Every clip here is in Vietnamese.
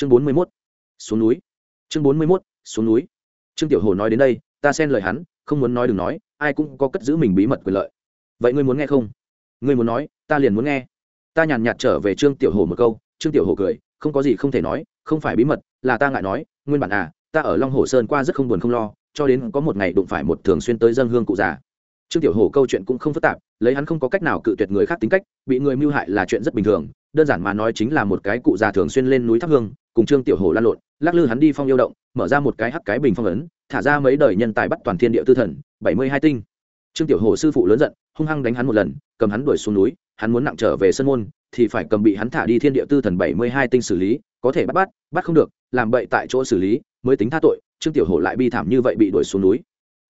chương bốn mươi mốt, xuống núi. Chương bốn mươi mốt, xuống núi. Trương tiểu hồ nói đến đây, ta xen lời hắn, không muốn nói đừng nói, ai cũng có cất giữ mình bí mật quyền lợi. Vậy ngươi muốn nghe không? Ngươi muốn nói, ta liền muốn nghe. Ta nhàn nhạt trở về trương tiểu hồ một câu, trương tiểu hồ cười, không có gì không thể nói, không phải bí mật, là ta ngại nói, nguyên bản à ta ở long hồ sơn qua rất không buồn không lo, cho đến có một ngày đụng phải một thường xuyên tới dân hương cụ già. Trương tiểu hồ câu chuyện cũng không phức tạp, lấy hắn không có cách nào cự tuyệt người khác tính cách, bị người mưu hại là chuyện rất bình thường, đơn giản mà nói chính là một cái cụ già thường xuyên lên núi thắp hương cùng trương tiểu hồ lan lộn, lắc lư hắn đi phong yêu động, mở ra một cái hắc cái bình phong ấn, thả ra mấy đời nhân tài bắt toàn thiên địa tư thần, bảy mươi hai tinh. Trương tiểu hồ sư phụ lớn giận, hung hăng đánh hắn một lần, cầm hắn đuổi xuống núi, hắn muốn nặng trở về sân môn, thì phải cầm bị hắn thả đi thiên địa tư thần bảy mươi hai tinh xử lý, có thể bắt bắt bắt không được, làm bậy tại chỗ xử lý, mới tính tha tội, trương tiểu hồ lại bi thảm như vậy bị đuổi xuống núi.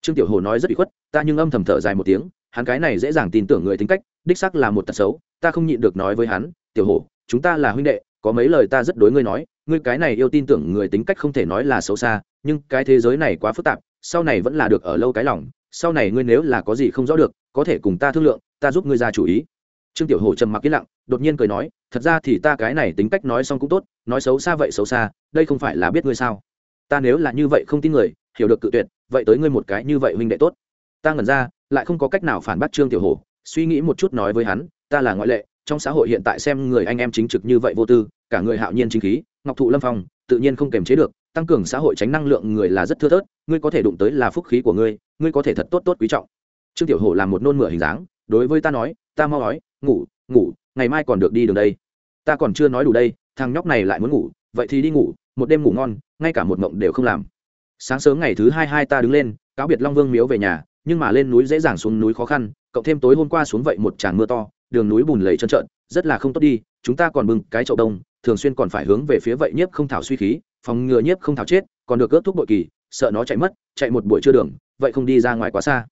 Trương tiểu hồ nói rất bị khuất, ta nhưng âm thầm thở dài một tiếng, hắn cái này dễ dàng tin tưởng người tính cách, đích sắc là một tật xấu, ta không nhịn được nói với hắn, tiểu hồ chúng ta là huynh đệ, có mấy lời ta rất đối ngươi nói ngươi cái này yêu tin tưởng người tính cách không thể nói là xấu xa, nhưng cái thế giới này quá phức tạp, sau này vẫn là được ở lâu cái lòng, sau này ngươi nếu là có gì không rõ được, có thể cùng ta thương lượng, ta giúp ngươi ra chủ ý. Trương tiểu hồ trầm mặc yên lặng, đột nhiên cười nói, thật ra thì ta cái này tính cách nói xong cũng tốt, nói xấu xa vậy xấu xa, đây không phải là biết ngươi sao? Ta nếu là như vậy không tin người, hiểu được cự tuyệt, vậy tới ngươi một cái như vậy huynh đệ tốt. Ta ngẩn ra, lại không có cách nào phản bác trương tiểu hồ suy nghĩ một chút nói với hắn, ta là ngoại lệ, trong xã hội hiện tại xem người anh em chính trực như vậy vô tư, cả người hạo nhiên chính khí ngọc thụ lâm phong, tự nhiên không kềm chế được, tăng cường xã hội tránh năng lượng người là rất thưa thớt, ngươi có thể đụng tới là phúc khí của ngươi ngươi có thể thật tốt tốt quý trọng. Trương tiểu hổ làm một nôn mửa hình dáng, đối với ta nói, ta mau nói, ngủ ngủ, ngày mai còn được đi đường đây. Ta còn chưa nói đủ đây, thằng nhóc này lại muốn ngủ, vậy thì đi ngủ, một đêm ngủ ngon, ngay cả một mộng đều không làm. Sáng sớm ngày thứ hai hai ta đứng lên, cáo biệt long vương miếu về nhà, nhưng mà lên núi dễ dàng xuống núi khó khăn, cộng thêm tối hôm qua xuống vậy một tràng mưa to, đường núi bùn lầy trơn trợn, rất là không tốt đi, chúng ta còn bưng cái chậu đông thường xuyên còn phải hướng về phía vậy nhiếp không thảo suy khí, phòng ngừa nhiếp không thảo chết, còn được ướp thuốc bội kỳ, sợ nó chạy mất, chạy một buổi trưa đường, vậy không đi ra ngoài quá xa.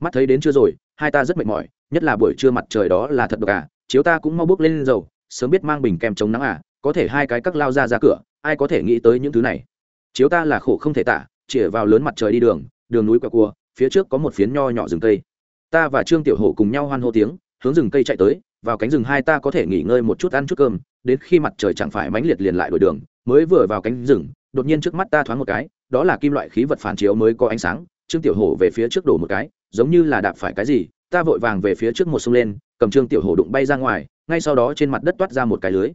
Mắt thấy đến chưa rồi, hai ta rất mệt mỏi, nhất là buổi trưa mặt trời đó là thật độc à chiếu ta cũng mau bước lên dầu, sớm biết mang bình kem chống nắng à có thể hai cái cắt lao ra ra cửa, ai có thể nghĩ tới những thứ này. Chiếu ta là khổ không thể tả chĩa vào lớn mặt trời đi đường đường núi quẹo cua, phía trước có một phiến nho nhỏ rừng cây. Ta và trương tiểu hổ cùng nhau hoan hô tiếng, hướng rừng cây chạy tới vào cánh rừng hai ta có thể nghỉ ngơi một chút ăn chút cơm, đến khi mặt trời chẳng phải mãnh liệt liền lại đổi đường, mới vừa vào cánh rừng, đột nhiên trước mắt ta thoáng một cái, đó là kim loại khí vật phản chiếu mới có ánh sáng, trương tiểu hổ về phía trước đổ một cái, giống như là đạp phải cái gì, ta vội vàng về phía trước một sông lên, cầm trương tiểu hổ đụng bay ra ngoài, ngay sau đó trên mặt đất toát ra một cái lưới.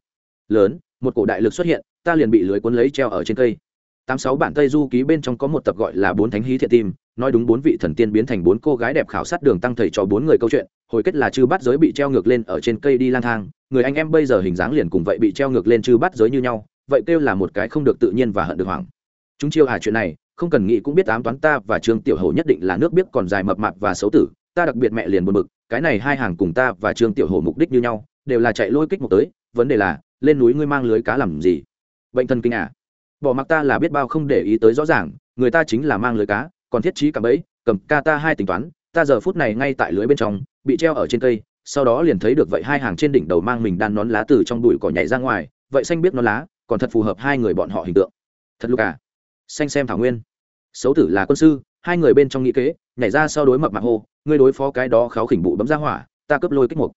Lớn, một cổ đại lực xuất hiện, ta liền bị lưới cuốn lấy treo ở trên cây. Tám sáu bản tây du ký bên trong có một tập gọi là bốn thánh hí thiện tim, nói đúng bốn vị thần tiên biến thành bốn cô gái đẹp khảo sát đường tăng thầy cho bốn người câu chuyện hồi kết là chư bắt giới bị treo ngược lên ở trên cây đi lang thang, người anh em bây giờ hình dáng liền cùng vậy bị treo ngược lên chư bắt giới như nhau, vậy kêu là một cái không được tự nhiên và hận được hoảng. Chúng chiêu hà chuyện này, không cần nghĩ cũng biết ám toán ta và trương tiểu hầu nhất định là nước biết còn dài mập mạp và xấu tử, ta đặc biệt mẹ liền buồn bực, cái này hai hàng cùng ta và trương tiểu hầu mục đích như nhau, đều là chạy lôi kích một tới, vấn đề là, lên núi ngươi mang lưới cá làm gì? Bệnh thần kinh à? Bỏ mặc ta là biết bao không để ý tới rõ ràng, người ta chính là mang lưới cá, còn thiết trí cả bẫy, cầm ca ta hai tính toán ta giờ phút này ngay tại lưới bên trong, bị treo ở trên cây, sau đó liền thấy được vậy hai hàng trên đỉnh đầu mang mình đan nón lá từ trong bụi cỏ nhảy ra ngoài, vậy xanh biết nón lá, còn thật phù hợp hai người bọn họ hình tượng. Thật lúc à? Xanh xem thảo nguyên. Xấu tử là quân sư, hai người bên trong nghĩ kế, nhảy ra sau đối mập mạp hô, ngươi đối phó cái đó kháo khỉnh bụ bấm ra hỏa, ta cướp lôi kích mục.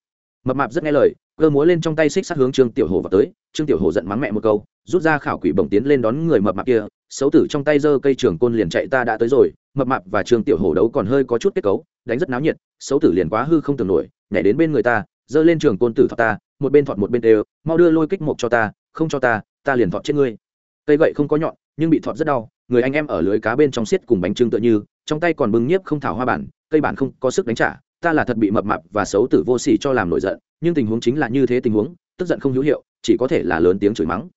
Mập mạp rất nghe lời, cơ múa lên trong tay xích sát hướng trương tiểu hồ vào tới, trương tiểu hồ giận mắng mẹ một câu, rút ra khảo quỷ bổng tiến lên đón người mập mạp kia, xấu tử trong tay giơ cây trường côn liền chạy ta đã tới rồi mập mạp và trường tiểu hổ đấu còn hơi có chút kết cấu, đánh rất náo nhiệt, xấu tử liền quá hư không tưởng nổi, nhảy đến bên người ta, giơ lên trường côn tử thọt ta, một bên thọt một bên đều, mau đưa lôi kích mộc cho ta, không cho ta ta liền thọt chết ngươi. Cây gậy không có nhọn, nhưng bị thọt rất đau, người anh em ở lưới cá bên trong xiết cùng bánh trưng tựa như, trong tay còn bưng nhiếp không thảo hoa bản, cây bản không có sức đánh trả, ta là thật bị mập mạp và xấu tử vô sỉ cho làm nổi giận, nhưng tình huống chính là như thế tình huống, tức giận không hữu hiệu, chỉ có thể là lớn tiếng chửi mắng.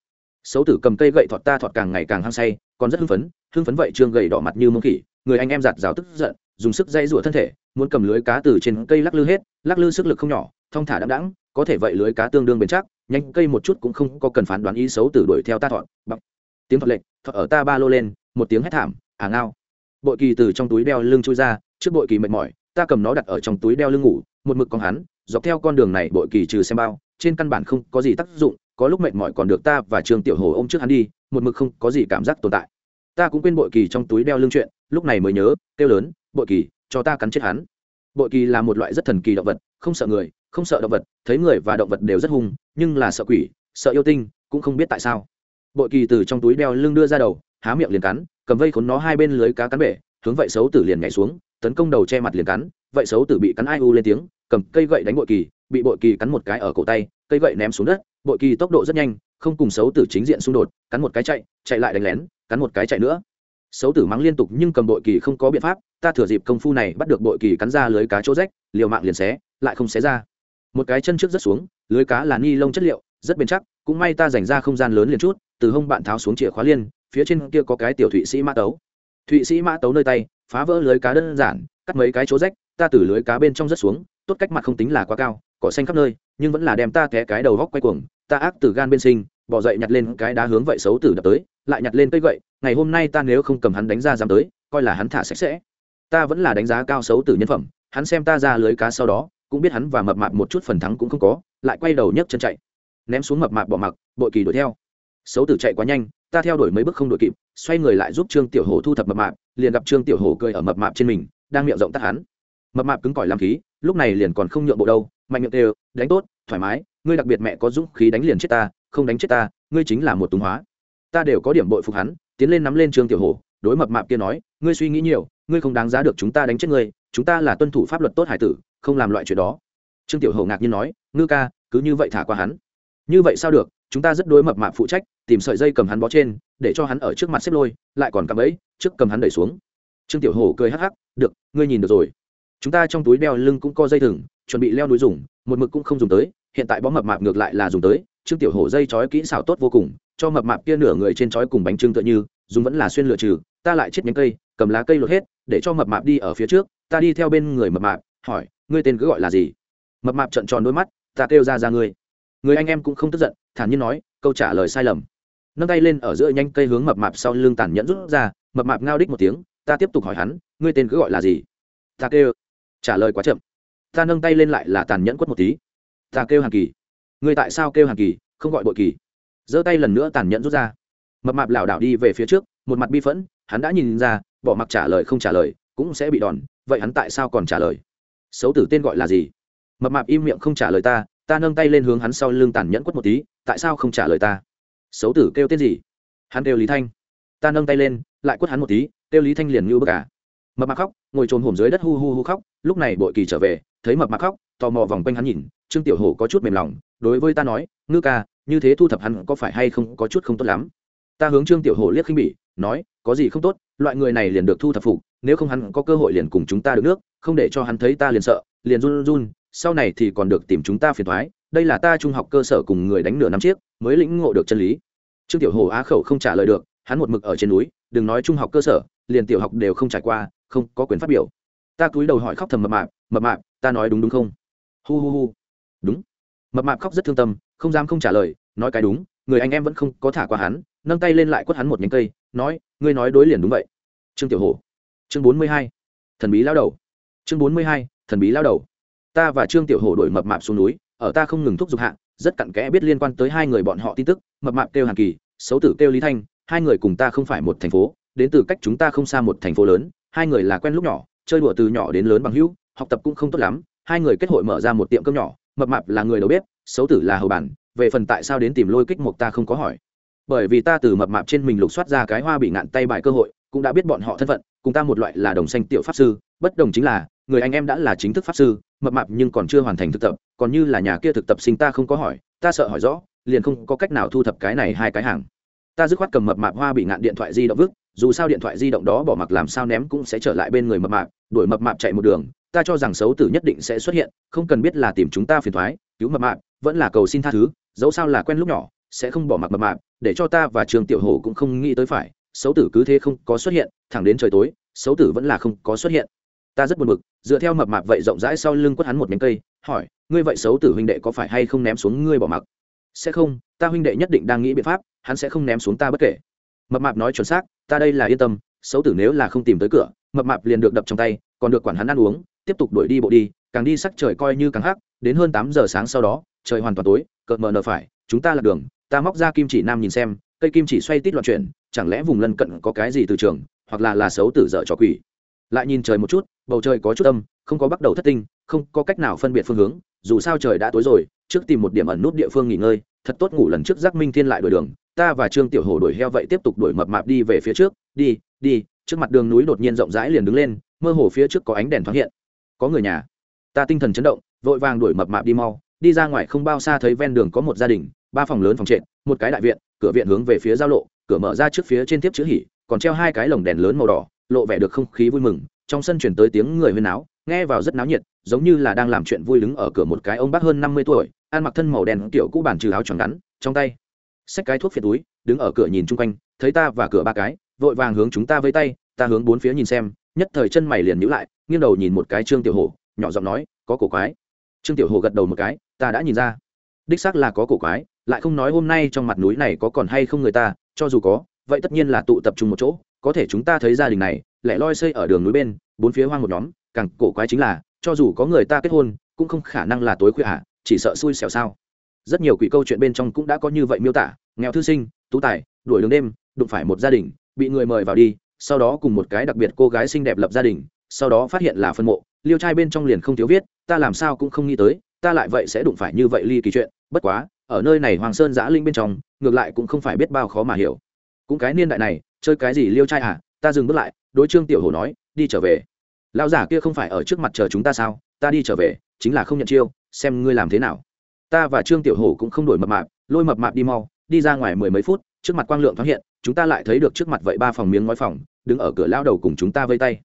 Xấu tử cầm cây gậy thọt ta thọt càng ngày càng hăng say, còn rất hưng phấn hưng phấn vậy trương gậy đỏ mặt như mông khỉ người anh em giạt rào tức giận, dùng sức dây rủa thân thể, muốn cầm lưới cá từ trên cây lắc lư hết, lắc lư sức lực không nhỏ, thong thả đãng đãng, có thể vậy lưới cá tương đương bền chắc, nhanh cây một chút cũng không có cần phán đoán ý xấu từ đuổi theo ta thọt bọc tiếng thọt lệnh thọt ở ta ba lô lên, một tiếng hét thảm à ngao. Bội kỳ từ trong túi đeo lưng chui ra, trước bội kỳ mệt mỏi, ta cầm nó đặt ở trong túi đeo lưng ngủ, một mực con hắn, dọc theo con đường này bội kỳ trừ xem bao, trên căn bản không có gì tác dụng, có lúc mệt mỏi còn được ta và trường tiểu hồ ôm trước hắn đi, một mực không có gì cảm giác tồn tại. Ta cũng quên bội kỳ trong túi đeo lưng chuyện lúc này mới nhớ, kêu lớn, bội kỳ, cho ta cắn chết hắn. Bội kỳ là một loại rất thần kỳ động vật, không sợ người, không sợ động vật, thấy người và động vật đều rất hung, nhưng là sợ quỷ, sợ yêu tinh, cũng không biết tại sao. Bội kỳ từ trong túi đeo lưng đưa ra đầu, há miệng liền cắn, cầm vây khốn nó hai bên lưới cá cắn bể, hướng vậy xấu tử liền nhảy xuống, tấn công đầu che mặt liền cắn, vậy xấu tử bị cắn ai u lên tiếng, cầm cây gậy đánh bội kỳ, bị bội kỳ cắn một cái ở cổ tay, cây gậy ném xuống đất, bội kỳ tốc độ rất nhanh, không cùng xấu tử chính diện xung đột, cắn một cái chạy chạy lại đánh lén, cắn một cái chạy nữa xấu tử mắng liên tục nhưng cầm bội kỳ không có biện pháp, ta thừa dịp công phu này bắt được bội kỳ cắn ra lưới cá chỗ rách, liều mạng liền xé, lại không xé ra. Một cái chân trước rất xuống, lưới cá là ni lông chất liệu, rất bền chắc, cũng may ta dành ra không gian lớn liền chút, từ hông bạn tháo xuống chìa khóa liên, phía trên kia có cái tiểu thụy sĩ mã tấu. Thụy sĩ mã tấu nơi tay, phá vỡ lưới cá đơn giản, cắt mấy cái chỗ rách, ta từ lưới cá bên trong rất xuống, tốt cách mặt không tính là quá cao, cỏ xanh khắp nơi, nhưng vẫn là đem ta té cái đầu góc quay cuồng, ta ác từ gan bên sinh, bỏ dậy nhặt lên cái đá hướng vậy xấu tử đập tới lại nhặt lên cây gậy, ngày hôm nay ta nếu không cầm hắn đánh ra dám tới, coi là hắn thả sạch sẽ. Ta vẫn là đánh giá cao xấu tử nhân phẩm, hắn xem ta ra lưới cá sau đó, cũng biết hắn và mập mạp một chút phần thắng cũng không có, lại quay đầu nhấc chân chạy. Ném xuống mập mạp bỏ mặc bội kỳ đuổi theo. Xấu tử chạy quá nhanh, ta theo đuổi mấy bước không đuổi kịp, xoay người lại giúp trương tiểu hồ thu thập mập mạp, liền gặp trương tiểu hồ cười ở mập mạp trên mình, đang miệng rộng tắt hắn. Mập mạp cứng cỏi làm khí, lúc này liền còn không nhượng bộ đâu, mạnh miệng đều đánh tốt, thoải mái, ngươi đặc biệt mẹ có dũng khí đánh liền chết ta, không đánh chết ta, ngươi chính là một túng hóa ta đều có điểm bội phục hắn, tiến lên nắm lên trương tiểu hồ đối mập mạp kia nói, ngươi suy nghĩ nhiều, ngươi không đáng giá được chúng ta đánh chết ngươi, chúng ta là tuân thủ pháp luật tốt hải tử, không làm loại chuyện đó. Trương tiểu hồ ngạc nhiên nói, ngư ca, cứ như vậy thả qua hắn. Như vậy sao được, chúng ta rất đối mập mạp phụ trách, tìm sợi dây cầm hắn bó trên, để cho hắn ở trước mặt xếp lôi, lại còn cầm ấy, trước cầm hắn đẩy xuống. Trương tiểu hồ cười hắc hắc, được, ngươi nhìn được rồi. Chúng ta trong túi đeo lưng cũng có dây thừng, chuẩn bị leo núi dùng, một mực cũng không dùng tới, hiện tại bó mập mạp ngược lại là dùng tới. Trương tiểu hổ dây trói kỹ xảo tốt vô cùng cho mập mạp kia nửa người trên chói cùng bánh trưng tựa như, dùng vẫn là xuyên lựa trừ, ta lại chết nhánh cây, cầm lá cây lột hết, để cho mập mạp đi ở phía trước, ta đi theo bên người mập mạp, hỏi, ngươi tên cứ gọi là gì? Mập mạp trận tròn đôi mắt, ta kêu ra ra ngươi. Người anh em cũng không tức giận, thản nhiên nói, câu trả lời sai lầm. Nâng tay lên ở giữa nhanh cây hướng mập mạp sau lưng tàn nhẫn rút ra, mập mạp ngao đích một tiếng, ta tiếp tục hỏi hắn, ngươi tên cứ gọi là gì? Ta kêu. Trả lời quá chậm. Ta nâng tay lên lại là tàn nhẫn quất một tí. Ta kêu hàn kỳ. Ngươi tại sao kêu hàn kỳ, không gọi bội kỳ? Giơ tay lần nữa tàn nhẫn rút ra. Mập mạp lảo đảo đi về phía trước, một mặt bi phẫn, hắn đã nhìn ra, bỏ mặc trả lời không trả lời, cũng sẽ bị đòn, vậy hắn tại sao còn trả lời? Xấu tử tên gọi là gì? Mập mạp im miệng không trả lời ta ta nâng tay lên hướng hắn sau lưng tàn nhẫn quất một tí, tại sao không trả lời ta? Xấu tử kêu tên gì? Hắn kêu lý thanh. Ta nâng tay lên, lại quất hắn một tí, kêu lý thanh liền như bức cả mập mạp khóc, ngồi trồn hổm dưới đất hu hu hu khóc, lúc này bội kỳ trở về, thấy mập mạp khóc, tò mò vòng quanh hắn nhìn, trương tiểu hổ có chút mềm lòng, đối với ta nói, ngư ca như thế thu thập hắn có phải hay không có chút không tốt lắm. Ta hướng trương tiểu hồ liếc khinh bỉ, nói, có gì không tốt, loại người này liền được thu thập phục, nếu không hắn có cơ hội liền cùng chúng ta được nước, không để cho hắn thấy ta liền sợ, liền run run, sau này thì còn được tìm chúng ta phiền thoái đây là ta trung học cơ sở cùng người đánh nửa năm chiếc mới lĩnh ngộ được chân lý. Trương tiểu hồ á khẩu không trả lời được, hắn một mực ở trên núi, đừng nói trung học cơ sở, liền tiểu học đều không trải qua, không có quyền phát biểu. Ta cúi đầu hỏi khóc thầm mập mạp mập mạp, ta nói đúng đúng không? Hu hu hu. Đúng mập mạp khóc rất thương tâm không dám không trả lời nói cái đúng người anh em vẫn không có thả qua hắn nâng tay lên lại quất hắn một nhánh cây nói ngươi nói đối liền đúng vậy. Trương tiểu hồ chương bốn mươi hai. Thần bí lao đầu. Chương bốn mươi hai. Thần bí lao đầu. Ta và trương tiểu hồ đổi mập mạp xuống núi ở ta không ngừng thúc giục hạng, rất cặn kẽ biết liên quan tới hai người bọn họ tin tức mập mạp kêu hàn kỳ xấu tử kêu lý thanh hai người cùng ta không phải một thành phố đến từ cách chúng ta không xa một thành phố lớn hai người là quen lúc nhỏ chơi đùa từ nhỏ đến lớn bằng hữu học tập cũng không tốt lắm hai người kết hội mở ra một tiệm cơm nhỏ mập mạp là người đầu bếp, xấu tử là hầu bản, về phần tại sao đến tìm lôi kích mộc ta không có hỏi. Bởi vì ta từ mập mạp trên mình lục soát ra cái hoa bị ngạn tay bài cơ hội, cũng đã biết bọn họ thân phận, cùng ta một loại là đồng xanh tiểu pháp sư, bất đồng chính là, người anh em đã là chính thức pháp sư, mập mạp nhưng còn chưa hoàn thành thực tập, còn như là nhà kia thực tập sinh ta không có hỏi, ta sợ hỏi rõ, liền không có cách nào thu thập cái này hai cái hàng. Ta dứt khoát cầm mập mạp hoa bị ngạn điện thoại di động vứt, dù sao điện thoại di động đó bỏ mặc làm sao ném cũng sẽ trở lại bên người mập mạp, đuổi mập mạp chạy một đường ta cho rằng xấu tử nhất định sẽ xuất hiện, không cần biết là tìm chúng ta phiền thoái, cứu mập mạp, vẫn là cầu xin tha thứ, dẫu sao là quen lúc nhỏ, sẽ không bỏ mặc mập mạp, để cho ta và trường tiểu hồ cũng không nghĩ tới phải, xấu tử cứ thế không có xuất hiện, thẳng đến trời tối, xấu tử vẫn là không có xuất hiện. Ta rất buồn bực, dựa theo mập mạp vậy rộng rãi sau lưng quất hắn một nhánh cây, hỏi, ngươi vậy xấu tử huynh đệ có phải hay không ném xuống ngươi bỏ mặc? Sẽ không, ta huynh đệ nhất định đang nghĩ biện pháp, hắn sẽ không ném xuống ta bất kể. Mập mạp nói chuẩn xác, ta đây là yên tâm, xấu tử nếu là không tìm tới cửa, mập mạp liền được đập trong tay, còn được quản hắn ăn uống tiếp tục đuổi đi bộ đi, càng đi sắc trời coi như càng hắc, đến hơn tám giờ sáng sau đó, trời hoàn toàn tối, cợt mờ nở phải, chúng ta lạc đường, ta móc ra kim chỉ nam nhìn xem, cây kim chỉ xoay tít loạn chuyển, chẳng lẽ vùng lân cận có cái gì từ trường, hoặc là là xấu tử dở trò quỷ. Lại nhìn trời một chút, bầu trời có chút âm, không có bắt đầu thất tinh, không có cách nào phân biệt phương hướng, dù sao trời đã tối rồi, trước tìm một điểm ẩn nút địa phương nghỉ ngơi, thật tốt ngủ lần trước giác minh thiên lại đổi đường, ta và trương tiểu hổ đuổi heo vậy tiếp tục đuổi mập mạp đi về phía trước, đi đi, trước mặt đường núi đột nhiên rộng rãi liền đứng lên, mơ hồ phía trước có ánh đèn thoáng hiện có người nhà. Ta tinh thần chấn động, vội vàng đuổi mập mạp đi mau, đi ra ngoài không bao xa thấy ven đường có một gia đình, ba phòng lớn phòng trệt, một cái đại viện, cửa viện hướng về phía giao lộ, cửa mở ra trước phía trên tiếp chữ hỉ, còn treo hai cái lồng đèn lớn màu đỏ, lộ vẻ được không khí vui mừng, trong sân chuyển tới tiếng người huyên náo, nghe vào rất náo nhiệt, giống như là đang làm chuyện vui đứng ở cửa một cái ông bác hơn năm mươi tuổi, ăn mặc thân màu đen kiểu cũ bản trừ áo tròn ngắn, trong tay xách cái thuốc phiệt túi, đứng ở cửa nhìn chung quanh, thấy ta và cửa ba cái, vội vàng hướng chúng ta với tay, ta hướng bốn phía nhìn xem, nhất thời chân mày liền nhíu lại nghiêng đầu nhìn một cái trương tiểu hồ nhỏ giọng nói, có cổ quái. Trương tiểu hồ gật đầu một cái, ta đã nhìn ra. Đích xác là có cổ quái, lại không nói hôm nay trong mặt núi này có còn hay không người ta, cho dù có, vậy tất nhiên là tụ tập trung một chỗ, có thể chúng ta thấy gia đình này, lẻ loi xây ở đường núi bên, bốn phía hoang một nhóm, càng cổ quái chính là, cho dù có người ta kết hôn, cũng không khả năng là tối khuya ạ chỉ sợ xui xẻo sao. Rất nhiều quỷ câu chuyện bên trong cũng đã có như vậy miêu tả, nghèo thư sinh, tú tài, đuổi đường đêm, đụng phải một gia đình, bị người mời vào đi, sau đó cùng một cái đặc biệt cô gái xinh đẹp lập gia đình sau đó phát hiện là phân mộ, liêu trai bên trong liền không thiếu viết, ta làm sao cũng không nghĩ tới, ta lại vậy sẽ đụng phải như vậy ly kỳ chuyện, bất quá, ở nơi này hoàng sơn giã linh bên trong, ngược lại cũng không phải biết bao khó mà hiểu. Cũng cái niên đại này, chơi cái gì liêu trai à ta dừng bước lại, đối trương tiểu hồ nói, đi trở về. Lão giả kia không phải ở trước mặt chờ chúng ta sao, ta đi trở về, chính là không nhận chiêu, xem ngươi làm thế nào. Ta và trương tiểu hổ cũng không đổi mập mạp, lôi mập mạp đi mau, đi ra ngoài mười mấy phút, trước mặt quang lượng thoáng hiện, chúng ta lại thấy được trước mặt vậy ba phòng miếng ngói phòng, đứng ở cửa lao đầu cùng chúng ta vây tay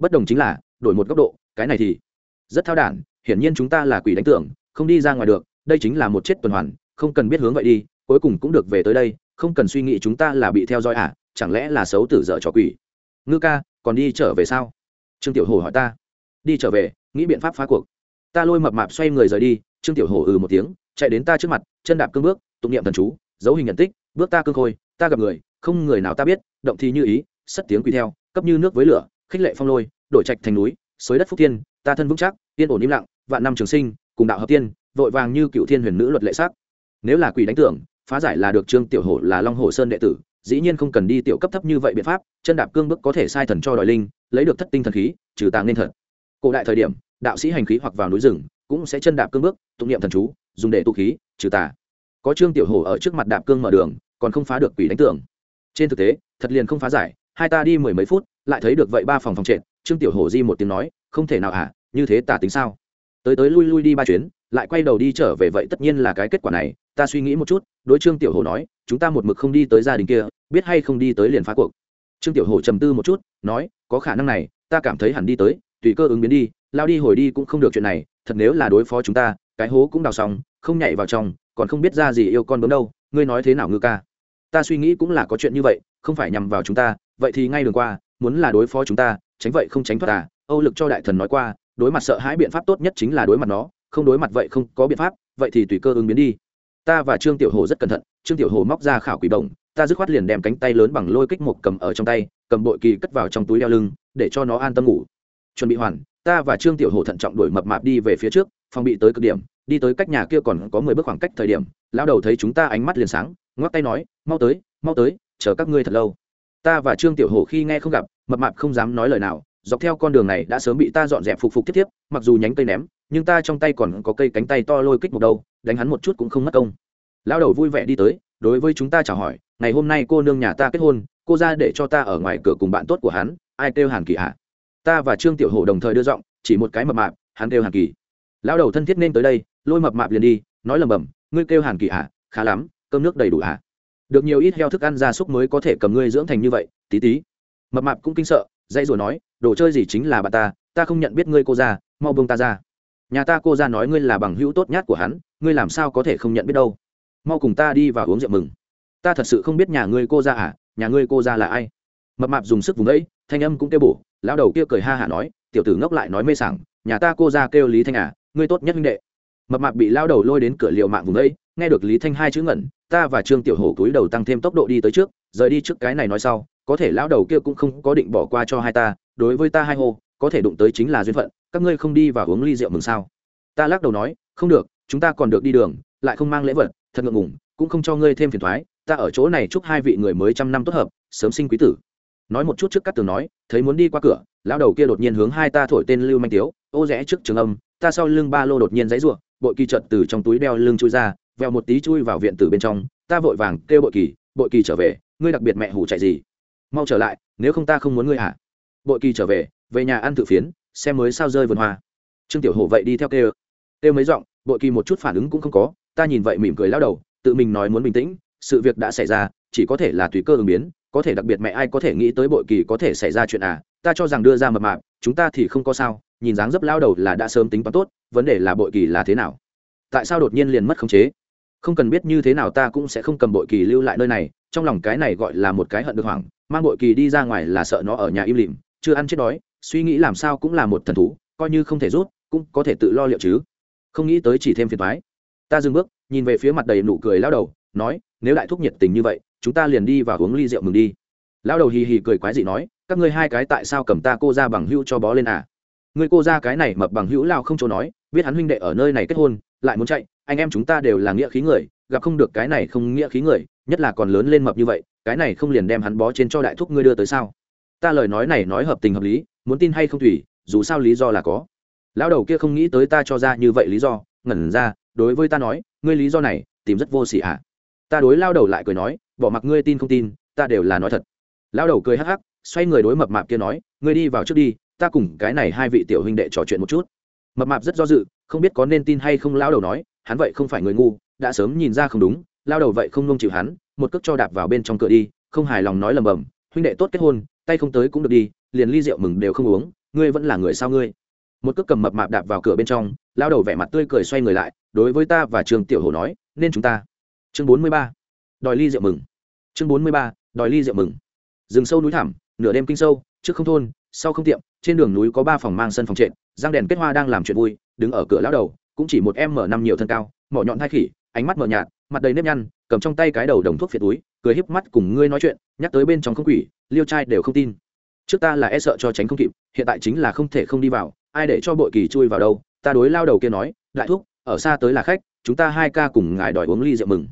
bất đồng chính là, đổi một góc độ, cái này thì rất thao đản, hiển nhiên chúng ta là quỷ đánh tưởng, không đi ra ngoài được, đây chính là một chết tuần hoàn, không cần biết hướng vậy đi, cuối cùng cũng được về tới đây, không cần suy nghĩ chúng ta là bị theo dõi à chẳng lẽ là xấu tử dở trò quỷ? Ngư ca, còn đi trở về sao? Trương tiểu hồ hỏi ta. Đi trở về, nghĩ biện pháp phá cuộc. Ta lôi mập mạp xoay người rời đi, trương tiểu hồ ừ một tiếng, chạy đến ta trước mặt, chân đạp cương bước, tụng niệm thần chú, dấu hình nhận tích, bước ta cương khôi, ta gặp người, không người nào ta biết, động thì như ý sất tiếng quỳ theo, cấp như nước với lửa khích lệ phong lôi đổi trạch thành núi, xới đất phúc tiên ta thân vững chắc, yên ổn im lặng, vạn năm trường sinh, cùng đạo hợp tiên, vội vàng như cựu thiên huyền nữ luật lệ sắc. Nếu là quỷ đánh tưởng, phá giải là được trương tiểu hổ là long hồ sơn đệ tử, dĩ nhiên không cần đi tiểu cấp thấp như vậy biện pháp, chân đạp cương bước có thể sai thần cho đòi linh, lấy được thất tinh thần khí, trừ tàng nên thật. Cổ đại thời điểm, đạo sĩ hành khí hoặc vào núi rừng, cũng sẽ chân đạp cương bước tụng niệm thần chú, dùng để tụ khí, trừ tà. Có trương tiểu hổ ở trước mặt đạp cương mở đường, còn không phá được quỷ đánh tưởng. Trên thực tế, thật liền không phá giải hai ta đi mười mấy phút lại thấy được vậy ba phòng phòng trệt trương tiểu hổ di một tiếng nói không thể nào à, như thế tả tính sao? Tới tới lui lui đi ba chuyến lại quay đầu đi trở về vậy tất nhiên là cái kết quả này ta suy nghĩ một chút đối trương tiểu hổ nói chúng ta một mực không đi tới gia đình kia biết hay không đi tới liền phá cuộc. Trương tiểu hổ trầm tư một chút nói có khả năng này ta cảm thấy hẳn đi tới tùy cơ ứng biến đi lao đi hồi đi cũng không được chuyện này thật nếu là đối phó chúng ta cái hố cũng đào xong không nhảy vào trong còn không biết ra gì yêu con bướm đâu ngươi nói thế nào ngư ca? Ta suy nghĩ cũng là có chuyện như vậy không phải nhằm vào chúng ta vậy thì ngay đường qua, muốn là đối phó chúng ta, tránh vậy không tránh thoát à? Âu lực cho đại thần nói qua, đối mặt sợ hãi biện pháp tốt nhất chính là đối mặt nó, không đối mặt vậy không có biện pháp, vậy thì tùy cơ ứng biến đi. Ta và trương tiểu hồ rất cẩn thận, trương tiểu hồ móc ra khảo quỷ bổng ta dứt khoát liền đem cánh tay lớn bằng lôi kích một cầm ở trong tay, cầm bội kỳ cất vào trong túi đeo lưng, để cho nó an tâm ngủ. Chuẩn bị hoàn, ta và trương tiểu hồ thận trọng đổi mập mạp đi về phía trước, phòng bị tới cực điểm, đi tới cách nhà kia còn có mười bước khoảng cách thời điểm, lão đầu thấy chúng ta ánh mắt liền sáng, ngoắc tay nói, mau tới mau tới, chờ các ngươi thật lâu ta và trương tiểu Hổ khi nghe không gặp, mập mạp không dám nói lời nào, dọc theo con đường này đã sớm bị ta dọn dẹp phục phục tiếp tiếp mặc dù nhánh cây ném, nhưng ta trong tay còn có cây cánh tay to lôi kích một đầu, đánh hắn một chút cũng không mất công. Lão đầu vui vẻ đi tới, đối với chúng ta chào hỏi, ngày hôm nay cô nương nhà ta kết hôn, cô ra để cho ta ở ngoài cửa cùng bạn tốt của hắn, ai kêu hàn kỳ hạ ta và trương tiểu hổ đồng thời đưa giọng, chỉ một cái mập mạp, hắn kêu hàn kỳ. Lão đầu thân thiết nên tới đây, lôi mập mạp liền đi, nói lầm bầm, ngươi kêu hàn kỳ hạ khá lắm, cơm nước đầy đủ hạ được nhiều ít heo thức ăn gia súc mới có thể cầm ngươi dưỡng thành như vậy, tí tí. Mập mạp cũng kinh sợ dây rồi nói, đồ chơi gì chính là bà ta ta không nhận biết ngươi cô ra mau bông ta ra. Nhà ta cô ra nói ngươi là bằng hữu tốt nhất của hắn, ngươi làm sao có thể không nhận biết đâu. Mau cùng ta đi và uống rượu mừng. Ta thật sự không biết nhà ngươi cô ra à nhà ngươi cô ra là ai. Mập mạp dùng sức vùng ấy thanh âm cũng kêu bổ, lão đầu kia cười ha hả nói, tiểu tử ngốc lại nói mê sảng, nhà ta cô ra kêu lý thanh à ngươi tốt nhất huynh đệ. Mập mạp bị lao đầu lôi đến cửa liệu mạng vùng ấy nghe được lý thanh hai chữ ngẩn, ta và trương tiểu hổ cúi đầu tăng thêm tốc độ đi tới trước, rời đi trước cái này nói sau, có thể lão đầu kia cũng không có định bỏ qua cho hai ta, đối với ta hai hô, có thể đụng tới chính là duyên phận, các ngươi không đi và uống ly rượu mừng sao? Ta lắc đầu nói, không được, chúng ta còn được đi đường, lại không mang lễ vật, thật ngượng ngùng, cũng không cho ngươi thêm phiền thoái, ta ở chỗ này chúc hai vị người mới trăm năm tốt hợp, sớm sinh quý tử. Nói một chút trước các tường nói, thấy muốn đi qua cửa, lão đầu kia đột nhiên hướng hai ta thổi tên lưu manh tiếu, ô rẽ trước trường âm, ta sau lưng ba lô đột nhiên dãy ruộng bội kỳ trận từ trong túi đeo lưng chui ra vèo một tí chui vào viện tử bên trong, ta vội vàng kêu bội kỳ bội kỳ trở về, ngươi đặc biệt mẹ hủ chạy gì? Mau trở lại, nếu không ta không muốn ngươi hả? Bội kỳ trở về về nhà ăn tự phiến, xem mới sao rơi vườn hoa. Trương tiểu hổ vậy đi theo kêu. Kêu mấy giọng, bội kỳ một chút phản ứng cũng không có, ta nhìn vậy mỉm cười lao đầu, tự mình nói muốn bình tĩnh, sự việc đã xảy ra, chỉ có thể là tùy cơ ứng biến, có thể đặc biệt mẹ ai có thể nghĩ tới bội kỳ có thể xảy ra chuyện à ta cho rằng đưa ra mập mạp, chúng ta thì không có sao, nhìn dáng dấp lao đầu là đã sớm tính toán tốt, vấn đề là bội kỳ là thế nào? Tại sao đột nhiên liền mất khống chế? Không cần biết như thế nào ta cũng sẽ không cầm bội kỳ lưu lại nơi này, trong lòng cái này gọi là một cái hận được hoảng, mang bội kỳ đi ra ngoài là sợ nó ở nhà im lìm, chưa ăn chết đói, suy nghĩ làm sao cũng là một thần thú, coi như không thể rút, cũng có thể tự lo liệu chứ. Không nghĩ tới chỉ thêm phiền thoái ta dừng bước, nhìn về phía mặt đầy nụ cười lao đầu, nói, nếu đại thúc nhiệt tình như vậy, chúng ta liền đi và uống ly rượu mừng đi. Lao đầu hì hì cười quái dị nói, các ngươi hai cái tại sao cầm ta cô ra bằng hữu cho bó lên à? Người cô ra cái này mập bằng hữu lao không chỗ nói, biết hắn huynh đệ ở nơi này kết hôn, lại muốn chạy anh em chúng ta đều là nghĩa khí người, gặp không được cái này không nghĩa khí người, nhất là còn lớn lên mập như vậy, cái này không liền đem hắn bó trên cho đại thúc ngươi đưa tới sao? Ta lời nói này nói hợp tình hợp lý, muốn tin hay không tùy dù sao lý do là có. Lão đầu kia không nghĩ tới ta cho ra như vậy lý do, ngẩn ra, đối với ta nói, ngươi lý do này, tìm rất vô xỉ ạ. À. ta đối lao đầu lại cười nói, bỏ mặc ngươi tin không tin, ta đều là nói thật. Lao đầu cười hắc hắc, xoay người đối mập mạp kia nói, ngươi đi vào trước đi, ta cùng cái này hai vị tiểu huynh đệ trò chuyện một chút. Mập mạp rất do dự, không biết có nên tin hay không lao đầu nói hắn vậy không phải người ngu, đã sớm nhìn ra không đúng, lao đầu vậy không nông chịu hắn, một cước cho đạp vào bên trong cửa đi, không hài lòng nói lầm bầm, huynh đệ tốt kết hôn, tay không tới cũng được đi, liền ly rượu mừng đều không uống, ngươi vẫn là người sao ngươi? Một cước cầm mập mạp đạp vào cửa bên trong, lao đầu vẻ mặt tươi cười xoay người lại, đối với ta và trường tiểu hồ nói, nên chúng ta. Chương bốn mươi ba. Đòi ly rượu mừng. Chương bốn mươi ba. Đòi ly rượu mừng. Rừng sâu núi thẳm, nửa đêm kinh sâu, trước không thôn, sau không tiệm, trên đường núi có ba phòng mang sân phòng trệt giang đèn kết hoa đang làm chuyện vui, đứng ở cửa lao đầu cũng chỉ một em m năm nhiều thân cao mỏ nhọn thai khỉ ánh mắt mờ nhạt mặt đầy nếp nhăn cầm trong tay cái đầu đồng thuốc phiệt túi cười híp mắt cùng ngươi nói chuyện nhắc tới bên trong không quỷ liêu trai đều không tin. Trước ta là e sợ cho tránh không kịp hiện tại chính là không thể không đi vào ai để cho bội kỳ chui vào đâu ta đối lao đầu kia nói đại thuốc, ở xa tới là khách chúng ta hai ca cùng ngài đòi uống ly rượu mừng.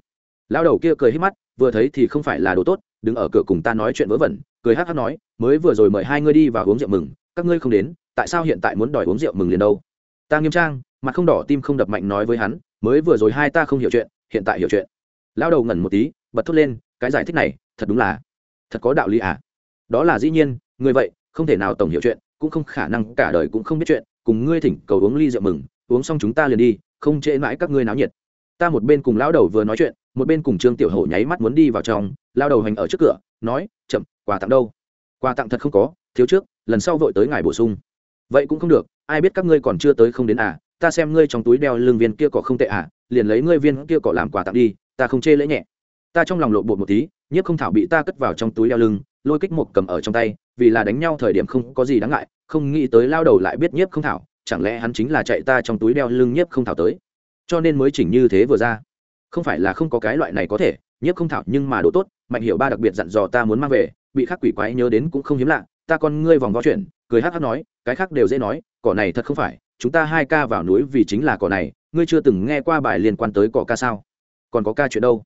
Lao đầu kia cười híp mắt vừa thấy thì không phải là đồ tốt đứng ở cửa cùng ta nói chuyện vớ vẩn. Cười hắc hắc nói mới vừa rồi mời hai ngươi đi vào uống rượu mừng các ngươi không đến tại sao hiện tại muốn đòi uống rượu mừng liền đâu? Ta nghiêm trang mặt không đỏ tim không đập mạnh nói với hắn, mới vừa rồi hai ta không hiểu chuyện, hiện tại hiểu chuyện. Lao đầu ngẩn một tí, bật thốt lên, cái giải thích này, thật đúng là, thật có đạo lý à? Đó là dĩ nhiên, người vậy, không thể nào tổng hiểu chuyện, cũng không khả năng cả đời cũng không biết chuyện, cùng ngươi thỉnh cầu uống ly rượu mừng, uống xong chúng ta liền đi, không trễ mãi các ngươi náo nhiệt. Ta một bên cùng lão đầu vừa nói chuyện, một bên cùng trương tiểu hổ nháy mắt muốn đi vào trong lao đầu hành ở trước cửa, nói, chậm, quà tặng đâu? Quà tặng thật không có, thiếu trước, lần sau vội tới ngài bổ sung. Vậy cũng không được, ai biết các ngươi còn chưa tới không đến à? Ta xem ngươi trong túi đeo lưng viên kia cỏ không tệ à liền lấy ngươi viên kia cỏ làm quà tặng đi, ta không chê lễ nhẹ. Ta trong lòng lộ bột một tí, nhiếp không thảo bị ta cất vào trong túi đeo lưng, lôi kích một cầm ở trong tay, vì là đánh nhau thời điểm không có gì đáng ngại, không nghĩ tới lao đầu lại biết nhiếp không thảo, chẳng lẽ hắn chính là chạy ta trong túi đeo lưng nhiếp không thảo tới. Cho nên mới chỉnh như thế vừa ra. Không phải là không có cái loại này có thể, nhiếp không thảo nhưng mà đồ tốt, mạnh hiểu ba đặc biệt dặn dò ta muốn mang về, bị khắc quỷ quái nhớ đến cũng không hiếm lạ, ta con ngươi vòng vo chuyện cười hắc hắc nói, cái khác đều dễ nói, cỏ này thật không phải chúng ta hai ca vào núi vì chính là cỏ này, ngươi chưa từng nghe qua bài liên quan tới cỏ ca sao? Còn có ca chuyện đâu?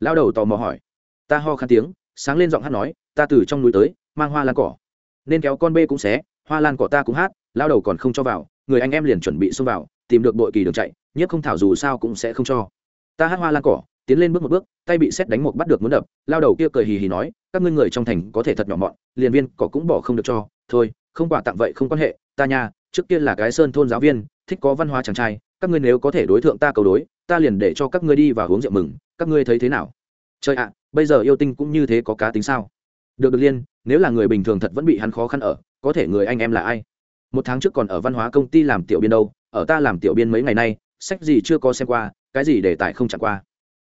Lao đầu tò mò hỏi. Ta ho khăn tiếng, sáng lên giọng hát nói, ta từ trong núi tới, mang hoa lan cỏ. Nên kéo con bê cũng xé, hoa lan cỏ ta cũng hát lao đầu còn không cho vào, người anh em liền chuẩn bị xông vào, tìm được bội kỳ đường chạy, nhất không thảo dù sao cũng sẽ không cho. Ta hát hoa lan cỏ, tiến lên bước một bước, tay bị xét đánh một bắt được muốn đập lao đầu kia cười hì hì nói, các ngươi người trong thành có thể thật nhỏ mọn, liền viên cỏ cũng bỏ không được cho, thôi, không quà tặng vậy không quan hệ, ta nha trước kia là cái sơn thôn giáo viên, thích có văn hóa chàng trai, các ngươi nếu có thể đối tượng ta cầu đối, ta liền để cho các ngươi đi và uống rượu mừng, các ngươi thấy thế nào? Trời ạ, bây giờ yêu tinh cũng như thế có cá tính sao? Được được liên, nếu là người bình thường thật vẫn bị hắn khó khăn ở, có thể người anh em là ai? Một tháng trước còn ở văn hóa công ty làm tiểu biên đâu, ở ta làm tiểu biên mấy ngày nay, sách gì chưa có xem qua, cái gì đề tài không chẳng qua.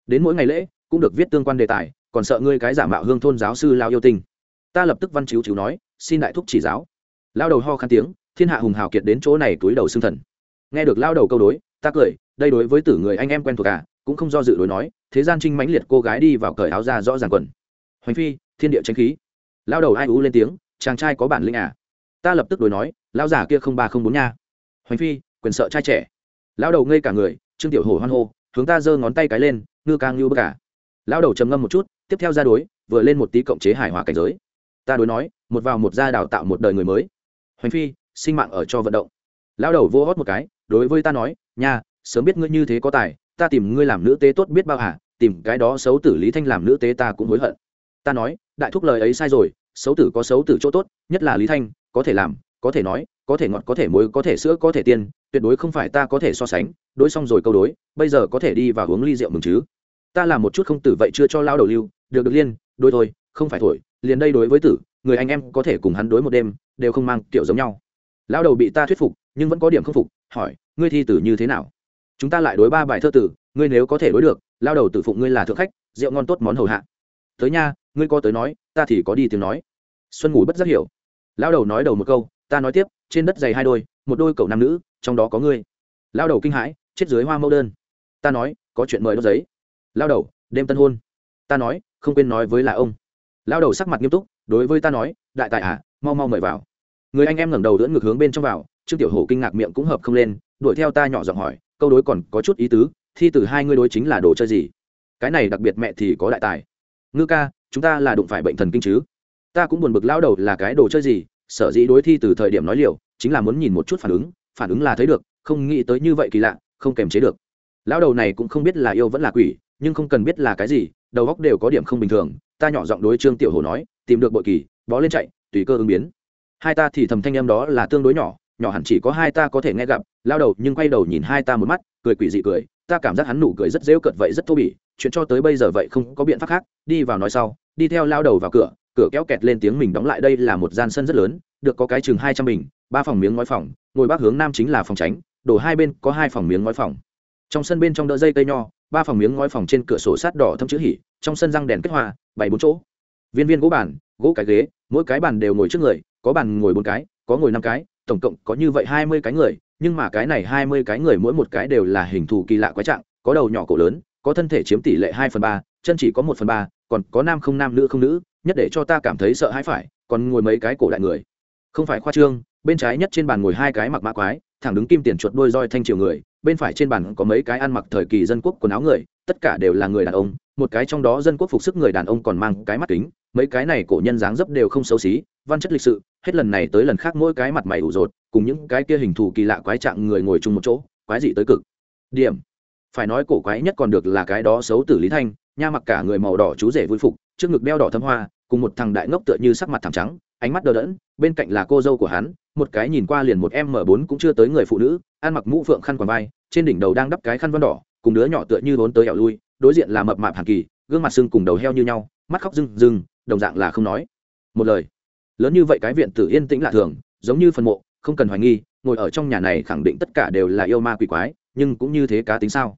Đến mỗi ngày lễ, cũng được viết tương quan đề tài, còn sợ ngươi cái giả mạo hương thôn giáo sư lao yêu tinh. Ta lập tức văn chiếu chiếu nói, xin đại thúc chỉ giáo. Lao đầu ho khăn tiếng thiên hạ hùng hào kiệt đến chỗ này túi đầu xương thần. Nghe được lao đầu câu đối, ta cười, đây đối với tử người anh em quen thuộc cả cũng không do dự đối nói, thế gian trinh mãnh liệt cô gái đi vào cởi áo ra rõ ràng quần. Hoành phi, thiên địa tranh khí. Lao đầu ai ú lên tiếng, chàng trai có bản lĩnh à? Ta lập tức đối nói lao giả kia không ba không bốn nha. Hoành phi, quyền sợ trai trẻ. Lao đầu ngây cả người, trương tiểu hổ hoan hô, hướng ta giơ ngón tay cái lên, ngư càng như bất cả à. lao đầu trầm ngâm một chút, tiếp theo ra đối, vừa lên một tí cộng chế hài hòa cảnh giới. Ta đối nói, một vào một ra đào tạo một đời người mới. Hoành phi sinh mạng ở cho vận động. Lao đầu vô hót một cái, đối với ta nói, nha, sớm biết ngươi như thế có tài, ta tìm ngươi làm nữ tế tốt biết bao hả? Tìm cái đó xấu tử lý thanh làm nữ tế ta cũng hối hận. Ta nói, đại thúc lời ấy sai rồi, xấu tử có xấu tử chỗ tốt, nhất là lý thanh, có thể làm, có thể nói, có thể ngọt, có thể muối, có thể sữa, có thể tiên, tuyệt đối không phải ta có thể so sánh, đối xong rồi câu đối, bây giờ có thể đi và uống ly rượu mừng chứ? Ta làm một chút không tử vậy chưa cho lao đầu lưu, được được liên, đôi thôi, không phải thổi, liền đây đối với tử, người anh em có thể cùng hắn đối một đêm, đều không mang kiểu giống nhau lao đầu bị ta thuyết phục, nhưng vẫn có điểm không phục, hỏi, ngươi thi tử như thế nào? Chúng ta lại đối ba bài thơ tử, ngươi nếu có thể đối được lao đầu tự phụng ngươi là thượng khách, rượu ngon tốt món hầu hạ. Tới nha, ngươi có tới nói, ta thì có đi tiếng nói. Xuân ngủ bất giác hiểu. Lao đầu nói đầu một câu, ta nói tiếp, trên đất dày hai đôi, một đôi cậu nam nữ, trong đó có ngươi. Lao đầu kinh hãi, chết dưới hoa mẫu đơn. Ta nói, có chuyện mời đốt giấy. Lao đầu, đêm tân hôn. Ta nói, không quên nói với là ông. Lao đầu sắc mặt nghiêm túc, đối với ta nói, đại tài à mau mau mời vào người anh em ngẩng đầu dẫn ngược hướng bên trong vào, trương tiểu hổ kinh ngạc miệng cũng hợp không lên, đuổi theo ta nhỏ giọng hỏi, câu đối còn có chút ý tứ, thi từ hai ngươi đối chính là đồ chơi gì? Cái này đặc biệt mẹ thì có đại tài. Ngư ca, chúng ta là đụng phải bệnh thần kinh chứ? Ta cũng buồn bực lao đầu là cái đồ chơi gì? Sở dĩ đối thi từ thời điểm nói liều, chính là muốn nhìn một chút phản ứng phản ứng là thấy được, không nghĩ tới như vậy kỳ lạ, không kềm chế được. Lão đầu này cũng không biết là yêu vẫn là quỷ, nhưng không cần biết là cái gì, đầu góc đều có điểm không bình thường. Ta nhỏ giọng đối trương tiểu hồ nói, tìm được bội kỳ, bó lên chạy, tùy cơ ứng biến hai ta thì thầm thanh em đó là tương đối nhỏ nhỏ hẳn chỉ có hai ta có thể nghe gặp, lao đầu nhưng quay đầu nhìn hai ta một mắt, cười quỷ dị cười, ta cảm giác hắn nụ cười rất dễu cợt vậy rất thô bỉ, chuyện cho tới bây giờ vậy không có biện pháp khác, đi vào nói sau, đi theo lao đầu vào cửa cửa kéo kẹt lên tiếng mình đóng lại đây là một gian sân rất lớn, được có cái chừng hai trăm bình, ba phòng miếng ngói phòng, ngồi bắc hướng nam chính là phòng tránh, đổ hai bên có hai phòng miếng ngói phòng. Trong sân bên trong đỡ dây cây nho, ba phòng miếng ngói phòng trên cửa sổ sát đỏ thâm chữ hỉ, trong sân răng đèn kết hoa bảy bốn chỗ viên viên gỗ bàn, gỗ cái ghế, mỗi cái bàn đều ngồi trước người, có bàn ngồi bốn cái, có ngồi năm cái, tổng cộng có như vậy hai mươi cái người, nhưng mà cái này hai mươi cái người mỗi một cái đều là hình thù kỳ lạ quái trạng, có đầu nhỏ cổ lớn, có thân thể chiếm tỷ lệ hai phần ba, chân chỉ có một phần ba, còn có nam không nam nữ không nữ, nhất để cho ta cảm thấy sợ hãi phải, còn ngồi mấy cái cổ đại người. Không phải khoa trương, bên trái nhất trên bàn ngồi hai cái mặc mã quái, thẳng đứng kim tiền chuột đôi roi thanh triều người, bên phải trên bàn có mấy cái ăn mặc thời kỳ dân quốc quần áo người, tất cả đều là người đàn ông, một cái trong đó dân quốc phục sức người đàn ông còn mang cái mắt kính mấy cái này cổ nhân dáng dấp đều không xấu xí, văn chất lịch sự, hết lần này tới lần khác mỗi cái mặt mày ủ rột, cùng những cái kia hình thù kỳ lạ quái trạng người ngồi chung một chỗ, quái dị tới cực. Điểm. Phải nói cổ quái nhất còn được là cái đó xấu tử lý thanh, nha mặc cả người màu đỏ chú rể vui phục, trước ngực đeo đỏ thâm hoa, cùng một thằng đại ngốc tựa như sắc mặt thẳng trắng, ánh mắt đờ đẫn, bên cạnh là cô dâu của hắn, một cái nhìn qua liền một m bốn cũng chưa tới người phụ nữ, ăn mặc mũ phượng khăn quàng vai, trên đỉnh đầu đang đắp cái khăn văn đỏ, cùng đứa nhỏ tựa như vốn tới ẻo lui, đối diện là mập mạp hàng kỳ, gương mặt sưng cùng đầu heo như nhau, mắt khóc rưng rưng đồng dạng là không nói. Một lời. Lớn như vậy cái viện tử yên tĩnh lạ thường, giống như phần mộ, không cần hoài nghi, ngồi ở trong nhà này khẳng định tất cả đều là yêu ma quỷ quái, nhưng cũng như thế cá tính sao?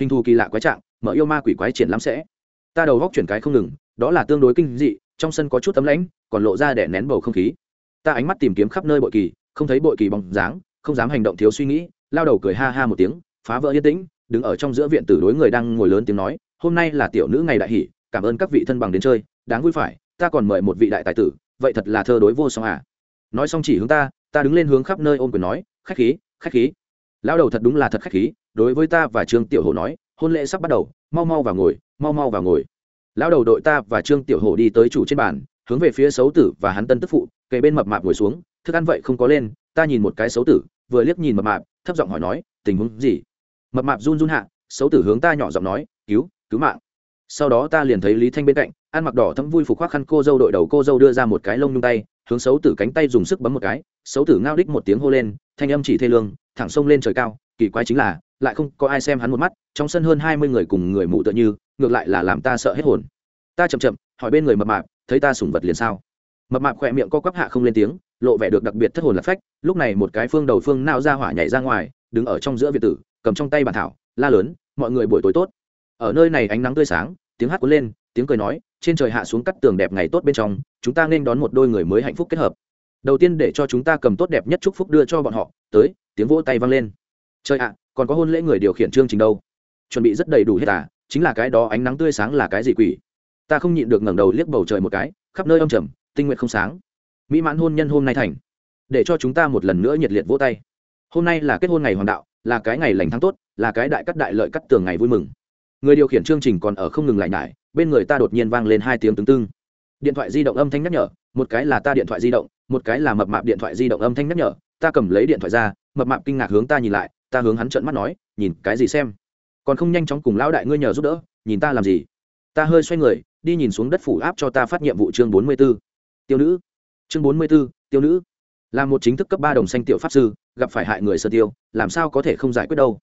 Hình thù kỳ lạ quái trạng mở yêu ma quỷ quái triển lắm sẽ. Ta đầu góc chuyển cái không ngừng, đó là tương đối kinh dị, trong sân có chút tấm lãnh, còn lộ ra để nén bầu không khí. Ta ánh mắt tìm kiếm khắp nơi bội kỳ, không thấy bội kỳ bóng dáng, không dám hành động thiếu suy nghĩ, lao đầu cười ha ha một tiếng, phá vỡ yên tĩnh, đứng ở trong giữa viện tử đối người đang ngồi lớn tiếng nói, hôm nay là tiểu nữ ngày đại hỷ, cảm ơn các vị thân bằng đến chơi đáng vui phải, ta còn mời một vị đại tài tử, vậy thật là thơ đối vô song à. Nói xong chỉ hướng ta ta đứng lên hướng khắp nơi ôm quyền nói, khách khí khách khí. Lao đầu thật đúng là thật khách khí, đối với ta và trương tiểu hồ nói, hôn lễ sắp bắt đầu, mau mau vào ngồi, mau mau vào ngồi. Lao đầu đội ta và trương tiểu hồ đi tới chủ trên bàn, hướng về phía xấu tử và hắn tân tức phụ, kề bên mập mạp ngồi xuống, thức ăn vậy không có lên, ta nhìn một cái xấu tử, vừa liếc nhìn mập mạp, thấp giọng hỏi nói, tình huống gì? Mập mạp run run hạ, xấu tử hướng ta nhỏ giọng nói, cứu cứu mạng. Sau đó ta liền thấy lý thanh bên cạnh ăn mặc đỏ thấm vui phục khoác khăn cô dâu đội đầu cô dâu đưa ra một cái lông nhung tay, hướng xấu tử cánh tay dùng sức bấm một cái. Xấu tử ngao đích một tiếng hô lên, thanh âm chỉ thê lương, thẳng sông lên trời cao, kỳ quái chính là, lại không có ai xem hắn một mắt, trong sân hơn hai mươi người cùng người mù tựa như, ngược lại là làm ta sợ hết hồn. Ta chậm chậm, hỏi bên người mập mạp, thấy ta sủng vật liền sao? Mập mạp khỏe miệng co quắp hạ không lên tiếng, lộ vẻ được đặc biệt thất hồn lạc phách. Lúc này một cái phương đầu phương nao ra hỏa nhảy ra ngoài, đứng ở trong giữa việt tử, cầm trong tay bàn thảo, la lớn, mọi người buổi tối tốt. Ở nơi này ánh nắng tươi sáng, tiếng hát cuốn lên, tiếng cười nói trên trời hạ xuống cắt tường đẹp ngày tốt bên trong, chúng ta nên đón một đôi người mới hạnh phúc kết hợp. Đầu tiên để cho chúng ta cầm tốt đẹp nhất chúc phúc đưa cho bọn họ, tới, tiếng vỗ tay vang lên. Trời ạ, còn có hôn lễ người điều khiển chương trình đâu? Chuẩn bị rất đầy đủ hết à chính là cái đó ánh nắng tươi sáng là cái gì quỷ? Ta không nhịn được ngẩng đầu liếc bầu trời một cái, khắp nơi âm trầm, tinh nguyện không sáng. Mỹ mãn hôn nhân hôm nay thành. Để cho chúng ta một lần nữa nhiệt liệt vỗ tay. Hôm nay là kết hôn ngày hoàng đạo, là cái ngày lành tháng tốt, là cái đại cắt đại lợi cắt tường ngày vui mừng. Người điều khiển chương trình còn ở không ngừng lại nhải bên người ta đột nhiên vang lên hai tiếng tương tương điện thoại di động âm thanh nhắc nhở, một cái là ta điện thoại di động, một cái là mập mạp điện thoại di động âm thanh nhắc nhở. Ta cầm lấy điện thoại ra, mập mạp kinh ngạc hướng ta nhìn lại, ta hướng hắn trợn mắt nói, nhìn, cái gì xem? Còn không nhanh chóng cùng lão đại ngươi nhờ giúp đỡ, nhìn ta làm gì? Ta hơi xoay người, đi nhìn xuống đất phủ áp cho ta phát nhiệm vụ chương bốn mươi b tiêu nữ. Chương bốn mươi b tiêu nữ. Là một chính thức cấp ba đồng xanh tiểu pháp sư, gặp phải hại người sơn tiêu, làm sao có thể không giải quyết đâu?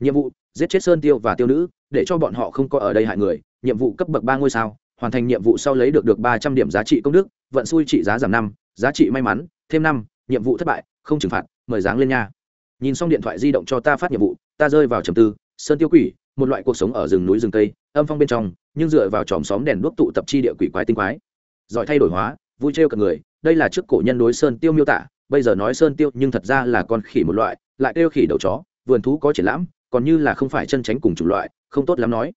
Nhiệm vụ, giết chết sơn tiêu và tiêu nữ để cho bọn họ không có ở đây hại người, nhiệm vụ cấp bậc ba ngôi sao, hoàn thành nhiệm vụ sau lấy được được ba trăm điểm giá trị công đức, vận xui trị giá giảm năm, giá trị may mắn, thêm năm, nhiệm vụ thất bại, không trừng phạt, mời dáng lên nha. Nhìn xong điện thoại di động cho ta phát nhiệm vụ, ta rơi vào trầm tư, sơn tiêu quỷ, một loại cuộc sống ở rừng núi rừng tây âm phong bên trong, nhưng dựa vào chòm xóm đèn đuốc tụ tập chi địa quỷ quái tinh quái. Giỏi thay đổi hóa, vui trêu cận người, đây là trước cổ nhân đối sơn tiêu miêu tả, bây giờ nói sơn tiêu nhưng thật ra là con khỉ một loại, lại kêu khỉ đầu chó, vườn thú có triển lãm còn như là không phải chân tránh cùng chủng loại, không tốt lắm nói.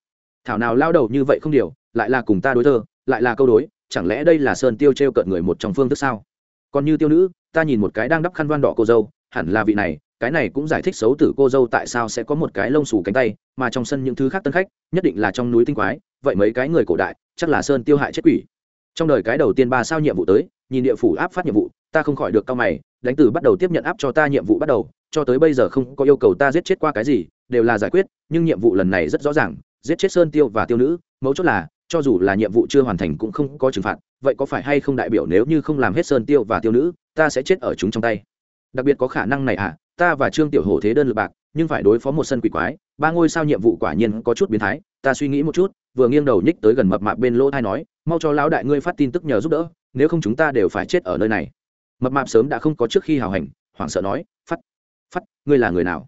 Thảo nào lao đầu như vậy không điều, lại là cùng ta đối thơ, lại là câu đối, chẳng lẽ đây là sơn tiêu t r e o cợt người một trong phương thức sao? Còn như tiêu nữ, ta nhìn một cái đang đắp khăn văn đỏ cô dâu, hẳn là vị này, cái này cũng giải thích xấu tử cô dâu tại sao sẽ có một cái lông xù cánh tay, mà trong sân những thứ khác tân khách, nhất định là trong núi tinh quái, vậy mấy cái người cổ đại, chắc là sơn tiêu hại chết quỷ. Trong đời cái đầu tiên ba sao nhiệm vụ tới, nhìn địa phủ áp phát nhiệm vụ, ta không khỏi được cao mày, đánh từ bắt đầu tiếp nhận áp cho ta nhiệm vụ bắt đầu, cho tới bây giờ không có yêu cầu ta giết chết qua cái gì đều là giải quyết, nhưng nhiệm vụ lần này rất rõ ràng, giết chết sơn tiêu và tiêu nữ, mấu chốt là, cho dù là nhiệm vụ chưa hoàn thành cũng không có trừng phạt, vậy có phải hay không đại biểu nếu như không làm hết sơn tiêu và tiêu nữ, ta sẽ chết ở chúng trong tay? Đặc biệt có khả năng này à ta và trương tiểu hổ thế đơn lực bạc, nhưng phải đối phó một sân quỷ quái, ba ngôi sao nhiệm vụ quả nhiên có chút biến thái, ta suy nghĩ một chút, vừa nghiêng đầu nhích tới gần mập mạp bên lỗ thai nói, mau cho lão đại ngươi phát tin tức nhờ giúp đỡ, nếu không chúng ta đều phải chết ở nơi này. Mập mạp sớm đã không có trước khi hào hành, hoảng sợ nói, phát phát, ngươi là người nào?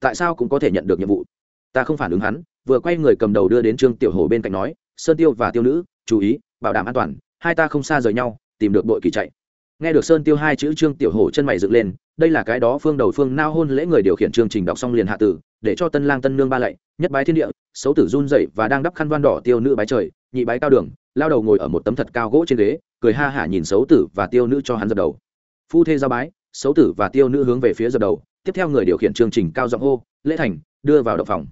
Tại sao cũng có thể nhận được nhiệm vụ? Ta không phản ứng hắn, vừa quay người cầm đầu đưa đến trương tiểu hồ bên cạnh nói, sơn tiêu và tiêu nữ, chú ý, bảo đảm an toàn, hai ta không xa rời nhau, tìm được đội kỳ chạy. Nghe được sơn tiêu hai chữ trương tiểu hổ chân mày dựng lên, đây là cái đó phương đầu phương nao hôn lễ người điều khiển chương trình đọc xong liền hạ tử, để cho tân lang tân nương ba lạy, nhất bái thiên địa, xấu tử run dậy và đang đắp khăn văn đỏ tiêu nữ bái trời, nhị bái cao đường, lao đầu ngồi ở một tấm thật cao gỗ trên ghế, cười ha hả nhìn xấu tử và tiêu nữ cho hắn dập đầu. Phu thê giao bái, xấu tử và tiêu nữ hướng về phía dập đầu tiếp theo người điều khiển chương trình cao giọng hô, lễ thành, đưa vào động phòng.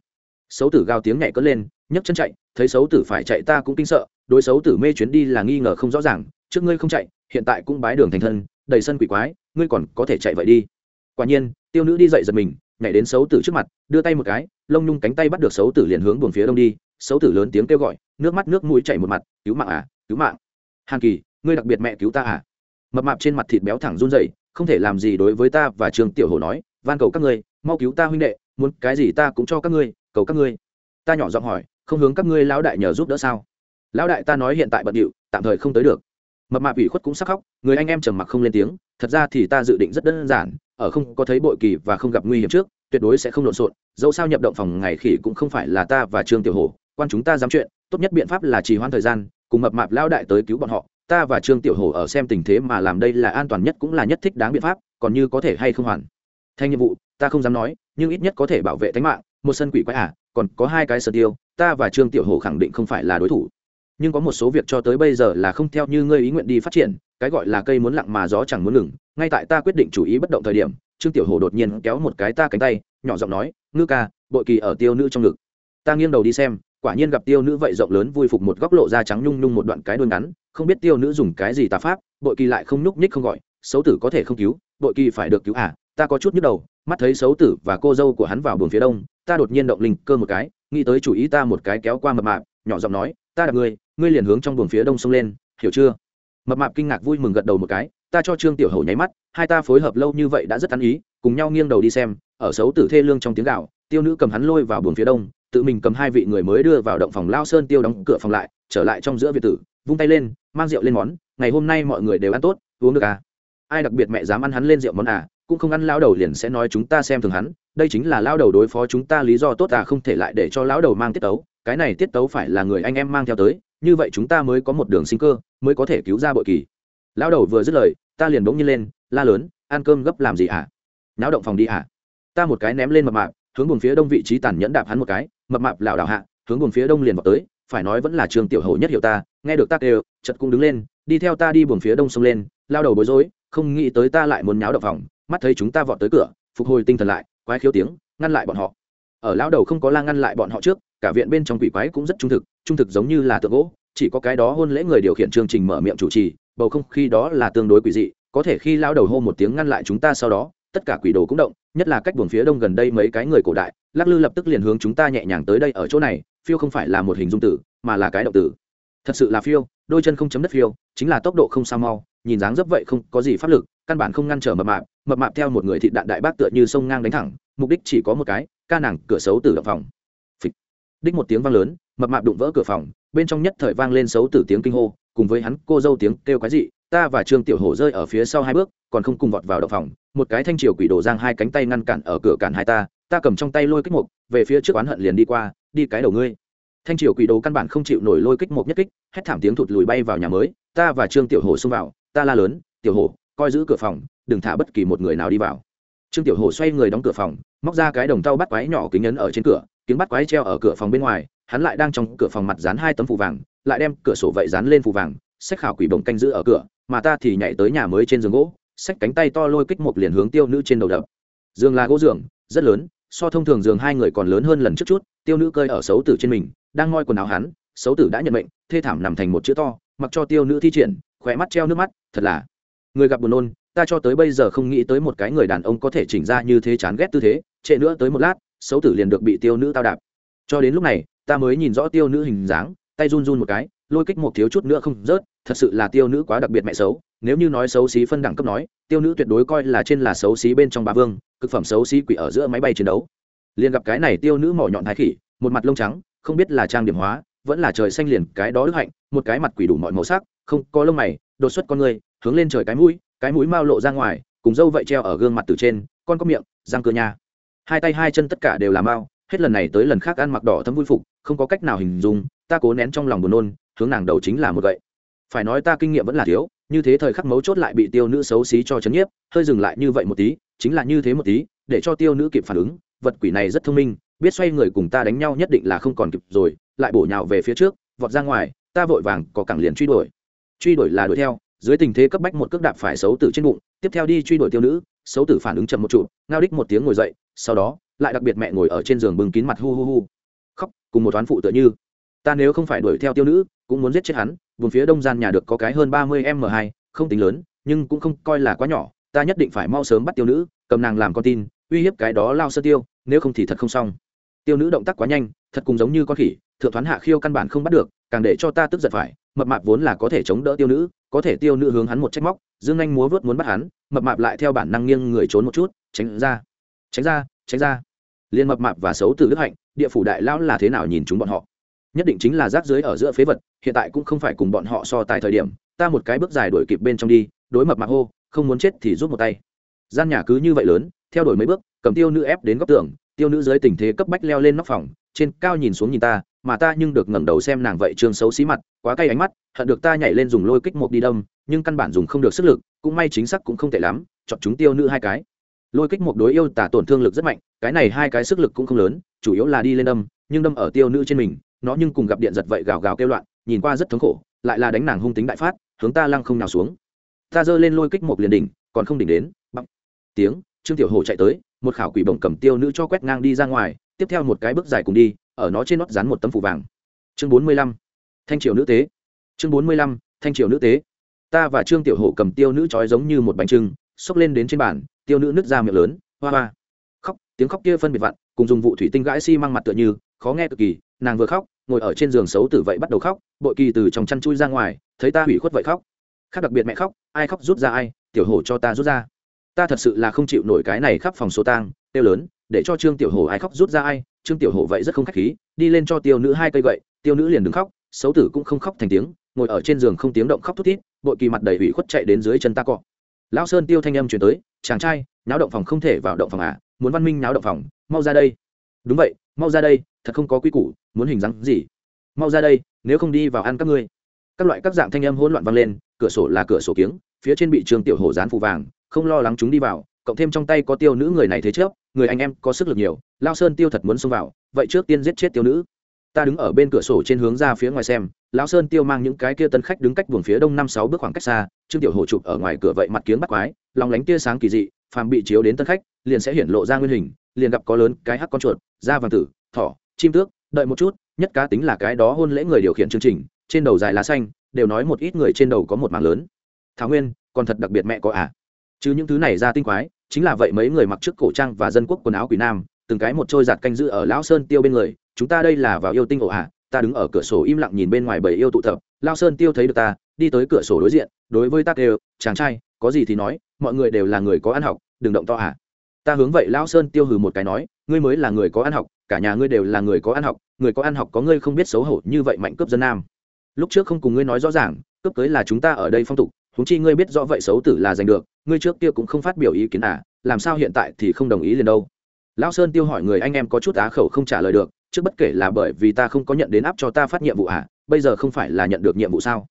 Xấu tử gào tiếng nhảy cất lên, nhấc chân chạy, thấy xấu tử phải chạy ta cũng kinh sợ, đối xấu tử mê chuyến đi là nghi ngờ không rõ ràng, trước ngươi không chạy, hiện tại cũng bái đường thành thân, đầy sân quỷ quái, ngươi còn có thể chạy vậy đi. Quả nhiên, tiêu nữ đi dậy giật mình, nhảy đến xấu tử trước mặt, đưa tay một cái, lông nhung cánh tay bắt được xấu tử liền hướng buồng phía đông đi, xấu tử lớn tiếng kêu gọi, nước mắt nước mũi chảy một mặt, cứu mạng à cứu mạng. Hàn kỳ, ngươi đặc biệt mẹ cứu ta à? Mập mạp trên mặt thịt béo thẳng run dậy không thể làm gì đối với ta, và trường tiểu hồ nói van cầu các ngươi, mau cứu ta huynh đệ, muốn cái gì ta cũng cho các ngươi, cầu các ngươi. Ta nhỏ giọng hỏi, không hướng các ngươi lão đại nhờ giúp đỡ sao? Lão đại ta nói hiện tại bận điệu, tạm thời không tới được. Mập mạp ủy khuất cũng sắc khóc, người anh em trầm mặc không lên tiếng, thật ra thì ta dự định rất đơn giản, ở không có thấy bội kỳ và không gặp nguy hiểm trước, tuyệt đối sẽ không lộn xộn, dẫu sao nhập động phòng ngày khỉ cũng không phải là ta và trương tiểu hồ quan chúng ta dám chuyện, tốt nhất biện pháp là trì hoãn thời gian, cùng mập mạp lao đại tới cứu bọn họ, ta và trương tiểu hồ ở xem tình thế mà làm đây là an toàn nhất cũng là nhất thích đáng biện pháp, còn như có thể hay không hoàn thành nhiệm vụ, ta không dám nói, nhưng ít nhất có thể bảo vệ tính mạng, một sân quỷ quái à còn có hai cái sở tiêu, ta và trương tiểu hồ khẳng định không phải là đối thủ. Nhưng có một số việc cho tới bây giờ là không theo như ngươi ý nguyện đi phát triển, cái gọi là cây muốn lặng mà gió chẳng muốn ngừng, ngay tại ta quyết định chủ ý bất động thời điểm, trương tiểu hồ đột nhiên kéo một cái ta cánh tay, nhỏ giọng nói, ngư ca, bội kỳ ở tiêu nữ trong ngực. Ta nghiêng đầu đi xem, quả nhiên gặp tiêu nữ vậy rộng lớn vui phục một góc lộ da trắng nhung nhung một đoạn cái đuôi ngắn, không biết tiêu nữ dùng cái gì tà pháp, bội kỳ lại không nhúc nhích không gọi, xấu tử có thể không cứu, bội kỳ phải được cứu à ta có chút nhức đầu, mắt thấy xấu tử và cô dâu của hắn vào buồng phía đông, ta đột nhiên động linh cơ một cái, nghĩ tới chủ ý ta một cái kéo qua mập mạp, nhỏ giọng nói, ta đặt ngươi ngươi liền hướng trong buồng phía đông xông lên, hiểu chưa? Mập mạp kinh ngạc vui mừng gật đầu một cái, ta cho trương tiểu hầu nháy mắt, hai ta phối hợp lâu như vậy đã rất ăn ý, cùng nhau nghiêng đầu đi xem, ở xấu tử thê lương trong tiếng gạo, tiêu nữ cầm hắn lôi vào buồng phía đông, tự mình cầm hai vị người mới đưa vào động phòng lao sơn tiêu đóng cửa phòng lại, trở lại trong giữa việt tử, vung tay lên, mang rượu lên món, ngày hôm nay mọi người đều ăn tốt, uống được à? Ai đặc biệt mẹ dám ăn hắn lên rượu món à? Cũng không ăn lao đầu liền sẽ nói chúng ta xem thường hắn, đây chính là lao đầu đối phó chúng ta lý do tốt à không thể lại để cho lão đầu mang tiết tấu, cái này tiết tấu phải là người anh em mang theo tới, như vậy chúng ta mới có một đường sinh cơ, mới có thể cứu ra bội kỳ lao đầu vừa dứt lời, ta liền bỗng nhiên lên, la lớn, ăn cơm gấp làm gì ạ à? náo động phòng đi ạ à? ta một cái ném lên mập mạp, hướng buồng phía đông vị trí tàn nhẫn đạp hắn một cái, mập mạp lảo đảo hạ, hướng buồng phía đông liền vào tới, phải nói vẫn là trường tiểu hầu nhất hiểu ta, nghe được ta đều chật cũng đứng lên, đi theo ta đi buồng phía đông xông lên, lao đầu bối rối, không nghĩ tới ta lại muốn nháo động phòng mắt thấy chúng ta vọt tới cửa, phục hồi tinh thần lại, quái khiếu tiếng, ngăn lại bọn họ. Ở lão đầu không có la ngăn lại bọn họ trước, cả viện bên trong quỷ quái cũng rất trung thực trung thực giống như là tượng gỗ, chỉ có cái đó hôn lễ người điều khiển chương trình mở miệng chủ trì, bầu không khí đó là tương đối quỷ dị, có thể khi lão đầu hô một tiếng ngăn lại chúng ta sau đó, tất cả quỷ đồ cũng động, nhất là cách buồng phía đông gần đây mấy cái người cổ đại, lắc lư lập tức liền hướng chúng ta nhẹ nhàng tới đây ở chỗ này, phiêu không phải là một hình dung tử, mà là cái động tử. Thật sự là phiêu, đôi chân không chấm đất phiêu, chính là tốc độ không sao mau, nhìn dáng dấp vậy không có gì pháp lực, căn bản không ngăn trở mập mạp mập mạp theo một người thịt đạn đại bác tựa như sông ngang đánh thẳng, mục đích chỉ có một cái, ca nàng cửa xấu tử động phòng Phịch. đích một tiếng vang lớn, mập mạp đụng vỡ cửa phòng, bên trong nhất thời vang lên xấu tử tiếng kinh hô, cùng với hắn cô dâu tiếng kêu cái gì ta và trương tiểu hổ rơi ở phía sau hai bước, còn không cùng vọt vào động phòng, một cái thanh triều quỷ đồ giang hai cánh tay ngăn cản ở cửa cản hai ta ta cầm trong tay lôi kích mục, về phía trước oán hận liền đi qua, đi cái đầu ngươi thanh triều quỷ đồ căn bản không chịu nổi lôi kích mục nhất kích, hét thảm tiếng thụt lùi bay vào nhà mới, ta và trương tiểu hổ xông vào, ta la lớn, tiểu hổ, coi giữ cửa phòng đừng thả bất kỳ một người nào đi vào. Trương tiểu hổ xoay người đóng cửa phòng, móc ra cái đồng tau bắt quái nhỏ kính nhấn ở trên cửa, kính bắt quái treo ở cửa phòng bên ngoài, hắn lại đang trong cửa phòng mặt dán hai tấm phù vàng, lại đem cửa sổ vậy dán lên phù vàng, sách khảo quỷ bồng canh giữ ở cửa, mà ta thì nhảy tới nhà mới trên giường gỗ, sách cánh tay to lôi kích một liền hướng tiêu nữ trên đầu đập. Giường là gỗ giường, rất lớn, so thông thường giường hai người còn lớn hơn lần trước chút, tiêu nữ cơi ở xấu tử trên mình, đang ngoi quần áo hắn, xấu tử đã nhận mệnh, thê thảm nằm thành một chữ to, mặc cho tiêu nữ thi triển, khỏe mắt treo nước mắt, thật là, người gặp buồn nôn ta cho tới bây giờ không nghĩ tới một cái người đàn ông có thể chỉnh ra như thế chán ghét tư thế, trễ nữa tới một lát, xấu tử liền được bị tiêu nữ tao đạp. Cho đến lúc này, ta mới nhìn rõ tiêu nữ hình dáng, tay run run một cái, lôi kích một thiếu chút nữa không rớt, thật sự là tiêu nữ quá đặc biệt mẹ xấu. Nếu như nói xấu xí phân đẳng cấp nói, tiêu nữ tuyệt đối coi là trên là xấu xí bên trong bà vương, cực phẩm xấu xí quỷ ở giữa máy bay chiến đấu. Liền gặp cái này tiêu nữ mỏ nhọn thái khỉ, một mặt lông trắng, không biết là trang điểm hóa, vẫn là trời xanh liền cái đó đức hạnh, một cái mặt quỷ đủ mọi màu sắc, không có lông mày, đột xuất con người, hướng lên trời cái mũi cái mũi mau lộ ra ngoài, cùng dâu vậy treo ở gương mặt từ trên, con có miệng, răng cơ nha hai tay hai chân tất cả đều là mau hết lần này tới lần khác ăn mặc đỏ thấm vui phục, không có cách nào hình dung, ta cố nén trong lòng buồn nôn, hướng nàng đầu chính là một gậy. Phải nói ta kinh nghiệm vẫn là thiếu, như thế thời khắc mấu chốt lại bị tiêu nữ xấu xí cho chấn nhiếp, hơi dừng lại như vậy một tí, chính là như thế một tí, để cho tiêu nữ kịp phản ứng, vật quỷ này rất thông minh, biết xoay người cùng ta đánh nhau nhất định là không còn kịp rồi, lại bổ nhào về phía trước, vọt ra ngoài, ta vội vàng có cẳng liền truy đuổi. Truy đuổi là đuổi theo dưới tình thế cấp bách một cước đạp phải xấu tử trên bụng, tiếp theo đi truy đuổi tiêu nữ, xấu tử phản ứng chậm một trụ ngao đích một tiếng ngồi dậy, sau đó, lại đặc biệt mẹ ngồi ở trên giường bưng kín mặt hu hu hu. Khóc, cùng một toán phụ tựa như. Ta nếu không phải đuổi theo tiêu nữ, cũng muốn giết chết hắn, vùng phía đông gian nhà được có cái hơn ba mươi m hai, không tính lớn, nhưng cũng không coi là quá nhỏ, ta nhất định phải mau sớm bắt tiêu nữ, cầm nàng làm con tin, uy hiếp cái đó lao sơ tiêu, nếu không thì thật không xong. Tiêu nữ động tác quá nhanh, thật cùng giống như con khỉ, thượng thoán hạ khiêu căn bản không bắt được, càng để cho ta tức giận phải, mập mạp vốn là có thể chống đỡ tiêu nữ có thể tiêu nữ hướng hắn một trách móc, dương anh múa vớt muốn bắt hắn, mập mạp lại theo bản năng nghiêng người trốn một chút, tránh ra tránh ra tránh ra. Liên mập mạp và xấu từ đức hạnh, địa phủ đại lão là thế nào nhìn chúng bọn họ? Nhất định chính là rác dưới ở giữa phế vật, hiện tại cũng không phải cùng bọn họ so tài thời điểm, ta một cái bước dài đuổi kịp bên trong đi, đối mập mạp hô, không muốn chết thì rút một tay. Gian nhà cứ như vậy lớn, theo đuổi mấy bước, cầm tiêu nữ ép đến góc tường, tiêu nữ dưới tình thế cấp bách leo lên nóc phòng, trên cao nhìn xuống nhìn ta mà ta nhưng được ngẩng đầu xem nàng vậy trương xấu xí mặt, quá cay ánh mắt, hận được ta nhảy lên dùng lôi kích một đi đâm, nhưng căn bản dùng không được sức lực, cũng may chính xác cũng không tệ lắm, chọn chúng tiêu nữ hai cái. Lôi kích một đối yêu tả tổn thương lực rất mạnh, cái này hai cái sức lực cũng không lớn, chủ yếu là đi lên đâm, nhưng đâm ở tiêu nữ trên mình, nó nhưng cùng gặp điện giật vậy gào gào kêu loạn, nhìn qua rất thống khổ, lại là đánh nàng hung tính đại phát, hướng ta lăng không nào xuống. Ta giơ lên lôi kích một liền đỉnh, còn không đỉnh đến bằng tiếng, trương tiểu hồ chạy tới, một khảo quỷ bổng cầm tiêu nữ cho quét ngang đi ra ngoài tiếp theo một cái bước dài cùng đi, ở nó trên nót dán một tấm phủ vàng. Chương bốn mươi lăm, thanh triều nữ tế. Chương bốn mươi lăm, thanh triều nữ tế. Ta và trương tiểu hổ cầm tiêu nữ trói giống như một bánh trưng, xốc lên đến trên bàn, tiêu nữ nứt ra miệng lớn, hoa hoa. Khóc, tiếng khóc kia phân biệt vặn, cùng dùng vụ thủy tinh gãi xi、si、măng mặt tựa như, khó nghe cực kỳ, nàng vừa khóc, ngồi ở trên giường xấu tử vậy bắt đầu khóc, bội kỳ từ trong chăn chui ra ngoài, thấy ta hủy khuất vậy khóc. Khác đặc biệt mẹ khóc, ai khóc rút ra ai, tiểu hổ cho ta rút ra. Ta thật sự là không chịu nổi cái này khắp phòng số tang, tiêu lớn để cho trương tiểu hổ ai khóc rút ra ai, trương tiểu hổ vậy rất không khách khí, đi lên cho tiêu nữ hai cây gậy, tiêu nữ liền đứng khóc, xấu tử cũng không khóc thành tiếng, ngồi ở trên giường không tiếng động khóc thút thít, bội kỳ mặt đầy ủy khuất chạy đến dưới chân ta cọ. Lão sơn tiêu thanh âm chuyển tới, chàng trai, náo động phòng không thể vào động phòng à muốn văn minh náo động phòng, mau ra đây. Đúng vậy, mau ra đây, thật không có quy củ, muốn hình dáng gì? Mau ra đây, nếu không đi vào ăn các ngươi. Các loại các dạng thanh âm hỗn loạn vang lên, cửa sổ là cửa sổ kiếng, phía trên bị trường tiểu hổ dán phù vàng, không lo lắng chúng đi vào cộng thêm trong tay có tiêu nữ người này thế trước, người anh em có sức lực nhiều, lao sơn tiêu thật muốn xông vào, vậy trước tiên giết chết tiêu nữ. Ta đứng ở bên cửa sổ trên hướng ra phía ngoài xem lão sơn tiêu mang những cái kia tân khách đứng cách buồng phía đông năm sáu bước khoảng cách xa, trương tiểu hồ chụp ở ngoài cửa vậy mặt kiến bắt quái, lòng lánh tia sáng kỳ dị, phàm bị chiếu đến tân khách, liền sẽ hiển lộ ra nguyên hình, liền gặp có lớn cái hắc con chuột, da vàng tử, thỏ, chim tước, đợi một chút, nhất cá tính là cái đó hôn lễ người điều khiển chương trình, trên đầu dài lá xanh, đều nói một ít người trên đầu có một mảng lớn. Thảo nguyên, còn thật đặc biệt mẹ có à? Chứ những thứ này ra tinh quái chính là vậy mấy người mặc trước cổ trang và dân quốc quần áo quỷ nam, từng cái một trôi giạt canh giữ ở lão sơn tiêu bên người, chúng ta đây là vào yêu tinh ổ ạ, ta đứng ở cửa sổ im lặng nhìn bên ngoài bầy yêu tụ tập lao sơn tiêu thấy được ta, đi tới cửa sổ đối diện, đối với ta đều chàng trai, có gì thì nói, mọi người đều là người có ăn học, đừng động to ạ. Ta hướng vậy lao sơn tiêu hừ một cái nói, ngươi mới là người có ăn học, cả nhà ngươi đều là người có ăn học, người có ăn học có ngươi không biết xấu hổ như vậy mạnh cướp dân nam. Lúc trước không cùng ngươi nói rõ ràng, cướp cưới là chúng ta ở đây phong tục húng chi ngươi biết rõ vậy xấu tử là giành được, ngươi trước kia cũng không phát biểu ý kiến à làm sao hiện tại thì không đồng ý liền đâu? Lão sơn tiêu hỏi người anh em có chút á khẩu không trả lời được, trước bất kể là bởi vì ta không có nhận đến áp cho ta phát nhiệm vụ à bây giờ không phải là nhận được nhiệm vụ sao?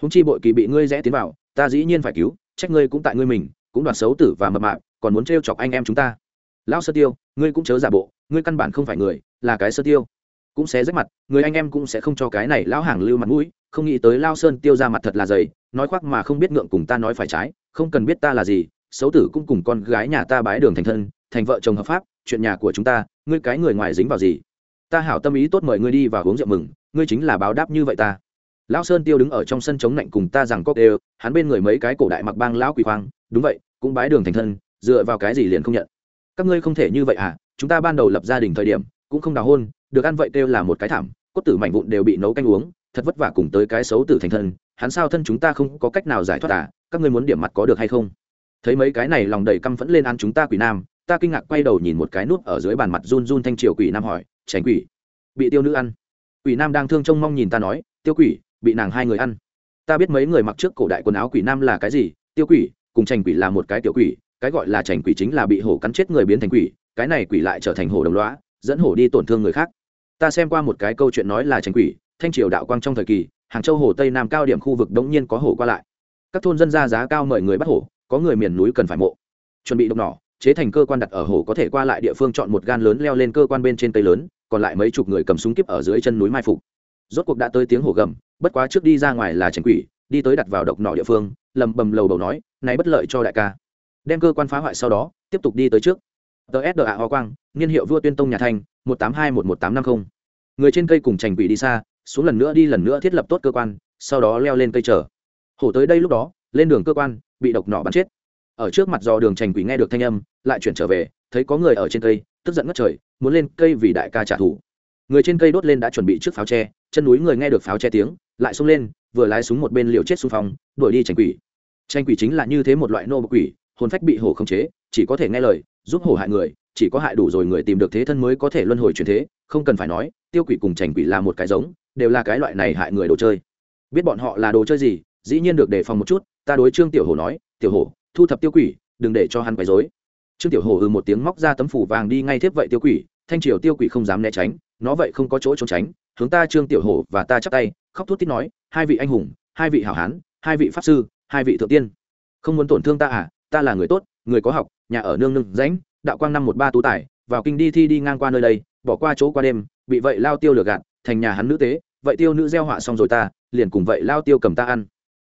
Húng chi bội kỳ bị ngươi rẽ tiến vào, ta dĩ nhiên phải cứu, trách ngươi cũng tại ngươi mình, cũng đoạt xấu tử và mập mạp, còn muốn trêu chọc anh em chúng ta. Lão sơ tiêu, ngươi cũng chớ giả bộ, ngươi căn bản không phải người, là cái sơ tiêu. Cũng sẽ rách mặt, người anh em cũng sẽ không cho cái này lão hàng lưu mặt mũi, không nghĩ tới lao sơn tiêu ra mặt thật là dày nói khoác mà không biết ngượng cùng ta nói phải trái, không cần biết ta là gì, xấu tử cũng cùng con gái nhà ta bái đường thành thân, thành vợ chồng hợp pháp, chuyện nhà của chúng ta, ngươi cái người ngoài dính vào gì? Ta hảo tâm ý tốt mời ngươi đi và uống rượu mừng, ngươi chính là báo đáp như vậy ta. Lão sơn tiêu đứng ở trong sân chống lạnh cùng ta rằng cóc đều, hắn bên người mấy cái cổ đại mặc bang lão quỷ khoang, đúng vậy, cũng bái đường thành thân, dựa vào cái gì liền không nhận? Các ngươi không thể như vậy à chúng ta ban đầu lập gia đình thời điểm, cũng không đào hôn, được ăn vậy kêu là một cái thảm, cốt tử mảnh vụn đều bị nấu canh uống, thật vất vả cùng tới cái xấu tử thành thân hắn sao thân chúng ta không có cách nào giải thoát à các ngươi muốn điểm mặt có được hay không? Thấy mấy cái này lòng đầy căm phẫn lên ăn chúng ta quỷ nam, ta kinh ngạc quay đầu nhìn một cái nút ở dưới bàn mặt run run thanh triều quỷ nam hỏi tránh quỷ, bị tiêu nữ ăn? Quỷ nam đang thương trông mong nhìn ta nói, tiêu quỷ, bị nàng hai người ăn. Ta biết mấy người mặc trước cổ đại quần áo quỷ nam là cái gì, tiêu quỷ, cùng trành quỷ là một cái tiểu quỷ, cái gọi là trành quỷ chính là bị hổ cắn chết người biến thành quỷ, cái này quỷ lại trở thành hổ đồng loá dẫn hổ đi tổn thương người khác. Ta xem qua một cái câu chuyện nói là trành quỷ, thanh triều đạo quang trong thời kỳ hàng châu hồ tây nam cao điểm khu vực đống nhiên có hổ qua lại. Các thôn dân ra giá cao mời người bắt hổ có người miền núi cần phải mộ. Chuẩn bị độc nỏ, chế thành cơ quan đặt ở hồ có thể qua lại địa phương chọn một gan lớn leo lên cơ quan bên trên cây lớn, còn lại mấy chục người cầm súng kíp ở dưới chân núi mai phục. Rốt cuộc đã tới tiếng hổ gầm, bất quá trước đi ra ngoài là tránh quỷ, đi tới đặt vào độc nỏ địa phương, lầm bầm lầu đầu nói, này bất lợi cho đại ca. Đem cơ quan phá hoại sau đó, tiếp tục đi tới trước. Tờ sda hoa quang, niên hiệu vua tuyên tông nhà thanh một tám hai một một tám năm không. người trên cây cùng trành quỷ đi xa xuống lần nữa đi lần nữa thiết lập tốt cơ quan, sau đó leo lên cây chờ. Hổ tới đây lúc đó, lên đường cơ quan, bị độc nỏ bắn chết. Ở trước mặt do đường trành quỷ nghe được thanh âm, lại chuyển trở về, thấy có người ở trên cây, tức giận ngất trời, muốn lên cây vì đại ca trả thù. Người trên cây đốt lên đã chuẩn bị trước pháo tre, chân núi người nghe được pháo tre tiếng, lại xông lên, vừa lái súng một bên liều chết xung phong, đuổi đi trành quỷ. Tranh quỷ chính là như thế một loại nô bộc quỷ, hồn phách bị hổ khống chế, chỉ có thể nghe lời, giúp hổ hại người, chỉ có hại đủ rồi người tìm được thế thân mới có thể luân hồi chuyển thế, không cần phải nói, tiêu quỷ cùng trành quỷ là một cái giống đều là cái loại này hại người đồ chơi. Biết bọn họ là đồ chơi gì, dĩ nhiên được đề phòng một chút, ta đối trương tiểu hổ nói, tiểu hổ, thu thập tiêu quỷ, đừng để cho hắn quấy rối. Trương tiểu hổ ừ một tiếng móc ra tấm phủ vàng đi ngay tiếp vậy tiêu quỷ, thanh triều tiêu quỷ không dám né tránh, nó vậy không có chỗ trốn tránh, hướng ta trương tiểu hổ và ta chắp tay, khóc thút tít nói, hai vị anh hùng, hai vị hảo hán, hai vị pháp sư, hai vị thượng tiên. Không muốn tổn thương ta à ta là người tốt, người có học, nhà ở nương nương rãnh, đạo quang năm một ba tú tài, vào kinh đi thi đi ngang qua nơi đây, bỏ qua chỗ qua đêm, bị vậy lao tiêu lừa gạt, thành nhà hắn nữ tế vậy tiêu nữ gieo họa xong rồi ta, liền cùng vậy lao tiêu cầm ta ăn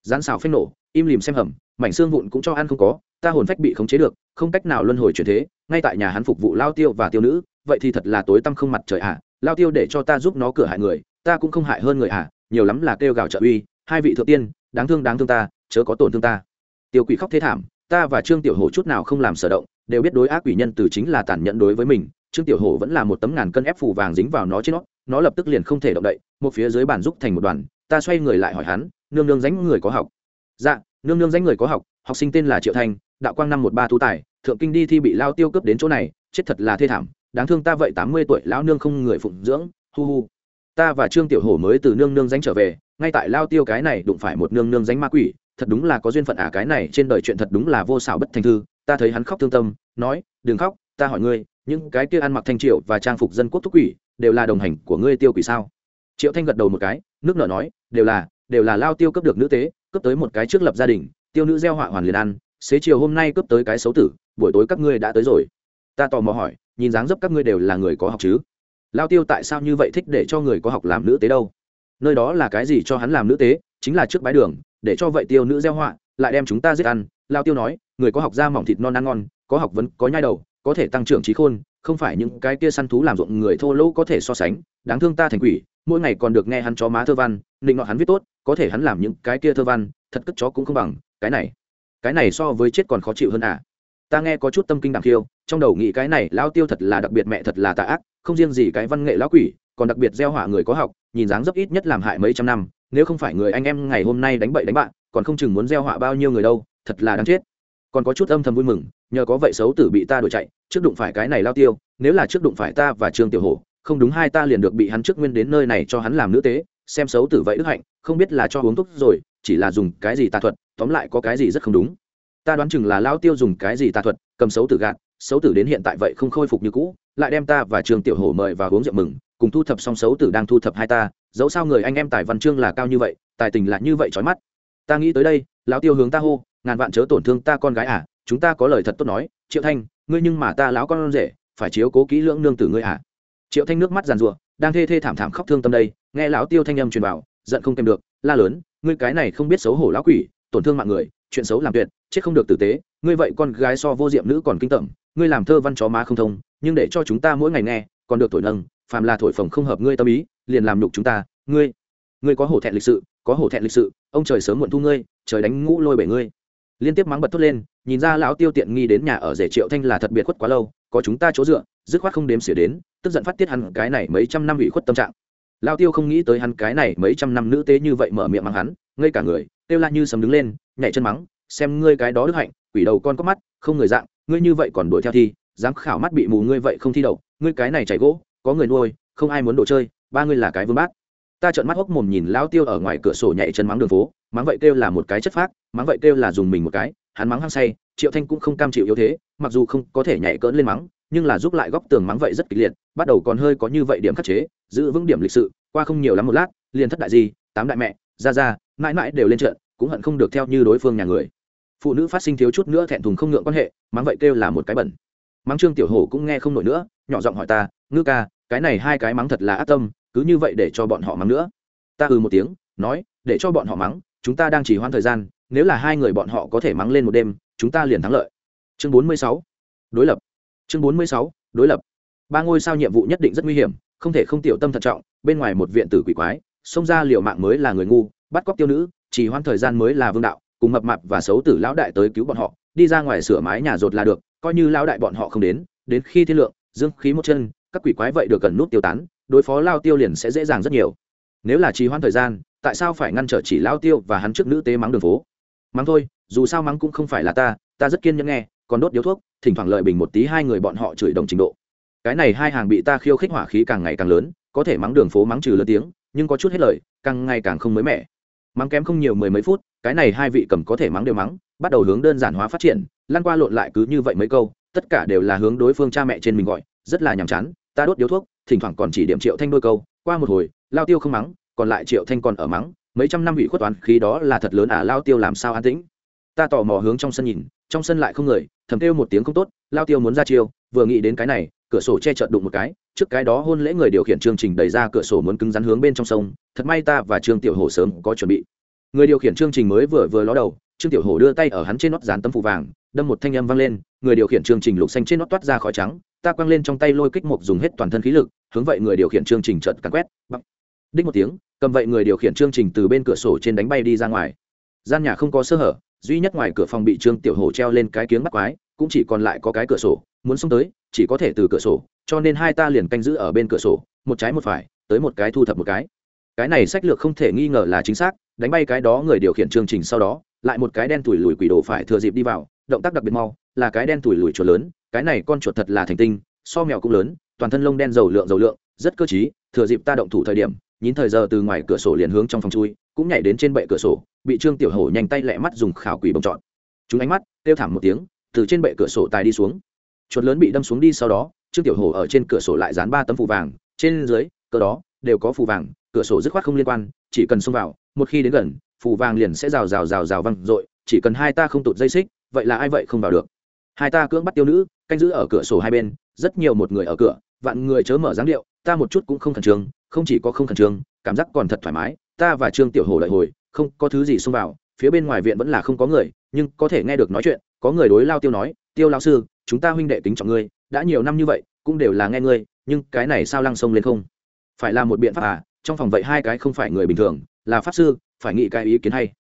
rán xào phanh nổ, im lìm xem hầm, mảnh xương vụn cũng cho ăn không có, ta hồn phách bị khống chế được, không cách nào luân hồi chuyển thế, ngay tại nhà hắn phục vụ lao tiêu và tiêu nữ, vậy thì thật là tối tăm không mặt trời ạ à. lao tiêu để cho ta giúp nó cửa hại người, ta cũng không hại hơn người ạ à. nhiều lắm là kêu gào trợ uy, hai vị thượng tiên, đáng thương đáng thương ta, chớ có tổn thương ta tiêu quỷ khóc thế thảm, ta và trương tiểu hổ chút nào không làm sở động, đều biết đối ác quỷ nhân từ chính là tàn nhẫn đối với mình, trương tiểu hổ vẫn là một tấm ngàn cân ép phủ vàng dính vào nó trên nó nó lập tức liền không thể động đậy, một phía dưới bàn giúp thành một đoàn, ta xoay người lại hỏi hắn, nương nương dánh người có học? Dạ nương nương dánh người có học học sinh tên là triệu thanh đạo quang năm một ba tú tài, thượng kinh đi thi bị lao tiêu cướp đến chỗ này, chết thật là thê thảm, đáng thương ta vậy tám mươi tuổi, lão nương không người phụng dưỡng, hu hu. Ta và trương tiểu hổ mới từ nương nương dánh trở về, ngay tại lao tiêu cái này đụng phải một nương nương dánh ma quỷ, thật đúng là có duyên phận ả à cái này trên đời chuyện thật đúng là vô xảo bất thành thư, ta thấy hắn khóc thương tâm, nói, đừng khóc, ta hỏi ngươi, những cái kia ăn mặc thanh triệu và trang phục dân quốc thúc quỷ đều là đồng hành của ngươi tiêu quỷ sao? Triệu thanh gật đầu một cái, nước nợ nói, đều là đều là lao tiêu cấp được nữ tế, cướp tới một cái trước lập gia đình, tiêu nữ gieo họa hoàn liền ăn, xế chiều hôm nay cướp tới cái xấu tử, buổi tối các ngươi đã tới rồi. Ta tò mò hỏi, nhìn dáng dấp các ngươi đều là người có học chứ? Lao tiêu tại sao như vậy thích để cho người có học làm nữ tế đâu? Nơi đó là cái gì cho hắn làm nữ tế, chính là trước bái đường, để cho vậy tiêu nữ gieo họa, lại đem chúng ta giết ăn. Lao tiêu nói, người có học ra mỏng thịt non ăn ngon, có học vấn, có nhai đầu, có thể tăng trưởng trí khôn không phải những cái kia săn thú làm ruộng người thô lỗ có thể so sánh, đáng thương ta thành quỷ, mỗi ngày còn được nghe hắn chó má thơ văn định nọ hắn viết tốt, có thể hắn làm những cái kia thơ văn, thật cất chó cũng không bằng, cái này cái này so với chết còn khó chịu hơn à. Ta nghe có chút tâm kinh đằng khiêu trong đầu nghĩ cái này lao tiêu thật là đặc biệt mẹ thật là tà ác, không riêng gì cái văn nghệ lão quỷ, còn đặc biệt gieo hỏa người có học, nhìn dáng dấp ít nhất làm hại mấy trăm năm, nếu không phải người anh em ngày hôm nay đánh bậy đánh bạn, còn không chừng muốn gieo họa bao nhiêu người đâu, thật là đáng chết. Còn có chút âm thầm vui mừng, nhờ có vậy xấu tử bị ta đuổi chạy trước đụng phải cái này lao tiêu, nếu là trước đụng phải ta và trương tiểu hổ, không đúng hai ta liền được bị hắn trước nguyên đến nơi này cho hắn làm nữ tế, xem xấu tử vậy đức hạnh, không biết là cho uống thuốc rồi, chỉ là dùng cái gì tà thuật, tóm lại có cái gì rất không đúng. Ta đoán chừng là lao tiêu dùng cái gì tà thuật, cầm xấu tử gạt, xấu tử đến hiện tại vậy không khôi phục như cũ, lại đem ta và trường tiểu hổ mời vào uống rượu mừng, cùng thu thập xong xấu tử đang thu thập hai ta, dẫu sao người anh em tài văn chương là cao như vậy, tài tình là như vậy trói mắt. Ta nghĩ tới đây lão tiêu hướng ta hô, ngàn vạn chớ tổn thương ta con gái à chúng ta có lời thật tốt nói, triệu thanh ngươi nhưng mà ta lão con rể phải chiếu cố kỹ lưỡng nương tử ngươi hả? triệu thanh nước mắt giàn rủa, đang thê thê thảm thảm khóc thương tâm đây nghe lão tiêu thanh âm truyền vào giận không kèm được la lớn ngươi cái này không biết xấu hổ lão quỷ tổn thương mạng người chuyện xấu làm tuyệt chết không được tử tế ngươi vậy con gái so vô diệm nữ còn kinh tởm ngươi làm thơ văn chó má không thông nhưng để cho chúng ta mỗi ngày nghe còn được thổi nâng phàm là thổi phồng không hợp ngươi tâm ý liền làm nhục chúng ta ngươi ngươi có hổ thẹn lịch sự có hổ thẹn lịch sự ông trời sớm muộn thu ngươi trời đánh ngũ lôi bể ngươi liên tiếp mắng bật thốt lên, nhìn ra lão tiêu tiện nghi đến nhà ở rể triệu thanh là thật biệt khuất quá lâu, có chúng ta chỗ dựa, dứt khoát không đếm xỉa đến, tức giận phát tiết hắn cái này mấy trăm năm ủy khuất tâm trạng. Lão tiêu không nghĩ tới hắn cái này mấy trăm năm nữ tế như vậy mở miệng mắng hắn, ngây cả người tiêu la như sầm đứng lên, nhảy chân mắng, xem ngươi cái đó đức hạnh, quỷ đầu con có mắt, không người dạng, ngươi như vậy còn đuổi theo thi, dám khảo mắt bị mù ngươi vậy không thi đậu, ngươi cái này chảy gỗ, có người nuôi, không ai muốn đồ chơi, ba ngươi là cái vương bát ta trợn mắt hốc mồm nhìn lão tiêu ở ngoài cửa sổ nhảy chân mắng đường phố, mắng vậy kêu là một cái chất phác mắng vậy kêu là dùng mình một cái, hắn mắng hăng say, triệu thanh cũng không cam chịu yếu thế, mặc dù không có thể nhảy cỡn lên mắng, nhưng là giúp lại góc tường mắng vậy rất kịch liệt, bắt đầu còn hơi có như vậy điểm khắc chế, giữ vững điểm lịch sự, qua không nhiều lắm một lát, liền thất đại gì tám đại mẹ ra ra mãi mãi đều lên trận, cũng hận không được theo như đối phương nhà người. Phụ nữ phát sinh thiếu chút nữa thẹn thùng không ngượng quan hệ, mắng vậy kêu là một cái bẩn. Mắng trương tiểu hổ cũng nghe không nổi nữa, nhỏ giọng hỏi ta, ngư ca, cái này hai cái mắng thật là ác tâm, cứ như vậy để cho bọn họ mắng nữa. Ta ừ một tiếng, nói, để cho bọn họ mắng, chúng ta đang chỉ hoãn thời gian nếu là hai người bọn họ có thể mắng lên một đêm, chúng ta liền thắng lợi. Chương bốn mươi sáu, đối lập. Chương bốn mươi sáu, đối lập. Ba ngôi sao nhiệm vụ nhất định rất nguy hiểm, không thể không tiểu tâm thận trọng, bên ngoài một viện tử quỷ quái, xông ra liều mạng mới là người ngu, bắt cóc tiêu nữ chỉ hoãn thời gian mới là vương đạo, cùng mập mạp và xấu tử lão đại tới cứu bọn họ, đi ra ngoài sửa mái nhà rột là được, coi như lão đại bọn họ không đến đến khi thiên lượng, dương khí một chân, các quỷ quái vậy được cần nút tiêu tán, đối phó lao tiêu liền sẽ dễ dàng rất nhiều. Nếu là trì hoãn thời gian, tại sao phải ngăn trở chỉ lao tiêu và hắn trước nữ tế mắng đường phố? Mắng thôi, dù sao mắng cũng không phải là ta ta rất kiên nhẫn nghe, còn đốt điếu thuốc, thỉnh thoảng lợi bình một tí hai người bọn họ chửi đồng trình độ. Cái này hai hàng bị ta khiêu khích hỏa khí càng ngày càng lớn, có thể mắng đường phố mắng trừ lớn tiếng, nhưng có chút hết lời, càng ngày càng không mới mẻ. Mắng kém không nhiều mười mấy phút, cái này hai vị cầm có thể mắng đều mắng, bắt đầu hướng đơn giản hóa phát triển, lan qua lộn lại cứ như vậy mấy câu, tất cả đều là hướng đối phương cha mẹ trên mình gọi, rất là nhàm chán, ta đốt điếu thuốc, thỉnh thoảng còn chỉ điểm triệu thanh đôi câu, qua một hồi, lao tiêu không mắng, còn lại triệu thanh còn ở mắng mấy trăm năm bị khuất toán khí đó là thật lớn à lao tiêu làm sao an tĩnh? Ta tò mò hướng trong sân nhìn, trong sân lại không người, thầm kêu một tiếng không tốt, lao tiêu muốn ra chiêu, vừa nghĩ đến cái này, cửa sổ che chợt đụng một cái, trước cái đó hôn lễ người điều khiển chương trình đẩy ra cửa sổ muốn cứng rắn hướng bên trong sông, thật may ta và trương tiểu hồ sớm có chuẩn bị. Người điều khiển chương trình mới vừa vừa ló đầu, trương tiểu hồ đưa tay ở hắn trên nót dán tấm phụ vàng, đâm một thanh âm vang lên, người điều khiển chương trình lục xanh trên nót toát ra khói trắng, ta quăng lên trong tay lôi kích mục dùng hết toàn thân khí lực, hướng vậy người điều khiển chương trình chợt cắn quét bắp đích một tiếng, cầm vậy người điều khiển chương trình từ bên cửa sổ trên đánh bay đi ra ngoài. Gian nhà không có sơ hở, duy nhất ngoài cửa phòng bị trương tiểu hồ treo lên cái kiếng bắt quái, cũng chỉ còn lại có cái cửa sổ. Muốn xông tới, chỉ có thể từ cửa sổ, cho nên hai ta liền canh giữ ở bên cửa sổ, một trái một phải, tới một cái thu thập một cái. Cái này sách lược không thể nghi ngờ là chính xác, đánh bay cái đó người điều khiển chương trình sau đó, lại một cái đen tủi lùi quỷ đồ phải thừa dịp đi vào, động tác đặc biệt mau, là cái đen tủi lùi chuột lớn, cái này con chuột thật là thành tinh, so mèo cũng lớn, toàn thân lông đen dầu lượng dầu lượng, rất cơ t thừa dịp ta động thủ thời điểm nhín thời giờ từ ngoài cửa sổ liền hướng trong phòng chui, cũng nhảy đến trên bệ cửa sổ, bị trương tiểu hổ nhanh tay lẹ mắt dùng khảo quỷ bồng trọn chúng ánh mắt kêu thảm một tiếng, từ trên bệ cửa sổ tài đi xuống. Chuột lớn bị đâm xuống đi sau đó, trương tiểu hổ ở trên cửa sổ lại dán ba tấm phù vàng, trên dưới, cỡ đó, đều có phù vàng, cửa sổ dứt khoát không liên quan, chỉ cần xông vào, một khi đến gần, phù vàng liền sẽ rào rào rào rào văng r chỉ cần hai ta không tụt dây xích, vậy là ai vậy không vào được. Hai ta cưỡng bắt tiêu nữ, canh giữ ở cửa sổ hai bên, rất nhiều một người ở cửa, vạn người chớ mở dáng điệu, ta một chút cũng không khẩn trương không chỉ có không khẩn trương, cảm giác còn thật thoải mái, ta và trương tiểu hồ lợi hồi, không có thứ gì xông vào, phía bên ngoài viện vẫn là không có người, nhưng có thể nghe được nói chuyện, có người đối lao tiêu nói, tiêu lao sư, chúng ta huynh đệ tính trọng ngươi, đã nhiều năm như vậy, cũng đều là nghe ngươi, nhưng cái này sao lăng sông lên không? Phải là một biện pháp à trong phòng vậy hai cái không phải người bình thường, là pháp sư, phải nghĩ cái ý kiến hay.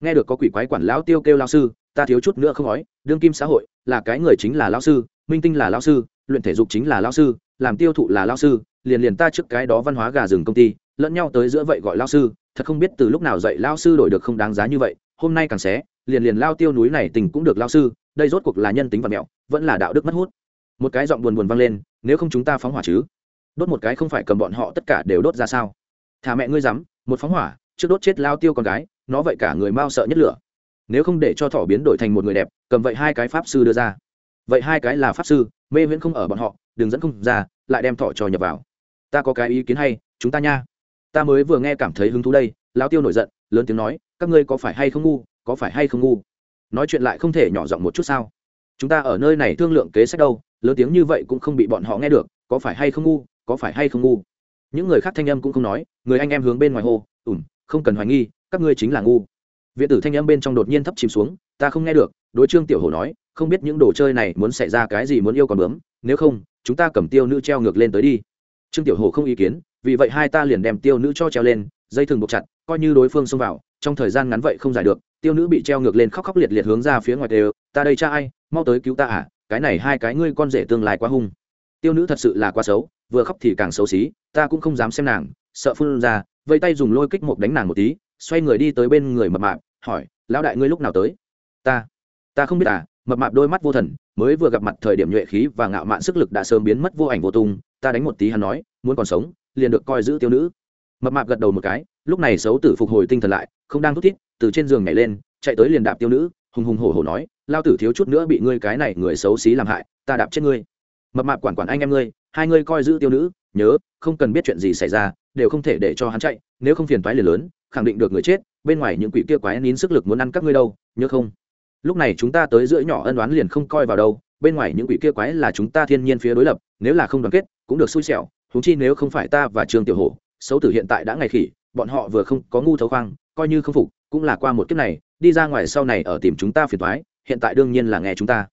Nghe được có quỷ quái quản lão tiêu kêu lao sư, ta thiếu chút nữa không nói, đương kim xã hội, là cái người chính là lao sư, minh tinh là lao sư, luyện thể dục chính là lao sư, làm tiêu thụ là lao sư liền liền ta trước cái đó văn hóa gà rừng công ty, lẫn nhau tới giữa vậy gọi lao sư, thật không biết từ lúc nào dạy lao sư đổi được không đáng giá như vậy, hôm nay càng xé, liền liền lao tiêu núi này tình cũng được lao sư, đây rốt cuộc là nhân tính và mẹo, vẫn là đạo đức mất hút. Một cái giọng buồn buồn vang lên, nếu không chúng ta phóng hỏa chứ? Đốt một cái không phải cầm bọn họ tất cả đều đốt ra sao? Thả mẹ ngươi dám, một phóng hỏa, trước đốt chết lao tiêu con gái, nó vậy cả người mau sợ nhất lửa. Nếu không để cho thỏ biến đổi thành một người đẹp, cầm vậy hai cái pháp sư đưa ra. Vậy hai cái là pháp sư, mê viễn không ở bọn họ đừng dẫn không ra, lại đem thỏ cho nhập vào ta có cái ý kiến hay, chúng ta nha. Ta mới vừa nghe cảm thấy hứng thú đây lao tiêu nổi giận, lớn tiếng nói, các ngươi có phải hay không ngu, có phải hay không ngu? Nói chuyện lại không thể nhỏ giọng một chút sao? Chúng ta ở nơi này thương lượng kế sách đâu, lớn tiếng như vậy cũng không bị bọn họ nghe được, có phải hay không ngu, có phải hay không ngu? Những người khác thanh âm cũng không nói, người anh em hướng bên ngoài hồ ủm không cần hoài nghi, các ngươi chính là ngu. Viện tử thanh âm bên trong đột nhiên thấp chìm xuống, ta không nghe được, đối trương tiểu hồ nói, không biết những đồ chơi này muốn xảy ra cái gì muốn yêu còn bướm, nếu không, chúng ta cầm tiêu nữ treo ngược lên tới đi trương tiểu hồ không ý kiến, vì vậy hai ta liền đem tiêu nữ cho treo lên, dây thừng buộc chặt, coi như đối phương xông vào, trong thời gian ngắn vậy không giải được, tiêu nữ bị treo ngược lên khóc khóc liệt liệt hướng ra phía ngoài đều, ta đây cha ai, mau tới cứu ta à cái này hai cái ngươi con rể tương lai quá hung. Tiêu nữ thật sự là quá xấu, vừa khóc thì càng xấu xí, ta cũng không dám xem nàng, sợ phun ra vây tay dùng lôi kích một đánh nàng một tí, xoay người đi tới bên người mập mạp, hỏi, lão đại ngươi lúc nào tới? Ta ta không biết à mập mạp đôi mắt vô thần, mới vừa gặp mặt thời điểm nhuệ khí và ngạo mạn sức lực đã sớm biến mất vô ảnh vô tung ta đánh một tí hắn nói, muốn còn sống, liền được coi giữ tiêu nữ. Mập mạp gật đầu một cái, lúc này xấu tử phục hồi tinh thần lại, không đang thút thít, từ trên giường nhảy lên, chạy tới liền đạp tiêu nữ, hùng hùng hổ hổ nói, lao tử thiếu chút nữa bị ngươi cái này người xấu xí làm hại, ta đạp chết ngươi. Mập mạp quản quản anh em ngươi, hai ngươi coi giữ tiêu nữ, nhớ, không cần biết chuyện gì xảy ra, đều không thể để cho hắn chạy, nếu không phiền toái liền lớn, khẳng định được người chết, bên ngoài những quỷ kia quái nín sức lực muốn ăn các ngươi đâu, nhớ không? Lúc này chúng ta tới giữa nhỏ ân đoán liền không coi vào đâu bên ngoài những quỷ kia quái là chúng ta thiên nhiên phía đối lập, nếu là không đoàn kết, cũng được xui xẻo húng chi nếu không phải ta và trương tiểu hổ, xấu tử hiện tại đã ngày khỉ, bọn họ vừa không có ngu thấu khoang, coi như không phục, cũng là qua một kiếp này, đi ra ngoài sau này ở tìm chúng ta phiền toái, hiện tại đương nhiên là nghe chúng ta.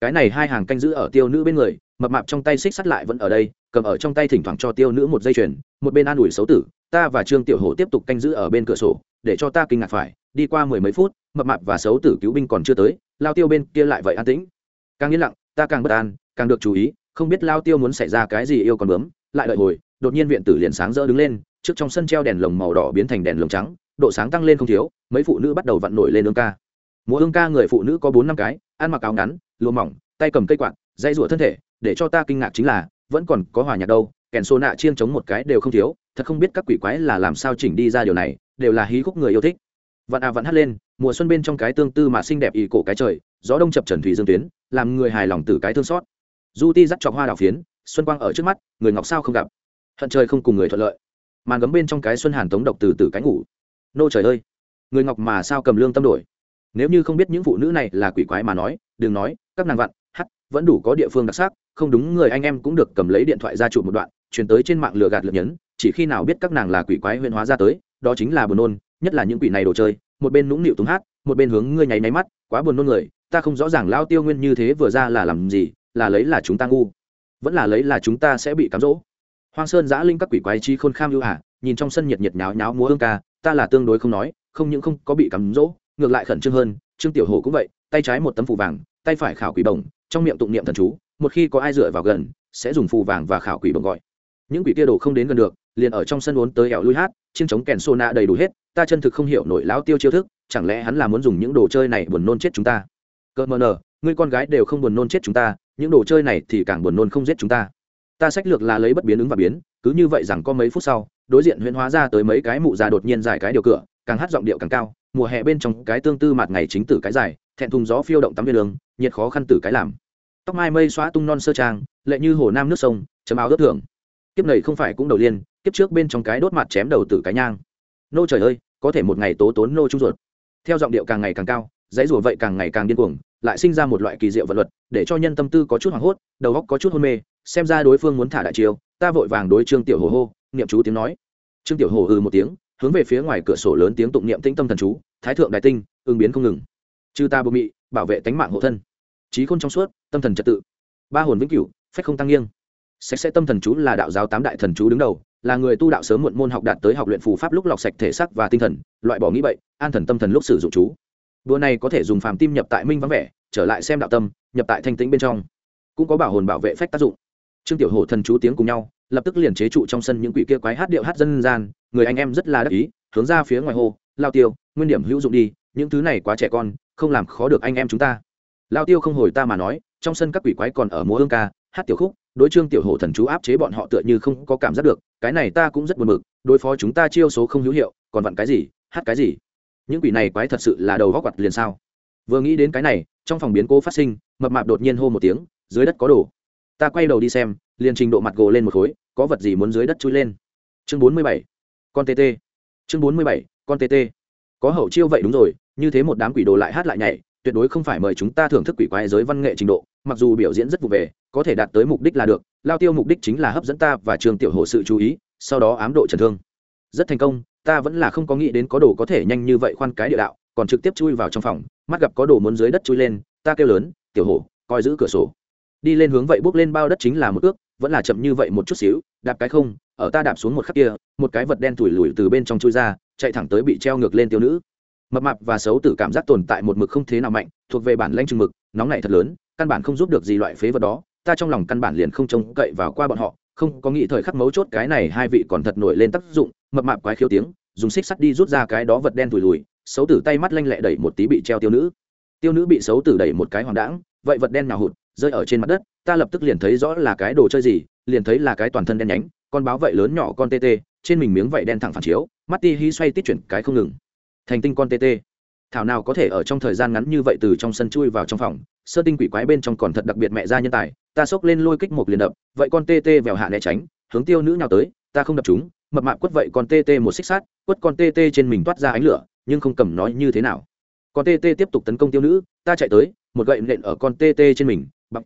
Cái này hai hàng canh giữ ở tiêu nữ bên người, mập mạp trong tay xích sắt lại vẫn ở đây, cầm ở trong tay thỉnh thoảng cho tiêu nữ một dây chuyền, một bên an ủi xấu tử, ta và trương tiểu hổ tiếp tục canh giữ ở bên cửa sổ, để cho ta kinh ngạc phải, đi qua mười mấy phút, mập mạp và xấu tử cứu binh còn chưa tới, lao tiêu bên kia lại vậy an tĩnh càng yên lặng, ta càng bất an, càng được chú ý, không biết lao tiêu muốn xảy ra cái gì yêu còn bướm, lại đợi hồi, đột nhiên viện tử liền sáng rỡ đứng lên, trước trong sân treo đèn lồng màu đỏ biến thành đèn lồng trắng, độ sáng tăng lên không thiếu, mấy phụ nữ bắt đầu vặn nổi lên ương ca. Múa ương ca người phụ nữ có bốn năm cái, ăn mặc áo ngắn lùa mỏng, tay cầm cây quạt, dây rủa thân thể, để cho ta kinh ngạc chính là, vẫn còn có hòa nhạc đâu, kèn xô nạ chiên chống một cái đều không thiếu, thật không biết các quỷ quái là làm sao chỉnh đi ra điều này, đều là hí khúc người yêu thích. Vạn à vạn hát lên, mùa xuân bên trong cái tương tư mà xinh đẹp ỷ cổ cái trời gió đông chập trần thủy dương tuyến, làm người hài lòng từ cái thương xót. Du ti dắt chọc hoa đào phiến, xuân quang ở trước mắt, người ngọc sao không gặp. Hận trời không cùng người thuận lợi. Màn gấm bên trong cái xuân hàn tống độc từ từ cái ngủ. Nô trời ơi, người ngọc mà sao cầm lương tâm đổi? Nếu như không biết những phụ nữ này là quỷ quái mà nói, đừng nói, các nàng vặn, hắt, vẫn đủ có địa phương đặc sắc, không đúng người anh em cũng được cầm lấy điện thoại ra chụp một đoạn, truyền tới trên mạng lừa gạt lượt nhấn, chỉ khi nào biết các nàng là quỷ quái huyện hóa ra tới, đó chính là buồn nôn, nhất là những quỷ này đồ chơi, một bên nũng nịu túng hát, một bên hướng ngươi nháy máy mắt, quá buồn nôn người ta không rõ ràng lao tiêu nguyên như thế vừa ra là làm gì, là lấy là chúng ta ngu, vẫn là lấy là chúng ta sẽ bị cám dỗ. Hoang sơn giã linh các quỷ quái chi khôn kham ưu ả, nhìn trong sân nhiệt nhiệt nháo nháo múa hương ca, ta là tương đối không nói, không những không có bị cắm dỗ, ngược lại khẩn trương hơn, trương tiểu hồ cũng vậy, tay trái một tấm phù vàng, tay phải khảo quỷ bổng, trong miệng tụng niệm thần chú, một khi có ai dựa vào gần, sẽ dùng phù vàng và khảo quỷ bổng gọi. Những quỷ kia đồ không đến gần được, liền ở trong sân uốn tới ẻo lui hát, chiên chống kèn xô nạ đầy đủ hết, ta chân thực không hiểu nổi lão tiêu chiêu thức, chẳng lẽ hắn là muốn dùng những đồ chơi này buồn nôn chết chúng ta? Cờ mờ nờ, ngươi con gái đều không buồn nôn chết chúng ta, những đồ chơi này thì càng buồn nôn không giết chúng ta. Ta sách lược là lấy bất biến ứng và biến, cứ như vậy rằng có mấy phút sau, đối diện huyễn hóa ra tới mấy cái mụ già đột nhiên dài cái điều cửa, càng hát giọng điệu càng cao, mùa hè bên trong cái tương tư mặt ngày chính tử cái dài thẹn thùng gió phiêu động tắm viên đường, nhiệt khó khăn tử cái làm. Tóc mai mây xóa tung non sơ trang, lệ như hồ nam nước sông, chấm áo đất thưởng. Kiếp này không phải cũng đầu liên, kiếp trước bên trong cái đốt mặt chém đầu tử cái nhang. Nô trời ơi, có thể một ngày tố tốn nô trung ruột. Theo giọng điệu càng ngày càng cao dãy rủa vậy càng ngày càng điên cuồng, lại sinh ra một loại kỳ diệu vật luật, để cho nhân tâm tư có chút hoảng hốt, đầu óc có chút hôn mê, xem ra đối phương muốn thả đại chiêu, ta vội vàng đối trương tiểu hồ hô, niệm chú tiếng nói. Trương tiểu hồ ừ một tiếng, hướng về phía ngoài cửa sổ lớn tiếng tụng niệm tĩnh tâm thần chú, thái thượng đại tinh, ứng biến không ngừng. Chư ta bồ mị, bảo vệ tánh mạng hộ thân. Trí khôn trong suốt, tâm thần trật tự. Ba hồn vĩnh cửu, phách không tăng nghiêng. Sạch sẽ tâm thần chú là đạo giáo tám đại thần chú đứng đầu, là người tu đạo sớm muộn môn học đạt tới học luyện phù pháp lúc lọc sạch thể xác và tinh thần, loại bỏ nghĩ bậy, an thần tâm thần lúc sử dụng chú đùa này có thể dùng phàm tim nhập tại minh vắng vẻ, trở lại xem đạo tâm, nhập tại thanh tĩnh bên trong. Cũng có bảo hồn bảo vệ phách tác dụng. Trương tiểu hổ thần chú tiếng cùng nhau, lập tức liền chế trụ trong sân những quỷ kia quái hát điệu hát dân gian, người anh em rất là đắc ý, hướng ra phía ngoài hồ lao tiêu, nguyên điểm hữu dụng đi, những thứ này quá trẻ con, không làm khó được anh em chúng ta. Lao tiêu không hồi ta mà nói, trong sân các quỷ quái còn ở múa hương ca, hát tiểu khúc, đối trương tiểu hổ thần chú áp chế bọn họ tựa như không có cảm giác được, cái này ta cũng rất buồn mực đối phó chúng ta chiêu số không hữu hiệu, còn vặn cái gì, hát cái gì? Những quỷ này quái thật sự là đầu góc quặt liền sao? Vừa nghĩ đến cái này, trong phòng biến cố phát sinh, mập mạp đột nhiên hô một tiếng, dưới đất có đồ. Ta quay đầu đi xem, liền trình độ mặt gồ lên một khối, có vật gì muốn dưới đất chui lên? Chương bốn mươi bảy, con tt chương bốn mươi bảy, con tt có hậu chiêu vậy đúng rồi, như thế một đám quỷ đồ lại hát lại nhảy, tuyệt đối không phải mời chúng ta thưởng thức quỷ quái giới văn nghệ trình độ, mặc dù biểu diễn rất vụ về, có thể đạt tới mục đích là được, lao tiêu mục đích chính là hấp dẫn ta và trường tiểu hồ sự chú ý, sau đó ám độ trần thương. Rất thành công ta vẫn là không có nghĩ đến có đồ có thể nhanh như vậy khoan cái địa đạo, còn trực tiếp chui vào trong phòng, mắt gặp có đồ muốn dưới đất chui lên, ta kêu lớn, tiểu hổ, coi giữ cửa sổ. Đi lên hướng vậy bước lên bao đất chính là một ước, vẫn là chậm như vậy một chút xíu, đạp cái không, ở ta đạp xuống một khắc kia, một cái vật đen thủi lùi từ bên trong chui ra, chạy thẳng tới bị treo ngược lên tiêu nữ. Mập mạp và xấu tử cảm giác tồn tại một mực không thế nào mạnh, thuộc về bản lanh chừng mực, nóng này thật lớn, căn bản không giúp được gì loại phế vật đó, ta trong lòng căn bản liền không trông cậy vào qua bọn họ, không có nghĩ thời khắc mấu chốt cái này hai vị còn thật nổi lên tác dụng mập mạp quái khiếu tiếng, dùng xích sắt đi rút ra cái đó vật đen thùi lùi, xấu tử tay mắt lanh lẹ đẩy một tí bị treo tiêu nữ. Tiêu nữ bị xấu tử đẩy một cái hoàng đãng, vậy vật đen nào hụt, rơi ở trên mặt đất, ta lập tức liền thấy rõ là cái đồ chơi gì, liền thấy là cái toàn thân đen nhánh, con báo vậy lớn nhỏ con tê tê, trên mình miếng vậy đen thẳng phản chiếu, mắt ti hí xoay tít chuyển cái không ngừng. Thành tinh con tê tê. Thảo nào có thể ở trong thời gian ngắn như vậy từ trong sân chui vào trong phòng, sơ tinh quỷ quái bên trong còn thật đặc biệt mẹ ra nhân tài, ta xốc lên lôi kích một liền đập, vậy con tê tê vèo hạ né tránh, hướng tiêu nữ nào tới ta không đập chúng, mập mạp quất vậy còn tê tê một xích sát quất con tê tê trên mình toát ra ánh lửa, nhưng không cầm nói như thế nào. Con tê tê tiếp tục tấn công tiêu nữ, ta chạy tới, một gậy nện ở con tê tê trên mình bắp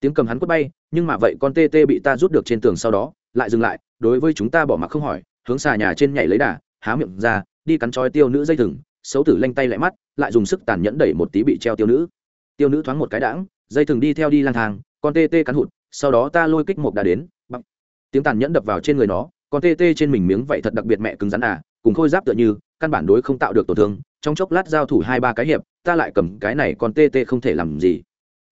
tiếng cầm hắn quất bay, nhưng mà vậy con tê tê bị ta rút được trên tường sau đó, lại dừng lại, đối với chúng ta bỏ mặc không hỏi, hướng xà nhà trên nhảy lấy đà, há miệng ra, đi cắn trói tiêu nữ dây thừng, xấu tử lanh tay lại mắt, lại dùng sức tàn nhẫn đẩy một tí bị treo tiêu nữ. Tiêu nữ thoáng một cái đãng, dây thừng đi theo đi lang thang, con tê tê cắn hụt, sau đó ta lôi kích một đà đến bắp tiếng tàn nhẫn đập vào trên người nó còn tê tê trên mình miếng vậy thật đặc biệt mẹ cứng rắn à cùng khôi giáp tựa như, căn bản đối không tạo được tổn thương, trong chốc lát giao thủ hai ba cái hiệp, ta lại cầm cái này còn tê tê không thể làm gì.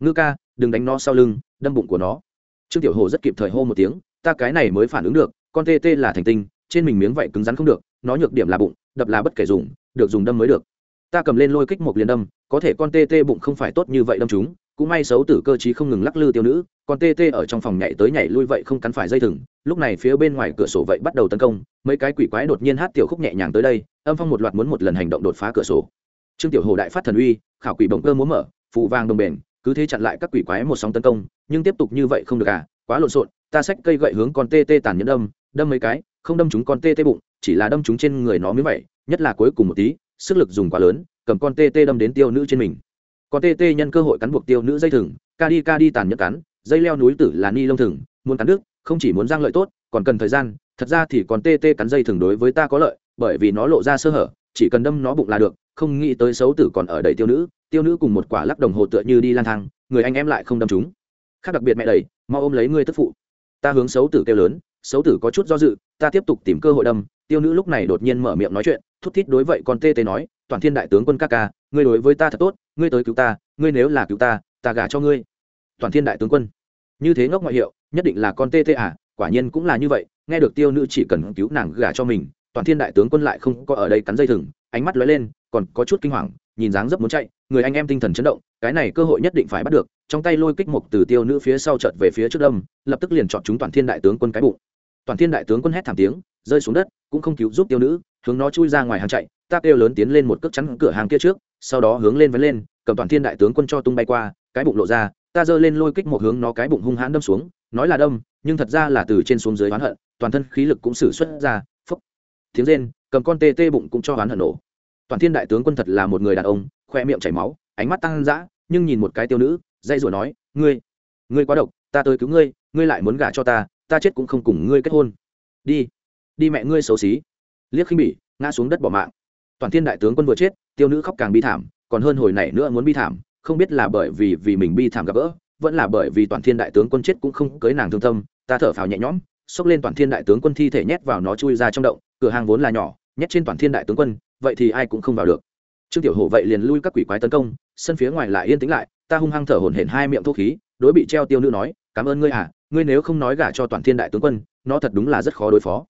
Ngư ca, đừng đánh nó sau lưng, đâm bụng của nó. Trương tiểu hồ rất kịp thời hô một tiếng, ta cái này mới phản ứng được, con tê tê là thành tinh, trên mình miếng vậy cứng rắn không được, nó nhược điểm là bụng, đập là bất kể dùng, được dùng đâm mới được. Ta cầm lên lôi kích một liền đâm, có thể con tê tê bụng không phải tốt như vậy đâm chúng cũng may xấu tử cơ chí không ngừng lắc lư tiêu nữ con tê tê ở trong phòng nhảy tới nhảy lui vậy không cắn phải dây thừng, lúc này phía bên ngoài cửa sổ vậy bắt đầu tấn công, mấy cái quỷ quái đột nhiên hát tiểu khúc nhẹ nhàng tới đây, âm phong một loạt muốn một lần hành động đột phá cửa sổ. Trương tiểu hồ đại phát thần uy, khảo quỷ bồng cơ muốn mở, phụ vàng đồng bền, cứ thế chặn lại các quỷ quái một sóng tấn công, nhưng tiếp tục như vậy không được à quá lộn xộn, ta xách cây gậy hướng con tê tê tàn nhẫn đâm đâm mấy cái, không đâm chúng con tê tê bụng, chỉ là đâm chúng trên người nó mới vậy, nhất là cuối cùng một tí, sức lực dùng quá lớn, cầm con tê tê đâm đến tiêu nữ trên mình con tê tê nhân cơ hội cắn buộc tiêu nữ dây thừng, ca đi ca đi tàn nhẫn cắn, dây leo núi tử là ni lông thừng, muốn cắn đứt, không chỉ muốn giang lợi tốt, còn cần thời gian, thật ra thì còn tê tê cắn dây thừng đối với ta có lợi, bởi vì nó lộ ra sơ hở, chỉ cần đâm nó bụng là được, không nghĩ tới xấu tử còn ở đầy tiêu nữ tiêu nữ cùng một quả lắc đồng hồ tựa như đi lang thang, người anh em lại không đâm chúng. Khác đặc biệt mẹ đầy mau ôm lấy ngươi tức phụ. Ta hướng xấu tử kêu lớn, xấu tử có chút do dự, ta tiếp tục tìm cơ hội đâm, tiêu nữ lúc này đột nhiên mở miệng nói chuyện, thút thít đối vậy con tê tê nói toàn thiên đại tướng quân ca ca, ngươi đối với ta thật tốt, ngươi tới cứu ta, ngươi nếu là cứu ta ta gả cho ngươi. Toàn thiên đại tướng quân. Như thế ngốc ngoại hiệu, nhất định là con tê tê à quả nhiên cũng là như vậy, nghe được tiêu nữ chỉ cần cứu nàng gả cho mình, toàn thiên đại tướng quân lại không có ở đây cắn dây thừng, ánh mắt lóe lên, còn có chút kinh hoàng, nhìn dáng dấp muốn chạy, người anh em tinh thần chấn động, cái này cơ hội nhất định phải bắt được, trong tay lôi kích mục từ tiêu nữ phía sau chợt về phía trước đâm, lập tức liền chọn chúng toàn thiên đại tướng quân cái bụng. Toàn thiên đại tướng quân hét thảm tiếng, rơi xuống đất, cũng không cứu giúp tiêu nữ, hướng nó chui ra ngoài hàng chạy ta kêu lớn tiến lên một cước chắn cửa hàng kia trước, sau đó hướng lên vén lên, cầm toàn thiên đại tướng quân cho tung bay qua, cái bụng lộ ra, ta giơ lên lôi kích một hướng nó cái bụng hung hãn đâm xuống, nói là đâm, nhưng thật ra là từ trên xuống dưới oán hận, toàn thân khí lực cũng xử xuất ra phúc tiếng rên, cầm con tê tê bụng cũng cho oán hận nổ. Toàn thiên đại tướng quân thật là một người đàn ông, khoe miệng chảy máu, ánh mắt tăng dã, nhưng nhìn một cái tiêu nữ dây rủa nói, ngươi ngươi quá độc, ta tới cứu ngươi ngươi lại muốn gả cho ta ta chết cũng không cùng ngươi kết hôn. Đi đi mẹ ngươi xấu xí. Liếc khinh bỉ, ngã xuống đất bỏ mạng toàn thiên đại tướng quân vừa chết, tiêu nữ khóc càng bi thảm, còn hơn hồi này nữa muốn bi thảm, không biết là bởi vì vì mình bi thảm gặp gỡ, vẫn là bởi vì toàn thiên đại tướng quân chết cũng không cưới nàng thương tâm, ta thở phào nhẹ nhõm, xốc lên toàn thiên đại tướng quân thi thể nhét vào nó chui ra trong động, cửa hàng vốn là nhỏ, nhét trên toàn thiên đại tướng quân, vậy thì ai cũng không vào được. Trương tiểu hổ vậy liền lui các quỷ quái tấn công, sân phía ngoài lại yên tĩnh lại, ta hung hăng thở hổn hển hai miệng thuốc khí, đối bị treo tiêu nữ nói, cảm ơn ngươi à ngươi nếu không nói gả cho toàn thiên đại tướng quân, nó thật đúng là rất khó đối phó.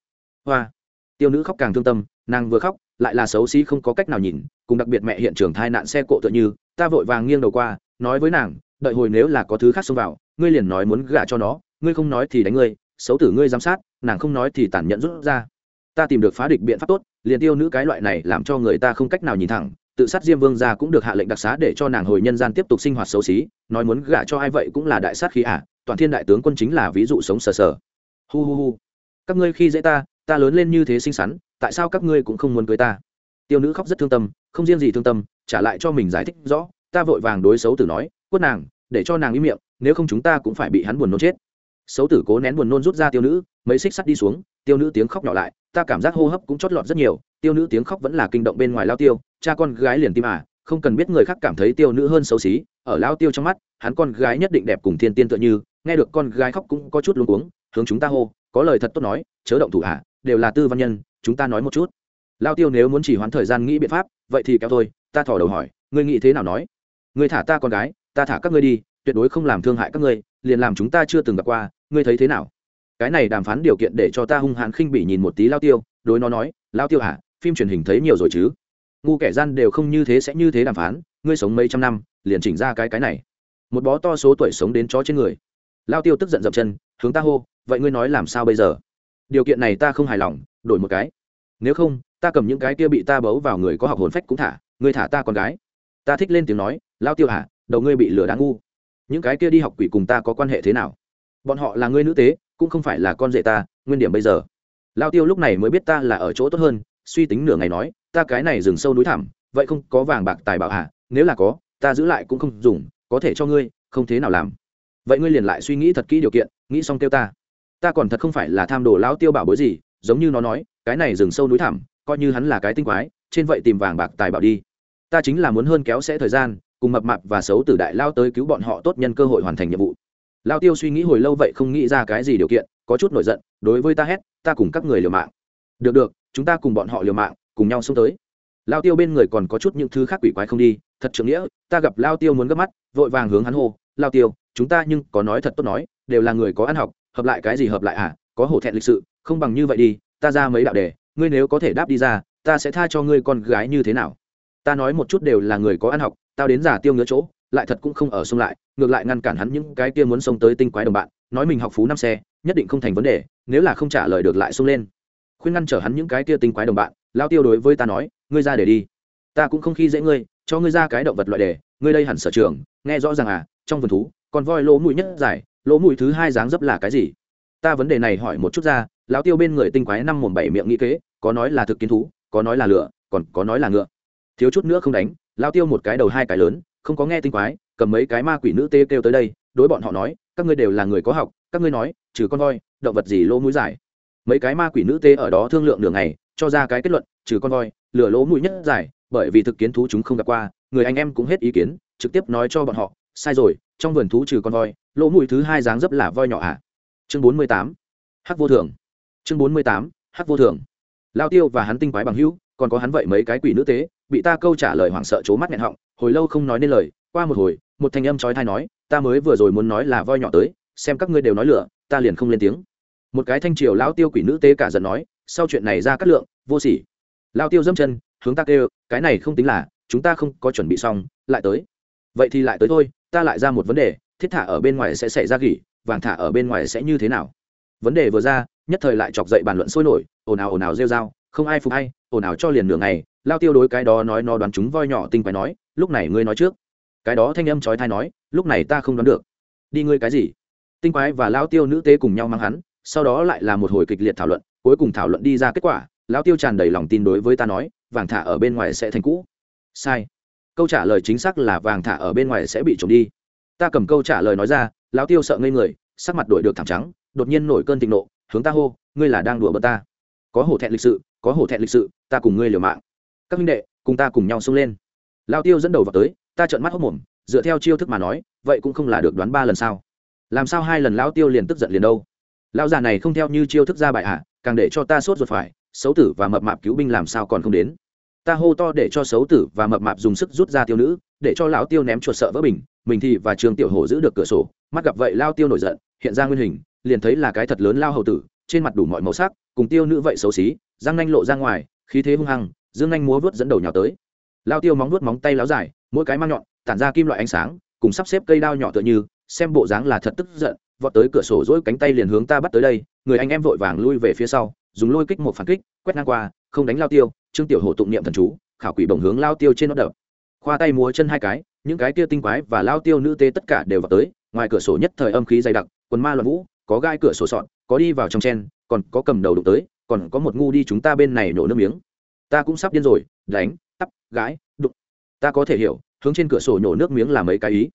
Hoa. Tiêu nữ khóc càng thương tâm, nàng vừa khóc lại là xấu xí không có cách nào nhìn, cùng đặc biệt mẹ hiện trường thai nạn xe cộ tựa như, ta vội vàng nghiêng đầu qua, nói với nàng, đợi hồi nếu là có thứ khác xông vào, ngươi liền nói muốn gả cho nó, ngươi không nói thì đánh ngươi, xấu tử ngươi giám sát, nàng không nói thì tản nhẫn rút ra ta tìm được phá địch biện pháp tốt, liền tiêu nữ cái loại này làm cho người ta không cách nào nhìn thẳng, tự sát diêm vương gia cũng được hạ lệnh đặc xá để cho nàng hồi nhân gian tiếp tục sinh hoạt xấu xí, nói muốn gả cho ai vậy cũng là đại sát khí ả à. toàn thiên đại tướng quân chính là ví dụ sống sờ sờ hu hu hu các ngươi khi dễ ta ta lớn lên như thế xinh xắn tại sao các ngươi cũng không muốn cưới ta? Tiêu nữ khóc rất thương tâm, không riêng gì thương tâm, trả lại cho mình giải thích rõ, ta vội vàng đối xấu tử nói, quất nàng, để cho nàng im miệng, nếu không chúng ta cũng phải bị hắn buồn nôn chết. Xấu tử cố nén buồn nôn rút ra tiêu nữ, mấy xích sắt đi xuống, tiêu nữ tiếng khóc nhỏ lại, ta cảm giác hô hấp cũng chót lọt rất nhiều, tiêu nữ tiếng khóc vẫn là kinh động bên ngoài lao tiêu, cha con gái liền tim à không cần biết người khác cảm thấy tiêu nữ hơn xấu xí, ở lao tiêu trong mắt, hắn con gái nhất định đẹp cùng thiên tiên tựa như, nghe được con gái khóc cũng có chút luống cuống, hướng chúng ta hô, có lời thật tốt nói, chớ động thủ à đều là tư văn nhân chúng ta nói một chút. Lao tiêu nếu muốn chỉ hoãn thời gian nghĩ biện pháp, vậy thì kéo thôi, ta thỏ đầu hỏi, ngươi nghĩ thế nào nói? Ngươi thả ta con gái, ta thả các ngươi đi, tuyệt đối không làm thương hại các ngươi, liền làm chúng ta chưa từng gặp qua, ngươi thấy thế nào? Cái này đàm phán điều kiện để cho ta hung hãn khinh bỉ nhìn một tí lao tiêu, đối nó nói, lao tiêu hả phim truyền hình thấy nhiều rồi chứ? Ngu kẻ gian đều không như thế sẽ như thế đàm phán, ngươi sống mấy trăm năm, liền chỉnh ra cái cái này. Một bó to số tuổi sống đến chó trên người. Lao tiêu tức giận dậm chân, hướng ta hô, vậy ngươi nói làm sao bây giờ? Điều kiện này ta không hài lòng, đổi một cái. Nếu không, ta cầm những cái kia bị ta bấu vào người có học hồn phách cũng thả, ngươi thả ta con gái. Ta thích lên tiếng nói lao tiêu hả đầu ngươi bị lừa đáng ngu. Những cái kia đi học quỷ cùng ta có quan hệ thế nào? Bọn họ là ngươi nữ tế, cũng không phải là con rể ta, nguyên điểm bây giờ. Lao tiêu lúc này mới biết ta là ở chỗ tốt hơn, suy tính nửa ngày nói, ta cái này rừng sâu núi thẳm, vậy không có vàng bạc tài bảo hả nếu là có, ta giữ lại cũng không dùng, có thể cho ngươi, không thế nào làm. Vậy ngươi liền lại suy nghĩ thật kỹ điều kiện, nghĩ xong kêu ta ta còn thật không phải là tham đồ lao tiêu bảo bối gì, giống như nó nói, cái này rừng sâu núi thẳm, coi như hắn là cái tinh quái, trên vậy tìm vàng bạc tài bảo đi. Ta chính là muốn hơn kéo sẽ thời gian, cùng mập mạp và xấu tử đại lao tới cứu bọn họ tốt nhân cơ hội hoàn thành nhiệm vụ. Lao tiêu suy nghĩ hồi lâu vậy không nghĩ ra cái gì điều kiện, có chút nổi giận, đối với ta hét, ta cùng các người liều mạng. Được được, chúng ta cùng bọn họ liều mạng, cùng nhau xông tới. Lao tiêu bên người còn có chút những thứ khác quỷ quái không đi, thật trưởng nghĩa, ta gặp lao tiêu muốn gấp mắt, vội vàng hướng hắn hô lao tiêu, chúng ta nhưng có nói thật tốt nói, đều là người có ăn học hợp lại cái gì hợp lại à? Có hổ thẹn lịch sự, không bằng như vậy đi, ta ra mấy đạo đề, ngươi nếu có thể đáp đi ra, ta sẽ tha cho ngươi con gái như thế nào? Ta nói một chút đều là người có ăn học, tao đến giả tiêu ngứa chỗ, lại thật cũng không ở xung lại, ngược lại ngăn cản hắn những cái kia muốn xông tới tinh quái đồng bạn, nói mình học phú năm xe, nhất định không thành vấn đề, nếu là không trả lời được lại xông lên. Khuyên ngăn trở hắn những cái kia tinh quái đồng bạn, lao tiêu đối với ta nói, ngươi ra để đi. Ta cũng không khi dễ ngươi, cho ngươi ra cái động vật loại đề, ngươi đây hẳn sở trường, nghe rõ ràng à trong vườn thú còn voi lỗ mũi nhất dài lỗ mũi thứ hai dáng dấp là cái gì? Ta vấn đề này hỏi một chút ra, lão tiêu bên người tinh quái năm mồm bảy miệng nghĩ kế, có nói là thực kiến thú, có nói là lửa, còn có nói là ngựa. Thiếu chút nữa không đánh, lão tiêu một cái đầu hai cái lớn, không có nghe tinh quái, cầm mấy cái ma quỷ nữ tê kêu tới đây, đối bọn họ nói, các ngươi đều là người có học, các ngươi nói, trừ con voi, động vật gì lỗ mũi dài? Mấy cái ma quỷ nữ tê ở đó thương lượng đường này cho ra cái kết luận, trừ con voi, lửa lỗ mũi nhất dài, bởi vì thực kiến thú chúng không gặp qua, người anh em cũng hết ý kiến, trực tiếp nói cho bọn họ, sai rồi, trong vườn thú trừ con voi lỗ mũi thứ hai dáng dấp là voi nhỏ ạ. À. chương bốn mươi tám, hắc vô thường. Chương bốn mươi tám, hắc vô thường. Lao tiêu và hắn tinh quái bằng hữu, còn có hắn vậy mấy cái quỷ nữ tế, bị ta câu trả lời hoảng sợ c mắt nghẹn họng, hồi lâu không nói nên lời, qua một hồi, một thanh âm trói thai nói, ta mới vừa rồi muốn nói là voi nhỏ tới, xem các ngươi đều nói lựa ta liền không lên tiếng. Một cái thanh triều lao tiêu quỷ nữ tế cả giận nói, sau chuyện này ra cắt lượng, vô sỉ. Lao tiêu dâm chân, hướng ta kêu, cái này không tính là, chúng ta không có chuẩn bị xong, lại tới. Vậy thì lại tới thôi, ta lại ra một vấn đề thiết thả ở bên ngoài sẽ xảy ra gỉ, vàng thả ở bên ngoài sẽ như thế nào? Vấn đề vừa ra, nhất thời lại chọc dậy bàn luận sôi nổi, ồn ào ồn ào rêu r a o không ai phục hay ồn ào cho liền nửa ngày, lao tiêu đối cái đó nói nó đoán chúng voi nhỏ tinh quái nói, lúc này ngươi nói trước. Cái đó thanh âm trói thai nói, lúc này ta không đoán được. Đi ngươi cái gì? Tinh quái và lao tiêu nữ tế cùng nhau mang hắn, sau đó lại là một hồi kịch liệt thảo luận, cuối cùng thảo luận đi ra kết quả, lao tiêu tràn đầy lòng tin đối với ta nói, vàng thả ở bên ngoài sẽ thành cũ. Sai. Câu trả lời chính xác là vàng thả ở bên ngoài sẽ bị trộm đi ta cầm câu trả lời nói ra lao tiêu sợ ngây người, sắc mặt đổi được thẳng trắng, đột nhiên nổi cơn thịnh nộ, hướng ta hô, ngươi là đang đùa bật ta. Có hổ thẹn lịch sự, có hổ thẹn lịch sự, ta cùng ngươi liều mạng. Các minh đệ, cùng ta cùng nhau xông lên. Lao tiêu dẫn đầu vào tới, ta trợn mắt hốc mồm, dựa theo chiêu thức mà nói, vậy cũng không là được đoán ba lần sao. Làm sao hai lần lao tiêu liền tức giận liền đâu? Lao già này không theo như chiêu thức ra bại hạ càng để cho ta sốt ruột phải, xấu tử và mập mạp cứu binh làm sao còn không đến? Ta hô to để cho xấu tử và mập mạp dùng sức rút ra tiêu nữ, để cho lão tiêu ném chuột sợ vỡ bình mình thì và trường tiểu hổ giữ được cửa sổ, mắt gặp vậy lao tiêu nổi giận, hiện ra nguyên hình, liền thấy là cái thật lớn lao hầu tử, trên mặt đủ mọi màu sắc, cùng tiêu nữ vậy xấu xí, răng nanh lộ ra ngoài, khí thế hung hăng, dương nanh múa vớt dẫn đầu nhào tới. Lao tiêu móng vuốt móng tay láo dài, mỗi cái mang nhọn, tản ra kim loại ánh sáng, cùng sắp xếp cây đao nhỏ tựa như, xem bộ dáng là thật tức giận, vọt tới cửa sổ dỗi cánh tay liền hướng ta bắt tới đây, người anh em vội vàng lui về phía sau, dùng lôi kích một phản kích, quét ngang qua, không đánh lao tiêu, trương tiểu hổ tụng niệm thần chú, khảo quỷ bổng hướng lao tiêu trên nó đập khoa tay múa chân hai cái, những cái kia tinh quái và lao tiêu nữ tế tất cả đều vào tới, ngoài cửa sổ nhất thời âm khí dày đặc, quần ma loạn vũ, có gai cửa sổ sọn có đi vào trong chen, còn có cầm đầu đụng tới, còn có một ngu đi chúng ta bên này nổ nước miếng. Ta cũng sắp điên rồi, đánh, tắp, gái, đụng. Ta có thể hiểu, hướng trên cửa sổ nhổ nước miếng là mấy cái ý.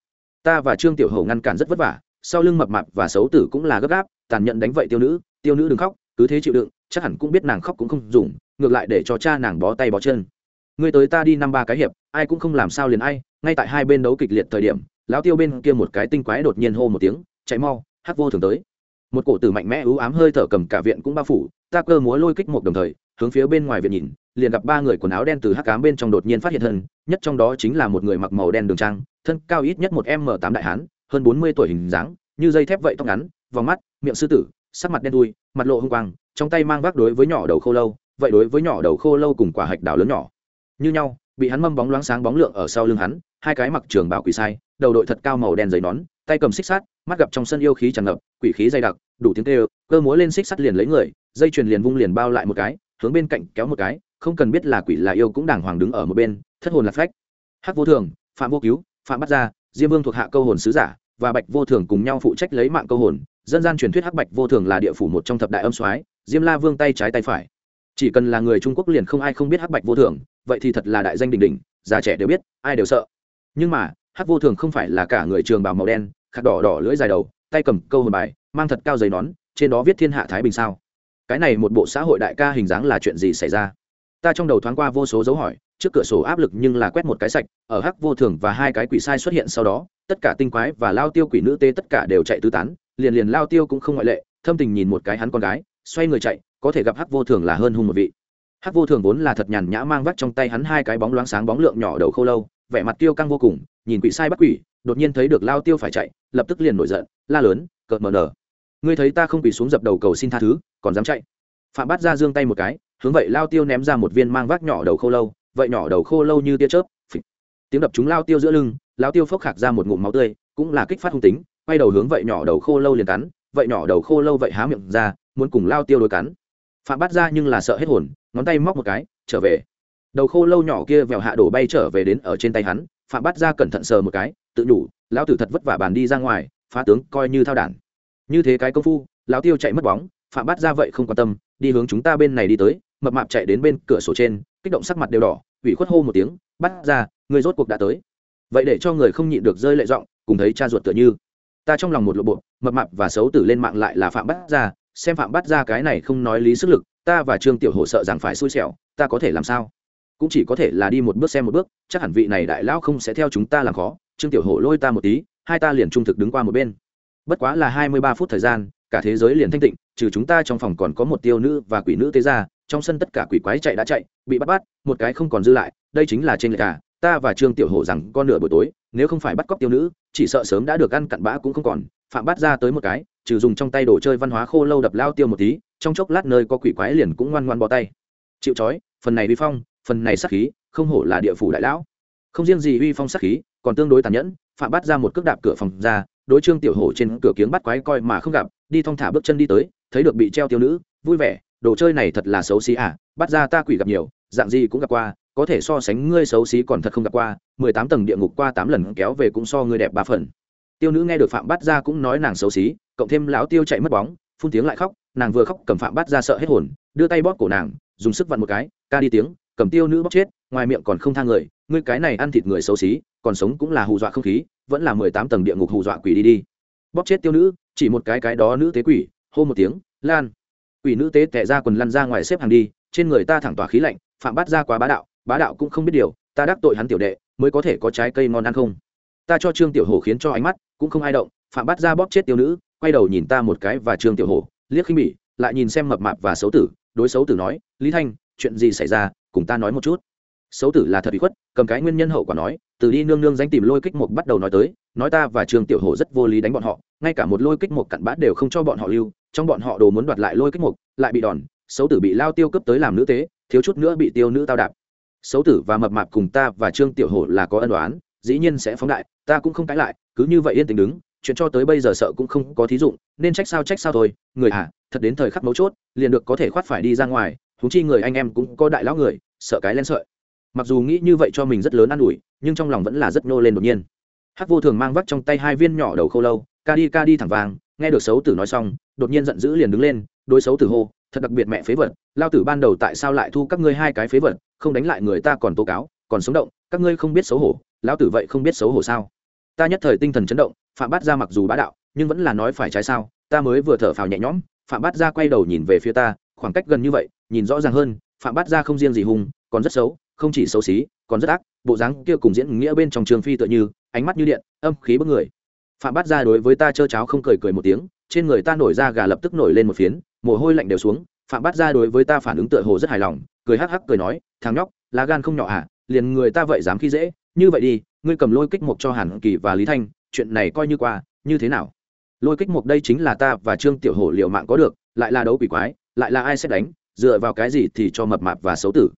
Ta và trương tiểu hầu ngăn cản rất vất vả, sau lưng mập mạp và xấu tử cũng là gấp gáp, tàn nhẫn đánh vậy tiêu nữ tiêu nữ đừng khóc, cứ thế chịu đựng, chắc hẳn cũng biết nàng khóc cũng không dùng, ngược lại để cho cha nàng bó tay bó chân. Ngươi tới ta đi năm ba cái hiệp ai cũng không làm sao liền ai, ngay tại hai bên đấu kịch liệt thời điểm, lão tiêu bên kia một cái tinh quái đột nhiên hô một tiếng, chạy mau, hắc vô thường tới. Một cổ tử mạnh mẽ ưu ám hơi thở cầm cả viện cũng bao phủ, ta cơ múa lôi kích một đồng thời, hướng phía bên ngoài viện nhìn, liền gặp ba người quần áo đen từ hắc cám bên trong đột nhiên phát hiện hơn nhất trong đó chính là một người mặc màu đen đường trang, thân cao ít nhất một m tám đại hán, hơn bốn mươi tuổi hình dáng, như dây thép vậy tóc ngắn, vòng mắt, miệng sư tử, sắc mặt đen đuôi mặt lộ hung quang, trong tay mang vác đối với nhỏ đầu khô lâu, vậy đối với nhỏ đầu khô lâu cùng quả hạch đào lớn nhỏ. Như nhau bị hắn mâm bóng loáng sáng bóng lượng ở sau lưng hắn, hai cái mặc trường bảo quỷ sai, đầu đội thật cao màu đen giấy nón, tay cầm xích sắt, mắt gặp trong sân yêu khí tràn ngập, quỷ khí dày đặc, đủ tiếng kêu, cơ múa lên xích sắt liền lấy người, dây chuyền liền vung liền bao lại một cái, hướng bên cạnh kéo một cái, không cần biết là quỷ là yêu cũng đàng hoàng đứng ở một bên, thất hồn lạc phách. Hắc vô thường, phạm vô cứu, phạm bắt ra, diêm vương thuộc hạ câu hồn sứ giả, và bạch vô thường cùng nhau phụ trách lấy mạng câu hồn, dân gian truyền thuyết hắc bạch vô thường là địa phủ một trong thập đại âm soái, diêm la vương tay trái tay phải chỉ cần là người trung quốc liền không ai không biết hắc bạch vô thường, vậy thì thật là đại danh đình đình già trẻ đều biết, ai đều sợ. Nhưng mà, hắc vô thường không phải là cả người trường bào màu đen khắc đỏ đỏ lưỡi dài đầu, tay cầm câu hồn bài, mang thật cao giấy nón, trên đó viết thiên hạ thái bình sao? Cái này một bộ xã hội đại ca hình dáng là chuyện gì xảy ra? Ta trong đầu thoáng qua vô số dấu hỏi, trước cửa sổ áp lực nhưng là quét một cái sạch, ở hắc vô thường và hai cái quỷ sai xuất hiện sau đó, tất cả tinh quái và lao tiêu quỷ nữ tê tất cả đều chạy tứ tán, liền liền lao tiêu cũng không ngoại lệ, thâm tình nhìn một cái hắn con gái, xoay người chạy có thể gặp hắc vô thường là hơn hung một vị. Hắc vô thường vốn là thật nhàn nhã mang vắt trong tay hắn hai cái bóng loáng sáng bóng lượng nhỏ đầu khô lâu, vẻ mặt tiêu căng vô cùng, nhìn quỷ sai bắt quỷ, đột nhiên thấy được lao tiêu phải chạy, lập tức liền nổi giận, la lớn, cợt mờ nở. Ngươi thấy ta không quỳ xuống dập đầu cầu xin tha thứ, còn dám chạy. Phạm bắt ra giương tay một cái, hướng vậy lao tiêu ném ra một viên mang vác nhỏ đầu khô lâu, vậy nhỏ đầu khô lâu như tia chớp, phịch. tiếng đập chúng lao tiêu giữa lưng, lao tiêu phốc khạc ra một ngụm máu tươi, cũng là kích phát hung tính, quay đầu hướng vậy nhỏ đầu khô lâu liền cắn, vậy nhỏ đầu khô lâu vậy há miệng ra, muốn cùng lao tiêu đối cắn phạm Bát ra nhưng là sợ hết hồn, ngón tay móc một cái, trở về. Đầu khô lâu nhỏ kia vèo hạ đổ bay trở về đến ở trên tay hắn, phạm Bát ra cẩn thận sờ một cái, tự nhủ, lão tử thật vất vả bàn đi ra ngoài, phá tướng coi như thao đản. Như thế cái công phu, lão tiêu chạy mất bóng, phạm Bát ra vậy không quan tâm, đi hướng chúng ta bên này đi tới, mập mạp chạy đến bên cửa sổ trên, kích động sắc mặt đều đỏ, ủy khuất hô một tiếng bắt ra người rốt cuộc đã tới. Vậy để cho người không nhịn được rơi lệ giọng, cùng thấy cha ruột tựa như. Ta trong lòng một lộ bộ, mập mạp và xấu tử lên mạng lại là phạm bắt ra xem phạm bắt ra cái này không nói lý sức lực, ta và trương tiểu hổ sợ rằng phải xui xẻo, ta có thể làm sao? Cũng chỉ có thể là đi một bước xem một bước, chắc hẳn vị này đại lão không sẽ theo chúng ta làm khó. Trương tiểu hổ lôi ta một tí, hai ta liền trung thực đứng qua một bên. Bất quá là hai mươi ba phút thời gian, cả thế giới liền thanh tịnh, trừ chúng ta trong phòng còn có một tiêu nữ và quỷ nữ tế ra trong sân tất cả quỷ quái chạy đã chạy, bị bắt bắt, một cái không còn dư lại, đây chính là trên lệch cả. Ta và trương tiểu hổ rằng con nửa buổi tối, nếu không phải bắt cóc tiêu nữ chỉ sợ sớm đã được ăn cặn bã cũng không còn, phạm bắt ra tới một cái, trừ dùng trong tay đồ chơi văn hóa khô lâu đập lao tiêu một tí, trong chốc lát nơi có quỷ quái liền cũng ngoan ngoan bó tay. Chịu trói, phần này vi phong, phần này sắc khí, không hổ là địa phủ đại lão. Không riêng gì uy phong sắc khí, còn tương đối tàn nhẫn, phạm bắt ra một cước đạp cửa phòng ra, đối trương tiểu hổ trên cửa kiếng bắt quái coi mà không gặp, đi thong thả bước chân đi tới, thấy được bị treo tiêu nữ, vui vẻ, đồ chơi này thật là xấu xí à bắt ra ta quỷ gặp nhiều, dạng gì cũng gặp qua có thể so sánh ngươi xấu xí còn thật không gặp qua, mười tám tầng địa ngục qua tám lần kéo về cũng so ngươi đẹp ba phần. Tiêu nữ nghe được phạm bát ra cũng nói nàng xấu xí, cộng thêm lão tiêu chạy mất bóng, phun tiếng lại khóc, nàng vừa khóc cầm phạm bát ra sợ hết hồn, đưa tay bóp cổ nàng, dùng sức vặn một cái, ca đi tiếng, cầm tiêu nữ bóp chết, ngoài miệng còn không thang người, ngươi cái này ăn thịt người xấu xí, còn sống cũng là hù dọa không khí, vẫn là mười tám tầng địa ngục hù dọa quỷ đi đi. Bóp chết tiêu nữ, chỉ một cái cái đó nữ tế quỷ, hô một tiếng, lan! Quỷ nữ tế tệ ra quần lăn ra ngoài xếp hàng đi, trên người ta thẳng tỏa khí lạnh, phạm bát ra quá bá đạo bá đạo cũng không biết điều ta đắc tội hắn tiểu đệ mới có thể có trái cây ngon ăn không? Ta cho trương tiểu hổ khiến cho ánh mắt cũng không ai động phạm bắt ra bóp chết tiêu nữ quay đầu nhìn ta một cái và trương tiểu hổ liếc khinh bỉ lại nhìn xem mập mạp và xấu tử đối xấu tử nói lý thanh chuyện gì xảy ra? Cùng ta nói một chút. Xấu tử là thật bị khuất cầm cái nguyên nhân hậu quả nói từ đi nương nương danh tìm lôi kích mục bắt đầu nói tới nói ta và trương tiểu hổ rất vô lý đánh bọn họ ngay cả một lôi kích mục cặn bã đều không cho bọn họ lưu trong bọn họ đồ muốn đoạt lại lôi kích mục, lại bị đòn xấu tử bị lao tiêu cấp tới làm nữ tế thiếu chút nữa bị tiêu nữ tao đạp xấu tử và mập mạp cùng ta và trương tiểu hổ là có ân đoán dĩ nhiên sẽ phóng đại, ta cũng không cãi lại, cứ như vậy yên tình đứng, chuyện cho tới bây giờ sợ cũng không có thí dụng, nên trách sao trách sao thôi, người à thật đến thời khắc mấu chốt, liền được có thể khoát phải đi ra ngoài thúng chi người anh em cũng có đại lão người, sợ cái len sợi. Mặc dù nghĩ như vậy cho mình rất lớn an ủi, nhưng trong lòng vẫn là rất nô lên đột nhiên. Hắc vô thường mang vắt trong tay hai viên nhỏ đầu khô lâu, ca đi ca đi thẳng vàng, nghe được xấu tử nói xong, đột nhiên giận dữ liền đứng lên, đối xấu tử hô, thật đặc biệt mẹ phế vật, lao tử ban đầu tại sao lại thu các ngươi hai cái phế vật không đánh lại người ta còn tố cáo, còn sống động, các ngươi không biết xấu hổ, lão tử vậy không biết xấu hổ sao? Ta nhất thời tinh thần chấn động, phạm bát ra mặc dù bá đạo, nhưng vẫn là nói phải trái sao? Ta mới vừa thở phào nhẹ nhõm, phạm bát ra quay đầu nhìn về phía ta, khoảng cách gần như vậy, nhìn rõ ràng hơn, phạm bát ra không riêng gì hùng, còn rất xấu, không chỉ xấu xí, còn rất ác, bộ dáng kia cùng diễn nghĩa bên trong trường phi tựa như, ánh mắt như điện, âm khí bức người. Phạm bát ra đối với ta trơ cháo không cười cười một tiếng, trên người ta nổi ra gà lập tức nổi lên một phiến, mồ hôi lạnh đều xuống, phạm bát ra đối với ta phản ứng tựa hồ rất hài lòng cười hắc hắc cười nói, thằng nhóc, lá gan không nhỏ à liền người ta vậy dám khi dễ, như vậy đi, ngươi cầm lôi kích mục cho hàn kỳ và lý thanh, chuyện này coi như qua, như thế nào? Lôi kích mục đây chính là ta và trương tiểu hổ liệu mạng có được, lại là đấu quỷ quái, lại là ai sẽ đánh, dựa vào cái gì thì cho mập mạp và xấu tử.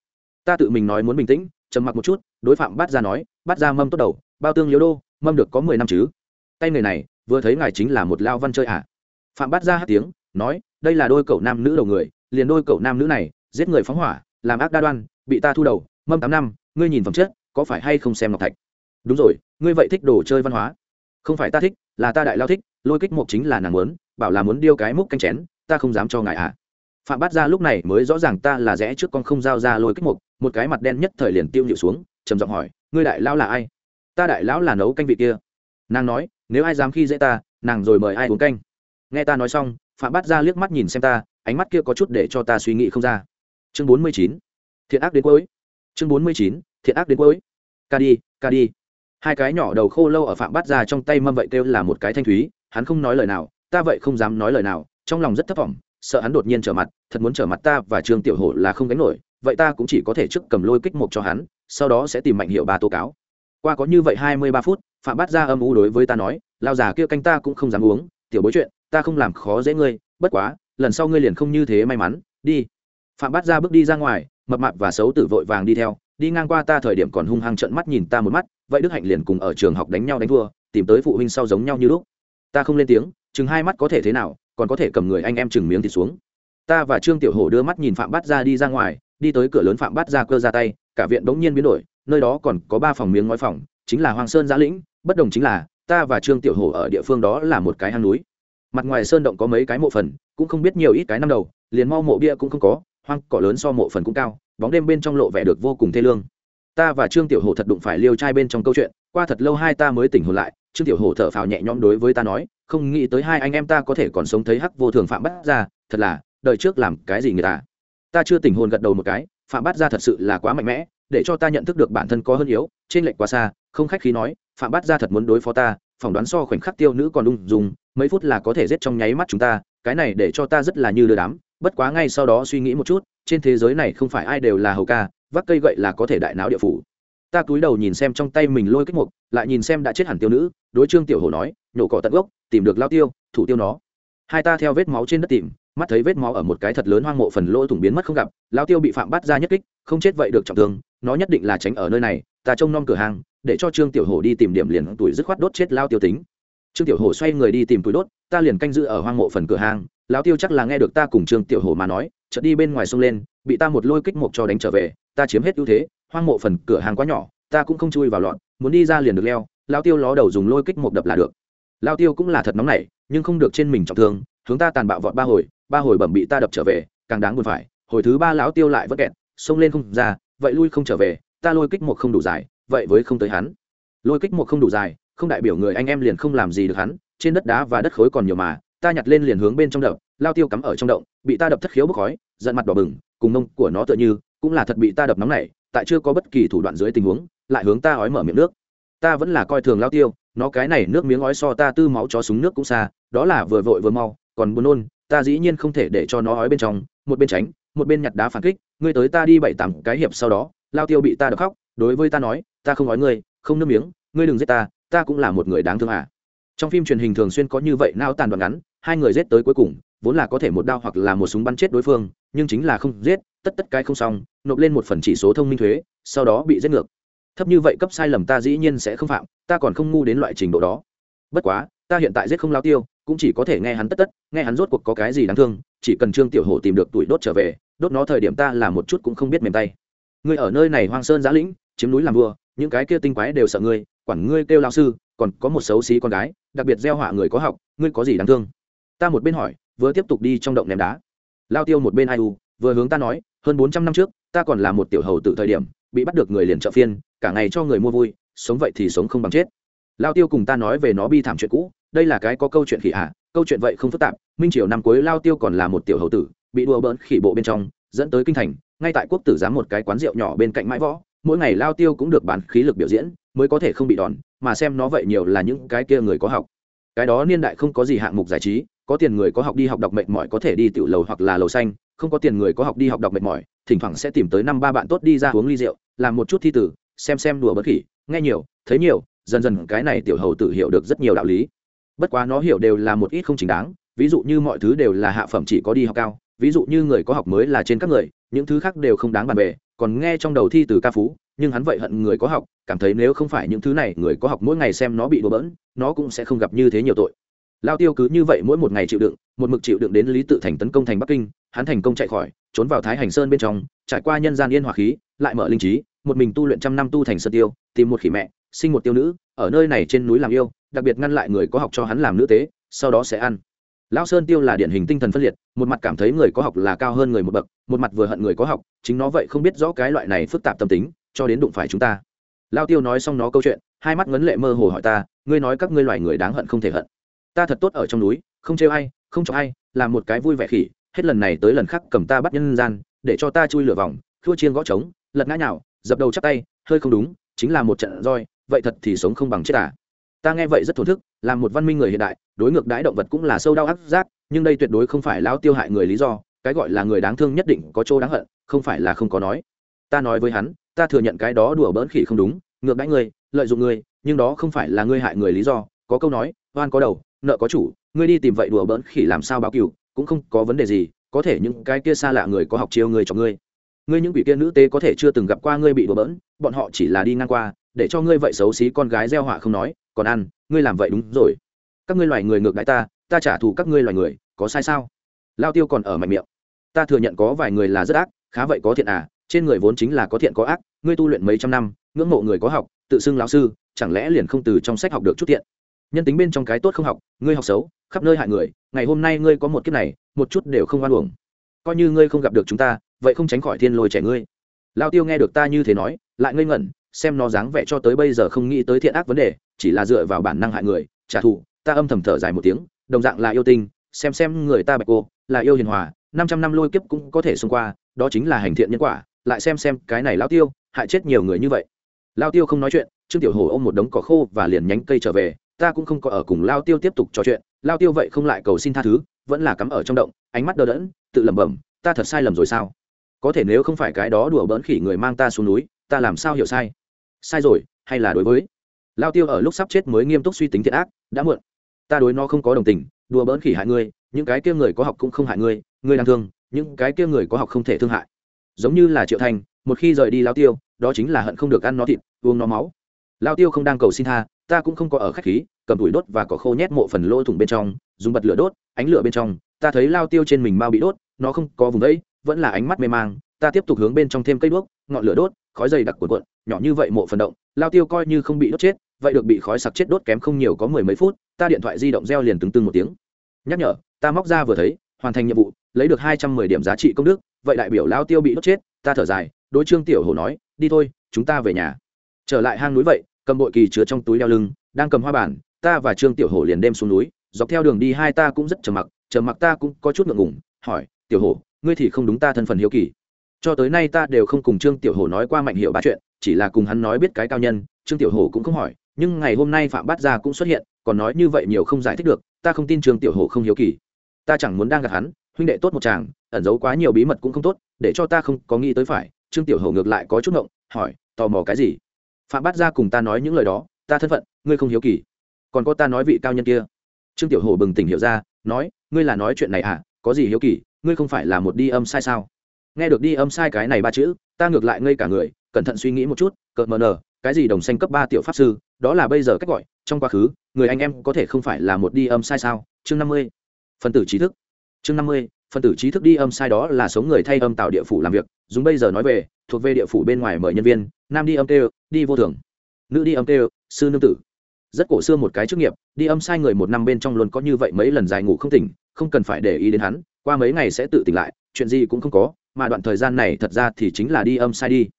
Ta tự mình nói muốn bình tĩnh, trầm mặc một chút, đối phạm bắt ra nói bắt ra mâm tốt đầu, bao tương liếu đô, mâm được có mười năm chứ. Tay người này, vừa thấy ngài chính là một lao văn chơi ạ à. phạm bắt ra hát tiếng, nói, đây là đôi cậu nam nữ đầu người, liền đôi cậu nam nữ này, giết người phóng hỏa làm ác đa đoan, bị ta thu đầu, mâm tám năm, ngươi nhìn phẩm chất, có phải hay không xem ngọc thạch? Đúng rồi, ngươi vậy thích đồ chơi văn hóa. Không phải ta thích, là ta đại lao thích, lôi kích mục chính là nàng muốn, bảo là muốn điêu cái múc canh chén, ta không dám cho ngài ạ. À. phạm bát ra lúc này mới rõ ràng ta là rẽ trước con không giao ra lôi kích mục một cái mặt đen nhất thời liền tiêu nhịu xuống, trầm giọng hỏi, ngươi đại lão là ai? Ta đại lão là nấu canh vị kia. Nàng nói, nếu ai dám khi dễ ta, nàng rồi mời ai uống canh. Nghe ta nói xong, phạm bát ra liếc mắt nhìn xem ta, ánh mắt kia có chút để cho ta suy nghĩ không ra chương bốn mươi chín. Thiện ác đến cuối. Chương bốn mươi chín. Thiện ác đến cuối. Ca đi ca đi. Hai cái nhỏ đầu khô lâu ở phạm bát ra trong tay mâm vậy kêu là một cái thanh thúy, hắn không nói lời nào, ta vậy không dám nói lời nào, trong lòng rất thất vọng, sợ hắn đột nhiên trở mặt, thật muốn trở mặt ta và trương tiểu hổ là không gánh nổi, vậy ta cũng chỉ có thể trước cầm lôi kích một cho hắn, sau đó sẽ tìm mạnh hiệu ba tố cáo. Qua có như vậy hai mươi ba phút, phạm bát ra âm u đối với ta nói, lao già kia canh ta cũng không dám uống, tiểu bối chuyện, ta không làm khó dễ ngươi, bất quá, lần sau ngươi liền không như thế may mắn, đi phạm bát ra bước đi ra ngoài, mập mạp và xấu tử vội vàng đi theo, đi ngang qua ta thời điểm còn hung hăng trận mắt nhìn ta một mắt, vậy đức hạnh liền cùng ở trường học đánh nhau đánh thua, tìm tới phụ huynh sau giống nhau như lúc. Ta không lên tiếng, chừng hai mắt có thể thế nào, còn có thể cầm người anh em chừng miếng thì xuống. Ta và trương tiểu hổ đưa mắt nhìn phạm bát ra đi ra ngoài, đi tới cửa lớn phạm bát ra cơ ra tay, cả viện bỗng nhiên biến đổi, nơi đó còn có ba phòng miếng ngói phòng, chính là hoàng sơn giã lĩnh, bất đồng chính là, ta và trương tiểu hổ ở địa phương đó là một cái hang núi. Mặt ngoài sơn động có mấy cái mộ phần, cũng không biết nhiều ít cái năm đầu, liền mau mộ bia cũng không có hoang cỏ lớn so mộ phần cũng cao, bóng đêm bên trong lộ vẻ được vô cùng thê lương. Ta và trương tiểu hổ thật đụng phải liêu trai bên trong câu chuyện, qua thật lâu hai ta mới tỉnh hồn lại, trương tiểu hổ thở phào nhẹ nhõm đối với ta nói, không nghĩ tới hai anh em ta có thể còn sống thấy hắc vô thường phạm bắt ra, thật là, đời trước làm cái gì người ta. Ta chưa tỉnh hồn gật đầu một cái, phạm bát gia thật sự là quá mạnh mẽ, để cho ta nhận thức được bản thân có hơn yếu, trên lệnh quá xa, không khách khí nói, phạm bát gia thật muốn đối phó ta, phỏng đoán so khoảnh khắc tiêu nữ còn đung dùng mấy phút là có thể giết trong nháy mắt chúng ta, cái này để cho ta rất là như đưa đám bất quá ngay sau đó suy nghĩ một chút, trên thế giới này không phải ai đều là hầu ca, vác cây gậy là có thể đại não địa phủ. Ta cúi đầu nhìn xem trong tay mình lôi kích mục, lại nhìn xem đã chết hẳn tiêu nữ, đối trương tiểu hổ nói, nhổ cỏ tận gốc, tìm được lao tiêu, thủ tiêu nó. Hai ta theo vết máu trên đất tìm, mắt thấy vết máu ở một cái thật lớn hoang mộ phần lỗ thủng biến mất không gặp, lao tiêu bị phạm bắt ra nhất kích, không chết vậy được trọng thương, nó nhất định là tránh ở nơi này, ta trông nom cửa hàng, để cho trương tiểu hổ đi tìm điểm liền tuổi dứt khoát đốt chết lao tiêu tính. Trương tiểu hổ xoay người đi tìm túi đốt, ta liền canh giữ ở hoang mộ phần cửa hàng Lão tiêu chắc là nghe được ta cùng trương tiểu hổ mà nói, chợt đi bên ngoài sông lên, bị ta một lôi kích mộc cho đánh trở về, ta chiếm hết ưu thế, hoang mộ phần cửa hàng quá nhỏ, ta cũng không chui vào lọn muốn đi ra liền được leo, Lão tiêu ló đầu dùng lôi kích mộc đập là được. Lão tiêu cũng là thật nóng nảy, nhưng không được trên mình trọng thương, hướng ta tàn bạo vọt ba hồi ba hồi bẩm bị ta đập trở về, càng đáng buồn phải, hồi thứ ba lão tiêu lại vất kẹt xông lên không ra, vậy lui không trở về, ta lôi kích một không đủ dài, vậy với không tới hắn. Lôi kích một không đủ dài, không đại biểu người anh em liền không làm gì được hắn, trên đất đá và đất khối còn nhiều mà ta nhặt lên liền hướng bên trong đập, lao tiêu cắm ở trong động, bị ta đập thất khiếu bốc khói, giận mặt đỏ bừng, cùng mông của nó tựa như, cũng là thật bị ta đập nóng này tại chưa có bất kỳ thủ đoạn dưới tình huống, lại hướng ta ói mở miệng nước. Ta vẫn là coi thường lao tiêu, nó cái này nước miếng ói so ta tư máu cho súng nước cũng xa, đó là vừa vội vừa mau, còn buồn nôn, ta dĩ nhiên không thể để cho nó ói bên trong, một bên tránh, một bên nhặt đá phản kích, ngươi tới ta đi bảy tám cái hiệp sau đó, lao tiêu bị ta đập khóc, đối với ta nói, ta không nói ngươi, không nước miếng, ngươi đừng giết ta ta cũng là một người đáng thương à. Trong phim truyền hình thường xuyên có như vậy nao tàn đoạn ngắn hai người giết tới cuối cùng, vốn là có thể một đao hoặc là một súng bắn chết đối phương, nhưng chính là không giết, tất tất cái không xong, nộp lên một phần chỉ số thông minh thuế, sau đó bị giết ngược. Thấp như vậy cấp sai lầm ta dĩ nhiên sẽ không phạm, ta còn không ngu đến loại trình độ đó. Bất quá, ta hiện tại giết không lao tiêu, cũng chỉ có thể nghe hắn tất tất, nghe hắn rốt cuộc có cái gì đáng thương, chỉ cần trương tiểu hổ tìm được tuổi đốt trở về, đốt nó thời điểm ta là một chút cũng không biết mềm tay. Ngươi ở nơi này hoang sơn giã lĩnh, chiếm núi làm vua, những cái kia tinh quái đều sợ ngươi, quản ngươi kêu lao sư, còn có một xấu xí con gái, đặc biệt gieo họa người có học, ngươi có gì đáng thương? Ta một bên hỏi, vừa tiếp tục đi trong động ném đá. Lao tiêu một bên ai u, vừa hướng ta nói, hơn bốn trăm năm trước, ta còn là một tiểu hầu từ thời điểm, bị bắt được người liền trợ phiên, cả ngày cho người mua vui, sống vậy thì sống không bằng chết. Lao tiêu cùng ta nói về nó bi thảm chuyện cũ, đây là cái có câu chuyện khỉ hạ câu chuyện vậy không phức tạp, minh triều năm cuối lao tiêu còn là một tiểu hầu tử, bị đùa bỡn khỉ bộ bên trong, dẫn tới kinh thành, ngay tại quốc tử giám một cái quán rượu nhỏ bên cạnh mãi võ, mỗi ngày lao tiêu cũng được bán khí lực biểu diễn, mới có thể không bị đòn, mà xem nó vậy nhiều là những cái kia người có học. Cái đó niên đại không có gì hạng mục giải trí có tiền người có học đi học đọc mệt mỏi có thể đi tiểu lầu hoặc là lầu xanh, không có tiền người có học đi học đọc mệt mỏi, thỉnh thoảng sẽ tìm tới năm ba bạn tốt đi ra uống ly rượu, làm một chút thi tử, xem xem đùa bất khỉ, nghe nhiều, thấy nhiều, dần dần cái này tiểu hầu tự hiểu được rất nhiều đạo lý. Bất quá nó hiểu đều là một ít không chính đáng, ví dụ như mọi thứ đều là hạ phẩm chỉ có đi học cao, ví dụ như người có học mới là trên các người, những thứ khác đều không đáng bàn về còn nghe trong đầu thi từ ca phú, nhưng hắn vậy hận người có học, cảm thấy nếu không phải những thứ này người có học mỗi ngày xem nó bị đổ bỡn, nó cũng sẽ không gặp như thế nhiều tội lao tiêu cứ như vậy mỗi một ngày chịu đựng, một mực chịu đựng đến lý tự thành tấn công thành bắc kinh, hắn thành công chạy khỏi, trốn vào thái hành sơn bên trong, trải qua nhân gian yên hòa khí, lại mở linh trí, một mình tu luyện trăm năm tu thành sơn tiêu, tìm một khỉ mẹ, sinh một tiêu nữ, ở nơi này trên núi làm yêu, đặc biệt ngăn lại người có học cho hắn làm nữ tế, sau đó sẽ ăn. Lão sơn tiêu là điển hình tinh thần phân liệt, một mặt cảm thấy người có học là cao hơn người một bậc, một mặt vừa hận người có học, chính nó vậy không biết rõ cái loại này phức tạp tâm tính, cho đến đụng phải chúng ta. Lao tiêu nói xong nó câu chuyện, hai mắt ngấn lệ mơ hồ hỏi ta, ngươi nói các ngươi loài người đáng hận không thể hận? Ta thật tốt ở trong núi, không trêu ai, không cho ai làm một cái vui vẻ khỉ, hết lần này tới lần khác cầm ta bắt nhân gian, để cho ta chui lửa vòng thua chiên gõ trống, lật ngã nhào, dập đầu chắp tay, hơi không đúng, chính là một trận roi, vậy thật thì sống không bằng chết à. Ta nghe vậy rất thổn thức, là một văn minh người hiện đại, đối ngược đãi động vật cũng là sâu đau áp giác, nhưng đây tuyệt đối không phải lao tiêu hại người lý do, cái gọi là người đáng thương nhất định có chỗ đáng hận, không phải là không có nói. Ta nói với hắn, ta thừa nhận cái đó đùa bỡn khỉ không đúng, ngược đãi người, lợi dụng người, nhưng đó không phải là ngươi hại người lý do, có câu nói, oan có đầu nợ có chủ, ngươi đi tìm vậy đùa bỡn khỉ làm sao báo cừu, cũng không có vấn đề gì, có thể những cái kia xa lạ người có học chiêu người cho ngươi. Ngươi những quỷ kia nữ tế có thể chưa từng gặp qua ngươi bị đùa bỡn, bọn họ chỉ là đi ngang qua, để cho ngươi vậy xấu xí con gái gieo họa không nói, còn ăn, ngươi làm vậy đúng rồi. Các ngươi loài người ngược đãi ta ta trả thù các ngươi loài người, có sai sao? Lao tiêu còn ở mạnh miệng. Ta thừa nhận có vài người là rất ác, khá vậy có thiện à trên người vốn chính là có thiện có ác, ngươi tu luyện mấy trăm năm, ngưỡng mộ người có học, tự xưng lão sư, chẳng lẽ liền không từ trong sách học được chút thiện? Nhân tính bên trong cái tốt không học, ngươi học xấu, khắp nơi hại người, ngày hôm nay ngươi có một kiếp này, một chút đều không oan uổng. Coi như ngươi không gặp được chúng ta, vậy không tránh khỏi thiên lôi trẻ ngươi. Lao tiêu nghe được ta như thế nói, lại ngây ngẩn, xem nó dáng vẻ cho tới bây giờ không nghĩ tới thiện ác vấn đề, chỉ là dựa vào bản năng hại người, trả thù, ta âm thầm thở dài một tiếng, đồng dạng là yêu tinh, xem xem người ta bạch cô, là yêu hiền hòa, năm trăm năm lôi kiếp cũng có thể xung qua, đó chính là hành thiện nhân quả, lại xem xem cái này lao tiêu, hại chết nhiều người như vậy. Lao tiêu không nói chuyện, trương tiểu hồ ôm một đống cỏ khô và liền nhánh cây trở về ta cũng không có ở cùng lao tiêu tiếp tục trò chuyện, lao tiêu vậy không lại cầu xin tha thứ, vẫn là cắm ở trong động, ánh mắt đờ đẫn, tự lẩm bẩm, ta thật sai lầm rồi sao? Có thể nếu không phải cái đó đùa bỡn khỉ người mang ta xuống núi, ta làm sao hiểu sai? Sai rồi, hay là đối với? Lao tiêu ở lúc sắp chết mới nghiêm túc suy tính thiệt ác, đã muộn. Ta đối nó không có đồng tình, đùa bỡn khỉ hại ngươi, những cái kia người có học cũng không hại ngươi ngươi đang thương, những cái kia người có học không thể thương hại. Giống như là triệu thành, một khi rời đi lao tiêu, đó chính là hận không được ăn nó thịt, uống nó máu lao tiêu không đang cầu xin tha, ta cũng không có ở khách khí, cầm đùi đốt và có khô nhét mộ phần lỗ thủng bên trong, dùng bật lửa đốt, ánh lửa bên trong, ta thấy lao tiêu trên mình mau bị đốt, nó không có vùng đấy, vẫn là ánh mắt mê mang, ta tiếp tục hướng bên trong thêm cây đuốc, ngọn lửa đốt, khói dày đặc cuộn cuộn, nhỏ như vậy mộ phần động, lao tiêu coi như không bị đốt chết, vậy được bị khói sặc chết đốt kém không nhiều có mười mấy phút, ta điện thoại di động reo liền từng từng một tiếng. Nhắc nhở, ta móc ra vừa thấy, hoàn thành nhiệm vụ, lấy được hai trăm mười điểm giá trị công đức, vậy đại biểu lao tiêu bị đốt chết, ta thở dài, đối trương tiểu hồ nói, đi thôi, chúng ta về nhà trở lại hang núi vậy, cầm bội kỳ chứa trong túi đeo lưng, đang cầm hoa bản, ta và trương tiểu hổ liền đem xuống núi, dọc theo đường đi hai ta cũng rất trầm mặc trầm mặc ta cũng có chút ngượng ngùng, hỏi, tiểu hổ, ngươi thì không đúng ta thân phần hiếu kỳ. Cho tới nay ta đều không cùng trương tiểu hổ nói qua mạnh hiệu ba chuyện, chỉ là cùng hắn nói biết cái cao nhân, trương tiểu hổ cũng không hỏi, nhưng ngày hôm nay phạm bát gia cũng xuất hiện, còn nói như vậy nhiều không giải thích được, ta không tin trương tiểu hổ không hiếu kỳ. Ta chẳng muốn đang gặp hắn, huynh đệ tốt một chàng, ẩn giấu quá nhiều bí mật cũng không tốt, để cho ta không có nghĩ tới phải, trương tiểu hổ ngược lại có chút ngộng, hỏi, tò mò cái gì? Phạm bát ra cùng ta nói những lời đó, ta thân phận, ngươi không hiếu kỳ. Còn có ta nói vị cao nhân kia. Trương tiểu hồ bừng tỉnh hiểu ra, nói, ngươi là nói chuyện này à có gì hiếu kỳ, ngươi không phải là một đi âm sai sao? Nghe được đi âm sai cái này ba chữ, ta ngược lại ngây cả người, cẩn thận suy nghĩ một chút, cợt mờ nờ cái gì đồng xanh cấp ba tiểu pháp sư, đó là bây giờ cách gọi, trong quá khứ, người anh em có thể không phải là một đi âm sai sao? Chương năm mươi. Phần tử trí thức. Chương năm mươi phần tử trí thức đi âm sai đó là số người thay âm tạo địa phủ làm việc, dùng bây giờ nói về, thuộc về địa phủ bên ngoài mời nhân viên, nam đi âm tê đi vô thường. Nữ đi âm tê sư nương tử. Rất cổ xưa một cái chức nghiệp, đi âm sai người một năm bên trong luôn có như vậy mấy lần dài ngủ không tỉnh, không cần phải để ý đến hắn, qua mấy ngày sẽ tự tỉnh lại, chuyện gì cũng không có, mà đoạn thời gian này thật ra thì chính là đi âm sai đi.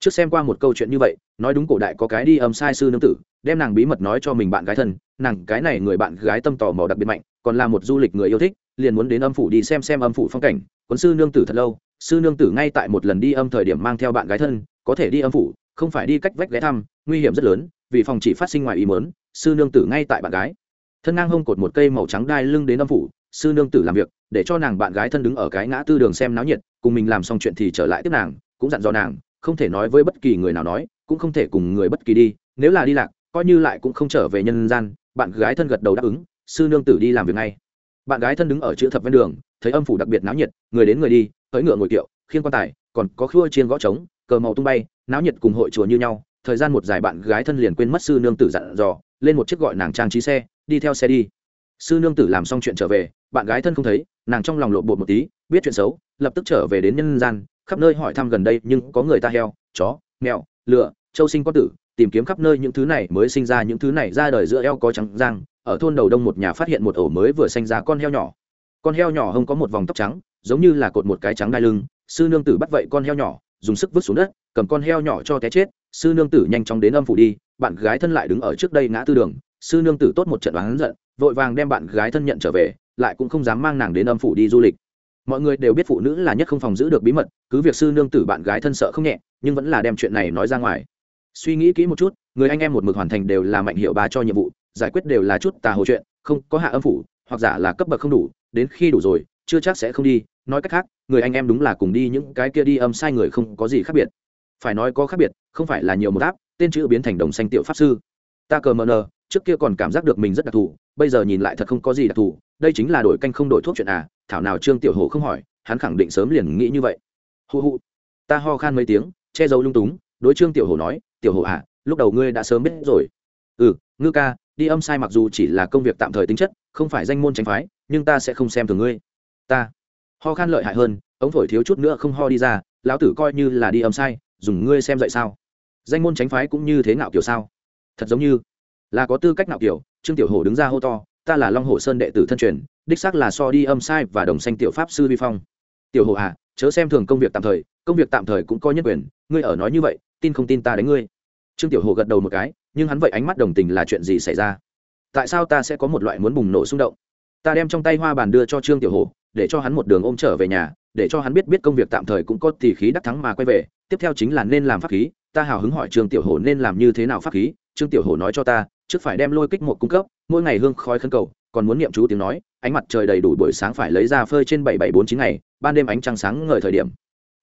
Trước xem qua một câu chuyện như vậy, nói đúng cổ đại có cái đi âm sai sư nương tử, đem nàng bí mật nói cho mình bạn gái thân, nàng cái này người bạn gái tâm tò mò đặc biệt mạnh, còn là một du lịch người yêu thích liền muốn đến âm phủ đi xem xem âm phủ phong cảnh. Quân sư nương tử thật lâu, sư nương tử ngay tại một lần đi âm thời điểm mang theo bạn gái thân, có thể đi âm phủ, không phải đi cách vách ghé thăm, nguy hiểm rất lớn, vì phòng chỉ phát sinh ngoài ý mớn sư nương tử ngay tại bạn gái. Thân ngang hông cột một cây màu trắng đai lưng đến âm phủ, sư nương tử làm việc, để cho nàng bạn gái thân đứng ở cái ngã tư đường xem náo nhiệt, cùng mình làm xong chuyện thì trở lại tiếp nàng, cũng dặn dò nàng, không thể nói với bất kỳ người nào nói, cũng không thể cùng người bất kỳ đi, nếu là đi lạc, coi như lại cũng không trở về nhân gian, bạn gái thân gật đầu đáp ứng, sư nương tử đi làm việc ngay bạn gái thân đứng ở chữ thập ven đường, thấy âm phủ đặc biệt náo nhiệt, người đến người đi, tới ngựa ngồi kiệu khiên quan tài, còn có khua chiên gõ trống, cờ màu tung bay, náo nhiệt cùng hội chùa như nhau, thời gian một dài bạn gái thân liền quên mất sư nương tử dặn dò, lên một chiếc gọi nàng trang trí xe, đi theo xe đi. Sư nương tử làm xong chuyện trở về, bạn gái thân không thấy, nàng trong lòng lộ bột một tí, biết chuyện xấu, lập tức trở về đến nhân gian, khắp nơi hỏi thăm gần đây, nhưng có người ta heo, chó, mèo lựa châu sinh có tử tìm kiếm khắp nơi những thứ này mới sinh ra những thứ này ra đời giữa eo có trắng răng ở thôn đầu đông một nhà phát hiện một ổ mới vừa sinh ra con heo nhỏ. Con heo nhỏ không có một vòng tóc trắng, giống như là cột một cái trắng đai lưng, sư nương tử bắt vậy con heo nhỏ, dùng sức vứt xuống đất, cầm con heo nhỏ cho té chết, sư nương tử nhanh chóng đến âm phủ đi, bạn gái thân lại đứng ở trước đây ngã tư đường, sư nương tử tốt một trận đoán giận, vội vàng đem bạn gái thân nhận trở về, lại cũng không dám mang nàng đến âm phủ đi du lịch. Mọi người đều biết phụ nữ là nhất không phòng giữ được bí mật, cứ việc sư nương tử bạn gái thân sợ không nhẹ, nhưng vẫn là đem chuyện này nói ra ngoài suy nghĩ kỹ một chút, người anh em một mực hoàn thành đều là mạnh hiệu bà cho nhiệm vụ, giải quyết đều là chút tà hồ chuyện, không có hạ âm phủ, hoặc giả là cấp bậc không đủ, đến khi đủ rồi, chưa chắc sẽ không đi. Nói cách khác, người anh em đúng là cùng đi những cái kia đi âm sai người không có gì khác biệt. Phải nói có khác biệt, không phải là nhiều một áp, tên chữ biến thành đồng xanh tiểu pháp sư. Ta cờ mờ nờ, trước kia còn cảm giác được mình rất đặc thù, bây giờ nhìn lại thật không có gì đặc thù, đây chính là đổi canh không đổi thuốc chuyện à thảo nào trương tiểu hồ không hỏi, hắn khẳng định sớm liền nghĩ như vậy. Hụ hụ ta ho khan mấy tiếng, che giấu lung túng, đối trương tiểu hồ nói tiểu hồ à lúc đầu ngươi đã sớm biết rồi. Ừ ngư ca, đi âm sai mặc dù chỉ là công việc tạm thời tính chất, không phải danh môn tránh phái, nhưng ta sẽ không xem thường ngươi. Ta. Ho khan lợi hại hơn, ống phổi thiếu chút nữa không ho đi ra, lão tử coi như là đi âm sai, dùng ngươi xem dậy sao? Danh môn tránh phái cũng như thế nào kiểu sao? Thật giống như là có tư cách nào kiểu, trương tiểu Hổ đứng ra hô to, ta là long hồ sơn đệ tử thân truyền, đích xác là so đi âm sai và đồng xanh tiểu pháp sư vi phong. Tiểu hồ à chớ xem thường công việc tạm thời, công việc tạm thời cũng có nhân quyền, ngươi ở nói như vậy tin không tin ta đánh ngươi. Trương tiểu hồ gật đầu một cái, nhưng hắn vậy ánh mắt đồng tình là chuyện gì xảy ra? Tại sao ta sẽ có một loại muốn bùng nổ xung động? Ta đem trong tay hoa bàn đưa cho trương tiểu hồ, để cho hắn một đường ôm trở về nhà, để cho hắn biết biết công việc tạm thời cũng có tỷ khí đắc thắng mà quay về. Tiếp theo chính là nên làm pháp khí. Ta hào hứng hỏi trương tiểu hồ nên làm như thế nào pháp khí. Trương tiểu hồ nói cho ta, trước phải đem lôi kích một cung cấp, mỗi ngày hương khói khấn cầu, còn muốn niệm chú tiếng nói, ánh mặt trời đầy đủ buổi sáng phải lấy ra phơi trên bảy bảy bốn chín ngày, ban đêm ánh trăng sáng ngời thời điểm.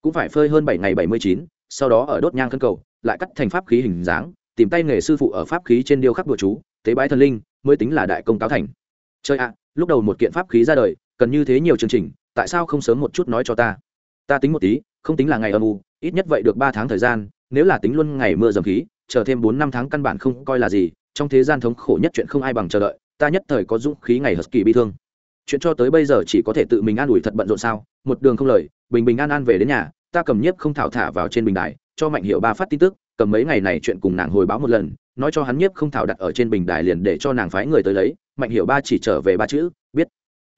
Cũng phải phơi hơn bảy ngày bảy mươi chín sau đó ở đốt nhang khấn cầu, lại cắt thành pháp khí hình dáng, tìm tay nghề sư phụ ở pháp khí trên điêu khắc bùa chú, tế bái thần linh, mới tính là đại công cáo thành. Chơi ạ, lúc đầu một kiện pháp khí ra đời, cần như thế nhiều chương trình, tại sao không sớm một chút nói cho ta? Ta tính một tí, không tính là ngày âm u, ít nhất vậy được ba tháng thời gian, nếu là tính luôn ngày mưa dầm khí, chờ thêm bốn năm tháng căn bản không coi là gì, trong thế gian thống khổ nhất chuyện không ai bằng chờ đợi, ta nhất thời có dũng khí ngày hờ kỳ bi thương. Chuyện cho tới bây giờ chỉ có thể tự mình an ủi thật bận rộn sao, một đường không lời, bình bình an an về đến nhà ta cầm nhiếp không thảo thả vào trên bình đài, cho mạnh hiệu ba phát tin tức, cầm mấy ngày này chuyện cùng nàng hồi báo một lần, nói cho hắn nhiếp không thảo đặt ở trên bình đài liền để cho nàng phái người tới lấy, mạnh hiệu ba chỉ trở về ba chữ, biết.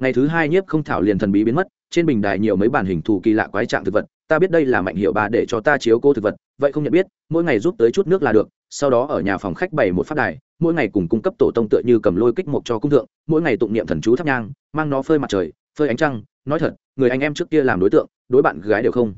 Ngày thứ hai nhiếp không thảo liền thần bí biến mất, trên bình đài nhiều mấy bản hình thù kỳ lạ quái trạng thực vật, ta biết đây là mạnh hiệu ba để cho ta chiếu cô thực vật, vậy không nhận biết, mỗi ngày giúp tới chút nước là được, sau đó ở nhà phòng khách bày một phát đài, mỗi ngày cùng cung cấp tổ tông tựa như cầm lôi kích mộc cho cung thượng, mỗi ngày tụng niệm thần chú thắp nhang, mang nó phơi mặt trời, phơi ánh trăng, nói thật, người anh em trước kia làm đối tượng, đối bạn gái đều không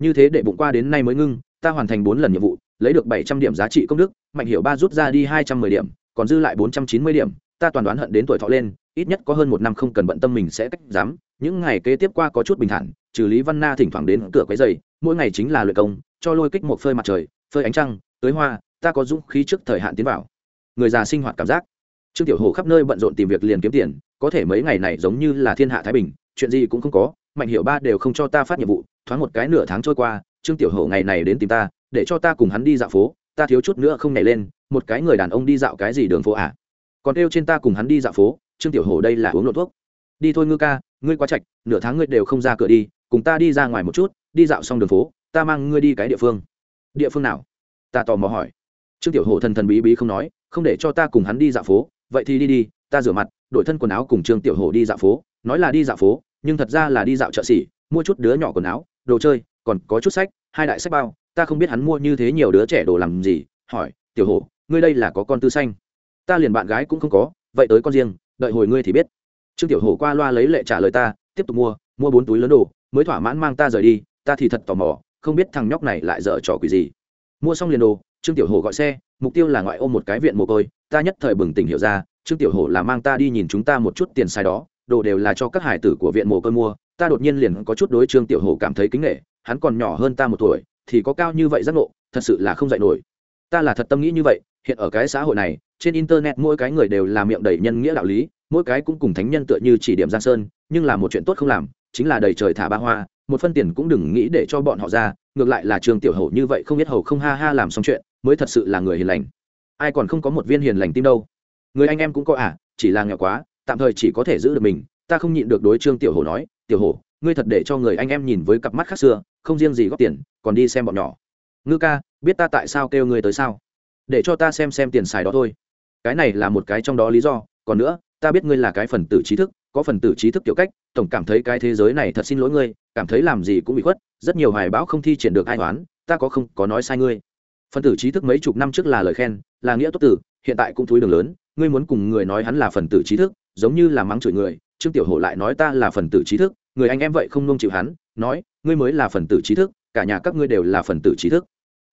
như thế để bụng qua đến nay mới ngưng, ta hoàn thành bốn lần nhiệm vụ, lấy được bảy trăm điểm giá trị công đức, mạnh hiệu ba rút ra đi hai trăm mười điểm, còn dư lại bốn trăm chín mươi điểm, ta toàn đoán hận đến tuổi thọ lên, ít nhất có hơn một năm không cần bận tâm mình sẽ cách dám những ngày kế tiếp qua có chút bình thản, trừ lý văn na thỉnh thoảng đến cửa quấy dày mỗi ngày chính là luyện công, cho lôi kích một phơi mặt trời, phơi ánh trăng, tới hoa, ta có dũng khí trước thời hạn tiến vào. Người già sinh hoạt cảm giác. Trương tiểu hồ khắp nơi bận rộn tìm việc liền kiếm tiền, có thể mấy ngày này giống như là thiên hạ thái bình, chuyện gì cũng không có mạnh hiệu ba đều không cho ta phát nhiệm vụ, thoáng một cái nửa tháng trôi qua, trương tiểu hổ ngày này đến tìm ta, để cho ta cùng hắn đi dạo phố, ta thiếu chút nữa không nhảy lên, một cái người đàn ông đi dạo cái gì đường phố à? Còn kêu trên ta cùng hắn đi dạo phố, trương tiểu hổ đây là uống lộ thuốc. Đi thôi ngư ca, ngươi quá chạch nửa tháng ngươi đều không ra cửa đi, cùng ta đi ra ngoài một chút, đi dạo xong đường phố, ta mang ngươi đi cái địa phương. Địa phương nào? Ta tò mò hỏi. Trương tiểu hổ thần thần bí bí không nói, không để cho ta cùng hắn đi dạo phố, vậy thì đi đi, ta rửa mặt, đổi thân quần áo cùng trương tiểu hổ đi dạo phố, nói là đi dạo phố nhưng thật ra là đi dạo chợ xỉ, mua chút đứa nhỏ quần áo, đồ chơi, còn có chút sách, hai đại sách bao, ta không biết hắn mua như thế nhiều đứa trẻ đồ làm gì, hỏi, tiểu hổ, ngươi đây là có con tư xanh? Ta liền bạn gái cũng không có, vậy tới con riêng, đợi hồi ngươi thì biết. Trương tiểu hổ qua loa lấy lệ trả lời ta, tiếp tục mua mua bốn túi lớn đồ, mới thỏa mãn mang ta rời đi, ta thì thật tò mò, không biết thằng nhóc này lại dở trò quỷ gì. Mua xong liền đồ, trương tiểu hổ gọi xe, mục tiêu là ngoại ô một cái viện mồ côi, ta nhất thời bừng tỉnh hiểu ra, trương tiểu hổ là mang ta đi nhìn chúng ta một chút tiền sai đó đồ đều là cho các hải tử của viện mồ côi mua, ta đột nhiên liền có chút đối trương tiểu hổ cảm thấy kính nghệ hắn còn nhỏ hơn ta một tuổi, thì có cao như vậy giác ngộ, thật sự là không dạy nổi. Ta là thật tâm nghĩ như vậy, hiện ở cái xã hội này, trên internet mỗi cái người đều là miệng đầy nhân nghĩa đạo lý, mỗi cái cũng cùng thánh nhân tựa như chỉ điểm giang sơn, nhưng là một chuyện tốt không làm, chính là đầy trời thả ba hoa, một phân tiền cũng đừng nghĩ để cho bọn họ ra, ngược lại là trường tiểu hổ như vậy không biết hầu không ha ha làm xong chuyện, mới thật sự là người hiền lành. Ai còn không có một viên hiền lành tim đâu. Người anh em cũng có à chỉ là nghèo quá tạm thời chỉ có thể giữ được mình, ta không nhịn được đối trương tiểu hổ nói, tiểu hổ, ngươi thật để cho người anh em nhìn với cặp mắt khác xưa, không riêng gì góp tiền, còn đi xem bọn nhỏ. Ngư ca, biết ta tại sao kêu ngươi tới sao? Để cho ta xem xem tiền xài đó thôi. Cái này là một cái trong đó lý do, còn nữa, ta biết ngươi là cái phần tử trí thức, có phần tử trí thức kiểu cách, tổng cảm thấy cái thế giới này thật xin lỗi ngươi, cảm thấy làm gì cũng bị khuất, rất nhiều hoài bão không thi triển được ai toán ta có không, có nói sai ngươi. Phần tử trí thức mấy chục năm trước là lời khen, là nghĩa tốt tử, hiện tại cũng thúi đường lớn, ngươi muốn cùng người nói hắn là phần tử trí thức giống như là mắng chửi người, trương tiểu hổ lại nói ta là phần tử trí thức, người anh em vậy không nông chịu hắn, nói, ngươi mới là phần tử trí thức, cả nhà các ngươi đều là phần tử trí thức.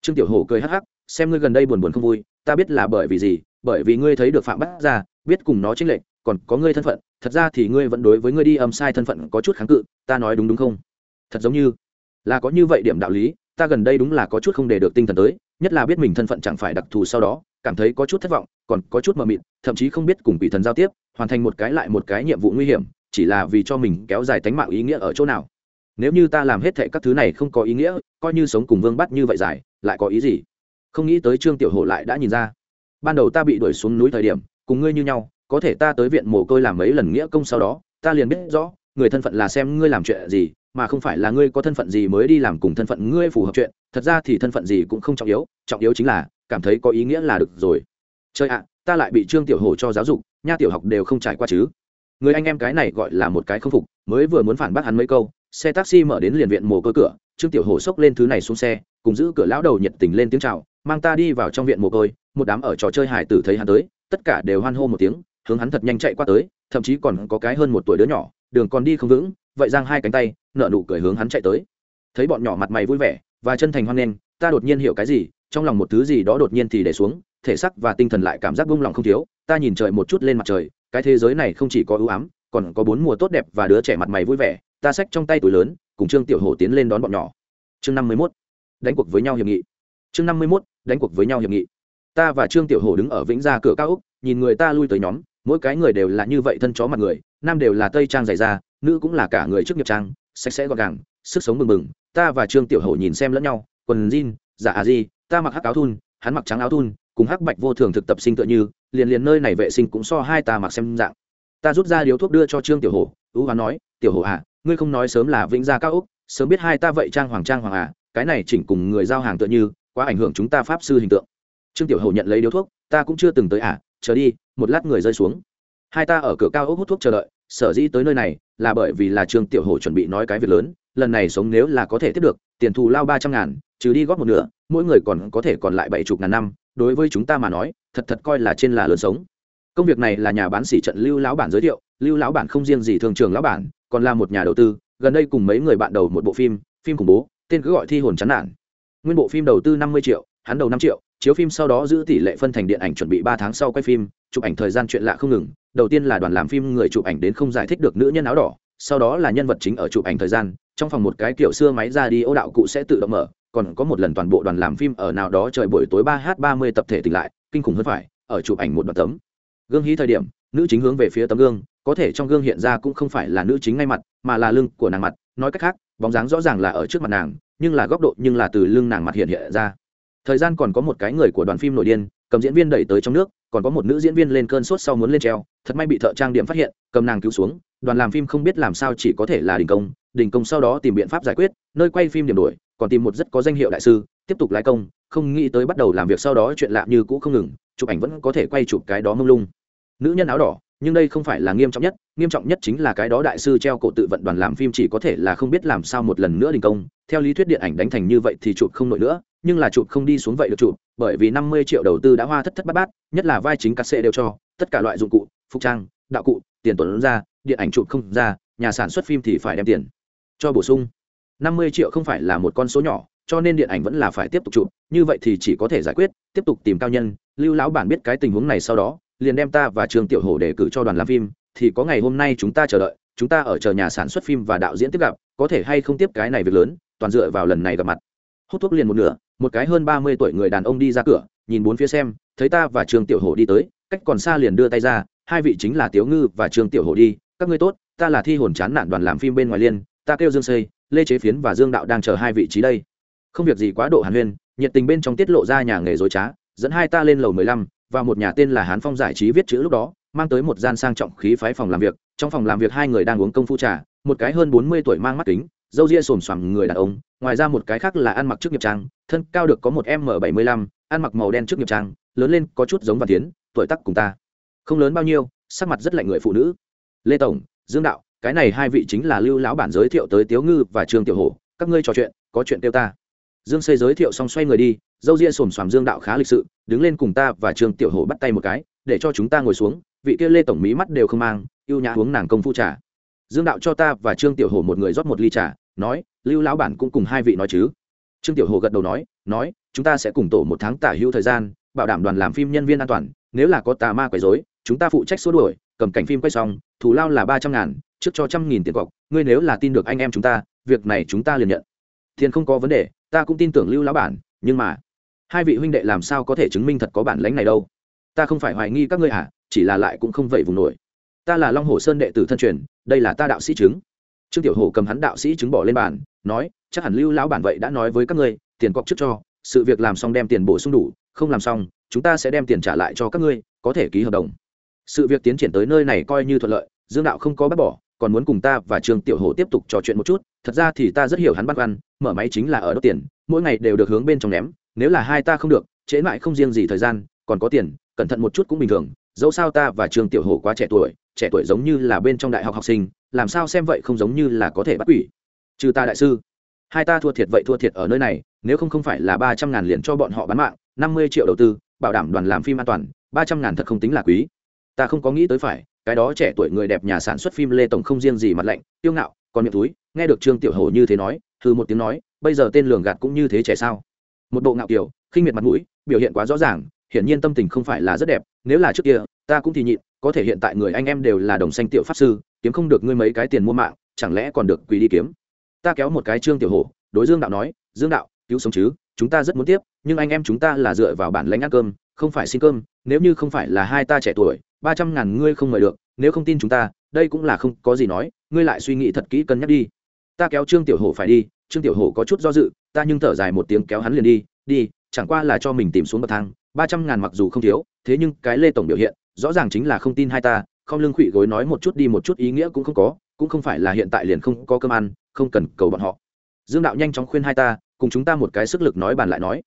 Trương tiểu hổ cười hắc hắc, xem ngươi gần đây buồn buồn không vui, ta biết là bởi vì gì, bởi vì ngươi thấy được phạm bắt ra biết cùng nó chính lệnh còn có ngươi thân phận, thật ra thì ngươi vẫn đối với ngươi đi âm sai thân phận có chút kháng cự, ta nói đúng đúng không? Thật giống như là có như vậy điểm đạo lý, ta gần đây đúng là có chút không để được tinh thần tới, nhất là biết mình thân phận chẳng phải đặc thù sau đó, cảm thấy có chút thất vọng, còn có chút mờ mịt, thậm chí không biết cùng quỷ thần giao tiếp hoàn thành một cái lại một cái nhiệm vụ nguy hiểm, chỉ là vì cho mình kéo dài tánh mạng ý nghĩa ở chỗ nào. Nếu như ta làm hết thệ các thứ này không có ý nghĩa, coi như sống cùng vương bắt như vậy dài, lại có ý gì? Không nghĩ tới trương tiểu hổ lại đã nhìn ra. Ban đầu ta bị đuổi xuống núi thời điểm, cùng ngươi như nhau, có thể ta tới viện mồ côi làm mấy lần nghĩa công sau đó, ta liền biết rõ, người thân phận là xem ngươi làm chuyện gì, mà không phải là ngươi có thân phận gì mới đi làm cùng thân phận ngươi phù hợp chuyện, thật ra thì thân phận gì cũng không trọng yếu trọng yếu chính là cảm thấy có ý nghĩa là được rồi. Chơi ạ, ta lại bị trương tiểu hổ cho giáo dục nha tiểu học đều không trải qua chứ. Người anh em cái này gọi là một cái không phục, mới vừa muốn phản bác hắn mấy câu, xe taxi mở đến liền viện mồ côi cửa, trương tiểu hổ xốc lên thứ này xuống xe, cùng giữ cửa lão đầu nhiệt tình lên tiếng chào, mang ta đi vào trong viện mồ côi, một đám ở trò chơi hải tử thấy hắn tới, tất cả đều hoan hô một tiếng, hướng hắn thật nhanh chạy qua tới, thậm chí còn có cái hơn một tuổi đứa nhỏ, đường còn đi không vững, vậy giang hai cánh tay nợ nụ cười hướng hắn chạy tới. Thấy bọn nhỏ mặt mày vui vẻ, và chân thành hoan nghênh, ta đột nhiên hiểu cái gì, trong lòng một thứ gì đó đột nhiên thì để xuống thể sắc và tinh thần lại cảm giác buông lòng không thiếu, ta nhìn trời một chút lên mặt trời, cái thế giới này không chỉ có ưu ám, còn có bốn mùa tốt đẹp và đứa trẻ mặt mày vui vẻ, ta xách trong tay túi lớn, cùng trương tiểu hổ tiến lên đón bọn nhỏ. Chương năm mươi mốt, đánh cuộc với nhau hiệp nghị. Chương năm mươi mốt, đánh cuộc với nhau hiệp nghị. Ta và trương tiểu hổ đứng ở vĩnh gia cửa cao úc, nhìn người ta lui tới nhóm, mỗi cái người đều là như vậy thân chó mặt người, nam đều là tây trang dày da, nữ cũng là cả người trước nghiệp trang, sạch sẽ gọn gàng, sức sống mừng mừng ta và trương tiểu hổ nhìn xem lẫn nhau, quần jean giả à gì ta mặc hắc áo thun, hắn mặc trắng áo thun cùng hắc bạch vô thường thực tập sinh tựa như, liền liền nơi này vệ sinh cũng so hai ta mặc xem dạng. Ta rút ra điếu thuốc đưa cho trương tiểu hổ, ưu hoán nói, tiểu hổ à ngươi không nói sớm là vĩnh gia cao úc sớm biết hai ta vậy trang hoàng trang hoàng à cái này chỉnh cùng người giao hàng tựa như, quá ảnh hưởng chúng ta pháp sư hình tượng. Trương tiểu hổ nhận lấy điếu thuốc, ta cũng chưa từng tới à chờ đi, một lát người rơi xuống. Hai ta ở cửa cao ốc hút thuốc chờ đợi, sở dĩ tới nơi này, là bởi vì là trương tiểu hổ chuẩn bị nói cái việc lớn, lần này sống nếu là có thể tiếp được, tiền thù lao ba trăm ngàn, trừ đi góp một nửa, mỗi người còn có thể còn lại bảy chục ngàn năm đối với chúng ta mà nói, thật thật coi là trên là lớn sống. Công việc này là nhà bán xỉ trận lưu lão bản giới thiệu, lưu lão bản không riêng gì thường trường lão bản, còn là một nhà đầu tư, gần đây cùng mấy người bạn đầu một bộ phim phim khủng bố, tên cứ gọi thi hồn chán nản. Nguyên bộ phim đầu tư năm mươi triệu, hắn đầu năm triệu, chiếu phim sau đó giữ tỷ lệ phân thành điện ảnh chuẩn bị ba tháng sau quay phim, chụp ảnh thời gian chuyện lạ không ngừng, đầu tiên là đoàn làm phim người chụp ảnh đến không giải thích được nữ nhân áo đỏ, sau đó là nhân vật chính ở chụp ảnh thời gian, trong phòng một cái kiểu xưa máy ra đi, ô đạo cụ sẽ tự động mở còn có một lần toàn bộ đoàn làm phim ở nào đó trời buổi tối ba h ba mươi tập thể tỉnh lại, kinh khủng hơn phải, ở chụp ảnh một đoạn tấm. Gương hí thời điểm, nữ chính hướng về phía tấm gương, có thể trong gương hiện ra cũng không phải là nữ chính ngay mặt, mà là lưng của nàng mặt, nói cách khác, bóng dáng rõ ràng là ở trước mặt nàng, nhưng là góc độ nhưng là từ lưng nàng mặt hiện hiện ra. Thời gian còn có một cái người của đoàn phim nội điên, cầm diễn viên đẩy tới trong nước, còn có một nữ diễn viên lên cơn sốt sau muốn lên treo, thật may bị thợ trang điểm phát hiện, cầm nàng cứu xuống, đoàn làm phim không biết làm sao chỉ có thể là đình công đình công sau đó tìm biện pháp giải quyết, nơi quay phim điểm đổi còn tìm một rất có danh hiệu đại sư, tiếp tục lái công, không nghĩ tới bắt đầu làm việc sau đó chuyện lạ như cũ không ngừng, chụp ảnh vẫn có thể quay chụp cái đó mông lung. Nữ nhân áo đỏ, nhưng đây không phải là nghiêm trọng nhất, nghiêm trọng nhất chính là cái đó đại sư treo cổ tự vận đoàn làm phim chỉ có thể là không biết làm sao một lần nữa đình công. Theo lý thuyết điện ảnh đánh thành như vậy thì chụp không nổi nữa, nhưng là chụp không đi xuống vậy được chụp, bởi vì năm mươi triệu đầu tư đã hoa thất thất bát bát, nhất là vai chính cắt xệ đều cho, tất cả loại dụng cụ, phục trang, đạo cụ, tiền tuần ra, điện ảnh chụp không ra, nhà sản xuất phim thì phải đem tiền cho bổ sung năm mươi triệu không phải là một con số nhỏ, cho nên điện ảnh vẫn là phải tiếp tục chụp, như vậy thì chỉ có thể giải quyết, tiếp tục tìm cao nhân. Lưu lão bản biết cái tình huống này sau đó, liền đem ta và trường tiểu hổ đề cử cho đoàn làm phim, thì có ngày hôm nay chúng ta chờ đợi, chúng ta ở chờ nhà sản xuất phim và đạo diễn tiếp gặp, có thể hay không tiếp cái này việc lớn, toàn dựa vào lần này gặp mặt. Hút thuốc liền một nửa, một cái hơn ba mươi tuổi người đàn ông đi ra cửa, nhìn bốn phía xem, thấy ta và trường tiểu hổ đi tới, cách còn xa liền đưa tay ra, hai vị chính là tiếu ngư và trường tiểu hổ đi, các ngươi tốt, ta là thi hồn chán nạn đoàn làm phim bên ngoài liên, ta kêu dương xây lê chế phiến và dương đạo đang chờ hai vị trí đây. Không việc gì quá độ hàn huyên, nhiệt tình bên trong tiết lộ ra nhà nghề dối trá, dẫn hai ta lên lầu mười lăm, và một nhà tên là hán phong giải trí viết chữ lúc đó, mang tới một gian sang trọng khí phái phòng làm việc. Trong phòng làm việc hai người đang uống công phu trà, một cái hơn bốn mươi tuổi mang mắt kính dâu ria xồm xoàm người đàn ông, ngoài ra một cái khác là ăn mặc trước nghiệp trang, thân cao được có một m bảy mươi lăm, ăn mặc màu đen trước nghiệp trang, lớn lên có chút giống văn tiến, tuổi tắc cùng ta. Không lớn bao nhiêu, sắc mặt rất lạnh người phụ nữ. Lê tổng, dương đạo cái này hai vị chính là lưu lão bản giới thiệu tới tiếu ngư và trương tiểu hổ, các ngươi trò chuyện, có chuyện kêu ta. Dương xây giới thiệu xong xoay người đi, dâu ria xồm xoàm dương đạo khá lịch sự, đứng lên cùng ta và trương tiểu hổ bắt tay một cái, để cho chúng ta ngồi xuống, vị kia lê tổng mỹ mắt đều không mang, yêu nhã uống nàng công phu trà. Dương đạo cho ta và trương tiểu hổ một người rót một ly trà, nói, lưu lão bản cũng cùng hai vị nói chứ. Trương tiểu hổ gật đầu nói nói, chúng ta sẽ cùng tổ một tháng tả hữu thời gian, bảo đảm đoàn làm phim nhân viên an toàn, nếu là có tà ma quấy dối chúng ta phụ trách xua đuổi, cầm cảnh phim quay xong, thù lao là ba trăm ngàn trước cho trăm nghìn tiền cọc, ngươi nếu là tin được anh em chúng ta, việc này chúng ta liền nhận. Tiền không có vấn đề, ta cũng tin tưởng lưu lão bản, nhưng mà, hai vị huynh đệ làm sao có thể chứng minh thật có bản lãnh này đâu? Ta không phải hoài nghi các ngươi à chỉ là lại cũng không vậy vùng nổi. Ta là long hồ sơn đệ tử thân truyền, đây là ta đạo sĩ chứng. Trương tiểu hổ cầm hắn đạo sĩ chứng bỏ lên bàn, nói, chắc hẳn lưu lão bản vậy đã nói với các ngươi, tiền cọc trước cho, sự việc làm xong đem tiền bổ sung đủ, không làm xong, chúng ta sẽ đem tiền trả lại cho các ngươi, có thể ký hợp đồng. Sự việc tiến triển tới nơi này coi như thuận lợi, dương đạo không có bác bỏ còn muốn cùng ta và trương tiểu hổ tiếp tục trò chuyện một chút, thật ra thì ta rất hiểu hắn băn khoăn, mở máy chính là ở đốt tiền, mỗi ngày đều được hướng bên trong ném, nếu là hai ta không được, trễ mãi không riêng gì thời gian, còn có tiền, cẩn thận một chút cũng bình thường, dẫu sao ta và trương tiểu hổ quá trẻ tuổi trẻ tuổi giống như là bên trong đại học học sinh, làm sao xem vậy không giống như là có thể bắt quỷ. Trừ ta đại sư, hai ta thua thiệt vậy thua thiệt ở nơi này, nếu không không phải là ba trăm ngàn liền cho bọn họ bán mạng, năm mươi triệu đầu tư, bảo đảm đoàn làm phim an toàn, ba trăm ngàn thật không tính là quý. Ta không có nghĩ tới phải cái đó trẻ tuổi người đẹp nhà sản xuất phim lê tổng không riêng gì mặt lạnh tiêu ngạo, còn miệng túi, nghe được trương tiểu hổ như thế nói thư một tiếng nói, bây giờ tên lường gạt cũng như thế trẻ sao? Một bộ ngạo kiểu, khinh miệt mặt mũi, biểu hiện quá rõ ràng, hiển nhiên tâm tình không phải là rất đẹp, nếu là trước kia, ta cũng thì nhịn, có thể hiện tại người anh em đều là đồng xanh tiểu pháp sư, kiếm không được ngươi mấy cái tiền mua mạng, chẳng lẽ còn được quỳ đi kiếm? Ta kéo một cái trương tiểu hổ, đối dương đạo nói, dương đạo, cứu sống chứ, chúng ta rất muốn tiếp, nhưng anh em chúng ta là dựa vào bản lãnh ăn cơm, không phải xin cơm, nếu như không phải là hai ta trẻ tuổi ba trăm ngàn ngươi không mời được, nếu không tin chúng ta, đây cũng là không có gì nói, ngươi lại suy nghĩ thật kỹ cân nhắc đi. Ta kéo trương tiểu hổ phải đi, trương tiểu hổ có chút do dự, ta nhưng thở dài một tiếng kéo hắn liền đi đi, chẳng qua là cho mình tìm xuống bậc thang, ba trăm ngàn mặc dù không thiếu, thế nhưng cái lê tổng biểu hiện, rõ ràng chính là không tin hai ta, không lương khụy gối nói một chút đi một chút ý nghĩa cũng không có, cũng không phải là hiện tại liền không có cơm ăn, không cần cầu bọn họ. Dương đạo nhanh chóng khuyên hai ta, cùng chúng ta một cái sức lực nói bàn lại nói.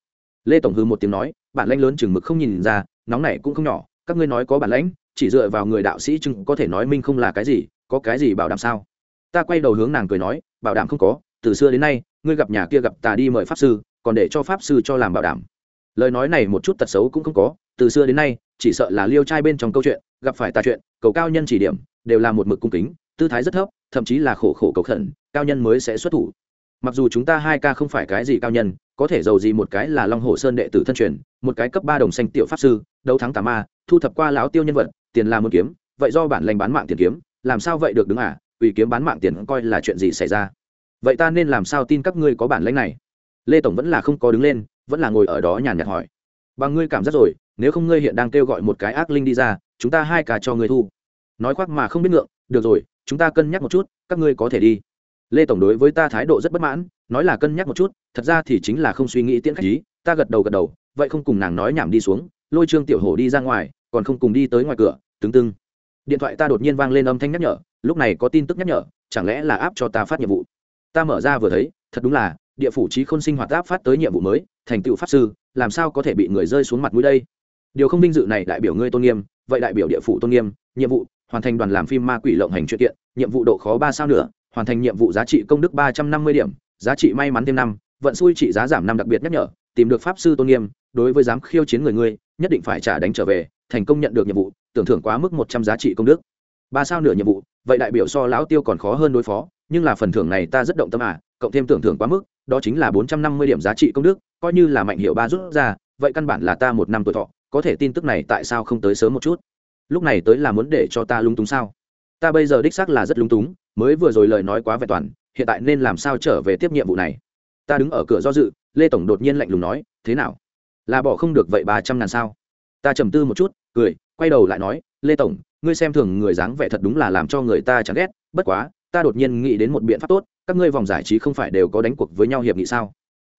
Lê tổng hư một tiếng nói, bản lãnh lớn chừng mực không nhìn ra, nóng này cũng không nhỏ, các ngươi nói có bản lãnh chỉ dựa vào người đạo sĩ chừng có thể nói minh không là cái gì, có cái gì bảo đảm sao? Ta quay đầu hướng nàng cười nói, bảo đảm không có, từ xưa đến nay, ngươi gặp nhà kia gặp ta đi mời pháp sư, còn để cho pháp sư cho làm bảo đảm. Lời nói này một chút tật xấu cũng không có, từ xưa đến nay, chỉ sợ là liêu trai bên trong câu chuyện, gặp phải tà chuyện, cầu cao nhân chỉ điểm, đều là một mực cung kính, tư thái rất thấp, thậm chí là khổ khổ cầu khẩn, cao nhân mới sẽ xuất thủ. Mặc dù chúng ta hai ca không phải cái gì cao nhân, có thể giàu gì một cái là long hồ sơn đệ tử thân truyền, một cái cấp ba đồng xanh tiểu pháp sư, đấu thắng tà ma, thu thập qua lão tiêu nhân vật tiền là một kiếm, vậy do bản lành bán mạng tiền kiếm, làm sao vậy được đứng à? Ủy kiếm bán mạng tiền coi là chuyện gì xảy ra? Vậy ta nên làm sao tin các ngươi có bản lãnh này? Lê tổng vẫn là không có đứng lên, vẫn là ngồi ở đó nhàn nhạt hỏi. Bằng ngươi cảm giác rồi, nếu không ngươi hiện đang kêu gọi một cái ác linh đi ra, chúng ta hai cả cho ngươi thu. Nói khoác mà không biết ngượng, được rồi, chúng ta cân nhắc một chút, các ngươi có thể đi. Lê tổng đối với ta thái độ rất bất mãn, nói là cân nhắc một chút, thật ra thì chính là không suy nghĩ tiễn khách ý, ta gật đầu gật đầu, vậy không cùng nàng nói nhảm đi xuống, lôi trương tiểu hổ đi ra ngoài còn không cùng đi tới ngoài cửa tướng tưng. Điện thoại ta đột nhiên vang lên âm thanh nhắc nhở, lúc này có tin tức nhắc nhở, chẳng lẽ là áp cho ta phát nhiệm vụ? Ta mở ra vừa thấy, thật đúng là, địa phủ trí khôn sinh hoạt áp phát tới nhiệm vụ mới, thành tựu pháp sư, làm sao có thể bị người rơi xuống mặt mũi đây? Điều không vinh dự này đại biểu ngươi tôn nghiêm, vậy đại biểu địa phủ tôn nghiêm, nhiệm vụ, hoàn thành đoàn làm phim ma quỷ lộng hành chuyện kiện, nhiệm vụ độ khó ba sao nữa, hoàn thành nhiệm vụ giá trị công đức ba trăm năm mươi điểm, giá trị may mắn thêm năm, vận xui trị giá giảm năm đặc biệt nhắc nhở, tìm được pháp sư tôn nghiêm, đối với dám khiêu chiến người ngươi, nhất định phải trả đánh trở về thành công nhận được nhiệm vụ, tưởng thưởng quá mức một trăm giá trị công đức. Ba sao nửa nhiệm vụ, vậy đại biểu so lão tiêu còn khó hơn đối phó, nhưng là phần thưởng này ta rất động tâm à cộng thêm tưởng thưởng quá mức, đó chính là bốn trăm năm mươi điểm giá trị công đức, coi như là mạnh hiệu ba rút ra, vậy căn bản là ta một năm tuổi thọ, có thể tin tức này tại sao không tới sớm một chút? Lúc này tới là muốn để cho ta lung túng sao? Ta bây giờ đích xác là rất lung túng, mới vừa rồi lời nói quá vẹn toàn, hiện tại nên làm sao trở về tiếp nhiệm vụ này? Ta đứng ở cửa do dự, lê tổng đột nhiên lạnh lùng nói, thế nào? Là bỏ không được vậy ba trăm ngàn sao? Ta trầm tư một chút, cười, quay đầu lại nói, lê tổng, ngươi xem thường người dáng vẻ thật đúng là làm cho người ta chán ghét, bất quá, ta đột nhiên nghĩ đến một biện pháp tốt, các ngươi vòng giải trí không phải đều có đánh cuộc với nhau hiệp nghị sao?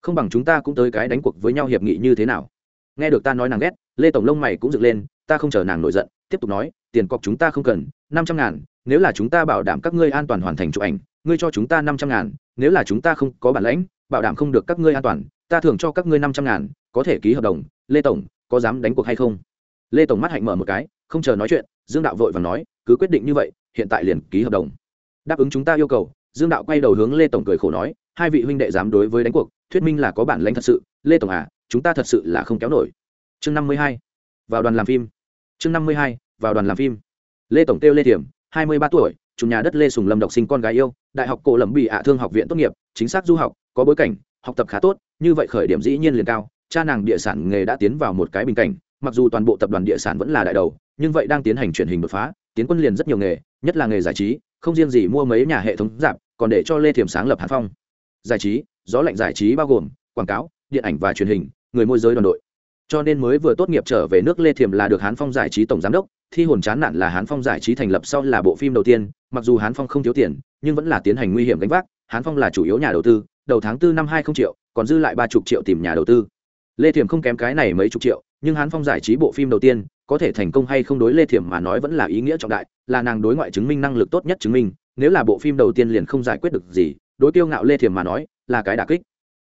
Không bằng chúng ta cũng tới cái đánh cuộc với nhau hiệp nghị như thế nào? Nghe được ta nói nàng ghét, lê tổng lông mày cũng dựng lên, ta không chờ nàng nổi giận, tiếp tục nói, tiền cọc chúng ta không cần, năm trăm ngàn, nếu là chúng ta bảo đảm các ngươi an toàn hoàn thành chụp ảnh, ngươi cho chúng ta năm trăm ngàn, nếu là chúng ta không có bản lãnh, bảo đảm không được các ngươi an toàn, ta thưởng cho các ngươi năm trăm ngàn, có thể ký hợp đồng, lê tổng có dám đánh cuộc hay không? Lê tổng mắt hạnh mở một cái, không chờ nói chuyện, dương đạo vội và nói, cứ quyết định như vậy, hiện tại liền ký hợp đồng. Đáp ứng chúng ta yêu cầu, dương đạo quay đầu hướng lê tổng cười khổ nói, hai vị huynh đệ dám đối với đánh cuộc, thuyết minh là có bản lãnh thật sự, lê tổng à chúng ta thật sự là không kéo nổi. Chương năm mươi hai, vào đoàn làm phim. Chương năm mươi hai, vào đoàn làm phim. Lê tổng kêu lê thiểm, hai mươi ba tuổi, chủ nhà đất lê sùng lâm độc sinh con gái yêu, đại học cổ lẩm bị ạ thương học viện tốt nghiệp, chính xác du học, có bối cảnh, học tập khá tốt, như vậy khởi điểm dĩ nhiên liền cao cha nàng địa sản nghề đã tiến vào một cái bình cảnh, mặc dù toàn bộ tập đoàn địa sản vẫn là đại đầu, nhưng vậy đang tiến hành truyền hình đột phá, tiến quân liền rất nhiều nghề, nhất là nghề giải trí, không riêng gì mua mấy nhà hệ thống giảm còn để cho lê thiểm sáng lập hàn phong. Giải trí, gió lạnh giải trí bao gồm quảng cáo, điện ảnh và truyền hình, người môi giới đoàn đội. Cho nên mới vừa tốt nghiệp trở về nước lê thiểm là được hán phong giải trí tổng giám đốc, thi hồn chán nản là hán phong giải trí thành lập sau là bộ phim đầu tiên, mặc dù hán phong không thiếu tiền, nhưng vẫn là tiến hành nguy hiểm gánh vác hán phong là chủ yếu nhà đầu tư, đầu tháng tư năm hai không triệu, còn dư lại ba chục triệu tìm nhà đầu tư lê thiểm không kém cái này mấy chục triệu, nhưng hán phong giải trí bộ phim đầu tiên, có thể thành công hay không đối lê thiểm mà nói vẫn là ý nghĩa trọng đại, là nàng đối ngoại chứng minh năng lực tốt nhất chứng minh, nếu là bộ phim đầu tiên liền không giải quyết được gì, đối tiêu ngạo lê thiểm mà nói, là cái đà kích.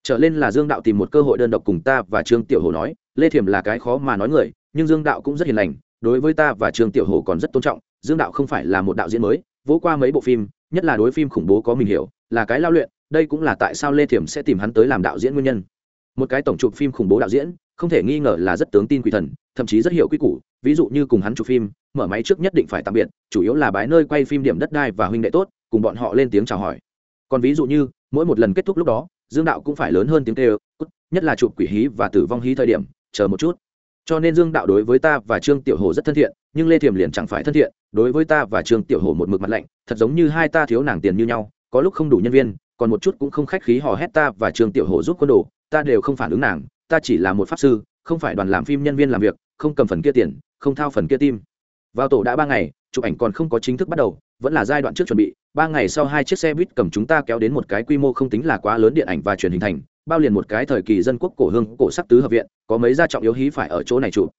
Trở lên là dương đạo tìm một cơ hội đơn độc cùng ta và trương tiểu hồ nói, lê thiểm là cái khó mà nói người, nhưng dương đạo cũng rất hiền lành, đối với ta và trương tiểu hồ còn rất tôn trọng, dương đạo không phải là một đạo diễn mới, vỗ qua mấy bộ phim, nhất là đối phim khủng bố có mình hiểu, là cái lao luyện, đây cũng là tại sao lê thiểm sẽ tìm hắn tới làm đạo diễn nguyên nhân một cái tổng chụp phim khủng bố đạo diễn, không thể nghi ngờ là rất tướng tin quỷ thần, thậm chí rất hiểu quy củ, ví dụ như cùng hắn chụp phim, mở máy trước nhất định phải tạm biệt, chủ yếu là bái nơi quay phim điểm đất đai và huynh đệ tốt, cùng bọn họ lên tiếng chào hỏi. Còn ví dụ như, mỗi một lần kết thúc lúc đó, dương đạo cũng phải lớn hơn tiếng kêu nhất là chụp quỷ hí và tử vong hí thời điểm, chờ một chút. Cho nên dương đạo đối với ta và trương tiểu hồ rất thân thiện, nhưng lê thiềm liền chẳng phải thân thiện, đối với ta và trương tiểu hồ một mực mặt lạnh, thật giống như hai ta thiếu nàng tiền như nhau, có lúc không đủ nhân viên, còn một chút cũng không khách khí hò hét ta và trương tiểu hồ giúp quân đồ ta đều không phản ứng nàng, ta chỉ là một pháp sư, không phải đoàn làm phim nhân viên làm việc, không cầm phần kia tiền, không thao phần kia tim. Vào tổ đã ba ngày, chụp ảnh còn không có chính thức bắt đầu, vẫn là giai đoạn trước chuẩn bị, ba ngày sau hai chiếc xe buýt cầm chúng ta kéo đến một cái quy mô không tính là quá lớn điện ảnh và truyền hình thành, bao liền một cái thời kỳ dân quốc cổ hương, cổ sắc tứ hợp viện, có mấy gia trọng yếu hí phải ở chỗ này chụp.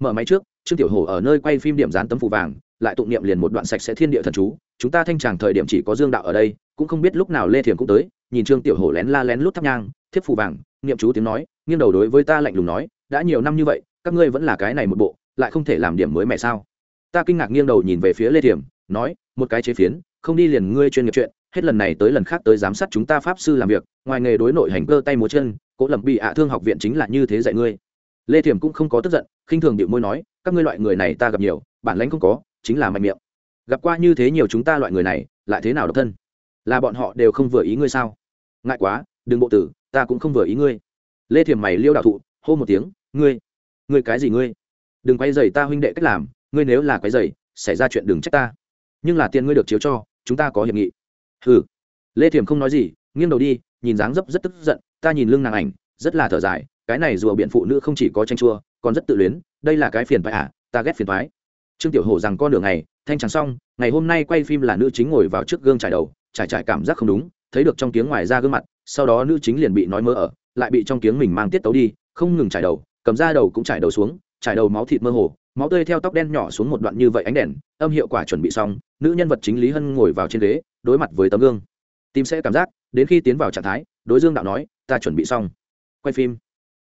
Mở máy trước, trương tiểu hồ ở nơi quay phim điểm dán tấm phù vàng, lại tụng niệm liền một đoạn sạch sẽ thiên địa thần chú, chúng ta thanh tràng thời điểm chỉ có dương đạo ở đây, cũng không biết lúc nào lê thiểm cũng tới, nhìn trương tiểu hồ lén la lén lút thắp nhang, thiếp phù vàng niệm chú tiếng nói, nghiêng đầu đối với ta lạnh lùng nói, đã nhiều năm như vậy, các ngươi vẫn là cái này một bộ, lại không thể làm điểm mới mẹ sao? Ta kinh ngạc nghiêng đầu nhìn về phía lê thiểm, nói, một cái chế phiến, không đi liền ngươi chuyên nghiệp chuyện, hết lần này tới lần khác tới giám sát chúng ta pháp sư làm việc, ngoài nghề đối nội hành cơ tay múa chân, cố lầm bị ạ thương học viện chính là như thế dạy ngươi. Lê thiểm cũng không có tức giận, khinh thường điệu môi nói, các ngươi loại người này ta gặp nhiều, bản lãnh không có, chính là mạnh miệng. Gặp qua như thế nhiều chúng ta loại người này, lại thế nào độc thân? Là bọn họ đều không vừa ý ngươi sao? Ngại quá, đừng bộ tử ta cũng không vừa ý ngươi. Lê thiểm mày liêu đạo thụ, hô một tiếng, ngươi ngươi cái gì ngươi? Đừng quay dày ta huynh đệ cách làm, ngươi nếu là quay dày xảy ra chuyện đừng trách ta. Nhưng là tiền ngươi được chiếu cho, chúng ta có hiệp nghị. Hừ. Lê thiểm không nói gì, nghiêng đầu đi, nhìn dáng dấp rất tức giận, ta nhìn lưng nàng ảnh, rất là thở dài, cái này rùa biện phụ nữ không chỉ có tranh chua, còn rất tự luyến, đây là cái phiền phải à ta ghét phiền thoái trương tiểu hổ rằng con đường này, thanh trắng xong, ngày hôm nay quay phim là nữ chính ngồi vào trước gương trải đầu, trải trải cảm giác không đúng, thấy được trong tiếng ngoài ra gương mặt sau đó nữ chính liền bị nói mơ ở, lại bị trong tiếng mình mang tiết tấu đi, không ngừng trải đầu, cầm ra đầu cũng trải đầu xuống, trải đầu máu thịt mơ hồ, máu tươi theo tóc đen nhỏ xuống một đoạn như vậy ánh đèn, âm hiệu quả chuẩn bị xong, nữ nhân vật chính lý hân ngồi vào trên ghế, đối mặt với tấm gương. Tim sẽ cảm giác, đến khi tiến vào trạng thái, đối dương đạo nói, ta chuẩn bị xong. Quay phim.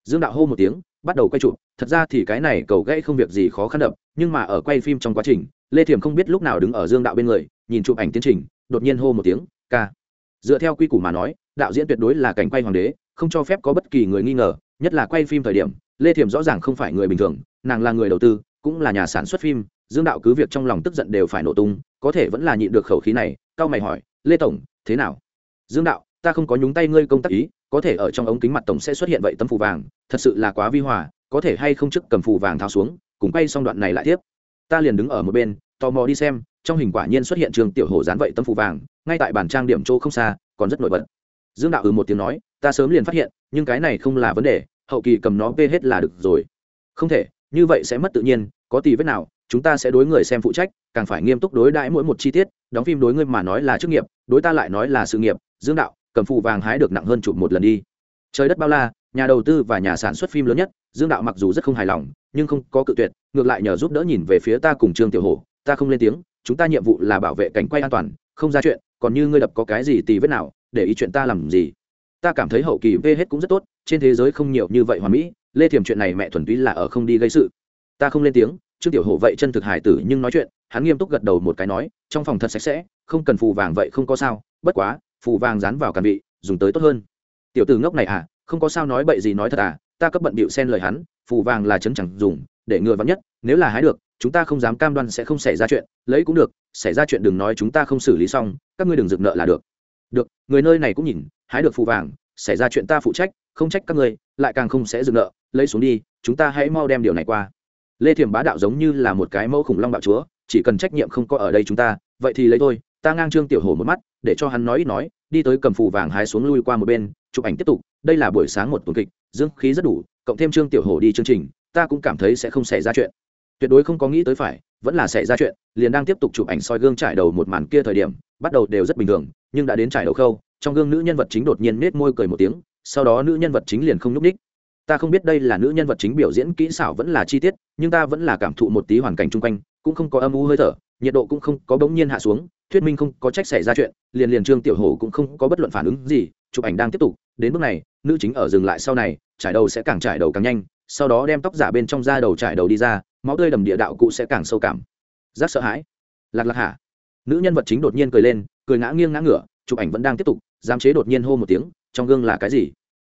Dương đạo hô một tiếng, bắt đầu quay chụp, thật ra thì cái này cầu gãy không việc gì khó khăn đập, nhưng mà ở quay phim trong quá trình, lê thiểm không biết lúc nào đứng ở dương đạo bên người, nhìn chụp ảnh tiến trình, đột nhiên hô một tiếng, ca. Dựa theo quy củ mà nói đạo diễn tuyệt đối là cảnh quay hoàng đế, không cho phép có bất kỳ người nghi ngờ, nhất là quay phim thời điểm, lê thiểm rõ ràng không phải người bình thường, nàng là người đầu tư, cũng là nhà sản xuất phim, dương đạo cứ việc trong lòng tức giận đều phải nổ tung, có thể vẫn là nhịn được khẩu khí này cao mày hỏi, lê tổng, thế nào? Dương đạo, ta không có nhúng tay ngươi công tác ý, có thể ở trong ống kính mặt tổng sẽ xuất hiện vậy tấm phù vàng, thật sự là quá vi hòa, có thể hay không chức cầm phù vàng tháo xuống, cùng quay xong đoạn này lại tiếp. Ta liền đứng ở một bên, tò mò đi xem, trong hình quả nhiên xuất hiện trường tiểu hổ dán vậy tấm phù vàng, ngay tại bản trang điểm chỗ không xa, còn rất nổi bật dương đạo ừ một tiếng nói, ta sớm liền phát hiện, nhưng cái này không là vấn đề, hậu kỳ cầm nó vê hết là được rồi. Không thể, như vậy sẽ mất tự nhiên, có tì vết nào, chúng ta sẽ đối người xem phụ trách, càng phải nghiêm túc đối đãi mỗi một chi tiết, đóng phim đối ngươi mà nói là chức nghiệp, đối ta lại nói là sự nghiệp. Dương đạo, cầm phụ vàng hái được nặng hơn chụp một lần đi. Trời đất bao la, nhà đầu tư và nhà sản xuất phim lớn nhất, dương đạo mặc dù rất không hài lòng, nhưng không có cự tuyệt, ngược lại nhờ giúp đỡ nhìn về phía ta cùng trương tiểu hổ, ta không lên tiếng, chúng ta nhiệm vụ là bảo vệ cảnh quay an toàn, không ra chuyện, còn như ngươi đập có cái gì tì vết nào để ý chuyện ta làm gì. Ta cảm thấy hậu kỳ v hết cũng rất tốt, trên thế giới không nhiều như vậy hoàn mỹ, lê thiểm chuyện này mẹ thuần túy là ở không đi gây sự. Ta không lên tiếng, trương tiểu hổ vậy chân thực hải tử nhưng nói chuyện, hắn nghiêm túc gật đầu một cái nói, trong phòng thật sạch sẽ, không cần phù vàng vậy không có sao, bất quá, phù vàng dán vào càn vị, dùng tới tốt hơn. Tiểu tử ngốc này à không có sao nói bậy gì nói thật à ta cấp bận bịu xen lời hắn, phù vàng là chấn chẳng dùng, để ngừa vắn nhất, nếu là hái được, chúng ta không dám cam đoan sẽ không xảy ra chuyện, lấy cũng được, xảy ra chuyện đừng nói chúng ta không xử lý xong, các ngươi đừng dựng nợ là được được, người nơi này cũng nhìn, hái được phù vàng, xảy ra chuyện ta phụ trách, không trách các ngươi, lại càng không sẽ dừng nợ, lấy xuống đi, chúng ta hãy mau đem điều này qua. Lê thiểm bá đạo giống như là một cái mẫu khủng long bạo chúa, chỉ cần trách nhiệm không có ở đây chúng ta, vậy thì lấy thôi, ta ngang trương tiểu hổ một mắt, để cho hắn nói ít nói, đi tới cầm phù vàng hái xuống lui qua một bên, chụp ảnh tiếp tục, đây là buổi sáng một tuần kịch, dương khí rất đủ, cộng thêm trương tiểu hổ đi chương trình, ta cũng cảm thấy sẽ không xảy ra chuyện. Tuyệt đối không có nghĩ tới phải, vẫn là xảy ra chuyện, liền đang tiếp tục chụp ảnh soi gương trải đầu một màn kia thời điểm, bắt đầu đều rất bình thường nhưng đã đến trải đầu khâu, trong gương nữ nhân vật chính đột nhiên nết môi cười một tiếng, sau đó nữ nhân vật chính liền không nhúc ních ta không biết đây là nữ nhân vật chính biểu diễn kỹ xảo vẫn là chi tiết, nhưng ta vẫn là cảm thụ một tí hoàn cảnh chung quanh, cũng không có âm u hơi thở, nhiệt độ cũng không có bỗng nhiên hạ xuống, thuyết minh không có trách xảy ra chuyện, liền liền trương tiểu hổ cũng không có bất luận phản ứng gì, chụp ảnh đang tiếp tục, đến bước này, nữ chính ở dừng lại sau này, trải đầu sẽ càng trải đầu càng nhanh, sau đó đem tóc giả bên trong da đầu trải đầu đi ra, máu tươi đầm địa đạo cụ sẽ càng sâu cảm. Giác sợ hãi. Lạc lạc hả nữ nhân vật chính đột nhiên cười lên cười ngã nghiêng ngã ngửa, chụp ảnh vẫn đang tiếp tục, giám chế đột nhiên hô một tiếng, trong gương là cái gì?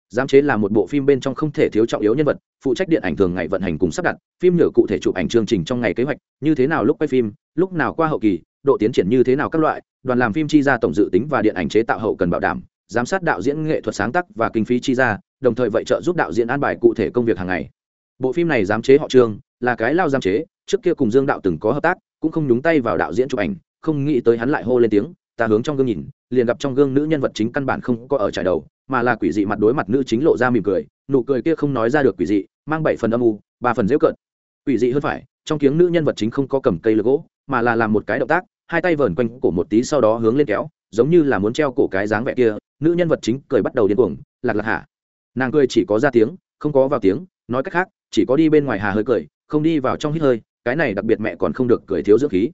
Giám chế là một bộ phim bên trong không thể thiếu trọng yếu nhân vật, phụ trách điện ảnh thường ngày vận hành cùng sắp đặt, phim nhựa cụ thể chụp ảnh chương trình trong ngày kế hoạch, như thế nào lúc quay phim, lúc nào qua hậu kỳ, độ tiến triển như thế nào các loại, đoàn làm phim chi ra tổng dự tính và điện ảnh chế tạo hậu cần bảo đảm, giám sát đạo diễn nghệ thuật sáng tác và kinh phí chi ra, đồng thời vậy trợ giúp đạo diễn an bài cụ thể công việc hàng ngày. Bộ phim này giám chế họ trương, là cái lao giám chế, trước kia cùng dương đạo từng có hợp tác, cũng không nhúng tay vào đạo diễn chụp ảnh, không nghĩ tới hắn lại hô lên tiếng ta hướng trong gương nhìn, liền gặp trong gương nữ nhân vật chính căn bản không có ở trải đầu, mà là quỷ dị mặt đối mặt nữ chính lộ ra mỉm cười, nụ cười kia không nói ra được quỷ dị, mang bảy phần âm u, ba phần dễu cợt quỷ dị hơn phải, trong tiếng nữ nhân vật chính không có cầm cây lược gỗ, mà là làm một cái động tác, hai tay vờn quanh cổ một tí sau đó hướng lên kéo, giống như là muốn treo cổ cái dáng vẻ kia, nữ nhân vật chính cười bắt đầu điên cuồng, lạc lạc hả nàng cười chỉ có ra tiếng, không có vào tiếng, nói cách khác, chỉ có đi bên ngoài hà hơi cười, không đi vào trong hít hơi, cái này đặc biệt mẹ còn không được cười thiếu dưỡng khí.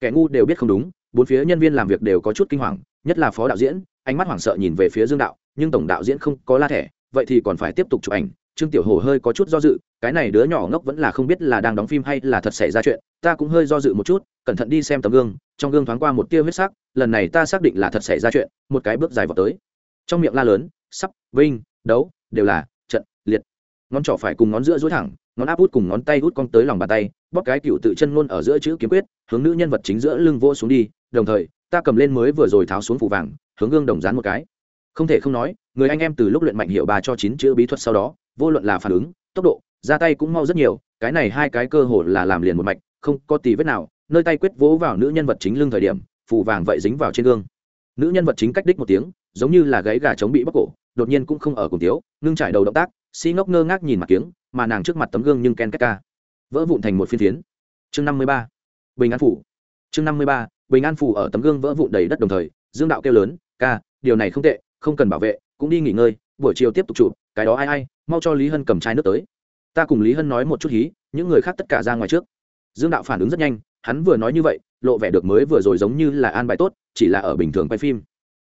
Kẻ ngu đều biết không đúng bốn phía nhân viên làm việc đều có chút kinh hoàng, nhất là phó đạo diễn, ánh mắt hoảng sợ nhìn về phía dương đạo, nhưng tổng đạo diễn không có la thẻ, vậy thì còn phải tiếp tục chụp ảnh. Trương tiểu hồ hơi có chút do dự, cái này đứa nhỏ ngốc vẫn là không biết là đang đóng phim hay là thật xảy ra chuyện, ta cũng hơi do dự một chút, cẩn thận đi xem tấm gương, trong gương thoáng qua một tia huyết sắc, lần này ta xác định là thật xảy ra chuyện, một cái bước dài vào tới. Trong miệng la lớn, sắp, vinh, đấu, đều là, trận, liệt. Ngón trỏ phải cùng ngón giữa dối thẳng, ngón áp út cùng ngón tay út cong tới lòng bàn tay, bóp cái cựu tự chân luôn ở giữa chữ kiếm quyết, hướng nữ nhân vật chính giữa lưng vô xuống đi đồng thời, ta cầm lên mới vừa rồi tháo xuống phủ vàng, hướng gương đồng dán một cái. Không thể không nói, người anh em từ lúc luyện mạnh hiệu bà cho chín chữ bí thuật sau đó, vô luận là phản ứng, tốc độ, ra tay cũng mau rất nhiều, cái này hai cái cơ hội là làm liền một mạch, không có tì vết nào, nơi tay quyết vỗ vào nữ nhân vật chính lưng thời điểm, phủ vàng vậy dính vào trên gương. Nữ nhân vật chính cách đích một tiếng, giống như là gáy gà chống bị bóc cổ, đột nhiên cũng không ở cùng tiếu ngưng trải đầu động tác, si ngốc ngơ ngác nhìn mặt kiếng, mà nàng trước mặt tấm gương nhưng ken két ca. Vỡ vụn thành một phiên tiến chương năm mươi ba. Bình an phủ. Chương năm mươi ba bình an phủ ở tấm gương vỡ vụn đầy đất đồng thời, dương đạo kêu lớn, ca, điều này không tệ, không cần bảo vệ, cũng đi nghỉ ngơi, buổi chiều tiếp tục chụp, cái đó ai ai, mau cho lý hân cầm chai nước tới. Ta cùng lý hân nói một chút hí, những người khác tất cả ra ngoài trước. Dương đạo phản ứng rất nhanh, hắn vừa nói như vậy, lộ vẻ được mới vừa rồi giống như là an bài tốt, chỉ là ở bình thường quay phim.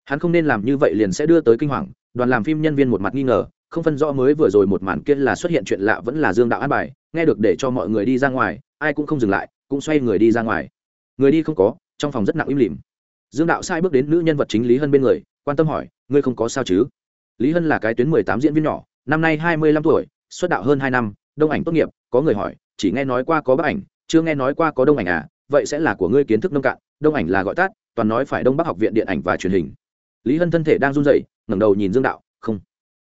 Hắn không nên làm như vậy liền sẽ đưa tới kinh hoàng, đoàn làm phim nhân viên một mặt nghi ngờ, không phân rõ mới vừa rồi một màn kia là xuất hiện chuyện lạ vẫn là dương đạo an bài, nghe được để cho mọi người đi ra ngoài, ai cũng không dừng lại, cũng xoay người đi ra ngoài. Người đi không có trong phòng rất nặng im lìm. Dương đạo sai bước đến nữ nhân vật chính lý hân bên người, quan tâm hỏi, ngươi không có sao chứ? Lý hân là cái tuyến mười tám diễn viên nhỏ, năm nay hai mươi lăm tuổi, xuất đạo hơn hai năm, đông ảnh tốt nghiệp, có người hỏi, chỉ nghe nói qua có bác ảnh, chưa nghe nói qua có đông ảnh à? Vậy sẽ là của ngươi kiến thức nông cạn, đông ảnh là gọi tắt, toàn nói phải đông bắc học viện điện ảnh và truyền hình. Lý hân thân thể đang run rẩy, ngẩng đầu nhìn dương đạo, không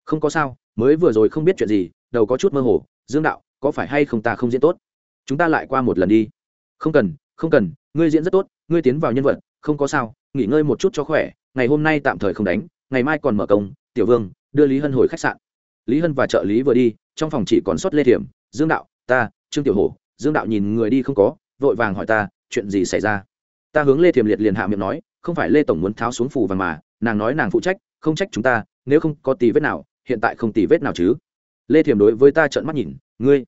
không có sao, mới vừa rồi không biết chuyện gì, đầu có chút mơ hồ, dương đạo, có phải hay không ta không diễn tốt? Chúng ta lại qua một lần đi. Không cần không cần, ngươi diễn rất tốt ngươi tiến vào nhân vật, không có sao, nghỉ ngơi một chút cho khỏe, ngày hôm nay tạm thời không đánh, ngày mai còn mở công, tiểu vương, đưa lý hân hồi khách sạn. Lý hân và trợ lý vừa đi, trong phòng chỉ còn sót lê thiểm, dương đạo, ta, trương tiểu hổ, dương đạo nhìn người đi không có, vội vàng hỏi ta, chuyện gì xảy ra? Ta hướng lê thiểm liệt liền hạ miệng nói, không phải lê tổng muốn tháo xuống phù vàng mà, nàng nói nàng phụ trách, không trách chúng ta, nếu không có tì vết nào, hiện tại không tì vết nào chứ. Lê thiểm đối với ta trợn mắt nhìn, ngươi?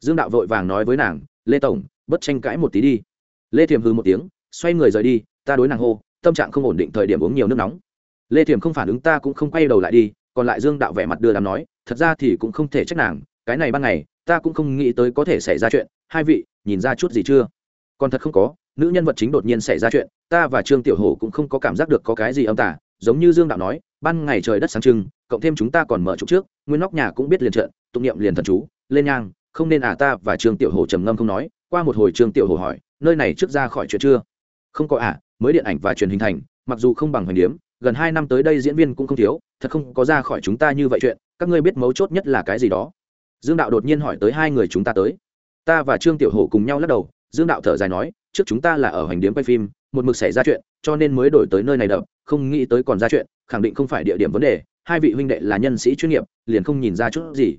Dương đạo vội vàng nói với nàng, lê tổng bất tranh cãi một tí đi. Lê thiểm hư một tiếng xoay người rời đi, ta đối nàng hô, tâm trạng không ổn định thời điểm uống nhiều nước nóng. Lê thiểm không phản ứng ta cũng không quay đầu lại đi, còn lại dương đạo vẻ mặt đưa đám nói, thật ra thì cũng không thể trách nàng, cái này ban ngày, ta cũng không nghĩ tới có thể xảy ra chuyện. Hai vị, nhìn ra chút gì chưa? Còn thật không có, nữ nhân vật chính đột nhiên xảy ra chuyện, ta và trương tiểu hổ cũng không có cảm giác được có cái gì âm tả giống như dương đạo nói, ban ngày trời đất sáng trưng, cộng thêm chúng ta còn mở trục trước, nguyên nóc nhà cũng biết liền trợn, tụng niệm liền thần chú, lên nhang, không nên à ta và trương tiểu hổ trầm ngâm không nói, qua một hồi trương tiểu hổ hỏi, nơi này trước ra khỏi chuyện chưa? Không có à mới điện ảnh và truyền hình thành, mặc dù không bằng hoành điếm, gần hai năm tới đây diễn viên cũng không thiếu, thật không có ra khỏi chúng ta như vậy chuyện, các ngươi biết mấu chốt nhất là cái gì đó. Dương đạo đột nhiên hỏi tới hai người chúng ta tới. Ta và trương tiểu hổ cùng nhau lắc đầu, dương đạo thở dài nói, trước chúng ta là ở hoành điếm quay phim, một mực xảy ra chuyện, cho nên mới đổi tới nơi này đập, không nghĩ tới còn ra chuyện, khẳng định không phải địa điểm vấn đề, hai vị huynh đệ là nhân sĩ chuyên nghiệp, liền không nhìn ra chút gì.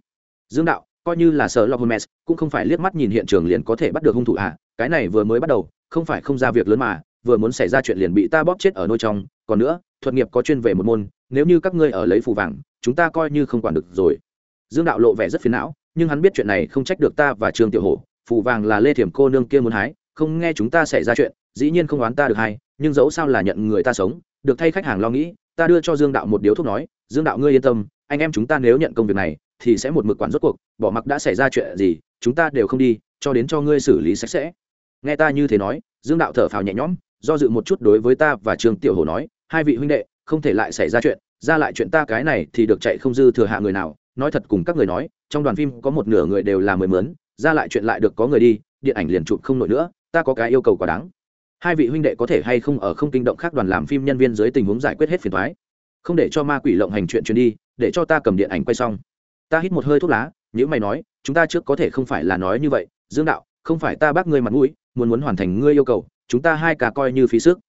Dương đạo, coi như là sở lọc hermes cũng không phải liếc mắt nhìn hiện trường liền có thể bắt được hung thủ à cái này vừa mới bắt đầu không phải không ra việc lớn mà, vừa muốn xảy ra chuyện liền bị ta bóp chết ở nôi trong. Còn nữa, thuật nghiệp có chuyên về một môn, nếu như các ngươi ở lấy phù vàng, chúng ta coi như không quản được rồi. Dương đạo lộ vẻ rất phiền não, nhưng hắn biết chuyện này không trách được ta và trương tiểu hổ. Phù vàng là lê thiểm cô nương kia muốn hái, không nghe chúng ta xảy ra chuyện, dĩ nhiên không oán ta được hay, nhưng dẫu sao là nhận người ta sống, được thay khách hàng lo nghĩ, ta đưa cho dương đạo một điếu thuốc nói, dương đạo ngươi yên tâm, anh em chúng ta nếu nhận công việc này, thì sẽ một mực quản rốt cuộc, bỏ mặc đã xảy ra chuyện gì, chúng ta đều không đi, cho đến cho ngươi xử lý sạch sẽ nghe ta như thế nói, dương đạo thở phào nhẹ nhõm, do dự một chút đối với ta và trương tiểu hồ nói, hai vị huynh đệ, không thể lại xảy ra chuyện, ra lại chuyện ta cái này thì được chạy không dư thừa hạ người nào. Nói thật cùng các người nói, trong đoàn phim có một nửa người đều là mười mướn, ra lại chuyện lại được có người đi, điện ảnh liền chụp không nổi nữa, ta có cái yêu cầu quá đáng. Hai vị huynh đệ có thể hay không ở không kinh động khác đoàn làm phim nhân viên dưới tình huống giải quyết hết phiền thoái không để cho ma quỷ lộng hành chuyện truyền đi, để cho ta cầm điện ảnh quay xong. Ta hít một hơi thuốc lá những mày nói, chúng ta trước có thể không phải là nói như vậy, dương đạo, không phải ta bác ngươi mặt mũi muốn muốn hoàn thành ngươi yêu cầu, chúng ta hai cả coi như phí sức.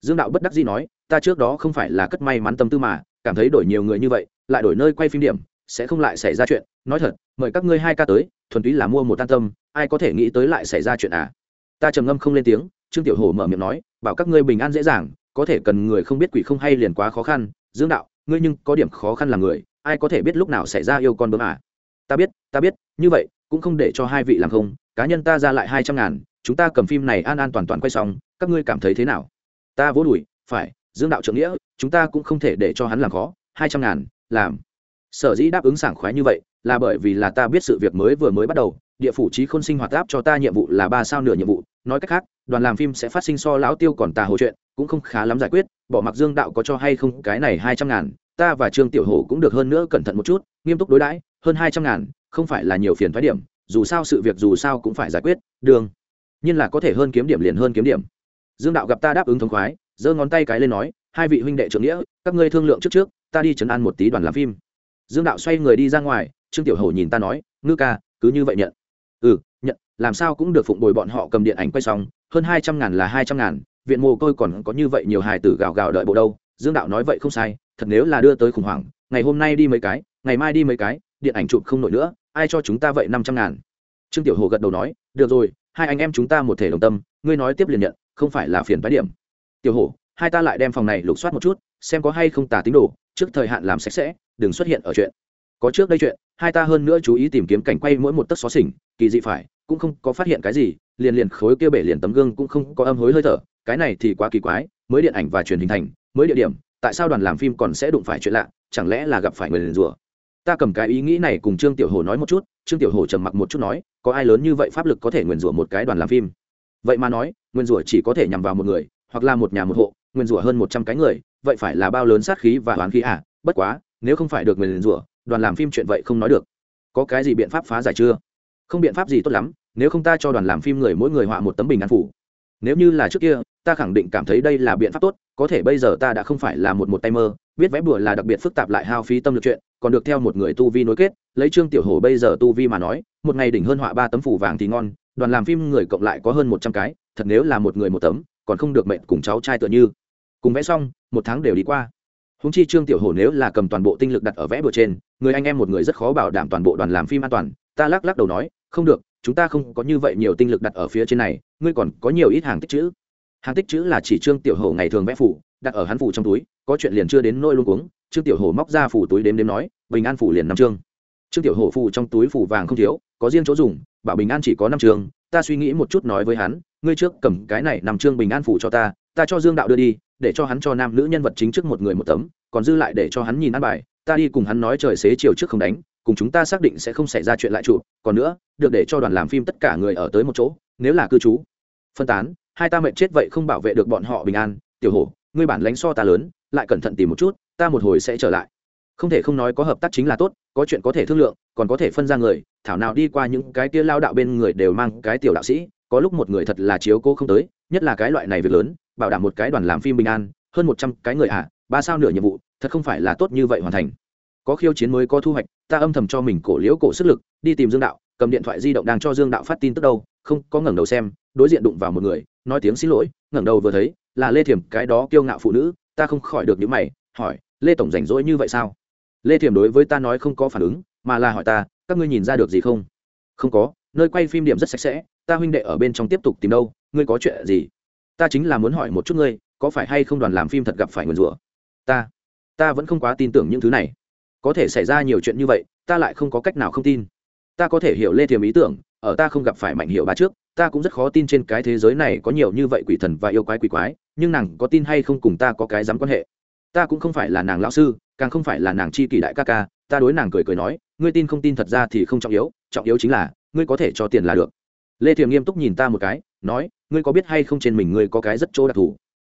Dương đạo bất đắc dĩ nói, ta trước đó không phải là cất may mắn tâm tư mà, cảm thấy đổi nhiều người như vậy, lại đổi nơi quay phim điểm, sẽ không lại xảy ra chuyện. Nói thật, mời các ngươi hai ca tới, thuần túy là mua một tan tâm, ai có thể nghĩ tới lại xảy ra chuyện à? Ta trầm ngâm không lên tiếng, trương tiểu hổ mở miệng nói, bảo các ngươi bình an dễ dàng, có thể cần người không biết quỷ không hay liền quá khó khăn. Dương đạo, ngươi nhưng có điểm khó khăn là người, ai có thể biết lúc nào xảy ra yêu con bướm à? Ta biết ta biết, như vậy, cũng không để cho hai vị làm không, cá nhân ta ra lại hai trăm ngàn chúng ta cầm phim này an an toàn toàn quay xong, các ngươi cảm thấy thế nào? Ta vỗ đùi, phải, dương đạo trưởng nghĩa, chúng ta cũng không thể để cho hắn làm khó, hai trăm ngàn, làm. Sở dĩ đáp ứng sảng khoái như vậy, là bởi vì là ta biết sự việc mới vừa mới bắt đầu, địa phủ trí khôn sinh hoạt áp cho ta nhiệm vụ là ba sao nửa nhiệm vụ, nói cách khác, đoàn làm phim sẽ phát sinh so lão tiêu còn tà hồ chuyện, cũng không khá lắm giải quyết, bỏ mặc dương đạo có cho hay không, cái này hai trăm ngàn, ta và trương tiểu hổ cũng được hơn nữa cẩn thận một chút, nghiêm túc đối đãi, hơn hai trăm ngàn, không phải là nhiều phiền thoái điểm, dù sao sự việc dù sao cũng phải giải quyết, đường nhưng là có thể hơn kiếm điểm liền hơn kiếm điểm. Dương đạo gặp ta đáp ứng thống khoái, giơ ngón tay cái lên nói, hai vị huynh đệ trưởng nghĩa, các ngươi thương lượng trước trước, ta đi chấn an một tí đoàn làm phim. Dương đạo xoay người đi ra ngoài, trương tiểu hổ nhìn ta nói, ngư ca, cứ như vậy nhận. Ừ nhận, làm sao cũng được phụng bồi bọn họ cầm điện ảnh quay xong, hơn hai trăm ngàn là hai trăm ngàn, viện mồ côi còn có như vậy nhiều hài tử gào gào đợi bộ đâu. Dương đạo nói vậy không sai, thật nếu là đưa tới khủng hoảng, ngày hôm nay đi mấy cái, ngày mai đi mấy cái, điện ảnh chụp không nổi nữa, ai cho chúng ta vậy năm trăm ngàn? Trương tiểu hồ gật đầu nói, được rồi hai anh em chúng ta một thể đồng tâm ngươi nói tiếp liền nhận không phải là phiền phái điểm. Tiểu Hổ, hai ta lại đem phòng này lục soát một chút xem có hay không tà tính đồ trước thời hạn làm sạch sẽ đừng xuất hiện ở chuyện. Có trước đây chuyện hai ta hơn nữa chú ý tìm kiếm cảnh quay mỗi một tấc xó xỉnh kỳ dị phải cũng không có phát hiện cái gì liền liền khối kia bể liền tấm gương cũng không có âm hối hơi thở cái này thì quá kỳ quái mới điện ảnh và truyền hình thành mới địa điểm tại sao đoàn làm phim còn sẽ đụng phải chuyện lạ chẳng lẽ là gặp phải người liền rủa? Ta cầm cái ý nghĩ này cùng trương tiểu hồ nói một chút, trương tiểu hồ trầm mặc một chút nói, có ai lớn như vậy pháp lực có thể nguyền rủa một cái đoàn làm phim? Vậy mà nói, nguyền rủa chỉ có thể nhằm vào một người, hoặc là một nhà một hộ, nguyền rủa hơn một trăm cái người, vậy phải là bao lớn sát khí và oán khí à? Bất quá, nếu không phải được nguyền rủa, đoàn làm phim chuyện vậy không nói được. Có cái gì biện pháp phá giải chưa? Không biện pháp gì tốt lắm, nếu không ta cho đoàn làm phim người mỗi người họa một tấm bình an phủ. Nếu như là trước kia, ta khẳng định cảm thấy đây là biện pháp tốt, có thể bây giờ ta đã không phải là một một tay mơ, biết vẽ bùa là đặc biệt phức tạp lại hao phí tâm lực chuyện còn được theo một người tu vi nối kết, lấy trương tiểu hồ bây giờ tu vi mà nói, một ngày đỉnh hơn họa ba tấm phủ vàng thì ngon, đoàn làm phim người cộng lại có hơn một trăm cái, thật nếu là một người một tấm, còn không được mệnh cùng cháu trai tựa như. Cùng vẽ xong, một tháng đều đi qua. Húng chi trương tiểu hồ nếu là cầm toàn bộ tinh lực đặt ở vẽ bừa trên, người anh em một người rất khó bảo đảm toàn bộ đoàn làm phim an toàn, ta lắc lắc đầu nói, không được, chúng ta không có như vậy nhiều tinh lực đặt ở phía trên này, ngươi còn có nhiều ít hàng tích chữ hàng tích chữ là chỉ trương tiểu hồ ngày thường vẽ phủ, đặt ở hắn phủ trong túi, có chuyện liền chưa đến nôi luôn uống trương tiểu hồ móc ra phủ túi đếm đếm nói, bình an phủ liền năm trương trương tiểu hồ phủ trong túi phủ vàng không thiếu, có riêng chỗ dùng, bảo bình an chỉ có năm trương ta suy nghĩ một chút nói với hắn, ngươi trước cầm cái này nằm trương bình an phủ cho ta ta cho dương đạo đưa đi, để cho hắn cho nam nữ nhân vật chính trước một người một tấm, còn dư lại để cho hắn nhìn ăn bài, ta đi cùng hắn nói trời xế chiều trước không đánh, cùng chúng ta xác định sẽ không xảy ra chuyện lại trụ, còn nữa, được để cho đoàn làm phim tất cả người ở tới một chỗ, nếu là cư trú. Phân tán hai ta mệnh chết vậy không bảo vệ được bọn họ bình an tiểu hổ ngươi bản lánh so ta lớn lại cẩn thận tìm một chút ta một hồi sẽ trở lại. Không thể không nói có hợp tác chính là tốt có chuyện có thể thương lượng còn có thể phân ra người thảo nào đi qua những cái kia lao đạo bên người đều mang cái tiểu đạo sĩ có lúc một người thật là chiếu cô không tới nhất là cái loại này việc lớn bảo đảm một cái đoàn làm phim bình an hơn một trăm cái người ạ à, ba sao nửa nhiệm vụ thật không phải là tốt như vậy hoàn thành. Có khiêu chiến mới có thu hoạch ta âm thầm cho mình cổ liễu cổ sức lực đi tìm dương đạo cầm điện thoại di động đang cho dương đạo phát tin tức đâu không có ngẩng đầu xem đối diện đụng vào một người nói tiếng xin lỗi, ngẩng đầu vừa thấy, là lê thiểm, cái đó kiêu ngạo phụ nữ, ta không khỏi được những mày, hỏi, lê tổng rảnh rỗi như vậy sao? Lê thiểm đối với ta nói không có phản ứng, mà là hỏi ta, các ngươi nhìn ra được gì không? Không có, nơi quay phim điểm rất sạch sẽ, ta huynh đệ ở bên trong tiếp tục tìm đâu, ngươi có chuyện gì? Ta chính là muốn hỏi một chút ngươi, có phải hay không đoàn làm phim thật gặp phải nguyền rủa? Ta ta vẫn không quá tin tưởng những thứ này. Có thể xảy ra nhiều chuyện như vậy, ta lại không có cách nào không tin. Ta có thể hiểu lê thiềm ý tưởng, ở ta không gặp phải mạnh hiệu bá trước ta cũng rất khó tin trên cái thế giới này có nhiều như vậy quỷ thần và yêu quái quỷ quái, nhưng nàng có tin hay không cùng ta có cái dám quan hệ. Ta cũng không phải là nàng lão sư, càng không phải là nàng chi kỷ đại ca ca, ta đối nàng cười cười nói, ngươi tin không tin thật ra thì không trọng yếu trọng yếu chính là, ngươi có thể cho tiền là được. Lê thiềm nghiêm túc nhìn ta một cái, nói, ngươi có biết hay không trên mình ngươi có cái rất chỗ đặc thù?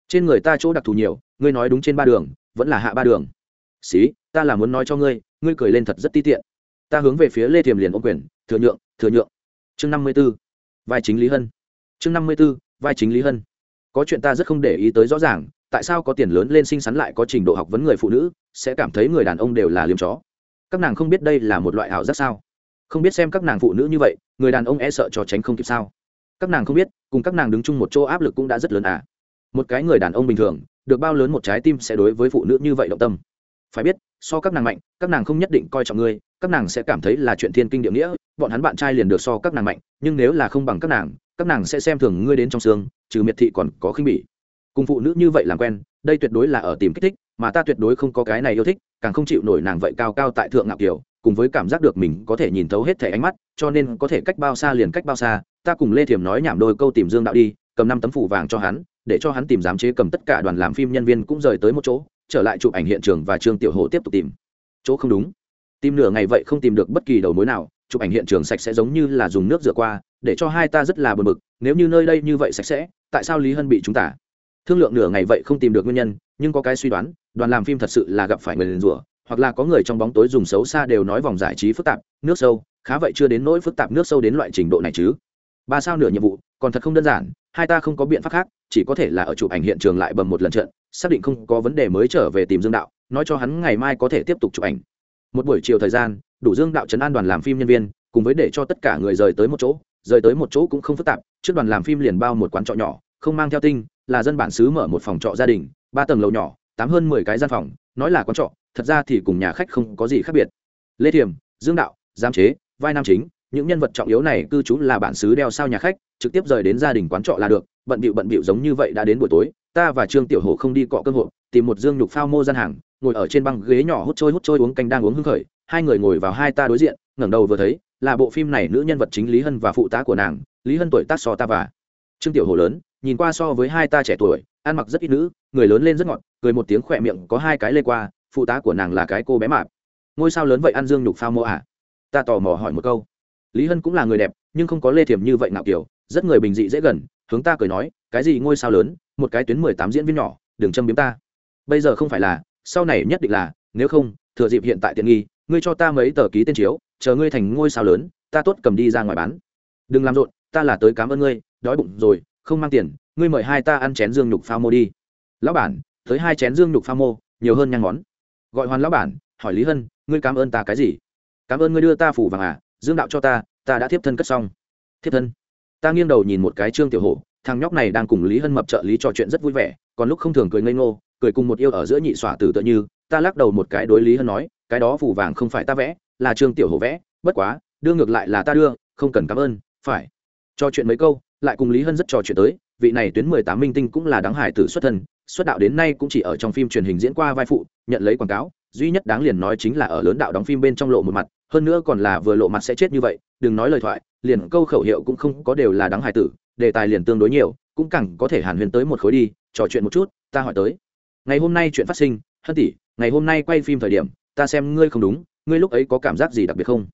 Trên người ta chỗ đặc thù nhiều, ngươi nói đúng trên ba đường, vẫn là hạ ba đường. Xí, ta là muốn nói cho ngươi ngươi cười lên thật rất ti tiện. Ta hướng về phía lê thiềm liền ôm quyền, thừa nhượng thừa nhượng. Chương năm mươi b ố vai chính lý hân. Chương năm mươi b ố vai chính lý hân. Có chuyện ta rất không để ý tới rõ ràng, tại sao có tiền lớn lên sinh sắn lại có trình độ học vấn người phụ nữ, sẽ cảm thấy người đàn ông đều là liếm chó. Các nàng không biết đây là một loại ảo giác sao? Không biết xem các nàng phụ nữ như vậy, người đàn ông e sợ cho tránh không kịp sao? Các nàng không biết, cùng các nàng đứng chung một chỗ áp lực cũng đã rất lớn à? Một cái người đàn ông bình thường, được bao lớn một trái tim sẽ đối với phụ nữ như vậy động tâm. Phải biết, so các nàng mạnh, các nàng không nhất định coi trọng ngươi các nàng sẽ cảm thấy là chuyện thiên kinh địa nghĩa, bọn hắn bạn trai liền được so các nàng mạnh, nhưng nếu là không bằng các nàng các nàng sẽ xem thường ngươi đến trong xương, trừ miệt thị còn có khinh bỉ. Cùng phụ nữ như vậy làm quen, đây tuyệt đối là ở tìm kích thích, mà ta tuyệt đối không có cái này yêu thích, càng không chịu nổi nàng vậy cao cao tại thượng ngạo kiều cùng với cảm giác được mình có thể nhìn thấu hết thẻ ánh mắt, cho nên có thể cách bao xa liền cách bao xa, ta cùng lê thiềm nói nhảm đôi câu tìm dương đạo đi, cầm năm tấm phủ vàng cho hắn, để cho hắn tìm giám chế cầm tất cả đoàn làm phim nhân viên cũng rời tới một chỗ, trở lại chụp ảnh hiện trường và trương tiểu hồ tiếp tục tìm. Chỗ không đúng tìm nửa ngày vậy không tìm được bất kỳ đầu mối nào, chụp ảnh hiện trường sạch sẽ giống như là dùng nước rửa qua, để cho hai ta rất là bờ bực, nếu như nơi đây như vậy sạch sẽ, tại sao lý hân bị chúng ta? Thương lượng nửa ngày vậy không tìm được nguyên nhân, nhưng có cái suy đoán, đoàn làm phim thật sự là gặp phải người liền rủa, hoặc là có người trong bóng tối dùng xấu xa đều nói vòng giải trí phức tạp, nước sâu, khá vậy chưa đến nỗi phức tạp nước sâu đến loại trình độ này chứ. Ba sao nửa nhiệm vụ, còn thật không đơn giản, hai ta không có biện pháp khác, chỉ có thể là ở chụp ảnh hiện trường lại bầm một lần trận, xác định không có vấn đề mới trở về tìm dương đạo, nói cho hắn ngày mai có thể tiếp tục chụp ảnh một buổi chiều thời gian, đủ dương đạo trấn an đoàn làm phim nhân viên, cùng với để cho tất cả người rời tới một chỗ, rời tới một chỗ cũng không phức tạp, trước đoàn làm phim liền bao một quán trọ nhỏ, không mang theo tinh, là dân bản xứ mở một phòng trọ gia đình, ba tầng lầu nhỏ, tám hơn mười cái gian phòng, nói là quán trọ, thật ra thì cùng nhà khách không có gì khác biệt. Lê thiềm dương đạo, giám chế, vai nam chính những nhân vật trọng yếu này cư trú là bản xứ đeo sao nhà khách, trực tiếp rời đến gia đình quán trọ là được, bận bịu bận bịu giống như vậy đã đến buổi tối, ta và trương tiểu hồ không đi cọ cơ hội tìm một dương nhục phao mô gian hàng, ngồi ở trên băng ghế nhỏ hút trôi hút trôi uống canh đang uống hưng khởi, hai người ngồi vào hai ta đối diện, ngẩng đầu vừa thấy, là bộ phim này nữ nhân vật chính lý hân và phụ tá của nàng, lý hân tuổi tác so ta và trương tiểu hồ lớn, nhìn qua so với hai ta trẻ tuổi, ăn mặc rất ít nữ, người lớn lên rất ngọt, cười một tiếng khỏe miệng có hai cái lê qua, phụ tá của nàng là cái cô bé mạp. Ngôi sao lớn vậy ăn dương nhục phao mô à? Ta tò mò hỏi một câu lý hân cũng là người đẹp, nhưng không có lê thiềm như vậy ngạo kiểu, rất người bình dị dễ gần, hướng ta cười nói, cái gì ngôi sao lớn, một cái tuyến mười tám diễn viên nhỏ, đừng châm biếm ta. Bây giờ không phải là, sau này nhất định là, nếu không, thừa dịp hiện tại tiện nghi, ngươi cho ta mấy tờ ký tên chiếu, chờ ngươi thành ngôi sao lớn, ta tốt cầm đi ra ngoài bán. Đừng làm rộn, ta là tới cảm ơn ngươi, đói bụng rồi, không mang tiền, ngươi mời hai ta ăn chén dương nhục pha mô đi. Lão bản, tới hai chén dương nhục pha mô, nhiều hơn nhang ngón. gọi hoàn lão bản, hỏi lý hân, ngươi cảm ơn ta cái gì? Cảm ơn ngươi đưa ta phủ vàng à? Dương đạo cho ta ta đã tiếp thân cất xong. Tiếp thân. Ta nghiêng đầu nhìn một cái trương tiểu hổ, thằng nhóc này đang cùng lý hân mập trợ lý trò chuyện rất vui vẻ, còn lúc không thường cười ngây ngô, cười cùng một yêu ở giữa nhị xỏa tử tự như, ta lắc đầu một cái đối lý hân nói, cái đó phủ vàng không phải ta vẽ, là trương tiểu hổ vẽ, bất quá, đưa ngược lại là ta đưa, không cần cảm ơn, phải. Trò chuyện mấy câu, lại cùng lý hân rất trò chuyện tới, vị này tuyến mười tám minh tinh cũng là đáng hải tử xuất thân, xuất đạo đến nay cũng chỉ ở trong phim truyền hình diễn qua vai phụ, nhận lấy quảng cáo, duy nhất đáng liền nói chính là ở lớn đạo đóng phim bên trong lộ một mặt hơn nữa còn là vừa lộ mặt sẽ chết như vậy, đừng nói lời thoại, liền câu khẩu hiệu cũng không có đều là đáng hài tử, đề tài liền tương đối nhiều, cũng càng có thể hàn huyền tới một khối đi, trò chuyện một chút, ta hỏi tới. Ngày hôm nay chuyện phát sinh, hân tỷ, ngày hôm nay quay phim thời điểm, ta xem ngươi không đúng, ngươi lúc ấy có cảm giác gì đặc biệt không?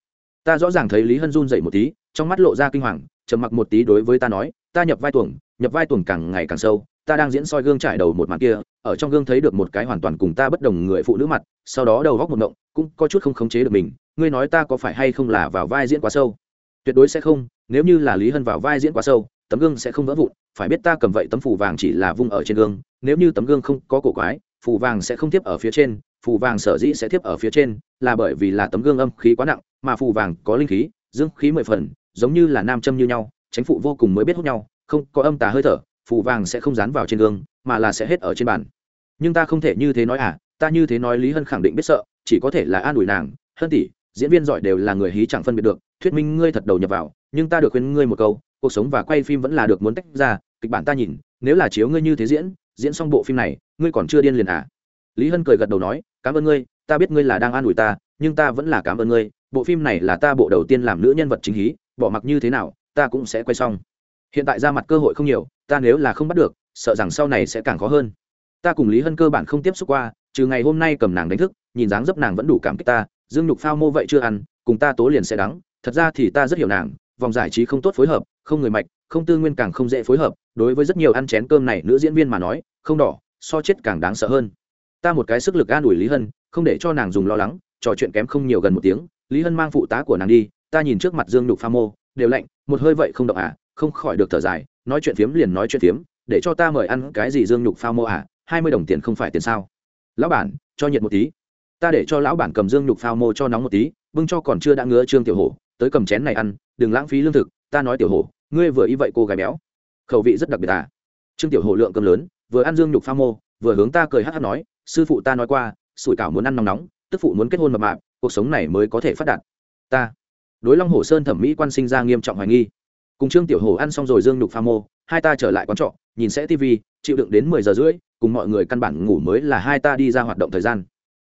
Ta rõ ràng thấy lý hân run dậy một tí, trong mắt lộ ra kinh hoàng, trầm mặc một tí đối với ta nói, ta nhập vai tuồng, nhập vai tuồng càng ngày càng sâu, ta đang diễn soi gương trải đầu một màn kia, ở trong gương thấy được một cái hoàn toàn cùng ta bất đồng người phụ nữ mặt, sau đó đầu góc một động cũng có chút không khống chế được mình, ngươi nói ta có phải hay không là vào vai diễn quá sâu? Tuyệt đối sẽ không, nếu như là lý hân vào vai diễn quá sâu, tấm gương sẽ không vỡ vụn, phải biết ta cầm vậy tấm phủ vàng chỉ là vung ở trên gương, nếu như tấm gương không có cổ quái phủ vàng sẽ không tiếp ở phía trên phủ vàng sở dĩ sẽ tiếp ở phía trên là bởi vì là tấm gương âm khí quá nặng, mà phủ vàng có linh khí, dương khí mười phần, giống như là nam châm như nhau tránh phụ vô cùng mới biết hút nhau, không có âm tà hơi thở phủ vàng sẽ không dán vào trên gương, mà là sẽ hết ở trên bàn. Nhưng ta không thể như thế nói à ta như thế nói lý hân khẳng định biết sợ chỉ có thể là an ủi nàng, hân tỷ, diễn viên giỏi đều là người hí chẳng phân biệt được, thuyết minh ngươi thật đầu nhập vào, nhưng ta được khuyên ngươi một câu, cuộc sống và quay phim vẫn là được muốn tách ra, kịch bản ta nhìn, nếu là chiếu ngươi như thế diễn diễn xong bộ phim này, ngươi còn chưa điên liền à? Lý hân cười gật đầu nói, cảm ơn ngươi, ta biết ngươi là đang an ủi ta, nhưng ta vẫn là cảm ơn ngươi, bộ phim này là ta bộ đầu tiên làm nữ nhân vật chính hí, bỏ mặc như thế nào, ta cũng sẽ quay xong. Hiện tại ra mặt cơ hội không nhiều, ta nếu là không bắt được, sợ rằng sau này sẽ càng khó hơn. Ta cùng lý hân cơ bản không tiếp xúc qua trừ ngày hôm nay cầm nàng đánh thức, nhìn dáng dấp nàng vẫn đủ cảm kích ta, dương nhục phao mô vậy chưa ăn, cùng ta tố liền sẽ đắng, thật ra thì ta rất hiểu nàng, vòng giải trí không tốt phối hợp, không người mạch, không tư nguyên càng không dễ phối hợp, đối với rất nhiều ăn chén cơm này nữ diễn viên mà nói, không đỏ, so chết càng đáng sợ hơn. Ta một cái sức lực an ủi lý hân, không để cho nàng dùng lo lắng, trò chuyện kém không nhiều gần một tiếng, lý hân mang phụ tá của nàng đi, ta nhìn trước mặt dương nhục pha mô, đều lạnh, một hơi vậy không động à không khỏi được thở dài, nói chuyện phiếm liền nói chuyện phiếm, để cho ta mời ăn cái gì dương nhục pha mô à hai mươi đồng tiền không phải tiền sao? Lão bản, cho nhiệt một tí. Ta để cho lão bản cầm dương nhục phao mô cho nóng một tí, bưng cho còn chưa đã ngứa trương tiểu hổ, tới cầm chén này ăn, đừng lãng phí lương thực, ta nói tiểu hổ, ngươi vừa ý vậy cô gái béo. Khẩu vị rất đặc biệt à? Trương tiểu hổ lượng cơm lớn, vừa ăn dương nhục phao mô, vừa hướng ta cười hát hát nói, sư phụ ta nói qua, sủi cảo muốn ăn nóng nóng, tức phụ muốn kết hôn mập mạp, cuộc sống này mới có thể phát đạt. Ta. Đối long hồ sơn thẩm mỹ quan sinh ra nghiêm trọng hoài nghi. Cùng trương tiểu hổ ăn xong rồi dương nhục pha mô, hai ta trở lại quán trọ, nhìn sẽ tv chịu đựng đến mười giờ rưỡi cùng mọi người căn bản ngủ mới là hai ta đi ra hoạt động thời gian.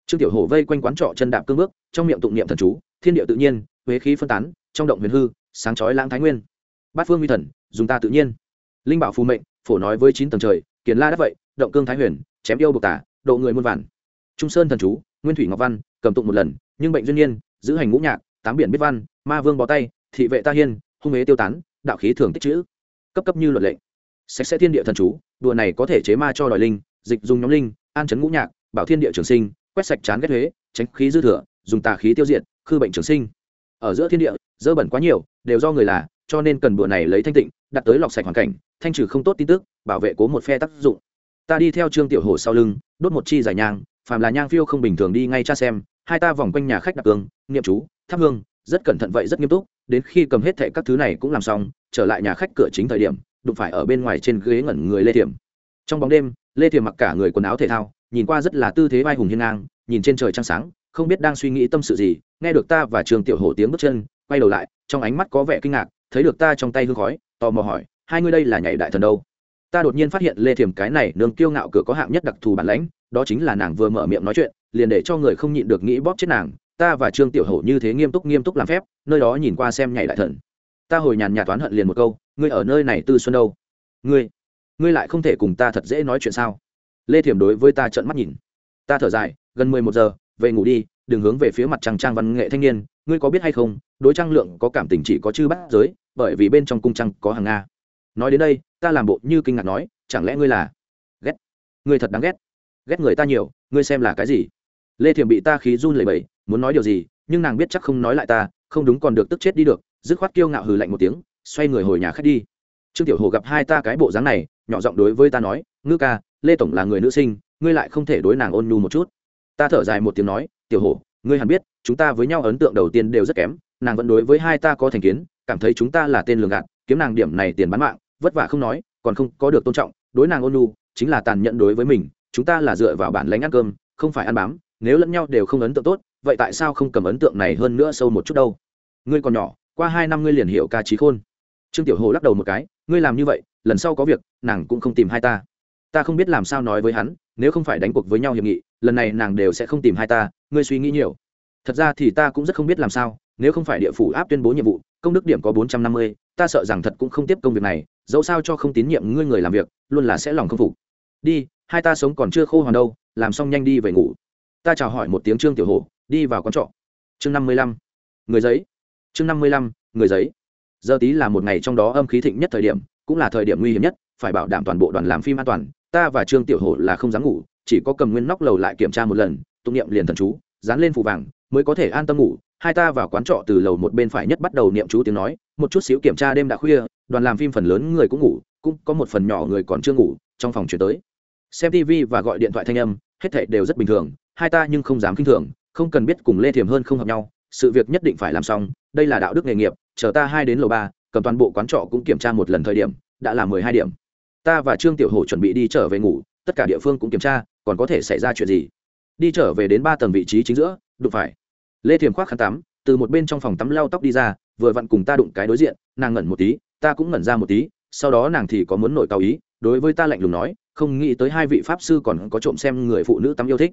Trương tiểu hổ vây quanh quán trọ chân đạp cương bước, trong miệng tụng niệm thần chú, thiên địa tự nhiên, huế khí phân tán, trong động huyền hư, sáng chói lãng thái nguyên. Bát phương huy thần, dùng ta tự nhiên. Linh bảo phù mệnh, phổ nói với chín tầng trời kiến la đắc vậy, động cương thái huyền, chém yêu bộc tả độ người muôn vản trung sơn thần chú, nguyên thủy ngọc văn, cầm tụng một lần, nhưng bệnh duyên nhiên giữ hành ngũ nhạc, tám biển biết văn, ma vương bó tay, thị vệ ta hiên, hung huế tiêu tán, đạo khí thường tích chữ. Cấp cấp như luật lệ sạch sẽ thiên địa thần chú, đùa này có thể chế ma cho đòi linh, dịch dùng nhóm linh, an chấn ngũ nhạc, bảo thiên địa trường sinh, quét sạch chán ghét huế, tránh khí dư thừa, dùng tà khí tiêu diệt, khư bệnh trường sinh. Ở giữa thiên địa, dơ bẩn quá nhiều, đều do người là, cho nên cần bữa này lấy thanh tịnh, đặt tới lọc sạch hoàn cảnh, thanh trừ không tốt tin tức, bảo vệ cố một phe tác dụng. Ta đi theo trương tiểu hồ sau lưng, đốt một chi giải nhang, phàm là nhang phiêu không bình thường đi ngay cha xem, hai ta vòng quanh nhà khách đặc cương, niệm chú, thắp hương, rất cẩn thận vậy rất nghiêm túc, đến khi cầm hết thệ các thứ này cũng làm xong, trở lại nhà khách cửa chính thời điểm đụng phải ở bên ngoài trên ghế ngẩn người lê thiểm. Trong bóng đêm, lê thiểm mặc cả người quần áo thể thao, nhìn qua rất là tư thế vai hùng hiên ngang, nhìn trên trời trăng sáng, không biết đang suy nghĩ tâm sự gì, nghe được ta và trường tiểu hổ tiếng bước chân, quay đầu lại, trong ánh mắt có vẻ kinh ngạc, thấy được ta trong tay hương khói, tò mò hỏi, hai ngươi đây là nhảy đại thần đâu? Ta đột nhiên phát hiện lê thiềm cái này nương kiêu ngạo cửa có hạng nhất đặc thù bản lãnh, đó chính là nàng vừa mở miệng nói chuyện, liền để cho người không nhịn được nghĩ bóp chết nàng. Ta và trương tiểu hổ như thế nghiêm túc nghiêm túc làm phép, nơi đó nhìn qua xem nhảy đại thần. Ta hồi nhàn nhạt toán hận liền một câu ngươi ở nơi này tư xuân đâu? Ngươi ngươi lại không thể cùng ta thật dễ nói chuyện sao? Lê thiểm đối với ta trợn mắt nhìn. Ta thở dài, gần mười một giờ, về ngủ đi, đừng hướng về phía mặt trăng trang văn nghệ thanh niên, ngươi có biết hay không, đối trang lượng có cảm tình chỉ có chư bát giới, bởi vì bên trong cung trăng có hàng nga. Nói đến đây, ta làm bộ như kinh ngạc nói, chẳng lẽ ngươi là ghét? Ngươi thật đáng ghét. Ghét người ta nhiều, ngươi xem là cái gì? Lê thiểm bị ta khí run lẩy bẩy, muốn nói điều gì, nhưng nàng biết chắc không nói lại ta, không đúng còn được tức chết đi được, dứt khoát kiêu ngạo hừ lạnh một tiếng xoay người hồi nhà khách đi. Trương tiểu hồ gặp hai ta cái bộ dáng này, nhỏ giọng đối với ta nói, ngư ca, lê tổng là người nữ sinh, ngươi lại không thể đối nàng ôn nhu một chút. Ta thở dài một tiếng nói, tiểu hồ, ngươi hẳn biết, chúng ta với nhau ấn tượng đầu tiên đều rất kém, nàng vẫn đối với hai ta có thành kiến, cảm thấy chúng ta là tên lường gạt, kiếm nàng điểm này tiền bán mạng, vất vả không nói, còn không có được tôn trọng, đối nàng ôn nhu, chính là tàn nhẫn đối với mình, chúng ta là dựa vào bản lãnh ăn cơm, không phải ăn bám, nếu lẫn nhau đều không ấn tượng tốt, vậy tại sao không cầm ấn tượng này hơn nữa sâu một chút đâu? Ngươi còn nhỏ, qua hai năm ngươi liền hiểu ca trí khôn trương tiểu hồ lắc đầu một cái, ngươi làm như vậy, lần sau có việc, nàng cũng không tìm hai ta. Ta không biết làm sao nói với hắn, nếu không phải đánh cuộc với nhau hiệp nghị, lần này nàng đều sẽ không tìm hai ta, ngươi suy nghĩ nhiều. Thật ra thì ta cũng rất không biết làm sao, nếu không phải địa phủ áp tuyên bố nhiệm vụ, công đức điểm có bốn trăm năm mươi, ta sợ rằng thật cũng không tiếp công việc này, dẫu sao cho không tín nhiệm ngươi người làm việc, luôn là sẽ lòng không phục. Đi, hai ta sống còn chưa khô hoàn đâu, làm xong nhanh đi về ngủ. Ta chào hỏi một tiếng trương tiểu hồ, đi vào quán trọ. Chương năm mươi lăm. Người giấy. Chương năm mươi lăm, người giấy giờ tí là một ngày trong đó âm khí thịnh nhất thời điểm, cũng là thời điểm nguy hiểm nhất, phải bảo đảm toàn bộ đoàn làm phim an toàn. Ta và trương tiểu Hổ là không dám ngủ, chỉ có cầm nguyên nóc lầu lại kiểm tra một lần, tụng niệm liền thần chú, dán lên phù vàng, mới có thể an tâm ngủ. Hai ta vào quán trọ từ lầu một bên phải nhất bắt đầu niệm chú tiếng nói, một chút xíu kiểm tra đêm đã khuya, đoàn làm phim phần lớn người cũng ngủ, cũng có một phần nhỏ người còn chưa ngủ, trong phòng chuyển tới. Xem tv và gọi điện thoại thanh âm, hết thảy đều rất bình thường, hai ta nhưng không dám kinh thường, không cần biết cùng lê thiềm hơn không hợp nhau sự việc nhất định phải làm xong, đây là đạo đức nghề nghiệp, chờ ta hai đến lầu ba, cầm toàn bộ quán trọ cũng kiểm tra một lần thời điểm, đã là mười hai điểm. Ta và trương tiểu hổ chuẩn bị đi trở về ngủ, tất cả địa phương cũng kiểm tra, còn có thể xảy ra chuyện gì? Đi trở về đến ba tầng vị trí chính giữa, đụng phải. Lê thiềm khoác khăn tắm, từ một bên trong phòng tắm lau tóc đi ra, vừa vặn cùng ta đụng cái đối diện, nàng ngẩn một tí, ta cũng ngẩn ra một tí, sau đó nàng thì có muốn nổi cao ý, đối với ta lạnh lùng nói, không nghĩ tới hai vị pháp sư còn có trộm xem người phụ nữ tắm yêu thích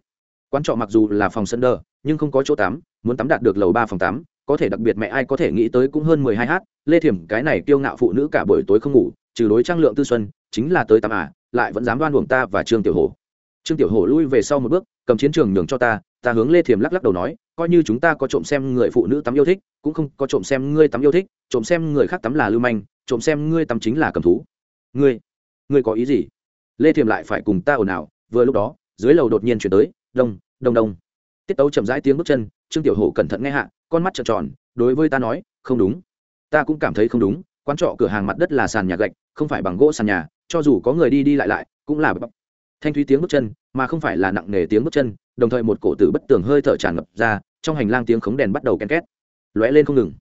quán trọ mặc dù là phòng sân đờ, nhưng không có chỗ tắm, muốn tắm đạt được lầu ba phòng tắm, có thể đặc biệt mẹ ai có thể nghĩ tới cũng hơn mười hai h lê thiểm cái này kiêu ngạo phụ nữ cả buổi tối không ngủ, trừ đối trang lượng tư xuân, chính là tới tắm à lại vẫn dám đoan buồng ta và trương tiểu hồ trương tiểu hồ lui về sau một bước, cầm chiến trường nhường cho ta ta hướng lê thiểm lắc lắc đầu nói, coi như chúng ta có trộm xem người phụ nữ tắm yêu thích, cũng không có trộm xem ngươi tắm yêu thích, trộm xem người khác tắm là lưu manh, trộm xem ngươi tắm chính là cầm thú. Ngươi ngươi có ý gì? Lê thiểm lại phải cùng ta ồn ào, vừa lúc đó, dưới lầu đột nhiên chuyển tới đông đông đông. Tiết tấu chậm rãi tiếng bước chân, trương tiểu hổ cẩn thận nghe hạ, con mắt trợn tròn, đối với ta nói, không đúng. Ta cũng cảm thấy không đúng, quán trọ cửa hàng mặt đất là sàn nhà gạch, không phải bằng gỗ sàn nhà, cho dù có người đi đi lại lại, cũng là bập thanh thúy tiếng bước chân, mà không phải là nặng nề tiếng bước chân, đồng thời một cổ tử bất tường hơi thở tràn ngập ra, trong hành lang tiếng khống đèn bắt đầu ken két. Lóe lên không ngừng.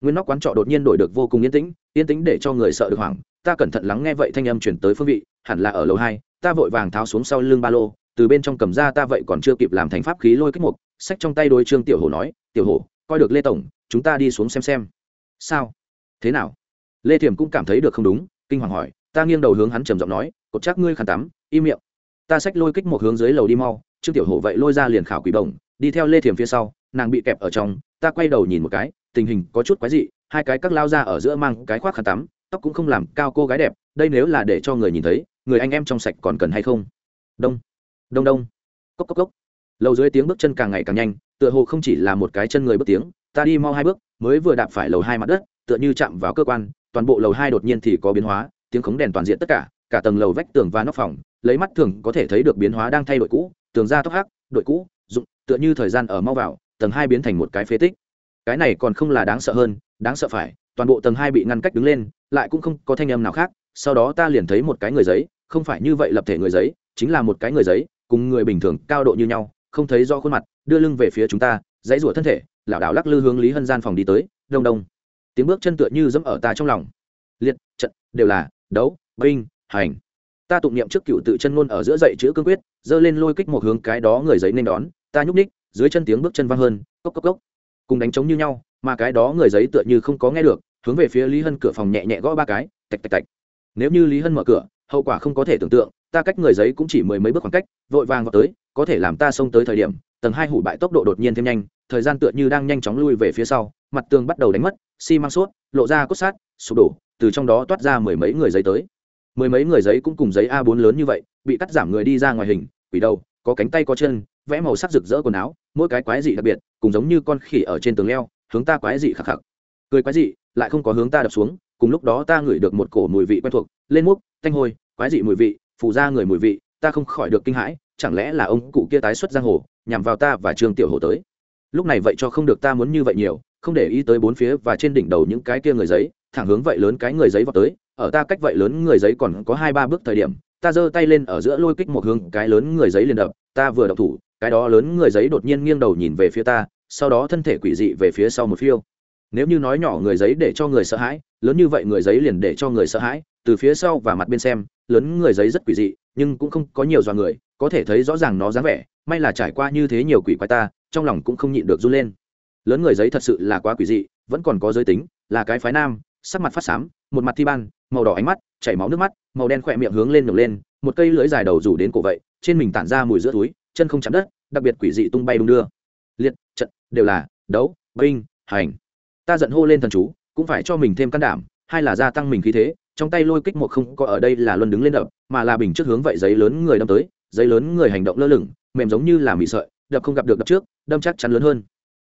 Nguyên nóc quán trọ đột nhiên đổi được vô cùng yên tĩnh yên tĩnh để cho người sợ được hoảng. Ta cẩn thận lắng nghe vậy thanh âm chuyển tới phương vị, hẳn là ở lầu hai, ta vội vàng tháo xuống sau lưng ba lô từ bên trong cầm ra ta vậy còn chưa kịp làm thành pháp khí lôi kích mục, sách trong tay đối trương tiểu hồ nói, tiểu hồ coi được lê tổng, chúng ta đi xuống xem xem. Sao? Thế nào? Lê thiểm cũng cảm thấy được không đúng, kinh hoàng hỏi, ta nghiêng đầu hướng hắn trầm giọng nói, cột chắc ngươi khăn tắm, im miệng. Ta xách lôi kích một hướng dưới lầu đi mau. Trương tiểu hổ vậy lôi ra liền khảo quỷ bổng, đi theo lê thiểm phía sau, nàng bị kẹp ở trong, ta quay đầu nhìn một cái, tình hình có chút quái dị, hai cái các lao ra ở giữa mang cái khoác khăn tắm, tóc cũng không làm cao cô gái đẹp, đây nếu là để cho người nhìn thấy, người anh em trong sạch còn cần hay không? Đông đông đông. Cốc cốc cốc. Lầu dưới tiếng bước chân càng ngày càng nhanh, tựa hồ không chỉ là một cái chân người bước tiếng, ta đi mau hai bước, mới vừa đạp phải lầu hai mặt đất, tựa như chạm vào cơ quan, toàn bộ lầu hai đột nhiên thì có biến hóa, tiếng khống đèn toàn diện tất cả cả tầng lầu vách tường và nóc phòng, lấy mắt thường có thể thấy được biến hóa đang thay đổi cũ, tường ra tóc hắc, đội cũ, dụng, tựa như thời gian ở mau vào, tầng hai biến thành một cái phế tích. Cái này còn không là đáng sợ hơn, đáng sợ phải, toàn bộ tầng hai bị ngăn cách đứng lên, lại cũng không có thanh âm nào khác, sau đó ta liền thấy một cái người giấy, không phải như vậy lập thể người giấy, chính là một cái người giấy cùng người bình thường cao độ như nhau, không thấy do khuôn mặt, đưa lưng về phía chúng ta, dãy rủa thân thể, lảo đảo lắc lư hướng lý hân gian phòng đi tới, đông đông. Tiếng bước chân tựa như dẫm ở ta trong lòng. Liệt, trận, đều là, đấu, binh, hành. Ta tụng niệm trước cựu tự chân ngôn ở giữa dậy chữ cương quyết, giơ lên lôi kích một hướng cái đó người giấy nên đón, ta nhúc ních dưới chân tiếng bước chân văng hơn, cốc cốc cốc. Cùng đánh trống như nhau, mà cái đó người giấy tựa như không có nghe được, hướng về phía lý hân cửa phòng nhẹ nhẹ gõ ba cái, tạch tạch tạch. Nếu như lý hân mở cửa, hậu quả không có thể tưởng tượng ta cách người giấy cũng chỉ mười mấy bước khoảng cách, vội vàng vào tới, có thể làm ta xông tới thời điểm, tầng hai hủ bại tốc độ đột nhiên thêm nhanh, thời gian tựa như đang nhanh chóng lui về phía sau, mặt tường bắt đầu đánh mất, xi măng suốt lộ ra cốt sát sụp đổ, từ trong đó toát ra mười mấy người giấy tới. Mười mấy người giấy cũng cùng giấy a 4 lớn như vậy, bị cắt giảm người đi ra ngoài hình, quỷ đầu, có cánh tay có chân, vẽ màu sắc rực rỡ quần áo, mỗi cái quái dị đặc biệt, cùng giống như con khỉ ở trên tường leo, hướng ta quái dị khắc khắc. Cười quái dị, lại không có hướng ta đập xuống, cùng lúc đó ta ngửi được một cổ mùi vị quen thuộc, lên múc tanh hôi quái dị mùi vị Phù ra người mùi vị, ta không khỏi được kinh hãi, chẳng lẽ là ông cụ kia tái xuất giang hồ, nhằm vào ta và trương tiểu hồ tới? Lúc này vậy cho không được ta muốn như vậy nhiều, không để ý tới bốn phía và trên đỉnh đầu những cái kia người giấy, thẳng hướng vậy lớn cái người giấy vào tới, ở ta cách vậy lớn người giấy còn có hai ba bước thời điểm, ta giơ tay lên ở giữa lôi kích một hướng, cái lớn người giấy liền đập, ta vừa đập thủ, cái đó lớn người giấy đột nhiên nghiêng đầu nhìn về phía ta, sau đó thân thể quỷ dị về phía sau một phiêu. Nếu như nói nhỏ người giấy để cho người sợ hãi, lớn như vậy người giấy liền để cho người sợ hãi, từ phía sau và mặt bên xem lớn người giấy rất quỷ dị, nhưng cũng không có nhiều dọa người, có thể thấy rõ ràng nó dáng vẻ, may là trải qua như thế nhiều quỷ quái ta, trong lòng cũng không nhịn được run lên. Lớn người giấy thật sự là quá quỷ dị, vẫn còn có giới tính, là cái phái nam, sắc mặt phát xám một mặt thi ban, màu đỏ ánh mắt, chảy máu nước mắt, màu đen khỏe miệng hướng lên ngược lên, một cây lưới dài đầu rủ đến cổ vậy, trên mình tản ra mùi giữa túi chân không chạm đất, đặc biệt quỷ dị tung bay đung đưa. Liệt, trận, đều là, đấu, binh, hành. Ta giận hô lên thần chú, cũng phải cho mình thêm can đảm hay là gia tăng mình khí thế trong tay lôi kích một không có ở đây là luân đứng lên đập, mà là bình trước hướng vậy giấy lớn người đâm tới, giấy lớn người hành động lơ lửng, mềm giống như là mì sợi, đập không gặp được đập trước, đâm chắc chắn lớn hơn.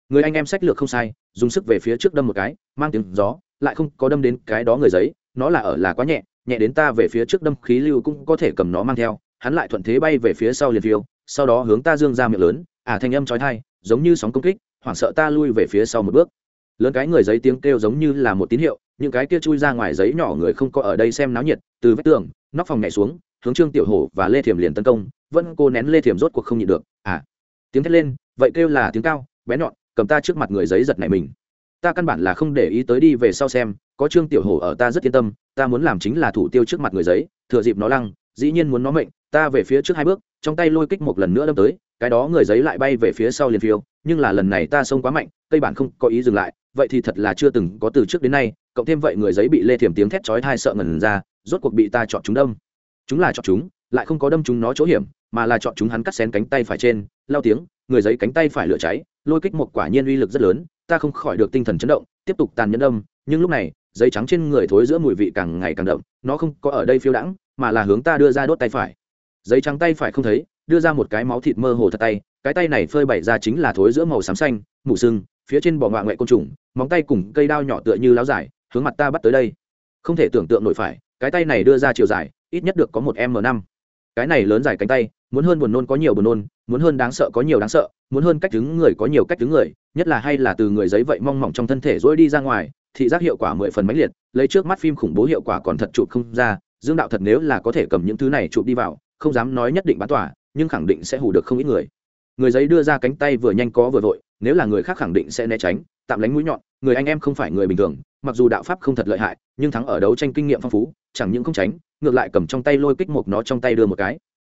Người anh em sách lược không sai, dùng sức về phía trước đâm một cái, mang tiếng gió, lại không có đâm đến cái đó người giấy, nó là ở là quá nhẹ nhẹ đến ta về phía trước đâm khí lưu cũng có thể cầm nó mang theo, hắn lại thuận thế bay về phía sau liền phiêu, sau đó hướng ta dương ra miệng lớn à thanh âm trói thai giống như sóng công kích, hoảng sợ ta lui về phía sau một bước. Lớn cái người giấy tiếng kêu giống như là một tín hiệu những cái kia chui ra ngoài giấy nhỏ người không có ở đây xem náo nhiệt, từ vách tường, nóc phòng nhảy xuống, hướng trương tiểu hổ và lê thiểm liền tấn công, vẫn cô nén lê thiểm rốt cuộc không nhịn được à. Tiếng thét lên, vậy kêu là tiếng cao, bé nhọn, cầm ta trước mặt người giấy giật này mình. Ta căn bản là không để ý tới đi về sau xem, có trương tiểu hổ ở ta rất yên tâm, ta muốn làm chính là thủ tiêu trước mặt người giấy, thừa dịp nó lăng, dĩ nhiên muốn nó mệnh, ta về phía trước hai bước, trong tay lôi kích một lần nữa đâm tới, cái đó người giấy lại bay về phía sau liền phiêu, nhưng là lần này ta xông quá mạnh, cây bản không có ý dừng lại vậy thì thật là chưa từng có từ trước đến nay, cộng thêm vậy người giấy bị lê thiểm tiếng thét chói thai sợ ngần ra, rốt cuộc bị ta chọn chúng đâm. Chúng là chọn chúng, lại không có đâm chúng nó chỗ hiểm, mà là chọn chúng hắn cắt xén cánh tay phải trên, lao tiếng, người giấy cánh tay phải lửa cháy, lôi kích một quả nhiên uy lực rất lớn, ta không khỏi được tinh thần chấn động, tiếp tục tàn nhẫn đâm, nhưng lúc này, giấy trắng trên người thối giữa mùi vị càng ngày càng đậm, nó không có ở đây phiêu đãng, mà là hướng ta đưa ra đốt tay phải. Giấy trắng tay phải không thấy, đưa ra một cái máu thịt mơ hồ thật tay, cái tay này phơi bày ra chính là thối giữa màu xám xanh mù sưng phía trên bò ngoại ngoại côn trùng móng tay cùng cây đao nhỏ tựa như láo dài, hướng mặt ta bắt tới đây. Không thể tưởng tượng nổi phải, cái tay này đưa ra chiều dài, ít nhất được có một m năm. Cái này lớn dài cánh tay, muốn hơn buồn nôn có nhiều buồn nôn, muốn hơn đáng sợ có nhiều đáng sợ, muốn hơn cách đứng người có nhiều cách đứng người, nhất là hay là từ người giấy vậy mong mỏng trong thân thể dỗi đi ra ngoài, thị giác hiệu quả mười phần mãnh liệt, lấy trước mắt phim khủng bố hiệu quả còn thật chụp không ra, dương đạo thật nếu là có thể cầm những thứ này chụp đi vào, không dám nói nhất định bán tỏa, nhưng khẳng định sẽ hù được không ít người. Người giấy đưa ra cánh tay vừa nhanh có vừa vội, nếu là người khác khẳng định sẽ né tránh tạm lánh mũi nhọn, người anh em không phải người bình thường, mặc dù đạo pháp không thật lợi hại, nhưng thắng ở đấu tranh kinh nghiệm phong phú, chẳng những không tránh, ngược lại cầm trong tay lôi kích mục nó trong tay đưa một cái.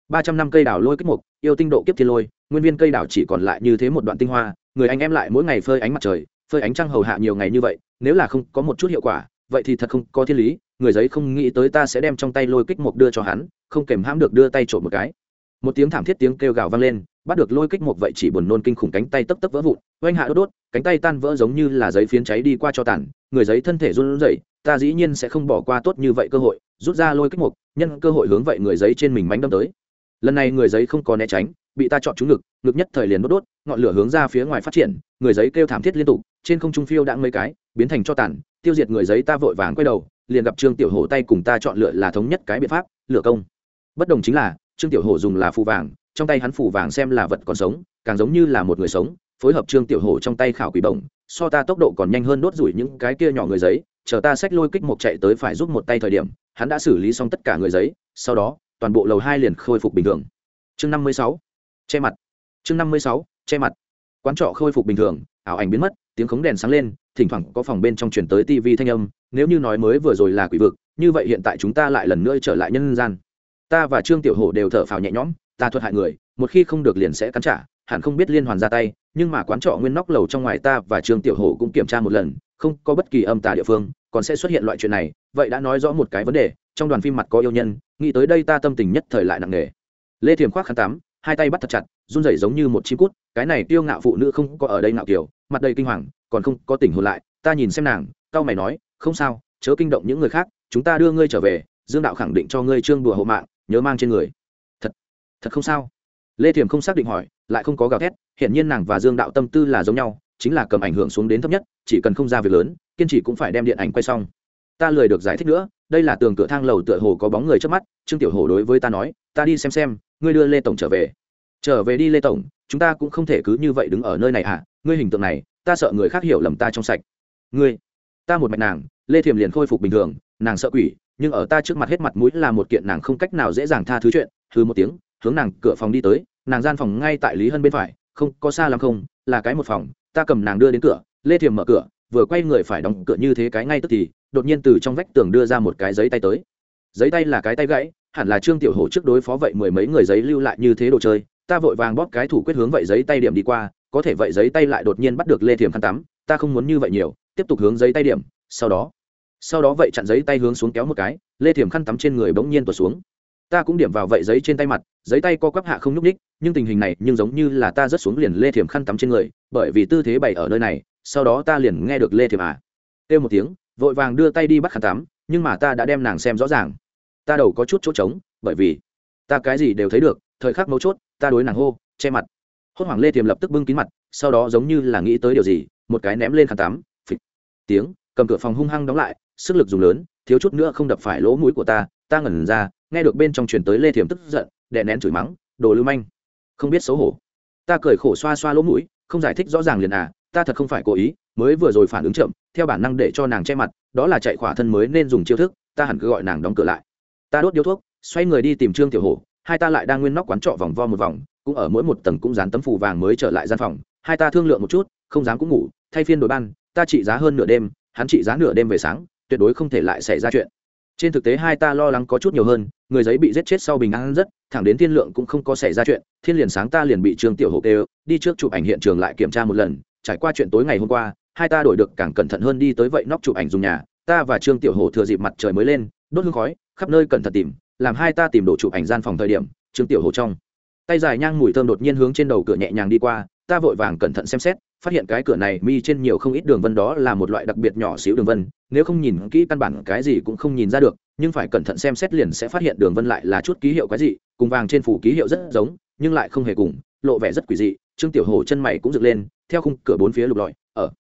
Ba trăm năm cây đào lôi kích mục, yêu tinh độ kiếp thiên lôi, nguyên viên cây đào chỉ còn lại như thế một đoạn tinh hoa, người anh em lại mỗi ngày phơi ánh mặt trời, phơi ánh trăng hầu hạ nhiều ngày như vậy, nếu là không có một chút hiệu quả, vậy thì thật không có thiên lý, người giấy không nghĩ tới ta sẽ đem trong tay lôi kích mục đưa cho hắn, không kèm hãm được đưa tay trộm một cái. Một tiếng thảm thiết tiếng kêu gào vang lên bắt được lôi kích một vậy chỉ buồn nôn kinh khủng cánh tay tấp tấp vỡ vụn, oanh hạ đốt đốt, cánh tay tan vỡ giống như là giấy phiến cháy đi qua cho tàn, người giấy thân thể run rẩy, ta dĩ nhiên sẽ không bỏ qua tốt như vậy cơ hội, rút ra lôi kích một nhân cơ hội hướng vậy người giấy trên mình mánh đâm tới. Lần này người giấy không có né tránh, bị ta chọn trúng ngực ngực nhất thời liền đốt đốt, ngọn lửa hướng ra phía ngoài phát triển, người giấy kêu thảm thiết liên tục, trên không trung phiêu đã mấy cái, biến thành cho tàn, tiêu diệt người giấy ta vội vàng quay đầu, liền gặp trương tiểu hổ tay cùng ta chọn lựa là thống nhất cái biện pháp, lửa công. Bất đồng chính là, trương tiểu hổ dùng là phù vàng trong tay hắn phủ vàng xem là vật còn sống, càng giống như là một người sống, phối hợp trương tiểu hổ trong tay khảo quỷ bổng, so ta tốc độ còn nhanh hơn đốt rủi những cái kia nhỏ người giấy, chờ ta xách lôi kích một chạy tới phải giúp một tay thời điểm, hắn đã xử lý xong tất cả người giấy, sau đó, toàn bộ lầu hai liền khôi phục bình thường. Chương năm mươi sáu, che mặt. Chương năm mươi sáu, che mặt. Quán trọ khôi phục bình thường, ảo ảnh biến mất, tiếng khống đèn sáng lên, thỉnh thoảng có phòng bên trong chuyển tới tv thanh âm, nếu như nói mới vừa rồi là quỷ vực, như vậy hiện tại chúng ta lại lần nữa trở lại nhân gian. Ta và trương tiểu hổ đều thở phào nhẹ nhõm ta thuật hại người, một khi không được liền sẽ cắn trả, hẳn không biết liên hoàn ra tay, nhưng mà quán trọ nguyên nóc lầu trong ngoài ta và trương tiểu hổ cũng kiểm tra một lần, không có bất kỳ âm tà địa phương, còn sẽ xuất hiện loại chuyện này, vậy đã nói rõ một cái vấn đề, trong đoàn phim mặt có yêu nhân, nghĩ tới đây ta tâm tình nhất thời lại nặng nề. Lê thiềm khoác khăn tắm, hai tay bắt thật chặt, run rẩy giống như một chim cút, cái này tiêu ngạo phụ nữ không có ở đây ngạo kiểu, mặt đầy kinh hoàng, còn không có tỉnh hồn lại, ta nhìn xem nàng cao mày nói, không sao, chớ kinh động những người khác, chúng ta đưa ngươi trở về, dương đạo khẳng định cho ngươi trương đùa hộ mạng, nhớ mang trên người thật không sao? Lê thiềm không xác định hỏi, lại không có gào thét hiện nhiên nàng và dương đạo tâm tư là giống nhau, chính là cầm ảnh hưởng xuống đến thấp nhất, chỉ cần không ra việc lớn, kiên trì cũng phải đem điện ảnh quay xong. Ta lười được giải thích nữa, đây là tường cửa thang lầu tựa hồ có bóng người trước mắt, trương tiểu hồ đối với ta nói, ta đi xem xem, ngươi đưa lê tổng trở về. Trở về đi lê tổng, chúng ta cũng không thể cứ như vậy đứng ở nơi này à ngươi hình tượng này, ta sợ người khác hiểu lầm ta trong sạch. Ngươi, ta một mạch nàng. Lê thiềm liền khôi phục bình thường, nàng sợ quỷ, nhưng ở ta trước mặt hết mặt mũi là một kiện nàng không cách nào dễ dàng tha thứ chuyện thứ một tiếng hướng nàng cửa phòng đi tới, nàng gian phòng ngay tại lý hân bên phải, không, có xa lắm không, là cái một phòng, ta cầm nàng đưa đến cửa, lê thiềm mở cửa, vừa quay người phải đóng cửa như thế cái ngay tức thì, đột nhiên từ trong vách tường đưa ra một cái giấy tay tới. Giấy tay là cái tay gãy, hẳn là trương tiểu hổ trước đối phó vậy mười mấy người giấy lưu lại như thế đồ chơi, ta vội vàng bóp cái thủ quyết hướng vậy giấy tay điểm đi qua, có thể vậy giấy tay lại đột nhiên bắt được lê thiềm khăn tắm, ta không muốn như vậy nhiều, tiếp tục hướng giấy tay điểm, sau đó sau đó vậy chặn giấy tay hướng xuống kéo một cái, lê thiềm khăn tắm trên người bỗng nhiên tuột xuống ta cũng điểm vào vậy giấy trên tay mặt, giấy tay co quắp hạ không nhúc ních nhưng tình hình này nhưng giống như là ta rất xuống liền lê thiềm khăn tắm trên người, bởi vì tư thế bày ở nơi này, sau đó ta liền nghe được lê thiềm à. Kêu một tiếng, vội vàng đưa tay đi bắt khăn tắm, nhưng mà ta đã đem nàng xem rõ ràng. Ta đầu có chút chỗ trống, bởi vì ta cái gì đều thấy được, thời khắc mấu chốt, ta đối nàng hô, che mặt. Hốt hoảng lê thiềm lập tức bưng kín mặt, sau đó giống như là nghĩ tới điều gì, một cái ném lên khăn tắm, phịch. Tiếng, cầm cửa phòng hung hăng đóng lại, sức lực dùng lớn, thiếu chút nữa không đập phải lỗ mũi của ta ta ngẩn ra, nghe được bên trong truyền tới lê thiềm tức giận, đè nén chửi mắng, đồ lưu manh, không biết xấu hổ. Ta cười khổ xoa xoa lỗ mũi, không giải thích rõ ràng liền à ta thật không phải cố ý, mới vừa rồi phản ứng chậm, theo bản năng để cho nàng che mặt, đó là chạy khỏa thân mới nên dùng chiêu thức, ta hẳn cứ gọi nàng đóng cửa lại. Ta đốt điếu thuốc, xoay người đi tìm trương tiểu hổ, hai ta lại đang nguyên nóc quán trọ vòng vo một vòng, cũng ở mỗi một tầng cũng dán tấm phủ vàng mới trở lại gian phòng, hai ta thương lượng một chút, không dám cũng ngủ, thay phiên đổi ban, ta trị giá hơn nửa đêm, hắn trị giá nửa đêm về sáng, tuyệt đối không thể lại xảy ra chuyện trên thực tế hai ta lo lắng có chút nhiều hơn, người giấy bị giết chết sau bình an rất, thẳng đến thiên lượng cũng không có xảy ra chuyện, thiên liền sáng ta liền bị trương tiểu hộ kêu, đi trước chụp ảnh hiện trường lại kiểm tra một lần, trải qua chuyện tối ngày hôm qua, hai ta đổi được càng cẩn thận hơn đi tới vậy nóc chụp ảnh dùng nhà, ta và trương tiểu hổ thừa dịp mặt trời mới lên, đốt hương khói, khắp nơi cẩn thận tìm, làm hai ta tìm đồ chụp ảnh gian phòng thời điểm, trương tiểu hổ trong tay dài nhang mùi thơm đột nhiên hướng trên đầu cửa nhẹ nhàng đi qua, ta vội vàng cẩn thận xem xét, phát hiện cái cửa này mi trên nhiều không ít đường vân đó là một loại đặc biệt nhỏ xíu đường vân nếu không nhìn kỹ căn bản cái gì cũng không nhìn ra được, nhưng phải cẩn thận xem xét liền sẽ phát hiện đường vân lại là chút ký hiệu cái gì cùng vàng trên phủ ký hiệu rất giống, nhưng lại không hề cùng, lộ vẻ rất quỷ dị, trương tiểu hồ chân mày cũng dựng lên, theo khung cửa bốn phía lục lọi, ở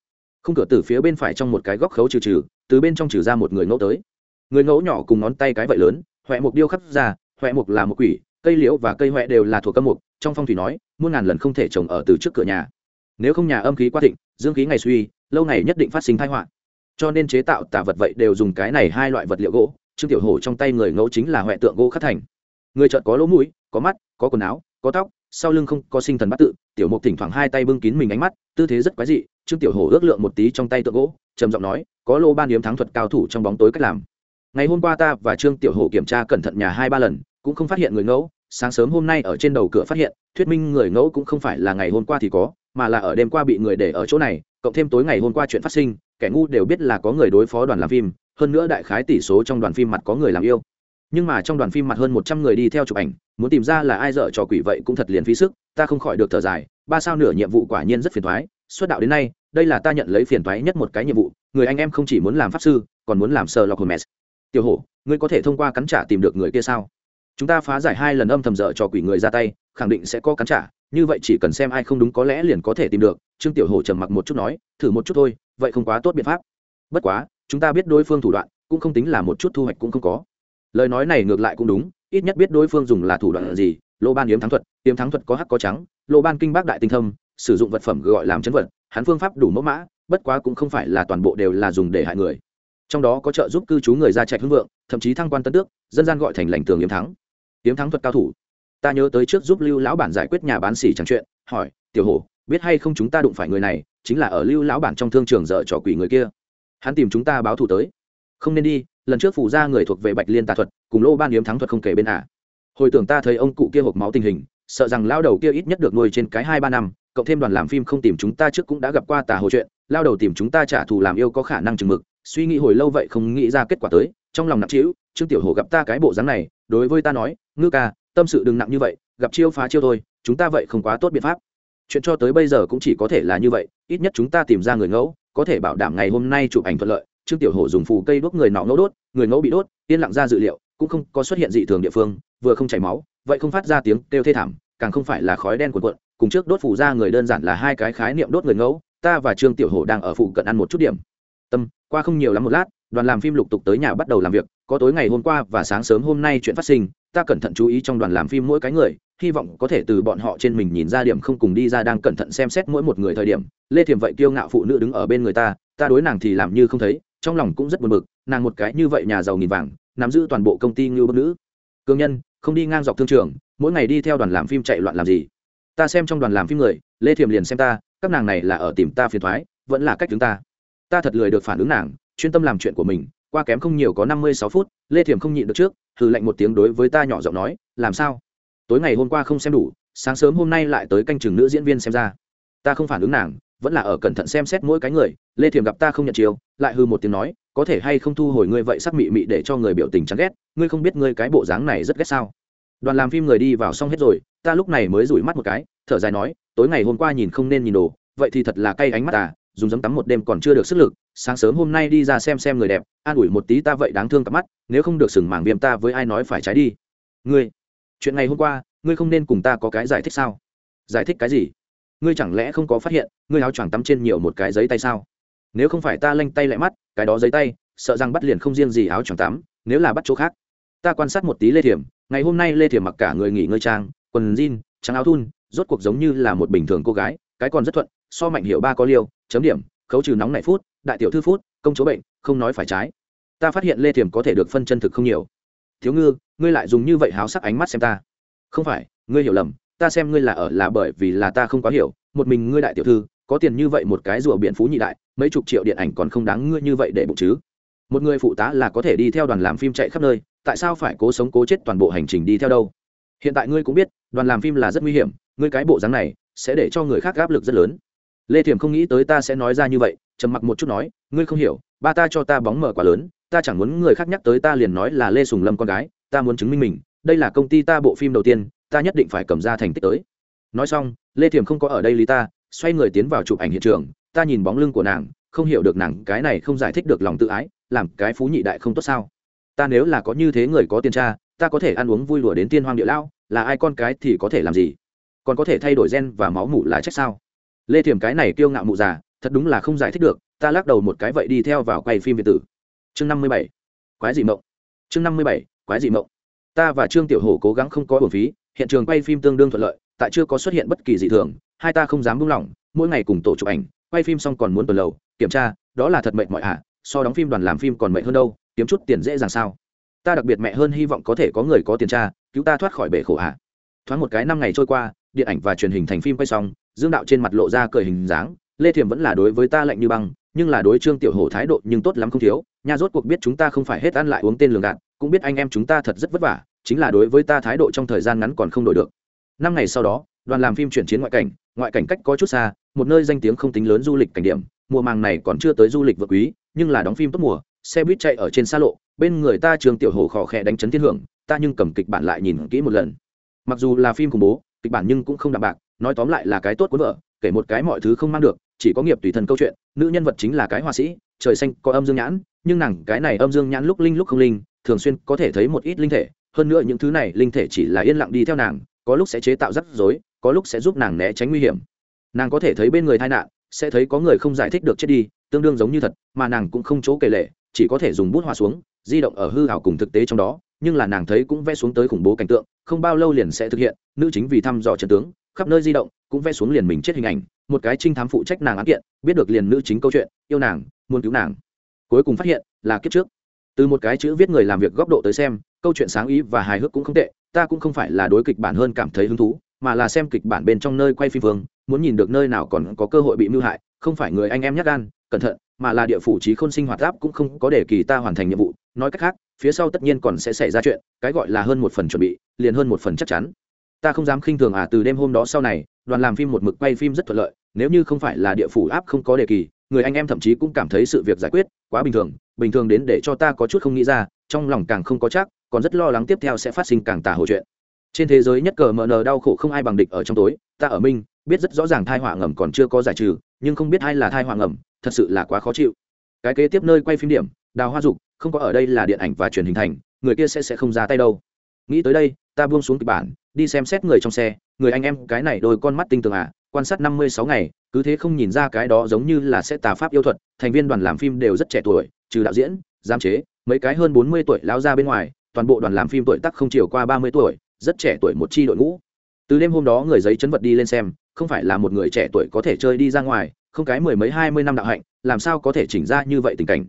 khung cửa từ phía bên phải trong một cái góc khấu trừ trừ, từ bên trong trừ ra một người ngẫu tới. Người ngẫu nhỏ cùng ngón tay cái vậy lớn huệ mục điêu khắc ra huệ mục là một quỷ, cây liễu và cây huệ đều là thuộc âm mục, trong phong thủy nói, muôn ngàn lần không thể trồng ở từ trước cửa nhà. Nếu không nhà âm khí quá thịnh, dương khí ngày suy, lâu ngày nhất định phát sinh thái họa cho nên chế tạo tà vật vậy đều dùng cái này hai loại vật liệu gỗ. Trương tiểu hổ trong tay người ngẫu chính là huệ tượng gỗ khắc thành. Người chợt có lỗ mũi, có mắt, có quần áo, có tóc, sau lưng không có sinh thần bắt tự. Tiểu mục thỉnh thoảng hai tay bưng kín mình ánh mắt, tư thế rất quái dị. Trương tiểu hổ ước lượng một tí trong tay tượng gỗ, trầm giọng nói, có lô ban yếm thắng thuật cao thủ trong bóng tối cách làm. Ngày hôm qua ta và trương tiểu hổ kiểm tra cẩn thận nhà hai ba lần, cũng không phát hiện người ngẫu. Sáng sớm hôm nay ở trên đầu cửa phát hiện, thuyết minh người ngẫu cũng không phải là ngày hôm qua thì có, mà là ở đêm qua bị người để ở chỗ này cộng thêm tối ngày hôm qua chuyện phát sinh, kẻ ngu đều biết là có người đối phó đoàn làm phim, hơn nữa đại khái tỷ số trong đoàn phim mặt có người làm yêu. Nhưng mà trong đoàn phim mặt hơn một trăm người đi theo chụp ảnh, muốn tìm ra là ai dở trò quỷ vậy cũng thật liền phí sức, ta không khỏi được thở dài, ba sao nửa nhiệm vụ quả nhiên rất phiền thoái xuất đạo đến nay, đây là ta nhận lấy phiền thoái nhất một cái nhiệm vụ, người anh em không chỉ muốn làm pháp sư, còn muốn làm sờ lọc hồ mèz tiểu hổ, ngươi có thể thông qua cắn trả tìm được người kia sao? Chúng ta phá giải hai lần âm thầm dở trò quỷ người ra tay, khẳng định sẽ có cắn trả như vậy chỉ cần xem ai không đúng có lẽ liền có thể tìm được, trương tiểu hổ trầm mặc một chút nói, thử một chút thôi, vậy không quá tốt biện pháp. Bất quá, chúng ta biết đối phương thủ đoạn, cũng không tính là một chút thu hoạch cũng không có. Lời nói này ngược lại cũng đúng, ít nhất biết đối phương dùng là thủ đoạn gì, lô ban yếm thắng thuật, yếm thắng thuật có hắc có trắng, lô ban kinh bác đại tinh thâm, sử dụng vật phẩm gọi làm chấn vật, hắn phương pháp đủ mẫu mã, bất quá cũng không phải là toàn bộ đều là dùng để hại người. Trong đó có trợ giúp cư trú người ra trạch hưng vượng, thậm chí thăng quan tân tước, dân gian gọi thành lãnh tường yếm thắng. Yếm thắng thuật cao thủ ta nhớ tới trước giúp lưu lão bản giải quyết nhà bán xỉ chẳng chuyện, hỏi, tiểu hổ, biết hay không chúng ta đụng phải người này, chính là ở lưu lão bản trong thương trường dở trò quỷ người kia hắn tìm chúng ta báo thù tới không nên đi, lần trước phủ ra người thuộc về bạch liên tà thuật, cùng lô ban yếm thắng thuật không kể bên à. hồi tưởng ta thấy ông cụ kia hộp máu tình hình, sợ rằng lao đầu kia ít nhất được nuôi trên cái hai ba năm, cộng thêm đoàn làm phim không tìm chúng ta trước cũng đã gặp qua tà hồ chuyện, lao đầu tìm chúng ta trả thù làm yêu có khả năng chừng mực, suy nghĩ hồi lâu vậy không nghĩ ra kết quả tới, trong lòng nặng trĩu, trương tiểu hồ gặp ta cái bộ dáng này, đối với ta nói, ngư ca tâm sự đừng nặng như vậy, gặp chiêu phá chiêu thôi, chúng ta vậy không quá tốt biện pháp. Chuyện cho tới bây giờ cũng chỉ có thể là như vậy, ít nhất chúng ta tìm ra người ngẫu, có thể bảo đảm ngày hôm nay chụp ảnh thuận lợi. Trương tiểu hổ dùng phù cây đốt người nọ ngẫu đốt, người ngẫu bị đốt, yên lặng ra dự liệu, cũng không có xuất hiện dị thường địa phương, vừa không chảy máu, vậy không phát ra tiếng kêu thê thảm, càng không phải là khói đen cuộn cuộn. Cùng trước đốt phù ra người đơn giản là hai cái khái niệm đốt người ngẫu, ta và trương tiểu hổ đang ở phụ cận ăn một chút điểm. Tâm, qua không nhiều lắm một lát, đoàn làm phim lục tục tới nhà bắt đầu làm việc có tối ngày hôm qua và sáng sớm hôm nay chuyện phát sinh, ta cẩn thận chú ý trong đoàn làm phim mỗi cái người, hy vọng có thể từ bọn họ trên mình nhìn ra điểm không cùng đi ra đang cẩn thận xem xét mỗi một người thời điểm. Lê thiềm vậy kiêu ngạo phụ nữ đứng ở bên người ta ta đối nàng thì làm như không thấy, trong lòng cũng rất buồn bực, nàng một cái như vậy nhà giàu nghìn vàng, nắm giữ toàn bộ công ty ngưu bất nữ. Cương nhân, không đi ngang dọc thương trường, mỗi ngày đi theo đoàn làm phim chạy loạn làm gì? Ta xem trong đoàn làm phim người, lê thiềm liền xem ta, các nàng này là ở tìm ta phiền thoái, vẫn là cách chúng ta. Ta thật lười được phản ứng nàng, chuyên tâm làm chuyện của mình qua kém không nhiều có năm mươi sáu phút, lê thiềm không nhịn được trước, hừ lạnh một tiếng đối với ta nhỏ giọng nói, làm sao? Tối ngày hôm qua không xem đủ, sáng sớm hôm nay lại tới canh chừng nữ diễn viên xem ra. Ta không phản ứng nàng, vẫn là ở cẩn thận xem xét mỗi cái người, lê thiềm gặp ta không nhận chiều lại hư một tiếng nói, có thể hay không thu hồi ngươi vậy sắc mị mị để cho người biểu tình chán ghét, ngươi không biết ngươi cái bộ dáng này rất ghét sao? Đoàn làm phim người đi vào xong hết rồi, ta lúc này mới rủi mắt một cái, thở dài nói, tối ngày hôm qua nhìn không nên nhìn đồ, vậy thì thật là cay ánh mắt à dùng giấm tắm một đêm còn chưa được sức lực sáng sớm hôm nay đi ra xem xem người đẹp, an ủi một tí ta vậy đáng thương cặp mắt, nếu không được sừng mảng viêm ta với ai nói phải trái đi. Ngươi, chuyện ngày hôm qua, ngươi không nên cùng ta có cái giải thích sao? Giải thích cái gì? Ngươi chẳng lẽ không có phát hiện, ngươi áo choàng tắm trên nhiều một cái giấy tay sao? Nếu không phải ta lanh tay lại mắt, cái đó giấy tay, sợ rằng bắt liền không riêng gì áo choàng tắm, nếu là bắt chỗ khác. Ta quan sát một tí lê thiểm, ngày hôm nay lê thiểm mặc cả người nghỉ ngơi trang, quần jean, trắng áo thun, rốt cuộc giống như là một bình thường cô gái, cái còn rất thuận, so mạnh hiệu ba có liêu, chấm điểm, khấu trừ nóng này phút đại tiểu thư phút, công chỗ bệnh, không nói phải trái. Ta phát hiện lê thiểm có thể được phân chân thực không nhiều. Thiếu ngư, ngươi lại dùng như vậy háo sắc ánh mắt xem ta. Không phải, ngươi hiểu lầm, ta xem ngươi là ở là bởi vì là ta không quá hiểu, một mình ngươi đại tiểu thư, có tiền như vậy một cái rùa biển phú nhị đại, mấy chục triệu điện ảnh còn không đáng ngươi như vậy để bụng chứ. Một người phụ tá là có thể đi theo đoàn làm phim chạy khắp nơi, tại sao phải cố sống cố chết toàn bộ hành trình đi theo đâu? Hiện tại ngươi cũng biết, đoàn làm phim là rất nguy hiểm, ngươi cái bộ dáng này sẽ để cho người khác áp lực rất lớn lê thiểm không nghĩ tới ta sẽ nói ra như vậy trầm mặc một chút nói ngươi không hiểu ba ta cho ta bóng mở quá lớn ta chẳng muốn người khác nhắc tới ta liền nói là lê sùng lâm con gái ta muốn chứng minh mình đây là công ty ta bộ phim đầu tiên ta nhất định phải cầm ra thành tích tới. Nói xong lê thiểm không có ở đây lý ta xoay người tiến vào chụp ảnh hiện trường ta nhìn bóng lưng của nàng không hiểu được nàng cái này không giải thích được lòng tự ái làm cái phú nhị đại không tốt sao? Ta nếu là có như thế người có tiền cha, ta có thể ăn uống vui lùa đến tiên hoang địa lao là ai con cái thì có thể làm gì? Còn có thể thay đổi gen và máu mủ là trách sao? Lê thiểm cái này kiêu ngạo mụ già, thật đúng là không giải thích được, ta lắc đầu một cái vậy đi theo vào quay phim việt tử. Chương năm mươi bảy, quái dị mộng. Chương năm mươi bảy, quái dị mộng. Ta và trương tiểu hổ cố gắng không có bổn phí, hiện trường quay phim tương đương thuận lợi, tại chưa có xuất hiện bất kỳ dị thường, hai ta không dám buông lỏng, mỗi ngày cùng tổ chụp ảnh, quay phim xong còn muốn tuần lầu, kiểm tra, đó là thật mệt mọi ạ à, so đóng phim đoàn làm phim còn mệt hơn đâu, kiếm chút tiền dễ dàng sao? Ta đặc biệt mẹ hơn, hy vọng có thể có người có tiền tra, cứu ta thoát khỏi bể khổ ạ thoáng một cái năm ngày trôi qua điện ảnh và truyền hình thành phim quay xong, dương đạo trên mặt lộ ra cười hình dáng, lê thiểm vẫn là đối với ta lạnh như băng, nhưng là đối trương tiểu hổ thái độ nhưng tốt lắm không thiếu nha rốt cuộc biết chúng ta không phải hết ăn lại uống tên lường gạt, cũng biết anh em chúng ta thật rất vất vả, chính là đối với ta thái độ trong thời gian ngắn còn không đổi được. Năm ngày sau đó, đoàn làm phim chuyển chiến ngoại cảnh ngoại cảnh cách có chút xa, một nơi danh tiếng không tính lớn du lịch cảnh điểm, mùa màng này còn chưa tới du lịch vượt quý, nhưng là đóng phim tốt mùa, xe buýt chạy ở trên xa lộ, bên người ta trường tiểu hồ khò khẽ đánh chấn thiên hưởng, ta nhưng cầm kịch bản lại nhìn kỹ một lần. Mặc dù là phim khủng bố kịch bản nhưng cũng không đạm bạc, nói tóm lại là cái tốt cuốn vợ kể một cái mọi thứ không mang được, chỉ có nghiệp tùy thần câu chuyện, nữ nhân vật chính là cái họa sĩ, trời xanh có âm dương nhãn, nhưng nàng cái này âm dương nhãn lúc linh lúc không linh, thường xuyên có thể thấy một ít linh thể, hơn nữa những thứ này linh thể chỉ là yên lặng đi theo nàng, có lúc sẽ chế tạo rắc rối, có lúc sẽ giúp nàng né tránh nguy hiểm. Nàng có thể thấy bên người tai nạn, sẽ thấy có người không giải thích được chết đi, tương đương giống như thật, mà nàng cũng không chỗ kể lệ, chỉ có thể dùng bút hoa xuống, di động ở hư hảo cùng thực tế trong đó nhưng là nàng thấy cũng vẽ xuống tới khủng bố cảnh tượng, không bao lâu liền sẽ thực hiện, nữ chính vì thăm dò trận tướng, khắp nơi di động, cũng vẽ xuống liền mình chết hình ảnh, một cái trinh thám phụ trách nàng án kiện, biết được liền nữ chính câu chuyện, yêu nàng, muốn cứu nàng. Cuối cùng phát hiện, là kiếp trước. Từ một cái chữ viết người làm việc góc độ tới xem, câu chuyện sáng ý và hài hước cũng không tệ, ta cũng không phải là đối kịch bản hơn cảm thấy hứng thú, mà là xem kịch bản bên trong nơi quay phim vương, muốn nhìn được nơi nào còn có cơ hội bị mưu hại, không phải người anh em nhắc gan, cẩn thận, mà là địa phủ trí khôn sinh hoạt áp cũng không có để kỳ ta hoàn thành nhiệm vụ nói cách khác, phía sau tất nhiên còn sẽ xảy ra chuyện, cái gọi là hơn một phần chuẩn bị, liền hơn một phần chắc chắn. Ta không dám khinh thường à từ đêm hôm đó sau này, đoàn làm phim một mực quay phim rất thuận lợi, nếu như không phải là địa phủ áp không có đề kỳ, người anh em thậm chí cũng cảm thấy sự việc giải quyết quá bình thường bình thường đến để cho ta có chút không nghĩ ra, trong lòng càng không có chắc, còn rất lo lắng tiếp theo sẽ phát sinh càng tả hồ chuyện. Trên thế giới nhất cờ mờ nờ đau khổ không ai bằng địch ở trong tối, ta ở minh, biết rất rõ ràng thai họa ngầm còn chưa có giải trừ, nhưng không biết ai là thai họa ngầm, thật sự là quá khó chịu. Cái kế tiếp nơi quay phim điểm, đào hoa dục không có ở đây là điện ảnh và truyền hình thành, người kia sẽ sẽ không ra tay đâu. Nghĩ tới đây, ta buông xuống kịch bản, đi xem xét người trong xe. Người anh em, cái này đôi con mắt tinh tường à quan sát năm mươi sáu ngày, cứ thế không nhìn ra cái đó giống như là sẽ tà pháp yêu thuật. Thành viên đoàn làm phim đều rất trẻ tuổi, trừ đạo diễn, giám chế, mấy cái hơn bốn mươi tuổi lao ra bên ngoài, toàn bộ đoàn làm phim tuổi tác không chiều qua ba mươi tuổi, rất trẻ tuổi một chi đội ngũ. Từ đêm hôm đó người giấy chấn vật đi lên xem, không phải là một người trẻ tuổi có thể chơi đi ra ngoài, không cái mười mấy hai mươi năm đạo hạnh, làm sao có thể chỉnh ra như vậy tình cảnh?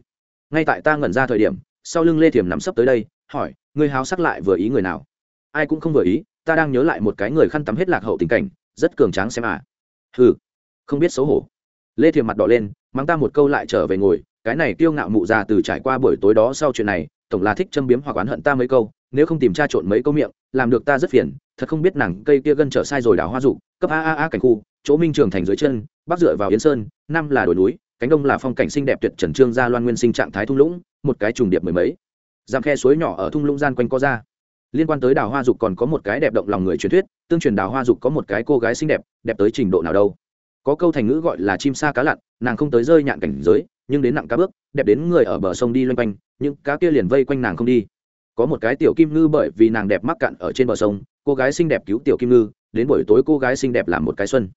Ngay tại ta ngẩn ra thời điểm, sau lưng lê thiểm nắm sấp tới đây, hỏi người háo sắc lại vừa ý người nào? Ai cũng không vừa ý, ta đang nhớ lại một cái người khăn tắm hết lạc hậu tình cảnh, rất cường tráng xem à. Hừ, không biết xấu hổ. Lê thiểm mặt đỏ lên, mắng ta một câu lại trở về ngồi, cái này kiêu ngạo mụ già từ trải qua buổi tối đó sau chuyện này, tổng là thích châm biếm hoặc oán hận ta mấy câu, nếu không tìm tra trộn mấy câu miệng, làm được ta rất phiền, thật không biết nàng cây kia gân trở sai rồi đào hoa dụ, cấp a a a cảnh khu, chỗ minh trường thành dưới chân, bắc dựa vào yến sơn, năm là đồi núi cánh đông là phong cảnh xinh đẹp tuyệt trần trương gia loan nguyên sinh trạng thái thung lũng, một cái trùng điệp mười mấy. Giang khe suối nhỏ ở thung lũng gian quanh có ra. Liên quan tới đào hoa dục còn có một cái đẹp động lòng người truyền thuyết, tương truyền đào hoa dục có một cái cô gái xinh đẹp đẹp tới trình độ nào đâu. Có câu thành ngữ gọi là chim sa cá lặn, nàng không tới rơi nhạn cảnh giới, nhưng đến nặng cá bước, đẹp đến người ở bờ sông đi loanh quanh, những cá kia liền vây quanh nàng không đi. Có một cái tiểu kim ngư bởi vì nàng đẹp mắc cạn ở trên bờ sông, cô gái xinh đẹp cứu tiểu kim ngư, đến buổi tối cô gái xinh đẹp làm một cái xuân.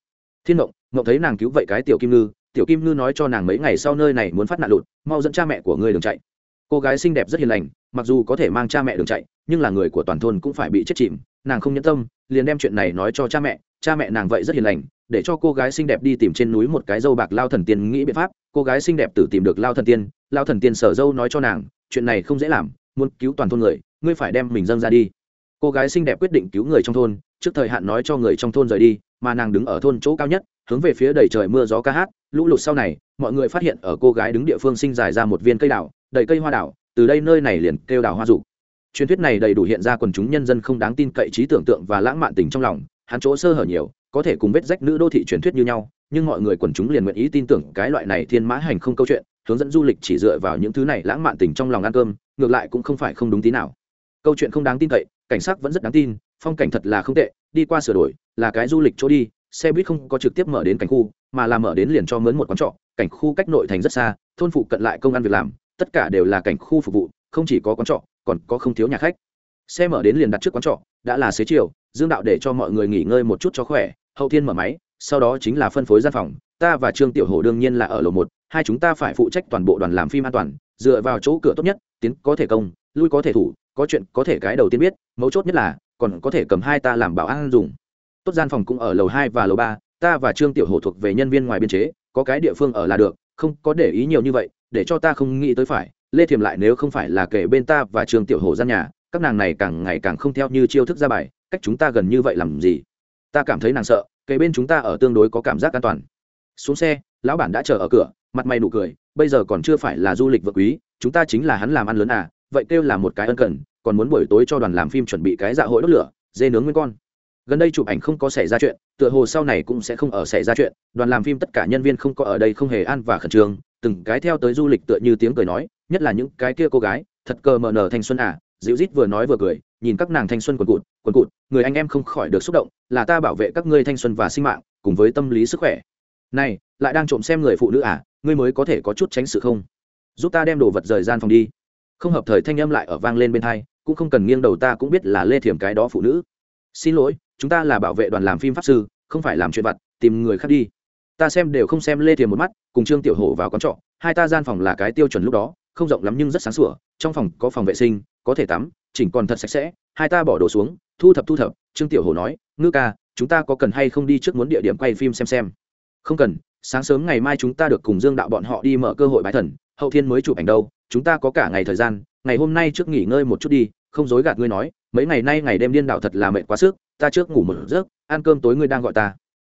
Thiên mộng mộng thấy nàng cứu vậy cái tiểu kim ngư tiểu kim ngư nói cho nàng mấy ngày sau nơi này muốn phát nạn lụt, mau dẫn cha mẹ của ngươi đường chạy. Cô gái xinh đẹp rất hiền lành, mặc dù có thể mang cha mẹ đường chạy, nhưng là người của toàn thôn cũng phải bị chết chìm, nàng không nhẫn tâm, liền đem chuyện này nói cho cha mẹ. Cha mẹ nàng vậy rất hiền lành, để cho cô gái xinh đẹp đi tìm trên núi một cái dâu bạc lao thần tiên nghĩ biện pháp. Cô gái xinh đẹp tự tìm được lao thần tiên, lao thần tiên sở dâu nói cho nàng, chuyện này không dễ làm, muốn cứu toàn thôn người, ngươi phải đem mình dâng ra đi. Cô gái xinh đẹp quyết định cứu người trong thôn, trước thời hạn nói cho người trong thôn rời đi, mà nàng đứng ở thôn chỗ cao nhất hướng về phía đầy trời mưa gió ca hát, lũ lụt sau này, mọi người phát hiện ở cô gái đứng địa phương sinh dài ra một viên cây đào, đầy cây hoa đào, từ đây nơi này liền kêu đào hoa dục truyền thuyết này đầy đủ hiện ra quần chúng nhân dân không đáng tin cậy trí tưởng tượng và lãng mạn tình trong lòng, hắn chỗ sơ hở nhiều, có thể cùng vết rách nữ đô thị truyền thuyết như nhau, nhưng mọi người quần chúng liền nguyện ý tin tưởng cái loại này thiên mã hành không câu chuyện, hướng dẫn du lịch chỉ dựa vào những thứ này lãng mạn tình trong lòng ăn cơm, ngược lại cũng không phải không đúng tí nào. Câu chuyện không đáng tin cậy, cảnh sắc vẫn rất đáng tin, phong cảnh thật là không tệ, đi qua sửa đổi, là cái du lịch chỗ đi xe buýt không có trực tiếp mở đến cảnh khu, mà là mở đến liền cho mướn một quán trọ. Cảnh khu cách nội thành rất xa, thôn phụ cận lại công ăn việc làm, tất cả đều là cảnh khu phục vụ, không chỉ có quán trọ, còn có không thiếu nhà khách. Xe mở đến liền đặt trước quán trọ, đã là xế chiều, dương đạo để cho mọi người nghỉ ngơi một chút cho khỏe, hậu thiên mở máy, sau đó chính là phân phối gian phòng. Ta và trương tiểu hồ đương nhiên là ở lầu một, hai chúng ta phải phụ trách toàn bộ đoàn làm phim an toàn, dựa vào chỗ cửa tốt nhất, tiến có thể công, lui có thể thủ, có chuyện có thể cái đầu tiên biết, mấu chốt nhất là, còn có thể cầm hai ta làm bảo an dùng tốt gian phòng cũng ở lầu hai và lầu ba, ta và trương tiểu Hổ thuộc về nhân viên ngoài biên chế, có cái địa phương ở là được, không có để ý nhiều như vậy, để cho ta không nghĩ tới phải, lê thiềm lại nếu không phải là kể bên ta và trương tiểu Hổ gian nhà, các nàng này càng ngày càng không theo như chiêu thức ra bài, cách chúng ta gần như vậy làm gì? Ta cảm thấy nàng sợ, kể bên chúng ta ở tương đối có cảm giác an toàn. Xuống xe, lão bản đã chờ ở cửa, mặt mày nụ cười, bây giờ còn chưa phải là du lịch vợ quý, chúng ta chính là hắn làm ăn lớn à vậy kêu là một cái ân cần, còn muốn buổi tối cho đoàn làm phim chuẩn bị cái dạ hội đốt lửa, dê nướng nguyên con gần đây chụp ảnh không có xảy ra chuyện, tựa hồ sau này cũng sẽ không ở xảy ra chuyện. Đoàn làm phim tất cả nhân viên không có ở đây không hề an và khẩn trương. Từng cái theo tới du lịch tựa như tiếng cười nói, nhất là những cái kia cô gái, thật cờ mờ nở thanh xuân à dịu rít vừa nói vừa cười, nhìn các nàng thanh xuân quần cụt quần cụt, người anh em không khỏi được xúc động, là ta bảo vệ các ngươi thanh xuân và sinh mạng, cùng với tâm lý sức khỏe. Này, lại đang trộm xem người phụ nữ à ngươi mới có thể có chút tránh sự không? Giúp ta đem đồ vật rời gian phòng đi. Không hợp thời thanh âm lại ở vang lên bên thai cũng không cần nghiêng đầu ta cũng biết là lê thiểm cái đó phụ nữ. Xin lỗi chúng ta là bảo vệ đoàn làm phim pháp sư, không phải làm chuyện vặt, tìm người khác đi. Ta xem đều không xem lê thiềm một mắt, cùng trương tiểu hổ vào quán trọ, hai ta gian phòng là cái tiêu chuẩn lúc đó, không rộng lắm nhưng rất sáng sủa, trong phòng có phòng vệ sinh, có thể tắm, chỉnh còn thật sạch sẽ, hai ta bỏ đồ xuống, thu thập thu thập, trương tiểu hổ nói, ngư ca, chúng ta có cần hay không đi trước muốn địa điểm quay phim xem xem? Không cần, sáng sớm ngày mai chúng ta được cùng dương đạo bọn họ đi mở cơ hội bái thần, hậu thiên mới chụp ảnh đâu, chúng ta có cả ngày thời gian, ngày hôm nay trước nghỉ ngơi một chút đi, không dối gạt ngươi nói, mấy ngày nay ngày đêm điên đạo thật là mệt quá sức ta trước ngủ một giấc, ăn cơm tối ngươi đang gọi ta.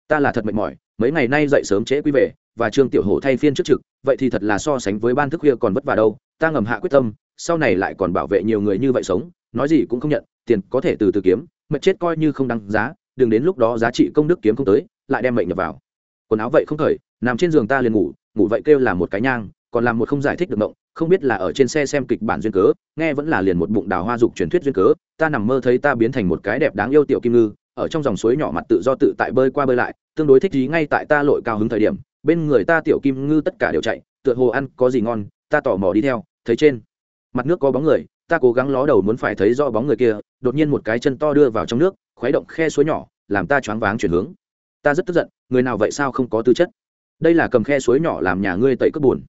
Ta là thật mệt mỏi, mấy ngày nay dậy sớm trễ quý về, và trương tiểu hổ thay phiên trước trực, vậy thì thật là so sánh với ban thức khuya còn vất vả đâu, ta ngầm hạ quyết tâm, sau này lại còn bảo vệ nhiều người như vậy sống, nói gì cũng không nhận, tiền có thể từ từ kiếm, mệt chết coi như không đáng giá, đừng đến lúc đó giá trị công đức kiếm không tới, lại đem mệnh nhập vào. Quần áo vậy không thời nằm trên giường ta liền ngủ ngủ vậy kêu là một cái nhang còn làm một không giải thích được mộng, không biết là ở trên xe xem kịch bản duyên cớ, nghe vẫn là liền một bụng đào hoa dục truyền thuyết duyên cớ, ta nằm mơ thấy ta biến thành một cái đẹp đáng yêu tiểu kim ngư, ở trong dòng suối nhỏ mặt tự do tự tại bơi qua bơi lại, tương đối thích gì ngay tại ta lội cao hứng thời điểm, bên người ta tiểu kim ngư tất cả đều chạy, tựa hồ ăn có gì ngon, ta tò mò đi theo, thấy trên mặt nước có bóng người, ta cố gắng ló đầu muốn phải thấy rõ bóng người kia, đột nhiên một cái chân to đưa vào trong nước, khuấy động khe suối nhỏ, làm ta choáng váng chuyển hướng. Ta rất tức giận, người nào vậy sao không có tư chất? Đây là cầm khe suối nhỏ làm nhà ngươi tẩy cất buồn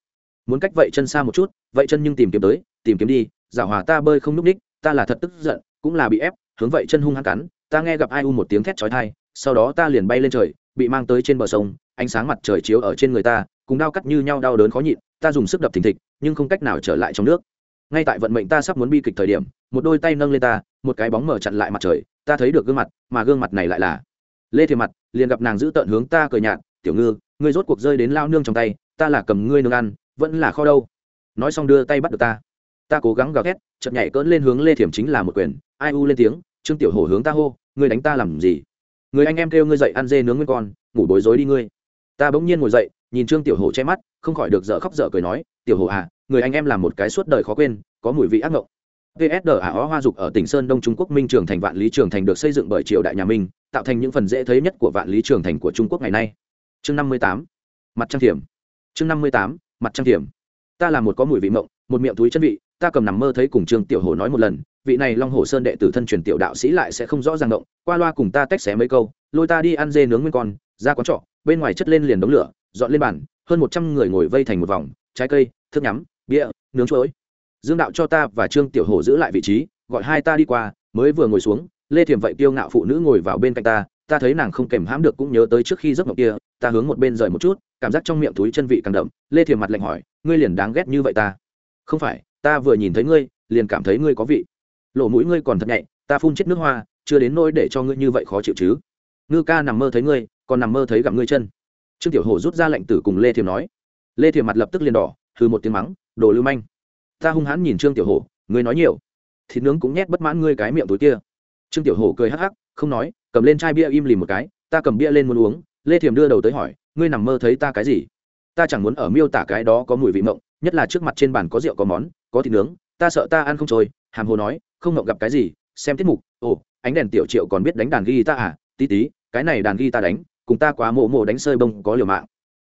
muốn cách vậy chân xa một chút, vậy chân nhưng tìm kiếm tới, tìm kiếm đi, giả hòa ta bơi không n ú c ních, ta là thật tức giận, cũng là bị ép, hướng vậy chân hung hăng cắn, ta nghe gặp ai u một tiếng thét trói thai sau đó ta liền bay lên trời, bị mang tới trên bờ sông, ánh sáng mặt trời chiếu ở trên người ta, cùng đau cắt như nhau đau đớn khó nhịn, ta dùng sức đập thình thịch, nhưng không cách nào trở lại trong nước. Ngay tại vận mệnh ta sắp muốn bi kịch thời điểm, một đôi tay nâng lên ta, một cái bóng mở chặn lại mặt trời, ta thấy được gương mặt, mà gương mặt này lại là lê thiềm mặt, liền gặp nàng giữ tợn hướng ta cười nhạt, tiểu ngư, ngươi rốt cuộc rơi đến lao nương trong tay, ta là cầm ngươi nương ăn vẫn là kho đâu. Nói xong đưa tay bắt được ta. Ta cố gắng gào thét chậm nhảy cỡn lên hướng lê thiểm chính là một quyền. Ai u lên tiếng trương tiểu hổ hướng ta hô ngươi đánh ta làm gì? Người anh em kêu ngươi dậy ăn dê nướng nguyên con ngủ bối rối đi ngươi. Ta bỗng nhiên ngồi dậy nhìn trương tiểu hổ che mắt không khỏi được dở khóc dở cười nói tiểu hổ à người anh em làm một cái suốt đời khó quên có mùi vị ác mộng VSD ả ó hoa dục ở tỉnh Sơn Đông Trung Quốc Minh Trường thành Vạn Lý Trường thành được xây dựng bởi triều đại nhà Minh, tạo thành những phần dễ thấy nhất của Vạn Lý Trường thành của Trung Quốc ngày nay. Chương năm mươi tám Mặt trăng thiểm. Chương năm mươi tám Mặt trăng thiểm. Ta là một có mùi vị mộng, một miệng túi chân vị, ta cầm nằm mơ thấy cùng Trương Tiểu hồ nói một lần, vị này Long Hồ Sơn đệ tử thân truyền tiểu đạo sĩ lại sẽ không rõ ràng động, qua loa cùng ta tách xé mấy câu, lôi ta đi ăn dê nướng nguyên con, ra quán trọ, bên ngoài chất lên liền đống lửa, dọn lên bàn, hơn một trăm người ngồi vây thành một vòng, trái cây, thức nhắm, bia, nướng chuối dương đạo cho ta và trương tiểu hồ giữ lại vị trí gọi hai ta đi qua mới vừa ngồi xuống lê thiềm vậy tiêu ngạo phụ nữ ngồi vào bên cạnh ta ta thấy nàng không kèm hãm được cũng nhớ tới trước khi giấc mộng kia ta hướng một bên rời một chút cảm giác trong miệng túi chân vị càng đậm, lê thiềm mặt lạnh hỏi, ngươi liền đáng ghét như vậy ta? Không phải, ta vừa nhìn thấy ngươi, liền cảm thấy ngươi có vị. Lỗ mũi ngươi còn thật nhạy, ta phun chết nước hoa, chưa đến nỗi để cho ngươi như vậy khó chịu chứ. Ngư ca nằm mơ thấy ngươi, còn nằm mơ thấy gặm ngươi chân. Trương tiểu hổ rút ra lệnh tử cùng lê thiềm nói. Lê thiềm mặt lập tức liền đỏ hư một tiếng mắng, đồ lưu manh. Ta hung hãn nhìn trương tiểu hổ, ngươi nói nhiều. Thịt nướng cũng nhét bất mãn ngươi cái miệng túi kia. Trương tiểu hổ cười hắc hắc, không nói, cầm lên chai bia im lìm một cái, ta cầm bia lên muốn uống. Lê thiềm đưa đầu tới hỏi ngươi nằm mơ thấy ta cái gì? Ta chẳng muốn ở miêu tả cái đó có mùi vị mộng nhất là trước mặt trên bàn có rượu có món có thịt nướng ta sợ ta ăn không trôi hàm hồ nói không mộng gặp cái gì xem tiết mục ồ ánh đèn tiểu triệu còn biết đánh đàn ghi ta à tí tí cái này đàn ghi ta đánh cùng ta quá mộ mộ đánh sơi bông có liều mạng.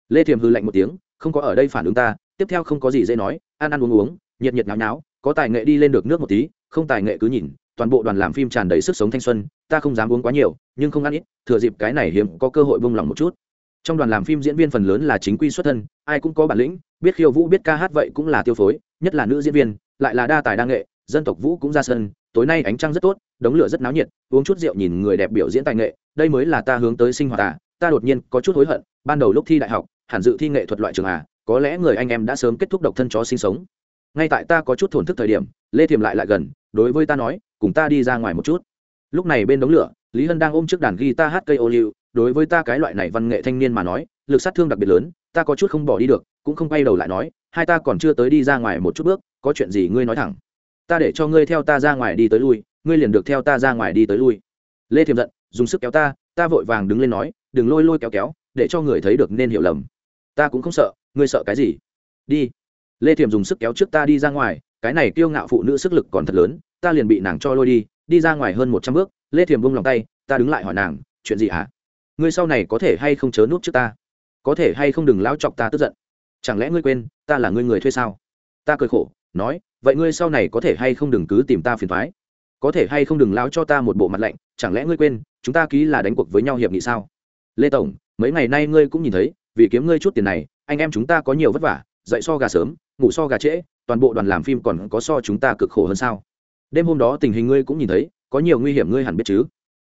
Lê thiềm hư lạnh một tiếng không có ở đây phản ứng ta tiếp theo không có gì dễ nói ăn ăn uống uống nhiệt nhiệt náo náo, có tài nghệ đi lên được nước một tí không tài nghệ cứ nhìn toàn bộ đoàn làm phim tràn đầy sức sống thanh xuân ta không dám uống quá nhiều nhưng không ăn ít thừa dịp cái này hiếm có cơ hội bông lòng một chút trong đoàn làm phim diễn viên phần lớn là chính quy xuất thân, ai cũng có bản lĩnh, biết khiêu vũ, biết ca hát vậy cũng là tiêu phối, nhất là nữ diễn viên, lại là đa tài đa nghệ, dân tộc vũ cũng ra sân, tối nay ánh trăng rất tốt, đống lửa rất náo nhiệt, uống chút rượu nhìn người đẹp biểu diễn tài nghệ, đây mới là ta hướng tới sinh hoạt à ta đột nhiên có chút hối hận, ban đầu lúc thi đại học, hẳn dự thi nghệ thuật loại trường à có lẽ người anh em đã sớm kết thúc độc thân chó sinh sống. Ngay tại ta có chút thổn thức thời điểm, lê thiềm lại lại gần, đối với ta nói, cùng ta đi ra ngoài một chút. Lúc này bên đống lửa lý hân đang ôm trước đàn guitar hát cây ô liu, đối với ta cái loại này văn nghệ thanh niên mà nói, lực sát thương đặc biệt lớn, ta có chút không bỏ đi được, cũng không quay đầu lại nói, hai ta còn chưa tới đi ra ngoài một chút bước, có chuyện gì ngươi nói thẳng. Ta để cho ngươi theo ta ra ngoài đi tới lui, ngươi liền được theo ta ra ngoài đi tới lui. Lê thiềm giận, dùng sức kéo ta ta vội vàng đứng lên nói, đừng lôi lôi kéo kéo, để cho người thấy được nên hiểu lầm. Ta cũng không sợ, ngươi sợ cái gì? Đi. Lê thiềm dùng sức kéo trước ta đi ra ngoài, cái này kiêu ngạo phụ nữ sức lực còn thật lớn, ta liền bị nàng cho lôi đi đi ra ngoài hơn một trăm bước lê thiềm bông lòng tay, ta đứng lại hỏi nàng, chuyện gì hả? Ngươi sau này có thể hay không chớ núp trước ta? Có thể hay không đừng lao chọc ta tức giận? Chẳng lẽ ngươi quên, ta là ngươi người thuê sao? Ta cười khổ, nói, vậy ngươi sau này có thể hay không đừng cứ tìm ta phiền thoái có thể hay không đừng lao cho ta một bộ mặt lạnh? Chẳng lẽ ngươi quên, chúng ta ký là đánh cuộc với nhau hiệp nghị sao? Lê tổng, mấy ngày nay ngươi cũng nhìn thấy, vì kiếm ngươi chút tiền này, anh em chúng ta có nhiều vất vả, dậy so gà sớm, ngủ so gà trễ, toàn bộ đoàn làm phim còn có so chúng ta cực khổ hơn sao? Đêm hôm đó tình hình ngươi cũng nhìn thấy có nhiều nguy hiểm ngươi hẳn biết chứ?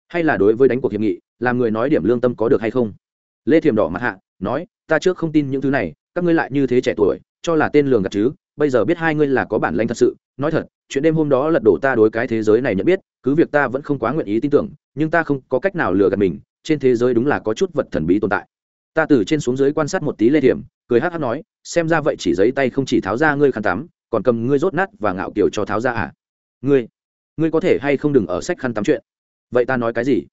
Hay là đối với đánh cuộc hiệp nghị, làm người nói điểm lương tâm có được hay không? Lê thiềm đỏ mặt hạ, nói, ta trước không tin những thứ này, các ngươi lại như thế trẻ tuổi, cho là tên lường gạt chứ? Bây giờ biết hai ngươi là có bản lanh thật sự. Nói thật, chuyện đêm hôm đó lật đổ ta đối cái thế giới này nhận biết, cứ việc ta vẫn không quá nguyện ý tin tưởng, nhưng ta không có cách nào lừa gạt mình, trên thế giới đúng là có chút vật thần bí tồn tại. Ta từ trên xuống dưới quan sát một tí lê thiểm cười hát hát nói, xem ra vậy chỉ giấy tay không chỉ tháo ra ngươi khăn tắm, còn cầm ngươi rốt nát và ngạo kiều cho tháo ra à? Ngươi ngươi có thể hay không đừng ở sách khăn tắm chuyện? Vậy ta nói cái gì?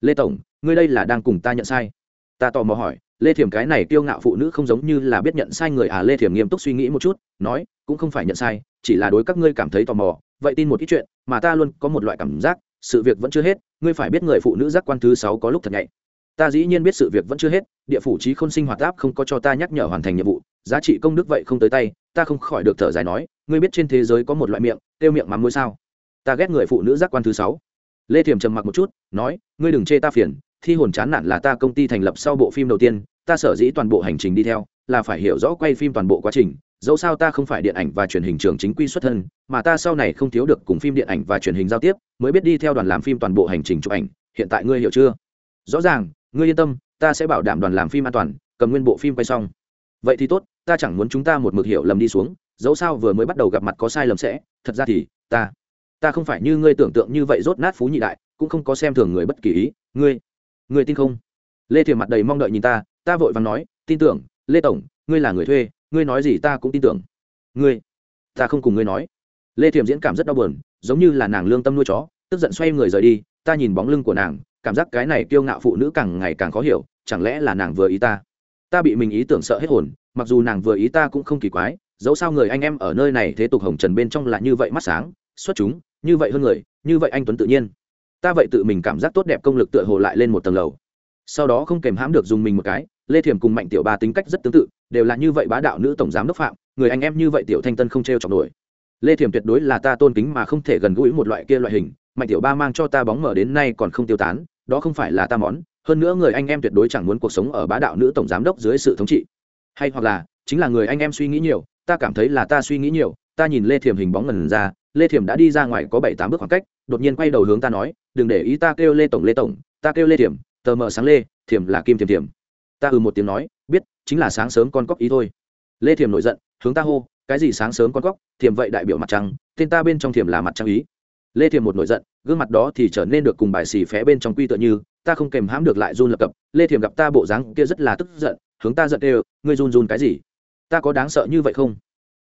Lê tổng, ngươi đây là đang cùng ta nhận sai. Ta tò mò hỏi, lê thiểm cái này kiêu ngạo phụ nữ không giống như là biết nhận sai người à? Lê thiểm nghiêm túc suy nghĩ một chút, nói, cũng không phải nhận sai, chỉ là đối các ngươi cảm thấy tò mò. Vậy tin một ít chuyện, mà ta luôn có một loại cảm giác, sự việc vẫn chưa hết, ngươi phải biết người phụ nữ giác quan thứ sáu có lúc thật nhạy. Ta dĩ nhiên biết sự việc vẫn chưa hết, địa phủ trí khôn sinh hoạt áp không có cho ta nhắc nhở hoàn thành nhiệm vụ, giá trị công đức vậy không tới tay, ta không khỏi được thở dài nói, ngươi biết trên thế giới có một loại miệng, tiêu miệng mắm mối sao? Ta ghét người phụ nữ giác quan thứ sáu. Lê thiềm trầm mặc một chút, nói, ngươi đừng chê ta phiền, thi hồn chán nản là ta công ty thành lập sau bộ phim đầu tiên, ta sở dĩ toàn bộ hành trình đi theo, là phải hiểu rõ quay phim toàn bộ quá trình, dẫu sao ta không phải điện ảnh và truyền hình trường chính quy xuất thân, mà ta sau này không thiếu được cùng phim điện ảnh và truyền hình giao tiếp, mới biết đi theo đoàn làm phim toàn bộ hành trình chụp ảnh, hiện tại ngươi hiểu chưa? Rõ ràng, ngươi yên tâm, ta sẽ bảo đảm đoàn làm phim an toàn, cầm nguyên bộ phim quay xong. Vậy thì tốt, ta chẳng muốn chúng ta một mực hiểu lầm đi xuống, dẫu sao vừa mới bắt đầu gặp mặt có sai lầm sẽ, thật ra thì, ta ta không phải như ngươi tưởng tượng như vậy rốt nát phú nhị đại, cũng không có xem thường người bất kỳ ý. Ngươi ngươi tin không? Lê thiềm mặt đầy mong đợi nhìn ta ta vội vàng nói, tin tưởng, lê tổng, ngươi là người thuê, ngươi nói gì ta cũng tin tưởng. Ngươi, ta không cùng ngươi nói. Lê thiềm diễn cảm rất đau buồn, giống như là nàng lương tâm nuôi chó, tức giận xoay người rời đi, ta nhìn bóng lưng của nàng, cảm giác cái này kiêu ngạo phụ nữ càng ngày càng khó hiểu, chẳng lẽ là nàng vừa ý ta? Ta bị mình ý tưởng sợ hết hồn, mặc dù nàng vừa ý ta cũng không kỳ quái, dẫu sao người anh em ở nơi này thế tục hồng trần bên trong là như vậy mắt sáng xuất chúng, như vậy hơn người, như vậy anh tuấn tự nhiên. Ta vậy tự mình cảm giác tốt đẹp công lực tựa hồ lại lên một tầng lầu. Sau đó không kèm hãm được dùng mình một cái, lê thiểm cùng mạnh tiểu ba tính cách rất tương tự, đều là như vậy bá đạo nữ tổng giám đốc phạm, người anh em như vậy tiểu thanh tân không t r e o chọc nổi. Lê thiểm tuyệt đối là ta tôn kính mà không thể gần gũi một loại kia loại hình, mạnh tiểu ba mang cho ta bóng mở đến nay còn không tiêu tán, đó không phải là ta món, hơn nữa người anh em tuyệt đối chẳng muốn cuộc sống ở bá đạo nữ tổng giám đốc dưới sự thống trị. Hay hoặc là, chính là người anh em suy nghĩ nhiều, ta cảm thấy là ta suy nghĩ nhiều, ta nhìn lê thiểm hình bóng ngần ra lê thiểm đã đi ra ngoài có bảy tám bước khoảng cách, đột nhiên quay đầu hướng ta nói, đừng để ý ta kêu lê tổng lê tổng, ta kêu lê thiểm, tờ mờ sáng lê, thiểm là kim thiểm thiểm. Ta ừ một tiếng nói, biết, chính là sáng sớm con cóc ý thôi. Lê thiểm nổi giận, hướng ta hô, cái gì sáng sớm con cóc, thiểm vậy đại biểu mặt trăng, tên ta bên trong thiểm là mặt trăng ý. Lê thiểm một nổi giận, gương mặt đó thì trở nên được cùng bài xì phé bên trong quy tựa như, ta không kèm hãm được lại run lập cập. Lê thiểm gặp ta bộ dáng kia rất là tức giận, hướng ta giận đều ngươi run run cái gì? Ta có đáng sợ như vậy không?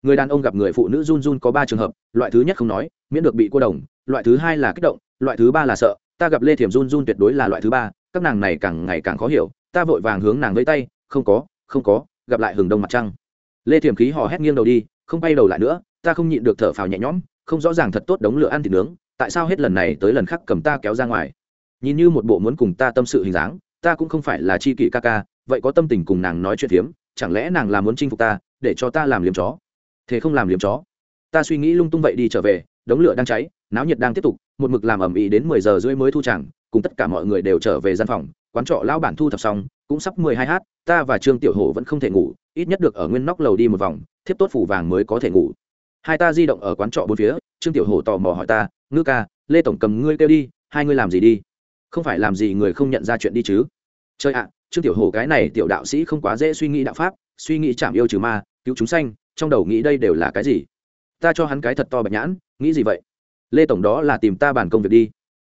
Người đàn ông gặp người phụ nữ run run có ba trường hợp, loại thứ nhất không nói, miễn được bị cô đồng, loại thứ hai là kích động, loại thứ ba là sợ, ta gặp lê thiểm run run tuyệt đối là loại thứ ba, các nàng này càng ngày càng khó hiểu, ta vội vàng hướng nàng lấy tay, không có không có, gặp lại hừng đông mặt trăng. Lê thiểm khí hò hét nghiêng đầu đi, không bay đầu lại nữa, ta không nhịn được thở phào nhẹ nhõm, không rõ ràng thật tốt đống lửa ăn thịt nướng, tại sao hết lần này tới lần khác cầm ta kéo ra ngoài? Nhìn như một bộ muốn cùng ta tâm sự hình dáng, ta cũng không phải là chi kỷ ca ca, vậy có tâm tình cùng nàng nói chuyện phiếm, chẳng lẽ nàng là muốn chinh phục ta, để cho ta làm liếm chó? Thế không làm liếm chó. Ta suy nghĩ lung tung vậy đi trở về, đống lửa đang cháy, náo nhiệt đang tiếp tục, một mực làm ẩm ĩ đến mười giờ rưỡi mới thu chẳng cùng tất cả mọi người đều trở về gian phòng, quán trọ lao bản thu thập xong, cũng sắp mười hai h ta và trương tiểu hổ vẫn không thể ngủ, ít nhất được ở nguyên nóc lầu đi một vòng, thiếp tốt phủ vàng mới có thể ngủ. Hai ta di động ở quán trọ bốn phía, trương tiểu hổ tò mò hỏi ta, ngư ca, lê tổng cầm ngươi kêu đi, hai ngươi làm gì đi? Không phải làm gì người không nhận ra chuyện đi chứ. Chơi ạ, trương tiểu hổ cái này tiểu đạo sĩ không quá dễ suy nghĩ đạo pháp, suy nghĩ chạm yêu trừ ma cứu chúng sanh, trong đầu nghĩ đây đều là cái gì? Ta cho hắn cái thật to bạch nhãn, nghĩ gì vậy? Lê tổng đó là tìm ta bàn công việc đi.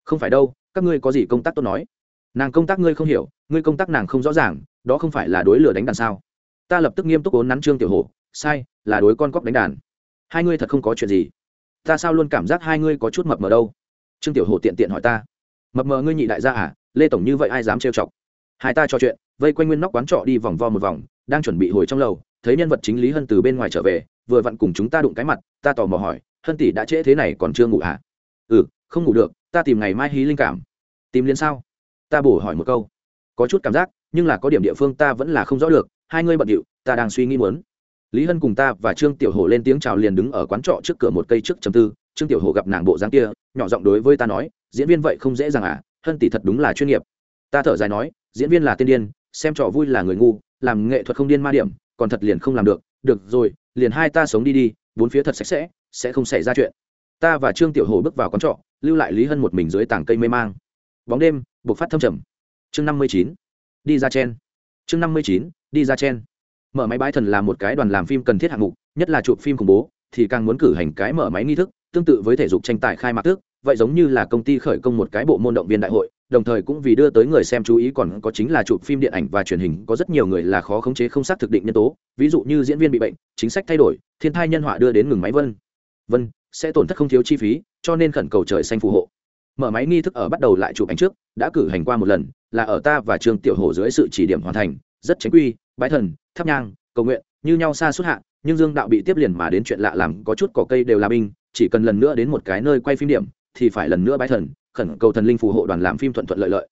Không phải đâu, các ngươi có gì công tác tốt nói. Nàng công tác ngươi không hiểu, ngươi công tác nàng không rõ ràng, đó không phải là đối lửa đánh đàn sao? Ta lập tức nghiêm túc ốn nắn trương tiểu hổ, sai, là đối con cóc đánh đàn. Hai ngươi thật không có chuyện gì. Ta sao luôn cảm giác hai ngươi có chút mập mờ đâu? Trương tiểu hổ tiện tiện hỏi ta. Mập mờ ngươi nhị đại gia à lê tổng như vậy ai dám trêu chọc? Hai ta trò chuyện, vây quanh nguyên nóc quán trọ đi vòng vo một vòng, đang chuẩn bị hồi trong lầu thấy nhân vật chính lý hân từ bên ngoài trở về, vừa vặn cùng chúng ta đụng cái mặt, ta tò mò hỏi, hân tỷ đã trễ thế này còn chưa ngủ hả ừ không ngủ được, ta tìm ngày mai hí linh cảm. Tìm liên sao? Ta bổ hỏi một câu. Có chút cảm giác, nhưng là có điểm địa phương ta vẫn là không rõ được, hai ngươi bận điệu, ta đang suy nghĩ muốn. Lý hân cùng ta và trương tiểu hổ lên tiếng chào liền đứng ở quán trọ trước cửa một cây trước chầm tư, trương tiểu hổ gặp nàng bộ dáng kia, nhỏ giọng đối với ta nói, diễn viên vậy không dễ dàng à hân tỷ thật đúng là chuyên nghiệp. Ta thở dài nói, diễn viên là tiên điên, xem trò vui là người ngu, làm nghệ thuật không điên ma điểm còn thật liền không làm được được rồi, liền hai ta sống đi đi, bốn phía thật sạch sẽ sẽ không xảy ra chuyện. Ta và trương tiểu hồ bước vào quán trọ, lưu lại lý hân một mình dưới tảng cây mê mang. Bóng đêm buộc phát thâm trầm. Chương năm mươi chín, đi ra chen. Chương năm mươi chín, đi ra chen. Mở máy bãi thần là một cái đoàn làm phim cần thiết hạng mục, nhất là chụp phim khủng bố, thì càng muốn cử hành cái mở máy nghi thức, tương tự với thể dục tranh tài khai mạc thức, vậy giống như là công ty khởi công một cái bộ môn động viên đại hội đồng thời cũng vì đưa tới người xem chú ý còn có chính là chụp phim điện ảnh và truyền hình, có rất nhiều người là khó khống chế không xác thực định nhân tố. Ví dụ như diễn viên bị bệnh, chính sách thay đổi, thiên thai nhân họa đưa đến ngừng máy vân. Vân, sẽ tổn thất không thiếu chi phí, cho nên khẩn cầu trời xanh phù hộ. Mở máy nghi thức ở bắt đầu lại chụp ảnh trước, đã cử hành qua một lần, là ở ta và trường tiểu hồ dưới sự chỉ điểm hoàn thành, rất tránh quy, bái thần, thắp nhang, cầu nguyện, như nhau xa suốt hạ, nhưng dương đạo bị tiếp liền mà đến chuyện lạ làm, có chút cỏ cây đều là binh, chỉ cần lần nữa đến một cái nơi quay phim điểm, thì phải lần nữa bái thần khẩn cầu thần linh phù hộ đoàn làm phim thuận thuận lợi lợi.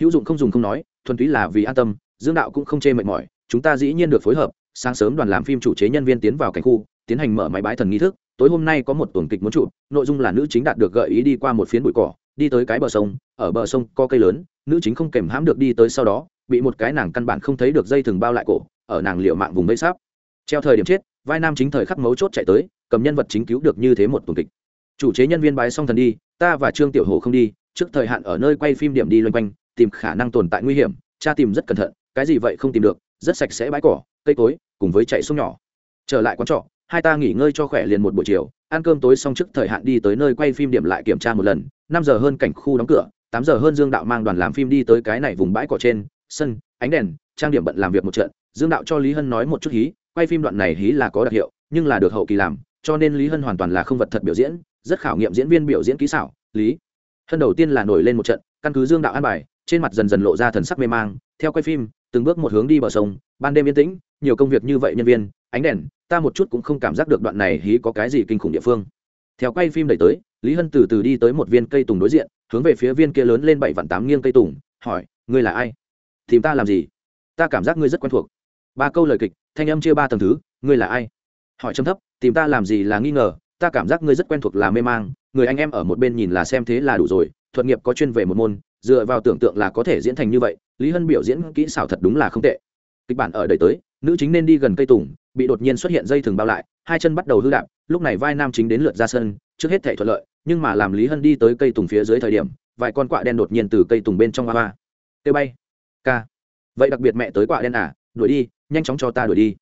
Hữu dụng không dùng không nói, thuần túy là vì an tâm, dương đạo cũng không chê mệt mỏi, chúng ta dĩ nhiên được phối hợp, sáng sớm đoàn làm phim chủ chế nhân viên tiến vào cảnh khu, tiến hành mở máy bãi thần nghi thức, tối hôm nay có một tuần kịch muốn chụp, nội dung là nữ chính đạt được gợi ý đi qua một phiến bụi cỏ, đi tới cái bờ sông, ở bờ sông có cây lớn, nữ chính không kèm hãm được đi tới sau đó, bị một cái nàng căn bản không thấy được dây thừng bao lại cổ, ở nàng liệu mạng vùng vây sáp. Treo thời điểm chết, vai nam chính thời khắc mấu chốt chạy tới, cầm nhân vật chính cứu được như thế một tuần kịch chủ chế nhân viên bái xong thần đi, ta và trương tiểu hồ không đi, trước thời hạn ở nơi quay phim điểm đi loanh quanh, tìm khả năng tồn tại nguy hiểm, cha tìm rất cẩn thận, cái gì vậy không tìm được, rất sạch sẽ bãi cỏ, cây cối, cùng với chạy sông nhỏ. Trở lại quán trọ, hai ta nghỉ ngơi cho khỏe liền một buổi chiều, ăn cơm tối xong trước thời hạn đi tới nơi quay phim điểm lại kiểm tra một lần, năm giờ hơn cảnh khu đóng cửa, tám giờ hơn dương đạo mang đoàn làm phim đi tới cái này vùng bãi cỏ trên, sân, ánh đèn, trang điểm bận làm việc một trận, dương đạo cho lý hân nói một chút hí, quay phim đoạn này hí là có đặc hiệu, nhưng là được hậu kỳ làm, cho nên lý hân hoàn toàn là không vật thật biểu diễn rất khảo nghiệm diễn viên biểu diễn kỹ xảo, lý. Hân đầu tiên là nổi lên một trận, căn cứ dương đạo an bài, trên mặt dần dần lộ ra thần sắc mê mang. Theo quay phim, từng bước một hướng đi bờ sông, ban đêm yên tĩnh, nhiều công việc như vậy nhân viên, ánh đèn, ta một chút cũng không cảm giác được đoạn này hí có cái gì kinh khủng địa phương. Theo quay phim đẩy tới, lý hân từ từ đi tới một viên cây tùng đối diện, hướng về phía viên kia lớn lên bảy vạn tám nghiêng cây tùng, hỏi, ngươi là ai? Tìm ta làm gì? Ta cảm giác ngươi rất quen thuộc. Ba câu lời kịch, thanh âm chia ba tầng thứ, ngươi là ai? Hỏi châm thấp, tìm ta làm gì là nghi ngờ ta cảm giác ngươi rất quen thuộc là mê mang, người anh em ở một bên nhìn là xem thế là đủ rồi, thuật nghiệp có chuyên về một môn, dựa vào tưởng tượng là có thể diễn thành như vậy, lý hân biểu diễn kỹ xảo thật đúng là không tệ. Kịch bản ở đời tới, nữ chính nên đi gần cây tùng, bị đột nhiên xuất hiện dây thừng bao lại, hai chân bắt đầu hư đạp, lúc này vai nam chính đến lượt ra sân, trước hết thể thuận lợi, nhưng mà làm lý hân đi tới cây tùng phía dưới thời điểm, vài con quạ đen đột nhiên từ cây tùng bên trong hoa hoa. Tê bay. Ca. Vậy đặc biệt mẹ tới quạ đen à đuổi đi, nhanh chóng cho ta đuổi đi.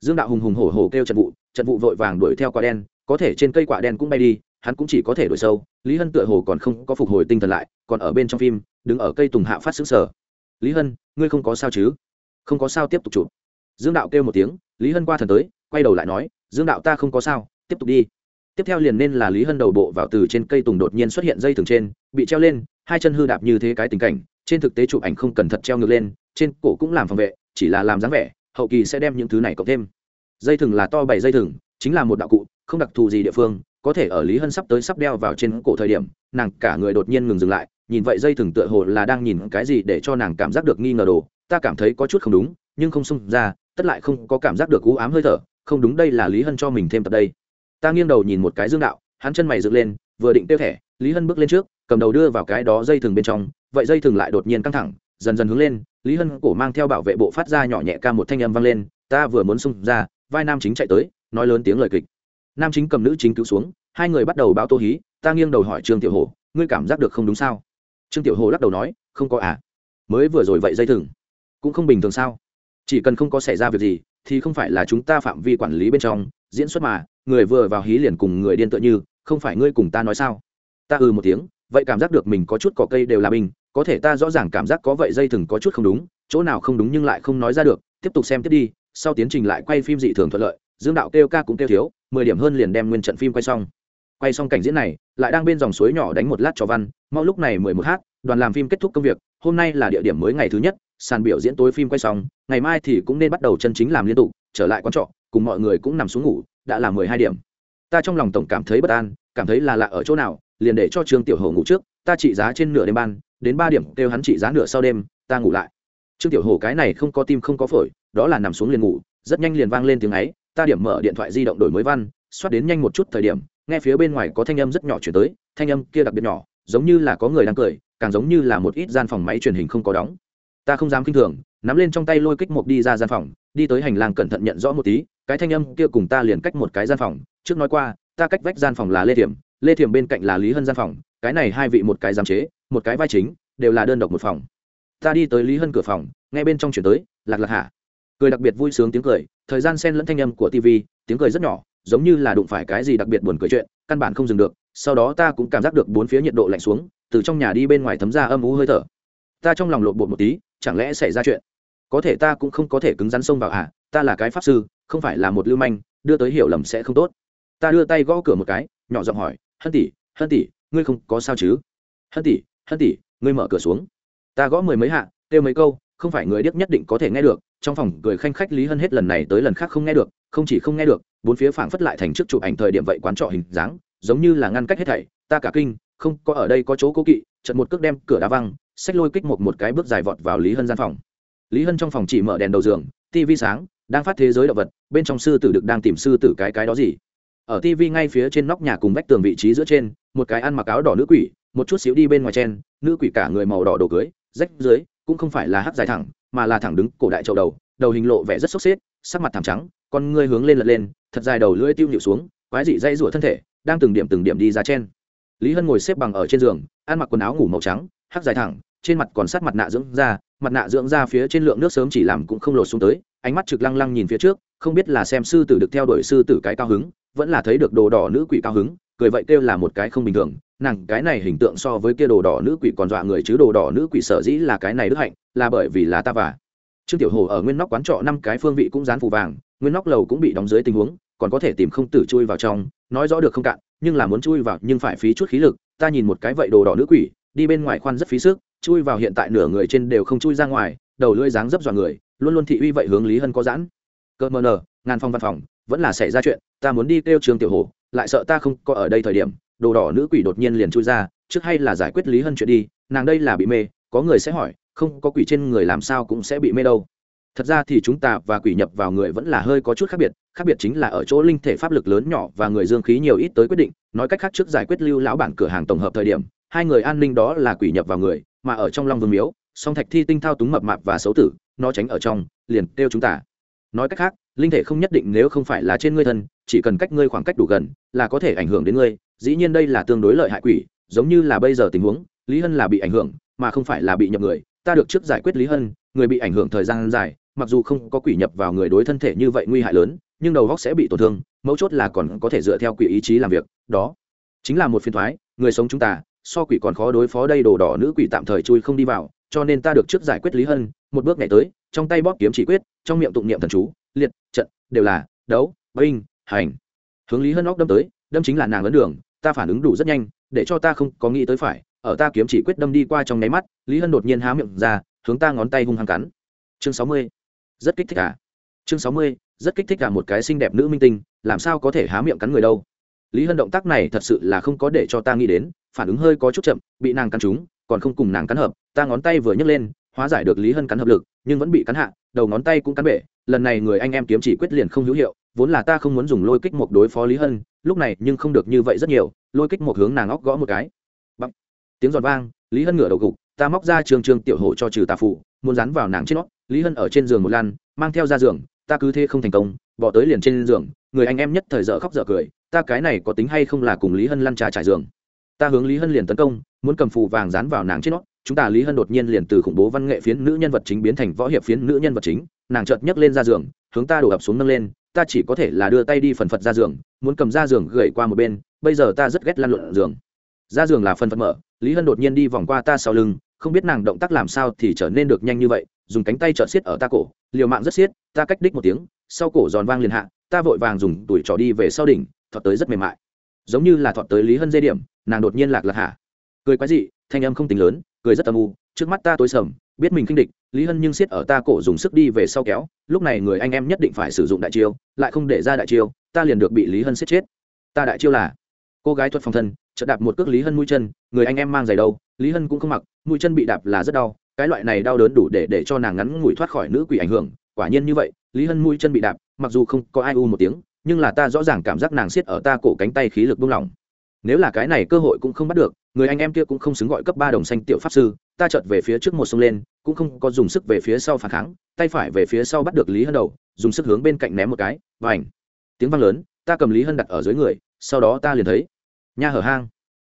Dương đạo hùng hùng hổ hổ kêu trận vụ trận vụ vội vàng đuổi theo quạ đen có thể trên cây quả đen cũng bay đi, hắn cũng chỉ có thể đuổi sâu. Lý hân tựa hồ còn không có phục hồi tinh thần lại, còn ở bên trong phim, đứng ở cây tùng hạ phát xứng sở lý hân, ngươi không có sao chứ? Không có sao, tiếp tục chụp. Dương đạo kêu một tiếng, lý hân qua thần tới, quay đầu lại nói, dương đạo ta không có sao, tiếp tục đi. Tiếp theo liền nên là lý hân đầu bộ vào từ trên cây tùng đột nhiên xuất hiện dây thừng trên, bị treo lên, hai chân hư đạp như thế cái tình cảnh, trên thực tế chụp ảnh không cần thật treo ngược lên, trên cổ cũng làm phòng vệ, chỉ là làm dáng vẻ, hậu kỳ sẽ đem những thứ này cộng thêm. Dây thừng là to bảy dây thừng chính là một đạo cụ, không đặc thù gì địa phương, có thể ở lý hân sắp tới sắp đeo vào trên cổ thời điểm, nàng cả người đột nhiên ngừng dừng lại, nhìn vậy dây thừng tựa hồ là đang nhìn cái gì để cho nàng cảm giác được nghi ngờ đồ, ta cảm thấy có chút không đúng, nhưng không xung ra, tất lại không có cảm giác được cú ám hơi thở, không đúng đây là lý hân cho mình thêm tập đây. Ta nghiêng đầu nhìn một cái dương đạo, hắn chân mày dựng lên, vừa định tiêu thẻ, lý hân bước lên trước, cầm đầu đưa vào cái đó dây thừng bên trong, vậy dây thừng lại đột nhiên căng thẳng, dần dần hướng lên, lý hân cổ mang theo bảo vệ bộ phát ra nhỏ nhẹ ca một thanh âm vang lên, ta vừa muốn xung ra, vai nam chính chạy tới nói lớn tiếng lời kịch. Nam chính cầm nữ chính cứu xuống, hai người bắt đầu báo tô hí, ta nghiêng đầu hỏi trương tiểu hồ, ngươi cảm giác được không đúng sao? Trương tiểu hồ lắc đầu nói, không có à. Mới vừa rồi vậy dây thừng. Cũng không bình thường sao? Chỉ cần không có xảy ra việc gì, thì không phải là chúng ta phạm vi quản lý bên trong, diễn xuất mà, người vừa vào hí liền cùng người điên tựa như, không phải ngươi cùng ta nói sao? Ta ừ một tiếng, vậy cảm giác được mình có chút cỏ cây đều là mình có thể ta rõ ràng cảm giác có vậy dây thừng có chút không đúng, chỗ nào không đúng nhưng lại không nói ra được, tiếp tục xem tiếp đi, sau tiến trình lại quay phim dị thường thuận lợi dương đạo kêu ca cũng kêu thiếu, mười điểm hơn liền đem nguyên trận phim quay xong. Quay xong cảnh diễn này, lại đang bên dòng suối nhỏ đánh một lát cho văn, mau lúc này mười một h đoàn làm phim kết thúc công việc, hôm nay là địa điểm mới ngày thứ nhất, sàn biểu diễn tối phim quay xong, ngày mai thì cũng nên bắt đầu chân chính làm liên tục, trở lại quán trọ, cùng mọi người cũng nằm xuống ngủ, đã là mười hai điểm. Ta trong lòng tổng cảm thấy bất an, cảm thấy là lạ ở chỗ nào, liền để cho trương tiểu hồ ngủ trước, ta trị giá trên nửa đêm ban, đến ba điểm kêu hắn trị giá nửa sau đêm, ta ngủ lại. Trương tiểu hồ cái này không có tim không có phổi, đó là nằm xuống liền ngủ, rất nhanh liền vang lên tiếng ấy ta điểm mở điện thoại di động đổi mới văn xoát đến nhanh một chút thời điểm, nghe phía bên ngoài có thanh âm rất nhỏ chuyển tới, thanh âm kia đặc biệt nhỏ, giống như là có người đang cười, càng giống như là một ít gian phòng máy truyền hình không có đóng. Ta không dám kinh thường, nắm lên trong tay lôi kích một đi ra gian phòng, đi tới hành lang cẩn thận nhận rõ một tí, cái thanh âm kia cùng ta liền cách một cái gian phòng, trước nói qua, ta cách vách gian phòng là lê thiểm lê thiểm bên cạnh là lý hân gian phòng, cái này hai vị một cái giám chế, một cái vai chính, đều là đơn độc một phòng. Ta đi tới lý hân cửa phòng ngay bên trong chuyển tới, lạc lạc hạ cười đặc biệt vui sướng tiếng cười, thời gian xen lẫn thanh âm của tv tiếng cười rất nhỏ, giống như là đụng phải cái gì đặc biệt buồn cười chuyện, căn bản không dừng được, sau đó ta cũng cảm giác được bốn phía nhiệt độ lạnh xuống, từ trong nhà đi bên ngoài thấm ra âm ú hơi thở. Ta trong lòng lộn bột một tí, chẳng lẽ xảy ra chuyện? Có thể ta cũng không có thể cứng rắn xông vào à ta là cái pháp sư, không phải là một lưu manh, đưa tới hiểu lầm sẽ không tốt. Ta đưa tay gõ cửa một cái, nhỏ giọng hỏi, hân tỷ hân tỷ, ngươi không có sao chứ? Hân tỷ hân tỷ, ngươi mở cửa xuống. Ta gõ mười mấy hạ, kêu mấy câu, không phải người điếc nhất định có thể nghe được trong phòng cười khanh khách lý hân hết lần này tới lần khác không nghe được không chỉ không nghe được bốn phía phảng phất lại thành trước chụp ảnh thời điểm vậy quán trọ hình dáng giống như là ngăn cách hết thảy ta cả kinh không có ở đây có chỗ cố kỵ chật một cước đem cửa đá văng xách lôi kích một một cái bước dài vọt vào lý hân gian phòng. Lý hân trong phòng chỉ mở đèn đầu giường tv sáng đang phát thế giới động vật bên trong sư tử được đang tìm sư tử cái cái đó gì. Ở tv ngay phía trên nóc nhà cùng vách tường vị trí giữa trên một cái ăn mặc áo đỏ nữ quỷ một chút xíu đi bên ngoài chen, nữ quỷ cả người màu đỏ đồ cưới rách dưới cũng không phải là hắc dài thẳng mà là thẳng đứng cổ đại trầu đầu đầu hình lộ vẻ rất sốc xếp, sắc mặt thảm trắng, con ngươi hướng lên lật lên, thật dài đầu lưỡi tiêu nhịu xuống, quái dị dây rủa thân thể, đang từng điểm từng điểm đi ra trên. Lý hân ngồi xếp bằng ở trên giường, ăn mặc quần áo ngủ màu trắng, hắc dài thẳng, trên mặt còn sát mặt nạ dưỡng da, mặt nạ dưỡng da phía trên lượng nước sớm chỉ làm cũng không lột xuống tới, ánh mắt trực lăng lăng nhìn phía trước, không biết là xem sư tử được theo đuổi sư tử cái cao hứng, vẫn là thấy được đồ đỏ nữ quỷ cao hứng cười vậy kêu là một cái không bình thường. Nàng, cái này hình tượng so với kia đồ đỏ nữ quỷ còn dọa người chứ đồ đỏ nữ quỷ sở dĩ là cái này đức hạnh, là bởi vì là ta và. Trương tiểu hồ ở nguyên nóc quán trọ năm cái phương vị cũng dán phù vàng, nguyên nóc lầu cũng bị đóng dưới tình huống, còn có thể tìm không tử chui vào trong, nói rõ được không cạn, nhưng là muốn chui vào nhưng phải phí chút khí lực, ta nhìn một cái vậy đồ đỏ nữ quỷ, đi bên ngoài khoan rất phí sức, chui vào hiện tại nửa người trên đều không chui ra ngoài, đầu lưỡi dáng dấp dọa người, luôn luôn thị uy vậy hướng lý hân có giãn. Cơ mờ nờ, ngàn phong văn phòng, vẫn là xảy ra chuyện, ta muốn đi kêu trường tiểu hồ lại sợ ta không có ở đây thời điểm, đồ đỏ nữ quỷ đột nhiên liền chui ra, trước hay là giải quyết lý hân chuyện đi, nàng đây là bị mê, có người sẽ hỏi, không có quỷ trên người làm sao cũng sẽ bị mê đâu. Thật ra thì chúng ta và quỷ nhập vào người vẫn là hơi có chút khác biệt khác biệt chính là ở chỗ linh thể pháp lực lớn nhỏ và người dương khí nhiều ít tới quyết định, nói cách khác trước giải quyết lưu lão bản cửa hàng tổng hợp thời điểm, hai người an ninh đó là quỷ nhập vào người, mà ở trong long vương miếu, song thạch thi tinh thao túng mập mạp và xấu tử, nó tránh ở trong, liền kêu chúng ta nói cách khác, linh thể không nhất định nếu không phải là trên ngươi thân, chỉ cần cách ngươi khoảng cách đủ gần, là có thể ảnh hưởng đến ngươi. Dĩ nhiên đây là tương đối lợi hại quỷ, giống như là bây giờ tình huống, lý hân là bị ảnh hưởng, mà không phải là bị nhập người. Ta được trước giải quyết lý hân, người bị ảnh hưởng thời gian dài, mặc dù không có quỷ nhập vào người đối thân thể như vậy nguy hại lớn, nhưng đầu góc sẽ bị tổn thương, mấu chốt là còn có thể dựa theo quỷ ý chí làm việc, đó chính là một phiên thoái, người sống chúng ta, so quỷ còn khó đối phó đây đồ đỏ nữ quỷ tạm thời chui không đi vào cho nên ta được trước giải quyết lý hân, một bước nhảy tới, trong tay bóp kiếm chỉ quyết, trong miệng tụng niệm thần chú, liệt, trận, đều là đấu, binh, hành. Hướng lý hân óc đâm tới, đâm chính là nàng ấn đường, ta phản ứng đủ rất nhanh, để cho ta không có nghĩ tới phải, ở ta kiếm chỉ quyết đâm đi qua trong nháy mắt, lý hân đột nhiên há miệng ra, hướng ta ngón tay hung hăng cắn. Chương sáu mươi, rất kích thích cả chương sáu mươi, rất kích thích cả một cái xinh đẹp nữ minh tinh, làm sao có thể há miệng cắn người đâu? Lý hân động tác này thật sự là không có để cho ta nghĩ đến, phản ứng hơi có chút chậm, bị nàng cắn trúng, còn không cùng nàng cắn hợp ta ngón tay vừa nhấc lên, hóa giải được lý hân cắn hợp lực, nhưng vẫn bị cắn hạ, đầu ngón tay cũng cắn bể. Lần này người anh em kiếm chỉ quyết liền không hữu hiệu, vốn là ta không muốn dùng lôi kích một đối phó lý hân, lúc này nhưng không được như vậy rất nhiều, lôi kích một hướng nàng óc gõ một cái. Bắp. tiếng giòn vang, lý hân ngửa đầu gục, ta móc ra trường trường tiểu hộ cho trừ tà phụ muốn dán vào nàng trên nót lý hân ở trên giường một lan mang theo ra giường, ta cứ thế không thành công, bỏ tới liền trên giường. Người anh em nhất thời dở khóc dở cười, ta cái này có tính hay không là cùng lý hân lăn trà trải giường. Ta hướng lý hân liền tấn công, muốn cầm phù vàng dán vào nàng trên nót chúng ta lý hân đột nhiên liền từ khủng bố văn nghệ phiến nữ nhân vật chính biến thành võ hiệp phiến nữ nhân vật chính, nàng chợt nhấc lên ra giường, hướng ta đổ ập xuống nâng lên, ta chỉ có thể là đưa tay đi phần phật ra giường, muốn cầm ra giường gậy qua một bên, bây giờ ta rất ghét lăn lộn giường. Ra giường là phần phật mở, lý hân đột nhiên đi vòng qua ta sau lưng, không biết nàng động tác làm sao thì trở nên được nhanh như vậy, dùng cánh tay trợn xiết ở ta cổ, liều mạng rất xiết ta cách đích một tiếng, sau cổ giòn vang liền hạ, ta vội vàng dùng tuổi trỏ đi về sau đỉnh, thọt tới rất mềm mại. Giống như là thọt tới lý hân dây điểm, nàng đột nhiên lạc lạc hạ. Cười quái dị, thanh âm không tính lớn cười rất âm u, trước mắt ta tối sầm, biết mình kinh địch, lý hân nhưng siết ở ta cổ dùng sức đi về sau kéo, lúc này người anh em nhất định phải sử dụng đại chiêu, lại không để ra đại chiêu, ta liền được bị lý hân siết chết. Ta đại chiêu là, cô gái thuật phòng thân, chợt đạp một cước lý hân mũi chân, người anh em mang giày đâu, lý hân cũng không mặc, mũi chân bị đạp là rất đau, cái loại này đau đớn đủ để để cho nàng ngắn ngủi thoát khỏi nữ quỷ ảnh hưởng, quả nhiên như vậy, lý hân mũi chân bị đạp, mặc dù không có ai u một tiếng, nhưng là ta rõ ràng cảm giác nàng siết ở ta cổ cánh tay khí lực buông lỏng. Nếu là cái này cơ hội cũng không bắt được người anh em kia cũng không xứng gọi cấp ba đồng xanh tiểu pháp sư, ta chợt về phía trước một sông lên, cũng không có dùng sức về phía sau phản kháng, tay phải về phía sau bắt được lý hân đầu, dùng sức hướng bên cạnh ném một cái và ảnh tiếng vang lớn, ta cầm lý hân đặt ở dưới người, sau đó ta liền thấy, nha hở hang.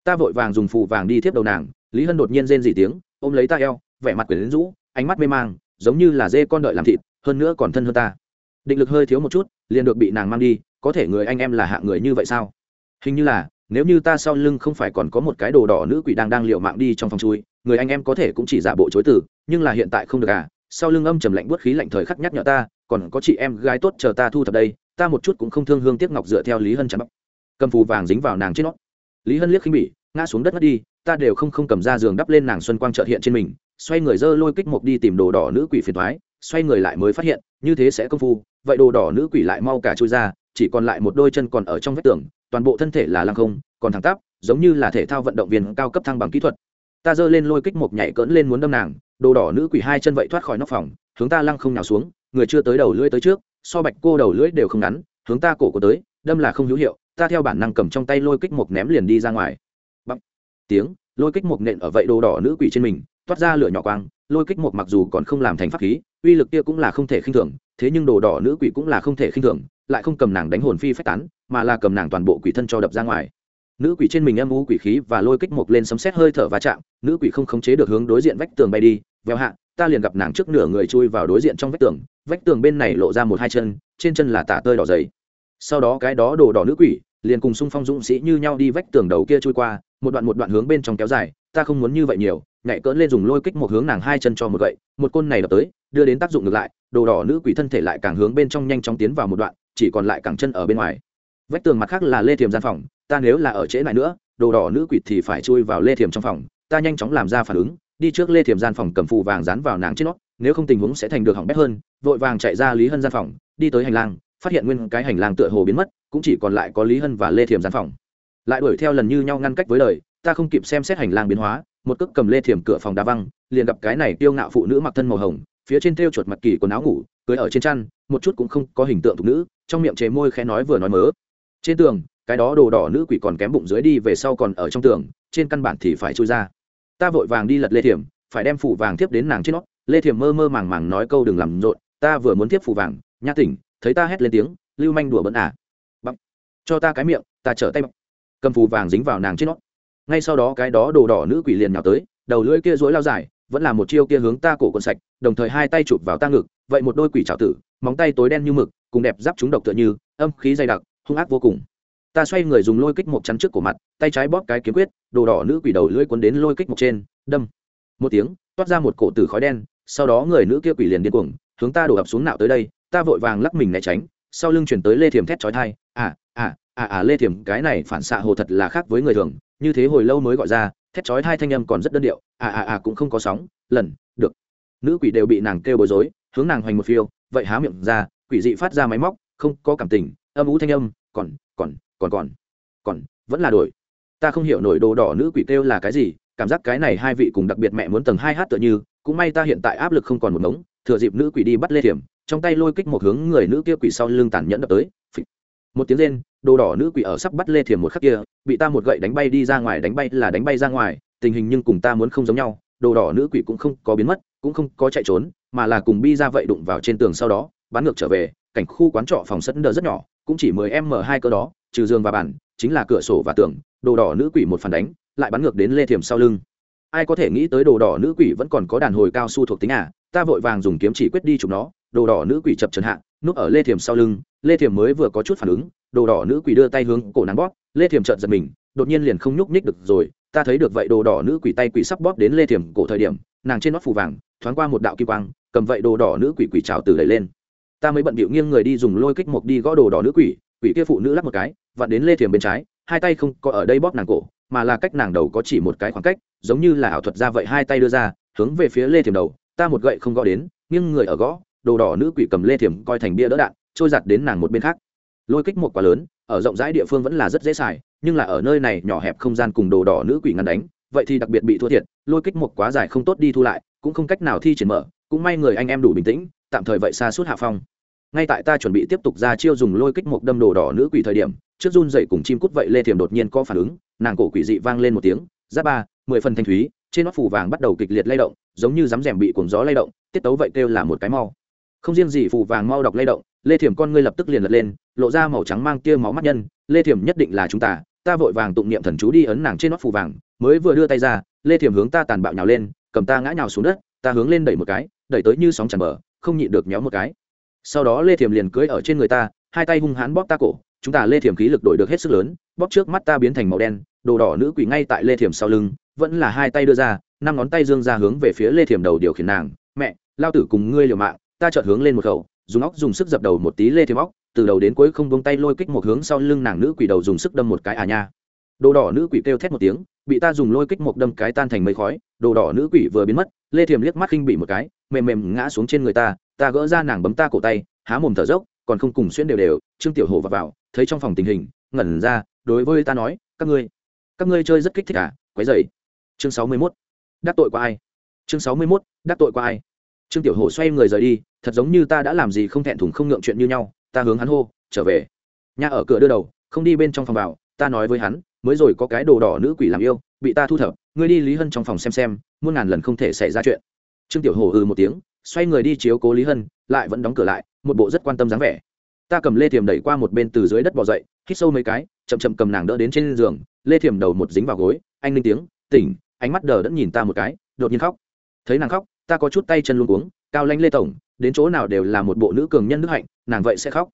Ta vội vàng dùng phù vàng đi tiếp đầu nàng, lý hân đột nhiên rên dỉ tiếng, ôm lấy ta eo, vẻ mặt quyển rũ, ánh mắt mê mang, giống như là dê con đợi làm thịt, hơn nữa còn thân hơn ta. Định lực hơi thiếu một chút, liền được bị nàng mang đi, có thể người anh em là hạng người như vậy sao? Hình như là nếu như ta sau lưng không phải còn có một cái đồ đỏ nữ quỷ đang đang liệu mạng đi trong phòng chui, người anh em có thể cũng chỉ giả bộ chối từ, nhưng là hiện tại không được à? Sau lưng âm trầm lạnh buốt khí lạnh thời khắc nhắc nhở ta, còn có chị em gái tốt chờ ta thu thập đây, ta một chút cũng không thương hương tiếc ngọc dựa theo lý hân chắn bắp cầm phù vàng dính vào nàng trên nó. Lý hân liếc khinh bỉ, ngã xuống đất mất đi, ta đều không không cầm ra giường đắp lên nàng xuân quang trợ hiện trên mình, xoay người dơ lôi kích mộc đi tìm đồ đỏ nữ quỷ phiền thoái xoay người lại mới phát hiện, như thế sẽ công phu, vậy đồ đỏ nữ quỷ lại mau cả chui ra, chỉ còn lại một đôi chân còn ở trong vách tường toàn bộ thân thể là lăng không, còn thẳng tắp, giống như là thể thao vận động viên cao cấp thăng bằng kỹ thuật. Ta giơ lên lôi kích một nhảy cỡn lên muốn đâm nàng, đồ đỏ nữ quỷ hai chân vậy thoát khỏi nóc phòng, hướng ta lăng không nào xuống, người chưa tới đầu lưỡi tới trước, so bạch cô đầu lưỡi đều không ngắn, hướng ta cổ của tới, đâm là không hữu hiệu, ta theo bản năng cầm trong tay lôi kích một ném liền đi ra ngoài. Bắp tiếng, lôi kích một nện ở vậy đồ đỏ nữ quỷ trên mình, toát ra lửa nhỏ quang, lôi kích một mặc dù còn không làm thành pháp khí, uy lực kia cũng là không thể khinh thường, thế nhưng đồ đỏ nữ quỷ cũng là không thể khinh thường, lại không cầm nàng đánh hồn phi phách tán mà là cầm nàng toàn bộ quỷ thân cho đập ra ngoài. Nữ quỷ trên mình âm u quỷ khí và lôi kích mộc lên sấm xét hơi thở va chạm, nữ quỷ không khống chế được hướng đối diện vách tường bay đi veo hạ, ta liền gặp nàng trước nửa người chui vào đối diện trong vách tường vách tường bên này lộ ra một hai chân, trên chân là tả tơi đỏ dày. Sau đó cái đó đồ đỏ nữ quỷ liền cùng xung phong dũng sĩ như nhau đi vách tường đầu kia chui qua, một đoạn một đoạn hướng bên trong kéo dài, ta không muốn như vậy nhiều, nhảy cỡn lên dùng lôi kích một hướng nàng hai chân cho một gậy, một côn này đập tới, đưa đến tác dụng ngược lại, đồ đỏ nữ quỷ thân thể lại càng hướng bên trong nhanh chóng tiến vào một đoạn, chỉ còn lại cẳng chân ở bên ngoài vách tường mặt khác là lê thiềm gian phòng, ta nếu là ở trễ lại nữa, đồ đỏ nữ quỷ thì phải chui vào lê thiềm trong phòng, ta nhanh chóng làm ra phản ứng, đi trước lê thiềm gian phòng cầm phù vàng dán vào nàng trên nó, nếu không tình huống sẽ thành được hỏng bét hơn, vội vàng chạy ra lý hân gian phòng, đi tới hành lang, phát hiện nguyên cái hành lang tựa hồ biến mất, cũng chỉ còn lại có lý hân và lê thiềm gian phòng. Lại đuổi theo lần như nhau ngăn cách với lời ta không kịp xem xét hành lang biến hóa, một cước cầm lê thiềm cửa phòng đá văng, liền gặp cái này tiêu ngạo phụ nữ mặc thân màu hồng, phía trên thêu chuột mặt kỳ quần áo ngủ, cưới ở trên chăn, một chút cũng không có hình tượng thục nữ, trong miệng chế môi khẽ nói vừa nói mớ trên tường, cái đó đồ đỏ nữ quỷ còn kém bụng dưới đi về sau còn ở trong tường, trên căn bản thì phải trôi ra. Ta vội vàng đi lật lê thiểm, phải đem phủ vàng tiếp đến nàng trên nó. Lê thiểm mơ mơ màng màng nói câu đừng làm rộn, ta vừa muốn tiếp phủ vàng, nhã tỉnh, thấy ta hét lên tiếng, lưu manh đùa bẩn à. Bắp cho ta cái miệng, ta trở tay bắp. cầm phù vàng dính vào nàng trên nó. Ngay sau đó cái đó đồ đỏ nữ quỷ liền nhào tới, đầu lưỡi kia rối lao dài, vẫn là một chiêu kia hướng ta cổ quần sạch, đồng thời hai tay chụp vào ta ngực, vậy một đôi quỷ trào tử, móng tay tối đen như mực, cùng đẹp giáp chúng độc tựa như, âm khí dày đặc hung ác vô cùng. Ta xoay người dùng lôi kích một chắn trước cổ mặt, tay trái bóp cái kiếm quyết, đồ đỏ nữ quỷ đầu lưỡi cuốn đến lôi kích một trên, đâm. Một tiếng, toát ra một cổ tử khói đen, sau đó người nữ kia quỷ liền điên cuồng, hướng ta đổ ập xuống nạo tới đây, ta vội vàng lắc mình né tránh, sau lưng chuyển tới lê thiềm thét chói thai à à à à lê thiềm cái này phản xạ hồ thật là khác với người thường, như thế hồi lâu mới gọi ra, thét chói thai thanh âm còn rất đơn điệu à à à cũng không có sóng, lần, được. Nữ quỷ đều bị nàng kêu bối rối, hướng nàng hoành một phiêu, vậy há miệng ra, quỷ dị phát ra máy móc, không có cảm tình, âm ú thanh âm còn còn còn còn còn, vẫn là đổi. Ta không hiểu nổi đồ đỏ nữ quỷ kêu là cái gì, cảm giác cái này hai vị cùng đặc biệt mẹ muốn tầng hai hát tựa như, cũng may ta hiện tại áp lực không còn một mống thừa dịp nữ quỷ đi bắt lê thiểm, trong tay lôi kích một hướng người nữ kia quỷ sau lưng tàn nhẫn đập tới một tiếng lên đồ đỏ nữ quỷ ở sắp bắt lê thiểm một khắc kia, bị ta một gậy đánh bay đi ra ngoài, đánh bay là đánh bay ra ngoài, tình hình nhưng cùng ta muốn không giống nhau, đồ đỏ nữ quỷ cũng không có biến mất, cũng không có chạy trốn, mà là cùng bi ra vậy đụng vào trên tường sau đó bán ngược trở về, cảnh khu quán trọ phòng sân đờ rất nhỏ cũng chỉ mười m hai cơ đó, trừ giường và bàn, chính là cửa sổ và tường, đồ đỏ nữ quỷ một phản đánh, lại bắn ngược đến lê thiềm sau lưng. Ai có thể nghĩ tới đồ đỏ nữ quỷ vẫn còn có đàn hồi cao su thuộc tính à? Ta vội vàng dùng kiếm chỉ quyết đi chụp nó, đồ đỏ nữ quỷ chập trần hạ, núp ở lê thiềm sau lưng, lê thiềm mới vừa có chút phản ứng, đồ đỏ nữ quỷ đưa tay hướng cổ nàng bóp, lê thiềm trợn giật mình, đột nhiên liền không nhúc nhích được rồi, ta thấy được vậy đồ đỏ nữ quỷ tay quỷ sắp bóp đến lê thiềm cổ thời điểm, nàng trên nót phù vàng, thoáng qua một đạo kim quang, cầm vậy đồ đỏ nữ quỷ quỷ trào từ đẩy lên ta mới bận bịu nghiêng người đi dùng lôi kích mộc đi gõ đồ đỏ nữ quỷ quỷ kia phụ nữ lắp một cái, vặn đến lê thiềm bên trái, hai tay không có ở đây bóp nàng cổ, mà là cách nàng đầu có chỉ một cái khoảng cách, giống như là ảo thuật ra vậy hai tay đưa ra, hướng về phía lê thiềm đầu, ta một gậy không gõ đến, nghiêng người ở gõ, đồ đỏ nữ quỷ cầm lê thiềm coi thành bia đỡ đạn, trôi giặt đến nàng một bên khác. Lôi kích một quá lớn, ở rộng rãi địa phương vẫn là rất dễ xài, nhưng là ở nơi này nhỏ hẹp không gian cùng đồ đỏ nữ quỷ ngăn đánh, vậy thì đặc biệt bị thua thiệt, lôi kích một quá dài không tốt đi thu lại, cũng không cách nào thi triển mở, cũng may người anh em đủ bình tĩnh tạm thời vậy xa suốt hạ phong. Ngay tại ta chuẩn bị tiếp tục ra chiêu dùng lôi kích một đâm đồ đỏ nữ quỷ thời điểm, trước run dậy cùng chim cút vậy lê thiềm đột nhiên có phản ứng, nàng cổ quỷ dị vang lên một tiếng, giáp ba, mười phần thanh thúy, trên nót phủ vàng bắt đầu kịch liệt lay động, giống như dám rèm bị cuồng gió lay động, tiết tấu vậy kêu là một cái mau. Không riêng gì phủ vàng mau đọc lay động, lê thiểm con ngươi lập tức liền lật lên, lộ ra màu trắng mang tia máu mắt nhân, lê thiểm nhất định là chúng ta ta vội vàng tụng niệm thần chú đi ấn nàng trên nót phủ vàng. Mới vừa đưa tay ra, lê thiểm hướng ta tàn bạo nhào lên, cầm ta ngã nhào xuống đất, ta hướng lên đẩy một cái, đẩy tới như sóng tràn bờ không nhịn được méo một cái. Sau đó lê thiểm liền cưỡi ở trên người ta, hai tay hung hãn bóp ta cổ, chúng ta lê thiểm khí lực đổi được hết sức lớn, bóp trước mắt ta biến thành màu đen, đồ đỏ nữ quỷ ngay tại lê thiểm sau lưng, vẫn là hai tay đưa ra, năm ngón tay dương ra hướng về phía lê thiềm đầu điều khiển nàng, mẹ, lao tử cùng ngươi liều mạng, ta chợt hướng lên một khẩu, dùng óc dùng sức dập đầu một tí lê thiềm óc, từ đầu đến cuối không buông tay lôi kích một hướng sau lưng nàng nữ quỷ đầu dùng sức đâm một cái à nha. Đồ đỏ nữ quỷ kêu thét một tiếng, bị ta dùng lôi kích một đâm cái tan thành mây khói đồ đỏ nữ quỷ vừa biến mất lê thiềm liếc mắt khinh bị một cái mềm mềm ngã xuống trên người ta ta gỡ ra nàng bấm ta cổ tay há mồm thở dốc còn không cùng xuyên đều đều trương tiểu hồ vào, vào thấy trong phòng tình hình ngẩn ra đối với ta nói các ngươi các ngươi chơi rất kích thích à quấy dày chương sáu mươi 61. đắc tội qua ai chương sáu mươi 61. đắc tội qua ai trương tiểu hồ xoay người rời đi thật giống như ta đã làm gì không thẹn thùng không ngượng chuyện như nhau ta hướng hắn hô trở về nhà ở cửa đưa đầu không đi bên trong phòng vào ta nói với hắn mới rồi có cái đồ đỏ nữ quỷ làm yêu, bị ta thu thập, ngươi đi lý hân trong phòng xem xem, muôn ngàn lần không thể xảy ra chuyện. Trương tiểu hồ ừ một tiếng, xoay người đi chiếu cố lý hân, lại vẫn đóng cửa lại, một bộ rất quan tâm dáng vẻ. Ta cầm lê thiềm đẩy qua một bên từ dưới đất bỏ dậy, hít sâu mấy cái, chậm chậm cầm nàng đỡ đến trên giường, lê thiềm đầu một dính vào gối, anh linh tiếng, tỉnh, ánh mắt đờ đẫn nhìn ta một cái, đột nhiên khóc. Thấy nàng khóc, ta có chút tay chân luôn uống cao lanh lê tổng, đến chỗ nào đều là một bộ nữ cường nhân nước hạnh, nàng vậy sẽ khóc.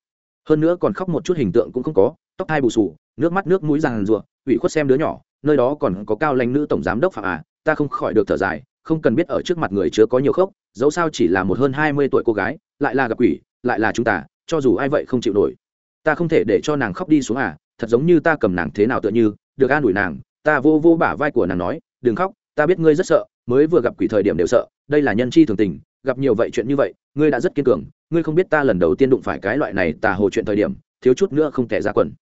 Hơn nữa còn khóc một chút hình tượng cũng không có, tóc hai bù sù nước mắt nước mũi ràng rụa ủy khuất xem đứa nhỏ, nơi đó còn có cao lãnh nữ tổng giám đốc phạm à ta không khỏi được thở dài, không cần biết ở trước mặt người chứa có nhiều khốc, dẫu sao chỉ là một hơn hai mươi tuổi cô gái, lại là gặp quỷ lại là chúng ta, cho dù ai vậy không chịu nổi. Ta không thể để cho nàng khóc đi xuống à thật giống như ta cầm nàng thế nào tựa như, được an ủi nàng, ta vô vô bả vai của nàng nói, đừng khóc, ta biết ngươi rất sợ, mới vừa gặp quỷ thời điểm đều sợ, đây là nhân chi thường tình, gặp nhiều vậy chuyện như vậy, ngươi đã rất kiên cường, ngươi không biết ta lần đầu tiên đụng phải cái loại này tà hồ chuyện thời điểm, thiếu chút nữa không thể ra quần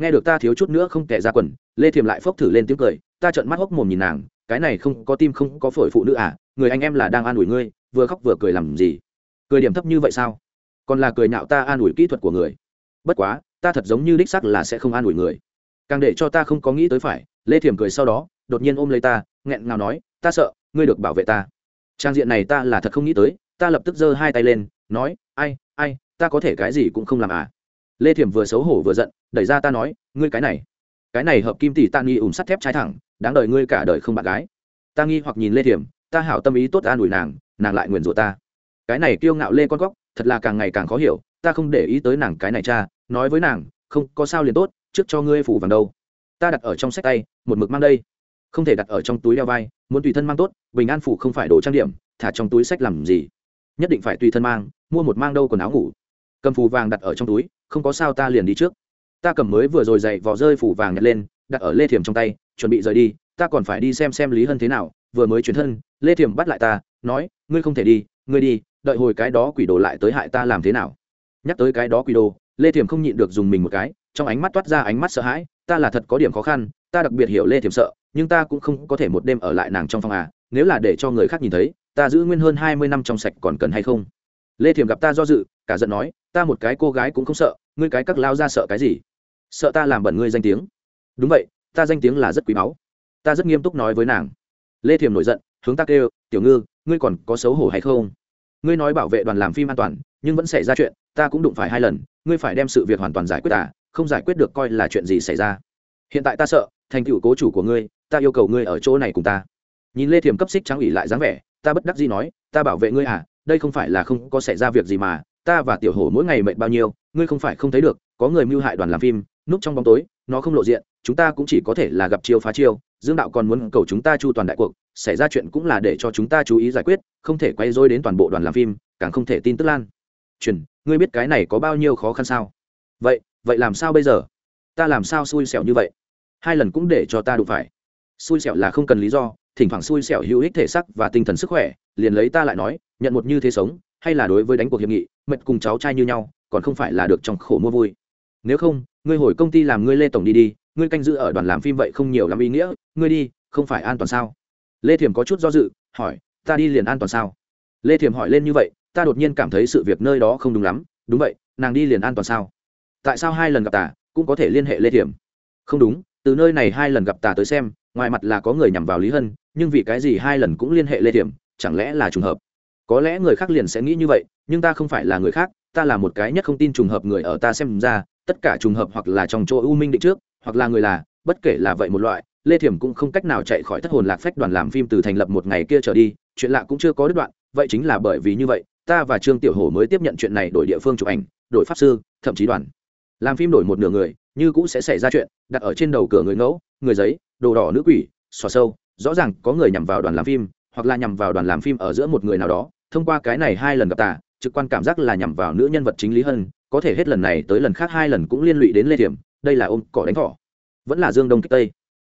nghe được ta thiếu chút nữa không tẻ ra quần, lê thiềm lại phốc thử lên tiếng cười, ta trợn mắt hốc mồm nhìn nàng, cái này không có tim không có phổi phụ nữ à người anh em là đang an ủi ngươi, vừa khóc vừa cười làm gì? Cười điểm thấp như vậy sao? Còn là cười nhạo ta an ủi kỹ thuật của người. Bất quá, ta thật giống như đích sắc là sẽ không an ủi người. Càng để cho ta không có nghĩ tới phải, lê thiềm cười sau đó, đột nhiên ôm lấy ta, nghẹn ngào nói, ta sợ, ngươi được bảo vệ ta. Trang diện này ta là thật không nghĩ tới, ta lập tức giơ hai tay lên, nói, ai ai, ta có thể cái gì cũng không làm à? Lê thiểm vừa xấu hổ vừa giận, đẩy ra ta nói, ngươi cái này cái này hợp kim tỷ ta nghi ủng sắt thép trái thẳng, đáng đợi ngươi cả đời không bạn gái. Ta nghi hoặc nhìn lê thiểm, ta hảo tâm ý tốt an ủi nàng nàng lại nguyền rủa ta. Cái này kiêu ngạo lê con góc, thật là càng ngày càng khó hiểu, ta không để ý tới nàng cái này cha, nói với nàng, không, có sao liền tốt, trước cho ngươi phủ vàng đâu. Ta đặt ở trong sách tay, một mực mang đây. Không thể đặt ở trong túi đeo vai, muốn tùy thân mang tốt, bình an phủ không phải đồ trang điểm, thả trong túi sách làm gì? Nhất định phải tùy thân mang, mua một mang đâu quần áo ngủ. Cầm phù vàng đặt ở trong túi không có sao ta liền đi trước. Ta cầm mới vừa rồi dậy vỏ rơi phủ vàng nhặt lên, đặt ở lê thiềm trong tay, chuẩn bị rời đi, ta còn phải đi xem xem lý hân thế nào, vừa mới chuyển thân, lê thiềm bắt lại ta, nói, ngươi không thể đi, ngươi đi, đợi hồi cái đó quỷ đồ lại tới hại ta làm thế nào? Nhắc tới cái đó quỷ đồ, lê thiềm không nhịn được dùng mình một cái, trong ánh mắt toát ra ánh mắt sợ hãi, ta là thật có điểm khó khăn, ta đặc biệt hiểu lê thiềm sợ, nhưng ta cũng không có thể một đêm ở lại nàng trong phòng à nếu là để cho người khác nhìn thấy, ta giữ nguyên hơn hai mươi năm trong sạch còn cần hay không? Lê thiềm gặp ta do dự cả giận nói, ta một cái cô gái cũng không sợ, ngươi cái các lao ra sợ cái gì? Sợ ta làm bẩn ngươi danh tiếng. Đúng vậy, ta danh tiếng là rất quý báu. Ta rất nghiêm túc nói với nàng. Lê thiềm nổi giận, hướng ta kêu, tiểu ngư, ngươi còn có xấu hổ hay không? Ngươi nói bảo vệ đoàn làm phim an toàn, nhưng vẫn xảy ra chuyện, ta cũng đụng phải hai lần, ngươi phải đem sự việc hoàn toàn giải quyết à không giải quyết được coi là chuyện gì xảy ra. Hiện tại ta sợ, thành tựu cố chủ của ngươi, ta yêu cầu ngươi ở chỗ này cùng ta. Nhìn lê thiềm cấp xích trắng ủy lại dáng vẻ, ta bất đắc gì nói, ta bảo vệ ngươi à đây không phải là không có xảy ra việc gì mà ta và tiểu hổ mỗi ngày mệt bao nhiêu, ngươi không phải không thấy được, có người mưu hại đoàn làm phim, núp trong bóng tối, nó không lộ diện, chúng ta cũng chỉ có thể là gặp chiêu phá chiêu, dương đạo còn muốn cầu chúng ta chu toàn đại cuộc, xảy ra chuyện cũng là để cho chúng ta chú ý giải quyết, không thể quay dối đến toàn bộ đoàn làm phim, càng không thể tin tức lan. Truyền ngươi biết cái này có bao nhiêu khó khăn sao? Vậy vậy làm sao bây giờ? Ta làm sao xui xẻo như vậy? Hai lần cũng để cho ta đụng phải. Xui xẻo là không cần lý do, thỉnh thoảng xui xẻo hữu ích thể sắc và tinh thần sức khỏe, liền lấy ta lại nói, nhận một như thế sống, hay là đối với đánh cuộc hiệp nghị mệt cùng cháu trai như nhau, còn không phải là được trong khổ mua vui. Nếu không, ngươi hồi công ty làm ngươi lê tổng đi đi, ngươi canh giữ ở đoàn làm phim vậy không nhiều lắm ý nghĩa, ngươi đi, không phải an toàn sao? Lê thiềm có chút do dự, hỏi, ta đi liền an toàn sao? Lê thiềm hỏi lên như vậy, ta đột nhiên cảm thấy sự việc nơi đó không đúng lắm, đúng vậy, nàng đi liền an toàn sao? Tại sao hai lần gặp tà, cũng có thể liên hệ lê thiềm không đúng, từ nơi này hai lần gặp tà tới xem, ngoài mặt là có người nhằm vào lý hân, nhưng vì cái gì hai lần cũng liên hệ lê thiềm chẳng lẽ là trùng hợp? Có lẽ người khác liền sẽ nghĩ như vậy, nhưng ta không phải là người khác, ta là một cái nhất không tin trùng hợp người ở ta xem ra, tất cả trùng hợp hoặc là trong chỗ u minh định trước, hoặc là người là, bất kể là vậy một loại, lê thiểm cũng không cách nào chạy khỏi thất hồn lạc phách đoàn làm phim từ thành lập một ngày kia trở đi, chuyện lạ cũng chưa có đứt đoạn, vậy chính là bởi vì như vậy, ta và trương tiểu hổ mới tiếp nhận chuyện này đổi địa phương chụp ảnh, đổi pháp sư, thậm chí đoàn. Làm phim đổi một nửa người, như cũng sẽ xảy ra chuyện, đặt ở trên đầu cửa người ngẫu, người giấy, đồ đỏ nữ quỷ, xòa sâu, rõ ràng có người nhằm vào đoàn làm phim, hoặc là nhằm vào đoàn làm phim ở giữa một người nào đó thông qua cái này hai lần gặp tà, trực quan cảm giác là nhằm vào nữ nhân vật chính lý hân, có thể hết lần này tới lần khác hai lần cũng liên lụy đến lê thiểm, đây là ôm cỏ đánh thỏ vẫn là dương đông kích tây.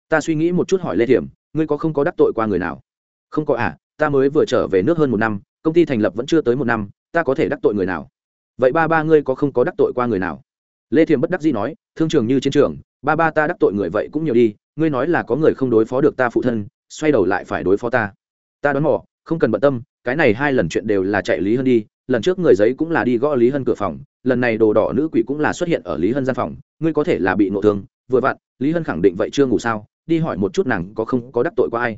Ta suy nghĩ một chút hỏi lê thiểm, ngươi có không có đắc tội qua người nào? Không có à ta mới vừa trở về nước hơn một năm, công ty thành lập vẫn chưa tới một năm, ta có thể đắc tội người nào? Vậy ba ba ngươi có không có đắc tội qua người nào? Lê thiểm bất đắc dĩ nói, thương trường như chiến trường, ba ba ta đắc tội người vậy cũng nhiều đi, ngươi nói là có người không đối phó được ta phụ thân, xoay đầu lại phải đối phó ta. Ta đoán mò, không cần bận tâm cái này hai lần chuyện đều là chạy lý hơn đi, lần trước người giấy cũng là đi gõ lý hân cửa phòng, lần này đồ đỏ nữ quỷ cũng là xuất hiện ở lý hân gian phòng, ngươi có thể là bị nộ thương, vừa vặn, lý hân khẳng định vậy chưa ngủ sao, đi hỏi một chút nàng có không có đắc tội qua ai.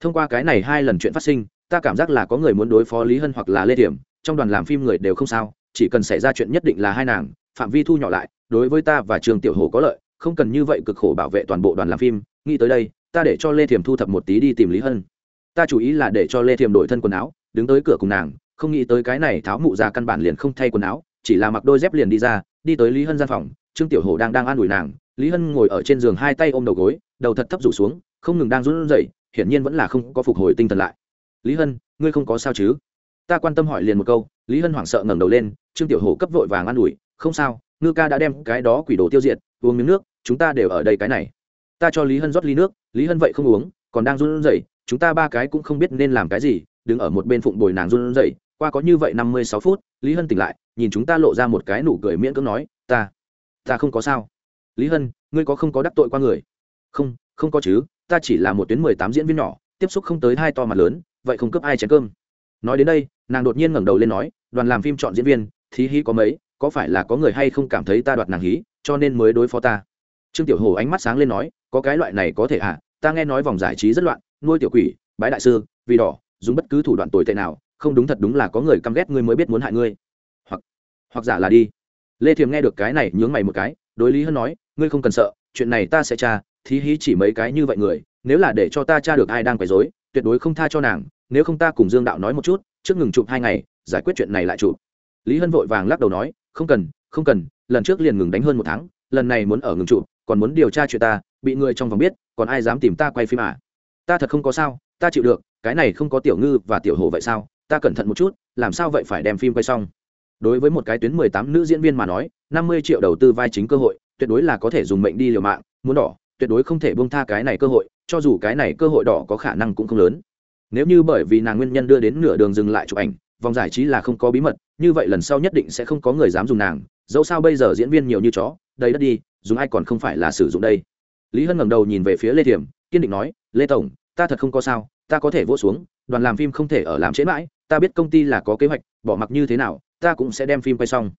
Thông qua cái này hai lần chuyện phát sinh, ta cảm giác là có người muốn đối phó lý hân hoặc là lê điểm trong đoàn làm phim người đều không sao, chỉ cần xảy ra chuyện nhất định là hai nàng, phạm vi thu nhỏ lại, đối với ta và trường tiểu hồ có lợi, không cần như vậy cực khổ bảo vệ toàn bộ đoàn làm phim, nghĩ tới đây, ta để cho lê thiềm thu thập một tí đi tìm lý hân. Ta chủ ý là để cho lê thiềm đổi thân quần áo đứng tới cửa cùng nàng, không nghĩ tới cái này tháo mụ ra căn bản liền không thay quần áo, chỉ là mặc đôi dép liền đi ra, đi tới lý hân gian phòng, trương tiểu hồ đang đang an ủi nàng, lý hân ngồi ở trên giường hai tay ôm đầu gối, đầu thật thấp rủ xuống, không ngừng đang run rẩy, hiển nhiên vẫn là không có phục hồi tinh thần lại. Lý hân, ngươi không có sao chứ? Ta quan tâm hỏi liền một câu. Lý hân hoảng sợ ngẩng đầu lên, trương tiểu hồ cấp vội vàng an ủi, không sao, ngư ca đã đem cái đó quỷ đồ tiêu diệt, uống miếng nước, chúng ta đều ở đây cái này. Ta cho lý hân rót ly nước. Lý hân vậy không uống, còn đang run rẩy, chúng ta ba cái cũng không biết nên làm cái gì đứng ở một bên phụng bồi nàng run rẩy. Qua có như vậy năm mươi sáu phút, lý hân tỉnh lại, nhìn chúng ta lộ ra một cái nụ cười miễn cưỡng nói, ta ta không có sao. Lý hân, ngươi có không có đắc tội qua người? Không không có chứ, ta chỉ là một tuyến mười tám diễn viên nhỏ, tiếp xúc không tới hai to mặt lớn, vậy không cướp ai chén cơm. Nói đến đây, nàng đột nhiên ngẩng đầu lên nói, đoàn làm phim chọn diễn viên, thí hí có mấy, có phải là có người hay không cảm thấy ta đoạt nàng hí, cho nên mới đối phó ta? Trương tiểu hồ ánh mắt sáng lên nói, có cái loại này có thể à ta nghe nói vòng giải trí rất loạn, nuôi tiểu quỷ, bái đại sư, vì đỏ dùng bất cứ thủ đoạn tồi tệ nào, không đúng thật đúng là có người căm ghét ngươi mới biết muốn hại ngươi. Hoặc hoặc giả là đi. Lê thiềm nghe được cái này, nhướng mày một cái, đối lý hân nói, ngươi không cần sợ, chuyện này ta sẽ tra, thí hí chỉ mấy cái như vậy người, nếu là để cho ta tra được ai đang quấy rối, tuyệt đối không tha cho nàng, nếu không ta cùng dương đạo nói một chút, trước ngừng chụp hai ngày, giải quyết chuyện này lại chụp. Lý hân vội vàng lắc đầu nói, không cần không cần, lần trước liền ngừng đánh hơn một tháng, lần này muốn ở ngừng chụp, còn muốn điều tra chuyện ta, bị người trong vòng biết, còn ai dám tìm ta quay phim à? Ta thật không có sao, ta chịu được, cái này không có tiểu ngư và tiểu hồ vậy sao? Ta cẩn thận một chút, làm sao vậy phải đem phim quay xong? Đối với một cái tuyến mười tám nữ diễn viên mà nói, năm mươi triệu đầu tư vai chính cơ hội, tuyệt đối là có thể dùng mệnh đi liều mạng, muốn đỏ, tuyệt đối không thể buông tha cái này cơ hội, cho dù cái này cơ hội đỏ có khả năng cũng không lớn. Nếu như bởi vì nàng nguyên nhân đưa đến nửa đường dừng lại chụp ảnh, vòng giải trí là không có bí mật, như vậy lần sau nhất định sẽ không có người dám dùng nàng. Dẫu sao bây giờ diễn viên nhiều như chó đây đất đi, dùng ai còn không phải là sử dụng đây? Lý hân ngẩng đầu nhìn về phía lê thiểm kiên định nói, lê tổng, ta thật không có sao, ta có thể vỗ xuống, đoàn làm phim không thể ở làm chế mãi, ta biết công ty là có kế hoạch, bỏ mặc như thế nào, ta cũng sẽ đem phim quay xong.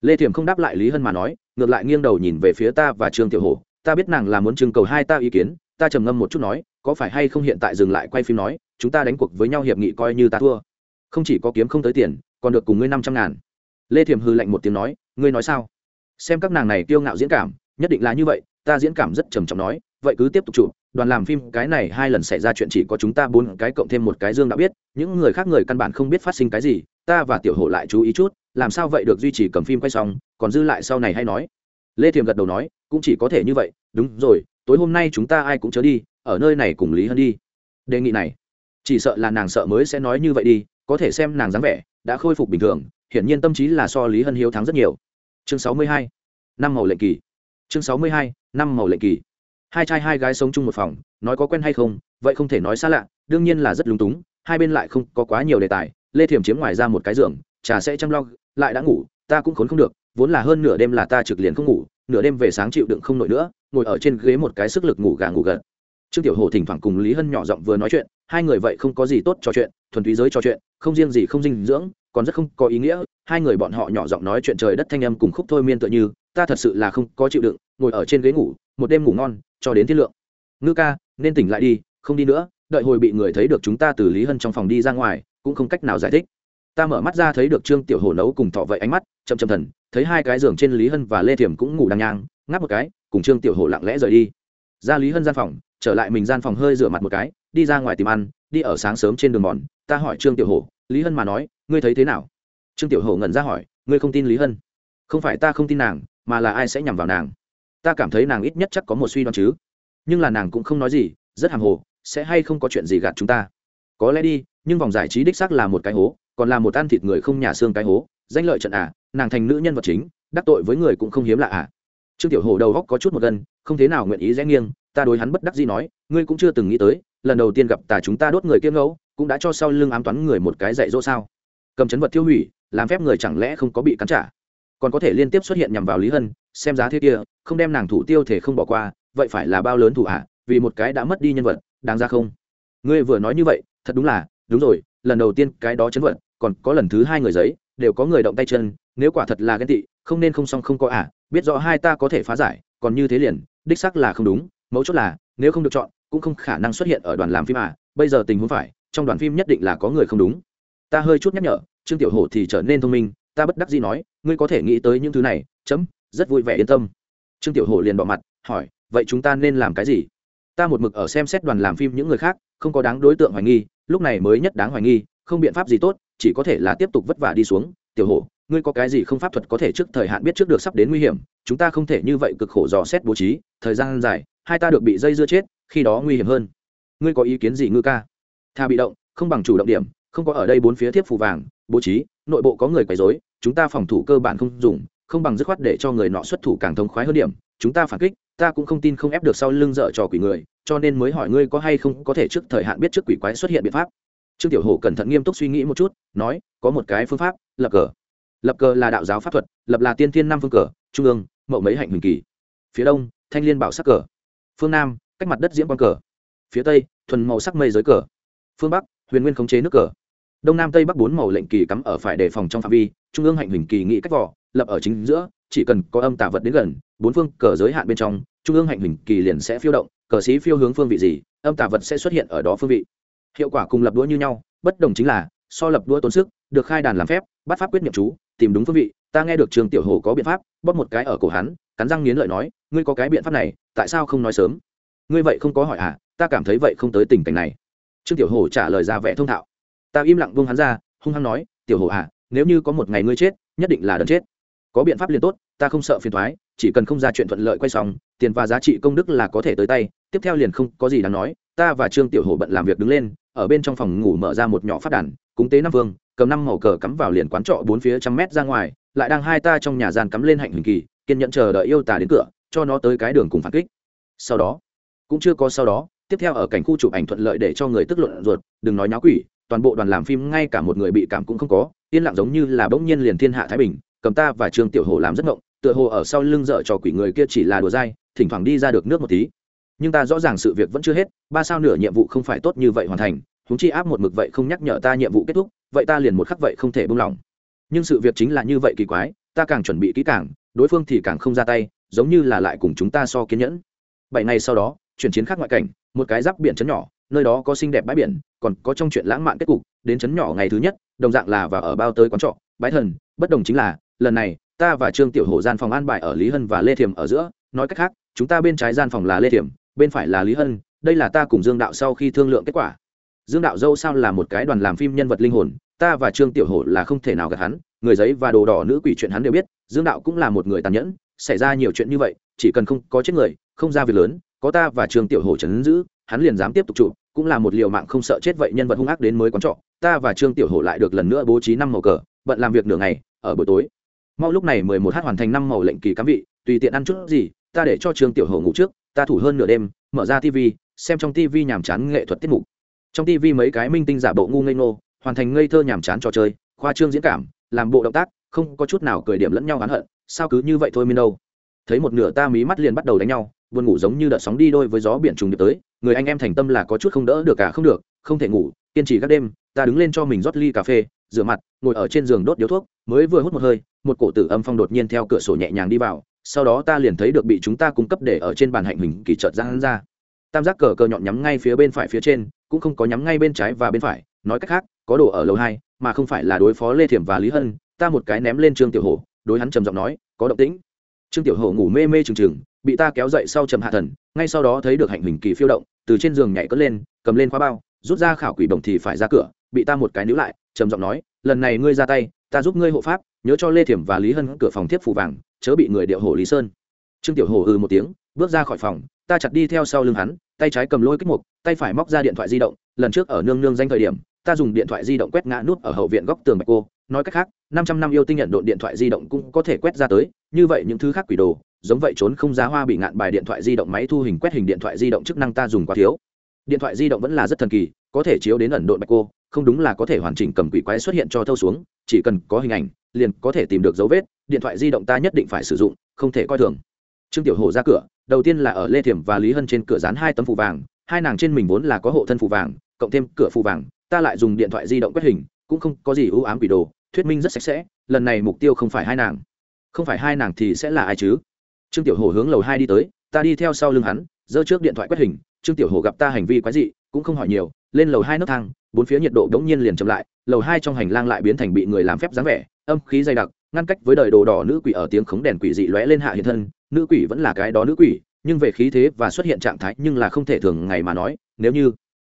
Lê thiểm không đáp lại lý hân mà nói, ngược lại nghiêng đầu nhìn về phía ta và trương tiểu hổ, ta biết nàng là muốn trưng cầu hai ta ý kiến, ta trầm ngâm một chút nói, có phải hay không hiện tại dừng lại quay phim nói, chúng ta đánh cuộc với nhau hiệp nghị coi như ta thua. Không chỉ có kiếm không tới tiền, còn được cùng ngươi năm trăm ngàn. Lê thiểm hư lạnh một tiếng nói, ngươi nói sao? Xem các nàng này kiêu ngạo diễn cảm, nhất định là như vậy, ta diễn cảm rất trầm trọng nói vậy cứ tiếp tục chụp, đoàn làm phim, cái này hai lần xảy ra chuyện chỉ có chúng ta bốn cái cộng thêm một cái dương đã biết, những người khác người căn bản không biết phát sinh cái gì, ta và tiểu hộ lại chú ý chút, làm sao vậy được duy trì cầm phim quay xong, còn dư lại sau này hay nói. Lê thiềm gật đầu nói, cũng chỉ có thể như vậy, đúng rồi, tối hôm nay chúng ta ai cũng chớ đi, ở nơi này cùng lý hân đi. Đề nghị này, chỉ sợ là nàng sợ mới sẽ nói như vậy đi, có thể xem nàng dáng vẻ, đã khôi phục bình thường, hiển nhiên tâm trí là so lý hân hiếu thắng rất nhiều. Chương sáu mươi hai, năm màu lệnh kỳ. Chương sáu mươi hai, năm màu lệnh kỳ hai trai hai gái sống chung một phòng, nói có quen hay không, vậy không thể nói xa lạ, đương nhiên là rất lúng túng, hai bên lại không có quá nhiều đề tài, lê thiềm chiếm ngoài ra một cái giường, trà sẽ chăm lo, lại đã ngủ, ta cũng khốn không được, vốn là hơn nửa đêm là ta trực liền không ngủ, nửa đêm về sáng chịu đựng không nổi nữa, ngồi ở trên ghế một cái sức lực ngủ gà ngủ gật. Trương tiểu hồ thỉnh thoảng cùng lý hân nhỏ giọng vừa nói chuyện, hai người vậy không có gì tốt trò chuyện, thuần túy giới trò chuyện, không riêng gì không dinh dưỡng, còn rất không có ý nghĩa, hai người bọn họ nhỏ giọng nói chuyện trời đất thanh âm cùng khúc thôi miên tựa như, ta thật sự là không có chịu đựng, ngồi ở trên ghế ngủ, một đêm ngủ ngon cho đến thiết lượng. Ngư ca, nên tỉnh lại đi, không đi nữa, đợi hồi bị người thấy được chúng ta từ lý hân trong phòng đi ra ngoài, cũng không cách nào giải thích. Ta mở mắt ra thấy được trương tiểu hồ nấu cùng thọ vậy ánh mắt, chậm chậm thần, thấy hai cái giường trên lý hân và lê thiểm cũng ngủ đằng nhang ngáp một cái, cùng trương tiểu hồ lặng lẽ rời đi. Ra lý hân gian phòng, trở lại mình gian phòng hơi rửa mặt một cái, đi ra ngoài tìm ăn, đi ở sáng sớm trên đường mòn, ta hỏi trương tiểu hồ lý hân mà nói, ngươi thấy thế nào? Trương tiểu hồ ngẩn ra hỏi, ngươi không tin lý hân? Không phải ta không tin nàng, mà là ai sẽ nhằm vào nàng? Ta cảm thấy nàng ít nhất chắc có một suy đoán chứ. Nhưng là nàng cũng không nói gì, rất hàng hồ, sẽ hay không có chuyện gì gạt chúng ta. Có lẽ đi, nhưng vòng giải trí đích xác là một cái hố, còn là một ăn thịt người không nhà xương cái hố. Danh lợi trận à nàng thành nữ nhân vật chính, đắc tội với người cũng không hiếm lạ à. Trương tiểu hổ đầu góc có chút một gần, không thế nào nguyện ý rẽ nghiêng, ta đối hắn bất đắc gì nói, ngươi cũng chưa từng nghĩ tới, lần đầu tiên gặp tà chúng ta đốt người kiêng ngẫu, cũng đã cho sau lưng ám toán người một cái dạy dỗ sao. Cầm chấn vật tiêu hủy, làm phép người chẳng lẽ không có bị cắn trả? Còn có thể liên tiếp xuất hiện nhằm vào lý hân, xem giá thế kia, không đem nàng thủ tiêu thể không bỏ qua, vậy phải là bao lớn thủ hạ vì một cái đã mất đi nhân vật, đáng ra không? Ngươi vừa nói như vậy, thật đúng là, đúng rồi, lần đầu tiên cái đó chấn vật còn có lần thứ hai người giấy, đều có người động tay chân, nếu quả thật là ghen tị, không nên không xong không có ả biết rõ hai ta có thể phá giải, còn như thế liền, đích sắc là không đúng, mấu chốt là, nếu không được chọn, cũng không khả năng xuất hiện ở đoàn làm phim à bây giờ tình huống phải, trong đoàn phim nhất định là có người không đúng. Ta hơi chút nhắc nhở, trương tiểu hổ thì trở nên thông minh ta bất đắc dĩ nói, ngươi có thể nghĩ tới những thứ này, chấm, rất vui vẻ yên tâm. Trương tiểu hổ liền bỏ mặt, hỏi, vậy chúng ta nên làm cái gì? Ta một mực ở xem xét đoàn làm phim những người khác, không có đáng đối tượng hoài nghi, lúc này mới nhất đáng hoài nghi, không biện pháp gì tốt, chỉ có thể là tiếp tục vất vả đi xuống. Tiểu hổ, ngươi có cái gì không pháp thuật có thể trước thời hạn biết trước được sắp đến nguy hiểm, chúng ta không thể như vậy cực khổ dò xét bố trí, thời gian dài, hai ta được bị dây dưa chết, khi đó nguy hiểm hơn. Ngươi có ý kiến gì ngư ca? Tha bị động, không bằng chủ động điểm, không có ở đây bốn phía thiếp phù vàng bố trí, nội bộ có người quấy rối, chúng ta phòng thủ cơ bản không dùng, không bằng dứt khoát để cho người nọ xuất thủ càng thống khoái hơn điểm. Chúng ta phản kích, ta cũng không tin không ép được sau lưng dở trò quỷ người, cho nên mới hỏi ngươi có hay không có thể trước thời hạn biết trước quỷ quái xuất hiện biện pháp. Trương tiểu hổ cẩn thận nghiêm túc suy nghĩ một chút, nói, có một cái phương pháp, lập cờ. Lập cờ là đạo giáo pháp thuật, lập là tiên thiên năm phương cờ, trung ương, mậu mấy hạnh huỳnh kỳ. Phía đông, thanh liên bảo sắc cờ. Phương nam, cách mặt đất diễm quang cờ. Phía tây, thuần màu sắc mây giới cờ. Phương bắc, huyền nguyên khống chế nước cờ đông nam tây bắc bốn màu lệnh kỳ cắm ở phải đề phòng trong phạm vi, trung ương hạnh hình kỳ nghị cách vỏ, lập ở chính giữa, chỉ cần có âm tả vật đến gần, bốn phương cờ giới hạn bên trong, trung ương hạnh hình kỳ liền sẽ phiêu động, cờ sĩ phiêu hướng phương vị gì, âm tả vật sẽ xuất hiện ở đó phương vị. Hiệu quả cùng lập đũa như nhau, bất đồng chính là, so lập đũa tốn sức, được khai đàn làm phép, bắt pháp quyết nhậm chú, tìm đúng phương vị, ta nghe được trường tiểu hồ có biện pháp, bóp một cái ở cổ hắn, cắn răng nghiến lợi nói, ngươi có cái biện pháp này, tại sao không nói sớm? Ngươi vậy không có hỏi à ta cảm thấy vậy không tới tình cảnh này. Trương tiểu hồ trả lời ra vẻ thông thạo ta im lặng buông hắn ra, hung hăng nói, tiểu hổ à nếu như có một ngày ngươi chết, nhất định là đần chết. Có biện pháp liền tốt, ta không sợ phiền thoái chỉ cần không ra chuyện thuận lợi quay xong tiền và giá trị công đức là có thể tới tay, tiếp theo liền không có gì đáng nói, ta và trương tiểu hổ bận làm việc đứng lên, ở bên trong phòng ngủ mở ra một nhỏ phát đàn, cúng tế năm vương, cầm năm màu cờ cắm vào liền quán trọ bốn phía trăm mét ra ngoài, lại đang hai ta trong nhà gian cắm lên hạnh hình kỳ, kiên nhận chờ đợi yêu tà đến cửa, cho nó tới cái đường cùng phản kích. Sau đó, cũng chưa có sau đó, tiếp theo ở cảnh khu chụp ảnh thuận lợi để cho người tức luận ruột, đừng nói nháo quỷ toàn bộ đoàn làm phim ngay cả một người bị cảm cũng không có, yên lặng giống như là bỗng nhiên liền thiên hạ thái bình, cầm ta và trương tiểu hồ làm rất ngộng tựa hồ ở sau lưng dở cho quỷ người kia chỉ là đùa dai, thỉnh thoảng đi ra được nước một tí. Nhưng ta rõ ràng sự việc vẫn chưa hết, ba sao nửa nhiệm vụ không phải tốt như vậy hoàn thành húng chi áp một mực vậy không nhắc nhở ta nhiệm vụ kết thúc, vậy ta liền một khắc vậy không thể buông lỏng. Nhưng sự việc chính là như vậy kỳ quái, ta càng chuẩn bị kỹ càng, đối phương thì càng không ra tay, giống như là lại cùng chúng ta so kiên nhẫn. Bảy ngày sau đó, chuyển chiến khác ngoại cảnh, một cái giáp biển chấn nhỏ nơi đó có xinh đẹp bãi biển, còn có trong chuyện lãng mạn kết cục, đến chấn nhỏ ngày thứ nhất, đồng dạng là và ở bao tới quán trọ bãi thần, bất đồng chính là, lần này, ta và trương tiểu hổ gian phòng an bài ở lý hân và lê thiềm ở giữa, nói cách khác, chúng ta bên trái gian phòng là lê thiềm, bên phải là lý hân, đây là ta cùng dương đạo sau khi thương lượng kết quả. Dương đạo dâu sao là một cái đoàn làm phim nhân vật linh hồn, ta và trương tiểu hổ là không thể nào gặp hắn, người giấy và đồ đỏ nữ quỷ chuyện hắn đều biết, dương đạo cũng là một người tàn nhẫn, xảy ra nhiều chuyện như vậy, chỉ cần không có chết người, không ra việc lớn, có ta và trương tiểu hổ chấn giữ, hắn liền dám tiếp tục trụ cũng là một liều mạng không sợ chết vậy nhân vật hung ác đến mới quán trọ. Ta và trương tiểu hổ lại được lần nữa bố trí năm màu cờ, bận làm việc nửa ngày, ở buổi tối. Mau lúc này mười một h hoàn thành năm màu lệnh kỳ cắm vị, tùy tiện ăn chút gì, ta để cho trương tiểu hổ ngủ trước, ta thủ hơn nửa đêm, mở ra tv xem trong tv nhàm chán nghệ thuật tiết mục. Trong tv mấy cái minh tinh giả bộ ngu ngây ngô, hoàn thành ngây thơ nhàm chán trò chơi, khoa trương diễn cảm, làm bộ động tác, không có chút nào cười điểm lẫn nhau oán hận, sao cứ như vậy thôi minh đâu. Thấy một nửa ta mí mắt liền bắt đầu đánh nhau, buồn ngủ giống như đợt sóng đi đôi với gió biển trùng điệp tới người anh em thành tâm là có chút không đỡ được cả không được, không thể ngủ, kiên trì các đêm, ta đứng lên cho mình rót ly cà phê, rửa mặt, ngồi ở trên giường đốt điếu thuốc, mới vừa hút một hơi, một cổ tử âm phong đột nhiên theo cửa sổ nhẹ nhàng đi vào, sau đó ta liền thấy được bị chúng ta cung cấp để ở trên bàn hạnh hình kỳ trợt ra hắn ra. Tam giác cờ cờ nhọn nhắm ngay phía bên phải phía trên, cũng không có nhắm ngay bên trái và bên phải, nói cách khác, có đồ ở lầu hai, mà không phải là đối phó lê thiểm và lý hân, ta một cái ném lên trương tiểu hổ, đối hắn trầm giọng nói, có động tĩnh. Trương tiểu hổ ngủ mê mê trừng trừng bị ta kéo dậy sau trầm hạ thần, ngay sau đó thấy được hạnh hình kỳ phiêu động, từ trên giường nhảy cất lên, cầm lên khóa bao, rút ra khảo quỷ bổng thì phải ra cửa, bị ta một cái níu lại, trầm giọng nói, lần này ngươi ra tay, ta giúp ngươi hộ pháp, nhớ cho lê thiểm và lý hân cửa phòng tiếp phủ vàng, chớ bị người điệu hổ lý sơn. Trương tiểu hổ ừ một tiếng, bước ra khỏi phòng, ta chặt đi theo sau lưng hắn, tay trái cầm lôi kích mục, tay phải móc ra điện thoại di động, lần trước ở nương nương danh thời điểm, ta dùng điện thoại di động quét ngã nút ở hậu viện góc tường bạch cô, nói cách khác, năm trăm năm yêu tinh nhận độn điện thoại di động cũng có thể quét ra tới, như vậy những thứ khác quỷ đồ giống vậy trốn không giá hoa bị ngạn bài điện thoại di động máy thu hình quét hình điện thoại di động chức năng ta dùng quá thiếu. Điện thoại di động vẫn là rất thần kỳ, có thể chiếu đến ẩn độn bạch cô, không đúng là có thể hoàn chỉnh cầm quỷ quái xuất hiện cho thâu xuống, chỉ cần có hình ảnh, liền có thể tìm được dấu vết, điện thoại di động ta nhất định phải sử dụng, không thể coi thường. Trương tiểu hồ ra cửa, đầu tiên là ở lê thiểm và lý hân trên cửa dán hai tấm phù vàng, hai nàng trên mình vốn là có hộ thân phù vàng, cộng thêm cửa phù vàng, ta lại dùng điện thoại di động quét hình, cũng không có gì ưu ám quỷ đồ, thuyết minh rất sạch sẽ, lần này mục tiêu không phải hai nàng. Không phải hai nàng thì sẽ là ai chứ? Trương tiểu hồ hướng lầu hai đi tới, ta đi theo sau lưng hắn, giơ trước điện thoại quét hình, trương tiểu hồ gặp ta hành vi quái dị, cũng không hỏi nhiều, lên lầu hai nấc thang, bốn phía nhiệt độ đ ố n g nhiên liền chậm lại, lầu hai trong hành lang lại biến thành bị người làm phép dáng vẻ, âm khí dày đặc, ngăn cách với đời đồ đỏ nữ quỷ ở tiếng khống đèn quỷ dị lóe lên hạ hiện thân, nữ quỷ vẫn là cái đó nữ quỷ, nhưng về khí thế và xuất hiện trạng thái nhưng là không thể thường ngày mà nói, nếu như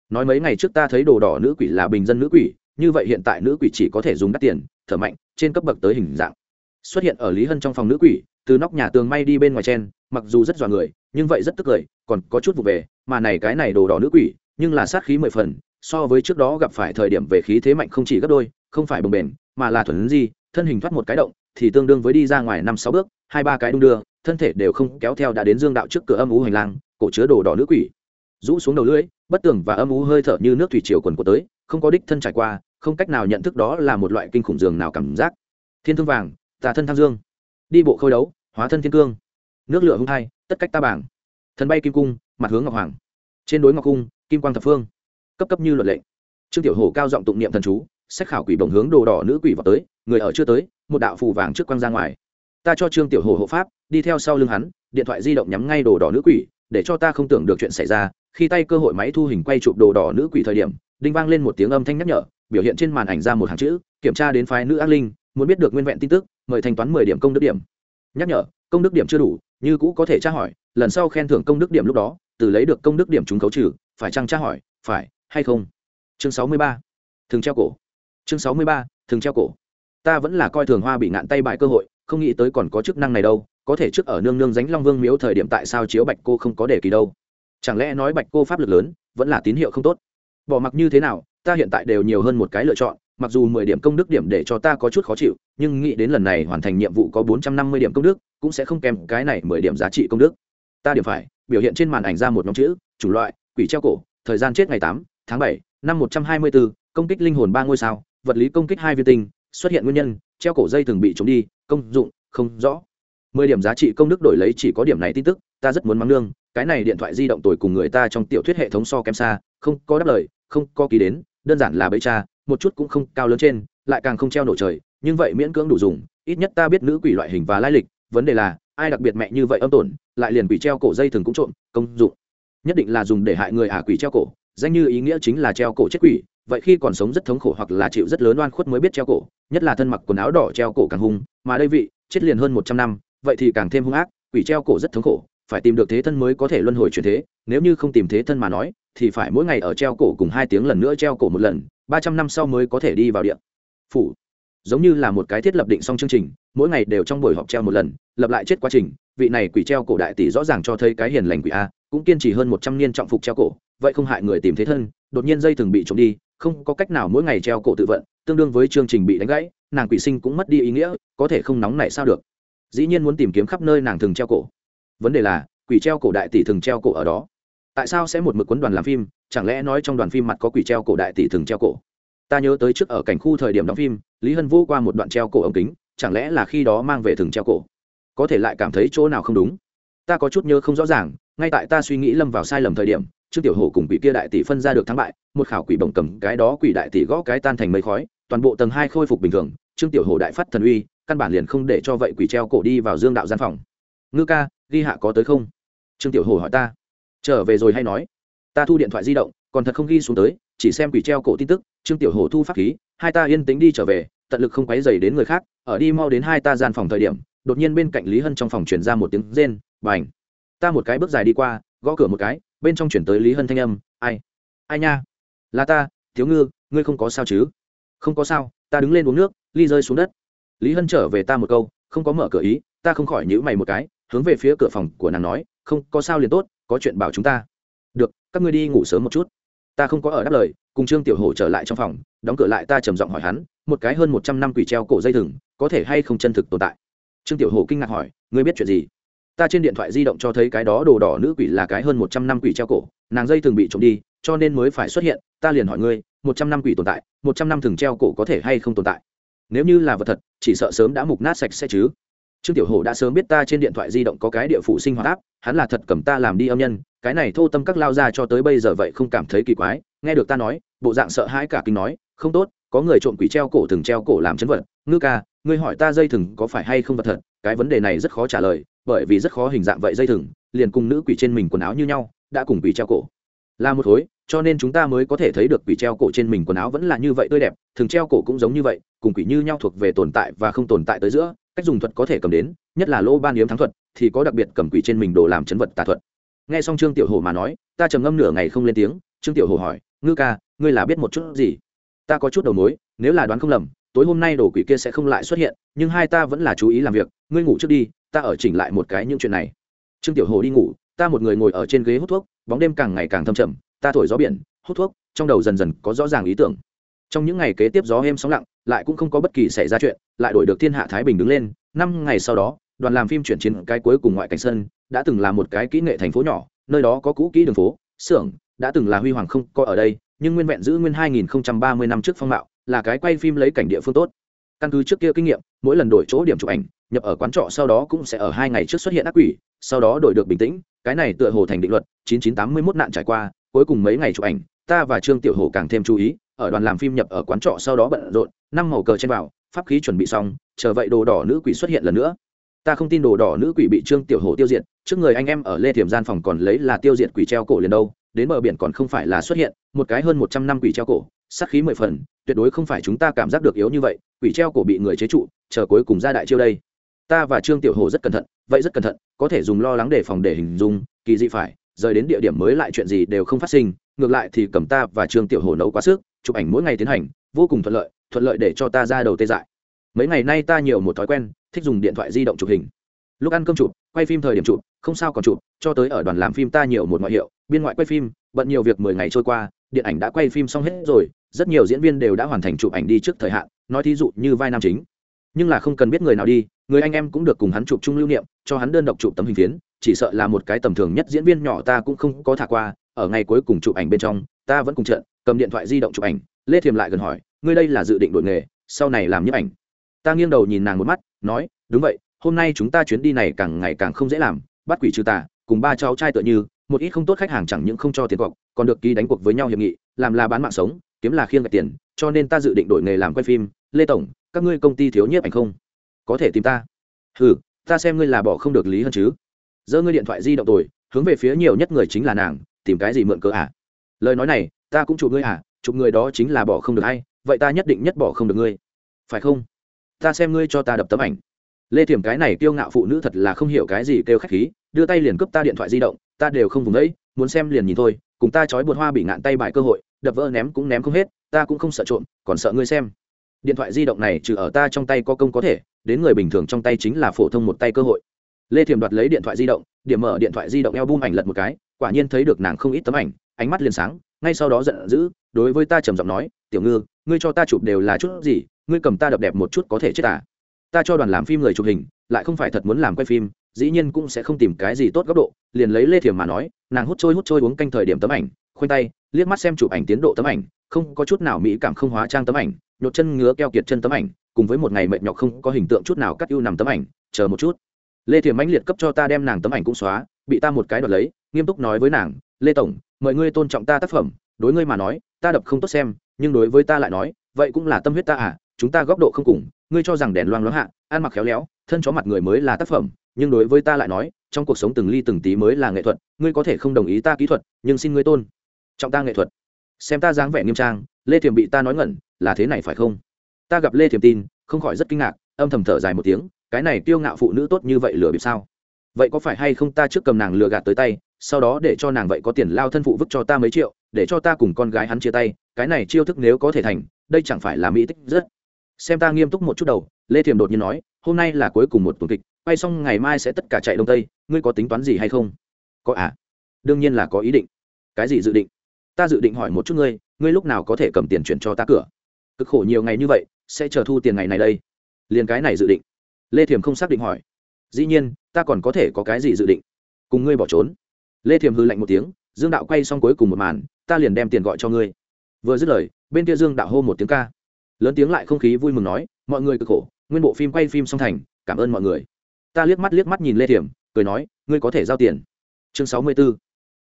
nói mấy ngày trước ta thấy đồ đỏ nữ quỷ là bình dân nữ quỷ, như vậy hiện tại nữ quỷ chỉ có thể dùng đắt tiền, thở mạnh, trên cấp bậc tới hình dạng. Xuất hiện ở lý hân trong phòng nữ quỷ từ nóc nhà tường may đi bên ngoài chen, mặc dù rất dọa người, nhưng vậy rất tức cười, còn có chút vụ về, mà này cái này đồ đỏ nữ quỷ, nhưng là sát khí mười phần, so với trước đó gặp phải thời điểm về khí thế mạnh không chỉ gấp đôi, không phải bồng bềnh, mà là thuần gì thân hình thoát một cái động, thì tương đương với đi ra ngoài năm sáu bước, hai ba cái đung đưa, thân thể đều không kéo theo đã đến dương đạo trước cửa âm ú hành lang, cổ chứa đồ đỏ nữ quỷ. Rũ xuống đầu lưỡi, bất tường và âm ú hơi thở như nước thủy triều quần của tới, không có đích thân trải qua, không cách nào nhận thức đó là một loại kinh khủng giường nào cảm giác. Thiên thương vàng, tà thân tham dương đi bộ khôi đấu, hóa thân thiên cương. Nước lửa hung thai, tất cách ta bảng. Thần bay kim cung, mặt hướng ngọc hoàng. Trên đối ngọc cung, kim quang thập phương. Cấp cấp như luật lệ. Trương tiểu hổ cao giọng tụng niệm thần chú, sách khảo quỷ bồng hướng đồ đỏ nữ quỷ vào tới, người ở chưa tới, một đạo phù vàng trước quang ra ngoài. Ta cho trương tiểu hổ hộ pháp, đi theo sau lưng hắn, điện thoại di động nhắm ngay đồ đỏ nữ quỷ, để cho ta không tưởng được chuyện xảy ra. Khi tay cơ hội máy thu hình quay chụp đồ đỏ nữ quỷ thời điểm, đinh vang lên một tiếng âm thanh nhắc nhở, biểu hiện trên màn ảnh ra một hàng chữ, kiểm tra đến phái nữ ác linh, muốn biết được nguyên vẹn tin tức mời thanh toán mười điểm công đức điểm. Nhắc nhở, công đức điểm chưa đủ, như cũ có thể tra hỏi, lần sau khen thưởng công đức điểm lúc đó, từ lấy được công đức điểm chúng khấu trừ, phải chăng tra hỏi, phải, hay không? Chương sáu mươi ba, thường treo cổ. Chương sáu mươi ba, thường treo cổ. Ta vẫn là coi thường hoa bị ngạn tay bại cơ hội, không nghĩ tới còn có chức năng này đâu, có thể trước ở nương nương dánh long vương miếu thời điểm tại sao chiếu bạch cô không có đề kỳ đâu. Chẳng lẽ nói bạch cô pháp lực lớn, vẫn là tín hiệu không tốt? Bỏ mặc như thế nào, ta hiện tại đều nhiều hơn một cái lựa chọn mặc dù mười điểm công đức điểm để cho ta có chút khó chịu, nhưng nghĩ đến lần này hoàn thành nhiệm vụ có bốn trăm năm mươi điểm công đức, cũng sẽ không kèm cái này mười điểm giá trị công đức. Ta điểm phải, biểu hiện trên màn ảnh ra một nhóm chữ chủng loại, quỷ treo cổ, thời gian chết ngày tám, tháng bảy, năm một trăm hai mươi bốn công kích linh hồn ba ngôi sao, vật lý công kích hai viên tinh, xuất hiện nguyên nhân, treo cổ dây thường bị trốn đi, công dụng, không rõ. Mười điểm giá trị công đức đổi lấy chỉ có điểm này tin tức, ta rất muốn mắng nương, cái này điện thoại di động tuổi cùng người ta trong tiểu thuyết hệ thống so kém xa, không có đáp lời, không có ký đến, đơn giản là bẫy cha một chút cũng không cao lớn trên, lại càng không treo nổ trời, nhưng vậy miễn cưỡng đủ dùng, ít nhất ta biết nữ quỷ loại hình và lai lịch, vấn đề là, ai đặc biệt mẹ như vậy âm tổn, lại liền quỷ treo cổ dây thường cũng trộm, công dụng. Nhất định là dùng để hại người ả quỷ treo cổ, danh như ý nghĩa chính là treo cổ chết quỷ, vậy khi còn sống rất thống khổ hoặc là chịu rất lớn oan khuất mới biết treo cổ, nhất là thân mặc quần áo đỏ treo cổ càng hung, mà đây vị, chết liền hơn một trăm năm, vậy thì càng thêm hung ác, quỷ treo cổ rất thống khổ, phải tìm được thế thân mới có thể luân hồi chuyển thế, nếu như không tìm thế thân mà nói, thì phải mỗi ngày ở treo cổ cùng hai tiếng lần nữa treo cổ một lần ba trăm năm sau mới có thể đi vào điện. Phủ. Giống như là một cái thiết lập định xong chương trình, mỗi ngày đều trong buổi họp treo một lần, lập lại chết quá trình, vị này quỷ treo cổ đại tỷ rõ ràng cho thấy cái hiền lành quỷ a, cũng kiên trì hơn một trăm niên trọng phục treo cổ, vậy không hại người tìm thế thân, đột nhiên dây thường bị trộm đi, không có cách nào mỗi ngày treo cổ tự vận, tương đương với chương trình bị đánh gãy, nàng quỷ sinh cũng mất đi ý nghĩa, có thể không nóng này sao được. Dĩ nhiên muốn tìm kiếm khắp nơi nàng thường treo cổ. Vấn đề là, quỷ treo cổ đại tỷ thường treo cổ ở đó. Tại sao sẽ một mực quấn đoàn làm phim chẳng lẽ nói trong đoàn phim mặt có quỷ treo cổ đại tỷ thường treo cổ? Ta nhớ tới trước ở cảnh khu thời điểm đóng phim, lý hân vô qua một đoạn treo cổ ống kính, chẳng lẽ là khi đó mang về thường treo cổ? Có thể lại cảm thấy chỗ nào không đúng? Ta có chút nhớ không rõ ràng, ngay tại ta suy nghĩ lâm vào sai lầm thời điểm, trương tiểu hổ cùng quỷ kia đại tỷ phân ra được thắng bại, một khảo quỷ bổng cầm cái đó quỷ đại tỷ gõ cái tan thành mây khói, toàn bộ tầng hai khôi phục bình thường, trương tiểu hổ đại phát thần uy, căn bản liền không để cho vậy quỷ treo cổ đi vào dương đạo gian phòng. Ngư ca ghi hạ có tới không? Trương tiểu hổ hỏi ta. Trở về rồi hay nói? Ta thu điện thoại di động, còn thật không ghi xuống tới, chỉ xem quỷ treo cổ tin tức, trương tiểu hổ thu pháp khí, hai ta yên tính đi trở về, tận lực không quấy dày đến người khác, ở đi mau đến hai ta gian phòng thời điểm, đột nhiên bên cạnh lý hân trong phòng chuyển ra một tiếng rên b n h ta một cái bước dài đi qua, gõ cửa một cái, bên trong chuyển tới lý hân thanh âm, ai ai nha? Là ta, thiếu ngư, ngươi không có sao chứ? Không có sao, ta đứng lên uống nước, ly rơi xuống đất. Lý hân trở về ta một câu, không có mở cửa ý, ta không khỏi nhữ mày một cái, hướng về phía cửa phòng của nàng nói, không có sao liền tốt, có chuyện bảo chúng ta các ngươi đi ngủ sớm một chút. Ta không có ở đáp lời, cùng trương tiểu hổ trở lại trong phòng, đóng cửa lại ta trầm giọng hỏi hắn, một cái hơn một trăm năm quỷ treo cổ dây thừng, có thể hay không chân thực tồn tại? Trương tiểu hổ kinh ngạc hỏi, ngươi biết chuyện gì? Ta trên điện thoại di động cho thấy cái đó đồ đỏ nữ quỷ là cái hơn một trăm năm quỷ treo cổ, nàng dây thường bị trộm đi, cho nên mới phải xuất hiện, ta liền hỏi ngươi, một trăm năm quỷ tồn tại, một trăm năm thừng treo cổ có thể hay không tồn tại? Nếu như là vật thật, chỉ sợ sớm đã mục nát sạch sẽ chứ trương tiểu hổ đã sớm biết ta trên điện thoại di động có cái địa phủ sinh hoạt áp, hắn là thật cầm ta làm đi âm nhân, cái này thô tâm các lao ra cho tới bây giờ vậy không cảm thấy kỳ quái, nghe được ta nói, bộ dạng sợ hãi cả kinh nói, không tốt, có người trộm quỷ treo cổ thường treo cổ làm chấn vật, ngư ca, ngươi hỏi ta dây thừng có phải hay không vật thật, cái vấn đề này rất khó trả lời, bởi vì rất khó hình dạng vậy dây thừng, liền cùng nữ quỷ trên mình quần áo như nhau, đã cùng quỷ treo cổ. Là một khối, cho nên chúng ta mới có thể thấy được quỷ treo cổ trên mình quần áo vẫn là như vậy tươi đẹp thường treo cổ cũng giống như vậy, cùng quỷ như nhau thuộc về tồn tại và không tồn tại tới giữa cách dùng thuật có thể cầm đến, nhất là lô ban yếm thắng thuật, thì có đặc biệt cầm quỷ trên mình đồ làm chấn vật tà thuật. Nghe xong trương tiểu hồ mà nói, ta trầm ngâm nửa ngày không lên tiếng, trương tiểu hồ hỏi, ngư ca, ngươi là biết một chút gì? Ta có chút đầu mối, nếu là đoán không lầm, tối hôm nay đồ quỷ kia sẽ không lại xuất hiện, nhưng hai ta vẫn là chú ý làm việc, ngươi ngủ trước đi, ta ở chỉnh lại một cái những chuyện này. Trương tiểu hồ đi ngủ, ta một người ngồi ở trên ghế hút thuốc, bóng đêm càng ngày càng thâm trầm, ta thổi gió biển, hút thuốc, trong đầu dần dần có rõ ràng ý tưởng trong những ngày kế tiếp gió êm sóng lặng, lại cũng không có bất kỳ xảy ra chuyện, lại đổi được thiên hạ thái bình đứng lên. Năm ngày sau đó, đoàn làm phim chuyển chiến cái cuối cùng ngoại cảnh sân, đã từng là một cái kỹ nghệ thành phố nhỏ, nơi đó có cũ kỹ đường phố, xưởng, đã từng là huy hoàng không có ở đây, nhưng nguyên vẹn giữ nguyên 2030 năm trước phong mạo, là cái quay phim lấy cảnh địa phương tốt. Căn cứ trước kia kinh nghiệm, mỗi lần đổi chỗ điểm chụp ảnh, nhập ở quán trọ sau đó cũng sẽ ở hai ngày trước xuất hiện ác quỷ, sau đó đổi được bình tĩnh, cái này tựa hồ thành định luật 9981 nạn trải qua, cuối cùng mấy ngày chụp ảnh, ta và trương tiểu hồ càng thêm chú ý ở đoàn làm phim nhập ở quán trọ sau đó bận rộn, năm màu cờ trên vào, pháp khí chuẩn bị xong, chờ vậy đồ đỏ nữ quỷ xuất hiện lần nữa. Ta không tin đồ đỏ nữ quỷ bị trương tiểu hồ tiêu diệt, trước người anh em ở lê thiểm gian phòng còn lấy là tiêu diệt quỷ treo cổ liền đâu, đến bờ biển còn không phải là xuất hiện, một cái hơn một trăm năm quỷ treo cổ, sát khí mười phần, tuyệt đối không phải chúng ta cảm giác được yếu như vậy, quỷ treo cổ bị người chế trụ, chờ cuối cùng ra đại chiêu đây. Ta và trương tiểu hồ rất cẩn thận, vậy rất cẩn thận, có thể dùng lo lắng để phòng để hình dung, kỳ dị phải, rời đến địa điểm mới lại chuyện gì đều không phát sinh, ngược lại thì cầm ta và trương tiểu hồ nấu quá sức chụp ảnh mỗi ngày tiến hành, vô cùng thuận lợi thuận lợi để cho ta ra đầu tê dại. Mấy ngày nay ta nhiều một thói quen, thích dùng điện thoại di động chụp hình. Lúc ăn cơm chụp, quay phim thời điểm chụp, không sao còn chụp, cho tới ở đoàn làm phim ta nhiều một ngoại hiệu, biên ngoại quay phim, bận nhiều việc mười ngày trôi qua, điện ảnh đã quay phim xong hết rồi, rất nhiều diễn viên đều đã hoàn thành chụp ảnh đi trước thời hạn, nói thí dụ như vai nam chính. Nhưng là không cần biết người nào đi, người anh em cũng được cùng hắn chụp chung lưu niệm, cho hắn đơn độc chụp tấm hình phiến, chỉ sợ là một cái tầm thường nhất diễn viên nhỏ ta cũng không có thả qua, ở ngày cuối cùng chụp ảnh bên trong, ta vẫn cùng trận cầm điện thoại di động chụp ảnh, lê thiềm lại gần hỏi, ngươi đây là dự định đổi nghề, sau này làm nhiếp ảnh? Ta nghiêng đầu nhìn nàng một mắt, nói, đúng vậy, hôm nay chúng ta chuyến đi này càng ngày càng không dễ làm, bắt quỷ trừ tà, cùng ba cháu trai tựa như, một ít không tốt khách hàng chẳng những không cho tiền cọc, còn được ký đánh cuộc với nhau hiệp nghị, làm là bán mạng sống, kiếm là khiêng gạch tiền, cho nên ta dự định đổi nghề làm quay phim. Lê tổng, các ngươi công ty thiếu nhiếp ảnh không? Có thể tìm ta. Ừ ta xem ngươi là bỏ không được lý hơn chứ. Giơ ngươi điện thoại di động tôi hướng về phía nhiều nhất người chính là nàng, tìm cái gì mượn cớ à? Lời nói này, ta cũng chụp ngươi à chụp người đó chính là bỏ không được hay vậy ta nhất định nhất bỏ không được ngươi. Phải không? Ta xem ngươi cho ta đập tấm ảnh. Lê thiểm cái này kiêu ngạo phụ nữ thật là không hiểu cái gì kêu khách khí, đưa tay liền cướp ta điện thoại di động, ta đều không vùng đấy muốn xem liền nhìn thôi, cùng ta trói bột hoa bị ngạn tay bài cơ hội, đập vỡ ném cũng ném không hết, ta cũng không sợ trộm, còn sợ ngươi xem. Điện thoại di động này trừ ở ta trong tay có công có thể, đến người bình thường trong tay chính là phổ thông một tay cơ hội. Lê thiểm đoạt lấy điện thoại di động, điểm mở điện thoại di động eo bum ảnh lật một cái, quả nhiên thấy được nàng không ít tấm ảnh ánh mắt liền sáng, ngay sau đó giận dữ, đối với ta trầm giọng nói, tiểu ngư, ngươi cho ta chụp đều là chút gì, ngươi cầm ta đập đẹp một chút có thể chết à? Ta cho đoàn làm phim người chụp hình, lại không phải thật muốn làm quay phim, dĩ nhiên cũng sẽ không tìm cái gì tốt góc độ. Liền lấy lê thiềm mà nói, nàng hút trôi hút trôi uống canh thời điểm tấm ảnh, khoanh tay, liếc mắt xem chụp ảnh tiến độ tấm ảnh, không có chút nào mỹ cảm không hóa trang tấm ảnh, nhột chân ngứa keo kiệt chân tấm ảnh, cùng với một ngày mệt nhọc không có hình tượng chút nào cắt ưu nằm tấm ảnh, chờ một chút. Lê thiềm mãnh liệt cấp cho ta đem nàng tấm ảnh cũng xóa, bị ta một cái đoạt lấy, nghiêm túc nói với nàng, lê tổng mời ngươi tôn trọng ta tác phẩm, đối ngươi mà nói, ta đập không tốt xem, nhưng đối với ta lại nói, vậy cũng là tâm huyết ta à chúng ta góc độ không cùng, ngươi cho rằng đèn loang loáng hạ, ăn mặc khéo léo, thân chó mặt người mới là tác phẩm, nhưng đối với ta lại nói, trong cuộc sống từng ly từng tí mới là nghệ thuật, ngươi có thể không đồng ý ta kỹ thuật, nhưng xin ngươi tôn trọng ta nghệ thuật. Xem ta dáng vẻ nghiêm trang, lê thiềm bị ta nói ngẩn, là thế này phải không? Ta gặp lê thiềm tin, không khỏi rất kinh ngạc, âm thầm thở dài một tiếng, cái này kiêu ngạo phụ nữ tốt như vậy lừa bịp sao? Vậy có phải hay không ta trước cầm nàng lừa gạt tới tay, sau đó để cho nàng vậy có tiền lao thân phụ vứt cho ta mấy triệu, để cho ta cùng con gái hắn chia tay, cái này chiêu thức nếu có thể thành, đây chẳng phải là mỹ tích rất. Xem ta nghiêm túc một chút đầu, lê thiềm đột nhiên nói, hôm nay là cuối cùng một tuần kịch, quay xong ngày mai sẽ tất cả chạy đông tây, ngươi có tính toán gì hay không? Có à? Đương nhiên là có ý định. Cái gì dự định? Ta dự định hỏi một chút ngươi ngươi lúc nào có thể cầm tiền chuyển cho ta cửa? Cực khổ nhiều ngày như vậy, sẽ chờ thu tiền ngày này đây. Liền cái này dự định. Lê thiềm không xác định hỏi dĩ nhiên, ta còn có thể có cái gì dự định? Cùng ngươi bỏ trốn. Lê thiềm hư lạnh một tiếng, dương đạo quay xong cuối cùng một màn, ta liền đem tiền gọi cho ngươi. Vừa dứt lời, bên kia dương đạo hô một tiếng ca. Lớn tiếng lại không khí vui mừng nói, mọi người cực khổ, nguyên bộ phim quay phim song thành, cảm ơn mọi người. Ta liếc mắt liếc mắt nhìn lê thiểm, cười nói, ngươi có thể giao tiền. Chương sáu mươi b ố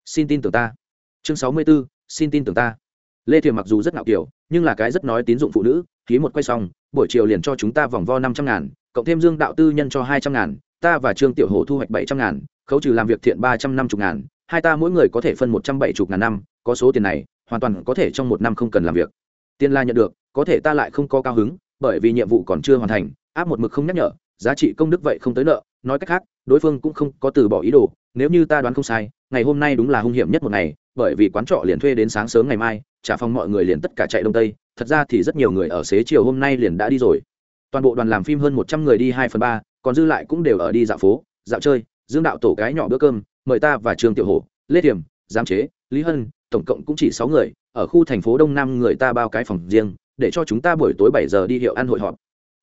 xin tin tưởng ta. Chương sáu mươi b ố xin tin tưởng ta. Lê thiểm mặc dù rất ngạo kiểu, nhưng là cái rất nói tín dụng phụ nữ, ký một quay xong, buổi chiều liền cho chúng ta vòng vo năm trăm ngàn, cộng thêm dương đạo tư nhân cho hai trăm ngàn ta và trương tiểu hồ thu hoạch bảy trăm ngàn, khấu trừ làm việc thiện ba trăm năm mươi ngàn, hai ta mỗi người có thể phân một trăm bảy mươi ngàn năm, có số tiền này, hoàn toàn có thể trong một năm không cần làm việc. Tiền la nhận được, có thể ta lại không có cao hứng, bởi vì nhiệm vụ còn chưa hoàn thành, áp một mực không nhắc nhở, giá trị công đức vậy không tới nợ. Nói cách khác, đối phương cũng không có từ bỏ ý đồ, nếu như ta đoán không sai, ngày hôm nay đúng là hung hiểm nhất một ngày, bởi vì quán trọ liền thuê đến sáng sớm ngày mai, trả phòng mọi người liền tất cả chạy đông tây, thật ra thì rất nhiều người ở xế chiều hôm nay liền đã đi rồi. Toàn bộ đoàn làm phim hơn một trăm người đi hai phần ba còn dư lại cũng đều ở đi dạo phố, dạo chơi, dương đạo tổ cái nhỏ bữa cơm, mời ta và trương tiểu hổ, lê tiềm giám chế, lý hân, tổng cộng cũng chỉ sáu người, ở khu thành phố đông nam người ta bao cái phòng riêng, để cho chúng ta buổi tối bảy giờ đi hiệu ăn hội họp.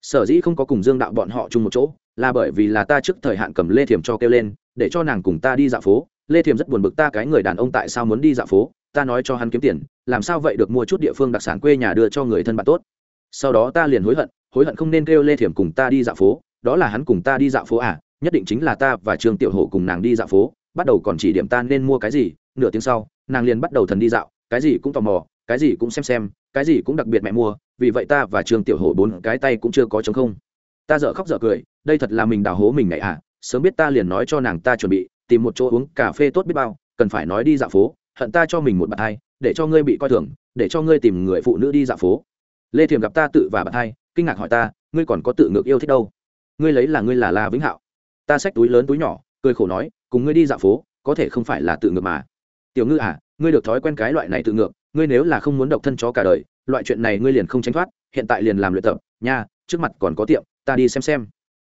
Sở dĩ không có cùng dương đạo bọn họ chung một chỗ, là bởi vì là ta trước thời hạn cầm lê thiềm cho kêu lên, để cho nàng cùng ta đi dạo phố. Lê thiềm rất buồn bực ta cái người đàn ông tại sao muốn đi dạo phố, ta nói cho hắn kiếm tiền, làm sao vậy được mua chút địa phương đặc sản quê nhà đưa cho người thân bạn tốt. Sau đó ta liền hối hận hối hận không nên kêu lê thiềm cùng ta đi dạo phố đó là hắn cùng ta đi dạo phố à nhất định chính là ta và trương tiểu hổ cùng nàng đi dạo phố, bắt đầu còn chỉ điểm ta nên mua cái gì, nửa tiếng sau, nàng liền bắt đầu thần đi dạo, cái gì cũng tò mò, cái gì cũng xem xem, cái gì cũng đặc biệt mẹ mua, vì vậy ta và trương tiểu hổ bốn cái tay cũng chưa có chống không. Ta dở khóc dở cười, đây thật là mình đào hố mình ngày à sớm biết ta liền nói cho nàng ta chuẩn bị, tìm một chỗ uống cà phê tốt biết bao, cần phải nói đi dạo phố, hận ta cho mình một bạn hai, để cho ngươi bị coi thường, để cho ngươi tìm người phụ nữ đi dạo phố. Lê thiềm gặp ta tự và bạn hai, kinh ngạc hỏi ta, ngươi còn có tự ngược yêu thích đâu? Ngươi lấy là ngươi là la vĩnh hạo. Ta xách túi lớn túi nhỏ, cười khổ nói, cùng ngươi đi dạo phố, có thể không phải là tự ngược mà. Tiểu ngư à ngươi được thói quen cái loại này tự ngược, ngươi nếu là không muốn độc thân chó cả đời, loại chuyện này ngươi liền không tránh thoát, hiện tại liền làm luyện tập, nha, trước mặt còn có tiệm, ta đi xem xem.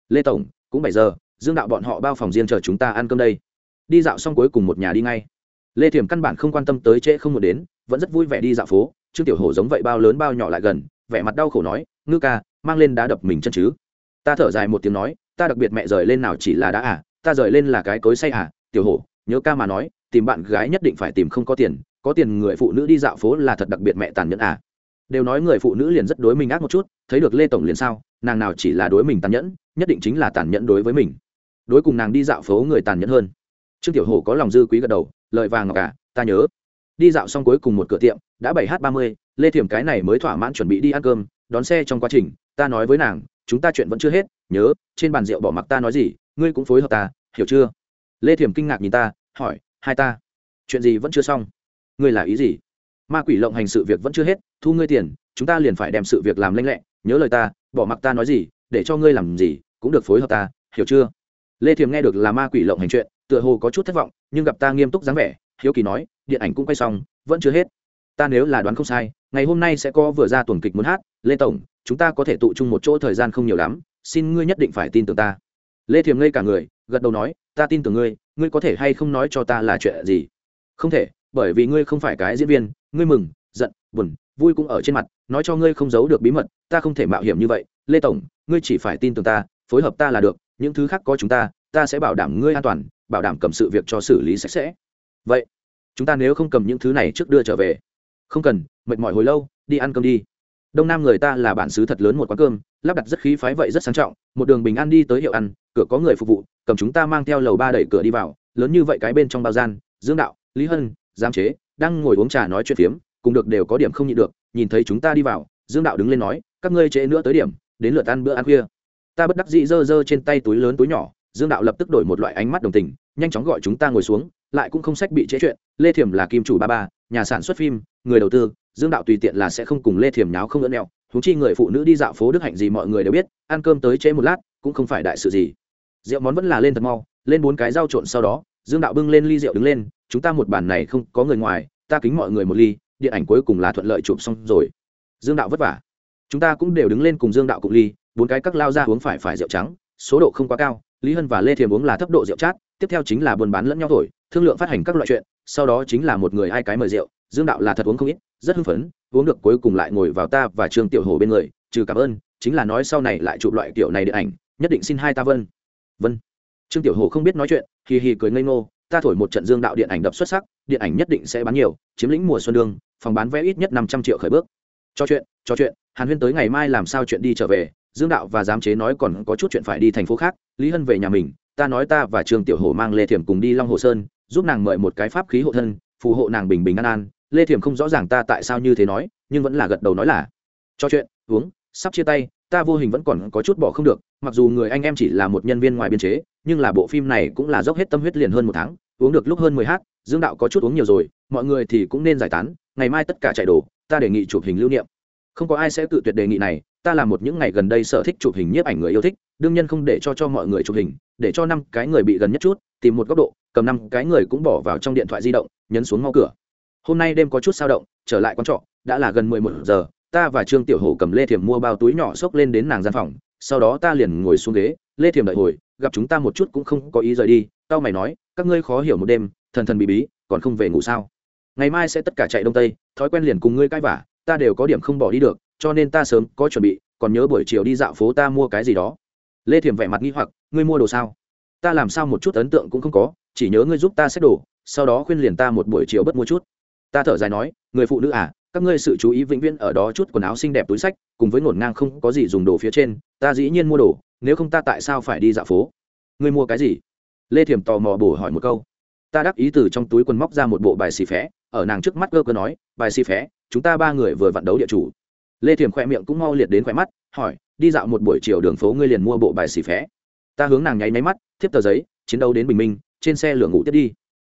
Lê tổng, cũng bảy giờ, dương đạo bọn họ bao phòng riêng chờ chúng ta ăn cơm đây. Đi dạo xong cuối cùng một nhà đi ngay. Lê thiểm căn bản không quan tâm tới trễ không một đến, vẫn rất vui vẻ đi dạo phố, trương tiểu hổ giống vậy bao lớn bao nhỏ lại gần, vẻ mặt đau khổ nói, ngư ca, mang lên đá đập mình chân chứ ta thở dài một tiếng nói ta đặc biệt mẹ rời lên nào chỉ là đã à ta rời lên là cái cối say à tiểu hổ nhớ ca mà nói tìm bạn gái nhất định phải tìm không có tiền có tiền người phụ nữ đi dạo phố là thật đặc biệt mẹ tàn nhẫn à. Đều nói người phụ nữ liền rất đối mình ác một chút thấy được lê tổng liền sao nàng nào chỉ là đối mình tàn nhẫn nhất định chính là tàn nhẫn đối với mình. Đối cùng nàng đi dạo phố người tàn nhẫn hơn. Trương tiểu hồ có lòng dư quý gật đầu lợi vàng ngọc cả à, ta nhớ. Đi dạo xong cuối cùng một cửa tiệm đã bảy h ba mươi lê thiểm cái này mới thỏa mãn chuẩn bị đi ăn cơm đón xe trong quá trình ta nói với nàng chúng ta chuyện vẫn chưa hết, nhớ, trên bàn rượu bỏ mặc ta nói gì, ngươi cũng phối hợp ta, hiểu chưa? Lê thiểm kinh ngạc nhìn ta, hỏi, hai ta, chuyện gì vẫn chưa xong? Ngươi là ý gì? Ma quỷ lộng hành sự việc vẫn chưa hết, thu ngươi tiền, chúng ta liền phải đem sự việc làm lanh lẹ, nhớ lời ta, bỏ mặc ta nói gì, để cho ngươi làm gì, cũng được phối hợp ta, hiểu chưa? Lê thiềm nghe được là ma quỷ lộng hành chuyện, tựa hồ có chút thất vọng, nhưng gặp ta nghiêm túc dáng vẻ, hiếu kỳ nói, điện ảnh cũng quay xong, vẫn chưa hết. Ta nếu là đoán không sai, ngày hôm nay sẽ có vừa ra tuần kịch muốn hát, lê tổng chúng ta có thể tụ chung một chỗ thời gian không nhiều lắm, xin ngươi nhất định phải tin tưởng ta. Lê thiềm ngây cả người, gật đầu nói, ta tin tưởng ngươi ngươi có thể hay không nói cho ta là chuyện gì? Không thể, bởi vì ngươi không phải cái diễn viên, ngươi mừng, giận, buồn, vui cũng ở trên mặt, nói cho ngươi không giấu được bí mật, ta không thể mạo hiểm như vậy. Lê tổng, ngươi chỉ phải tin tưởng ta, phối hợp ta là được, những thứ khác có chúng ta ta sẽ bảo đảm ngươi an toàn, bảo đảm cầm sự việc cho xử lý sạch sẽ. Vậy, chúng ta nếu không cầm những thứ này trước đưa trở về. Không cần, mệt mỏi hồi lâu, đi ăn cơm đi đông nam người ta là bản xứ thật lớn một quán cơm, lắp đặt rất khí phái vậy rất sang trọng, một đường bình an đi tới hiệu ăn, cửa có người phục vụ, cầm chúng ta mang theo lầu ba đẩy cửa đi vào, lớn như vậy cái bên trong bao gian, dương đạo, lý hân, giám chế, đang ngồi uống trà nói chuyện phiếm, cùng được đều có điểm không nhịn được, nhìn thấy chúng ta đi vào, dương đạo đứng lên nói, các ngươi trễ nữa tới điểm, đến lượt ăn bữa ăn khuya. Ta bất đắc dĩ giơ giơ trên tay túi lớn túi nhỏ, dương đạo lập tức đổi một loại ánh mắt đồng tình, nhanh chóng gọi chúng ta ngồi xuống lại cũng không sách bị chế chuyện, lê thiểm là kim chủ ba ba, nhà sản xuất phim, người đầu tư, dương đạo tùy tiện là sẽ không cùng lê thiểm nháo không lẫn nẹo húng chi người phụ nữ đi dạo phố đức hạnh gì mọi người đều biết, ăn cơm tới chế một lát, cũng không phải đại sự gì. Rượu món vẫn là lên thật mau, lên bốn cái rau trộn sau đó, dương đạo bưng lên ly rượu đứng lên, chúng ta một bàn này không có người ngoài, ta kính mọi người một ly, điện ảnh cuối cùng là thuận lợi chụp xong rồi. Dương đạo vất vả. Chúng ta cũng đều đứng lên cùng dương đạo cùng ly, bốn cái các lao ra uống phải phải rượu trắng, số độ không quá cao, lý hân và lê thiềm uống là thấp độ rượu chát, tiếp theo chính là buôn bán lẫn nhau thổi thương lượng phát hành các loại chuyện, sau đó chính là một người hai cái mời rượu, dương đạo là thật uống không ít, rất hưng phấn, uống được cuối cùng lại ngồi vào ta và trương tiểu hồ bên người, trừ cảm ơn, chính là nói sau này lại chụp loại kiểu này điện ảnh, nhất định xin hai ta vân vân trương tiểu hồ không biết nói chuyện, hì hì cười ngây ngô, ta thổi một trận dương đạo điện ảnh đập xuất sắc, điện ảnh nhất định sẽ bán nhiều, chiếm lĩnh mùa xuân đường, phòng bán vé ít nhất năm trăm triệu khởi bước. Cho chuyện cho chuyện, hàn huyên tới ngày mai làm sao chuyện đi trở về, dương đạo và giám chế nói còn có chút chuyện phải đi thành phố khác, lý hân về nhà mình, ta nói ta và trương tiểu hồ mang lê thiểm cùng đi long hồ sơn giúp nàng mời một cái pháp khí hộ thân, phù hộ nàng bình bình an an. Lê thiểm không rõ ràng ta tại sao như thế nói, nhưng vẫn là gật đầu nói là, cho chuyện, uống, sắp chia tay, ta vô hình vẫn còn có chút bỏ không được, mặc dù người anh em chỉ là một nhân viên ngoài biên chế, nhưng là bộ phim này cũng là dốc hết tâm huyết liền hơn một tháng, uống được lúc hơn mười h dương đạo có chút uống nhiều rồi, mọi người thì cũng nên giải tán, ngày mai tất cả chạy đồ, ta đề nghị chụp hình lưu niệm. Không có ai sẽ tự tuyệt đề nghị này ta là một những ngày gần đây sở thích chụp hình nhiếp ảnh người yêu thích, đương nhiên không để cho cho mọi người chụp hình, để cho năm cái người bị gần nhất chút, tìm một góc độ, cầm năm cái người cũng bỏ vào trong điện thoại di động, nhấn xuống mau cửa. Hôm nay đêm có chút sao động, trở lại quán trọ, đã là gần mười một giờ, ta và trương tiểu hổ cầm lê thiềm mua bao túi nhỏ xốc lên đến nàng gian phòng, sau đó ta liền ngồi xuống ghế, lê thiềm đợi hồi, gặp chúng ta một chút cũng không có ý rời đi, tao mày nói, các ngươi khó hiểu một đêm, thần thần bị bí, còn không về ngủ sao? Ngày mai sẽ tất cả chạy đông tây, thói quen liền cùng ngươi cãi vả ta đều có điểm không bỏ đi được cho nên ta sớm có chuẩn bị, còn nhớ buổi chiều đi dạo phố ta mua cái gì đó. Lê thiềm vẻ mặt nghi hoặc, ngươi mua đồ sao? Ta làm sao một chút ấn tượng cũng không có, chỉ nhớ ngươi giúp ta xếp đồ, sau đó khuyên liền ta một buổi chiều bất mua chút. Ta thở dài nói, người phụ nữ à các ngươi sự chú ý vĩnh viễn ở đó chút quần áo xinh đẹp túi sách, cùng với ngổn ngang không có gì dùng đồ phía trên, ta dĩ nhiên mua đồ, nếu không ta tại sao phải đi dạo phố? Ngươi mua cái gì? Lê thiềm tò mò bổ hỏi một câu. Ta đáp ý từ trong túi quần móc ra một bộ bài xì phé, ở nàng trước mắt cơ cơ nói, bài xì phé, chúng ta ba người vừa vặn đấu địa chủ lê thiềm khoe miệng cũng mau liệt đến khoe mắt, hỏi, đi dạo một buổi chiều đường phố ngươi liền mua bộ bài xì phé? Ta hướng nàng nháy máy mắt, thiếp tờ giấy, chiến đấu đến bình minh, trên xe lửa ngủ tiếp đi.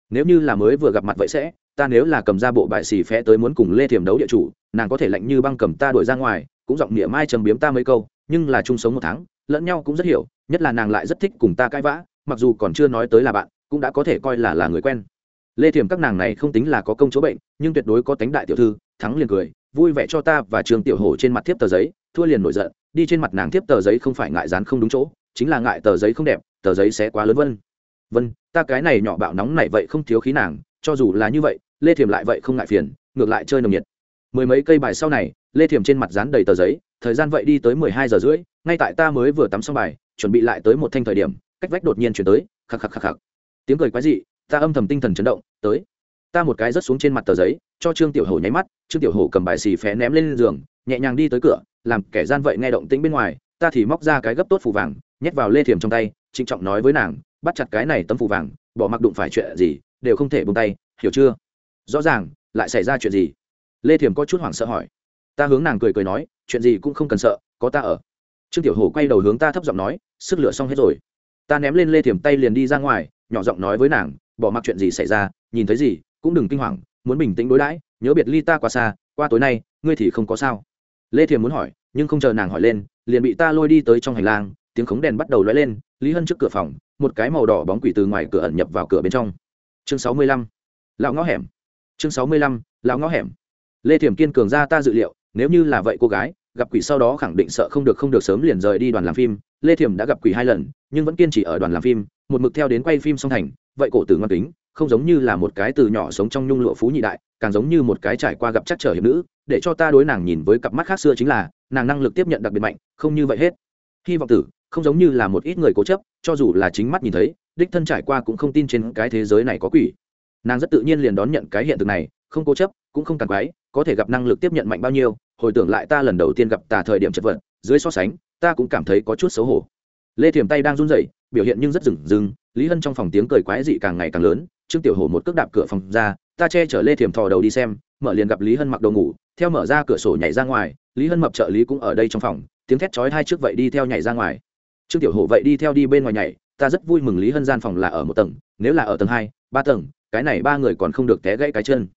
Nếu như là mới vừa gặp mặt vậy sẽ, ta nếu là cầm ra bộ bài xì phé tới muốn cùng lê thiềm đấu địa chủ, nàng có thể lạnh như băng cầm ta đuổi ra ngoài, cũng giọng nghĩa mai trầm biếm ta mấy câu, nhưng là chung sống một tháng, lẫn nhau cũng rất hiểu, nhất là nàng lại rất thích cùng ta cãi vã, mặc dù còn chưa nói tới là bạn, cũng đã có thể coi là là người quen. Lê thiềm các nàng này không tính là có công chỗ bệnh, nhưng tuyệt đối có tánh đại tiểu thư, thắng liền cười vui vẻ cho ta và trường tiểu hổ trên mặt thiếp tờ giấy, thua liền nổi giận, đi trên mặt nàng thiếp tờ giấy không phải ngại dán không đúng chỗ, chính là ngại tờ giấy không đẹp, tờ giấy sẽ quá lớn vân. Vân, ta cái này nhỏ bạo nóng này vậy không thiếu khí nàng, cho dù là như vậy, lê thiềm lại vậy không ngại phiền, ngược lại chơi nồng nhiệt. Mười mấy cây bài sau này, lê thiềm trên mặt dán đầy tờ giấy, thời gian vậy đi tới mười hai giờ rưỡi, ngay tại ta mới vừa tắm xong bài, chuẩn bị lại tới một thanh thời điểm, cách vách đột nhiên chuyển tới, khắc khắc khắc khắc. Tiếng cười quái dị, ta âm thầm tinh thần chấn động, tới ta một cái rớt xuống trên mặt tờ giấy, cho trương tiểu hổ nháy mắt, trương tiểu hổ cầm bài xì phé ném lên giường, nhẹ nhàng đi tới cửa, làm kẻ gian vậy nghe động tĩnh bên ngoài, ta thì móc ra cái gấp tốt phù vàng, nhét vào lê thiềm trong tay, trịnh trọng nói với nàng, bắt chặt cái này tấm phù vàng, bỏ mặc đụng phải chuyện gì, đều không thể bông tay, hiểu chưa? Rõ ràng, lại xảy ra chuyện gì? Lê thiềm có chút hoảng sợ hỏi. Ta hướng nàng cười cười nói, chuyện gì cũng không cần sợ, có ta ở. Trương tiểu hổ quay đầu hướng ta thấp giọng nói, sức lửa xong hết rồi. Ta ném lên lê thiềm tay liền đi ra ngoài, nhỏ giọng nói với nàng, bỏ mặc chuyện gì xảy ra, nhìn thấy gì cũng đừng kinh hoàng, muốn bình tĩnh đối đãi, nhớ biệt ly ta qua xa, qua tối nay, ngươi thì không có sao. Lê thiềm muốn hỏi, nhưng không chờ nàng hỏi lên, liền bị ta lôi đi tới trong hành lang, tiếng khống đèn bắt đầu lóe lên, lý hân trước cửa phòng, một cái màu đỏ bóng quỷ từ ngoài cửa ẩn nhập vào cửa bên trong. Chương sáu mươi lăm, lão ngõ hẻm. Chương sáu mươi lăm, lão ngõ hẻm. Lê thiểm kiên cường ra ta dự liệu, nếu như là vậy cô gái, gặp quỷ sau đó khẳng định sợ không được không được sớm liền rời đi đoàn làm phim. Lê thiểm đã gặp quỷ hai lần, nhưng vẫn kiên trì ở đoàn làm phim, một mực theo đến quay phim song thành, vậy cổ tử ngoan kính không giống như là một cái từ nhỏ sống trong nhung lụa phú nhị đại, càng giống như một cái trải qua gặp chắc trở hiệp nữ, để cho ta đối nàng nhìn với cặp mắt khác xưa chính là, nàng năng lực tiếp nhận đặc biệt mạnh, không như vậy hết. Hy vọng tử, không giống như là một ít người cố chấp, cho dù là chính mắt nhìn thấy, đích thân trải qua cũng không tin trên cái thế giới này có quỷ. Nàng rất tự nhiên liền đón nhận cái hiện thực này, không cố chấp, cũng không càng quái có thể gặp năng lực tiếp nhận mạnh bao nhiêu, hồi tưởng lại ta lần đầu tiên gặp tà thời điểm chật vật, dưới so sánh, ta cũng cảm thấy có chút xấu hổ. Lê thiềm tay đang run rẩy, biểu hiện nhưng rất rừng rừng, lý hân trong phòng tiếng cười quái dị càng ngày càng lớn trương tiểu hổ một cước đạp cửa phòng ra, ta che chở lê thiềm thò đầu đi xem, mở liền gặp lý hân mặc đồ ngủ, theo mở ra cửa sổ nhảy ra ngoài, lý hân mập trợ lý cũng ở đây trong phòng, tiếng thét chói hai trước vậy đi theo nhảy ra ngoài. Trương tiểu hổ vậy đi theo đi bên ngoài nhảy, ta rất vui mừng lý hân gian phòng là ở một tầng, nếu là ở tầng hai, ba tầng, cái này ba người còn không được té gãy cái chân.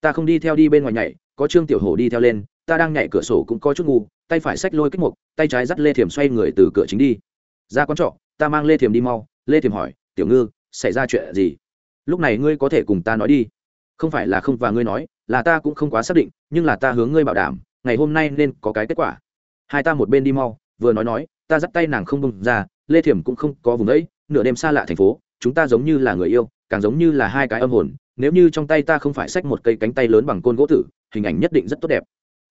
Ta không đi theo đi bên ngoài nhảy, có trương tiểu hổ đi theo lên, ta đang nhảy cửa sổ cũng có chút ngu, tay phải xách lôi kích mục, tay trái dắt lê thiềm xoay người từ cửa chính đi. Ra quán trọ, ta mang lê thiềm đi mau, lê thiềm hỏi, tiểu ngư, xảy ra chuyện gì? Lúc này ngươi có thể cùng ta nói đi. Không phải là không và ngươi nói, là ta cũng không quá xác định, nhưng là ta hướng ngươi bảo đảm, ngày hôm nay nên có cái kết quả. Hai ta một bên đi mau, vừa nói nói, ta dắt tay nàng không bông ra, lê thiểm cũng không có vùng ấy, nửa đêm xa lạ thành phố, chúng ta giống như là người yêu, càng giống như là hai cái âm hồn, nếu như trong tay ta không phải xách một cây cánh tay lớn bằng côn gỗ tử, hình ảnh nhất định rất tốt đẹp.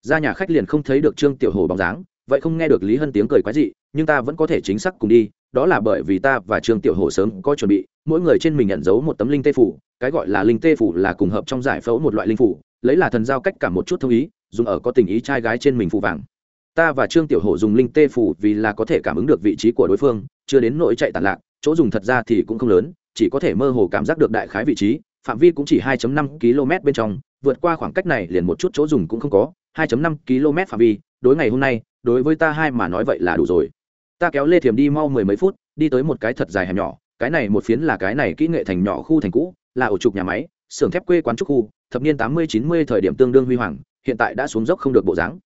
Ra nhà khách liền không thấy được trương tiểu hồ bóng dáng, vậy không nghe được lý hân tiếng cười quái dị, nhưng ta vẫn có thể chính xác cùng đi đó là bởi vì ta và trương tiểu hồ sớm có chuẩn bị, mỗi người trên mình nhận dấu một tấm linh tê phủ, cái gọi là linh tê phủ là cùng hợp trong giải phẫu một loại linh phủ, lấy là thần giao cách cả một chút thông ý, dùng ở có tình ý trai gái trên mình phù vàng. Ta và trương tiểu hổ dùng linh tê phủ vì là có thể cảm ứng được vị trí của đối phương, chưa đến nỗi chạy tàn lạc, chỗ dùng thật ra thì cũng không lớn, chỉ có thể mơ hồ cảm giác được đại khái vị trí, phạm vi cũng chỉ 2.5 km bên trong, vượt qua khoảng cách này liền một chút chỗ dùng cũng không có 2.5 km phạm vi, đối ngày hôm nay, đối với ta hai mà nói vậy là đủ rồi ta kéo lê thiềm đi mau mười mấy phút, đi tới một cái thật dài hẻm nhỏ, cái này một phiến là cái này kỹ nghệ thành nhỏ khu thành cũ, là ổ trục nhà máy, xưởng thép quê quán trúc khu, thập niên tám mươi, chín mươi thời điểm tương đương huy hoàng, hiện tại đã xuống dốc không được bộ dáng.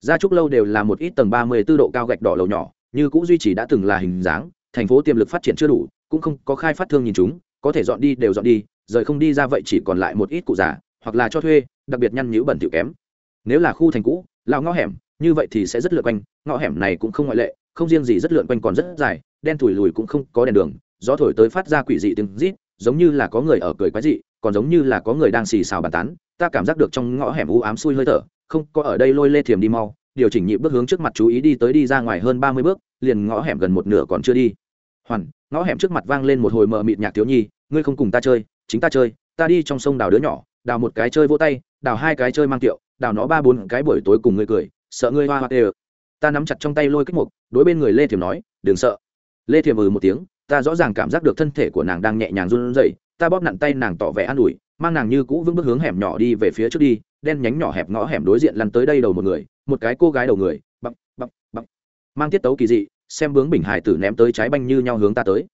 Gia trúc lâu đều là một ít tầng ba mươi 34 độ cao gạch đỏ lầu nhỏ, như cũ duy trì đã từng là hình dáng, thành phố tiềm lực phát triển chưa đủ, cũng không có khai phát thương nhìn chúng, có thể dọn đi đều dọn đi, rời không đi ra vậy chỉ còn lại một ít cụ già, hoặc là cho thuê, đặc biệt nhăn nhữ bẩn tiểu kém. Nếu là khu thành cũ lao ngõ hẻm, như vậy thì sẽ rất lượn quanh, ngõ hẻm này cũng không ngoại lệ không riêng gì rất lượn quanh còn rất dài, đen thủi lùi cũng không có đèn đường, gió thổi tới phát ra quỷ dị tiếng rít, giống như là có người ở cười quái dị, còn giống như là có người đang xì xào bàn tán, ta cảm giác được trong ngõ hẻm u ám xui hơi thở, không có ở đây lôi lê thiềm đi mau, điều chỉnh nhịp bước hướng trước mặt chú ý đi tới đi ra ngoài hơn ba mươi bước, liền ngõ hẻm gần một nửa còn chưa đi. Hoàn, ngõ hẻm trước mặt vang lên một hồi mờ mịt nhạc thiếu nhi, ngươi không cùng ta chơi, chính ta chơi, ta đi trong sông đào đứa nhỏ, đào một cái chơi vỗ tay, đào hai cái chơi mang tiệu đào nó ba bốn cái buổi tối cùng ngươi cười, sợ ngươi hoa hoa tê ta nắm chặt trong tay lôi kích mục, đối bên người lê thiềm nói, đừng sợ. Lê thiềm ừ một tiếng, ta rõ ràng cảm giác được thân thể của nàng đang nhẹ nhàng run rẩy, ta bóp nặn tay nàng tỏ vẻ an ủi, mang nàng như cũ vững bước hướng hẻm nhỏ đi về phía trước đi, đen nhánh nhỏ hẹp ngõ hẻm đối diện lăn tới đây đầu một người, một cái cô gái đầu người bắp bắp bắp mang tiết tấu kỳ dị, xem bướng bình hải tử ném tới trái banh như nhau hướng ta tới.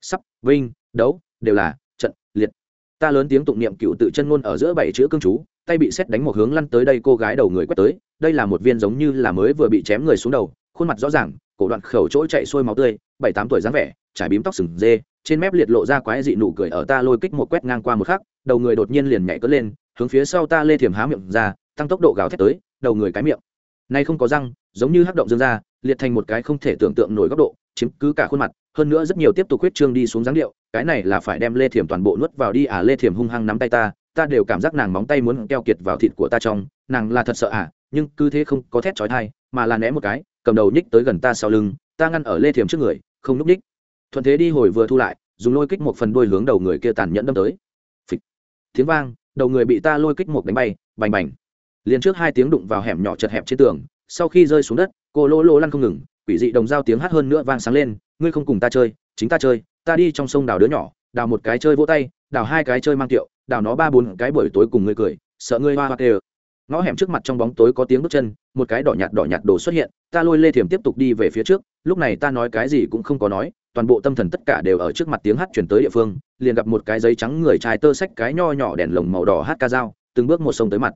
Sắp, vinh, đấu, đều là, trận, liệt. Ta lớn tiếng tụng niệm cựu tự chân ngôn ở giữa bảy chữ cương chú tay bị xét đánh một hướng lăn tới đây, cô gái đầu người quét tới, đây là một viên giống như là mới vừa bị chém người xuống đầu, khuôn mặt rõ ràng, cổ đoạn khẩu chỗ chạy xuôi máu tươi, bảy tám tuổi dáng vẻ, trải bím tóc sừng dê, trên mép liệt lộ ra quái dị nụ cười ở ta lôi kích một quét ngang qua một khắc, đầu người đột nhiên liền nhảy cất lên, hướng phía sau ta lê thiềm há miệng ra, tăng tốc độ gào thét tới, đầu người cái miệng. Nay không có răng, giống như hắc động dương ra, liệt thành một cái không thể tưởng tượng nổi góc độ, chiếm cứ cả khuôn mặt, hơn nữa rất nhiều tiếp tục huyết trương đi xuống dáng điệu, cái này là phải đem lê thiềm toàn bộ nuốt vào đi à lê thiềm hung hăng nắm tay ta ta đều cảm giác nàng móng tay muốn keo kiệt vào thịt của ta trong, nàng là thật sợ à nhưng cứ thế không có thét trói thai mà là né một cái, cầm đầu nhích tới gần ta sau lưng, ta ngăn ở lê thiềm trước người, không núp ních thuận thế đi hồi vừa thu lại, dùng lôi kích một phần đuôi hướng đầu người kia tàn nhẫn đâm tới. Phịch. tiếng vang, đầu người bị ta lôi kích một đánh bay, bành bành. Liền trước hai tiếng đụng vào hẻm nhỏ chật hẹp trên tường, sau khi rơi xuống đất, cô lô lô lăn không ngừng, quỷ dị đồng dao tiếng hát hơn nữa vang sáng lên, ngươi không cùng ta chơi, chính ta chơi, ta đi trong sông đào đứa nhỏ, đào một cái chơi vỗ tay, đào hai cái chơi mang tiệu đào nó ba bốn cái buổi tối cùng ngươi cười, sợ ngươi hoa hoa tê ngõ hẻm trước mặt trong bóng tối có tiếng bước chân, một cái đỏ nhạt đỏ nhạt đồ xuất hiện, ta lôi lê thiềm tiếp tục đi về phía trước, lúc này ta nói cái gì cũng không có nói, toàn bộ tâm thần tất cả đều ở trước mặt tiếng hát chuyển tới địa phương, liền gặp một cái giấy trắng người trai tơ xách cái nho nhỏ đèn lồng màu đỏ hát ca dao, từng bước một sông tới mặt.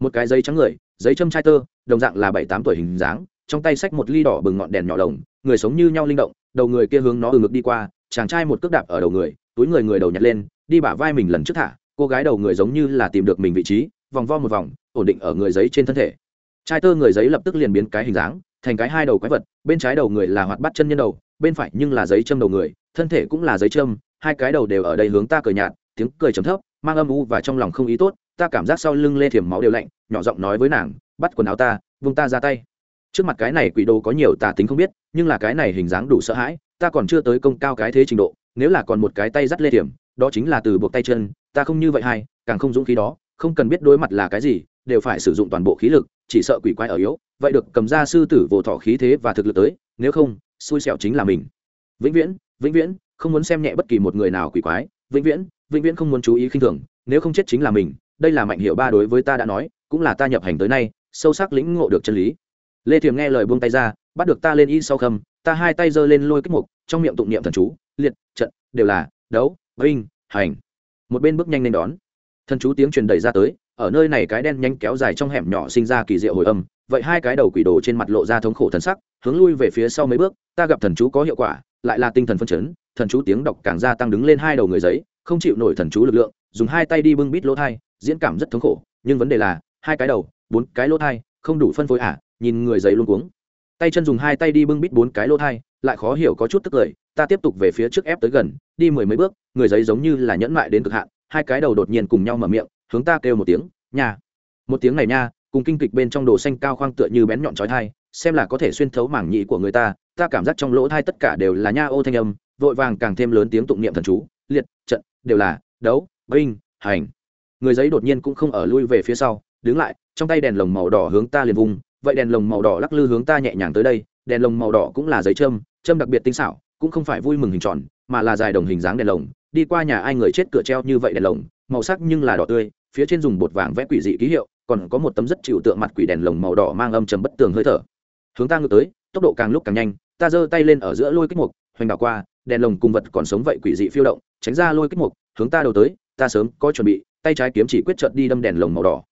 Một cái giấy trắng người, giấy châm trai tơ, đồng dạng là bảy tám tuổi hình dáng, trong tay xách một ly đỏ bừng ngọn đèn nhỏ lồng, người sống như nhau linh động, đầu người kia hướng nó ừ ngực đi qua, chàng trai một cước đạp ở đầu người, túi người người đầu nhặt lên, đi bả vai mình lần trước thả cô gái đầu người giống như là tìm được mình vị trí, vòng vo một vòng, ổn định ở người giấy trên thân thể. Trai tơ người giấy lập tức liền biến cái hình dáng, thành cái hai đầu quái vật, bên trái đầu người là hoạt bắt chân nhân đầu, bên phải nhưng là giấy châm đầu người, thân thể cũng là giấy châm, hai cái đầu đều ở đây hướng ta cười nhạt, tiếng cười trầm thấp, mang âm u và trong lòng không ý tốt, ta cảm giác sau lưng lê thiểm máu đều lạnh, nhỏ giọng nói với nàng, bắt quần áo ta, vung ta ra tay. Trước mặt cái này quỷ đồ có nhiều tà tính không biết, nhưng là cái này hình dáng đủ sợ hãi, ta còn chưa tới công cao cái thế trình độ, nếu là còn một cái tay dắt lê thiểm đó chính là từ buộc tay chân, ta không như vậy hay, càng không dũng khí đó, không cần biết đối mặt là cái gì, đều phải sử dụng toàn bộ khí lực, chỉ sợ quỷ quái ở yếu, vậy được, cầm ra sư tử vỗ thọ khí thế và thực lực tới, nếu không, xui xẻo chính là mình. Vĩnh viễn vĩnh viễn, không muốn xem nhẹ bất kỳ một người nào quỷ quái. Vĩnh viễn vĩnh viễn không muốn chú ý khinh thường, nếu không chết chính là mình, đây là mạnh hiệu ba đối với ta đã nói, cũng là ta nhập hành tới nay, sâu sắc lĩnh ngộ được chân lý. Lê thiềm nghe lời buông tay ra, bắt được ta lên y sau khâm, ta hai tay giơ lên lôi kích mục, trong miệng tụng niệm thần chú, liệt, trận, đều là, đấu vinh hành. Một bên bước nhanh lên đón. Thần chú tiếng truyền đầy ra tới ở nơi này cái đen nhanh kéo dài trong hẻm nhỏ sinh ra kỳ diệu hồi âm vậy hai cái đầu quỷ đồ trên mặt lộ ra thống khổ thần sắc hướng lui về phía sau mấy bước ta gặp thần chú có hiệu quả lại là tinh thần phân chấn thần chú tiếng đọc càng gia tăng đứng lên hai đầu người giấy không chịu nổi thần chú lực lượng dùng hai tay đi bưng bít lỗ thai diễn cảm rất thống khổ nhưng vấn đề là hai cái đầu bốn cái lỗ thai không đủ phân phối ả à, nhìn người giấy luôn cuống. Tay chân dùng hai tay đi bưng bít bốn cái lỗ thai lại khó hiểu có chút tức cười ta tiếp tục về phía trước ép tới gần đi mười mấy bước, người giấy giống như là nhẫn mại đến cực hạn, hai cái đầu đột nhiên cùng nhau mở miệng, hướng ta kêu một tiếng, nha. Một tiếng này nha, cùng kinh kịch bên trong đồ xanh cao khoang tựa như bén nhọn trói thai xem là có thể xuyên thấu mảng nhĩ của người ta ta cảm giác trong lỗ thai tất cả đều là nha ô thanh âm, vội vàng càng thêm lớn tiếng tụng niệm thần chú, liệt, trận, đều là, đấu, binh, hành. Người giấy đột nhiên cũng không ở lui về phía sau, đứng lại, trong tay đèn lồng màu đỏ hướng ta liền vùng, vậy đèn lồng màu đỏ lắc lư hướng ta nhẹ nhàng tới đây, đèn lồng màu đỏ cũng là giấy châm châm đặc biệt tinh xảo, cũng không phải vui mừng hình tròn mà là dài đồng hình dáng đèn lồng, đi qua nhà ai người chết cửa treo như vậy đèn lồng, màu sắc nhưng là đỏ tươi, phía trên dùng bột vàng vẽ quỷ dị ký hiệu, còn có một tấm rất chịu tượng mặt quỷ đèn lồng màu đỏ mang âm trầm bất tường hơi thở. Hướng ta ngược tới, tốc độ càng lúc càng nhanh, ta giơ tay lên ở giữa lôi kích mục, hoành đảo qua, đèn lồng cùng vật còn sống vậy quỷ dị phiêu động, tránh ra lôi kích mục, hướng ta đầu tới, ta sớm có chuẩn bị, tay trái kiếm chỉ quyết trợt đi đâm đèn lồng màu đỏ.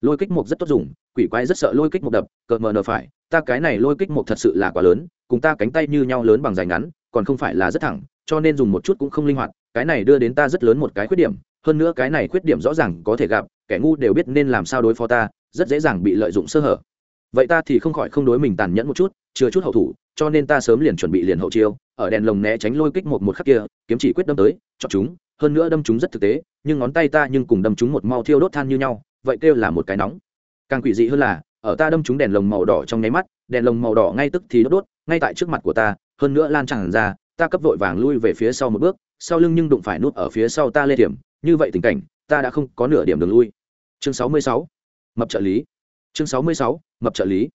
Lôi kích mục rất tốt dùng, quỷ quái rất sợ lôi kích mục đập, cợt mờ nờ phải, ta cái này lôi kích mục thật sự là quá lớn, cùng ta cánh tay như nhau lớn bằng dài ngắn, còn không phải là rất thẳng cho nên dùng một chút cũng không linh hoạt, cái này đưa đến ta rất lớn một cái khuyết điểm, hơn nữa cái này khuyết điểm rõ ràng có thể gặp, kẻ ngu đều biết nên làm sao đối phó ta, rất dễ dàng bị lợi dụng sơ hở. Vậy ta thì không khỏi không đối mình tàn nhẫn một chút, chưa chút hậu thủ, cho nên ta sớm liền chuẩn bị liền hậu chiêu, ở đèn lồng né tránh lôi kích một một khắc kia, kiếm chỉ quyết đâm tới chọn chúng, hơn nữa đâm chúng rất thực tế, nhưng ngón tay ta nhưng cùng đâm chúng một mau thiêu đốt than như nhau, vậy kêu là một cái nóng. Càng quỷ dị hơn là, ở ta đâm chúng đèn lồng màu đỏ trong nháy mắt, đèn lồng màu đỏ ngay tức thì đốt đốt, ngay tại trước mặt của ta, hơn nữa lan tràn ra ta cấp vội vàng lui về phía sau một bước, sau lưng nhưng đụng phải nút ở phía sau ta lê điểm như vậy tình cảnh, ta đã không có nửa điểm đường lui. Chương sáu mươi sáu, mập trợ lý. Chương sáu mươi sáu, mập trợ lý.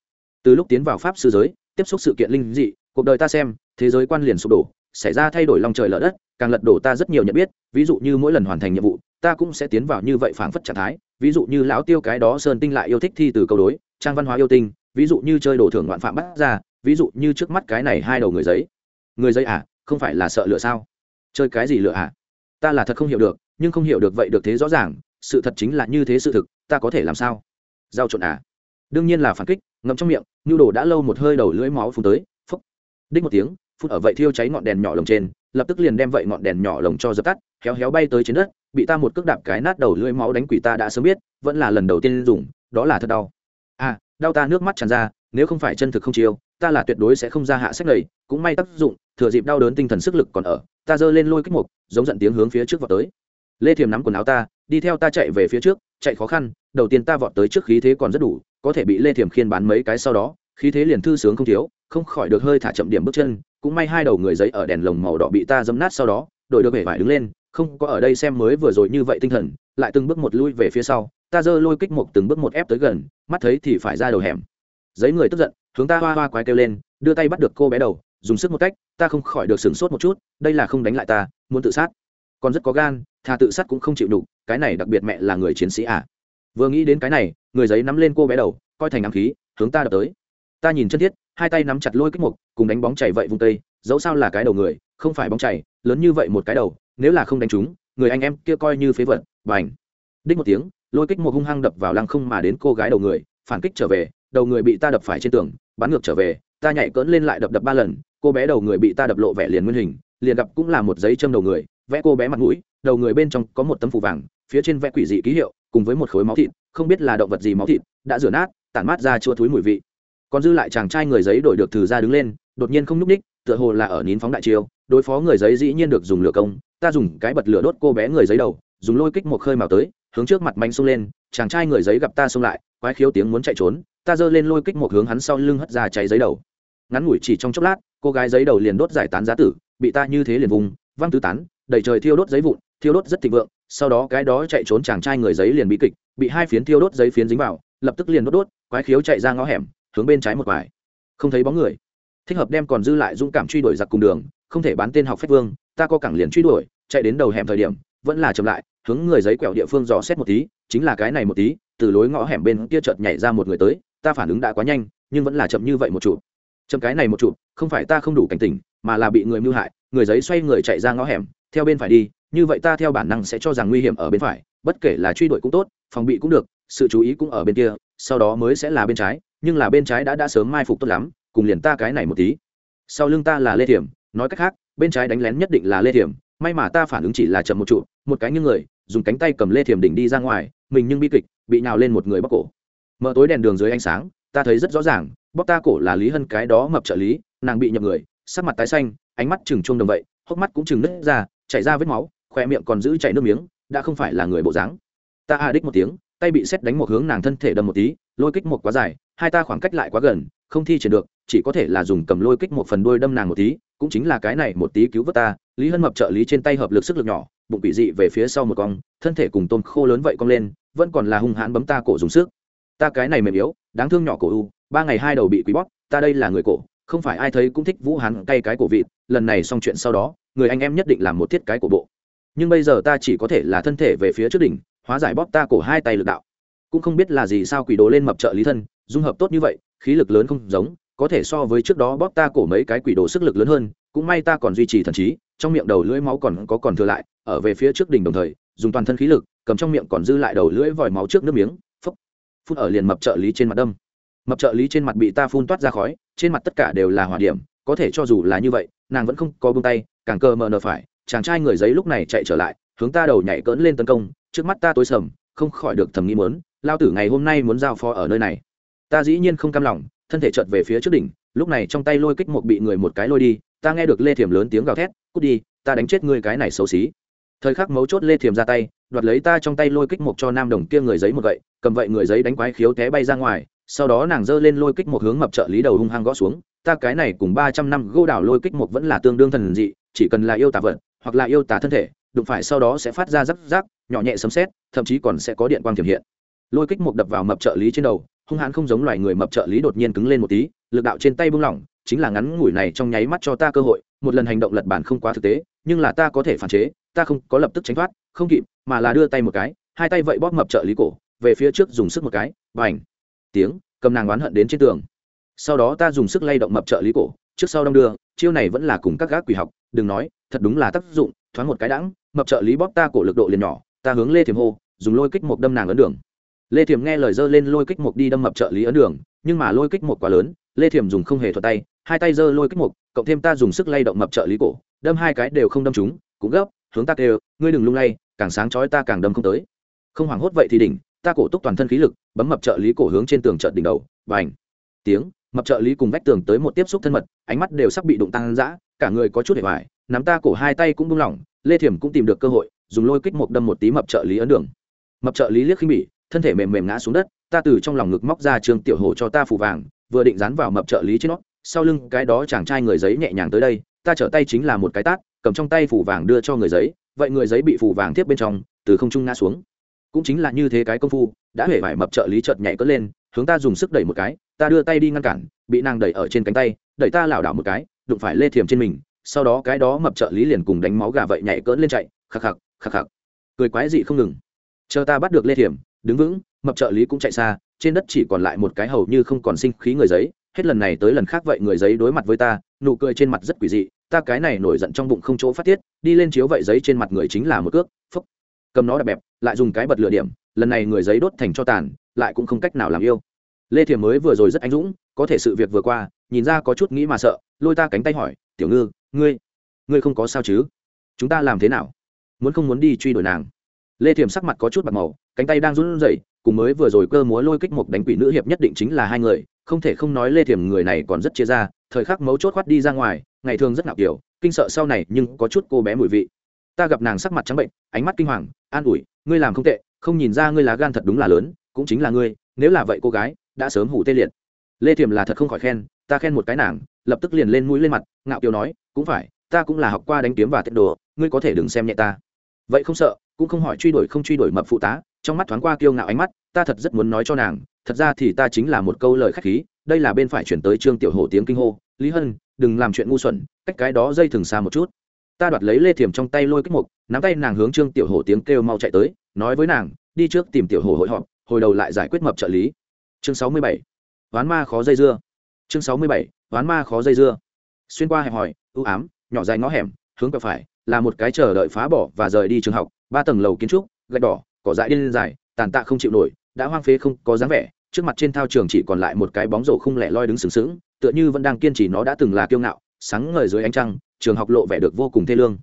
Từ lúc tiến vào pháp sư giới, tiếp xúc sự kiện linh dị, cuộc đời ta xem, thế giới quan liền sụp đổ, xảy ra thay đổi lòng trời lở đất, càng lật đổ ta rất nhiều nhận biết, ví dụ như mỗi lần hoàn thành nhiệm vụ, ta cũng sẽ tiến vào như vậy phảng phất trạng thái, ví dụ như lão tiêu cái đó sơn tinh lại yêu thích thi từ câu đối, trang văn hóa yêu tinh, ví dụ như chơi đồ thưởng ngoạn phạm bắt ra ví dụ như trước mắt cái này hai đầu người giấy. Người giấy à? Không phải là sợ lửa sao? Chơi cái gì lửa à ta là thật không hiểu được, nhưng không hiểu được vậy được thế rõ ràng, sự thật chính là như thế sự thực, ta có thể làm sao? Giao trộn à? Đương nhiên là phản kích, ngậm trong miệng, nhu đồ đã lâu một hơi đầu lưỡi máu phun tới, phúc. Đích một tiếng phun ở vậy thiêu cháy ngọn đèn nhỏ lồng trên, lập tức liền đem vậy ngọn đèn nhỏ lồng cho dập tắt héo héo bay tới trên đất, bị ta một cước đạp cái nát đầu lưỡi máu đánh quỷ ta đã sớm biết, vẫn là lần đầu tiên dùng, đó là thật đau. À đau ta nước mắt tràn ra nếu không phải chân thực không chiêu, ta là tuyệt đối sẽ không ra hạ sách lầy cũng may tác dụng, thừa dịp đau đớn tinh thần sức lực còn ở, ta giơ lên lôi kích mục, giống giận tiếng hướng phía trước vọt tới. Lê thiềm nắm quần áo ta, đi theo ta chạy về phía trước, chạy khó khăn, đầu tiên ta vọt tới trước khí thế còn rất đủ, có thể bị lê thiềm khiên bán mấy cái sau đó, khí thế liền thư sướng không thiếu, không khỏi được hơi thả chậm điểm bước chân, cũng may hai đầu người giấy ở đèn lồng màu đỏ bị ta dấm nát sau đó, đội được vẻ vải đứng lên, không có ở đây xem mới vừa rồi như vậy tinh thần, lại từng bước một lui về phía sau, ta giơ lôi kích một từng bước một ép tới gần, mắt thấy thì phải ra đầu hẻm giấy người tức giận, hướng ta hoa hoa quái kêu lên, đưa tay bắt được cô bé đầu, dùng sức một cách, ta không khỏi được sửng sốt một chút, đây là không đánh lại ta, muốn tự sát. Còn rất có gan thà tự sát cũng không chịu đủ cái này đặc biệt mẹ là người chiến sĩ à. Vừa nghĩ đến cái này, người giấy nắm lên cô bé đầu, coi thành ám khí, hướng ta đập tới. Ta nhìn chân thiết, hai tay nắm chặt lôi kích mục, cùng đánh bóng chảy vậy vùng tây, dẫu sao là cái đầu người, không phải bóng chảy, lớn như vậy một cái đầu, nếu là không đánh chúng, người anh em kia coi như phế vật, bành. Đích một tiếng, lôi kích một hung hăng đập vào lăng không mà đến cô gái đầu người, phản kích trở về đầu người bị ta đập phải trên tường, bắn ngược trở về, ta nhảy cỡn lên lại đập đập ba lần, cô bé đầu người bị ta đập lộ vẻ liền nguyên hình, liền gặp cũng là một giấy châm đầu người, vẽ cô bé mặt mũi, đầu người bên trong có một tấm phủ vàng, phía trên vẽ quỷ dị ký hiệu, cùng với một khối máu thịt, không biết là động vật gì máu thịt, đã rửa nát, tản mát ra chua thúi mùi vị. Còn dư lại chàng trai người giấy đổi được thử ra đứng lên, đột nhiên không n ú c ních tựa hồ là ở nín phóng đại chiêu, đối phó người giấy dĩ nhiên được dùng lửa công, ta dùng cái bật lửa đốt cô bé người giấy đầu, dùng lôi kích một khơi màu tới, hướng trước mặt manh xông lên, chàng trai người giấy gặp ta xông lại, quái khiếu tiếng muốn chạy trốn ta giơ lên lôi kích một hướng hắn sau lưng hất ra cháy giấy đầu. Ngắn ngủi chỉ trong chốc lát cô gái giấy đầu liền đốt giải tán giá tử bị ta như thế liền vùng văng tứ tán đầy trời thiêu đốt giấy vụn thiêu đốt rất thịnh vượng sau đó cái đó chạy trốn chàng trai người giấy liền bị kịch bị hai phiến thiêu đốt giấy phiến dính vào lập tức liền đốt đốt quái khiếu chạy ra ngõ hẻm hướng bên trái một vải, không thấy bóng người. Thích hợp đem còn dư lại dũng cảm truy đuổi giặc cùng đường không thể bán tên học phép vương ta có cẳng liền truy đuổi chạy đến đầu hẻm thời điểm vẫn là chậm lại hướng người giấy quẹo địa phương dò xét một tí chính là cái này một tí từ lối ngõ hẻm bên kia chợt nhảy ra một người tới ta phản ứng đã quá nhanh, nhưng vẫn là chậm như vậy một chút. Chậm cái này một chút, không phải ta không đủ cảnh tỉnh, mà là bị người mưu hại, người giấy xoay người chạy ra ngõ hẻm, theo bên phải đi, như vậy ta theo bản năng sẽ cho rằng nguy hiểm ở bên phải, bất kể là truy đuổi cũng tốt, phòng bị cũng được, sự chú ý cũng ở bên kia, sau đó mới sẽ là bên trái, nhưng là bên trái đã đã sớm mai phục tốt lắm, cùng liền ta cái này một tí. Sau lưng ta là lê thiểm, nói cách khác, bên trái đánh lén nhất định là lê thiểm, may mà ta phản ứng chỉ là chậm một trụ một cái như người, dùng cánh tay cầm lê thiểm đỉnh đi ra ngoài, mình nhưng bi kịch, bị nhào lên một người bóc cổ mở tối đèn đường dưới ánh sáng, ta thấy rất rõ ràng bóc ta cổ là lý hân cái đó mập trợ lý, nàng bị nhập người, sắc mặt tái xanh, ánh mắt chừng chung đồng vậy, hốc mắt cũng chừng nứt ra, chảy ra vết máu khoe miệng còn giữ chảy nước miếng, đã không phải là người bộ dáng. Ta a đích một tiếng, tay bị xét đánh một hướng nàng thân thể đâm một tí, lôi kích một quá dài, hai ta khoảng cách lại quá gần, không thi triển được, chỉ có thể là dùng cầm lôi kích một phần đuôi đâm nàng một tí, cũng chính là cái này một tí cứu vớt ta. Lý hân mập trợ lý trên tay hợp lực sức lực nhỏ, bụng bị dị về phía sau một cong, thân thể cùng tôm khô lớn vậy cong lên, vẫn còn là hung hãn bấm ta cổ dùng sức ta cái này mềm yếu, đáng thương nhỏ cổ u, ba ngày hai đầu bị quý bóp, ta đây là người cổ, không phải ai thấy cũng thích vũ hán cay cái cổ vịt, lần này xong chuyện sau đó, người anh em nhất định làm một thiết cái cổ bộ. Nhưng bây giờ ta chỉ có thể là thân thể về phía trước đỉnh, hóa giải bóp ta cổ hai tay lực đạo. Cũng không biết là gì sao quỷ đồ lên mập trợ lý thân, dung hợp tốt như vậy, khí lực lớn không giống, có thể so với trước đó bóp ta cổ mấy cái quỷ đồ sức lực lớn hơn, cũng may ta còn duy trì thần trí, trong miệng đầu lưỡi máu còn có còn thừa lại, ở về phía trước đỉnh đồng thời, dùng toàn thân khí lực, cầm trong miệng còn dư lại đầu lưỡi vòi máu trước nước miếng phun ở liền mập trợ lý trên mặt đâm. Mập trợ lý trên mặt bị ta phun toát ra khói, trên mặt tất cả đều là hỏa điểm, có thể cho dù là như vậy, nàng vẫn không có bông tay, càng cơ mờ nờ phải, chàng trai người giấy lúc này chạy trở lại, hướng ta đầu nhảy cỡn lên tấn công, trước mắt ta tối sầm, không khỏi được thầm nghĩ muốn, lao tử ngày hôm nay muốn giao phó ở nơi này. Ta dĩ nhiên không cam lòng, thân thể chợt về phía trước đỉnh, lúc này trong tay lôi kích một bị người một cái lôi đi, ta nghe được lê thiểm lớn tiếng gào thét, cút đi, ta đánh chết ngươi cái này xấu xí thời khắc mấu chốt lê thiềm ra tay, đoạt lấy ta trong tay lôi kích một cho nam đồng kia người giấy một gậy, cầm vậy người giấy đánh quái khiếu té bay ra ngoài, sau đó nàng giơ lên lôi kích một hướng mập trợ lý đầu hung hăng gõ xuống. Ta cái này cùng ba trăm năm gô đảo lôi kích một vẫn là tương đương thần dị, chỉ cần là yêu tả vật, hoặc là yêu tả thân thể, đụng phải sau đó sẽ phát ra rắc rắc, nhỏ nhẹ sấm sét, thậm chí còn sẽ có điện quang tiềm hiện. Lôi kích một đập vào mập trợ lý trên đầu, hung hãn không giống loài người mập trợ lý đột nhiên cứng lên một tí, lực đạo trên tay buông lỏng, chính là ngắn ngủi này trong nháy mắt cho ta cơ hội, một lần hành động lật bản không quá thực tế nhưng là ta có thể phản chế, ta không có lập tức tránh thoát, không kịp, mà là đưa tay một cái, hai tay vậy bóp mập trợ lý cổ, về phía trước dùng sức một cái và ảnh tiếng, cầm nàng oán hận đến trên tường. Sau đó ta dùng sức lay động mập trợ lý cổ, trước sau đong đưa, chiêu này vẫn là cùng các gác quỷ học, đừng nói, thật đúng là tác dụng, thoáng một cái đãng, mập trợ lý bóp ta cổ lực độ liền nhỏ, ta hướng lê thiềm hô, dùng lôi kích một đâm nàng ấn đường. Lê thiềm nghe lời dơ lên lôi kích một đi đâm mập trợ lý ấn đường, nhưng mà lôi kích một quá lớn, lê thiềm dùng không hề thuật tay, hai tay dơ lôi kích một cộng thêm ta dùng sức lay động mập trợ lý cổ, đâm hai cái đều không đâm chúng, cũng gấp, hướng ta kêu, ngươi đừng lung lay, càng sáng chói ta càng đâm không tới. Không hoảng hốt vậy thì đỉnh, ta cổ túc toàn thân khí lực, bấm mập trợ lý cổ hướng trên tường trợn đỉnh đầu và ảnh tiếng, mập trợ lý cùng vách tường tới một tiếp xúc thân mật, ánh mắt đều sắp bị đụng tăng dã, cả người có chút hề hoài, nắm ta cổ hai tay cũng buông lỏng, lê thiểm cũng tìm được cơ hội, dùng lôi kích một đâm một tí mập trợ lý ấn đường. Mập trợ lý liếc khinh bỉ, thân thể mềm mềm ngã xuống đất, ta từ trong lòng ngực móc ra trường tiểu hồ cho ta phủ vàng, vừa định dán vào mập trợ lý trên nó sau lưng cái đó chàng trai người giấy nhẹ nhàng tới đây, ta trở tay chính là một cái tát, cầm trong tay phủ vàng đưa cho người giấy, vậy người giấy bị phủ vàng tiếp bên trong, từ không trung ngã xuống. Cũng chính là như thế cái công phu, đã hể vải mập trợ lý chợt nhảy cất lên, hướng ta dùng sức đẩy một cái, ta đưa tay đi ngăn cản, bị nàng đẩy ở trên cánh tay, đẩy ta lảo đảo một cái, đụng phải lê thiềm trên mình, sau đó cái đó mập trợ lý liền cùng đánh máu gà vậy nhảy cỡn lên chạy, khắc khắc khắc khắc. Cười quái dị không ngừng. Chờ ta bắt được lê thiềm, đứng vững, mập trợ lý cũng chạy xa, trên đất chỉ còn lại một cái hầu như không còn sinh khí người giấy hết lần này tới lần khác vậy người giấy đối mặt với ta, nụ cười trên mặt rất quỷ dị, ta cái này nổi giận trong bụng không chỗ phát tiết, đi lên chiếu vậy giấy trên mặt người chính là một cước, phúc. Cầm nó đập bẹp, lại dùng cái bật lửa điểm, lần này người giấy đốt thành cho tàn, lại cũng không cách nào làm yêu. Lê thiềm mới vừa rồi rất anh dũng, có thể sự việc vừa qua, nhìn ra có chút nghĩ mà sợ, lôi ta cánh tay hỏi, tiểu ngư, ngươi ngươi không có sao chứ? Chúng ta làm thế nào? Muốn không muốn đi truy đuổi nàng? Lê thiềm sắc mặt có chút bạc màu, cánh tay đang run rẩy, cùng mới vừa rồi cơ múa lôi kích một đánh quỷ nữ hiệp nhất định chính là hai người không thể không nói lê thiềm người này còn rất chia ra, thời khắc mấu chốt khoát đi ra ngoài, ngày thường rất ngạo kiểu, kinh sợ sau này nhưng có chút cô bé mùi vị. Ta gặp nàng sắc mặt trắng bệnh, ánh mắt kinh hoàng, an ủi, ngươi làm không tệ, không nhìn ra ngươi lá gan thật đúng là lớn, cũng chính là ngươi, nếu là vậy cô gái, đã sớm hủ tê liệt. Lê thiềm là thật không khỏi khen, ta khen một cái nàng, lập tức liền lên mũi lên mặt, ngạo kiều nói, cũng phải, ta cũng là học qua đánh kiếm và tiện đồ, ngươi có thể đừng xem nhẹ ta. Vậy không sợ, cũng không hỏi truy đuổi không truy đuổi mập phụ tá, trong mắt thoáng qua kiêu ngạo ánh mắt, ta thật rất muốn nói cho nàng thật ra thì ta chính là một câu lời khách khí, đây là bên phải chuyển tới trương tiểu hổ tiếng kinh hô, lý hân, đừng làm chuyện ngu xuẩn, cách cái đó dây thừng xa một chút. Ta đoạt lấy lê thiềm trong tay lôi kích mục, nắm tay nàng hướng trương tiểu hổ tiếng kêu mau chạy tới, nói với nàng, đi trước tìm tiểu hổ hội họp, hồi đầu lại giải quyết mập trợ lý. Chương sáu mươi bảy, ván ma khó dây dưa. Chương sáu mươi bảy, ván ma khó dây dưa. Xuyên qua hẹp hòi ưu ám, nhỏ dài ngõ hẻm, hướng quẹo phải, là một cái chờ đợi phá bỏ và rời đi trường học, ba tầng lầu kiến trúc, gạch đỏ, cỏ dại điên dài, tàn tạ không chịu nổi đã hoang phế không có dáng vẻ, trước mặt trên thao trường chỉ còn lại một cái bóng rổ không lẻ loi đứng sừng sững, tựa như vẫn đang kiên trì nó đã từng là kiêu ngạo, sáng ngời dưới ánh trăng, trường học lộ vẻ được vô cùng thê lương.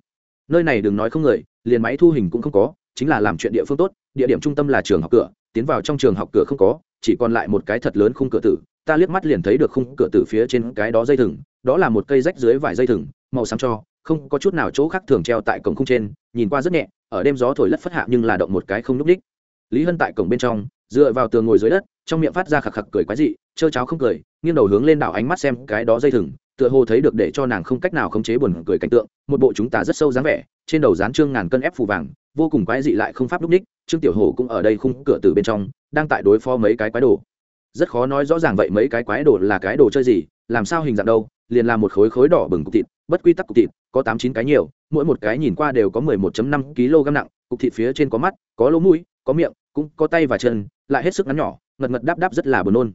Nơi này đừng nói không người, liền máy thu hình cũng không có, chính là làm chuyện địa phương tốt, địa điểm trung tâm là trường học cửa, tiến vào trong trường học cửa không có, chỉ còn lại một cái thật lớn khung cửa tử, ta liếc mắt liền thấy được khung cửa tử phía trên cái đó dây thừng, đó là một cây rách dưới vài dây thừng, màu xám cho, không có chút nào chỗ khác thường treo tại cổng khung trên, nhìn qua rất nhẹ, ở đêm gió thổi lất phất hạ nhưng là động một cái không n ú c đích lý hân tại cổng bên trong dựa vào tường ngồi dưới đất, trong miệng phát ra khạc khạc cười quái dị trơ cháo không cười, nghiêng đầu hướng lên đảo ánh mắt xem cái đó dây thừng, tựa hồ thấy được để cho nàng không cách nào khống chế buồn cười cảnh tượng, một bộ chúng ta rất sâu dáng vẻ, trên đầu dán trương ngàn cân ép phù vàng, vô cùng quái dị lại không pháp lúc ních, trương tiểu hồ cũng ở đây khung cửa từ bên trong, đang tại đối phó mấy cái quái đồ. Rất khó nói rõ ràng vậy mấy cái quái đồ là cái đồ chơi gì, làm sao hình dạng đâu, liền là một khối khối đỏ bừng cục thịt, bất quy tắc cục thịt, có tám chín cái nhiều, mỗi một cái nhìn qua đều có mười một năm kg nặng, cục thịt phía trên có mắt, có lỗ mũi, có miệng, cũng có tay và chân lại hết sức ngắn nhỏ, ngật ngật đáp đáp rất là buồn nôn.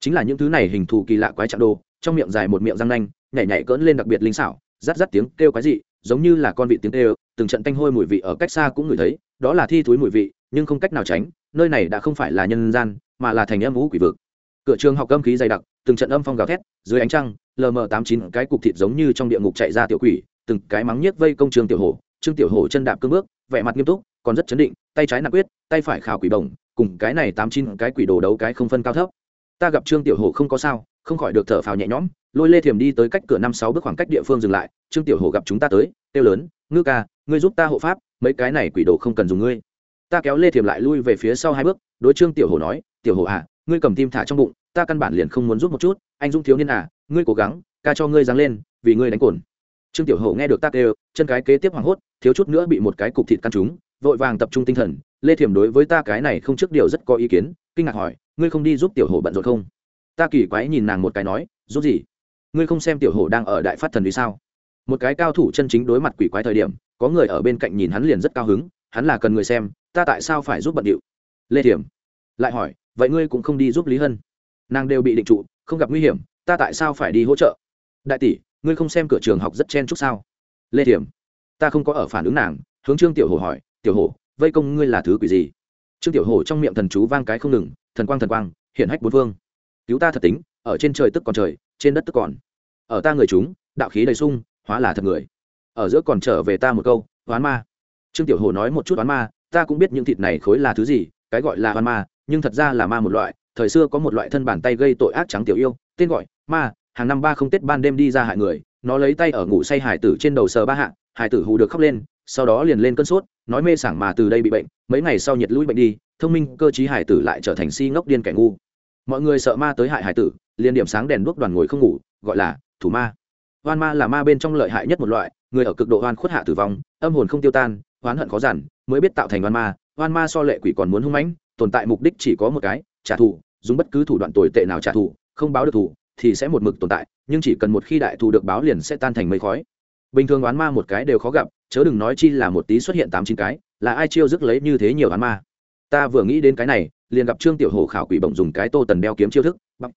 Chính là những thứ này hình thù kỳ lạ quái trạng đồ, trong miệng dài một miệng răng nanh, nhảy nhảy cỡn lên đặc biệt linh xảo, rát rát tiếng kêu quái dị, giống như là con vị tiếng kêu, từng trận tanh hôi mùi vị ở cách xa cũng ngửi thấy, đó là thi thúi mùi vị, nhưng không cách nào tránh, nơi này đã không phải là nhân gian, mà là thành âm vũ quỷ vực. Cửa trường học âm khí dày đặc, từng trận âm phong gào thét, dưới ánh trăng lờ mờ tám chín, cái cục thịt giống như trong địa ngục chạy ra tiểu quỷ, từng cái mắng nhiếc vây công trường tiểu hổ. Trương tiểu hổ chân đạp cương bước, vẻ mặt nghiêm túc, còn rất chấn định, tay trái nặng quyết, tay phải khảo quỷ bổng cùng cái này tám chín cái quỷ đồ đấu cái không phân cao thấp. Ta gặp trương tiểu hồ không có sao, không khỏi được thở phào nhẹ nhõm, lôi lê thiềm đi tới cách cửa năm sáu bước khoảng cách địa phương dừng lại, trương tiểu hồ gặp chúng ta tới, kêu lớn, ngư ca, ngươi giúp ta hộ pháp, mấy cái này quỷ đồ không cần dùng ngươi. Ta kéo lê thiềm lại lui về phía sau hai bước, đối trương tiểu hồ nói, tiểu hồ à ngươi cầm tim thả trong bụng, ta căn bản liền không muốn giúp một chút, anh dũng thiếu niên à ngươi cố gắng, ca cho ngươi dáng lên, vì ngươi đánh cồn. Trương tiểu hồ nghe được ta kêu, chân cái kế tiếp hoảng hốt, thiếu chút nữa bị một cái cục thịt căn trúng, vội vàng tập trung tinh thần lê thiểm đối với ta cái này không trước điều rất có ý kiến, kinh ngạc hỏi, ngươi không đi giúp tiểu hổ bận rộn không? Ta kỳ quái nhìn nàng một cái nói, giúp gì? Ngươi không xem tiểu hổ đang ở đại phát thần vì sao? Một cái cao thủ chân chính đối mặt quỷ quái thời điểm, có người ở bên cạnh nhìn hắn liền rất cao hứng, hắn là cần người xem, ta tại sao phải giúp bận điệu? Lê thiểm lại hỏi, vậy ngươi cũng không đi giúp lý hân? Nàng đều bị định trụ, không gặp nguy hiểm, ta tại sao phải đi hỗ trợ? Đại tỷ, ngươi không xem cửa trường học rất chen chúc sao? Lê thiểm, ta không có ở phản ứng nàng. Hướng trương tiểu hồ hỏi, tiểu hồ vây công ngươi là thứ quỷ gì? Trương tiểu hồ trong miệng thần chú vang cái không ngừng, thần quang thần quang hiện hách bốn phương. Cứu ta thật tính, ở trên trời tức còn trời, trên đất tức còn. Ở ta người chúng, đạo khí đầy sung, hóa là thật người. Ở giữa còn trở về ta một câu oán ma. Trương tiểu hồ nói một chút oán ma, ta cũng biết những thịt này khối là thứ gì, cái gọi là oán ma, nhưng thật ra là ma một loại, thời xưa có một loại thân bàn tay gây tội ác trắng tiểu yêu, tên gọi ma, hàng năm ba không tết ban đêm đi ra hại người, nó lấy tay ở ngủ say hải tử trên đầu sờ ba hạ, hải tử hù được khóc lên, sau đó liền lên cơn sốt nói mê sảng mà từ đây bị bệnh, mấy ngày sau nhiệt lũi bệnh đi, thông minh, cơ chí hải tử lại trở thành si ngốc điên kẻ ngu. Mọi người sợ ma tới hại hải tử, liền điểm sáng đèn đuốc đoàn ngồi không ngủ, gọi là thủ ma. Hoan ma là ma bên trong lợi hại nhất một loại, người ở cực độ hoan khuất hạ tử vong, âm hồn không tiêu tan oán hận khó giản, mới biết tạo thành hoan ma hoan ma so lệ quỷ còn muốn hung mãnh, tồn tại mục đích chỉ có một cái, trả thù, dùng bất cứ thủ đoạn tồi tệ nào trả thù, không báo được thù, thì sẽ một mực tồn tại, nhưng chỉ cần một khi đại thù được báo liền sẽ tan thành mây khói bình thường oán ma một cái đều khó gặp, chớ đừng nói chi là một tí xuất hiện tám chín cái, là ai chiêu dứt lấy như thế nhiều oán ma. Ta vừa nghĩ đến cái này, liền gặp trương tiểu hổ khảo quỷ bổng dùng cái tô tần đeo kiếm chiêu thức bắp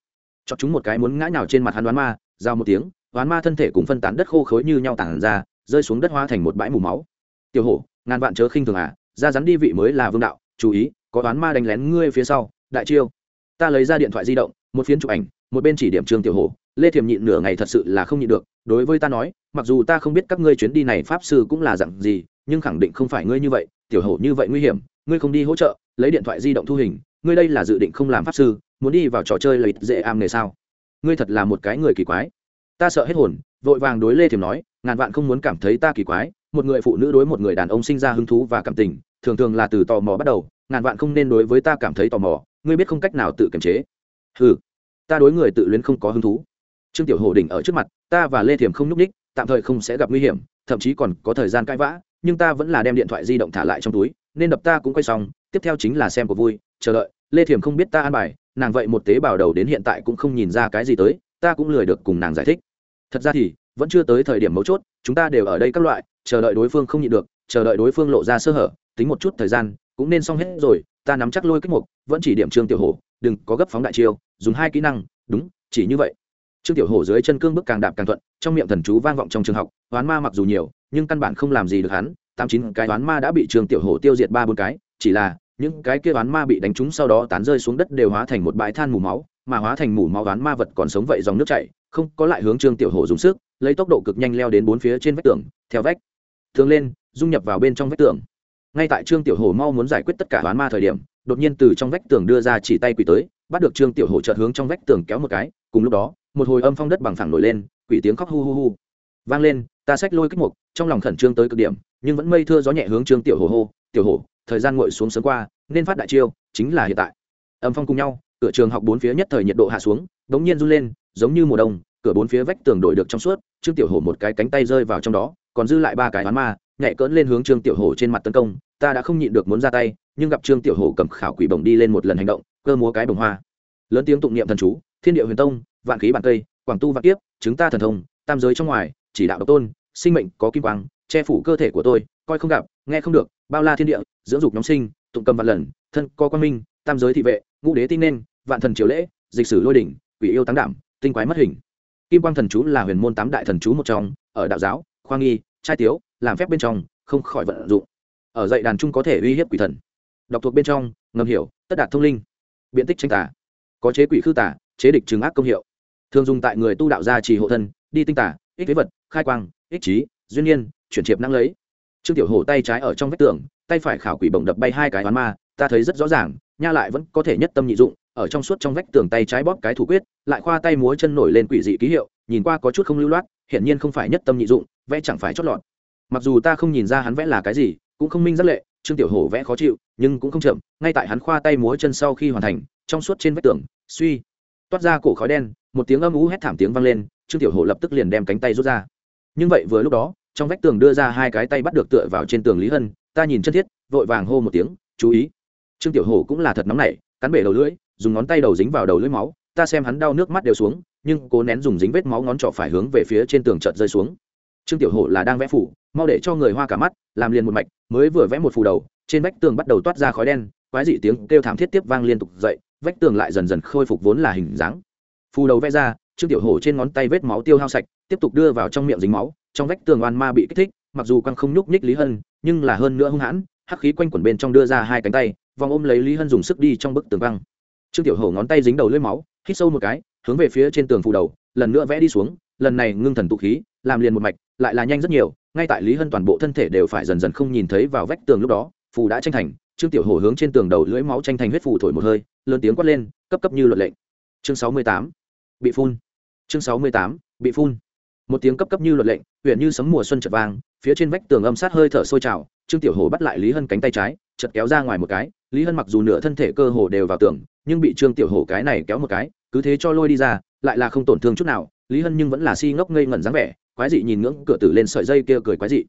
cho chúng một cái muốn ngã nhào trên mặt hắn đoán ma, giao một tiếng đoán ma thân thể cùng phân tán đất khô khối như nhau tản ra, rơi xuống đất hoa thành một bãi mù máu. Tiểu hổ, ngàn vạn chớ khinh thường à ra rắn đi vị mới là vương đạo, chú ý, có đoán ma đánh lén ngươi phía sau, đại chiêu. Ta lấy ra điện thoại di động, một phiến chụp ảnh, một bên chỉ điểm trương tiểu hổ, lê thiềm nhịn nửa ngày thật sự là không nhịn được, đối với ta nói mặc dù ta không biết các ngươi chuyến đi này pháp sư cũng là dặn gì, nhưng khẳng định không phải ngươi như vậy, tiểu hổ như vậy nguy hiểm, ngươi không đi hỗ trợ, lấy điện thoại di động thu hình, ngươi đây là dự định không làm pháp sư, muốn đi vào trò chơi lợi dễ am nghề sao? Ngươi thật là một cái người kỳ quái. Ta sợ hết hồn, vội vàng đối lê Thiểm nói, ngàn vạn không muốn cảm thấy ta kỳ quái, một người phụ nữ đối một người đàn ông sinh ra hứng thú và cảm tình, thường thường là từ tò mò bắt đầu, ngàn vạn không nên đối với ta cảm thấy tò mò, ngươi biết không cách nào tự kiềm chế. Ừ ta đối người tự luyến không có hứng thú. Trương tiểu hồ đỉnh ở trước mặt, ta và lê Thiểm không nhúc ních tạm thời không sẽ gặp nguy hiểm, thậm chí còn có thời gian cãi vã, nhưng ta vẫn là đem điện thoại di động thả lại trong túi, nên đập ta cũng quay xong, tiếp theo chính là xem của vui, chờ đợi, lê thiềm không biết ta an bài, nàng vậy một tế bào đầu đến hiện tại cũng không nhìn ra cái gì tới, ta cũng lười được cùng nàng giải thích. Thật ra thì, vẫn chưa tới thời điểm mấu chốt, chúng ta đều ở đây các loại, chờ đợi đối phương không nhịn được, chờ đợi đối phương lộ ra sơ hở, tính một chút thời gian, cũng nên xong hết rồi, ta nắm chắc lôi kích mục, vẫn chỉ điểm trương tiểu hổ, đừng có gấp phóng đại chiêu, dùng hai kỹ năng, đúng, chỉ như vậy. Trương tiểu hổ dưới chân cương bước càng đạp càng thuận trong miệng thần chú vang vọng trong trường học, oán ma mặc dù nhiều, nhưng căn bản không làm gì được hắn. Tám chín cái oán ma đã bị trương tiểu hổ tiêu diệt ba bốn cái, chỉ là, những cái kia oán ma bị đánh trúng sau đó tán rơi xuống đất đều hóa thành một bãi than mù máu, mà hóa thành mù máu oán ma vật còn sống vậy dòng nước chảy, không có lại hướng trương tiểu hổ dùng sức, lấy tốc độ cực nhanh leo đến bốn phía trên vách tường, theo vách thường lên, dung nhập vào bên trong vách tường. Ngay tại trương tiểu hổ mau muốn giải quyết tất cả oán ma thời điểm, đột nhiên từ trong vách tường đưa ra chỉ tay quỷ tới, bắt được trương tiểu hổ chợt hướng trong vách tường kéo một cái, cùng lúc đó, một hồi âm phong đất bằng phẳng nổi lên quỷ tiếng khóc hu hu hu. Vang lên, ta xách lôi kích mục, trong lòng khẩn trương tới cực điểm, nhưng vẫn mây thưa gió nhẹ hướng trương tiểu hồ hô, tiểu hồ, thời gian ngồi xuống sớm qua, nên phát đại chiêu, chính là hiện tại. Âm phong cùng nhau, cửa trường học bốn phía nhất thời nhiệt độ hạ xuống, đống nhiên run lên, giống như mùa đông, cửa bốn phía vách tường đổi được trong suốt, trương tiểu hồ một cái cánh tay rơi vào trong đó, còn dư lại ba cái hoán ma, nhảy cỡn lên hướng trương tiểu hồ trên mặt tấn công, ta đã không nhịn được muốn ra tay, nhưng gặp trương tiểu hồ cầm khảo quỷ bổng đi lên một lần hành động, cơ múa cái bồng hoa. Lớn tiếng tụng niệm thần chú, thiên địa huyền tông, vạn khí bản cây quảng tu vạn tiếp chứng ta thần thông, tam giới trong ngoài, chỉ đạo độc tôn, sinh mệnh có kim quang, che phủ cơ thể của tôi, coi không gặp, nghe không được, bao la thiên địa, dưỡng dục nhóm sinh, tụng cầm vạn lần, thân co quan minh, tam giới thị vệ, ngũ đế tin nên, vạn thần triều lễ, dịch sử lôi đỉnh, quỷ yêu táng đảm, tinh quái mất hình. Kim quang thần chú là huyền môn tám đại thần chú một trong, ở đạo giáo, khoa nghi, trai tiếu, làm phép bên trong, không khỏi vận dụng. Ở dạy đàn trung có thể uy hiếp quỷ thần. Đọc thuộc bên trong, ngầm hiểu, tất đạt thông linh. Biện tích tranh tả có chế quỷ khư tả chế địch trừng ác công hiệu thường dùng tại người tu đạo gia trì hộ thân, đi tinh tả, ích phế vật, khai quang, ích trí, duyên nhiên, chuyển triệp năng lấy. Trương tiểu hổ tay trái ở trong vách tường, tay phải khảo quỷ bổng đập bay hai cái oán ma, ta thấy rất rõ ràng, nha lại vẫn có thể nhất tâm nhị dụng, ở trong suốt trong vách tường tay trái bóp cái thủ quyết, lại khoa tay múa chân nổi lên quỷ dị ký hiệu, nhìn qua có chút không lưu loát, hiển nhiên không phải nhất tâm nhị dụng, vẽ chẳng phải chót lọt. Mặc dù ta không nhìn ra hắn vẽ là cái gì, cũng không minh rất lệ, trương tiểu hổ vẽ khó chịu, nhưng cũng không chậm, ngay tại hắn khoa tay múa chân sau khi hoàn thành, trong suốt trên vách tường, suy toát ra cổ khói đen, một tiếng âm ú hét thảm tiếng vang lên, trương tiểu hổ lập tức liền đem cánh tay rút ra. Nhưng vậy vừa lúc đó, trong vách tường đưa ra hai cái tay bắt được tựa vào trên tường lý hân, ta nhìn chân thiết, vội vàng hô một tiếng, chú ý. Trương tiểu hổ cũng là thật nóng nảy, cắn bể đầu lưỡi, dùng ngón tay đầu dính vào đầu lưỡi máu, ta xem hắn đau nước mắt đều xuống, nhưng cố nén dùng dính vết máu ngón trỏ phải hướng về phía trên tường chợt rơi xuống. Trương tiểu hổ là đang vẽ phủ mau để cho người hoa cả mắt, làm liền một mạch, mới vừa vẽ một phù đầu, trên vách tường bắt đầu toát ra khói đen, quái dị tiếng kêu thảm thiết tiếp vang liên tục dậy vách tường lại dần dần khôi phục vốn là hình dáng. Phù đầu vẽ ra, trương tiểu hổ trên ngón tay vết máu tiêu hao sạch, tiếp tục đưa vào trong miệng dính máu, trong vách tường oan ma bị kích thích, mặc dù quăng không nhúc nhích lý hân, nhưng là hơn nữa hung hãn, hắc khí quanh quẩn bên trong đưa ra hai cánh tay, vòng ôm lấy lý hân dùng sức đi trong bức tường băng trương tiểu hổ ngón tay dính đầu lưỡi máu, hít sâu một cái, hướng về phía trên tường phù đầu, lần nữa vẽ đi xuống, lần này ngưng thần tụ khí, làm liền một mạch, lại là nhanh rất nhiều, ngay tại lý hân toàn bộ thân thể đều phải dần dần không nhìn thấy vào vách tường lúc đó, phù đã tranh thành trương tiểu hổ hướng trên tường đầu lưỡi máu tranh thành huyết phù thổi một hơi, lớn tiếng quát lên, cấp cấp như luật lệnh. Chương sáu mươi tám, bị phun. Chương sáu mươi tám, bị phun. Một tiếng cấp cấp như luật lệnh huyện như sấm mùa xuân chợt vang, phía trên vách tường âm sát hơi thở sôi trào, trương tiểu Hổ bắt lại lý hân cánh tay trái chật kéo ra ngoài một cái, lý hân mặc dù nửa thân thể cơ hồ đều vào tường, nhưng bị trương tiểu Hổ cái này kéo một cái, cứ thế cho lôi đi ra, lại là không tổn thương chút nào, lý hân nhưng vẫn là si ngốc ngây ngẩn dáng vẻ, quái dị nhìn ngưỡng cửa tử lên sợi dây kia cười quái dị.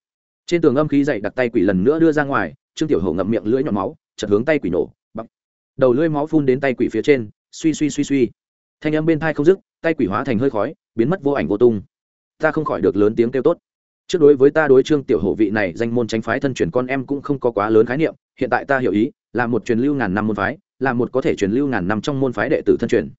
Trên tường âm khí dậy đặt tay quỷ lần nữa đưa ra ngoài trương tiểu Hổ ngậm miệng lưỡi nhọn máu chật hướng tay quỷ nổ bắp đầu lưỡi máu phun đến tay quỷ phía trên, suy suy suy suy. Thanh âm bên thai không dứt, tay quỷ hóa thành hơi khói, biến mất vô ảnh vô tung. Ta không khỏi được lớn tiếng kêu tốt. Trước đối với ta đối trương tiểu hổ vị này danh môn tránh phái thân truyền con em cũng không có quá lớn khái niệm, hiện tại ta hiểu ý, là một truyền lưu ngàn năm môn phái, là một có thể truyền lưu ngàn năm trong môn phái đệ tử thân truyền.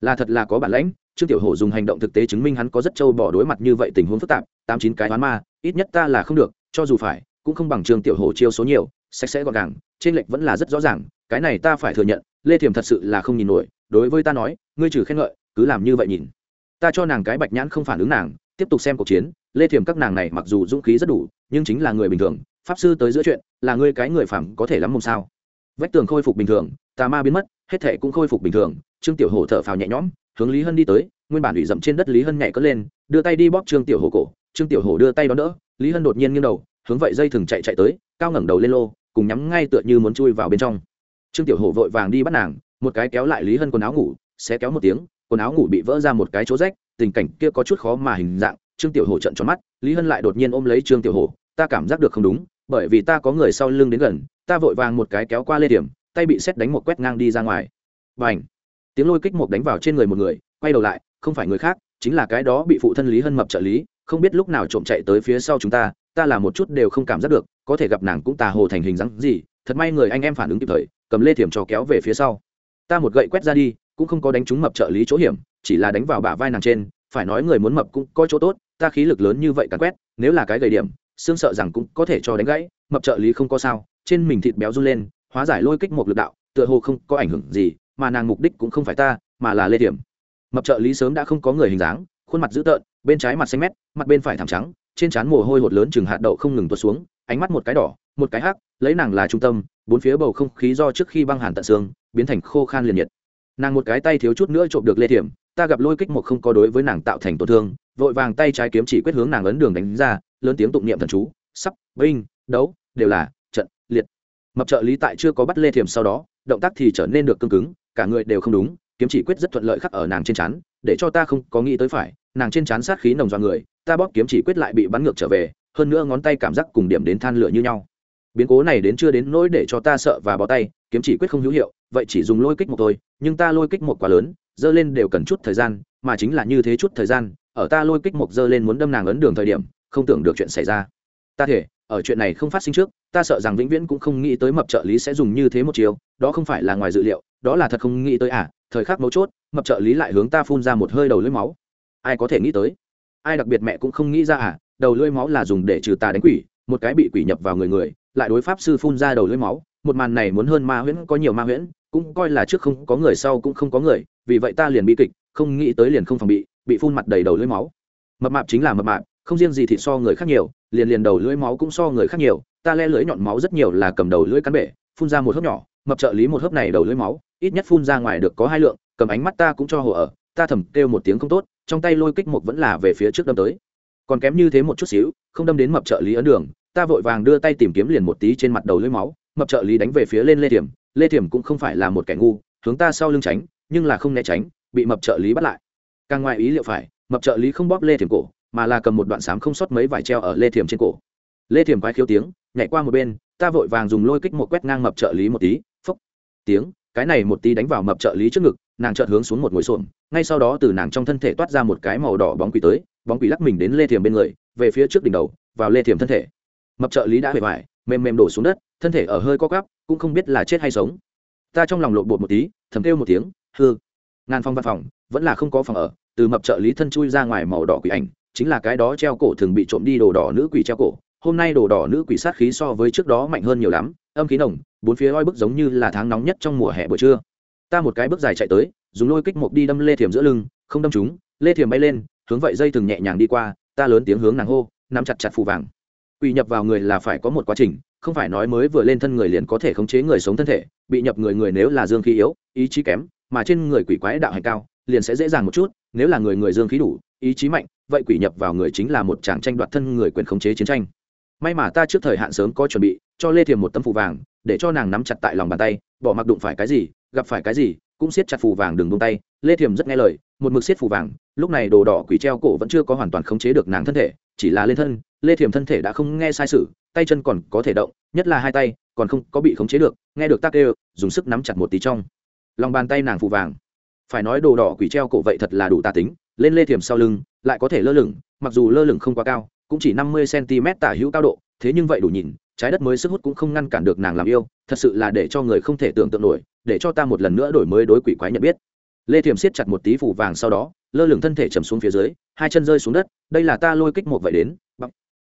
Là thật là có bản lãnh, trương tiểu hổ dùng hành động thực tế chứng minh hắn có rất trâu bỏ đối mặt như vậy tình huống phức tạp, tám chín cái toán ma, ít nhất ta là không được, cho dù phải, cũng không bằng trương tiểu hổ chiêu số nhiều sạch sẽ gọn gàng, trên lệch vẫn là rất rõ ràng, cái này ta phải thừa nhận, lê thiềm thật sự là không nhìn nổi, đối với ta nói, ngươi trừ khen ngợi, cứ làm như vậy nhìn. Ta cho nàng cái bạch nhãn không phản ứng nàng, tiếp tục xem cuộc chiến, lê thiềm các nàng này mặc dù dũng khí rất đủ, nhưng chính là người bình thường, pháp sư tới giữa chuyện, là ngươi cái người phẳng có thể lắm mồm sao. Vách tường khôi phục bình thường, tà ma biến mất, hết thệ cũng khôi phục bình thường, trương tiểu hổ thở phào nhẹ nhõm, hướng lý hân đi tới, nguyên bản ủy dậm trên đất lý hân nhảy cất lên, đưa tay đi bóp trương tiểu hổ cổ, trương tiểu hổ đưa tay đón đỡ, lý hân đột nhiên nghiêng đầu, hướng vậy dây thừng chạy chạy tới cao ngẩng đầu lên lô, cùng nhắm ngay tựa như muốn chui vào bên trong. Trương tiểu hổ vội vàng đi bắt nàng, một cái kéo lại lý hân quần áo ngủ, sẽ kéo một tiếng, quần áo ngủ bị vỡ ra một cái chỗ rách, tình cảnh kia có chút khó mà hình dạng, trương tiểu hổ trận tròn mắt, lý hân lại đột nhiên ôm lấy trương tiểu hổ, ta cảm giác được không đúng, bởi vì ta có người sau lưng đến gần, ta vội vàng một cái kéo qua lê điểm, tay bị xét đánh một quét ngang đi ra ngoài. B à n h tiếng lôi kích một đánh vào trên người một người, quay đầu lại, không phải người khác, chính là cái đó bị phụ thân lý hân mập trợ lý, không biết lúc nào trộm chạy tới phía sau chúng ta ta là một chút đều không cảm giác được có thể gặp nàng cũng tà hồ thành hình dáng gì, thật may người anh em phản ứng kịp thời, cầm lê thiểm cho kéo về phía sau ta một gậy quét ra đi, cũng không có đánh trúng mập trợ lý chỗ hiểm, chỉ là đánh vào bả vai nàng trên, phải nói người muốn mập cũng có chỗ tốt, ta khí lực lớn như vậy cắn quét, nếu là cái gầy điểm, xương sợ rằng cũng có thể cho đánh gãy, mập trợ lý không có sao, trên mình thịt béo run lên, hóa giải lôi kích một lực đạo, tựa hồ không có ảnh hưởng gì, mà nàng mục đích cũng không phải ta, mà là lê thiểm. mập trợ lý sớm đã không có người hình dáng, khuôn mặt dữ tợn, bên trái mặt xanh mét, mặt bên phải thảm trắng, trên trán mồ hôi hột lớn chừng hạt đậu không ngừng tuột xuống ánh mắt một cái đỏ, một cái hắc, lấy nàng là trung tâm, bốn phía bầu không khí do trước khi băng hàn tận xương, biến thành khô khan liền nhiệt. Nàng một cái tay thiếu chút nữa trộm được lê thiểm, ta gặp lôi kích một không có đối với nàng tạo thành tổn thương, vội vàng tay trái kiếm chỉ quyết hướng nàng ấn đường đánh ra, lớn tiếng tụng niệm thần chú, sắp binh đấu, đều là, trận, liệt. Mập trợ lý tại chưa có bắt lê Thiểm sau đó, động tác thì trở nên được cương cứng, cả người đều không đúng, kiếm chỉ quyết rất thuận lợi khắc ở nàng trên chắn để cho ta không có nghĩ tới phải, nàng trên chắn sát khí nồng do người, ta bóp kiếm chỉ quyết lại bị bắn ngược trở về hơn nữa ngón tay cảm giác cùng điểm đến than lửa như nhau. Biến cố này đến chưa đến nỗi để cho ta sợ và bó tay, kiếm chỉ quyết không hữu hiệu, vậy chỉ dùng lôi kích một thôi, nhưng ta lôi kích một quá lớn, dơ lên đều cần chút thời gian, mà chính là như thế chút thời gian, ở ta lôi kích một dơ lên muốn đâm nàng ấn đường thời điểm, không tưởng được chuyện xảy ra. Ta thể, ở chuyện này không phát sinh trước, ta sợ rằng vĩnh viễn cũng không nghĩ tới mập trợ lý sẽ dùng như thế một chiều, đó không phải là ngoài dự liệu, đó là thật không nghĩ tới à thời khắc mấu chốt, mập trợ lý lại hướng ta phun ra một hơi đầu lưỡi máu. Ai có thể nghĩ tới? Ai đặc biệt mẹ cũng không nghĩ ra à đầu lưỡi máu là dùng để trừ tà đánh quỷ, một cái bị quỷ nhập vào người người, lại đối pháp sư phun ra đầu lưỡi máu, một màn này muốn hơn ma huyễn, có nhiều ma huyễn, cũng coi là trước không có người sau cũng không có người, vì vậy ta liền bị kịch, không nghĩ tới liền không phòng bị bị phun mặt đầy đầu lưỡi máu. Mập mạp chính là mập mạp, không riêng gì thịt so người khác nhiều, liền liền đầu lưỡi máu cũng so người khác nhiều, ta le lưỡi nhọn máu rất nhiều là cầm đầu lưỡi cắn bể, phun ra một hớp nhỏ, mập trợ lý một hớp này đầu lưỡi máu, ít nhất phun ra ngoài được có hai lượng, cầm ánh mắt ta cũng cho hồ ở, ta thầm kêu một tiếng không tốt, trong tay lôi kích một vẫn là về phía trước đâm tới còn kém như thế một chút xíu, không đâm đến mập trợ lý ấn đường, ta vội vàng đưa tay tìm kiếm liền một tí trên mặt đầu lưỡi máu, mập trợ lý đánh về phía lên lê thiểm lê thiểm cũng không phải là một kẻ ngu, hướng ta sau lưng tránh, nhưng là không né tránh, bị mập trợ lý bắt lại. Càng ngoài ý liệu phải, mập trợ lý không bóp lê thiểm cổ, mà là cầm một đoạn sám không sót mấy vải treo ở lê thiểm trên cổ. Lê thiểm quái khiếu tiếng, nhảy qua một bên, ta vội vàng dùng lôi kích một quét ngang mập trợ lý một tí, phốc, tiếng, cái này một tí đánh vào mập trợ lý trước ngực, nàng chợt hướng xuống một ngồi xổm, ngay sau đó từ nàng trong thân thể toát ra một cái màu đỏ bóng quỷ tới bóng quỷ lắc mình đến lê thiểm bên người, về phía trước đỉnh đầu, vào lê thiểm thân thể. Mập trợ lý đã hề vải mềm mềm đổ xuống đất, thân thể ở hơi co cắp cũng không biết là chết hay sống. Ta trong lòng lộn bột một tí, thầm kêu một tiếng hư ngàn phong văn phòng, vẫn là không có phòng ở, từ mập trợ lý thân chui ra ngoài màu đỏ quỷ ảnh, chính là cái đó treo cổ thường bị trộm đi đồ đỏ nữ quỷ treo cổ. Hôm nay đồ đỏ nữ quỷ sát khí so với trước đó mạnh hơn nhiều lắm, âm khí nồng, bốn phía oi bức giống như là tháng nóng nhất trong mùa hè buổi trưa. Ta một cái bước dài chạy tới, dùng lôi kích mộc đi đâm lê thiềm giữa lưng, không đâm chúng, lê thiềm bay lên hướng vậy dây thừng nhẹ nhàng đi qua, ta lớn tiếng hướng nàng hô, nắm chặt chặt phù vàng. Quỷ nhập vào người là phải có một quá trình, không phải nói mới vừa lên thân người liền có thể khống chế người sống thân thể, bị nhập người người nếu là dương khí yếu, ý chí kém, mà trên người quỷ quái đạo hành cao, liền sẽ dễ dàng một chút, nếu là người người dương khí đủ, ý chí mạnh, vậy quỷ nhập vào người chính là một tràng tranh đoạt thân người quyền khống chế chiến tranh. May mà ta trước thời hạn sớm có chuẩn bị, cho lê thiềm một tấm phù vàng, để cho nàng nắm chặt tại lòng bàn tay, bỏ mặc đụng phải cái gì, gặp phải cái gì, cũng siết chặt phù vàng đừng buông tay lê thiềm rất nghe lời, một mực xiết phù vàng, lúc này đồ đỏ quỷ treo cổ vẫn chưa có hoàn toàn khống chế được nàng thân thể, chỉ là lên thân, lê thiềm thân thể đã không nghe sai sự, tay chân còn có thể động, nhất là hai tay, còn không có bị khống chế được, nghe được tác kêu, dùng sức nắm chặt một tí trong. Lòng bàn tay nàng phù vàng. Phải nói đồ đỏ quỷ treo cổ vậy thật là đủ tà tính, lên lê thiềm sau lưng, lại có thể lơ lửng, mặc dù lơ lửng không quá cao, cũng chỉ năm mươi cm tả hữu cao độ, thế nhưng vậy đủ nhìn, trái đất mới sức hút cũng không ngăn cản được nàng làm yêu, thật sự là để cho người không thể tưởng tượng nổi, để cho ta một lần nữa đổi mới đối quỷ quái nhận biết lê thiềm siết chặt một tí phủ vàng sau đó, lơ lửng thân thể chầm xuống phía dưới, hai chân rơi xuống đất, đây là ta lôi kích một vậy đến. Bắp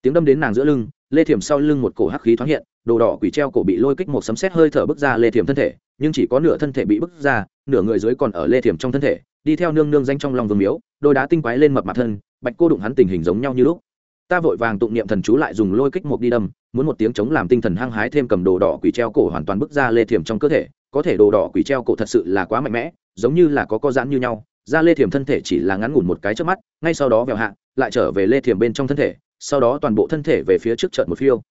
tiếng đâm đến nàng giữa lưng, lê thiềm sau lưng một cổ hắc khí thoáng hiện, đồ đỏ quỷ treo cổ bị lôi kích một sấm xét hơi thở bước ra lê thiềm thân thể, nhưng chỉ có nửa thân thể bị bước ra, nửa người dưới còn ở lê thiềm trong thân thể, đi theo nương nương danh trong lòng vương miếu, đôi đá tinh quái lên mập mặt thân, bạch cô đụng hắn tình hình giống nhau như lúc. Ta vội vàng tụng niệm thần chú lại dùng lôi kích một đi đâm, muốn một tiếng chống làm tinh thần hăng hái thêm cầm đồ đỏ quỷ treo cổ hoàn toàn bước ra lê thiềm trong cơ thể, có thể đồ đỏ quỷ treo cổ thật sự là quá mạnh mẽ giống như là có co giãn như nhau, ra lê thiềm thân thể chỉ là ngắn ngủn một cái trước mắt, ngay sau đó vèo hạ, lại trở về lê thiềm bên trong thân thể, sau đó toàn bộ thân thể về phía trước trận một phiêu.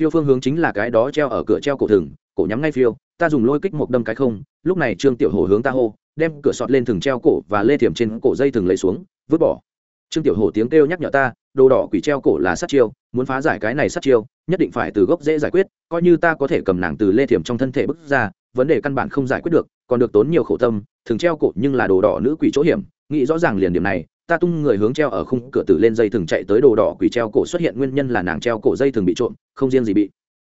Phiêu phương hướng chính là cái đó treo ở cửa treo cổ thừng, cổ nhắm ngay phiêu, ta dùng lôi kích một đâm cái không, lúc này trương tiểu hồ hướng ta hô, đem cửa sọt lên thừng treo cổ và lê thiềm trên cổ dây thừng lấy xuống, vứt bỏ. Trương tiểu hồ tiếng kêu nhắc nhở ta, đồ đỏ quỷ treo cổ là sát chiêu, muốn phá giải cái này sát chiêu, nhất định phải từ gốc dễ giải quyết, coi như ta có thể cầm nàng từ lê thiềm trong thân thể bước ra, vấn đề căn bản không giải quyết được còn được tốn nhiều khổ tâm, thường treo cổ nhưng là đồ đỏ nữ quỷ chỗ hiểm, nghĩ rõ ràng liền điểm này, ta tung người hướng treo ở khung cửa tử lên dây thường chạy tới đồ đỏ quỷ treo cổ xuất hiện nguyên nhân là nàng treo cổ dây thường bị trộm, không riêng gì bị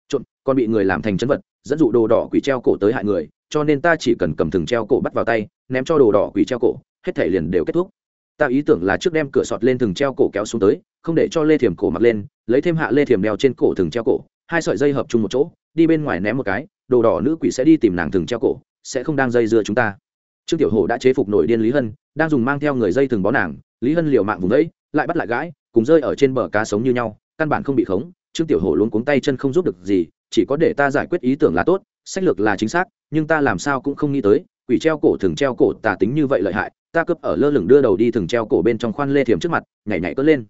trộm, còn bị người làm thành chân vật, dẫn dụ đồ đỏ quỷ treo cổ tới hại người, cho nên ta chỉ cần cầm thừng treo cổ bắt vào tay, ném cho đồ đỏ quỷ treo cổ, hết thể liền đều kết thúc. Ta ý tưởng là trước đem cửa sọt lên thừng treo cổ kéo xuống tới, không để cho lê thiềm cổ mặc lên, lấy thêm hạ lê thiềm đeo trên cổ thừng treo cổ, hai sợi dây hợp chung một chỗ, đi bên ngoài ném một cái, đồ đỏ nữ quỷ sẽ đi tìm nàng thừng treo cổ sẽ không đang dây dưa chúng ta. Trương tiểu hổ đã chế phục nổi điên lý hân, đang dùng mang theo người dây thừng bó nàng, lý hân liều mạng vùng đấy lại bắt lại gãi, cùng rơi ở trên bờ cá sống như nhau, căn bản không bị khống. Trương tiểu hổ luôn cuống tay chân không giúp được gì, chỉ có để ta giải quyết ý tưởng là tốt, sách lược là chính xác, nhưng ta làm sao cũng không nghĩ tới, quỷ treo cổ thường treo cổ tà tính như vậy lợi hại, ta cướp ở lơ lửng đưa đầu đi thường treo cổ bên trong khoan lê thiềm trước mặt, nhảy nhảy cất lên.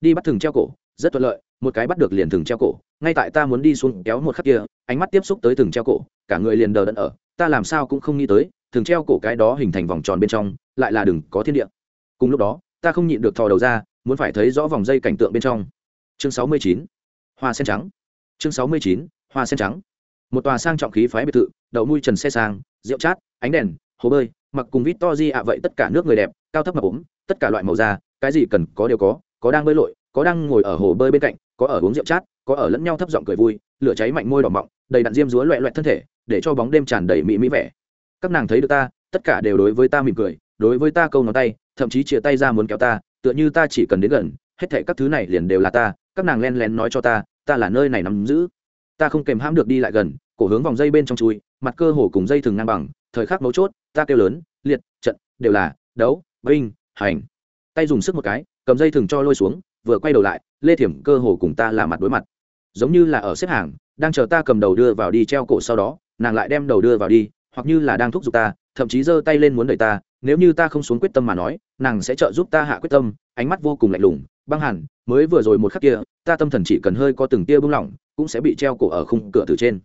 Đi bắt thường treo cổ, rất thuận lợi, một cái bắt được liền thường treo cổ, ngay tại ta muốn đi xuống kéo một khắc kia, ánh mắt tiếp xúc tới thường treo cổ, cả người liền đờ đẫn ở ta làm sao cũng không nghĩ tới, thường treo cổ cái đó hình thành vòng tròn bên trong, lại là đừng có thiên địa. Cùng lúc đó, ta không nhịn được thò đầu ra, muốn phải thấy rõ vòng dây cảnh tượng bên trong. Chương sáu mươi chín, hoa sen trắng. Chương sáu mươi chín, hoa sen trắng. Một tòa sang trọng khí phái biệt thự, đậu mui trần xe sang, rượu chát, ánh đèn, hồ bơi, mặc cùng vít to di ạ vậy tất cả nước người đẹp, cao thấp mập ốm, tất cả loại màu da, cái gì cần có đều có có đang bơi lội, có đang ngồi ở hồ bơi bên cạnh, có ở uống rượu chát, có ở lẫn nhau thấp giọng cười vui, lửa cháy mạnh môi đỏ mọng, đầy đặn diêm rúa loẹ loẹt thân thể để cho bóng đêm tràn đầy mỹ mỹ vẻ. Các nàng thấy được ta, tất cả đều đối với ta mỉm cười, đối với ta câu ngón tay, thậm chí chia tay ra muốn kéo ta, tựa như ta chỉ cần đến gần, hết thệ các thứ này liền đều là ta, các nàng len lén nói cho ta ta là nơi này nắm giữ. Ta không kèm hãm được đi lại gần, cổ hướng vòng dây bên trong chui, mặt cơ hồ cùng dây thường ngang bằng, thời khắc mấu chốt, ta kêu lớn, liệt, trận, đều là, đấu binh hành. Tay dùng sức một cái, cầm dây thừng cho lôi xuống, vừa quay đầu lại, lê thiểm cơ hồ cùng ta là mặt đối mặt. Giống như là ở xếp hàng, đang chờ ta cầm đầu đưa vào đi treo cổ sau đó nàng lại đem đầu đưa vào đi, hoặc như là đang thúc giục ta, thậm chí giơ tay lên muốn đẩy ta, nếu như ta không xuống quyết tâm mà nói, nàng sẽ trợ giúp ta hạ quyết tâm, ánh mắt vô cùng lạnh lùng, băng hẳn, mới vừa rồi một khắc kia, ta tâm thần chỉ cần hơi có từng tia bung lỏng, cũng sẽ bị treo cổ ở khung cửa từ trên.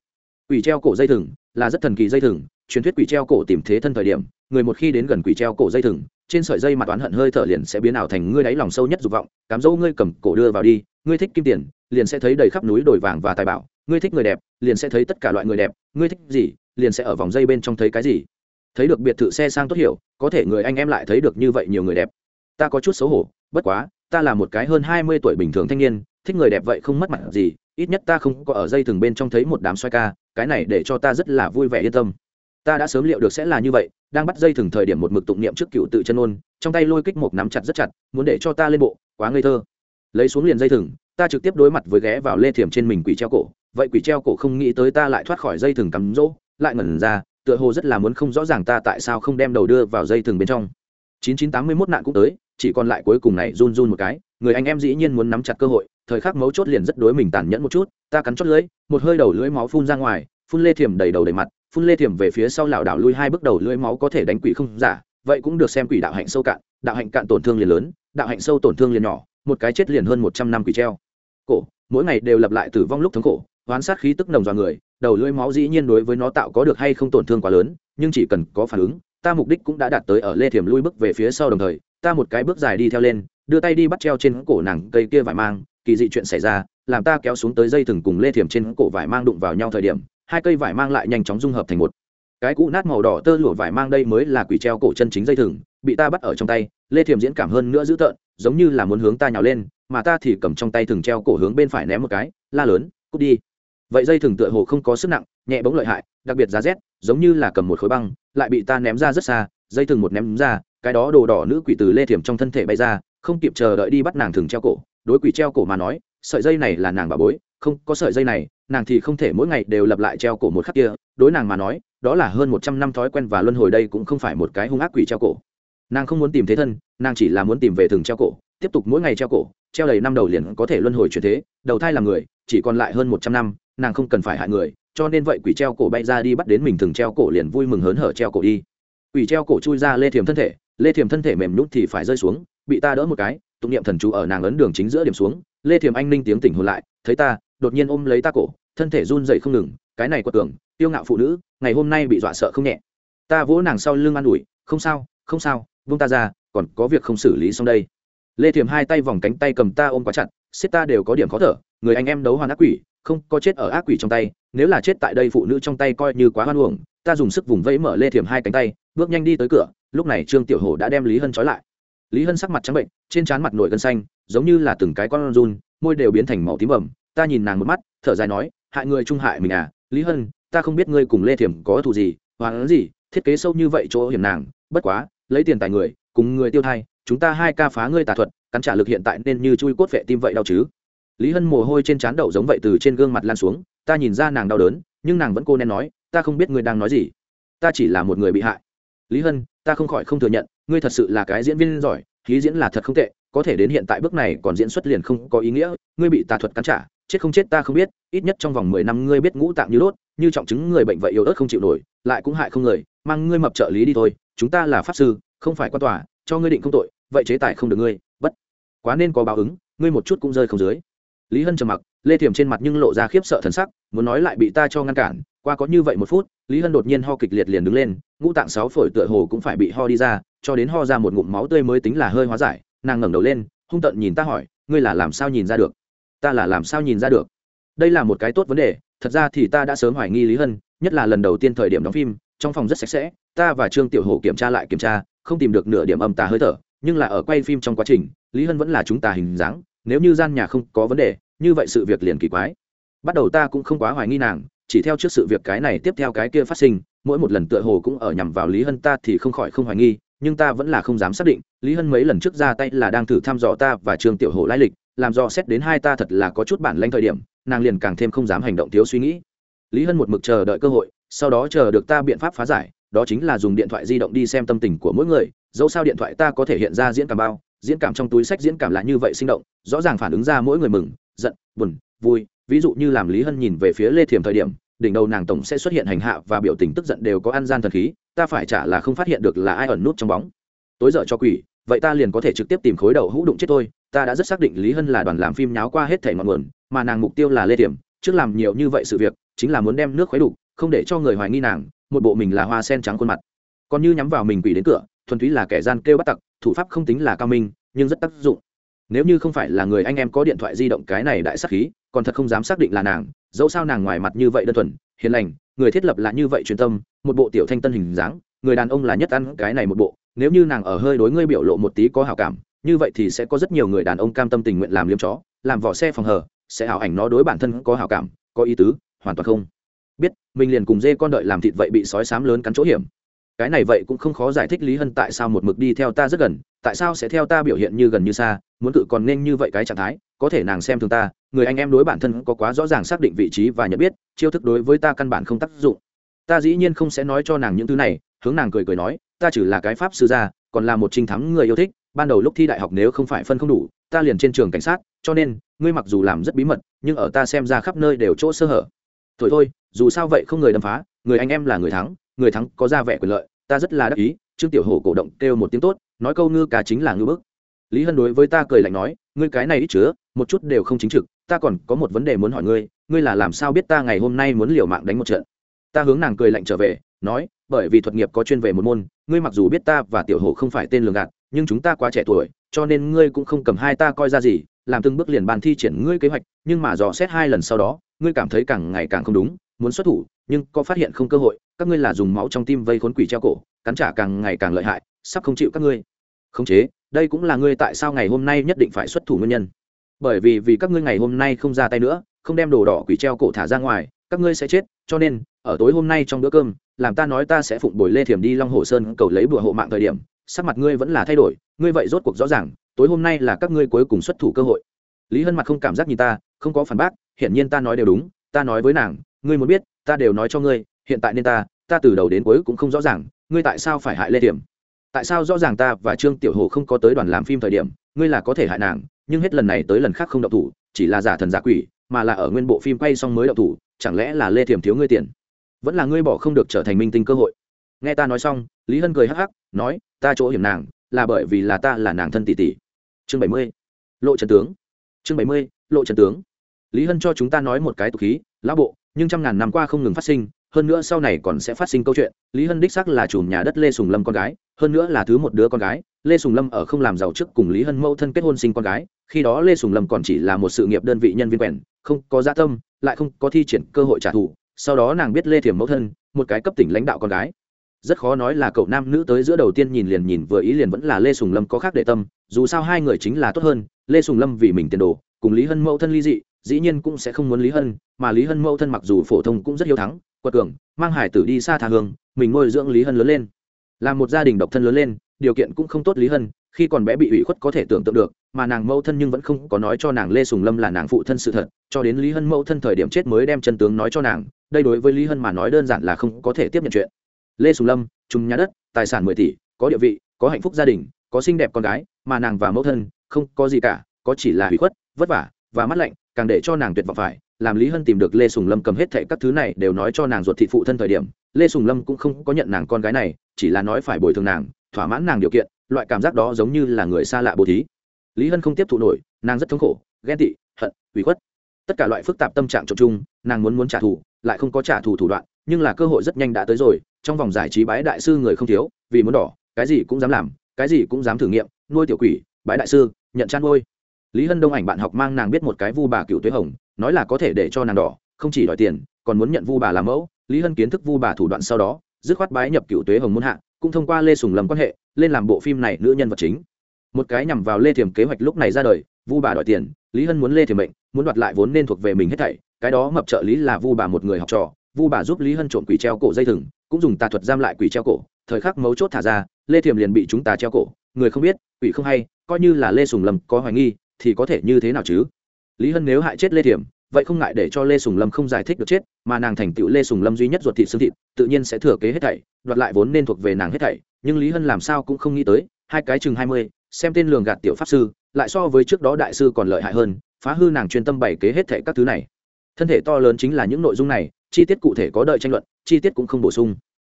Quỷ treo cổ dây thừng, là rất thần kỳ dây thừng, truyền thuyết quỷ treo cổ tìm thế thân thời điểm, người một khi đến gần quỷ treo cổ dây thừng, trên sợi dây mà toán hận hơi thở liền sẽ biến ảo thành ngươi đáy lòng sâu nhất dục vọng, cám dỗ ngươi cầm cổ đưa vào đi, ngươi thích kim tiền, liền sẽ thấy đầy khắp núi đồi vàng và tài bảo ngươi thích người đẹp, liền sẽ thấy tất cả loại người đẹp, ngươi thích gì, liền sẽ ở vòng dây bên trong thấy cái gì. Thấy được biệt thự xe sang tốt hiểu, có thể người anh em lại thấy được như vậy nhiều người đẹp. Ta có chút xấu hổ, bất quá, ta là một cái hơn hai mươi tuổi bình thường thanh niên, thích người đẹp vậy không mất mặt gì, ít nhất ta không có ở dây thừng bên trong thấy một đám xoay ca, cái này để cho ta rất là vui vẻ yên tâm. Ta đã sớm liệu được sẽ là như vậy, đang bắt dây thừng thời điểm một mực tụng niệm trước cựu tự chân ôn, trong tay lôi kích một nắm chặt rất chặt, muốn để cho ta lên bộ, quá ngây thơ. Lấy xuống liền dây thừng, ta trực tiếp đối mặt với ghé vào lê thiểm trên mình quỷ treo cổ vậy quỷ treo cổ không nghĩ tới ta lại thoát khỏi dây thừng cắm rỗ, lại ngẩn ra, tựa hồ rất là muốn không rõ ràng ta tại sao không đem đầu đưa vào dây thừng bên trong. 9981 nạn cũng tới, chỉ còn lại cuối cùng này run run một cái, người anh em dĩ nhiên muốn nắm chặt cơ hội, thời khắc mấu chốt liền rất đối mình tàn nhẫn một chút, ta cắn chót lưỡi, một hơi đầu lưỡi máu phun ra ngoài, phun lê thiểm đầy đầu đầy mặt, phun lê thiểm về phía sau lảo đảo lui hai bước đầu lưỡi máu có thể đánh quỷ không giả, vậy cũng được xem quỷ đạo hạnh sâu cạn, đạo hạnh cạn tổn thương liền lớn, đạo hạnh sâu tổn thương liền nhỏ, một cái chết liền hơn một trăm năm quỷ treo. Cổ, mỗi ngày đều lặp lại tử vong lúc thống cổ hoán sát khí tức nồng dọa người, đầu lưỡi máu dĩ nhiên đối với nó tạo có được hay không tổn thương quá lớn, nhưng chỉ cần có phản ứng, ta mục đích cũng đã đạt tới ở lê thiểm lui bước về phía sau đồng thời, ta một cái bước dài đi theo lên, đưa tay đi bắt treo trên cổ nàng cây kia vải mang, kỳ dị chuyện xảy ra, làm ta kéo xuống tới dây thừng cùng lê thiểm trên cổ vải mang đụng vào nhau thời điểm, hai cây vải mang lại nhanh chóng dung hợp thành một. Cái cũ nát màu đỏ tơ lụa vải mang đây mới là quỷ treo cổ chân chính dây thừng, bị ta bắt ở trong tay, lê thiểm diễn cảm hơn nữa dữ tợn, giống như là muốn hướng ta nhào lên, mà ta thì cầm trong tay thừng treo cổ hướng bên phải ném một cái, la lớn, cút đi vậy dây thừng tựa hồ không có sức nặng, nhẹ bóng lợi hại, đặc biệt giá rét, giống như là cầm một khối băng, lại bị ta ném ra rất xa, dây thừng một ném ra, cái đó đồ đỏ nữ quỷ từ lê thiểm trong thân thể bay ra, không kịp chờ đợi đi bắt nàng thừng treo cổ. Đối quỷ treo cổ mà nói, sợi dây này là nàng bà bối, không, có sợi dây này, nàng thì không thể mỗi ngày đều lặp lại treo cổ một khắc kia. Đối nàng mà nói, đó là hơn một trăm năm thói quen và luân hồi đây cũng không phải một cái hung ác quỷ treo cổ. Nàng không muốn tìm thế thân, nàng chỉ là muốn tìm về thừng treo cổ, tiếp tục mỗi ngày treo cổ, treo đầy năm đầu liền có thể luân hồi chuyển thế, đầu thai làm người, chỉ còn lại hơn một trăm năm nàng không cần phải hại người, cho nên vậy quỷ treo cổ bay ra đi bắt đến mình thường treo cổ liền vui mừng hớn hở treo cổ đi. Quỷ treo cổ chui ra lê thiềm thân thể, lê thiềm thân thể mềm nhút thì phải rơi xuống, bị ta đỡ một cái, tụng niệm thần chú ở nàng ấn đường chính giữa điểm xuống, lê thiềm anh ninh tiếng tỉnh hồn lại, thấy ta, đột nhiên ôm lấy ta cổ, thân thể run dậy không ngừng, cái này quật tưởng tiêu ngạo phụ nữ, ngày hôm nay bị dọa sợ không nhẹ. Ta vỗ nàng sau lưng an ủi, không sao không sao vung ta ra, còn có việc không xử lý xong đây. Lê thiềm hai tay vòng cánh tay cầm ta ôm quá chặt, xiết ta đều có điểm khó thở, người anh em đấu hoàn ác quỷ không có chết ở ác quỷ trong tay, nếu là chết tại đây phụ nữ trong tay coi như quá hoan uổng, ta dùng sức vùng vẫy mở lê thiềm hai cánh tay, bước nhanh đi tới cửa, lúc này trương tiểu hổ đã đem lý hân trói lại. Lý hân sắc mặt trắng bệnh, trên trán mặt nổi gân xanh, giống như là từng cái con run, môi đều biến thành màu tím bầm, ta nhìn nàng một mắt, thở dài nói, hại người trung hại mình à lý hân, ta không biết ngươi cùng lê thiềm có thù gì hoặc gì, thiết kế sâu như vậy chỗ hiểm nàng, bất quá, lấy tiền tài người, cùng người tiêu thai, chúng ta hai ca phá ngươi tà thuật, cắn trả lực hiện tại nên như chui cốt vệ tim vậy đau chứ lý hân mồ hôi trên trán đậu giống vậy từ trên gương mặt lan xuống, ta nhìn ra nàng đau đớn, nhưng nàng vẫn cô nên nói, ta không biết ngươi đang nói gì. Ta chỉ là một người bị hại. Lý hân, ta không khỏi không thừa nhận, ngươi thật sự là cái diễn viên giỏi, khí diễn là thật không tệ, có thể đến hiện tại bước này còn diễn xuất liền không có ý nghĩa, ngươi bị tà thuật cắn trả, chết không chết ta không biết, ít nhất trong vòng mười năm ngươi biết ngũ tạng như đốt, như trọng chứng người bệnh vậy yếu ớt không chịu nổi, lại cũng hại không người, mang ngươi mập trợ lý đi thôi, chúng ta là pháp sư, không phải quan tòa, cho ngươi định không tội, vậy chế tài không được ngươi, bất, quá nên có báo ứng, ngươi một chút cũng rơi không dưới lý hân trầm mặc, lê thiểm trên mặt nhưng lộ ra khiếp sợ thần sắc, muốn nói lại bị ta cho ngăn cản, qua có như vậy một phút, lý hân đột nhiên ho kịch liệt liền đứng lên, ngũ tạng sáu phổi tựa hồ cũng phải bị ho đi ra, cho đến ho ra một ngụm máu tươi mới tính là hơi hóa giải, nàng ngẩng đầu lên, hung tận nhìn ta hỏi, ngươi là làm sao nhìn ra được? Ta là làm sao nhìn ra được? Đây là một cái tốt vấn đề, thật ra thì ta đã sớm hoài nghi lý hân, nhất là lần đầu tiên thời điểm đóng phim, trong phòng rất sạch sẽ, ta và trương tiểu hồ kiểm tra lại kiểm tra, không tìm được nửa điểm âm tà hơi thở, nhưng là ở quay phim trong quá trình, lý hân vẫn là chúng ta hình dáng nếu như gian nhà không có vấn đề, như vậy sự việc liền kỳ quái. Bắt đầu ta cũng không quá hoài nghi nàng, chỉ theo trước sự việc cái này tiếp theo cái kia phát sinh, mỗi một lần tựa hồ cũng ở nhằm vào lý hân ta thì không khỏi không hoài nghi, nhưng ta vẫn là không dám xác định, lý hân mấy lần trước ra tay là đang thử thăm dò ta và Trường tiểu hồ lai lịch, làm dò xét đến hai ta thật là có chút bản lanh thời điểm, nàng liền càng thêm không dám hành động thiếu suy nghĩ. Lý hân một mực chờ đợi cơ hội, sau đó chờ được ta biện pháp phá giải, đó chính là dùng điện thoại di động đi xem tâm tình của mỗi người, dẫu sao điện thoại ta có thể hiện ra diễn cảm bao diễn cảm trong túi sách diễn cảm là như vậy sinh động, rõ ràng phản ứng ra mỗi người mừng, giận, buồn, vui. Ví dụ như làm lý hân nhìn về phía lê thiềm thời điểm, đỉnh đầu nàng tổng sẽ xuất hiện hành hạ và biểu tình tức giận đều có ăn gian thần khí, ta phải trả là không phát hiện được là ai ẩn nút trong bóng. Tối dở cho quỷ, vậy ta liền có thể trực tiếp tìm khối đầu hũ đụng chết tôi, ta đã rất xác định lý hân là đoàn làm phim nháo qua hết thẻ ngọn nguồn, mà nàng mục tiêu là lê thiềm trước làm nhiều như vậy sự việc, chính là muốn đem nước khuấy đục không để cho người hoài nghi nàng, một bộ mình là hoa sen trắng khuôn mặt. Còn như nhắm vào mình quỷ đến cửa thuần túy là kẻ gian kêu bắt tặc, thủ pháp không tính là cao minh, nhưng rất tác dụng. Nếu như không phải là người anh em có điện thoại di động cái này đại sắc khí, còn thật không dám xác định là nàng, dẫu sao nàng ngoài mặt như vậy đơn thuần, hiền lành, người thiết lập là như vậy truyền tâm, một bộ tiểu thanh tân hình dáng, người đàn ông là nhất ăn cái này một bộ, nếu như nàng ở hơi đối ngươi biểu lộ một tí có hảo cảm, như vậy thì sẽ có rất nhiều người đàn ông cam tâm tình nguyện làm liếm chó, làm vỏ xe phòng hờ sẽ ảo ảnh nó đối bản thân có hảo cảm, có ý tứ, hoàn toàn không. Biết, mình liền cùng dê con đợi làm thịt vậy bị sói sám lớn cắn chỗ hiểm cái này vậy cũng không khó giải thích lý hân tại sao một mực đi theo ta rất gần, tại sao sẽ theo ta biểu hiện như gần như xa, muốn cự còn nên như vậy cái trạng thái, có thể nàng xem thường ta, người anh em đối bản thân có quá rõ ràng xác định vị trí và nhận biết, chiêu thức đối với ta căn bản không tác dụng. Ta dĩ nhiên không sẽ nói cho nàng những thứ này, hướng nàng cười cười nói, ta chỉ là cái pháp sư gia, còn là một trinh thắng người yêu thích, ban đầu lúc thi đại học nếu không phải phân không đủ, ta liền trên trường cảnh sát, cho nên, ngươi mặc dù làm rất bí mật, nhưng ở ta xem ra khắp nơi đều chỗ sơ hở. Thôi thôi, dù sao vậy không người đâm phá, người anh em là người thắng người thắng có ra vẻ quyền lợi ta rất là đắc ý, trương tiểu hổ cổ động kêu một tiếng tốt, nói câu ngư cá chính là ngư bức. Lý hân đối với ta cười lạnh nói, ngươi cái này ít chứa, một chút đều không chính trực, ta còn có một vấn đề muốn hỏi ngươi ngươi là làm sao biết ta ngày hôm nay muốn liều mạng đánh một trận? Ta hướng nàng cười lạnh trở về, nói, bởi vì thuật nghiệp có chuyên về một môn, ngươi mặc dù biết ta và tiểu hổ không phải tên lường gạt, nhưng chúng ta quá trẻ tuổi, cho nên ngươi cũng không cầm hai ta coi ra gì, làm từng bước liền bàn thi triển ngươi kế hoạch, nhưng mà dò xét hai lần sau đó, ngươi cảm thấy càng ngày càng không đúng muốn xuất thủ, nhưng có phát hiện không cơ hội, các ngươi là dùng máu trong tim vây khốn quỷ treo cổ, cắn trả càng ngày càng lợi hại, sắp không chịu các ngươi. Khống chế, đây cũng là ngươi tại sao ngày hôm nay nhất định phải xuất thủ nguyên nhân. Bởi vì vì các ngươi ngày hôm nay không ra tay nữa, không đem đồ đỏ quỷ treo cổ thả ra ngoài, các ngươi sẽ chết, cho nên, ở tối hôm nay trong bữa cơm, làm ta nói ta sẽ phụng bồi lê thiểm đi long hồ sơn cầu lấy bùa hộ mạng thời điểm, sắc mặt ngươi vẫn là thay đổi, ngươi vậy rốt cuộc rõ ràng, tối hôm nay là các ngươi cuối cùng xuất thủ cơ hội. Lý hân mặt không cảm giác nhìn ta, không có phản bác, hiển nhiên ta nói đều đúng, ta nói với nàng ngươi muốn biết, ta đều nói cho ngươi, hiện tại nên ta ta từ đầu đến cuối cũng không rõ ràng, ngươi tại sao phải hại lê tiềm tại sao rõ ràng ta và trương tiểu hồ không có tới đoàn làm phim thời điểm, ngươi là có thể hại nàng, nhưng hết lần này tới lần khác không đậu thủ, chỉ là giả thần giả quỷ, mà là ở nguyên bộ phim quay xong mới đậu thủ, chẳng lẽ là lê tiềm thiếu ngươi tiền? Vẫn là ngươi bỏ không được trở thành minh tinh cơ hội. Nghe ta nói xong, lý hân cười hắc hắc, nói, ta chỗ hiểm nàng, là bởi vì là ta là nàng thân tỷ tỷ. Chương bảy mươi, lộ trần tướng. Chương bảy mươi, lộ trần tướng. Lý hân cho chúng ta nói một cái tục khí, lão bộ nhưng trăm ngàn năm qua không ngừng phát sinh, hơn nữa sau này còn sẽ phát sinh câu chuyện, lý hân đích sắc là chùm nhà đất lê sùng lâm con gái, hơn nữa là thứ một đứa con gái, lê sùng lâm ở không làm giàu trước cùng lý hân mẫu thân kết hôn sinh con gái, khi đó lê sùng lâm còn chỉ là một sự nghiệp đơn vị nhân viên quèn, không có gia tâm, lại không có thi triển cơ hội trả thù, sau đó nàng biết lê thiểm mẫu thân, một cái cấp tỉnh lãnh đạo con gái. Rất khó nói là cậu nam nữ tới giữa đầu tiên nhìn liền nhìn vừa ý liền vẫn là lê sùng lâm có khác để tâm, dù sao hai người chính là tốt hơn, lê sùng lâm vì mình tiền đồ, cùng lý hân mẫu thân ly dị dĩ nhiên cũng sẽ không muốn lý hân, mà lý hân mẫu thân mặc dù phổ thông cũng rất hiếu thắng, quật cường, mang hải tử đi xa thà hương, mình nuôi dưỡng lý hân lớn lên. Là một gia đình độc thân lớn lên, điều kiện cũng không tốt lý hân, khi còn bé bị ủy khuất có thể tưởng tượng được, mà nàng mẫu thân nhưng vẫn không có nói cho nàng lê sùng lâm là nàng phụ thân sự thật, cho đến lý hân mẫu thân thời điểm chết mới đem chân tướng nói cho nàng, đây đối với lý hân mà nói đơn giản là không có thể tiếp nhận chuyện. Lê sùng lâm, trùng nhà đất, tài sản mười tỷ, có địa vị, có hạnh phúc gia đình, có xinh đẹp con gái, mà nàng và mẫu thân, không có gì cả, có chỉ là hủy khuất, vất vả, và mắt lạnh càng để cho nàng tuyệt vọng phải, làm lý hân tìm được lê sùng lâm cầm hết thệ các thứ này đều nói cho nàng ruột thị phụ thân thời điểm, lê sùng lâm cũng không có nhận nàng con gái này, chỉ là nói phải bồi thường nàng, thỏa mãn nàng điều kiện, loại cảm giác đó giống như là người xa lạ bố thí. Lý hân không tiếp thụ nổi, nàng rất thống khổ, ghen tị, hận, ủy khuất. Tất cả loại phức tạp tâm trạng trộm chung, nàng muốn muốn trả thù, lại không có trả thù thủ đoạn, nhưng là cơ hội rất nhanh đã tới rồi, trong vòng giải trí bái đại sư người không thiếu, vì muốn đỏ, cái gì cũng dám làm, cái gì cũng dám thử nghiệm, nuôi tiểu quỷ, bái đại sư, nhận chăn nuôi lý hân đông ảnh bạn học mang nàng biết một cái vu bà cựu tuế hồng, nói là có thể để cho nàng đỏ, không chỉ đòi tiền, còn muốn nhận vu bà làm mẫu. Lý hân kiến thức vu bà thủ đoạn sau đó, dứt khoát bái nhập cựu tuế hồng muôn hạ, cũng thông qua lê sùng lầm quan hệ, lên làm bộ phim này nữ nhân vật chính. Một cái nhằm vào lê thiềm kế hoạch lúc này ra đời, vu bà đòi tiền, lý hân muốn lê thiềm mệnh, muốn đoạt lại vốn nên thuộc về mình hết thảy, cái đó mập trợ lý là vu bà một người học trò, vu bà giúp lý hân trộm quỷ treo cổ dây thừng, cũng dùng tà thuật giam lại quỷ treo cổ, thời khắc mấu chốt thả ra, lê thiềm liền bị chúng ta treo cổ, người không biết, quỷ không hay, coi như là lê sùng lâm có hoài nghi thì có thể như thế nào chứ? Lý hân nếu hại chết lê thiểm, vậy không ngại để cho lê sùng lâm không giải thích được chết, mà nàng thành tựu lê sùng lâm duy nhất ruột thịt xương thịt, tự nhiên sẽ thừa kế hết thảy, đoạt lại vốn nên thuộc về nàng hết thảy. Nhưng lý hân làm sao cũng không nghĩ tới, hai cái chừng hai mươi, xem tên lường gạt tiểu pháp sư, lại so với trước đó đại sư còn lợi hại hơn, phá hư nàng chuyên tâm bày kế hết thảy các thứ này. Thân thể to lớn chính là những nội dung này, chi tiết cụ thể có đợi tranh luận, chi tiết cũng không bổ sung.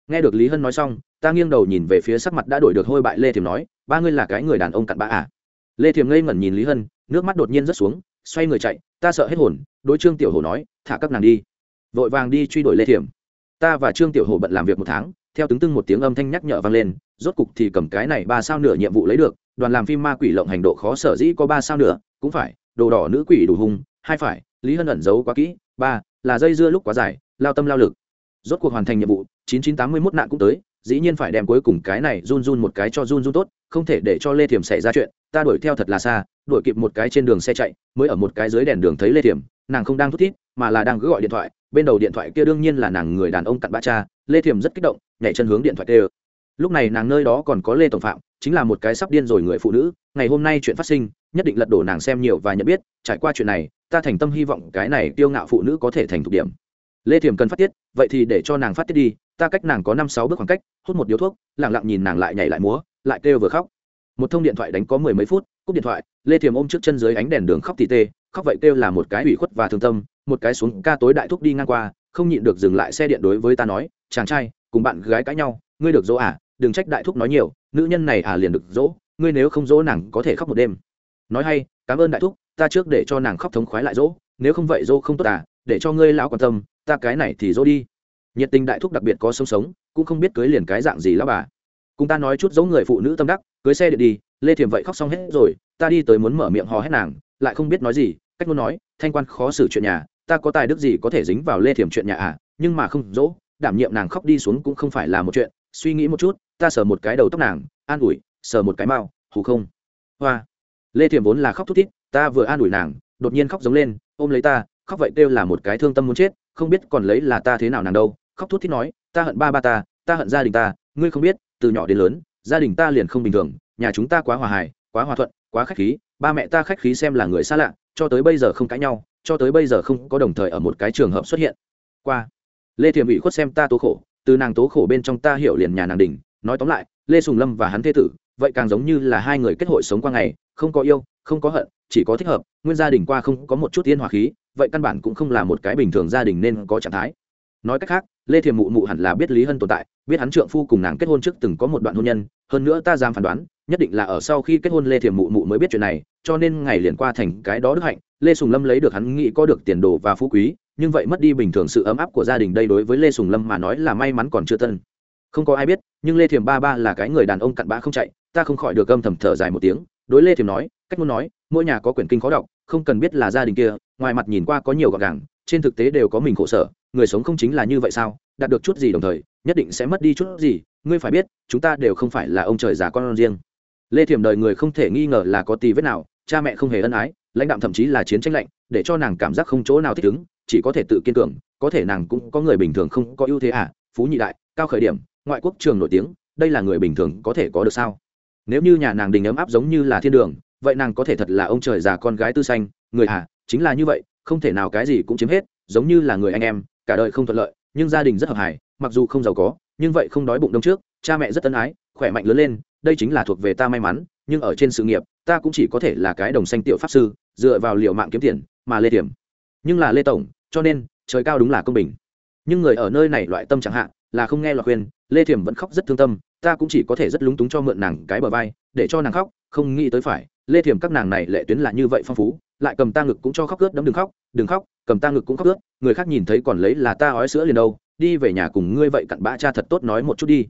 Nghe được lý hân nói xong, ta nghiêng đầu nhìn về phía sắc mặt đã đổi được hôi bại lê thiểm nói, ba ngươi là cái người đàn ông cặn bã à? Lê thiềm ngây ngẩn nhìn lý hân, nước mắt đột nhiên rớt xuống, xoay người chạy, ta sợ hết hồn. Đối trương tiểu hồ nói, thả các nàng đi. Vội vàng đi truy đuổi lê thiềm ta và trương tiểu hồ bận làm việc một tháng. Theo tướng tưng một tiếng âm thanh nhắc nhở vang lên, rốt cục thì cầm cái này ba sao nửa nhiệm vụ lấy được, đoàn làm phim ma quỷ lộng hành độ khó sở dĩ có ba sao nửa, cũng phải, đồ đỏ nữ quỷ đủ hung, hai phải, lý hân ẩn giấu quá kỹ, ba, là dây dưa lúc quá dài, lao tâm lao lực. Rốt cuộc hoàn thành nhiệm vụ, chín chín tám mươi mốt nạn cũng tới dĩ nhiên phải đem cuối cùng cái này run run một cái cho run run tốt, không thể để cho lê thiểm xảy ra chuyện, ta đuổi theo thật là xa, đuổi kịp một cái trên đường xe chạy, mới ở một cái dưới đèn đường thấy lê thiểm, nàng không đang thút thít, mà là đang cứ gọi điện thoại, bên đầu điện thoại kia đương nhiên là nàng người đàn ông cặn bã cha, lê thiểm rất kích động, nhảy chân hướng điện thoại tê lúc này nàng nơi đó còn có lê tổng phạm, chính là một cái sắp điên rồi người phụ nữ, ngày hôm nay chuyện phát sinh, nhất định lật đổ nàng xem nhiều và nhận biết, trải qua chuyện này, ta thành tâm hy vọng cái này tiêu ngạo phụ nữ có thể thành thục điểm lê Thiềm cần phát tiết, vậy thì để cho nàng phát tiết đi, ta cách nàng có năm sáu bước khoảng cách, hút một điếu thuốc lẳng lặng nhìn nàng lại nhảy lại múa, lại kêu vừa khóc. Một thông điện thoại đánh có mười mấy phút, cúp điện thoại, lê Thiềm ôm trước chân dưới ánh đèn đường khóc tỉ tê, khóc vậy kêu là một cái ủy khuất và thương tâm, một cái xuống ca tối đại thúc đi ngang qua, không nhịn được dừng lại xe điện đối với ta nói, chàng trai, cùng bạn gái cãi nhau, ngươi được dỗ à đừng trách đại thúc nói nhiều, nữ nhân này à liền được dỗ, ngươi nếu không dỗ nàng có thể khóc một đêm. Nói hay, cảm ơn đại thúc, ta trước để cho nàng khóc thống khoái lại dỗ, nếu không vậy dỗ không tốt à để cho ngươi lão quan tâm, ta cái này thì dỗ đi. Nhiệt tình đại thúc đặc biệt có sống sống, cũng không biết cưới liền cái dạng gì lão bà. Cùng ta nói chút giống người phụ nữ tâm đắc, cưới xe điện đi, lê thiềm vậy khóc xong hết rồi, ta đi tới muốn mở miệng hò hét nàng, lại không biết nói gì, cách muốn nói, thanh quan khó xử chuyện nhà, ta có tài đức gì có thể dính vào lê thiềm chuyện nhà à nhưng mà không dỗ, đảm nhiệm nàng khóc đi xuống cũng không phải là một chuyện, suy nghĩ một chút, ta sờ một cái đầu tóc nàng, an ủi, sờ một cái mao, hù không. Hoa. Lê thiềm vốn là khóc thút thít, ta vừa an ủi nàng, đột nhiên khóc giống lên, ôm lấy ta khóc vậy kêu là một cái thương tâm muốn chết, không biết còn lấy là ta thế nào nàng đâu, khóc thút thít nói, ta hận ba ba ta ta hận gia đình ta, ngươi không biết, từ nhỏ đến lớn, gia đình ta liền không bình thường, nhà chúng ta quá hòa hài, quá hòa thuận, quá khách khí, ba mẹ ta khách khí xem là người xa lạ, cho tới bây giờ không cãi nhau, cho tới bây giờ không có đồng thời ở một cái trường hợp xuất hiện. Qua, lê thiềm ủy khuất xem ta tố khổ, từ nàng tố khổ bên trong ta hiểu liền nhà nàng đình nói tóm lại, lê sùng lâm và hắn thế tử, vậy càng giống như là hai người kết hội sống qua ngày, không có yêu, không có hận, chỉ có thích hợp, nguyên gia đình qua không có một chút tiên hòa khí vậy căn bản cũng không là một cái bình thường gia đình nên có trạng thái. Nói cách khác, lê thiềm mụ mụ hẳn là biết lý hân tồn tại, biết hắn trượng phu cùng nàng kết hôn trước từng có một đoạn hôn nhân, hơn nữa ta dám phán đoán, nhất định là ở sau khi kết hôn lê thiềm mụ mụ mới biết chuyện này, cho nên ngày liền qua thành cái đó đức hạnh, lê sùng lâm lấy được hắn nghĩ có được tiền đồ và phú quý, nhưng vậy mất đi bình thường sự ấm áp của gia đình đây đối với lê sùng lâm mà nói là may mắn còn chưa tân. Không có ai biết, nhưng lê thiềm ba ba là cái người đàn ông cặn bã không chạy, ta không khỏi được âm thầm thở dài một tiếng, đối lê thiềm nói, cách muốn nói, mỗi nhà có quyển kinh khó đọc không cần biết là gia đình kia, ngoài mặt nhìn qua có nhiều gọn gàng, trên thực tế đều có mình khổ sở, người sống không chính là như vậy sao? Đạt được chút gì đồng thời, nhất định sẽ mất đi chút gì, ngươi phải biết, chúng ta đều không phải là ông trời già con riêng. Lê thiểm đời người không thể nghi ngờ là có tì vết nào, cha mẹ không hề ân ái, lãnh đạm thậm chí là chiến tranh lạnh, để cho nàng cảm giác không chỗ nào thích ứng, chỉ có thể tự kiên cường, có thể nàng cũng có người bình thường không có ưu thế à? Phú nhị đại, cao khởi điểm, ngoại quốc trường nổi tiếng, đây là người bình thường có thể có được sao? Nếu như nhà nàng đình ấm áp giống như là thiên đường vậy nàng có thể thật là ông trời già con gái tư xanh người à chính là như vậy, không thể nào cái gì cũng chiếm hết, giống như là người anh em, cả đời không thuận lợi, nhưng gia đình rất hợp hài, mặc dù không giàu có, nhưng vậy không đói bụng đông trước, cha mẹ rất tân ái, khỏe mạnh lớn lên, đây chính là thuộc về ta may mắn, nhưng ở trên sự nghiệp, ta cũng chỉ có thể là cái đồng xanh tiểu pháp sư, dựa vào liệu mạng kiếm tiền, mà lê tiềm. Nhưng là lê tổng, cho nên, trời cao đúng là công bình. Nhưng người ở nơi này loại tâm chẳng hạn, là không nghe lời khuyên lê thiểm vẫn khóc rất thương tâm ta cũng chỉ có thể rất lúng túng cho mượn nàng cái bờ vai, để cho nàng khóc, không nghĩ tới phải. Lê thiểm các nàng này lệ tuyến là như vậy phong phú, lại cầm ta ngực cũng cho khóc ướt đấm đừng khóc đừng khóc, cầm ta ngực cũng khóc ướt, người khác nhìn thấy còn lấy là ta ói sữa liền đâu, đi về nhà cùng ngươi vậy cặn bã cha thật tốt nói một chút đi.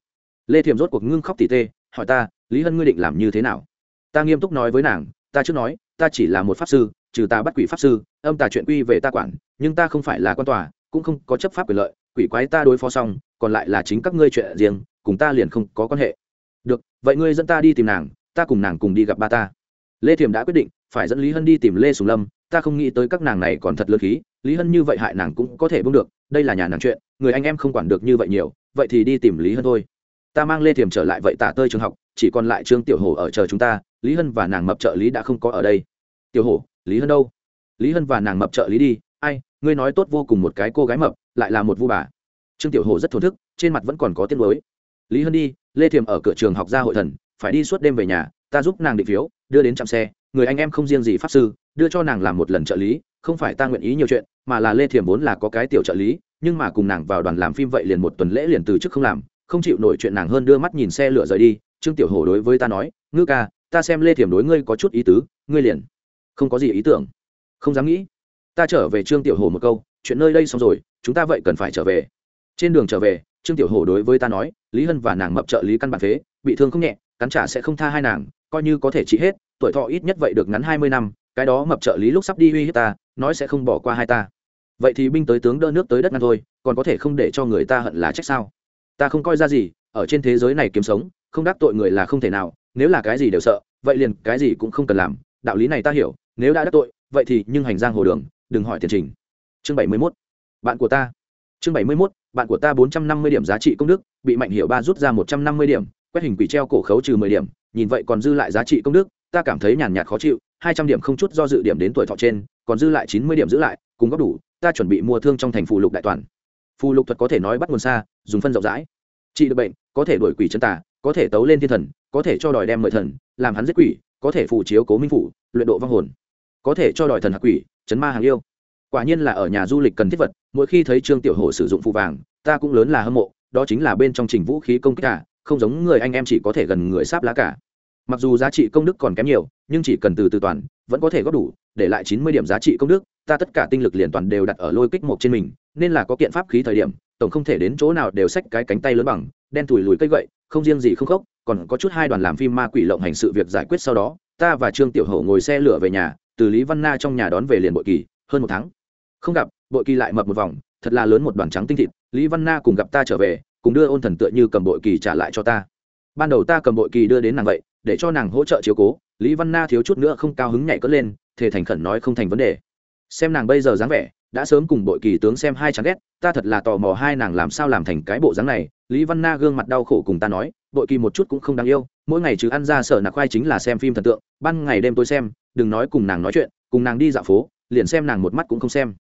Lê thiềm rốt cuộc ngưng khóc tỉ tê, hỏi ta, lý hân ngươi định làm như thế nào? Ta nghiêm túc nói với nàng, ta trước nói, ta chỉ là một pháp sư, trừ ta bắt quỷ pháp sư, âm tà chuyện quy về ta quản, nhưng ta không phải là quan tòa, cũng không có chấp pháp quyền lợi, quỷ quái ta đối phó xong, còn lại là chính các ngươi chuyện riêng cùng ta liền không có quan hệ. Được, vậy ngươi dẫn ta đi tìm nàng, ta cùng nàng cùng đi gặp ba ta. Lê thiềm đã quyết định, phải dẫn lý hân đi tìm lê sùng lâm, ta không nghĩ tới các nàng này còn thật lơ khí, lý hân như vậy hại nàng cũng có thể bưng được, đây là nhà nàng chuyện, người anh em không quản được như vậy nhiều, vậy thì đi tìm lý hân thôi. Ta mang lê thiềm trở lại vậy tả tơi trường học, chỉ còn lại trương tiểu hồ ở chờ chúng ta, lý hân và nàng mập trợ lý đã không có ở đây. Tiểu hồ lý hân đâu? Lý hân và nàng mập trợ lý đi, ai, ngươi nói tốt vô cùng một cái cô gái mập, lại là một vu bà. Trương tiểu hồ rất thổn thức, trên mặt vẫn còn có tiếng mới lý hân đi, lê thiềm ở cửa trường học ra hội thần, phải đi suốt đêm về nhà, ta giúp nàng định phiếu, đưa đến trạm xe, người anh em không riêng gì pháp sư, đưa cho nàng làm một lần trợ lý, không phải ta nguyện ý nhiều chuyện, mà là lê thiềm vốn là có cái tiểu trợ lý, nhưng mà cùng nàng vào đoàn làm phim vậy liền một tuần lễ liền từ chức không làm, không chịu nổi chuyện nàng hơn đưa mắt nhìn xe lửa rời đi, trương tiểu hổ đối với ta nói, ngư ca, ta xem lê thiềm đối ngươi có chút ý tứ, ngươi liền không có gì ý tưởng. Không dám nghĩ. Ta trở về trương tiểu hổ một câu, chuyện nơi đây xong rồi, chúng ta vậy cần phải trở về. Trên đường trở về, trương tiểu hổ đối với ta nói lý hân và nàng mập trợ lý căn bản phế, bị thương không nhẹ, cắn trả sẽ không tha hai nàng, coi như có thể trị hết, tuổi thọ ít nhất vậy được ngắn hai mươi năm, cái đó mập trợ lý lúc sắp đi uy hiếp ta, nói sẽ không bỏ qua hai ta. Vậy thì binh tới tướng đỡ nước tới đất ngăn thôi, còn có thể không để cho người ta hận là trách sao? Ta không coi ra gì, ở trên thế giới này kiếm sống, không đắc tội người là không thể nào, nếu là cái gì đều sợ, vậy liền cái gì cũng không cần làm, đạo lý này ta hiểu, nếu đã đắc tội, vậy thì nhưng hành giang hồ đường, đừng hỏi tiền trình. Chương bảy mươi mốt, bạn của ta chương bảy mươi mốt, bạn của ta bốn trăm năm mươi điểm giá trị công đức, bị mạnh hiệu ba rút ra một trăm năm mươi điểm, quét hình quỷ treo cổ khấu trừ mười điểm, nhìn vậy còn dư lại giá trị công đức, ta cảm thấy nhàn nhạt khó chịu, hai trăm điểm không chút do dự điểm đến tuổi thọ trên, còn dư lại chín mươi điểm giữ lại, cùng góp đủ, ta chuẩn bị mua thương trong thành phù lục đại toàn. Phù lục thuật có thể nói bắt nguồn xa, dùng phân rộng rãi. Trị được bệnh, có thể đuổi quỷ chân tà, có thể tấu lên thiên thần, có thể cho đòi đem mời thần, làm hắn giết quỷ, có thể phù chiếu cố minh phủ, luyện độ vong hồn, có thể cho đòi thần hạc quỷ, chấn ma hàng yêu. Quả nhiên là ở nhà du lịch cần thiết vật mỗi khi thấy trương tiểu hổ sử dụng phù vàng, ta cũng lớn là hâm mộ, đó chính là bên trong trình vũ khí công kích cả, không giống người anh em chỉ có thể gần người sáp lá cả. Mặc dù giá trị công đức còn kém nhiều, nhưng chỉ cần từ từ toàn, vẫn có thể góp đủ, để lại chín mươi điểm giá trị công đức, ta tất cả tinh lực liền toàn đều đặt ở lôi kích một trên mình, nên là có kiện pháp khí thời điểm, tổng không thể đến chỗ nào đều xách cái cánh tay lớn bằng, đen thùi lùi cây gậy, không riêng gì không khóc, còn có chút hai đoàn làm phim ma quỷ lộng hành sự việc giải quyết sau đó, ta và trương tiểu hậu ngồi xe lửa về nhà, từ lý văn na trong nhà đón về liền bội kỳ, hơn một tháng không gặp, bội kỳ lại mập một vòng, thật là lớn một đoàn trắng tinh thịt, lý văn na cùng gặp ta trở về, cùng đưa ôn thần tựa như cầm bội kỳ trả lại cho ta. Ban đầu ta cầm bội kỳ đưa đến nàng vậy, để cho nàng hỗ trợ chiếu cố, lý văn na thiếu chút nữa không cao hứng nhảy cất lên, thề thành khẩn nói không thành vấn đề. Xem nàng bây giờ dáng vẻ, đã sớm cùng bội kỳ tướng xem hai chán ghét, ta thật là tò mò hai nàng làm sao làm thành cái bộ dáng này, lý văn na gương mặt đau khổ cùng ta nói, bội kỳ một chút cũng không đáng yêu, mỗi ngày chứ ăn ra sở nạc khoai chính là xem phim thần tượng, ban ngày đêm tôi xem, đừng nói cùng nàng nói chuyện, cùng nàng đi dạo phố, liền xem nàng một mắt cũng không xem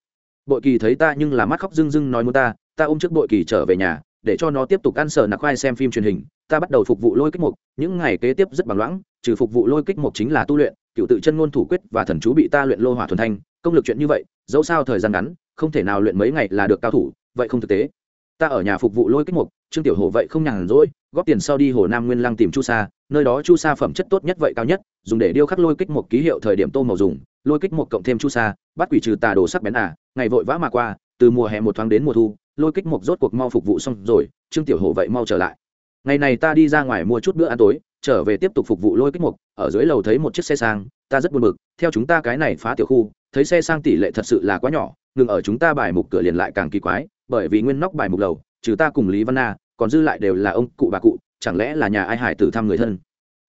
bội kỳ thấy ta nhưng là mắt khóc rưng rưng nói muốn ta ta ôm trước bội kỳ trở về nhà, để cho nó tiếp tục ăn sở nạc khoai xem phim truyền hình, ta bắt đầu phục vụ lôi kích mục, những ngày kế tiếp rất bằng loãng, trừ phục vụ lôi kích mục chính là tu luyện, cựu tự chân ngôn thủ quyết và thần chú bị ta luyện lô hỏa thuần thanh, công lực chuyện như vậy, dẫu sao thời gian ngắn, không thể nào luyện mấy ngày là được cao thủ, vậy không thực tế. Ta ở nhà phục vụ lôi kích mục, trương tiểu hồ vậy không nhàn rỗi góp tiền sau đi hồ nam nguyên lăng tìm chu sa, nơi đó chu sa phẩm chất tốt nhất vậy cao nhất, dùng để điêu khắc lôi kích một ký hiệu thời điểm tô màu dùng, lôi kích một cộng thêm chu sa, bắt quỷ trừ tà đồ sắc bén à ngày vội vã mà qua, từ mùa hè một thoáng đến mùa thu, lôi kích một rốt cuộc mau phục vụ xong rồi, trương tiểu hồ vậy mau trở lại. Ngày này ta đi ra ngoài mua chút bữa ăn tối, trở về tiếp tục phục vụ lôi kích mục ở dưới lầu thấy một chiếc xe sang, ta rất buồn bực, theo chúng ta cái này phá tiểu khu, thấy xe sang tỷ lệ thật sự là quá nhỏ, ngừng ở chúng ta bài mục cửa liền lại càng kỳ quái, bởi vì nguyên nóc bài mục lầu, trừ ta cùng lý văn na còn dư lại đều là ông cụ bà cụ chẳng lẽ là nhà ai hải tử thăm người thân?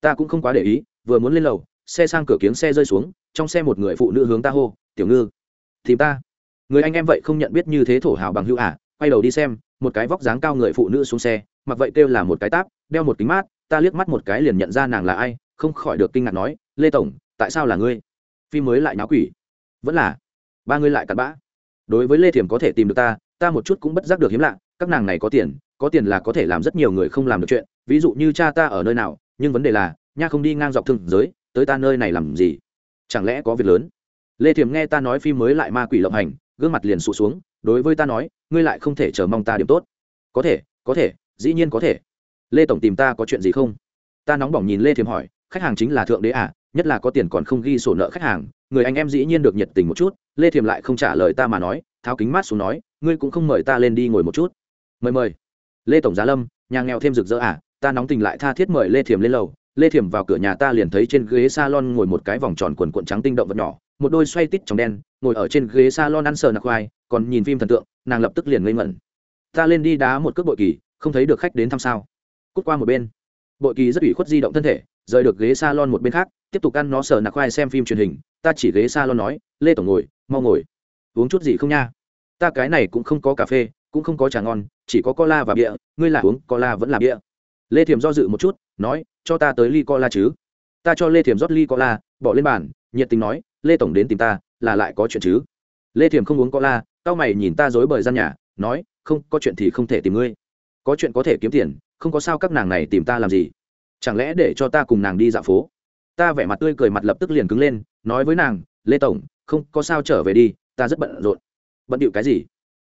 Ta cũng không quá để ý vừa muốn lên lầu xe sang cửa kiếng xe rơi xuống trong xe một người phụ nữ hướng ta hô tiểu ngư thì ta. Người anh em vậy không nhận biết như thế thổ hào bằng hữu ả à, quay đầu đi xem một cái vóc dáng cao người phụ nữ xuống xe mặc vậy kêu là một cái táp đeo một kính mát ta liếc mắt một cái liền nhận ra nàng là ai không khỏi được kinh ngạc nói lê tổng tại sao là ngươi? Phi mới lại náo quỷ. Vẫn là ba ngươi lại cặn bã. Đối với lê thiểm có thể tìm được ta ta một chút cũng bất giác được hiếm lạ các nàng này có tiền có tiền là có thể làm rất nhiều người không làm được chuyện, ví dụ như cha ta ở nơi nào, nhưng vấn đề là, nha không đi ngang dọc thương giới, tới ta nơi này làm gì? Chẳng lẽ có việc lớn? Lê Thiềm nghe ta nói phim mới lại ma quỷ lộng hành, gương mặt liền sụt xuống, đối với ta nói, ngươi lại không thể chờ mong ta điểm tốt. Có thể có thể, dĩ nhiên có thể. Lê tổng tìm ta có chuyện gì không? Ta nóng bỏng nhìn lê Thiềm hỏi, khách hàng chính là thượng đế à nhất là có tiền còn không ghi sổ nợ khách hàng, người anh em dĩ nhiên được nhiệt tình một chút, lê thiềm lại không trả lời ta mà nói, tháo kính mát xuống nói, ngươi cũng không mời ta lên đi ngồi một chút. Mời mời lê tổng giá lâm, nhà nghèo thêm rực rỡ à ta nóng tình lại tha thiết mời lê thiềm lên lầu. Lê thiềm vào cửa nhà ta liền thấy trên ghế salon ngồi một cái vòng tròn quần cuộn trắng tinh động vật nhỏ, một đôi xoay tít trong đen, ngồi ở trên ghế salon ăn sờ nạc khoai, còn nhìn phim thần tượng, nàng lập tức liền ngây ngẩn. Ta lên đi đá một cước bội kỳ, không thấy được khách đến thăm sao. Cút qua một bên. Bội kỳ rất ủy khuất di động thân thể, rời được ghế salon một bên khác, tiếp tục ăn nó sờ nạc khoai xem phim truyền hình. Ta chỉ ghế salon nói, lê tổng ngồi, mau ngồi. Uống chút gì không nha? Ta cái này cũng không có cà phê, cũng không có trà ngon chỉ có cola và bia, ngươi là uống cola vẫn là bia. Lê thiềm do dự một chút, nói, cho ta tới ly cola chứ. Ta cho lê thiềm rót ly cola, bỏ lên bàn, nhiệt tình nói, lê tổng đến tìm ta, là lại có chuyện chứ. Lê thiềm không uống cola tao mày nhìn ta dối bời gian nhà, nói, không, có chuyện thì không thể tìm ngươi. Có chuyện có thể kiếm tiền, không có sao các nàng này tìm ta làm gì. Chẳng lẽ để cho ta cùng nàng đi dạo phố? Ta vẻ mặt tươi cười mặt lập tức liền cứng lên, nói với nàng, lê tổng, không, có sao trở về đi, ta rất bận rộn. Bận điệu cái gì?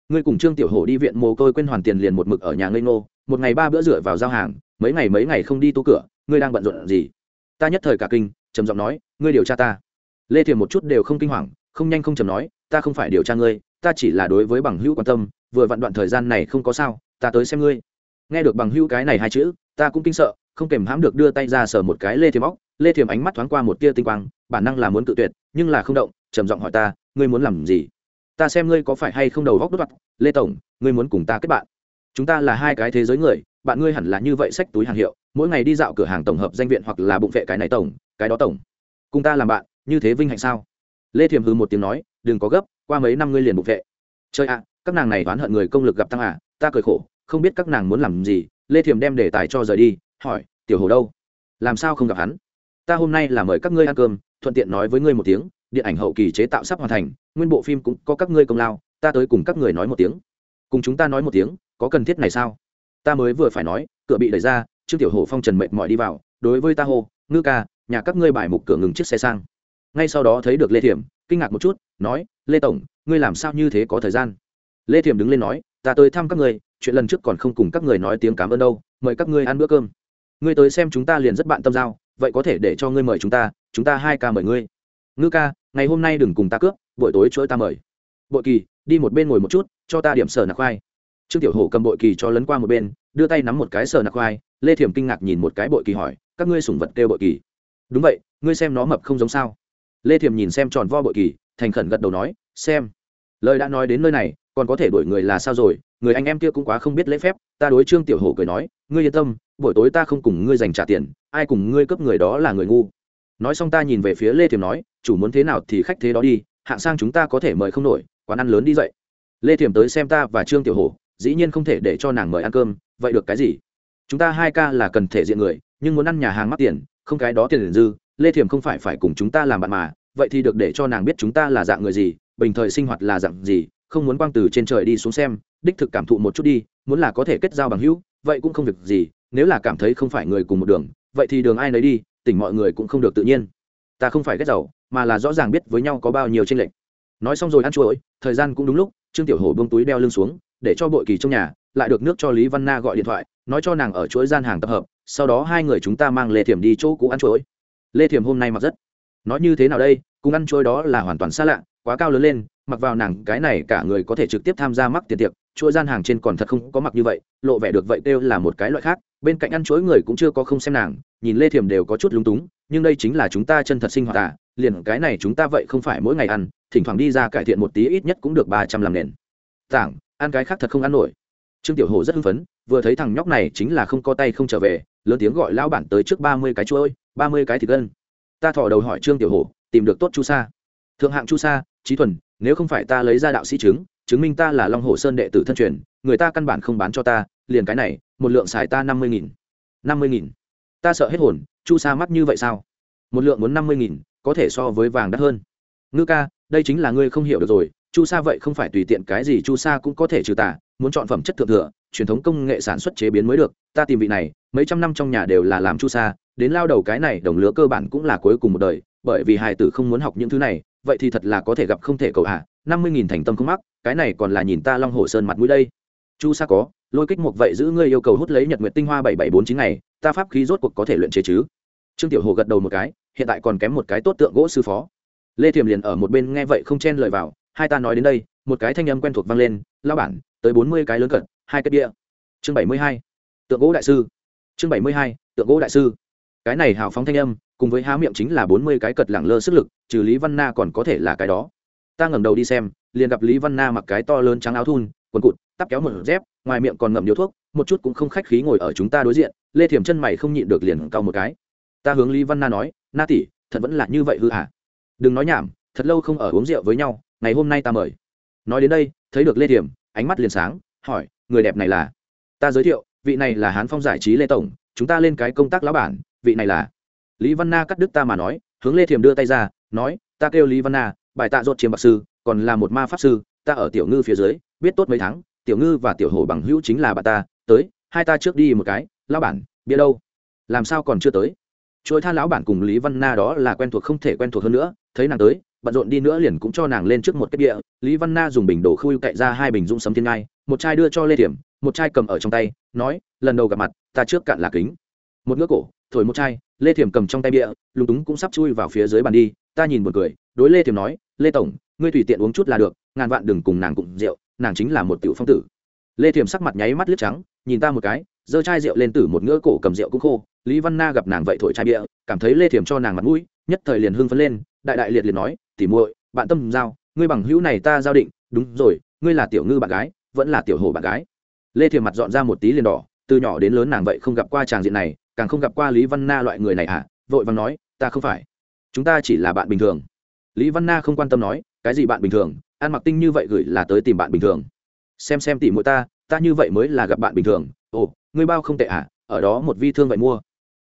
Ngươi cùng trương tiểu hổ đi viện mồ côi quên hoàn tiền liền một mực ở nhà ngây ngô, một ngày ba bữa rửa vào giao hàng, mấy ngày mấy ngày không đi tu cửa, ngươi đang bận rộn gì? Ta nhất thời cả kinh, trầm giọng nói, ngươi điều tra ta. Lê thiềm một chút đều không kinh hoàng, không nhanh không chầm nói, ta không phải điều tra ngươi, ta chỉ là đối với bằng hữu quan tâm, vừa vặn đoạn thời gian này không có sao, ta tới xem ngươi. Nghe được bằng hữu cái này hai chữ, ta cũng kinh sợ, không kềm hãm được đưa tay ra sờ một cái lê thiềm óc, lê thiềm ánh mắt thoáng qua một tia tinh quang, bản năng là muốn tự tuyệt, nhưng là không động, trầm giọng hỏi ta, ngươi muốn làm gì? Ta xem ngươi có phải hay không đầu góc đốt mặt lê tổng, ngươi muốn cùng ta kết bạn. Chúng ta là hai cái thế giới người, bạn ngươi hẳn là như vậy sách túi hàng hiệu, mỗi ngày đi dạo cửa hàng tổng hợp danh viện hoặc là bụng vệ cái này tổng, cái đó tổng. Cùng ta làm bạn, như thế vinh hạnh sao? Lê thiềm hư một tiếng nói, đừng có gấp, qua mấy năm ngươi liền bụng vệ. Chơi ạ, các nàng này oán hận người công lực gặp tăng à ta cười khổ, không biết các nàng muốn làm gì. Lê thiềm đem đề tài cho rời đi, hỏi, tiểu hồ đâu? Làm sao không gặp hắn? Ta hôm nay là mời các ngươi ăn cơm, thuận tiện nói với ngươi một tiếng điện ảnh hậu kỳ chế tạo sắp hoàn thành, nguyên bộ phim cũng có các ngươi công lao, ta tới cùng các người nói một tiếng. Cùng chúng ta nói một tiếng, có cần thiết này sao? Ta mới vừa phải nói, cửa bị đẩy ra, trương tiểu hồ phong trần mệt mỏi đi vào, đối với ta hô, ngư ca, nhà các ngươi bài mục cửa ngừng chiếc xe sang. Ngay sau đó thấy được lê thiểm, kinh ngạc một chút, nói, lê tổng, ngươi làm sao như thế có thời gian? Lê thiểm đứng lên nói, ta tới thăm các ngươi, chuyện lần trước còn không cùng các người nói tiếng cảm ơn đâu, mời các ngươi ăn bữa cơm. Ngươi tới xem chúng ta liền rất bạn tâm giao, vậy có thể để cho ngươi mời chúng ta chúng ta hai ca mời ngươi. Ngư ca ngày hôm nay đừng cùng ta cướp, buổi tối chuỗi ta mời. Bội kỳ, đi một bên ngồi một chút, cho ta điểm sờ nạc khoai. Trương tiểu hổ cầm bội kỳ cho lấn qua một bên, đưa tay nắm một cái sờ nạc khoai, lê thiểm kinh ngạc nhìn một cái bội kỳ hỏi, các ngươi sủng vật kêu bội kỳ. Đúng vậy, ngươi xem nó mập không giống sao? Lê thiểm nhìn xem tròn vo bội kỳ, thành khẩn gật đầu nói, xem. Lời đã nói đến nơi này, còn có thể đổi người là sao rồi, người anh em kia cũng quá không biết lễ phép, ta đối trương tiểu hổ cười nói, ngươi yên tâm, buổi tối ta không cùng ngươi dành trả tiền, ai cùng ngươi cướp người đó là người ngu nói xong ta nhìn về phía lê thiềm nói, chủ muốn thế nào thì khách thế đó đi, hạng sang chúng ta có thể mời không nổi, quán ăn lớn đi dậy. Lê thiềm tới xem ta và trương tiểu hổ, dĩ nhiên không thể để cho nàng mời ăn cơm, vậy được cái gì? Chúng ta hai ca là cần thể diện người, nhưng muốn ăn nhà hàng mắc tiền, không cái đó tiền dư, lê thiềm không phải phải cùng chúng ta làm bạn mà, vậy thì được để cho nàng biết chúng ta là dạng người gì, bình thời sinh hoạt là dạng gì, không muốn quang từ trên trời đi xuống xem, đích thực cảm thụ một chút đi, muốn là có thể kết giao bằng hữu, vậy cũng không việc gì, nếu là cảm thấy không phải người cùng một đường, vậy thì đường ai nấy đi tỉnh mọi người cũng không được tự nhiên. Ta không phải ghét giàu, mà là rõ ràng biết với nhau có bao nhiêu tranh lệch. Nói xong rồi ăn chuỗi thời gian cũng đúng lúc, trương tiểu hổ bông túi đeo lưng xuống, để cho bội kỳ trong nhà, lại được nước cho lý văn na gọi điện thoại, nói cho nàng ở chuỗi gian hàng tập hợp, sau đó hai người chúng ta mang lê thiểm đi chỗ cũ ăn chuỗi lê thiểm hôm nay mặc rất. Nói như thế nào đây, cùng ăn chuỗi đó là hoàn toàn xa lạ, quá cao lớn lên, mặc vào nàng cái này cả người có thể trực tiếp tham gia mắc tiền tiệc chuỗi gian hàng trên còn thật không có mặc như vậy, lộ vẻ được vậy kêu là một cái loại khác. Bên cạnh ăn chuỗi người cũng chưa có không xem nàng, nhìn lê thiềm đều có chút lúng túng, nhưng đây chính là chúng ta chân thật sinh hoạt à liền cái này chúng ta vậy không phải mỗi ngày ăn, thỉnh thoảng đi ra cải thiện một tí ít nhất cũng được ba trăm làm nền. Tảng, ăn cái khác thật không ăn nổi. Trương tiểu hồ rất hưng phấn, vừa thấy thằng nhóc này chính là không có tay không trở về, lớn tiếng gọi lão bản tới trước ba mươi cái chuỗi, ba mươi cái thịt gân. Ta thỏ đầu hỏi trương tiểu hồ, tìm được tốt chu sa. Thượng hạng chu sa trí thuần, nếu không phải ta lấy ra đạo sĩ chứng chứng minh ta là long hồ sơn đệ tử thân truyền, người ta căn bản không bán cho ta, liền cái này, một lượng xài ta năm mươi nghìn. năm mươi nghìn. Ta sợ hết hồn, chu sa mắt như vậy sao? Một lượng muốn năm mươi nghìn, có thể so với vàng đắt hơn. Ngư ca, đây chính là ngươi không hiểu được rồi, chu sa vậy không phải tùy tiện cái gì chu sa cũng có thể trừ tả muốn chọn phẩm chất thượng thừa, truyền thống công nghệ sản xuất chế biến mới được, ta tìm vị này, mấy trăm năm trong nhà đều là làm chu sa, đến lao đầu cái này đồng lứa cơ bản cũng là cuối cùng một đời, bởi vì hài tử không muốn học những thứ này, vậy thì thật là có thể gặp không thể cầu hạ năm mươi nghìn thành tâm không mắc, cái này còn là nhìn ta long hồ sơn mặt mũi đây. Chu sa có, lôi kích một vậy giữ ngươi yêu cầu hút lấy nhật nguyện tinh hoa bảy bảy bốn chín ngày, ta pháp khí rốt cuộc có thể luyện chế chứ? Trương tiểu hồ gật đầu một cái, hiện tại còn kém một cái tốt tượng gỗ sư phó. Lê thiềm liền ở một bên nghe vậy không chen lời vào, hai ta nói đến đây, một cái thanh âm quen thuộc vang lên lao bản, tới bốn mươi cái lớn cận, hai cái đĩa chương bảy mươi hai, tượng gỗ đại sư. Chương bảy mươi hai, tượng gỗ đại sư. Cái này hào phóng thanh âm, cùng với há miệng chính là bốn mươi cái cật lẳng lơ sức lực, trừ lý văn na còn có thể là cái đó ta ngẩng đầu đi xem, liền gặp lý văn na mặc cái to lớn trắng áo thun, quần cụt, tắp kéo một dép, ngoài miệng còn ngậm điếu thuốc, một chút cũng không khách khí ngồi ở chúng ta đối diện, lê thiểm chân mày không nhịn được liền cau một cái. Ta hướng lý văn na nói, na tỷ, thật vẫn là như vậy hư hả? Đừng nói nhảm, thật lâu không ở uống rượu với nhau, ngày hôm nay ta mời. Nói đến đây, thấy được lê thiểm, ánh mắt liền sáng, hỏi, người đẹp này là? Ta giới thiệu, vị này là hán phong giải trí lê tổng, chúng ta lên cái công tác lão bản, vị này là? Lý văn na cắt đứt ta mà nói, hướng lê thiểm đưa tay ra, nói, ta kêu lý văn na bài tạ ruột chiêm bạc sư, còn là một ma pháp sư, ta ở tiểu ngư phía dưới, biết tốt mấy tháng, tiểu ngư và tiểu hồ bằng hữu chính là bà ta, tới, hai ta trước đi một cái, lão bản, bia đâu? Làm sao còn chưa tới? Chuỗi tha lão bản cùng lý văn na đó là quen thuộc không thể quen thuộc hơn nữa, thấy nàng tới, bận rộn đi nữa liền cũng cho nàng lên trước một cái địa lý văn na dùng bình đổ khui cậy ra hai bình dung sấm thiên ngai, một chai đưa cho lê thiểm, một chai cầm ở trong tay, nói, lần đầu gặp mặt, ta trước cạn là kính. Một ngước cổ, thổi một chai, lê thiểm cầm trong tay bia, lúng túng cũng sắp chui vào phía dưới bàn đi, ta nhìn một cười, đối lê thiểm nói lê tổng, ngươi tùy tiện uống chút là được, ngàn vạn đừng cùng nàng cùng rượu, nàng chính là một tiểu phong tử. Lê Thiềm sắc mặt nháy mắt lướt trắng, nhìn ta một cái, giơ chai rượu lên tử một ngỡ cổ cầm rượu cũng khô, lý văn na gặp nàng vậy thổi chai bia, cảm thấy lê Thiềm cho nàng mặt mũi, nhất thời liền hưng phấn lên, đại đại liệt liệt nói tỉ muội, bạn tâm giao, ngươi bằng hữu này ta giao định, đúng rồi, ngươi là tiểu ngư bạn gái, vẫn là tiểu hồ bạn gái. Lê Thiềm mặt dọn ra một tí liền đỏ, từ nhỏ đến lớn nàng vậy không gặp qua tràng diện này, càng không gặp qua lý văn na loại người này à vội vàng nói, ta không phải, chúng ta chỉ là bạn bình thường lý văn na không quan tâm nói, cái gì bạn bình thường? Ăn mặc tinh như vậy gửi là tới tìm bạn bình thường. Xem xem tỉ mỗi ta ta như vậy mới là gặp bạn bình thường. Ồ, ngươi bao không tệ à ở đó một vi thương vậy mua.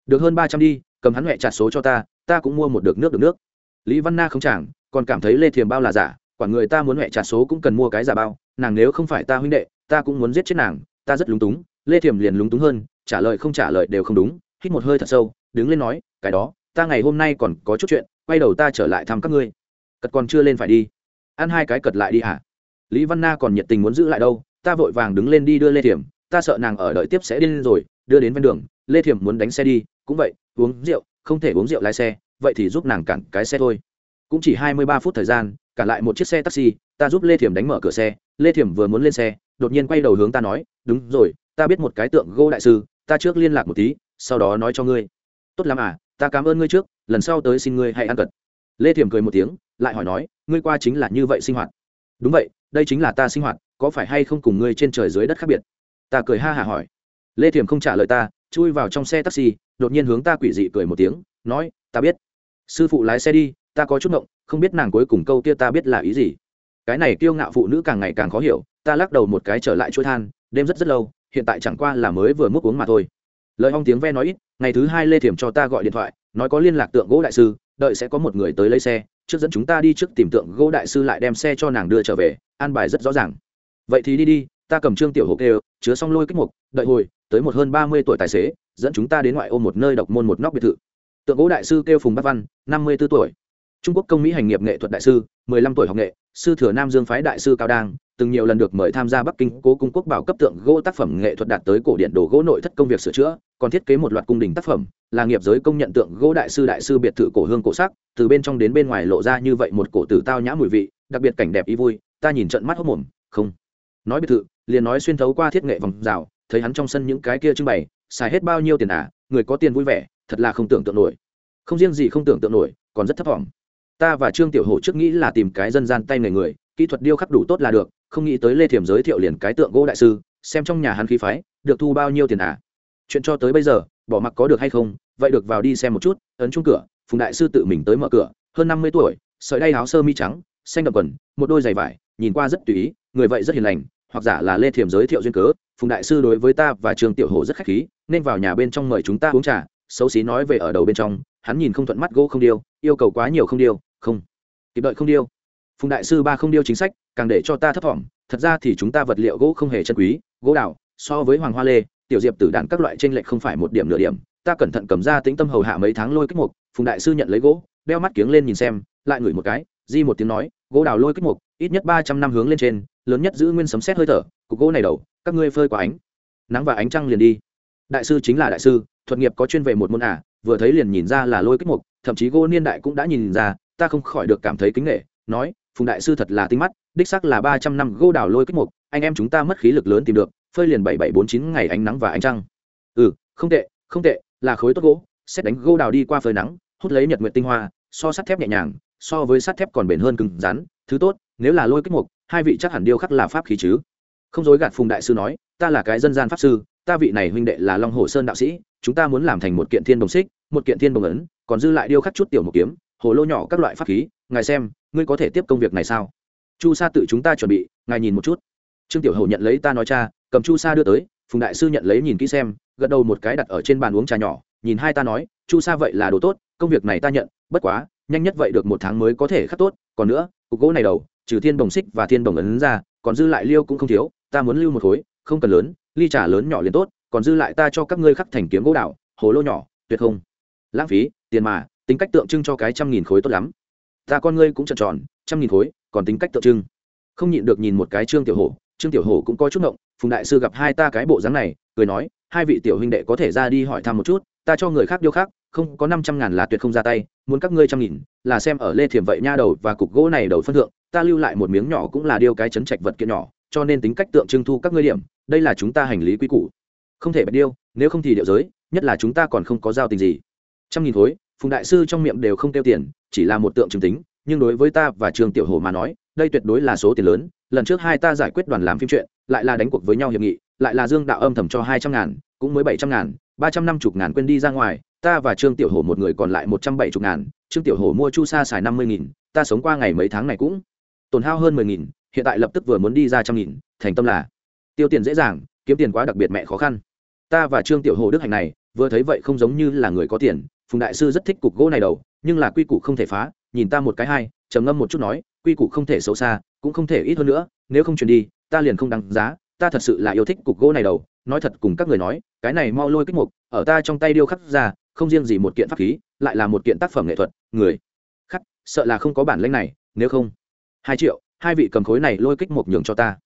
Được hơn ba trăm đi, cầm hắn huệ trả số cho ta ta cũng mua một được nước được nước. Lý văn na không chẳng còn cảm thấy lê thiềm bao là giả quản người ta muốn huệ trả số cũng cần mua cái giả bao, nàng nếu không phải ta huynh đệ, ta cũng muốn giết chết nàng, ta rất lúng túng, lê thiềm liền lúng túng hơn, trả lời không trả lời đều không đúng, hít một hơi thật sâu, đứng lên nói, cái đó, ta ngày hôm nay còn có chút chuyện, quay đầu ta trở lại thăm các ngươi cật còn chưa lên phải đi. Ăn hai cái cật lại đi hả? Lý văn na còn nhiệt tình muốn giữ lại đâu, ta vội vàng đứng lên đi đưa lê thiểm, ta sợ nàng ở đợi tiếp sẽ điên rồi, đưa đến ven đường, lê thiểm muốn đánh xe đi, cũng vậy, uống rượu, không thể uống rượu lái xe, vậy thì giúp nàng cản cái xe thôi. Cũng chỉ hai mươi ba phút thời gian cản lại một chiếc xe taxi, ta giúp lê thiểm đánh mở cửa xe, lê thiểm vừa muốn lên xe, đột nhiên quay đầu hướng ta nói, đúng rồi, ta biết một cái tượng gỗ đại sư, ta trước liên lạc một tí, sau đó nói cho ngươi. Tốt lắm à ta cảm ơn ngươi trước, lần sau tới xin ngươi hãy ăn cật. Lê thiểm cười một tiếng lại hỏi nói, ngươi qua chính là như vậy sinh hoạt. Đúng vậy, đây chính là ta sinh hoạt, có phải hay không cùng ngươi trên trời dưới đất khác biệt? Ta cười ha hả hỏi. Lê thiểm không trả lời ta, chui vào trong xe taxi, đột nhiên hướng ta quỷ dị cười một tiếng, nói, ta biết. Sư phụ lái xe đi, ta có chút mộng không biết nàng cuối cùng câu kia ta biết là ý gì. Cái này kiêu ngạo phụ nữ càng ngày càng khó hiểu, ta lắc đầu một cái trở lại chuỗi than, đêm rất rất lâu, hiện tại chẳng qua là mới vừa múc uống mà thôi. Lời hong tiếng ve nói ít, ngày thứ hai lê thiểm cho ta gọi điện thoại, nói có liên lạc tượng gỗ đại sư, đợi sẽ có một người tới lấy xe trước dẫn chúng ta đi trước tìm tượng gỗ đại sư lại đem xe cho nàng đưa trở về, an bài rất rõ ràng. Vậy thì đi đi, ta cầm trương tiểu hộ kêu chứa xong lôi kích mục, đợi hồi, tới một hơn ba mươi tuổi tài xế, dẫn chúng ta đến ngoại ô một nơi độc môn một nóc biệt thự. Tượng gỗ đại sư kêu phùng bắc văn, năm mươi b ố tuổi. Trung quốc công mỹ hành nghiệp nghệ thuật đại sư, mười lăm tuổi học nghệ, sư thừa nam dương phái đại sư cao đang từng nhiều lần được mời tham gia bắc kinh cố cung quốc bảo cấp tượng gỗ tác phẩm nghệ thuật đạt tới cổ điện đồ gỗ nội thất công việc sửa chữa, còn thiết kế một loạt cung đình tác phẩm, là nghiệp giới công nhận tượng gỗ đại sư đại sư biệt thự cổ hương cổ sắc, từ bên trong đến bên ngoài lộ ra như vậy một cổ tử tao nhã mùi vị, đặc biệt cảnh đẹp ý vui, ta nhìn trận mắt hốc mồm, không. Nói biệt thự, liền nói xuyên thấu qua thiết nghệ vòng rào, thấy hắn trong sân những cái kia trưng bày, xài hết bao nhiêu tiền à người có tiền vui vẻ, thật là không tưởng tượng nổi. Không riêng gì không tưởng tượng nổi, còn rất thấp thỏm. Ta và trương tiểu hổ trước nghĩ là tìm cái dân gian tay nghề người, kỹ thuật điêu khắc đủ tốt là được không nghĩ tới lê thiểm giới thiệu liền cái tượng gỗ đại sư, xem trong nhà hắn khí phái, được thu bao nhiêu tiền à? Chuyện cho tới bây giờ, bỏ mặc có được hay không, vậy được vào đi xem một chút, ấn chung cửa, phùng đại sư tự mình tới mở cửa, hơn năm mươi tuổi, sợi đay áo sơ mi trắng, xanh đậm quần, một đôi giày vải, nhìn qua rất tùy ý, người vậy rất hiền lành, hoặc giả là lê thiểm giới thiệu duyên cớ, phùng đại sư đối với ta và Trường tiểu hồ rất khách khí, nên vào nhà bên trong mời chúng ta uống trà, xấu xí nói về ở đầu bên trong, hắn nhìn không thuận mắt gỗ không điêu, yêu cầu quá nhiều không điêu, không. Kịp đợi không điêu phùng đại sư ba không điêu chính sách càng để cho ta thấp thỏm thật ra thì chúng ta vật liệu gỗ không hề chân quý gỗ đào so với hoàng hoa lê tiểu diệp tử đạn các loại tranh lệch không phải một điểm nửa điểm ta cẩn thận cầm ra tĩnh tâm hầu hạ mấy tháng lôi kích mục phùng đại sư nhận lấy gỗ đeo mắt kiếng lên nhìn xem lại ngửi một cái di một tiếng nói gỗ đào lôi kích mục ít nhất ba trăm năm hướng lên trên lớn nhất giữ nguyên sấm xét hơi thở cục gỗ này đầu các ngươi phơi quả ánh nắng và ánh trăng liền đi. Đại sư chính là đại sư thuật nghiệp có chuyên về một môn ả à, vừa thấy liền nhìn ra là lôi kích mục thậm chí gỗ niên đại cũng đã nhìn ra ta không khỏi được cảm thấy kính nghệ nói phùng đại sư thật là tinh mắt, đích sắc là ba trăm năm gỗ đào lôi kích mục, anh em chúng ta mất khí lực lớn tìm được, phơi liền bảy bảy bốn chín ngày ánh nắng và ánh trăng. Ừ không tệ không tệ, là khối tốt gỗ, xét đánh gỗ đào đi qua phơi nắng, hút lấy nhật nguyện tinh hoa, so sắt thép nhẹ nhàng, so với sắt thép còn bền hơn cứng rắn, thứ tốt, nếu là lôi kích mục, hai vị chắc hẳn điêu khắc là pháp khí chứ. Không dối gạt phùng đại sư nói, ta là cái dân gian pháp sư, ta vị này huynh đệ là long hồ sơn đạo sĩ, chúng ta muốn làm thành một kiện thiên đồng xích, một kiện thiên đồng ấn, còn dư lại điêu khắc chút tiểu một kiếm, hồ lô nhỏ các loại pháp khí ngài xem, ngươi có thể tiếp công việc này sao? Chu sa tự chúng ta chuẩn bị, ngài nhìn một chút. Trương tiểu hầu nhận lấy ta nói cha, cầm chu sa đưa tới, phùng đại sư nhận lấy nhìn kỹ xem, gật đầu một cái đặt ở trên bàn uống trà nhỏ, nhìn hai ta nói, chu sa vậy là đồ tốt, công việc này ta nhận, bất quá, nhanh nhất vậy được một tháng mới có thể khắc tốt, còn nữa, cục gỗ này đầu, trừ thiên đồng xích và thiên đồng ấn ra, còn dư lại liêu cũng không thiếu, ta muốn lưu một khối, không cần lớn, ly trà lớn nhỏ liền tốt, còn dư lại ta cho các ngươi khắc thành kiếm gỗ đảo, hồ lô nhỏ, tuyệt không. Lãng phí, tiền mà, tính cách tượng trưng cho cái trăm nghìn khối tốt lắm ta con ngươi cũng trợn tròn, trăm nghìn khối, còn tính cách tượng trưng. Không nhịn được nhìn một cái trương tiểu hổ, trương tiểu hổ cũng có chút ngộng, phùng đại sư gặp hai ta cái bộ dáng này, cười nói, hai vị tiểu huynh đệ có thể ra đi hỏi thăm một chút, ta cho người khác điêu khác không, có năm trăm ngàn là tuyệt không ra tay, muốn các ngươi trăm nghìn, là xem ở lê thiểm vậy nha đầu và cục gỗ này đầu phân thượng, ta lưu lại một miếng nhỏ cũng là điêu cái chấn trạch vật kiện nhỏ, cho nên tính cách tượng trưng thu các ngươi điểm, đây là chúng ta hành lý quy củ. Không thể bạch điêu, nếu không thì điệu giới, nhất là chúng ta còn không có giao tình gì. Trăm nghìn khối, phùng đại sư trong miệng đều không tiêu tiền chỉ là một tượng chứng tính, nhưng đối với ta và trường tiểu hồ mà nói, đây tuyệt đối là số tiền lớn, lần trước hai ta giải quyết đoàn làm phim chuyện, lại là đánh cuộc với nhau hiệp nghị, lại là dương đạo âm thầm cho hai trăm ngàn, cũng mới bảy trăm ngàn, ba trăm năm chục ngàn quên đi ra ngoài, ta và trương tiểu hồ một người còn lại một trăm bảy chục ngàn, trương tiểu hồ mua chu sa xài năm mươi nghìn, ta sống qua ngày mấy tháng này cũng tổn hao hơn mười nghìn, hiện tại lập tức vừa muốn đi ra trăm nghìn, thành tâm là tiêu tiền dễ dàng, kiếm tiền quá đặc biệt mẹ khó khăn. Ta và trương tiểu hồ đức hạnh này, vừa thấy vậy không giống như là người có tiền phùng đại sư rất thích cục gỗ này đầu, nhưng là quy củ không thể phá, nhìn ta một cái hai, trầm ngâm một chút nói, quy củ không thể xấu xa, cũng không thể ít hơn nữa, nếu không chuyển đi, ta liền không đăng giá, ta thật sự là yêu thích cục gỗ này đầu, nói thật cùng các người nói, cái này mau lôi kích mục, ở ta trong tay điêu khắc ra, không riêng gì một kiện pháp khí, lại là một kiện tác phẩm nghệ thuật, người, khắc, sợ là không có bản lĩnh này, nếu không, hai triệu, hai vị cầm khối này lôi kích mục nhường cho ta.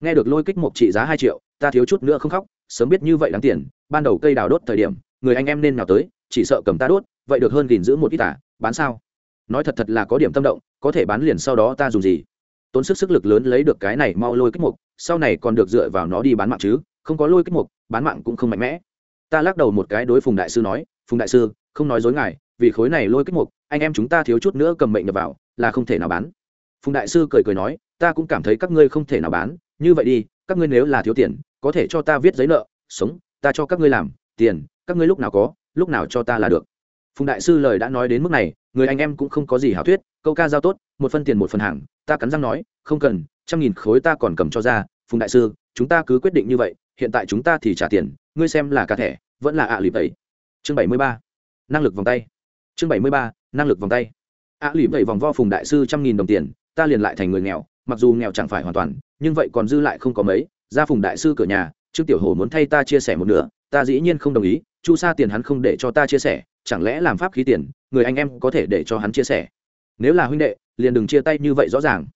Nghe được lôi kích mục trị giá hai triệu, ta thiếu chút nữa không khóc, sớm biết như vậy đáng tiền, ban đầu cây đào đốt thời điểm, người anh em nên nào tới chỉ sợ cầm ta đốt, vậy được hơn gìn giữ một ít tả bán sao? Nói thật thật là có điểm tâm động, có thể bán liền sau đó ta dùng gì? Tốn sức sức lực lớn lấy được cái này mau lôi kích mục, sau này còn được dựa vào nó đi bán mạng chứ, không có lôi kích mục, bán mạng cũng không mạnh mẽ. Ta lắc đầu một cái đối phùng đại sư nói, phùng đại sư, không nói dối ngài, vì khối này lôi kích mục, anh em chúng ta thiếu chút nữa cầm mệnh nhập vào, là không thể nào bán. Phùng đại sư cười cười nói, ta cũng cảm thấy các ngươi không thể nào bán, như vậy đi, các ngươi nếu là thiếu tiền, có thể cho ta viết giấy nợ, sống, ta cho các ngươi làm, tiền, các ngươi lúc nào có lúc nào cho ta là được. Phùng đại sư lời đã nói đến mức này, người anh em cũng không có gì hảo thuyết, câu ca giao tốt, một phân tiền một phần hàng, ta cắn răng nói, không cần, trăm nghìn khối ta còn cầm cho ra, phùng đại sư, chúng ta cứ quyết định như vậy, hiện tại chúng ta thì trả tiền, ngươi xem là cả thẻ, vẫn là ạ à lịp ấy chương bảy mươi ba, năng lực vòng tay. Chương bảy mươi ba, năng lực vòng tay. Ạ à lịp tẩy vòng vo phùng đại sư trăm nghìn đồng tiền, ta liền lại thành người nghèo, mặc dù nghèo chẳng phải hoàn toàn, nhưng vậy còn dư lại không có mấy, ra phùng đại sư cửa nhà, trương tiểu hồ muốn thay ta chia sẻ một nửa ta dĩ nhiên không đồng ý, chu sa tiền hắn không để cho ta chia sẻ, chẳng lẽ làm pháp khí tiền, người anh em có thể để cho hắn chia sẻ? Nếu là huynh đệ, liền đừng chia tay như vậy rõ ràng.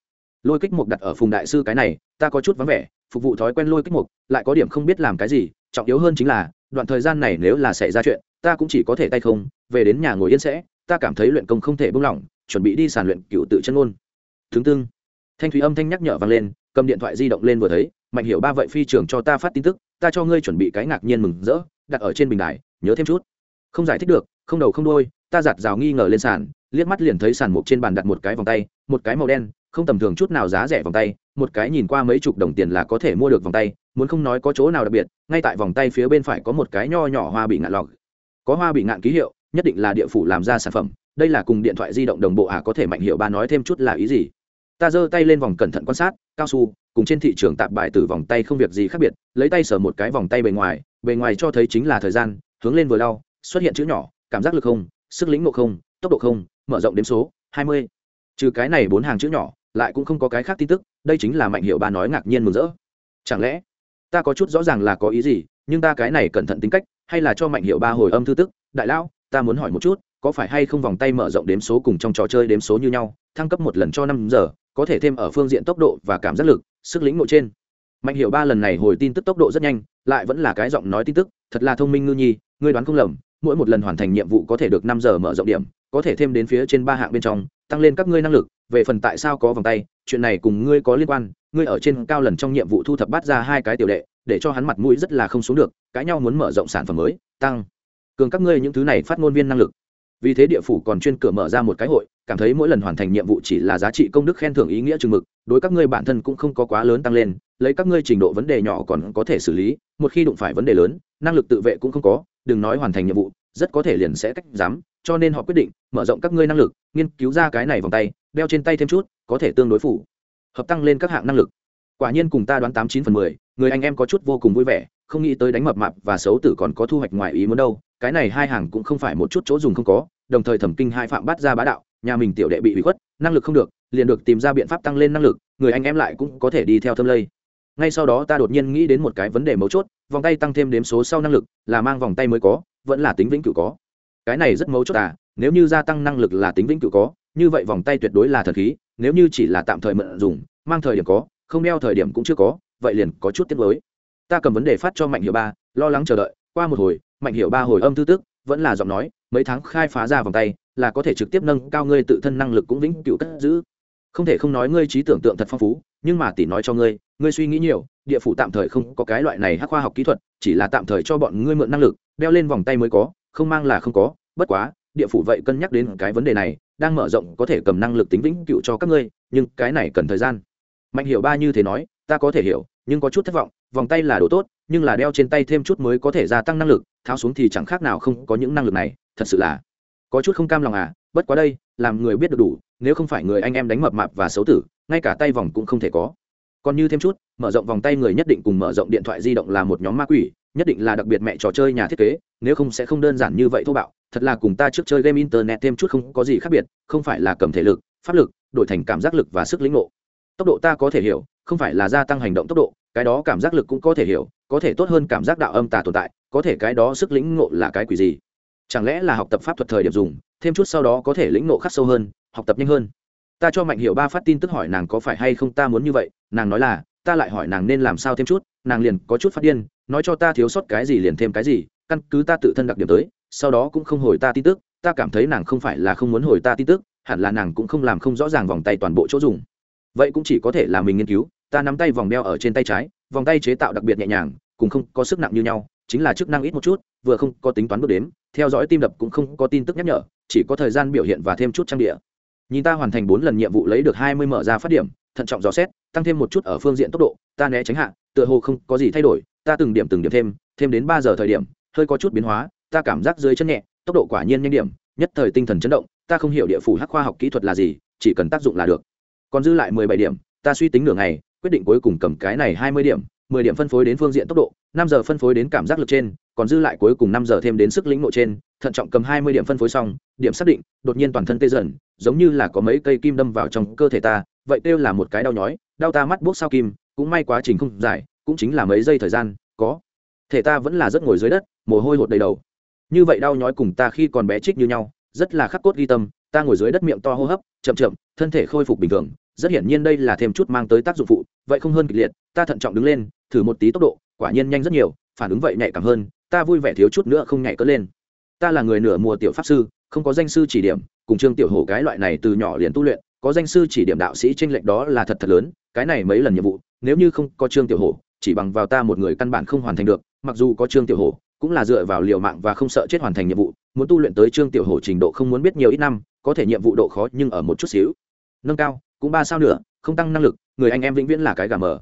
Lôi kích mục đặt ở phùng đại sư cái này, ta có chút vắng vẻ, phục vụ thói quen lôi kích mục, lại có điểm không biết làm cái gì, trọng yếu hơn chính là, đoạn thời gian này nếu là xảy ra chuyện, ta cũng chỉ có thể tay không, về đến nhà ngồi yên sẽ, ta cảm thấy luyện công không thể buông lỏng, chuẩn bị đi sàn luyện cựu tự chân ngôn. Thứ tương thanh thúy âm thanh nhắc nhở vang lên, cầm điện thoại di động lên vừa thấy, mạnh hiểu ba vậy phi trường cho ta phát tin tức ta cho ngươi chuẩn bị cái ngạc nhiên mừng rỡ, đặt ở trên bình đài, nhớ thêm chút. Không giải thích được, không đầu không đôi ta giặt rào nghi ngờ lên sàn, liếc mắt liền thấy sàn mục trên bàn đặt một cái vòng tay, một cái màu đen, không tầm thường chút nào giá rẻ vòng tay, một cái nhìn qua mấy chục đồng tiền là có thể mua được vòng tay, muốn không nói có chỗ nào đặc biệt, ngay tại vòng tay phía bên phải có một cái nho nhỏ hoa bị ngạn lọc. Có hoa bị ngạn ký hiệu, nhất định là địa phủ làm ra sản phẩm, đây là cùng điện thoại di động đồng bộ à có thể mạnh hiệu ba nói thêm chút là ý gì? Ta giơ tay lên vòng cẩn thận quan sát, cao su, cùng trên thị trường tạp bài từ vòng tay không việc gì khác biệt, lấy tay sờ một cái vòng tay bề ngoài bề ngoài cho thấy chính là thời gian, hướng lên vừa lau xuất hiện chữ nhỏ, cảm giác lực không, sức lĩnh ngộ không, tốc độ không, mở rộng đếm số, hai mươi. Trừ cái này bốn hàng chữ nhỏ, lại cũng không có cái khác tin tức, đây chính là mạnh hiệu ba nói ngạc nhiên mừng rỡ. Chẳng lẽ, ta có chút rõ ràng là có ý gì, nhưng ta cái này cẩn thận tính cách, hay là cho mạnh hiệu ba hồi âm thư tức, đại lão, ta muốn hỏi một chút có phải hay không vòng tay mở rộng đếm số cùng trong trò chơi đếm số như nhau, thăng cấp một lần cho năm giờ, có thể thêm ở phương diện tốc độ và cảm giác lực, sức lĩnh nội trên. Mạnh hiệu ba lần này hồi tin tức tốc độ rất nhanh, lại vẫn là cái giọng nói tin tức, thật là thông minh ngư nhi, ngươi đoán không lầm, mỗi một lần hoàn thành nhiệm vụ có thể được năm giờ mở rộng điểm, có thể thêm đến phía trên ba hạng bên trong, tăng lên các ngươi năng lực, về phần tại sao có vòng tay, chuyện này cùng ngươi có liên quan, ngươi ở trên cao lần trong nhiệm vụ thu thập bắt ra hai cái tiểu đệ, để cho hắn mặt mũi rất là không xuống được, cãi nhau muốn mở rộng sản phẩm mới, tăng cường các ngươi những thứ này phát ngôn viên năng lực vì thế địa phủ còn chuyên cửa mở ra một cái hội, cảm thấy mỗi lần hoàn thành nhiệm vụ chỉ là giá trị công đức khen thưởng ý nghĩa chừng mực, đối các ngươi bản thân cũng không có quá lớn tăng lên, lấy các ngươi trình độ vấn đề nhỏ còn có thể xử lý, một khi đụng phải vấn đề lớn, năng lực tự vệ cũng không có, đừng nói hoàn thành nhiệm vụ, rất có thể liền sẽ cách dám cho nên họ quyết định mở rộng các ngươi năng lực, nghiên cứu ra cái này vòng tay, đeo trên tay thêm chút, có thể tương đối phủ, hợp tăng lên các hạng năng lực. Quả nhiên cùng ta đoán tám chín phần mười, người anh em có chút vô cùng vui vẻ không nghĩ tới đánh mập mạp và xấu tử còn có thu hoạch ngoài ý muốn đâu, cái này hai hàng cũng không phải một chút chỗ dùng không có, đồng thời thẩm kinh hai phạm bắt ra bá đạo, nhà mình tiểu đệ bị hủy khuất, năng lực không được, liền được tìm ra biện pháp tăng lên năng lực, người anh em lại cũng có thể đi theo thâm lây. Ngay sau đó ta đột nhiên nghĩ đến một cái vấn đề mấu chốt, vòng tay tăng thêm đếm số sau năng lực, là mang vòng tay mới có, vẫn là tính vĩnh cửu có. Cái này rất mấu chốt à nếu như gia tăng năng lực là tính vĩnh cửu có, như vậy vòng tay tuyệt đối là thần khí, nếu như chỉ là tạm thời mượn dùng, mang thời điểm có, không đeo thời điểm cũng chưa có, vậy liền có chút tiếc mới ta cầm vấn đề phát cho mạnh hiệu ba, lo lắng chờ đợi. Qua một hồi, mạnh hiệu ba hồi âm tư tức, vẫn là giọng nói, mấy tháng khai phá ra vòng tay, là có thể trực tiếp nâng cao ngươi tự thân năng lực cũng vĩnh cửu cất giữ. Không thể không nói ngươi trí tưởng tượng thật phong phú, nhưng mà tỷ nói cho ngươi ngươi suy nghĩ nhiều, địa phủ tạm thời không có cái loại này hắc khoa học kỹ thuật, chỉ là tạm thời cho bọn ngươi mượn năng lực, đeo lên vòng tay mới có, không mang là không có. Bất quá, địa phủ vậy cân nhắc đến cái vấn đề này, đang mở rộng có thể cầm năng lực tính vĩnh cựu cho các ngươi, nhưng cái này cần thời gian. Mạnh hiểu ba như thế nói, ta có thể hiểu nhưng có chút thất vọng, vòng tay là đồ tốt, nhưng là đeo trên tay thêm chút mới có thể gia tăng năng lực, tháo xuống thì chẳng khác nào không có những năng lực này, thật sự là có chút không cam lòng à bất quá đây, làm người biết được đủ, nếu không phải người anh em đánh mập mạp và xấu tử, ngay cả tay vòng cũng không thể có. Còn như thêm chút, mở rộng vòng tay người nhất định cùng mở rộng điện thoại di động là một nhóm ma quỷ, nhất định là đặc biệt mẹ trò chơi nhà thiết kế, nếu không sẽ không đơn giản như vậy thô bạo, thật là cùng ta trước chơi game internet thêm chút không có gì khác biệt, không phải là cầm thể lực, pháp lực, đổi thành cảm giác lực và sức lĩnh ngộ. Tốc độ ta có thể hiểu không phải là gia tăng hành động tốc độ, cái đó cảm giác lực cũng có thể hiểu, có thể tốt hơn cảm giác đạo âm tà tồn tại, có thể cái đó sức lĩnh ngộ là cái quỷ gì? Chẳng lẽ là học tập pháp thuật thời điểm dùng, thêm chút sau đó có thể lĩnh ngộ khắc sâu hơn, học tập nhanh hơn? Ta cho mạnh hiệu ba phát tin tức hỏi nàng có phải hay không ta muốn như vậy, nàng nói là, ta lại hỏi nàng nên làm sao thêm chút, nàng liền có chút phát điên, nói cho ta thiếu sót cái gì liền thêm cái gì, căn cứ ta tự thân đặc điểm tới, sau đó cũng không hồi ta tin tức, ta cảm thấy nàng không phải là không muốn hồi ta tin tức, hẳn là nàng cũng không làm không rõ ràng vòng tay toàn bộ chỗ dùng. Vậy cũng chỉ có thể là mình nghiên cứu ta nắm tay vòng đeo ở trên tay trái, vòng tay chế tạo đặc biệt nhẹ nhàng, cùng không có sức nặng như nhau, chính là chức năng ít một chút, vừa không có tính toán bước đếm, theo dõi tim đập cũng không có tin tức nhắc nhở, chỉ có thời gian biểu hiện và thêm chút trang địa. Nhìn ta hoàn thành bốn lần nhiệm vụ lấy được hai mươi mở ra phát điểm, thận trọng dò xét, tăng thêm một chút ở phương diện tốc độ, ta né tránh hạ, tựa hồ không có gì thay đổi, ta từng điểm từng điểm thêm thêm đến ba giờ thời điểm, hơi có chút biến hóa, ta cảm giác dưới chân nhẹ, tốc độ quả nhiên nhanh điểm, nhất thời tinh thần chấn động, ta không hiểu địa phủ hắc khoa học kỹ thuật là gì, chỉ cần tác dụng là được. Còn dư lại mười bảy điểm, ta suy tính nửa ngày quyết định cuối cùng cầm cái này hai mươi điểm, mười điểm phân phối đến phương diện tốc độ, năm giờ phân phối đến cảm giác lực trên, còn dư lại cuối cùng năm giờ thêm đến sức lĩnh nội trên, thận trọng cầm hai mươi điểm phân phối xong, điểm xác định, đột nhiên toàn thân tê dần, giống như là có mấy cây kim đâm vào trong cơ thể ta, vậy kêu là một cái đau nhói, đau ta mắt buốc sao kim, cũng may quá trình không dài, cũng chính là mấy giây thời gian, có. Thể ta vẫn là rất ngồi dưới đất, mồ hôi hột đầy đầu. Như vậy đau nhói cùng ta khi còn bé trích như nhau, rất là khắc cốt ghi tâm, ta ngồi dưới đất miệng to hô hấp, chậm chậm, thân thể khôi phục bình thường rất hiển nhiên đây là thêm chút mang tới tác dụng phụ, vậy không hơn kịch liệt, ta thận trọng đứng lên, thử một tí tốc độ, quả nhiên nhanh rất nhiều, phản ứng vậy nhạy cảm hơn, ta vui vẻ thiếu chút nữa không nhảy cỡ lên. Ta là người nửa mùa tiểu pháp sư, không có danh sư chỉ điểm, cùng trương tiểu hổ cái loại này từ nhỏ liền tu luyện, có danh sư chỉ điểm đạo sĩ tranh lệch đó là thật thật lớn, cái này mấy lần nhiệm vụ, nếu như không có trương tiểu hổ, chỉ bằng vào ta một người căn bản không hoàn thành được, mặc dù có trương tiểu hổ, cũng là dựa vào liều mạng và không sợ chết hoàn thành nhiệm vụ, muốn tu luyện tới trương tiểu hổ trình độ không muốn biết nhiều ít năm, có thể nhiệm vụ độ khó nhưng ở một chút xíu. Nâng cao cũng ba sao nữa không tăng năng lực, người anh em vĩnh viễn là cái gà mờ.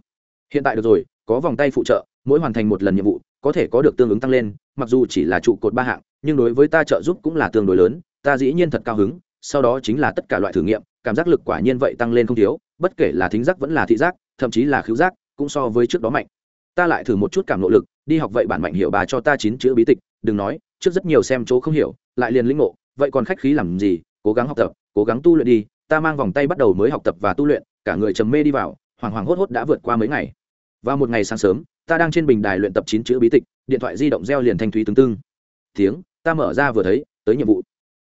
Hiện tại được rồi, có vòng tay phụ trợ, mỗi hoàn thành một lần nhiệm vụ, có thể có được tương ứng tăng lên, mặc dù chỉ là trụ cột ba hạng, nhưng đối với ta trợ giúp cũng là tương đối lớn, ta dĩ nhiên thật cao hứng, sau đó chính là tất cả loại thử nghiệm, cảm giác lực quả nhiên vậy tăng lên không thiếu, bất kể là thính giác vẫn là thị giác, thậm chí là khứu giác, cũng so với trước đó mạnh. Ta lại thử một chút cảm nỗ lực, đi học vậy bản mạnh hiểu bà cho ta chín chữ bí tịch, đừng nói, trước rất nhiều xem chỗ không hiểu, lại liền lĩnh ngộ, vậy còn khách khí làm gì, cố gắng học tập, cố gắng tu luyện đi ta mang vòng tay bắt đầu mới học tập và tu luyện cả người trầm mê đi vào hoàng hoàng hốt hốt đã vượt qua mấy ngày. Và một ngày sáng sớm ta đang trên bình đài luyện tập chín chữ bí tịch điện thoại di động reo liền thanh thúy tương tương tiếng ta mở ra vừa thấy tới nhiệm vụ.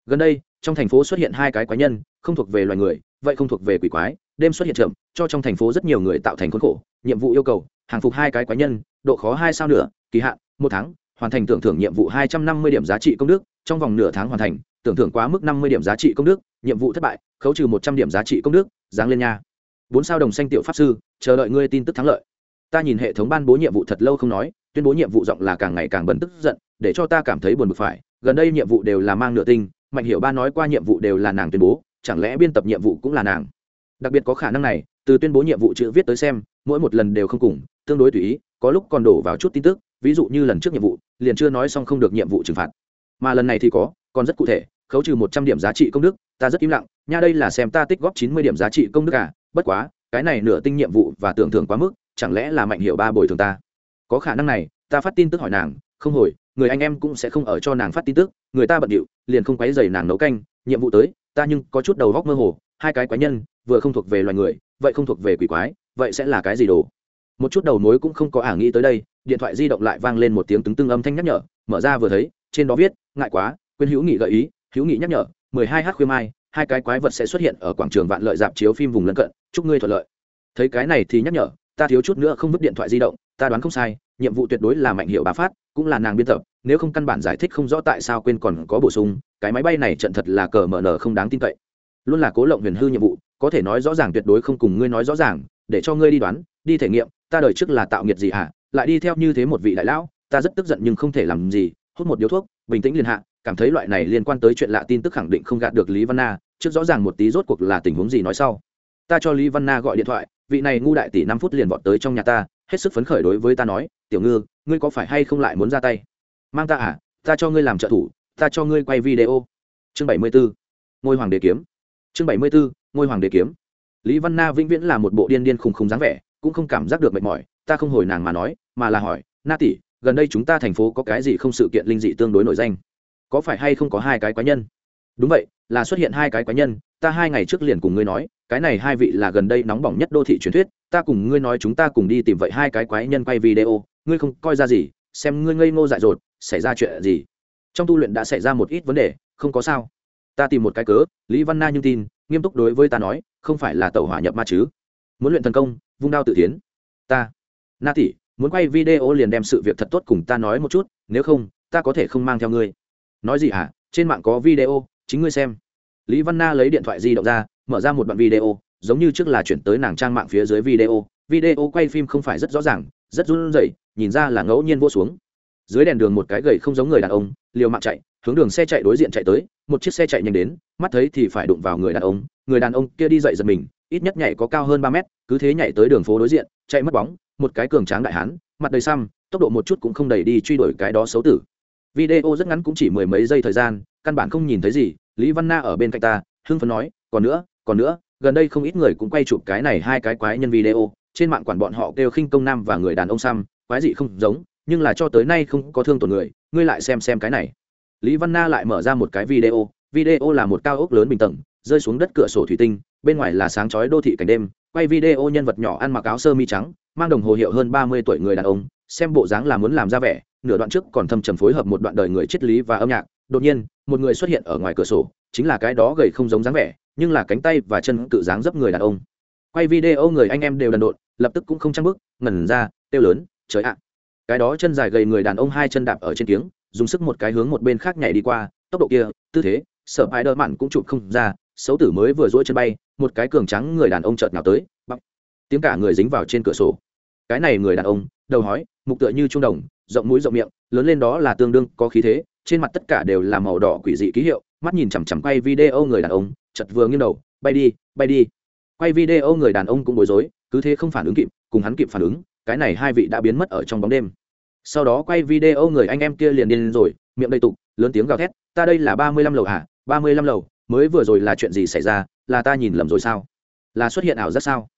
Gần đây trong thành phố xuất hiện hai cái quái nhân không thuộc về loài người vậy không thuộc về quỷ quái đêm xuất hiện chậm cho trong thành phố rất nhiều người tạo thành khốn khổ. Nhiệm vụ yêu cầu hàng phục hai cái quái nhân độ khó hai sao nửa, kỳ hạn một tháng hoàn thành tưởng thưởng nhiệm vụ hai trăm năm mươi điểm giá trị công đức trong vòng nửa tháng hoàn thành tưởng thưởng quá mức năm mươi điểm giá trị công đức, nhiệm vụ thất bại, khấu trừ một trăm điểm giá trị công đức, giáng lên nha. Bốn sao đồng xanh tiểu pháp sư, chờ đợi ngươi tin tức thắng lợi. Ta nhìn hệ thống ban bố nhiệm vụ thật lâu không nói, tuyên bố nhiệm vụ giọng là càng ngày càng bấn tức giận, để cho ta cảm thấy buồn bực phải. Gần đây nhiệm vụ đều là mang nửa tinh, mạnh hiểu ba nói qua nhiệm vụ đều là nàng tuyên bố, chẳng lẽ biên tập nhiệm vụ cũng là nàng? Đặc biệt có khả năng này, từ tuyên bố nhiệm vụ chữ viết tới xem, mỗi một lần đều không cùng, tương đối tùy ý, có lúc còn đổ vào chút tin tức, ví dụ như lần trước nhiệm vụ, liền chưa nói xong không được nhiệm vụ trừng phạt. Mà lần này thì có còn rất cụ thể, khấu trừ một trăm điểm giá trị công đức, ta rất im lặng, nha đây là xem ta tích góp chín mươi điểm giá trị công đức à bất quá, cái này nửa tinh nhiệm vụ và tưởng thưởng quá mức, chẳng lẽ là mạnh hiệu ba bồi thường ta? Có khả năng này, ta phát tin tức hỏi nàng, không hồi, người anh em cũng sẽ không ở cho nàng phát tin tức, người ta bận điệu, liền không quấy dày nàng nấu canh, nhiệm vụ tới, ta nhưng có chút đầu góc mơ hồ, hai cái quái nhân, vừa không thuộc về loài người, vậy không thuộc về quỷ quái, vậy sẽ là cái gì đồ? Một chút đầu mối cũng không có ả nghĩ tới đây, điện thoại di động lại vang lên một tiếng tứng tưng âm thanh nhắc nhở, mở ra vừa thấy, trên đó viết, ngại quá quyên hữu nghị gợi ý, hữu nghị nhắc nhở, mười hai h khuya mai, hai cái quái vật sẽ xuất hiện ở quảng trường vạn lợi dạp chiếu phim vùng lân cận. Chúc ngươi thuận lợi. Thấy cái này thì nhắc nhở, ta thiếu chút nữa không vứt điện thoại di động, ta đoán không sai, nhiệm vụ tuyệt đối là mạnh hiệu bà phát, cũng là nàng biên tập, nếu không căn bản giải thích không rõ tại sao quên còn có bổ sung, cái máy bay này trận thật là cờ mở nở không đáng tin cậy. Luôn là cố lộng huyền hư nhiệm vụ, có thể nói rõ ràng tuyệt đối không cùng ngươi nói rõ ràng, để cho ngươi đi đoán, đi thể nghiệm, ta đời trước là tạo nghiệt gì hả? Lại đi theo như thế một vị đại lão, ta rất tức giận nhưng không thể làm gì, hút một điếu thuốc, bình tĩnh liền hạ cảm thấy loại này liên quan tới chuyện lạ tin tức khẳng định không gạt được lý văn na, trước rõ ràng một tí rốt cuộc là tình huống gì nói sau ta cho lý văn na gọi điện thoại, vị này ngu đại tỷ năm phút liền vọt tới trong nhà ta, hết sức phấn khởi đối với ta nói, tiểu ngư, ngươi có phải hay không lại muốn ra tay mang ta à ta cho ngươi làm trợ thủ, ta cho ngươi quay video chương bảy mươi 74. ngôi hoàng đế kiếm chương bảy mươi 74. ngôi hoàng đế kiếm lý văn na vĩnh viễn là một bộ điên điên khùng khùng dáng vẻ, cũng không cảm giác được mệt mỏi, ta không hồi nàng mà nói, mà là hỏi, na tỷ, gần đây chúng ta thành phố có cái gì không sự kiện linh dị tương đối nổi danh có phải hay không có hai cái quái nhân? Đúng vậy, là xuất hiện hai cái quái nhân, ta hai ngày trước liền cùng ngươi nói, cái này hai vị là gần đây nóng bỏng nhất đô thị truyền thuyết, ta cùng ngươi nói chúng ta cùng đi tìm vậy hai cái quái nhân quay video, ngươi không coi ra gì, xem ngươi ngây ngô dại dột, xảy ra chuyện gì. Trong tu luyện đã xảy ra một ít vấn đề, không có sao. Ta tìm một cái cớ, lý văn na nhưng tin, nghiêm túc đối với ta nói, không phải là tàu hỏa nhập ma chứ. Muốn luyện thần công, vung đao tự tiến. Ta, na tỷ, muốn quay video liền đem sự việc thật tốt cùng ta nói một chút, nếu không, ta có thể không mang theo ngươi nói gì hả? Trên mạng có video, chính ngươi xem. Lý văn na lấy điện thoại di động ra, mở ra một đoạn video, giống như trước là chuyển tới nàng trang mạng phía dưới video. Video quay phim không phải rất rõ ràng, rất run rẩy, nhìn ra là ngẫu nhiên vô xuống. Dưới đèn đường một cái gậy không giống người đàn ông, liều mạng chạy, hướng đường xe chạy đối diện chạy tới, một chiếc xe chạy nhanh đến, mắt thấy thì phải đụng vào người đàn ông. Người đàn ông kia đi dậy giật mình, ít nhất nhảy có cao hơn ba mét, cứ thế nhảy tới đường phố đối diện, chạy mất bóng, một cái cường tráng đại hán, mặt đầy xăm, tốc độ một chút cũng không đầy đi truy đuổi cái đó xấu tử video rất ngắn cũng chỉ mười mấy giây thời gian, căn bản không nhìn thấy gì. Lý văn na ở bên cạnh ta, hưng phấn nói, còn nữa còn nữa, gần đây không ít người cũng quay chụp cái này hai cái quái nhân video. Trên mạng quản bọn họ kêu khinh công nam và người đàn ông xăm quái gì không giống, nhưng là cho tới nay không có thương tổn người. Ngươi lại xem xem cái này. Lý văn na lại mở ra một cái video. Video là một cao ốc lớn bình tầng, rơi xuống đất cửa sổ thủy tinh, bên ngoài là sáng chói đô thị cảnh đêm. Quay video nhân vật nhỏ ăn mặc áo sơ mi trắng mang đồng hồ hiệu hơn ba mươi tuổi người đàn ông, xem bộ dáng là muốn làm ra vẻ, nửa đoạn trước còn thâm trầm phối hợp một đoạn đời người triết lý và âm nhạc. Đột nhiên, một người xuất hiện ở ngoài cửa sổ, chính là cái đó gầy không giống dáng vẻ, nhưng là cánh tay và chân tự dáng dấp người đàn ông. Quay video người anh em đều đần độn, lập tức cũng không trăng bước, ngẩn ra, kêu lớn, trời ạ! Cái đó chân dài gầy người đàn ông hai chân đạp ở trên tiếng dùng sức một cái hướng một bên khác nhảy đi qua, tốc độ kia, tư thế sợ ai đỡ mặn cũng chụp không ra, xấu tử mới vừa dỗi chân bay, một cái cường trắng người đàn ông chợt nào tới bắp tiếng cả người dính vào trên cửa sổ. Cái này người đàn ông, đầu hói, mục tựa như trung đồng, rộng mũi rộng miệng, lớn lên đó là tương đương có khí thế, trên mặt tất cả đều là màu đỏ quỷ dị ký hiệu, mắt nhìn chằm chằm quay video người đàn ông, chật vừa nghiêng đầu, bay đi bay đi. Quay video người đàn ông cũng bối rối, cứ thế không phản ứng kịp, cùng hắn kịp phản ứng, cái này hai vị đã biến mất ở trong bóng đêm. Sau đó quay video người anh em kia liền điên rồi, miệng đầy tục lớn tiếng gào thét, ta đây là ba mươi lăm lầu hả? Ba mươi lăm lầu, mới vừa rồi là chuyện gì xảy ra? Là ta nhìn lầm rồi sao? Là xuất hiện ảo giác sao?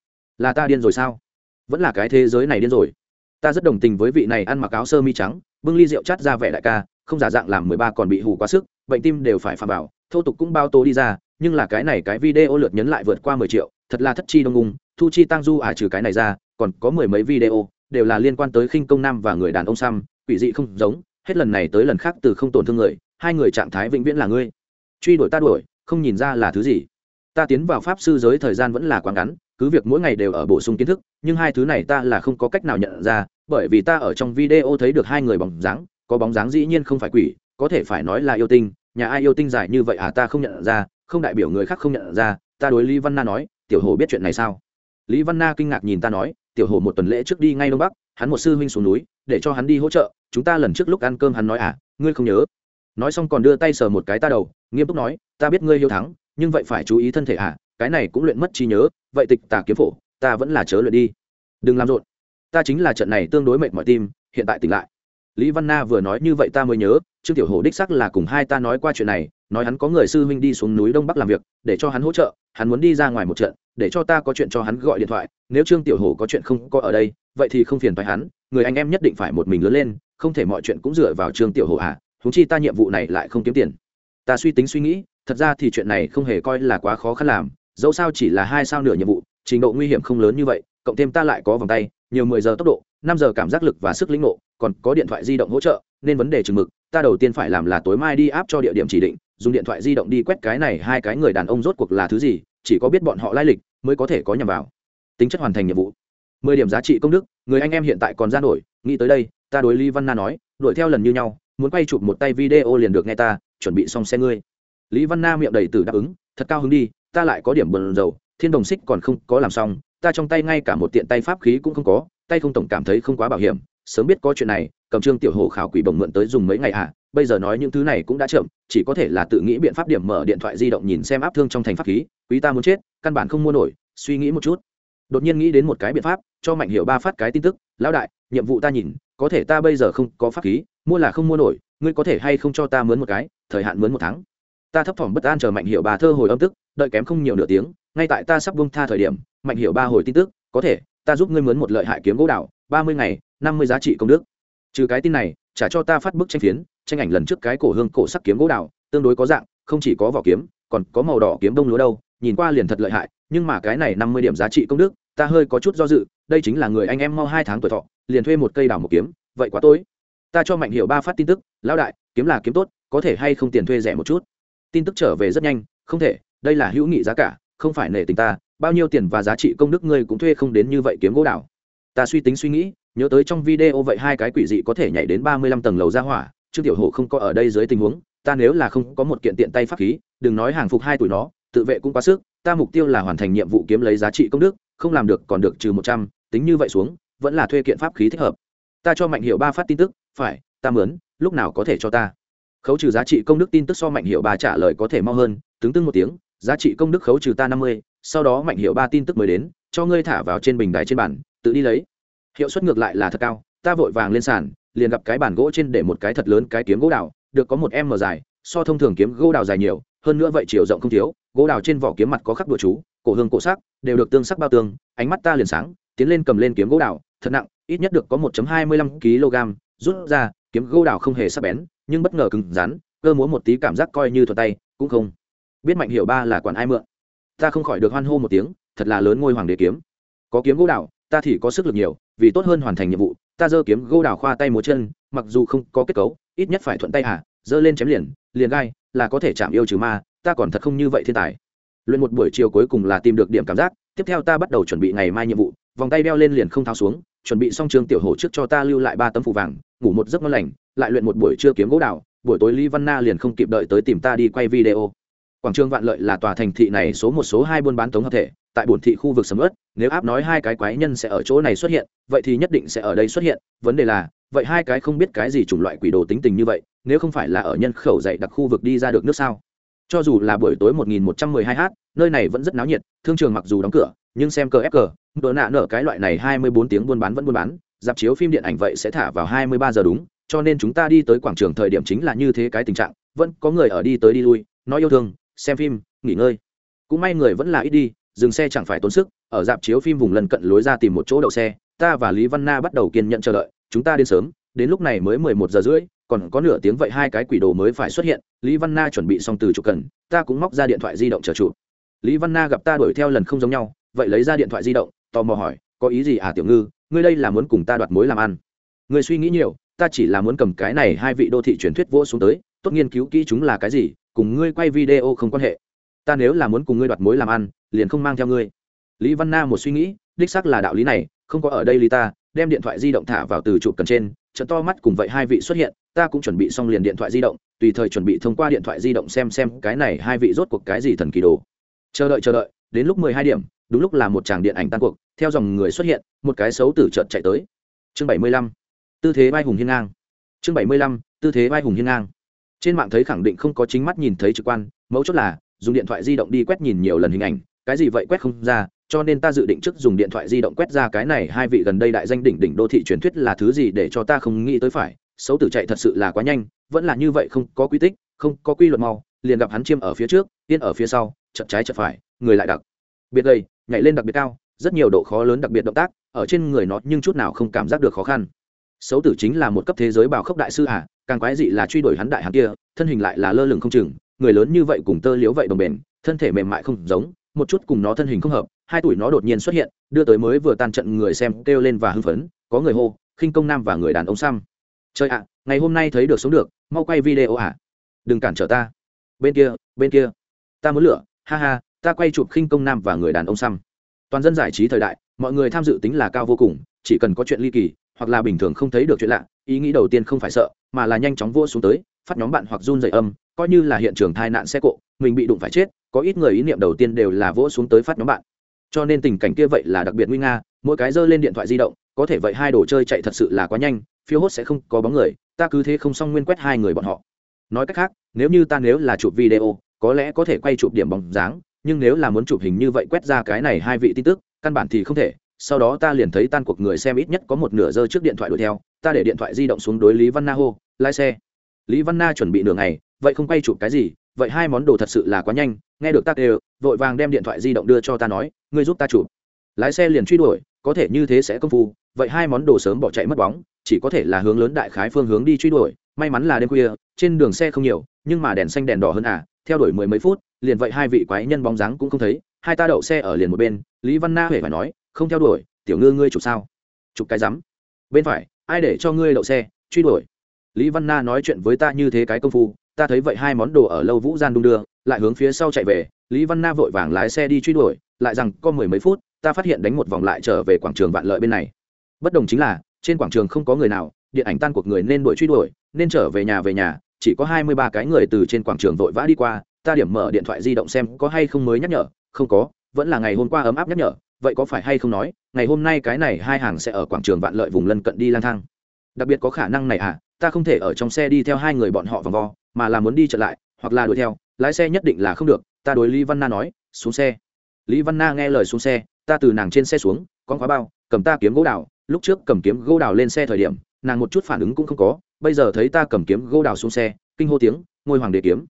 Là ta điên rồi sao? Vẫn là cái thế giới này điên rồi. Ta rất đồng tình với vị này ăn mặc áo sơ mi trắng, bưng ly rượu chát ra vẻ đại ca, không giả dạng làm mười ba còn bị hù quá sức, bệnh tim đều phải phà bảo thô tục cũng bao tố đi ra, nhưng là cái này cái video lượt nhấn lại vượt qua mười triệu, thật là thất chi đông ung, thu chi tăng du à trừ cái này ra, còn có mười mấy video, đều là liên quan tới khinh công nam và người đàn ông sam quỷ dị không giống, hết lần này tới lần khác từ không tổn thương người, hai người trạng thái vĩnh viễn là ngươi. Truy đuổi ta đuổi, không nhìn ra là thứ gì ta tiến vào pháp sư giới thời gian vẫn là quá ngắn, cứ việc mỗi ngày đều ở bổ sung kiến thức, nhưng hai thứ này ta là không có cách nào nhận ra, bởi vì ta ở trong video thấy được hai người bóng dáng, có bóng dáng dĩ nhiên không phải quỷ, có thể phải nói là yêu tinh, nhà ai yêu tinh dài như vậy à ta không nhận ra, không đại biểu người khác không nhận ra, ta đối lý văn na nói, tiểu hồ biết chuyện này sao? Lý văn na kinh ngạc nhìn ta nói, tiểu hồ một tuần lễ trước đi ngay đông bắc, hắn một sư huynh xuống núi, để cho hắn đi hỗ trợ, chúng ta lần trước lúc ăn cơm hắn nói à ngươi không nhớ? Nói xong còn đưa tay sờ một cái ta đầu, nghiêm túc nói, ta biết ngươi hiếu thắng nhưng vậy phải chú ý thân thể à cái này cũng luyện mất trí nhớ, vậy tịch tà kiếm phổ, ta vẫn là chớ luyện đi. Đừng làm rộn. Ta chính là trận này tương đối mệt mỏi tim, hiện tại tỉnh lại. Lý văn na vừa nói như vậy ta mới nhớ, trương tiểu hồ đích sắc là cùng hai ta nói qua chuyện này, nói hắn có người sư huynh đi xuống núi đông bắc làm việc, để cho hắn hỗ trợ, hắn muốn đi ra ngoài một trận, để cho ta có chuyện cho hắn gọi điện thoại, nếu trương tiểu hồ có chuyện không có ở đây, vậy thì không phiền phải hắn, người anh em nhất định phải một mình lớn lên, không thể mọi chuyện cũng dựa vào trương tiểu hồ à húng chi ta nhiệm vụ này lại không kiếm tiền. Ta suy tính suy nghĩ thật ra thì chuyện này không hề coi là quá khó khăn làm, dẫu sao chỉ là hai sao nửa nhiệm vụ, trình độ nguy hiểm không lớn như vậy, cộng thêm ta lại có vòng tay, nhiều mười giờ tốc độ, năm giờ cảm giác lực và sức lĩnh ngộ, còn có điện thoại di động hỗ trợ, nên vấn đề chừng mực, ta đầu tiên phải làm là tối mai đi áp cho địa điểm chỉ định, dùng điện thoại di động đi quét cái này hai cái người đàn ông rốt cuộc là thứ gì, chỉ có biết bọn họ lai lịch, mới có thể có nhằm vào. Tính chất hoàn thành nhiệm vụ. Mười điểm giá trị công đức, người anh em hiện tại còn ra nổi, nghĩ tới đây, ta đối lý văn na nói, đuổi theo lần như nhau, muốn quay chụp một tay video liền được nghe ta, chuẩn bị xong xe ngươi lý văn na miệng đầy tử đáp ứng thật cao hứng đi ta lại có điểm bờn dầu thiên đồng xích còn không có làm xong ta trong tay ngay cả một tiện tay pháp khí cũng không có tay không tổng cảm thấy không quá bảo hiểm sớm biết có chuyện này cầm trương tiểu hồ khảo quỷ bồng mượn tới dùng mấy ngày ạ à, bây giờ nói những thứ này cũng đã chậm chỉ có thể là tự nghĩ biện pháp điểm mở điện thoại di động nhìn xem áp thương trong thành pháp khí quý ta muốn chết căn bản không mua nổi suy nghĩ một chút. Đột nhiên nghĩ đến một cái biện pháp cho mạnh hiệu ba phát cái tin tức lão đại nhiệm vụ ta nhìn có thể ta bây giờ không có pháp khí mua là không mua nổi ngươi có thể hay không cho ta mướn một cái thời hạn mướn một tháng ta thấp thỏm bất an chờ mạnh hiệu ba thơ hồi âm tức, đợi kém không nhiều nửa tiếng, ngay tại ta sắp bông tha thời điểm, mạnh hiệu ba hồi tin tức, có thể, ta giúp ngươi mướn một lợi hại kiếm gỗ đào ba mươi ngày, năm mươi giá trị công đức. Trừ cái tin này, trả cho ta phát bức tranh phiến, tranh ảnh lần trước cái cổ hương cổ sắc kiếm gỗ đào tương đối có dạng, không chỉ có vỏ kiếm, còn có màu đỏ kiếm đông lúa đâu, nhìn qua liền thật lợi hại, nhưng mà cái này năm mươi điểm giá trị công đức, ta hơi có chút do dự, đây chính là người anh em mau hai tháng tuổi thọ, liền thuê một cây đào một kiếm, vậy quá tối. Ta cho mạnh hiệu ba phát tin tức, lão đại, kiếm là kiếm tốt, có thể hay không tiền thuê rẻ một chút? Tin tức trở về rất nhanh, không thể, đây là hữu nghị giá cả, không phải nể tình ta, bao nhiêu tiền và giá trị công đức ngươi cũng thuê không đến như vậy kiếm gỗ đảo. ta suy tính suy nghĩ, nhớ tới trong video vậy hai cái quỷ dị có thể nhảy đến ba mươi lăm tầng lầu ra hỏa, trương tiểu hổ không có ở đây dưới tình huống, ta nếu là không có một kiện tiện tay pháp khí, đừng nói hàng phục hai tuổi nó, tự vệ cũng quá sức, ta mục tiêu là hoàn thành nhiệm vụ kiếm lấy giá trị công đức, không làm được còn được trừ một trăm, tính như vậy xuống, vẫn là thuê kiện pháp khí thích hợp ta cho mạnh hiệu ba phát tin tức, phải, ta mướn lúc nào có thể cho ta khấu trừ giá trị công đức tin tức so mạnh hiệu ba trả lời có thể mau hơn tướng tưng một tiếng, giá trị công đức khấu trừ ta năm mươi, sau đó mạnh hiệu ba tin tức mới đến, cho ngươi thả vào trên bình đài trên bàn, tự đi lấy. Hiệu suất ngược lại là thật cao, ta vội vàng lên sàn, liền gặp cái bàn gỗ trên để một cái thật lớn cái kiếm gỗ đào, được có một em mờ dài, so thông thường kiếm gỗ đào dài nhiều, hơn nữa vậy chiều rộng không thiếu, gỗ đào trên vỏ kiếm mặt có khắc đùa chú, cổ hương cổ sắc, đều được tương sắc bao tương, ánh mắt ta liền sáng, tiến lên cầm lên kiếm gỗ đào, thật nặng, ít nhất được có 1 25 kg rút ra, kiếm gỗ đào không hề sắc bén nhưng bất ngờ cứng rắn, cơ múa một tí cảm giác coi như thuật tay, cũng không biết mạnh hiểu ba là quản ai mượn. Ta không khỏi được hoan hô một tiếng, thật là lớn ngôi hoàng đế kiếm. Có kiếm gỗ đào, ta thì có sức lực nhiều, vì tốt hơn hoàn thành nhiệm vụ, ta giơ kiếm gỗ đào khoa tay múa chân, mặc dù không có kết cấu, ít nhất phải thuận tay hả, giơ lên chém liền liền gai, là có thể chạm yêu trừ ma, ta còn thật không như vậy thiên tài. Luyện một buổi chiều cuối cùng là tìm được điểm cảm giác, tiếp theo ta bắt đầu chuẩn bị ngày mai nhiệm vụ, vòng tay đeo lên liền không tháo xuống, chuẩn bị xong trường tiểu hổ trước cho ta lưu lại ba tấm phù vàng ngủ một giấc ngon lành, lại luyện một buổi trưa kiếm gỗ đào, buổi tối lý văn na liền không kịp đợi tới tìm ta đi quay video. Quảng trường vạn lợi là tòa thành thị này số một, số hai buôn bán tống hợp thể, tại bổn thị khu vực sầm ớt nếu áp nói hai cái quái nhân sẽ ở chỗ này xuất hiện, vậy thì nhất định sẽ ở đây xuất hiện. Vấn đề là, vậy hai cái không biết cái gì chủng loại quỷ đồ tính tình như vậy, nếu không phải là ở nhân khẩu dạy đặc khu vực đi ra được nước sao? Cho dù là buổi tối 1112 h nơi này vẫn rất náo nhiệt, thương trường mặc dù đóng cửa, nhưng xem cờ ép cờ, đỡ nạ nở cái loại này 24 tiếng buôn bán vẫn buôn bán dạp chiếu phim điện ảnh vậy sẽ thả vào 23 giờ đúng, cho nên chúng ta đi tới quảng trường thời điểm chính là như thế cái tình trạng, vẫn có người ở đi tới đi lui, nói yêu thương, xem phim, nghỉ ngơi. Cũng may người vẫn là ít đi, dừng xe chẳng phải tốn sức, ở dạp chiếu phim vùng lân cận lối ra tìm một chỗ đậu xe, ta và lý văn na bắt đầu kiên nhận chờ đợi, chúng ta đến sớm, đến lúc này mới mười một giờ rưỡi, còn có nửa tiếng vậy hai cái quỷ đồ mới phải xuất hiện, lý văn na chuẩn bị xong từ chụp cần, ta cũng móc ra điện thoại di động chờ chụp. Lý văn na gặp ta đuổi theo lần không giống nhau, vậy lấy ra điện thoại di động, tò mò hỏi, có ý gì à tiểu ngư? Ngươi đây là muốn cùng ta đoạt mối làm ăn. Ngươi suy nghĩ nhiều, ta chỉ là muốn cầm cái này hai vị đô thị truyền thuyết vỗ xuống tới, tốt nghiên cứu kỹ chúng là cái gì, cùng ngươi quay video không quan hệ. Ta nếu là muốn cùng ngươi đoạt mối làm ăn, liền không mang theo ngươi. Lý văn na một suy nghĩ, đích xác là đạo lý này, không có ở đây lý ta, đem điện thoại di động thả vào từ chụp cần trên, trận to mắt cùng vậy hai vị xuất hiện, ta cũng chuẩn bị xong liền điện thoại di động, tùy thời chuẩn bị thông qua điện thoại di động xem xem cái này hai vị rốt cuộc cái gì thần kỳ đồ. Chờ đợi chờ đợi, đến lúc mười hai điểm đúng lúc là một tràng điện ảnh tan cuộc, theo dòng người xuất hiện, một cái xấu tử trợt chạy tới. Chương bảy mươi lăm, tư thế vai hùng hiên ngang. Chương bảy mươi lăm, tư thế vai hùng hiên ngang. Trên mạng thấy khẳng định không có chính mắt nhìn thấy trực quan, mấu chốt là, dùng điện thoại di động đi quét nhìn nhiều lần hình ảnh, cái gì vậy quét không ra, cho nên ta dự định trước dùng điện thoại di động quét ra cái này hai vị gần đây đại danh đỉnh đỉnh đô thị truyền thuyết là thứ gì để cho ta không nghĩ tới phải. Xấu tử chạy thật sự là quá nhanh, vẫn là như vậy không có quy tích, không có quy luật mau, liền gặp hắn chiêm ở phía trước, yên ở phía sau chậm trái chậm phải, người lại đặc. Biệt đây nhảy lên đặc biệt cao, rất nhiều độ khó lớn đặc biệt động tác, ở trên người nó nhưng chút nào không cảm giác được khó khăn. Xấu tử chính là một cấp thế giới bảo khốc đại sư à càng quái dị là truy đuổi hắn đại hắn kia, thân hình lại là lơ lửng không chừng, người lớn như vậy cùng tơ liếu vậy đồng bền, thân thể mềm mại không giống, một chút cùng nó thân hình không hợp, hai tuổi nó đột nhiên xuất hiện, đưa tới mới vừa tan trận người xem kêu lên và hưng phấn, có người hô, khinh công nam và người đàn ông xăm. Trời ạ, ngày hôm nay thấy được sống được, mau quay video ạ đừng cản trở ta. Bên kia bên kia, ta muốn lửa, ha ha ta quay chụp khinh công nam và người đàn ông xăm. Toàn dân giải trí thời đại, mọi người tham dự tính là cao vô cùng, chỉ cần có chuyện ly kỳ, hoặc là bình thường không thấy được chuyện lạ, ý nghĩ đầu tiên không phải sợ, mà là nhanh chóng vô xuống tới, phát nhóm bạn hoặc run dày âm, coi như là hiện trường tai nạn xe cộ, mình bị đụng phải chết, có ít người ý niệm đầu tiên đều là vỗ xuống tới phát nhóm bạn. Cho nên tình cảnh kia vậy là đặc biệt nguy nga, mỗi cái giơ lên điện thoại di động, có thể vậy hai đồ chơi chạy thật sự là quá nhanh phiếu hốt sẽ không có bóng người, ta cứ thế không xong nguyên quét hai người bọn họ. Nói cách khác, nếu như ta nếu là chụp video, có lẽ có thể quay chụp điểm bóng dáng nhưng nếu là muốn chụp hình như vậy quét ra cái này hai vị tin tức, căn bản thì không thể. Sau đó ta liền thấy tan cuộc người xem ít nhất có một nửa giờ trước điện thoại đuổi theo, ta để điện thoại di động xuống đối lý văn na hô, lái xe. Lý văn na chuẩn bị nửa ngày, vậy không quay chụp cái gì, vậy hai món đồ thật sự là quá nhanh, nghe được ta đều, vội vàng đem điện thoại di động đưa cho ta nói, ngươi giúp ta chụp. Lái xe liền truy đuổi, có thể như thế sẽ công phu, vậy hai món đồ sớm bỏ chạy mất bóng, chỉ có thể là hướng lớn đại khái phương hướng đi truy đuổi, may mắn là đêm khuya, trên đường xe không nhiều, nhưng mà đèn xanh đèn đỏ hơn à theo đuổi mười mấy phút liền vậy hai vị quái nhân bóng dáng cũng không thấy, hai ta đậu xe ở liền một bên, lý văn na huệ phải nói, không theo đuổi, tiểu ngư ngươi chụp sao? Chụp cái rắm. Bên phải, ai để cho ngươi đậu xe, truy đuổi? Lý văn na nói chuyện với ta như thế cái công phu, ta thấy vậy hai món đồ ở lâu vũ gian đung đưa, lại hướng phía sau chạy về, lý văn na vội vàng lái xe đi truy đuổi, lại rằng có mười mấy phút, ta phát hiện đánh một vòng lại trở về quảng trường vạn lợi bên này. Bất đồng chính là, trên quảng trường không có người nào, điện ảnh tan cuộc người nên đuổi truy đuổi, nên trở về nhà về nhà, chỉ có hai mươi ba cái người từ trên quảng trường vội vã đi qua ta điểm mở điện thoại di động xem có hay không mới nhắc nhở, không có, vẫn là ngày hôm qua ấm áp nhắc nhở, vậy có phải hay không nói, ngày hôm nay cái này hai hàng sẽ ở quảng trường vạn lợi vùng lân cận đi lang thang. Đặc biệt có khả năng này à ta không thể ở trong xe đi theo hai người bọn họ vòng vo, mà là muốn đi trở lại, hoặc là đuổi theo, lái xe nhất định là không được, ta đối lý văn na nói, xuống xe. Lý văn na nghe lời xuống xe, ta từ nàng trên xe xuống, con khóa bao, cầm ta kiếm gỗ đào, lúc trước cầm kiếm gỗ đào lên xe thời điểm, nàng một chút phản ứng cũng không có, bây giờ thấy ta cầm kiếm gỗ đào xuống xe, kinh hô tiếng, ngôi hoàng đế kiếm.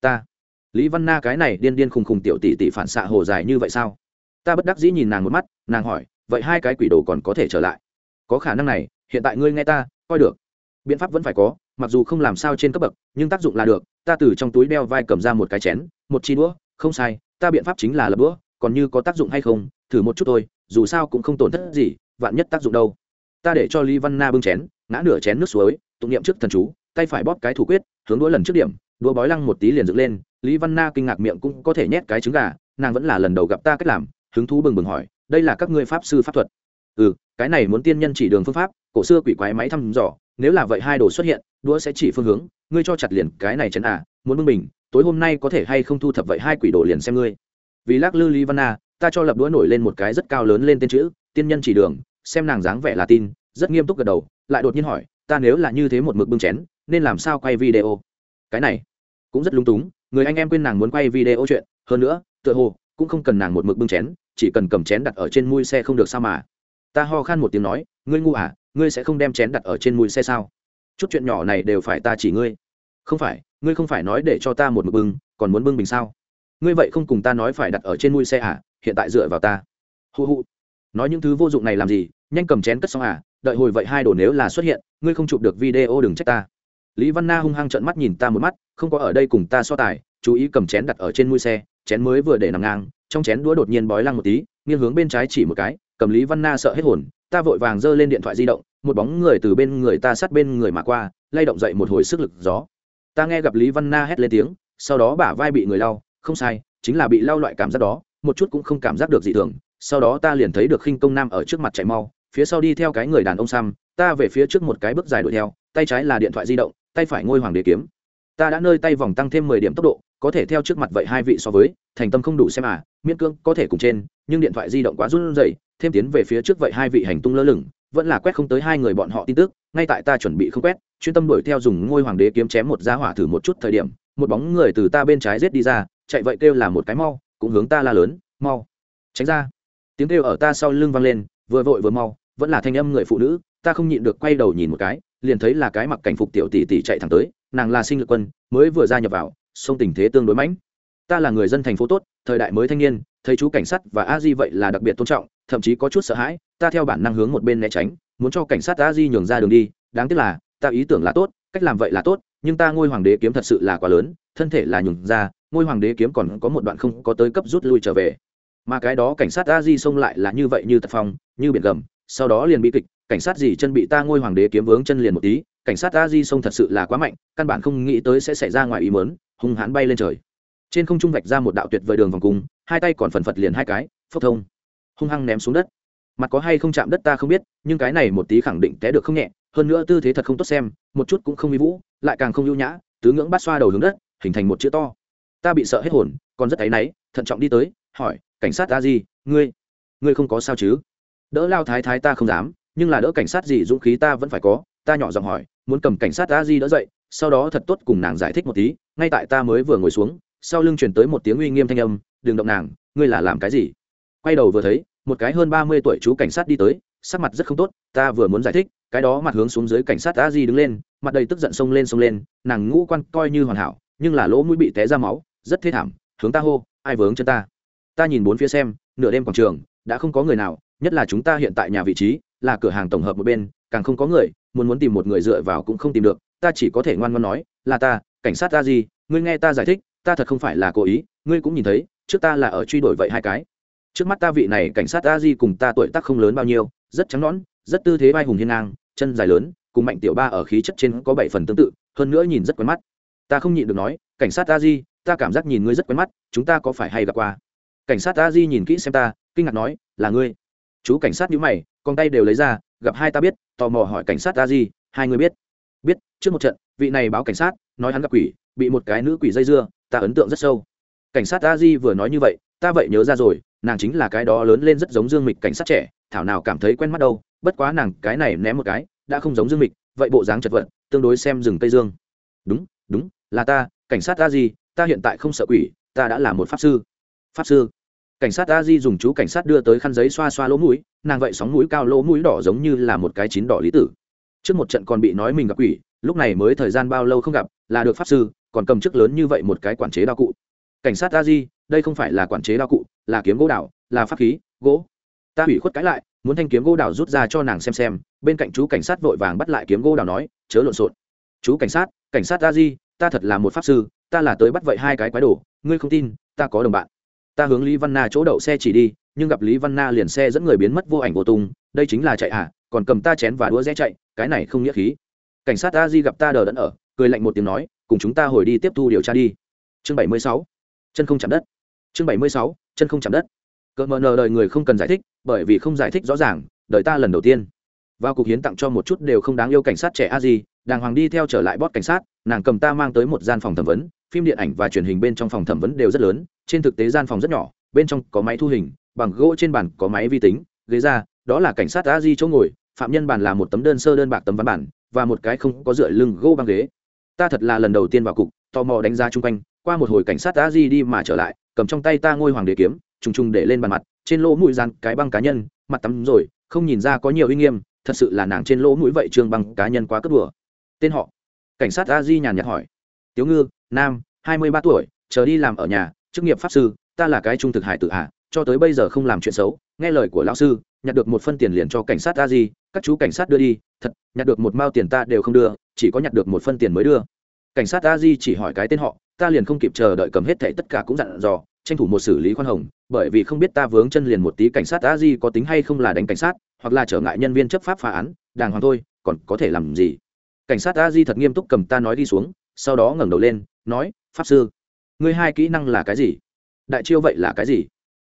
Ta lý văn na cái này điên điên khùng khùng tiểu tỷ tỷ phản xạ hồ dài như vậy sao? Ta bất đắc dĩ nhìn nàng một mắt, nàng hỏi, vậy hai cái quỷ đồ còn có thể trở lại? Có khả năng này, hiện tại ngươi nghe ta, coi được. Biện pháp vẫn phải có, mặc dù không làm sao trên cấp bậc, nhưng tác dụng là được, ta từ trong túi đeo vai cầm ra một cái chén, một chi đũa, không sai, ta biện pháp chính là lập đũa, còn như có tác dụng hay không, thử một chút thôi, dù sao cũng không tổn thất gì, vạn nhất tác dụng đâu. Ta để cho lý văn na bưng chén, ngã nửa chén nước suối, tụng niệm trước thần chú, tay phải bóp cái thủ quyết, hướng đũa lần trước điểm đũa bói lăng một tí liền dựng lên, lý văn na kinh ngạc miệng cũng có thể nhét cái trứng gà, nàng vẫn là lần đầu gặp ta cách làm, hứng thú bừng bừng hỏi, đây là các ngươi pháp sư pháp thuật? Ừ cái này muốn tiên nhân chỉ đường phương pháp, cổ xưa quỷ quái máy thăm dò, nếu là vậy hai đồ xuất hiện, đũa sẽ chỉ phương hướng, ngươi cho chặt liền cái này chấn à muốn bưng mình tối hôm nay có thể hay không thu thập vậy hai quỷ đồ liền xem ngươi. Vì lắc lư lý văn na, ta cho lập đũa nổi lên một cái rất cao lớn lên tên chữ, tiên nhân chỉ đường, xem nàng dáng vẻ là tin, rất nghiêm túc gật đầu, lại đột nhiên hỏi, ta nếu là như thế một mực bưng chén, nên làm sao quay video? Cái này cũng rất lung túng, người anh em quên nàng muốn quay video chuyện, hơn nữa, tựa hồ, cũng không cần nàng một mực bưng chén, chỉ cần cầm chén đặt ở trên mui xe không được sao mà. Ta ho khan một tiếng nói, ngươi ngu à ngươi sẽ không đem chén đặt ở trên mui xe sao? Chút chuyện nhỏ này đều phải ta chỉ ngươi. Không phải, ngươi không phải nói để cho ta một mực bưng, còn muốn bưng bình sao? Ngươi vậy không cùng ta nói phải đặt ở trên mui xe à hiện tại dựa vào ta. Hu hu. Nói những thứ vô dụng này làm gì, nhanh cầm chén cất xong à đợi hồi vậy hai đồ nếu là xuất hiện, ngươi không chụp được video đừng trách ta lý văn na hung hăng trợn mắt nhìn ta một mắt, không có ở đây cùng ta so tài, chú ý cầm chén đặt ở trên mui xe, chén mới vừa để nằm ngang, trong chén đũa đột nhiên bói lăng một tí, nghiêng hướng bên trái chỉ một cái, cầm lý văn na sợ hết hồn, ta vội vàng giơ lên điện thoại di động, một bóng người từ bên người ta sát bên người mà qua, lay động dậy một hồi sức lực gió. Ta nghe gặp lý văn na hét lên tiếng, sau đó bả vai bị người lau, không sai, chính là bị lau loại cảm giác đó, một chút cũng không cảm giác được gì thường, sau đó ta liền thấy được khinh công nam ở trước mặt chạy mau, phía sau đi theo cái người đàn ông xăm ta về phía trước một cái bước dài đuổi theo, tay trái là điện thoại di động tay phải ngôi hoàng đế kiếm. Ta đã nơi tay vòng tăng thêm mười điểm tốc độ, có thể theo trước mặt vậy hai vị so với, thành tâm không đủ xem à miễn cương có thể cùng trên, nhưng điện thoại di động quá run rẩy, thêm tiến về phía trước vậy hai vị hành tung lơ lửng, vẫn là quét không tới hai người bọn họ tin tức, ngay tại ta chuẩn bị không quét, chuyên tâm đuổi theo dùng ngôi hoàng đế kiếm chém một giá hỏa thử một chút thời điểm, một bóng người từ ta bên trái rết đi ra, chạy vậy kêu là một cái mau, cũng hướng ta la lớn, mau, tránh ra. Tiếng kêu ở ta sau lưng vang lên, vừa vội vừa mau, vẫn là thanh âm người phụ nữ, ta không nhịn được quay đầu nhìn một cái liền thấy là cái mặc cảnh phục tiểu tỷ tỷ chạy thẳng tới, nàng là sinh lực quân, mới vừa gia nhập vào sông tình thế tương đối mãnh. Ta là người dân thành phố tốt, thời đại mới thanh niên, thấy chú cảnh sát và a di vậy là đặc biệt tôn trọng, thậm chí có chút sợ hãi, ta theo bản năng hướng một bên né tránh, muốn cho cảnh sát a di nhường ra đường đi, đáng tiếc là, ta ý tưởng là tốt, cách làm vậy là tốt, nhưng ta ngôi hoàng đế kiếm thật sự là quá lớn, thân thể là nhường ra, ngôi hoàng đế kiếm còn có một đoạn không có tới cấp rút lui trở về. Mà cái đó cảnh sát a di xông lại là như vậy như tật phong, như biển gầm, sau đó liền bị kịch cảnh sát gì chân bị ta ngôi hoàng đế kiếm vướng chân liền một tí, cảnh sát a di xông thật sự là quá mạnh, căn bản không nghĩ tới sẽ xảy ra ngoài ý mớn hung hãn bay lên trời. Trên không trung vạch ra một đạo tuyệt vời đường vòng cung, hai tay còn phần phật liền hai cái, phốc thông. Hung hăng ném xuống đất. Mặt có hay không chạm đất ta không biết, nhưng cái này một tí khẳng định té được không nhẹ, hơn nữa tư thế thật không tốt xem, một chút cũng không uy vũ, lại càng không ưu nhã, tứ ngưỡng bắt xoa đầu hướng đất, hình thành một chữ to. Ta bị sợ hết hồn, còn rất áy náy, thận trọng đi tới, hỏi, cảnh sát a di, ngươi ngươi không có sao chứ? Đỡ lao thái thái ta không dám nhưng là đỡ cảnh sát gì dũng khí ta vẫn phải có, ta nhỏ giọng hỏi, muốn cầm cảnh sát a di đỡ dậy, sau đó thật tốt cùng nàng giải thích một tí, ngay tại ta mới vừa ngồi xuống, sau lưng chuyển tới một tiếng uy nghiêm thanh âm, đừng động nàng, ngươi là làm cái gì? Quay đầu vừa thấy, một cái hơn ba mươi tuổi chú cảnh sát đi tới, sắc mặt rất không tốt, ta vừa muốn giải thích, cái đó mặt hướng xuống dưới cảnh sát a di đứng lên, mặt đầy tức giận xông lên xông lên, nàng ngũ quan coi như hoàn hảo, nhưng là lỗ mũi bị té ra máu, rất thê thảm, hướng ta hô, ai vướng chân ta? Ta nhìn bốn phía xem, nửa đêm quảng trường, đã không có người nào, nhất là chúng ta hiện tại nhà vị trí là cửa hàng tổng hợp một bên, càng không có người, muốn muốn tìm một người dựa vào cũng không tìm được, ta chỉ có thể ngoan ngoan nói, là ta, cảnh sát ta gì ngươi nghe ta giải thích, ta thật không phải là cố ý, ngươi cũng nhìn thấy, trước ta là ở truy đuổi vậy hai cái. Trước mắt ta vị này cảnh sát ta di cùng ta tuổi tác không lớn bao nhiêu, rất trắng nõn, rất tư thế vai hùng hiên ngang, chân dài lớn, cùng mạnh tiểu ba ở khí chất trên có bảy phần tương tự, hơn nữa nhìn rất quen mắt. Ta không nhịn được nói, cảnh sát ta di ta cảm giác nhìn ngươi rất quen mắt, chúng ta có phải hay gặp qua? Cảnh sát ta di nhìn kỹ xem ta, kinh ngạc nói, là ngươi chú cảnh sát nhíu mày con tay đều lấy ra gặp hai ta biết tò mò hỏi cảnh sát ta gì, hai người biết. Biết trước một trận vị này báo cảnh sát nói hắn gặp quỷ bị một cái nữ quỷ dây dưa ta ấn tượng rất sâu. Cảnh sát ta di vừa nói như vậy ta vậy nhớ ra rồi nàng chính là cái đó lớn lên rất giống dương mịch cảnh sát trẻ thảo nào cảm thấy quen mắt đâu bất quá nàng cái này ném một cái đã không giống dương mịch vậy bộ dáng chật vật tương đối xem rừng tây dương. Đúng đúng là ta cảnh sát ta di ta hiện tại không sợ quỷ ta đã là một pháp sư. Pháp sư? Cảnh sát a di dùng chú cảnh sát đưa tới khăn giấy xoa xoa lỗ mũi, nàng vậy sóng mũi cao lỗ mũi đỏ giống như là một cái chín đỏ lý tử. Trước một trận còn bị nói mình gặp quỷ, lúc này mới thời gian bao lâu không gặp, là được pháp sư, còn cầm chức lớn như vậy một cái quản chế đao cụ. Cảnh sát a di đây không phải là quản chế đao cụ, là kiếm gỗ đảo, là pháp khí, gỗ. Ta hủy khuất cãi lại, muốn thanh kiếm gỗ đảo rút ra cho nàng xem xem, bên cạnh chú cảnh sát vội vàng bắt lại kiếm gỗ đảo nói, chớ lộn xộn. Chú cảnh sát cảnh sát a di ta thật là một pháp sư, ta là tới bắt vậy hai cái quái đồ, ngươi không tin, ta có đồng bạn ta hướng lý văn na chỗ đậu xe chỉ đi, nhưng gặp lý văn na liền xe dẫn người biến mất vô ảnh vô tung, đây chính là chạy à còn cầm ta chén và đũa rẽ chạy, cái này không nghĩa khí. Cảnh sát ta di gặp ta đờ đẫn ở, cười lạnh một tiếng nói, cùng chúng ta hồi đi tiếp thu điều tra đi. Chương bảy mươi sáu, chân không chạm đất. Chương bảy mươi sáu, chân không chạm đất. Cỡ mờ nờ đời người không cần giải thích, bởi vì không giải thích rõ ràng đợi ta lần đầu tiên. Vào cuộc hiến tặng cho một chút đều không đáng yêu cảnh sát trẻ a di, đàng hoàng đi theo trở lại bót cảnh sát, nàng cầm ta mang tới một gian phòng thẩm vấn phim điện ảnh và truyền hình bên trong phòng thẩm vấn đều rất lớn, trên thực tế gian phòng rất nhỏ, bên trong có máy thu hình, bằng gỗ trên bàn có máy vi tính, ghế ra, đó là cảnh sát a di chỗ ngồi, phạm nhân bàn là một tấm đơn sơ đơn bạc tấm ván bản và một cái không có dựa lưng gỗ băng ghế. Ta thật là lần đầu tiên vào cục, tò mò đánh giá chung quanh, qua một hồi cảnh sát a di đi mà trở lại, cầm trong tay ta ngôi hoàng đế kiếm, trùng trùng để lên bàn mặt, trên lỗ mũi gian cái băng cá nhân, mặt tắm rồi, không nhìn ra có nhiều uy nghiêm, thật sự là nàng trên lỗ mũi vậy trương băng cá nhân quá cất đùa tên họ, cảnh sát a di nhàn nhạt hỏi. Tiếu ngư nam, hai mươi ba tuổi, chờ đi làm ở nhà, chức nghiệp pháp sư, ta là cái trung thực hải tự hạ à, cho tới bây giờ không làm chuyện xấu, nghe lời của lão sư, nhặt được một phân tiền liền cho cảnh sát ta gì các chú cảnh sát đưa đi, thật, nhặt được một mao tiền ta đều không đưa, chỉ có nhặt được một phân tiền mới đưa. Cảnh sát Aji di chỉ hỏi cái tên họ, ta liền không kịp chờ đợi cầm hết thẻ tất cả cũng dặn dò, tranh thủ một xử lý khoan hồng, bởi vì không biết ta vướng chân liền một tí cảnh sát Aji di có tính hay không là đánh cảnh sát, hoặc là trở ngại nhân viên chấp pháp phá án, đàng hoàng thôi, còn có thể làm gì? Cảnh sát Aji di thật nghiêm túc cầm ta nói đi xuống, sau đó ngẩng đầu lên nói, pháp sư, ngươi hai kỹ năng là cái gì? Đại chiêu vậy là cái gì?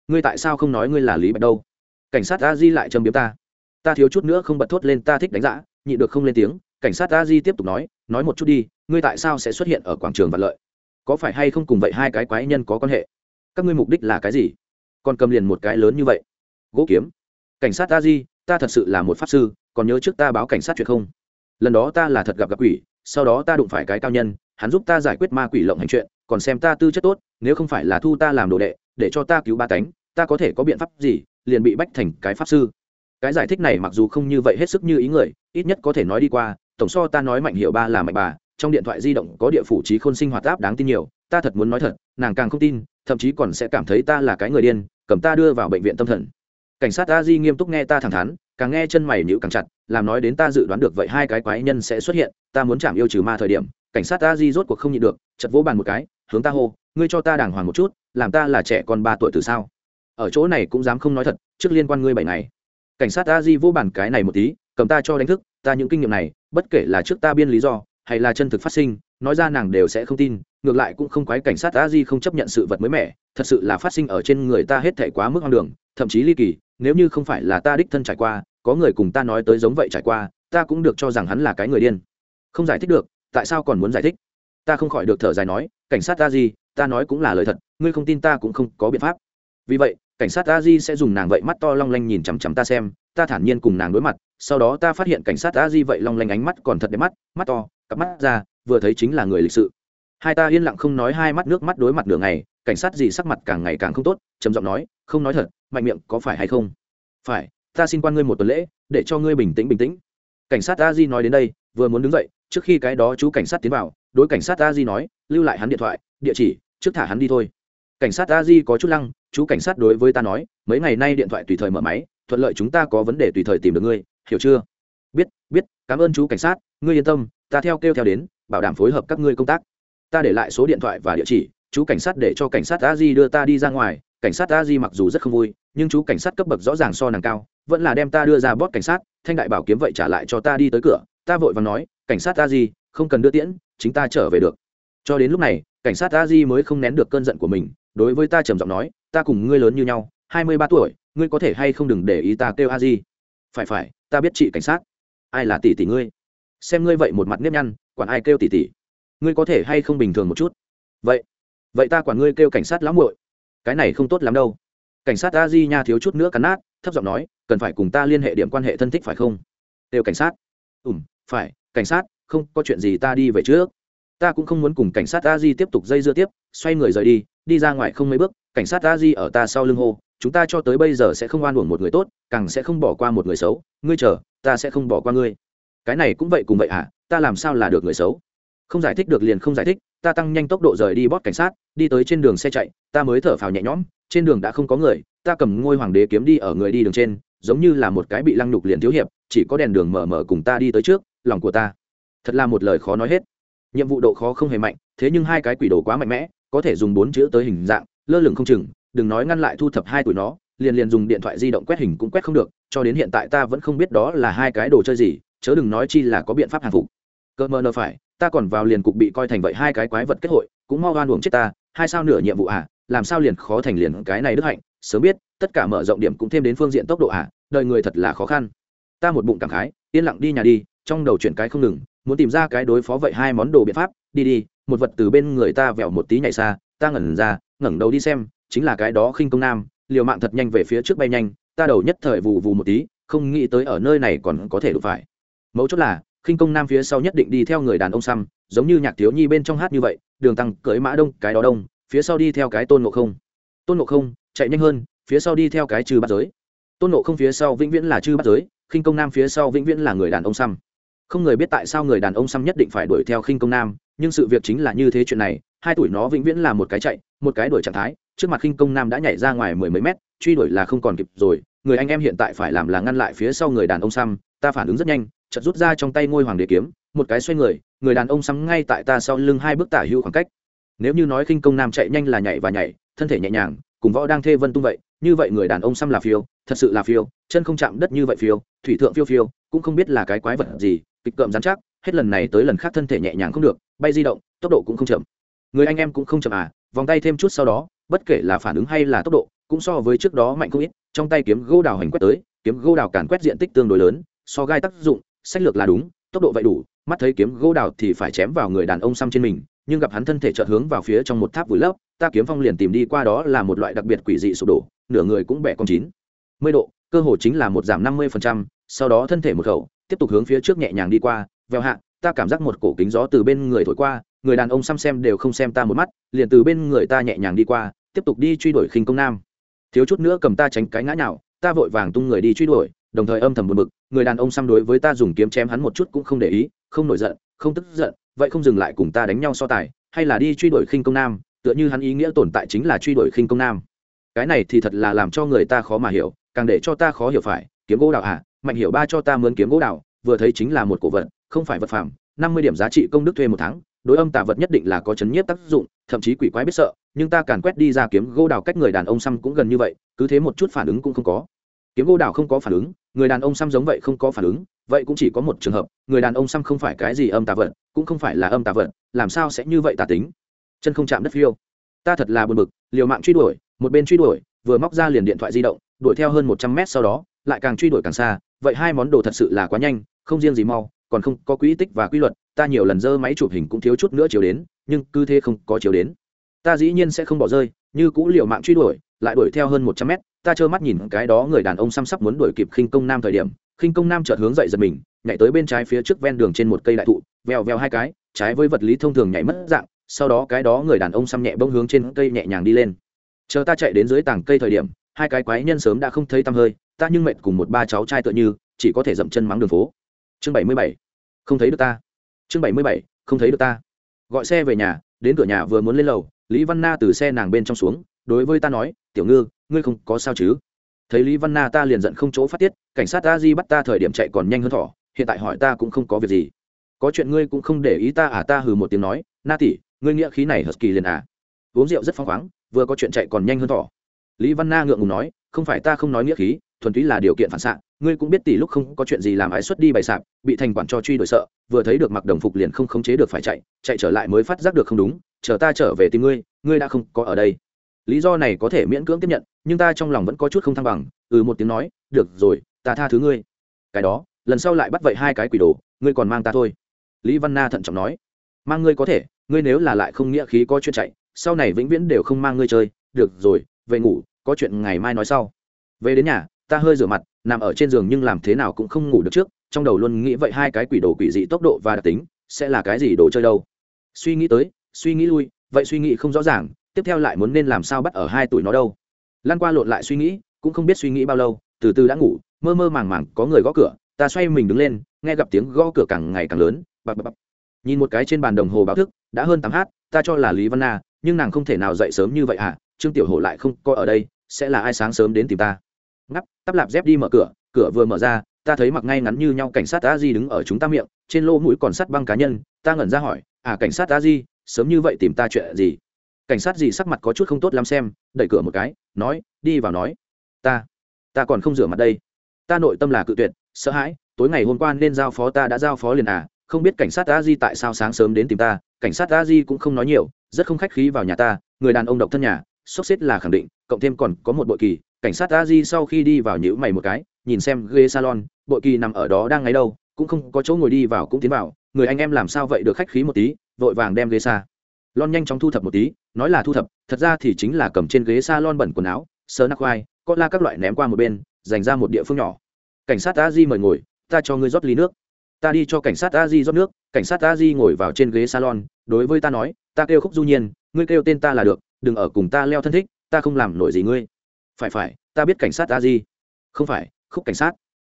Ngươi tại sao không nói ngươi là lý bạch đâu? Cảnh sát a di lại châm biếm ta. Ta thiếu chút nữa không bật thốt lên ta thích đánh giã nhị được không lên tiếng. Cảnh sát a di tiếp tục nói nói một chút đi, ngươi tại sao sẽ xuất hiện ở quảng trường vạn lợi? Có phải hay không cùng vậy hai cái quái nhân có quan hệ? Các ngươi mục đích là cái gì? Còn cầm liền một cái lớn như vậy. Gỗ kiếm. Cảnh sát a di, ta thật sự là một pháp sư, còn nhớ trước ta báo cảnh sát chuyện không? Lần đó ta là thật gặp gặp quỷ, sau đó ta đụng phải cái cao nhân hắn giúp ta giải quyết ma quỷ lộng hành chuyện, còn xem ta tư chất tốt, nếu không phải là thu ta làm đồ đệ, để cho ta cứu ba cánh, ta có thể có biện pháp gì, liền bị bách thành cái pháp sư. Cái giải thích này mặc dù không như vậy hết sức như ý người, ít nhất có thể nói đi qua, tổng so ta nói mạnh hiệu ba là mạnh bà, trong điện thoại di động có địa phủ trí khôn sinh hoạt áp đáng tin nhiều, ta thật muốn nói thật, nàng càng không tin, thậm chí còn sẽ cảm thấy ta là cái người điên, cầm ta đưa vào bệnh viện tâm thần. Cảnh sát a di nghiêm túc nghe ta thẳng thắn, càng nghe chân mày nhữ càng chặt, làm nói đến ta dự đoán được vậy hai cái quái nhân sẽ xuất hiện, ta muốn chạm yêu trừ ma thời điểm cảnh sát ta di rốt cuộc không nhịn được, chật vỗ bàn một cái, hướng ta hô, ngươi cho ta đàng hoàng một chút, làm ta là trẻ con ba tuổi từ sao? Ở chỗ này cũng dám không nói thật, trước liên quan ngươi bảy ngày. Cảnh sát ta di vô bàn cái này một tí, cầm ta cho đánh thức, ta những kinh nghiệm này, bất kể là trước ta biên lý do, hay là chân thực phát sinh, nói ra nàng đều sẽ không tin, ngược lại cũng không quái cảnh sát a di không chấp nhận sự vật mới mẻ, thật sự là phát sinh ở trên người ta hết thể quá mức hoang đường, thậm chí ly kỳ, nếu như không phải là ta đích thân trải qua, có người cùng ta nói tới giống vậy trải qua, ta cũng được cho rằng hắn là cái người điên. Không giải thích được tại sao còn muốn giải thích? Ta không khỏi được thở dài nói, cảnh sát ta gì ta nói cũng là lời thật, ngươi không tin ta cũng không có biện pháp. Vì vậy, cảnh sát a di sẽ dùng nàng vậy mắt to long lanh nhìn chằm chằm ta xem, ta thản nhiên cùng nàng đối mặt, sau đó ta phát hiện cảnh sát a di vậy long lanh ánh mắt còn thật đẹp mắt mắt to, cặp mắt ra, vừa thấy chính là người lịch sự. Hai ta yên lặng không nói hai mắt nước mắt đối mặt đường ngày, cảnh sát gì sắc mặt càng ngày càng không tốt, trầm giọng nói, không nói thật, mạnh miệng có phải hay không? Phải, ta xin quan ngươi một tuần lễ, để cho ngươi bình tĩnh bình tĩnh. Cảnh sát a di nói đến đây, vừa muốn đứng dậy trước khi cái đó chú cảnh sát tiến vào, đối cảnh sát a di nói, lưu lại hắn điện thoại, địa chỉ, trước thả hắn đi thôi. Cảnh sát a di có chút lăng, chú cảnh sát đối với ta nói, mấy ngày nay điện thoại tùy thời mở máy, thuận lợi chúng ta có vấn đề tùy thời tìm được ngươi, hiểu chưa? Biết biết, cảm ơn chú cảnh sát, ngươi yên tâm, ta theo kêu theo đến, bảo đảm phối hợp các ngươi công tác. Ta để lại số điện thoại và địa chỉ, chú cảnh sát để cho cảnh sát a di đưa ta đi ra ngoài, cảnh sát a di mặc dù rất không vui, nhưng chú cảnh sát cấp bậc rõ ràng so nàng cao, vẫn là đem ta đưa ra bót cảnh sát, thanh đại bảo kiếm vậy trả lại cho ta đi tới cửa ta vội và nói, cảnh sát ta di, không cần đưa tiễn, chính ta trở về được. Cho đến lúc này, cảnh sát ta di mới không nén được cơn giận của mình, đối với ta trầm giọng nói, ta cùng ngươi lớn như nhau, hai mươi ba tuổi, ngươi có thể hay không đừng để ý ta kêu a di? Phải phải, ta biết chị cảnh sát. Ai là tỷ tỷ ngươi? Xem ngươi vậy một mặt nếp nhăn, quản ai kêu tỷ tỷ? Ngươi có thể hay không bình thường một chút? Vậy vậy ta quản ngươi kêu cảnh sát lắm muội. Cái này không tốt lắm đâu. Cảnh sát a di nha thiếu chút nữa cắn nát, thấp giọng nói, cần phải cùng ta liên hệ điểm quan hệ thân thích phải không? Đều cảnh sát. Ùm phải, cảnh sát, không, có chuyện gì ta đi về trước. Ta cũng không muốn cùng cảnh sát a di tiếp tục dây dưa tiếp, xoay người rời đi đi ra ngoài không mấy bước, cảnh sát a di ở ta sau lưng hô, chúng ta cho tới bây giờ sẽ không oan uổng một người tốt, càng sẽ không bỏ qua một người xấu. Ngươi chờ, ta sẽ không bỏ qua ngươi. Cái này cũng vậy cùng vậy à ta làm sao là được người xấu? Không giải thích được liền không giải thích, ta tăng nhanh tốc độ rời đi bót cảnh sát, đi tới trên đường xe chạy, ta mới thở phào nhẹ nhõm, trên đường đã không có người, ta cầm ngôi hoàng đế kiếm đi ở người đi đường trên, giống như là một cái bị lăng nhục liền thiếu hiệp, chỉ có đèn đường mở mở cùng ta đi tới trước lòng của ta. Thật là một lời khó nói hết. Nhiệm vụ độ khó không hề mạnh, thế nhưng hai cái quỷ đồ quá mạnh mẽ, có thể dùng bốn chữ tới hình dạng, lơ lửng không chừng, đừng nói ngăn lại thu thập hai tuổi nó, liền liền dùng điện thoại di động quét hình cũng quét không được, cho đến hiện tại ta vẫn không biết đó là hai cái đồ chơi gì, chớ đừng nói chi là có biện pháp hàng phục. Cơ mơ nơ phải, ta còn vào liền cục bị coi thành vậy hai cái quái vật kết hội, cũng mau oan uổng chết ta, hai sao nửa nhiệm vụ à làm sao liền khó thành liền cái này đức hạnh, sớm biết, tất cả mở rộng điểm cũng thêm đến phương diện tốc độ à đời người thật là khó khăn. Ta một bụng cảm khái, yên lặng đi nhà đi trong đầu chuyển cái không ngừng, muốn tìm ra cái đối phó vậy hai món đồ biện pháp, đi đi, một vật từ bên người ta vẹo một tí nhảy xa, ta ngẩn ra, ngẩng đầu đi xem, chính là cái đó khinh công nam, liều mạng thật nhanh về phía trước bay nhanh, ta đầu nhất thời vù vù một tí, không nghĩ tới ở nơi này còn có thể đụng phải. Mấu chốt là, khinh công nam phía sau nhất định đi theo người đàn ông xăm, giống như nhạc thiếu nhi bên trong hát như vậy, đường tăng, cưỡi mã đông, cái đó đông, phía sau đi theo cái tôn ngộ không. Tôn ngộ không, chạy nhanh hơn, phía sau đi theo cái trừ bắt giới. Tôn ngộ không phía sau vĩnh viễn là trừ bắt giới, khinh công nam phía sau vĩnh viễn là người đàn ông xăm không người biết tại sao người đàn ông xăm nhất định phải đuổi theo khinh công nam, nhưng sự việc chính là như thế chuyện này, hai tuổi nó vĩnh viễn là một cái chạy, một cái đuổi trạng thái, trước mặt khinh công nam đã nhảy ra ngoài mười mấy mét, truy đuổi là không còn kịp rồi, người anh em hiện tại phải làm là ngăn lại phía sau người đàn ông xăm, ta phản ứng rất nhanh, chợt rút ra trong tay ngôi hoàng đế kiếm, một cái xoay người người đàn ông xăm ngay tại ta sau lưng hai bước tả hữu khoảng cách. Nếu như nói khinh công nam chạy nhanh là nhảy và nhảy, thân thể nhẹ nhàng, cùng võ đang thê vân tung vậy như vậy người đàn ông xăm là phiêu, thật sự là phiêu, chân không chạm đất như vậy phiêu, thủy thượng phiêu phiêu, cũng không biết là cái quái vật gì, kịch cợm dán chắc, hết lần này tới lần khác thân thể nhẹ nhàng không được, bay di động, tốc độ cũng không chậm. Người anh em cũng không chậm à vòng tay thêm chút sau đó, bất kể là phản ứng hay là tốc độ, cũng so với trước đó mạnh không ít, trong tay kiếm gỗ đào hành quét tới, kiếm gỗ đào càn quét diện tích tương đối lớn, so gai tác dụng, sách lược là đúng, tốc độ vậy đủ, mắt thấy kiếm gỗ đào thì phải chém vào người đàn ông xăm trên mình, nhưng gặp hắn thân thể chợt hướng vào phía trong một tháp vùi lấp, ta kiếm phong liền tìm đi qua đó là một loại đặc biệt quỷ dị sụp đổ nửa người cũng bẻ con chín. Mươi độ, cơ hồ chính là một giảm năm mươi phần trăm, sau đó thân thể một khẩu, tiếp tục hướng phía trước nhẹ nhàng đi qua, vèo hạ, ta cảm giác một cổ kính gió từ bên người thổi qua, người đàn ông xăm xem đều không xem ta một mắt, liền từ bên người ta nhẹ nhàng đi qua, tiếp tục đi truy đuổi khinh công nam. Thiếu chút nữa cầm ta tránh cái ngã nào ta vội vàng tung người đi truy đuổi, đồng thời âm thầm buồn bực, người đàn ông xăm đối với ta dùng kiếm chém hắn một chút cũng không để ý, không nổi giận, không tức giận, vậy không dừng lại cùng ta đánh nhau so tài, hay là đi truy đuổi khinh công nam, tựa như hắn ý nghĩa tồn tại chính là truy đuổi khinh công nam cái này thì thật là làm cho người ta khó mà hiểu, càng để cho ta khó hiểu phải, kiếm gỗ đạo à mạnh hiểu ba cho ta mướn kiếm gỗ đạo vừa thấy chính là một cổ vật, không phải vật phẩm năm mươi điểm giá trị công đức thuê một tháng, đối âm tà vật nhất định là có chấn nhiếp tác dụng, thậm chí quỷ quái biết sợ, nhưng ta càn quét đi ra kiếm gỗ đào cách người đàn ông xăm cũng gần như vậy, cứ thế một chút phản ứng cũng không có. Kiếm gỗ đào không có phản ứng, người đàn ông xăm giống vậy không có phản ứng, vậy cũng chỉ có một trường hợp, người đàn ông xăm không phải cái gì âm tà vật, cũng không phải là âm tà vật, làm sao sẽ như vậy tà tính? Chân không chạm đất phiêu. Ta thật là buồn bực, liều mạng truy đuổi một bên truy đuổi, vừa móc ra liền điện thoại di động, đuổi theo hơn một trăm mét sau đó, lại càng truy đuổi càng xa, vậy hai món đồ thật sự là quá nhanh, không riêng gì mau, còn không có quỹ tích và quy luật, ta nhiều lần dơ máy chụp hình cũng thiếu chút nữa chiếu đến, nhưng cứ thế không có chiếu đến. Ta dĩ nhiên sẽ không bỏ rơi, như cũ liều mạng truy đuổi, lại đuổi theo hơn một trăm mét, ta trơ mắt nhìn cái đó người đàn ông xăm sắp muốn đuổi kịp khinh công nam thời điểm, khinh công nam chợt hướng dậy giật mình, nhảy tới bên trái phía trước ven đường trên một cây đại thụ, vèo vèo hai cái, trái với vật lý thông thường nhảy mất dạng, sau đó cái đó người đàn ông xăm nhẹ bông hướng trên cây nhẹ nhàng đi lên chờ ta chạy đến dưới tảng cây thời điểm, hai cái quái nhân sớm đã không thấy tăm hơi, ta nhưng mệt cùng một ba cháu trai tựa như, chỉ có thể dậm chân mắng đường phố. Chương bảy mươi bảy. Không thấy được ta. Chương bảy mươi bảy. Không thấy được ta. Gọi xe về nhà, đến cửa nhà vừa muốn lên lầu, lý văn na từ xe nàng bên trong xuống, đối với ta nói, tiểu ngư, ngươi không có sao chứ? Thấy lý văn na ta liền giận không chỗ phát tiết, cảnh sát ta di bắt ta thời điểm chạy còn nhanh hơn thỏ, hiện tại hỏi ta cũng không có việc gì. Có chuyện ngươi cũng không để ý ta à? Ta hừ một tiếng nói, na tỷ, ngươi nghĩa khí này hờ kỳ liền à? Uống rượu rất phăng khoáng vừa có chuyện chạy còn nhanh hơn thỏ. Lý văn na ngượng ngùng nói, không phải ta không nói nghĩa khí, thuần túy là điều kiện phản xạ. Ngươi cũng biết tỷ lúc không có chuyện gì làm ái xuất đi bày sạp, bị thành quản cho truy đuổi sợ, vừa thấy được mặc đồng phục liền không khống chế được phải chạy chạy trở lại mới phát giác được không đúng, chờ ta trở về tìm ngươi ngươi đã không có ở đây. Lý do này có thể miễn cưỡng tiếp nhận, nhưng ta trong lòng vẫn có chút không thăng bằng ừ một tiếng nói, được rồi, ta tha thứ ngươi. Cái đó, lần sau lại bắt vậy hai cái quỷ đồ, ngươi còn mang ta thôi. Lý văn na thận trọng nói, mang ngươi có thể, ngươi nếu là lại không nghĩa khí có chuyện chạy sau này vĩnh viễn đều không mang ngươi chơi, được rồi, về ngủ, có chuyện ngày mai nói sau. Về đến nhà, ta hơi rửa mặt, nằm ở trên giường nhưng làm thế nào cũng không ngủ được trước, trong đầu luôn nghĩ vậy hai cái quỷ đồ quỷ dị tốc độ và đặc tính, sẽ là cái gì đồ chơi đâu. Suy nghĩ tới, suy nghĩ lui, vậy suy nghĩ không rõ ràng, tiếp theo lại muốn nên làm sao bắt ở hai tuổi nó đâu. Lan qua lộn lại suy nghĩ, cũng không biết suy nghĩ bao lâu, từ từ đã ngủ, mơ mơ màng màng có người gõ cửa, ta xoay mình đứng lên, nghe gặp tiếng gõ cửa càng ngày càng lớn, bập bập bập. nhìn một cái trên bàn đồng hồ báo thức, đã hơn tám h ta cho là lý văn na nhưng nàng không thể nào dậy sớm như vậy à trương tiểu hổ lại không có ở đây, sẽ là ai sáng sớm đến tìm ta? Ngắp, tắp lạp dép đi mở cửa cửa vừa mở ra, ta thấy mặc ngay ngắn như nhau cảnh sát a di đứng ở chúng ta miệng, trên lỗ mũi còn sắt băng cá nhân, ta ngẩn ra hỏi à cảnh sát a di, sớm như vậy tìm ta chuyện gì? Cảnh sát gì sắc mặt có chút không tốt lắm xem, đẩy cửa một cái, nói, đi vào nói. Ta ta còn không rửa mặt đây. Ta nội tâm là cự tuyệt, sợ hãi, tối ngày hôm qua nên giao phó ta đã giao phó liền à không biết cảnh sát a di tại sao sáng sớm đến tìm ta, cảnh sát a di cũng không nói nhiều, rất không khách khí vào nhà ta, người đàn ông độc thân nhà, sốc xếp là khẳng định, cộng thêm còn có một bội kỳ, cảnh sát a di sau khi đi vào nhữ mày một cái, nhìn xem ghế salon, bội kỳ nằm ở đó đang ngáy đâu, cũng không có chỗ ngồi đi vào cũng tiến vào, người anh em làm sao vậy được khách khí một tí, vội vàng đem ghế xa. Lon nhanh chóng thu thập một tí, nói là thu thập, thật ra thì chính là cầm trên ghế s a lon bẩn quần áo sơ nắc khoai có la các loại ném qua một bên, dành ra một địa phương nhỏ. Cảnh sát a di mời ngồi, ta cho ngươi rót ly nước ta đi cho cảnh sát a di rót nước, cảnh sát a di ngồi vào trên ghế salon, đối với ta nói, ta kêu khúc du nhiên, ngươi kêu tên ta là được, đừng ở cùng ta leo thân thích, ta không làm nổi gì ngươi. Phải phải, ta biết cảnh sát a di. Không phải, khúc cảnh sát.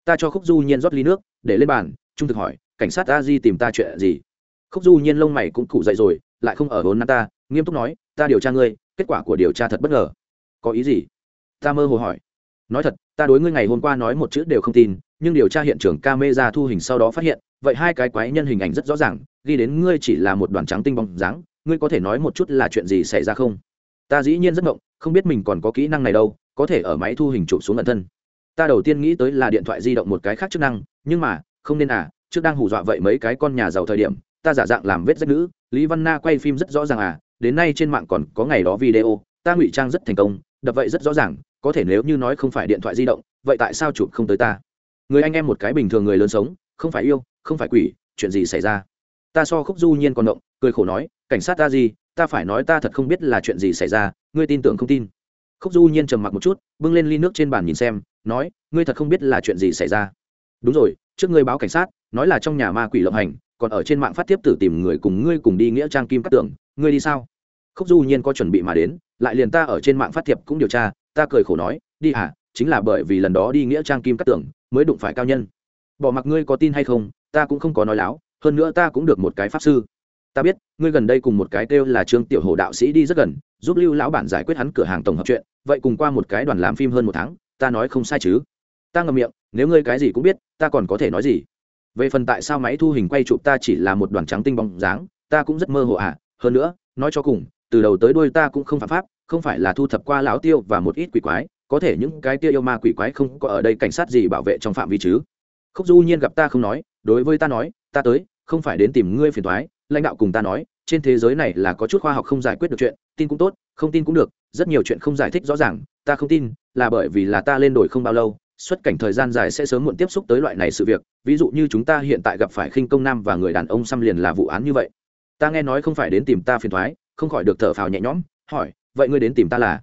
Ta cho khúc du nhiên rót ly nước, để lên bàn, trung thực hỏi, cảnh sát a di tìm ta chuyện gì? Khúc du nhiên lông mày cũng cụ dậy rồi, lại không ở vốn nam ta, nghiêm túc nói, ta điều tra ngươi, kết quả của điều tra thật bất ngờ. Có ý gì? Ta mơ hồ hỏi. Nói thật, ta đối ngươi ngày hôm qua nói một chữ đều không tin nhưng điều tra hiện trường camera thu hình sau đó phát hiện, vậy hai cái quái nhân hình ảnh rất rõ ràng, ghi đến ngươi chỉ là một đoàn trắng tinh bóng dáng, ngươi có thể nói một chút là chuyện gì xảy ra không? Ta dĩ nhiên rất ngộng, không biết mình còn có kỹ năng này đâu, có thể ở máy thu hình chụp xuống ẩn thân. Ta đầu tiên nghĩ tới là điện thoại di động một cái khác chức năng, nhưng mà, không nên à trước đang hù dọa vậy mấy cái con nhà giàu thời điểm, ta giả dạng làm vết rách nữ, lý văn na quay phim rất rõ ràng à đến nay trên mạng còn có ngày đó video, ta ngụy trang rất thành công, đập vậy rất rõ ràng, có thể nếu như nói không phải điện thoại di động, vậy tại sao chụp không tới ta? Người anh em một cái bình thường người lớn sống, không phải yêu, không phải quỷ, chuyện gì xảy ra? Ta so khúc du nhiên còn động, cười khổ nói, cảnh sát ta gì, ta phải nói ta thật không biết là chuyện gì xảy ra, ngươi tin tưởng không tin. Khúc du nhiên trầm mặc một chút, bưng lên ly nước trên bàn nhìn xem, nói, ngươi thật không biết là chuyện gì xảy ra. Đúng rồi, trước ngươi báo cảnh sát, nói là trong nhà ma quỷ lộng hành, còn ở trên mạng phát tiếp tử tìm người cùng ngươi cùng đi nghĩa trang kim cát tưởng ngươi đi sao? Khúc du nhiên có chuẩn bị mà đến, lại liền ta ở trên mạng phát thiệp cũng điều tra, ta cười khổ nói, đi à chính là bởi vì lần đó đi nghĩa trang kim cát tưởng mới đụng phải cao nhân. Bỏ mặc ngươi có tin hay không, ta cũng không có nói láo, hơn nữa ta cũng được một cái pháp sư. Ta biết, ngươi gần đây cùng một cái kêu là trương tiểu hồ đạo sĩ đi rất gần, giúp lưu lão bản giải quyết hắn cửa hàng tổng hợp chuyện, vậy cùng qua một cái đoàn làm phim hơn một tháng, ta nói không sai chứ. Ta ngậm miệng, nếu ngươi cái gì cũng biết, ta còn có thể nói gì? Về phần tại sao máy thu hình quay chụp ta chỉ là một đoàn trắng tinh bóng dáng, ta cũng rất mơ hồ ạ à. hơn nữa, nói cho cùng, từ đầu tới đuôi ta cũng không phạm pháp, không phải là thu thập qua lão tiêu và một ít quỷ quái có thể những cái kia yêu ma quỷ quái không có ở đây cảnh sát gì bảo vệ trong phạm vi chứ? Khúc du nhiên gặp ta không nói, đối với ta nói, ta tới, không phải đến tìm ngươi phiền thoái lãnh đạo cùng ta nói, trên thế giới này là có chút khoa học không giải quyết được chuyện, tin cũng tốt, không tin cũng được, rất nhiều chuyện không giải thích rõ ràng, ta không tin, là bởi vì là ta lên đổi không bao lâu, xuất cảnh thời gian dài sẽ sớm muộn tiếp xúc tới loại này sự việc, ví dụ như chúng ta hiện tại gặp phải khinh công nam và người đàn ông xăm liền là vụ án như vậy. Ta nghe nói không phải đến tìm ta phiền thoái không khỏi được thở phào nhẹ nhõm, hỏi, vậy ngươi đến tìm ta là?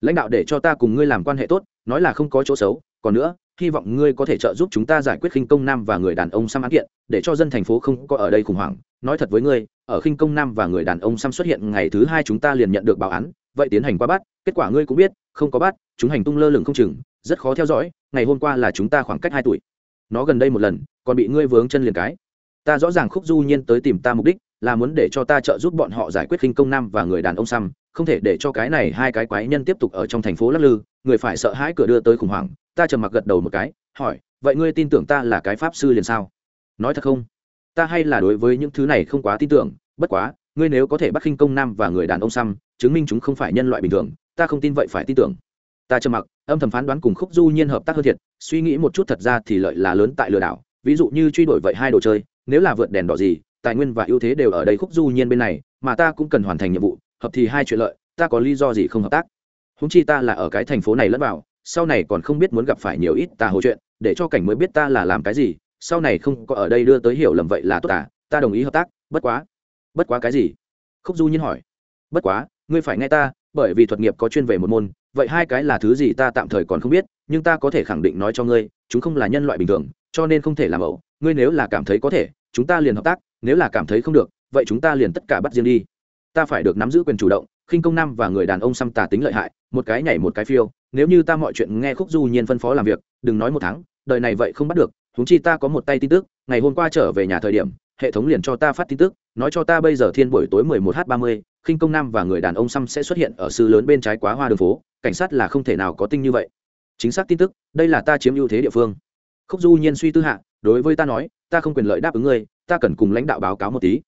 Lãnh đạo để cho ta cùng ngươi làm quan hệ tốt, nói là không có chỗ xấu, còn nữa, hy vọng ngươi có thể trợ giúp chúng ta giải quyết khinh công nam và người đàn ông xăm án kiện, để cho dân thành phố không có ở đây khủng hoảng. Nói thật với ngươi, ở khinh công nam và người đàn ông xăm xuất hiện ngày thứ hai chúng ta liền nhận được báo án, vậy tiến hành qua bắt, kết quả ngươi cũng biết, không có bắt, chúng hành tung lơ lửng không chừng, rất khó theo dõi, ngày hôm qua là chúng ta khoảng cách hai tuổi. Nó gần đây một lần, còn bị ngươi vướng chân liền cái. Ta rõ ràng khúc du nhiên tới tìm ta mục đích, là muốn để cho ta trợ giúp bọn họ giải quyết khinh công nam và người đàn ông xăm không thể để cho cái này hai cái quái nhân tiếp tục ở trong thành phố lắc lư, người phải sợ hãi cửa đưa tới khủng hoảng, ta trầm mặc gật đầu một cái, hỏi, vậy ngươi tin tưởng ta là cái pháp sư liền sao? Nói thật không? Ta hay là đối với những thứ này không quá tin tưởng, bất quá, ngươi nếu có thể bắt khinh công nam và người đàn ông xăm, chứng minh chúng không phải nhân loại bình thường, ta không tin vậy phải tin tưởng. Ta trầm mặc, âm thầm phán đoán cùng khúc du nhiên hợp tác hơn thiệt, suy nghĩ một chút thật ra thì lợi là lớn tại lừa đảo, ví dụ như truy đuổi vậy hai đồ chơi, nếu là vượt đèn đỏ gì, tài nguyên và ưu thế đều ở đây khúc du nhiên bên này, mà ta cũng cần hoàn thành nhiệm vụ hợp thì hai chuyện lợi, ta có lý do gì không hợp tác? Húng chi ta là ở cái thành phố này lẫn vào, sau này còn không biết muốn gặp phải nhiều ít ta hồ chuyện, để cho cảnh mới biết ta là làm cái gì, sau này không có ở đây đưa tới hiểu lầm vậy là tốt à ta đồng ý hợp tác, bất quá bất quá cái gì? Khúc du nhiên hỏi. Bất quá, ngươi phải nghe ta, bởi vì thuật nghiệp có chuyên về một môn, vậy hai cái là thứ gì ta tạm thời còn không biết, nhưng ta có thể khẳng định nói cho ngươi, chúng không là nhân loại bình thường, cho nên không thể làm ẩu, ngươi nếu là cảm thấy có thể, chúng ta liền hợp tác, nếu là cảm thấy không được, vậy chúng ta liền tất cả bắt riêng đi ta phải được nắm giữ quyền chủ động, khinh công nam và người đàn ông xăm tà tính lợi hại, một cái nhảy một cái phiêu, nếu như ta mọi chuyện nghe khúc du nhiên phân phó làm việc, đừng nói một tháng, đời này vậy không bắt được, huống chi ta có một tay tin tức, ngày hôm qua trở về nhà thời điểm, hệ thống liền cho ta phát tin tức, nói cho ta bây giờ thiên buổi tối 11 h 30 khinh công nam và người đàn ông xăm sẽ xuất hiện ở sư lớn bên trái quá hoa đường phố, cảnh sát là không thể nào có tinh như vậy. Chính xác tin tức, đây là ta chiếm ưu thế địa phương. Khúc du nhiên suy tư hạ, đối với ta nói, ta không quyền lợi đáp ứng ngươi, ta cần cùng lãnh đạo báo cáo một tí.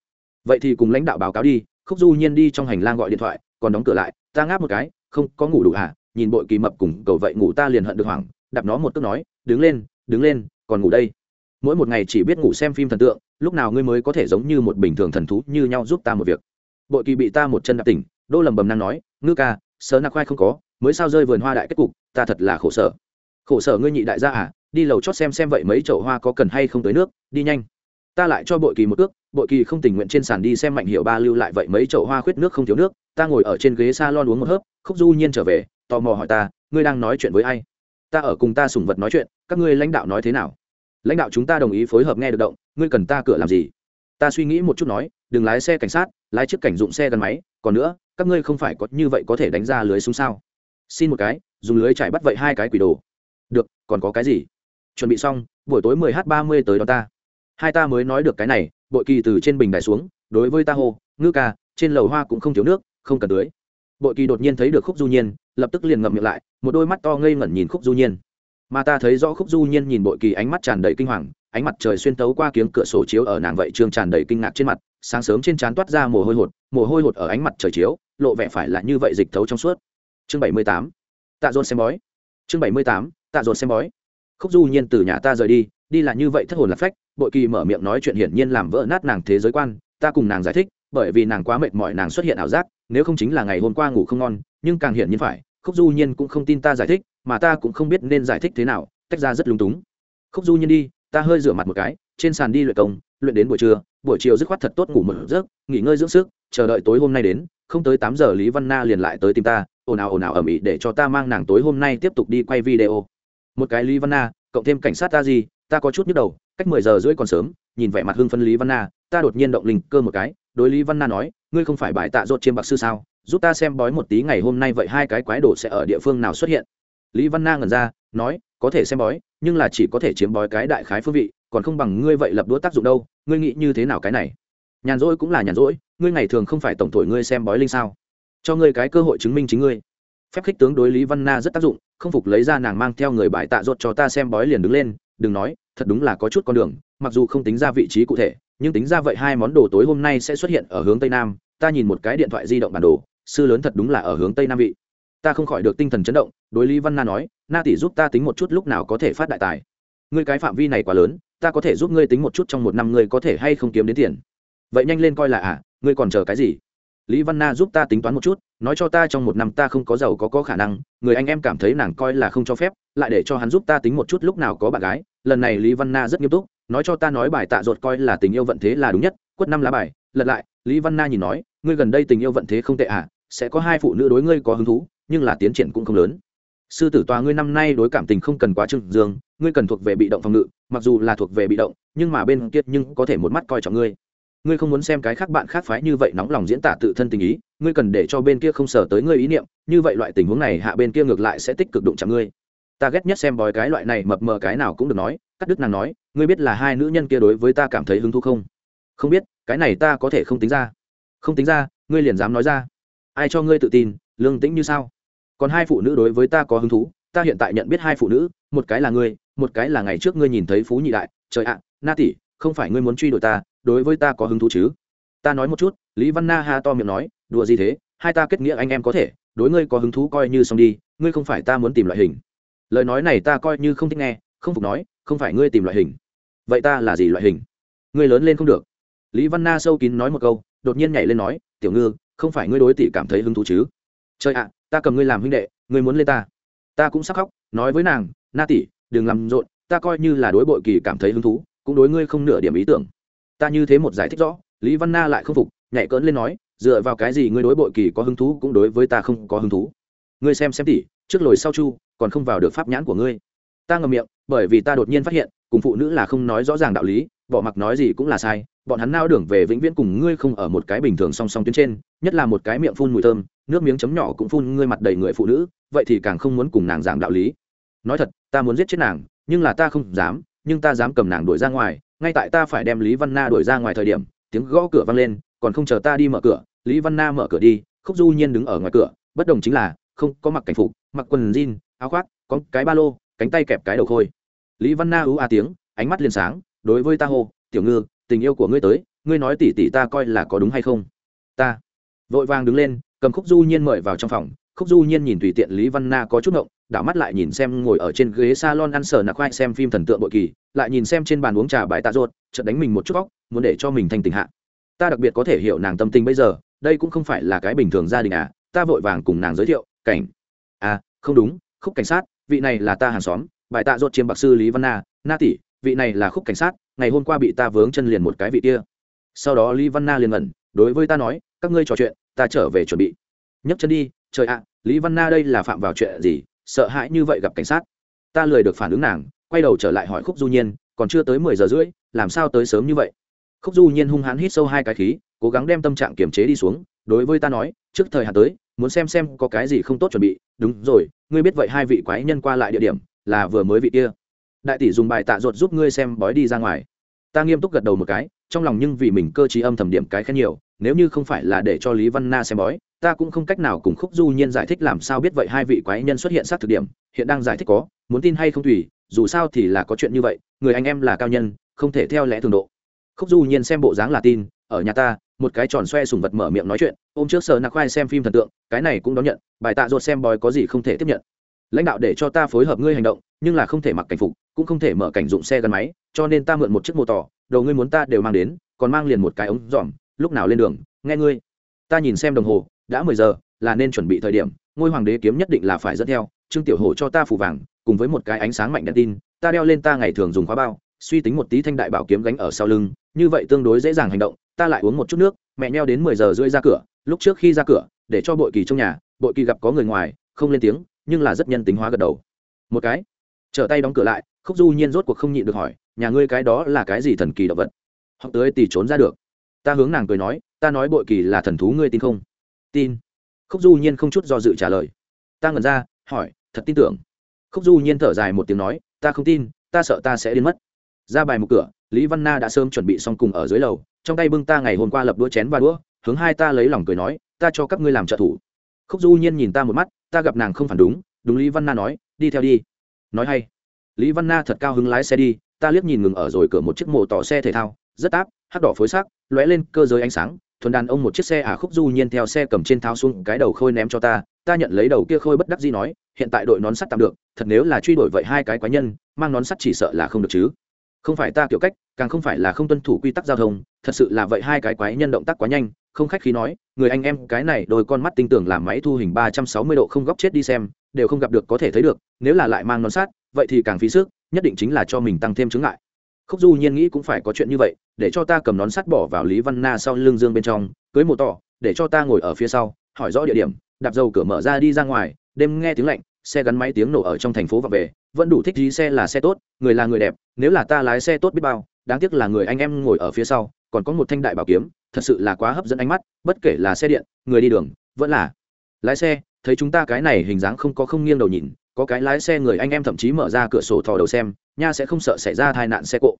Vậy thì cùng lãnh đạo báo cáo đi khúc du nhiên đi trong hành lang gọi điện thoại, còn đóng cửa lại, ta ngáp một cái, không có ngủ đủ hả nhìn bội kỳ mập cùng cầu vậy ngủ ta liền hận được hoảng. Đạp nó một tức nói, đứng lên đứng lên, còn ngủ đây. Mỗi một ngày chỉ biết ngủ xem phim thần tượng, lúc nào ngươi mới có thể giống như một bình thường thần thú như nhau giúp ta một việc. Bội kỳ bị ta một chân đạp tỉnh đô lầm bầm năng nói, ngư ca, sớ nạc khoai không có, mới sao rơi vườn hoa đại kết cục, ta thật là khổ sở. Khổ sở ngươi nhị đại gia à? Đi lầu chót xem xem vậy mấy chậu hoa có cần hay không tới nước, đi nhanh. Ta lại cho bội kỳ một ước bội kỳ không tình nguyện trên sàn đi xem mạnh hiệu ba lưu lại vậy mấy chậu hoa khuyết nước không thiếu nước, ta ngồi ở trên ghế s a lon uống một hớp, khúc du nhiên trở về, tò mò hỏi ta, ngươi đang nói chuyện với ai? Ta ở cùng ta sùng vật nói chuyện, các ngươi lãnh đạo nói thế nào? Lãnh đạo chúng ta đồng ý phối hợp nghe được động, ngươi cần ta cửa làm gì? Ta suy nghĩ một chút nói, đừng lái xe cảnh sát, lái chiếc cảnh dụng xe gắn máy, còn nữa, các ngươi không phải có như vậy có thể đánh ra lưới xuống sao? Xin một cái, dùng lưới chạy bắt vậy hai cái quỷ đồ. Được, còn có cái gì? Chuẩn bị xong, buổi tối 10 h 30 tới đó ta. Hai ta mới nói được cái này bội kỳ từ trên bình đài xuống, đối với ta hô, ngư ca, trên lầu hoa cũng không thiếu nước, không cần tưới. Bội kỳ đột nhiên thấy được khúc du nhiên, lập tức liền ngậm miệng lại, một đôi mắt to ngây ngẩn nhìn khúc du nhiên. Mà ta thấy rõ khúc du nhiên nhìn bội kỳ ánh mắt tràn đầy kinh hoàng, ánh mặt trời xuyên tấu qua kiếng cửa sổ chiếu ở nàng vậy trương tràn đầy kinh ngạc trên mặt, sáng sớm trên trán toát ra mồ hôi hột, mồ hôi hột ở ánh mặt trời chiếu, lộ vẻ phải là như vậy dịch thấu trong suốt. Chương bảy mươi tám, tạ dồn xem bói. Chương bảy mươi tám, tạ dồn xem bói. Khúc du nhiên từ nhà ta rời đi đi là như vậy thất hồn lạc phách, bội kỳ mở miệng nói chuyện hiển nhiên làm vỡ nát nàng thế giới quan, ta cùng nàng giải thích, bởi vì nàng quá mệt mỏi, nàng xuất hiện ảo giác, nếu không chính là ngày hôm qua ngủ không ngon, nhưng càng hiển nhiên phải, khúc du nhiên cũng không tin ta giải thích, mà ta cũng không biết nên giải thích thế nào, tách ra rất lúng túng. Khúc du nhiên đi, ta hơi rửa mặt một cái, trên sàn đi luyện công, luyện đến buổi trưa, buổi chiều dứt khoát thật tốt ngủ một giấc, nghỉ ngơi dưỡng sức, chờ đợi tối hôm nay đến, không tới tám giờ lý văn na liền lại tới tìm ta, ồn ào ồn ào ầm ĩ để cho ta mang nàng tối hôm nay tiếp tục đi quay video. Một cái lý văn na, cộng thêm cảnh sát ta gì ta có chút nhức đầu, cách mười giờ rưỡi còn sớm, nhìn vẻ mặt hưng phân lý văn na, ta đột nhiên động linh cơ một cái, đối lý văn na nói, ngươi không phải bài tạ rột chiêm bạc sư sao, giúp ta xem bói một tí ngày hôm nay vậy hai cái quái đồ sẽ ở địa phương nào xuất hiện. Lý văn na ngẩn ra, nói, có thể xem bói, nhưng là chỉ có thể chiếm bói cái đại khái phương vị, còn không bằng ngươi vậy lập đũa tác dụng đâu, ngươi nghĩ như thế nào cái này? Nhàn rỗi cũng là nhàn rỗi, ngươi ngày thường không phải tổng thổi ngươi xem bói linh sao? Cho ngươi cái cơ hội chứng minh chính ngươi. Phép khích tướng đối lý văn na rất tác dụng, không phục lấy ra nàng mang theo người bài tạ ruột cho ta xem bói liền đứng lên đừng nói, thật đúng là có chút con đường, mặc dù không tính ra vị trí cụ thể, nhưng tính ra vậy hai món đồ tối hôm nay sẽ xuất hiện ở hướng tây nam, ta nhìn một cái điện thoại di động bản đồ, sư lớn thật đúng là ở hướng tây nam vị. Ta không khỏi được tinh thần chấn động, đối lý văn na nói, na tỷ giúp ta tính một chút lúc nào có thể phát đại tài. Ngươi cái phạm vi này quá lớn, ta có thể giúp ngươi tính một chút trong một năm ngươi có thể hay không kiếm đến tiền. Vậy nhanh lên coi là à ngươi còn chờ cái gì? Lý văn na giúp ta tính toán một chút, nói cho ta trong một năm ta không có giàu có có khả năng, người anh em cảm thấy nàng coi là không cho phép, lại để cho hắn giúp ta tính một chút lúc nào có bạn gái. Lần này lý văn na rất nghiêm túc, nói cho ta nói bài tạ ruột coi là tình yêu vận thế là đúng nhất, quất năm lá bài. Lật lại, lý văn na nhìn nói, ngươi gần đây tình yêu vận thế không tệ à sẽ có hai phụ nữ đối ngươi có hứng thú, nhưng là tiến triển cũng không lớn. Sư tử tòa ngươi năm nay đối cảm tình không cần quá trừng dương, ngươi cần thuộc về bị động phòng ngự, mặc dù là thuộc về bị động, nhưng mà bên kia nhưng có thể một mắt coi trọng ngươi ngươi không muốn xem cái khác bạn khác phái như vậy nóng lòng diễn tả tự thân tình ý, ngươi cần để cho bên kia không sở tới ngươi ý niệm, như vậy loại tình huống này hạ bên kia ngược lại sẽ tích cực đụng chạm ngươi. Ta ghét nhất xem bói cái loại này mập mờ cái nào cũng được nói, cắt Đức nàng nói, ngươi biết là hai nữ nhân kia đối với ta cảm thấy hứng thú không? Không biết, cái này ta có thể không tính ra. Không tính ra, ngươi liền dám nói ra. Ai cho ngươi tự tin, lương tĩnh như sao? Còn hai phụ nữ đối với ta có hứng thú, ta hiện tại nhận biết hai phụ nữ, một cái là ngươi, một cái là ngày trước ngươi nhìn thấy phú nhị đại. Trời ạ, na tỷ không phải ngươi muốn truy đuổi ta, đối với ta có hứng thú chứ? Ta nói một chút, lý văn na ha to miệng nói, đùa gì thế? Hai ta kết nghĩa anh em có thể, đối ngươi có hứng thú coi như xong đi, ngươi không phải ta muốn tìm loại hình. Lời nói này ta coi như không thích nghe, không phục nói, không phải ngươi tìm loại hình. Vậy ta là gì loại hình? Ngươi lớn lên không được. Lý văn na sâu kín nói một câu, đột nhiên nhảy lên nói, tiểu ngư, không phải ngươi đối tỷ cảm thấy hứng thú chứ? Trời ạ, ta cầm ngươi làm huynh đệ, ngươi muốn lên ta. Ta cũng sắc khóc, nói với nàng, na tỷ, đừng làm rộn, ta coi như là đối bội kỳ cảm thấy hứng thú cũng đối ngươi không nửa điểm ý tưởng. Ta như thế một giải thích rõ, lý văn na lại không phục, nhảy cỡn lên nói, dựa vào cái gì ngươi đối bội kỳ có hứng thú cũng đối với ta không có hứng thú. Ngươi xem xem tỉ trước lồi sau chu, còn không vào được pháp nhãn của ngươi. Ta ngầm miệng, bởi vì ta đột nhiên phát hiện, cùng phụ nữ là không nói rõ ràng đạo lý, bỏ mặc nói gì cũng là sai, bọn hắn nao đường về vĩnh viễn cùng ngươi không ở một cái bình thường song song tuyến trên, nhất là một cái miệng phun mùi thơm, nước miếng chấm nhỏ cũng phun ngươi mặt đầy người phụ nữ, vậy thì càng không muốn cùng nàng giảng đạo lý. Nói thật, ta muốn giết chết nàng, nhưng là ta không dám nhưng ta dám cầm nàng đuổi ra ngoài, ngay tại ta phải đem lý văn na đuổi ra ngoài thời điểm, tiếng gõ cửa vang lên, còn không chờ ta đi mở cửa, lý văn na mở cửa đi, khúc du nhiên đứng ở ngoài cửa, bất đồng chính là, không có mặc cảnh phục, mặc quần jean, áo khoác, có cái ba lô, cánh tay kẹp cái đầu khôi. Lý văn na ú a tiếng, ánh mắt liền sáng, đối với ta hô, tiểu ngư, tình yêu của ngươi tới, ngươi nói tỉ tỉ ta coi là có đúng hay không? Ta vội vàng đứng lên, cầm khúc du nhiên mời vào trong phòng khúc du nhiên nhìn tùy tiện lý văn na có chút ngộng, đảo mắt lại nhìn xem ngồi ở trên ghế salon ăn sờ nạc khoai xem phim thần tượng bội kỳ, lại nhìn xem trên bàn uống trà bài tạ ruột, chợt đánh mình một chút óc, muốn để cho mình thành tình hạ. Ta đặc biệt có thể hiểu nàng tâm tình bây giờ, đây cũng không phải là cái bình thường gia đình à ta vội vàng cùng nàng giới thiệu, cảnh. À không đúng, khúc cảnh sát, vị này là ta hàng xóm, bài tạ ruột chiêm bạc sư lý văn na na tỷ, vị này là khúc cảnh sát, ngày hôm qua bị ta vướng chân liền một cái vị kia. Sau đó lý văn na liền ngẩn đối với ta nói, các ngươi trò chuyện, ta trở về chuẩn bị. Nhấc chân đi trời ạ, lý văn na đây là phạm vào chuyện gì? Sợ hãi như vậy gặp cảnh sát. Ta lười được phản ứng nàng, quay đầu trở lại hỏi khúc du nhiên, còn chưa tới mười giờ rưỡi, làm sao tới sớm như vậy? Khúc du nhiên hung hãn hít sâu hai cái khí, cố gắng đem tâm trạng kiềm chế đi xuống, đối với ta nói, trước thời hạn tới, muốn xem xem có cái gì không tốt chuẩn bị. Đúng rồi, ngươi biết vậy hai vị quái nhân qua lại địa điểm, là vừa mới vị kia. Đại tỷ dùng bài tạ ruột giúp ngươi xem bói đi ra ngoài. Ta nghiêm túc gật đầu một cái, trong lòng nhưng vì mình cơ t âm thầm điểm cái khen nhiều, nếu như không phải là để cho lý văn na xem bói ta cũng không cách nào cùng khúc du nhiên giải thích làm sao biết vậy. Hai vị quái nhân xuất hiện sát thực điểm, hiện đang giải thích có, muốn tin hay không tùy, dù sao thì là có chuyện như vậy, người anh em là cao nhân, không thể theo lẽ thường độ. Khúc du nhiên xem bộ dáng là tin, ở nhà ta, một cái tròn xoe sùng vật mở miệng nói chuyện, ôm trước sờ nạc khoai xem phim thần tượng, cái này cũng đón nhận, bài tạ ruột xem bói có gì không thể tiếp nhận. Lãnh đạo để cho ta phối hợp ngươi hành động, nhưng là không thể mặc cảnh phục, cũng không thể mở cảnh dụng xe gắn máy, cho nên ta mượn một chiếc mô tỏ đầu ngươi muốn ta đều mang đến, còn mang liền một cái ống dòm lúc nào lên đường, nghe ngươi. Ta nhìn xem đồng hồ đã mười giờ, là nên chuẩn bị thời điểm, ngôi hoàng đế kiếm nhất định là phải dẫn theo, trương tiểu hổ cho ta phủ vàng, cùng với một cái ánh sáng mạnh đèn tin, ta đeo lên ta ngày thường dùng khóa bao, suy tính một tí thanh đại bảo kiếm gánh ở sau lưng, như vậy tương đối dễ dàng hành động, ta lại uống một chút nước, mẹ neo đến mười giờ rưỡi ra cửa, lúc trước khi ra cửa, để cho bội kỳ trong nhà, bội kỳ gặp có người ngoài, không lên tiếng, nhưng là rất nhân tính hóa gật đầu. Một cái, trở tay đóng cửa lại, khúc du nhiên rốt cuộc không nhịn được hỏi, nhà ngươi cái đó là cái gì thần kỳ động vật? Học tới tỷ trốn ra được. Ta hướng nàng cười nói, ta nói bội kỳ là thần thú ngươi tin không? Tin. Khúc du nhiên không chút do dự trả lời. Ta ngẩn ra, hỏi, thật tin tưởng? Khúc du nhiên thở dài một tiếng nói, ta không tin, ta sợ ta sẽ đến mất. Ra bài một cửa, lý văn na đã sớm chuẩn bị xong cùng ở dưới lầu, trong tay bưng ta ngày hôm qua lập đũa chén và đũa, hướng hai ta lấy lòng cười nói, ta cho các ngươi làm trợ thủ. Khúc du nhiên nhìn ta một mắt, ta gặp nàng không phản đúng đúng lý văn na nói, đi theo đi. Nói hay. Lý văn na thật cao hứng lái xe đi, ta liếc nhìn ngừng ở rồi cửa một chiếc mộ tỏ xe thể thao, rất áp, hắc đỏ phối sắc, lóe lên cơ giới ánh sáng thuần đàn ông một chiếc xe à khúc du nhiên theo xe cầm trên tháo xuống cái đầu khôi ném cho ta ta nhận lấy đầu kia khôi bất đắc dĩ nói, hiện tại đội nón sắt tạm được, thật nếu là truy đuổi vậy hai cái quái nhân, mang nón sắt chỉ sợ là không được chứ. Không phải ta kiểu cách, càng không phải là không tuân thủ quy tắc giao thông, thật sự là vậy hai cái quái nhân động tác quá nhanh, không khách khí nói, người anh em cái này đôi con mắt tinh tưởng làm máy thu hình ba trăm sáu mươi độ không góc chết đi xem, đều không gặp được có thể thấy được, nếu là lại mang nón sát vậy thì càng phí sức, nhất định chính là cho mình tăng thêm chứng ngại khúc du nhiên nghĩ cũng phải có chuyện như vậy, để cho ta cầm nón sắt bỏ vào lý văn na sau lưng dương bên trong, cưới một tỏ, để cho ta ngồi ở phía sau, hỏi rõ địa điểm, đạp dầu cửa mở ra đi ra ngoài, đêm nghe tiếng lạnh, xe gắn máy tiếng nổ ở trong thành phố và về, vẫn đủ thích gì xe là xe tốt, người là người đẹp, nếu là ta lái xe tốt biết bao, đáng tiếc là người anh em ngồi ở phía sau, còn có một thanh đại bảo kiếm, thật sự là quá hấp dẫn ánh mắt, bất kể là xe điện, người đi đường, vẫn là lái xe, thấy chúng ta cái này hình dáng không có không nghiêng đầu nhìn, có cái lái xe người anh em thậm chí mở ra cửa sổ thò đầu xem nha sẽ không sợ xảy ra tai nạn xe cộ.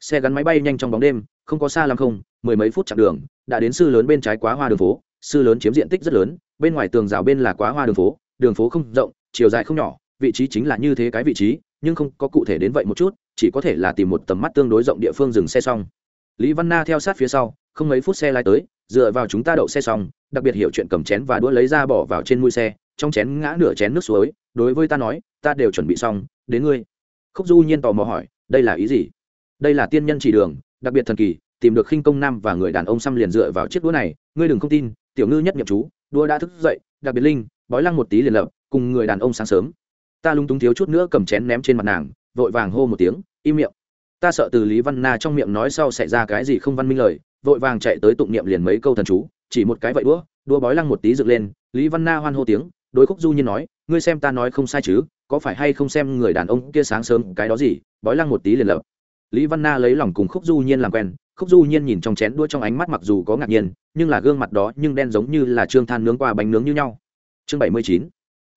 Xe gắn máy bay nhanh trong bóng đêm, không có xa lắm không, mười mấy phút chặng đường, đã đến sư lớn bên trái quá hoa đường phố. Sư lớn chiếm diện tích rất lớn, bên ngoài tường rào bên là quá hoa đường phố đường phố không rộng, chiều dài không nhỏ, vị trí chính là như thế cái vị trí, nhưng không có cụ thể đến vậy một chút, chỉ có thể là tìm một tầm mắt tương đối rộng địa phương dừng xe xong. Lý văn na theo sát phía sau, không mấy phút xe lái tới, dựa vào chúng ta đậu xe xong, đặc biệt hiểu chuyện cầm chén và đũa lấy ra bỏ vào trên mũi xe, trong chén ngã nửa chén nước suối, đối với ta nói, ta đều chuẩn bị xong, đến ngươi khúc du nhiên tò mò hỏi, đây là ý gì? Đây là tiên nhân chỉ đường, đặc biệt thần kỳ, tìm được khinh công nam và người đàn ông xăm liền dựa vào chiếc đũa này, ngươi đừng không tin, tiểu ngư nhất nhậm chú, đũa đã thức dậy, đặc biệt linh, bói lăng một tí liền lập, cùng người đàn ông sáng sớm. Ta lung túng thiếu chút nữa cầm chén ném trên mặt nàng, vội vàng hô một tiếng, im miệng. Ta sợ từ lý văn na trong miệng nói sau xảy ra cái gì không văn minh lời, vội vàng chạy tới tụng niệm liền mấy câu thần chú, chỉ một cái vậy đũa đũa bói lăng một tí dựng lên, lý văn na hoan hô tiếng đối khúc du nhiên nói, ngươi xem ta nói không sai chứ, có phải hay không xem người đàn ông kia sáng sớm cái đó gì, bói lăng một tí liền lập. Lý văn na lấy lòng cùng khúc du nhiên làm quen, khúc du nhiên nhìn trong chén đua trong ánh mắt mặc dù có ngạc nhiên, nhưng là gương mặt đó nhưng đen giống như là trương than nướng qua bánh nướng như nhau. Chương bảy mươi chín,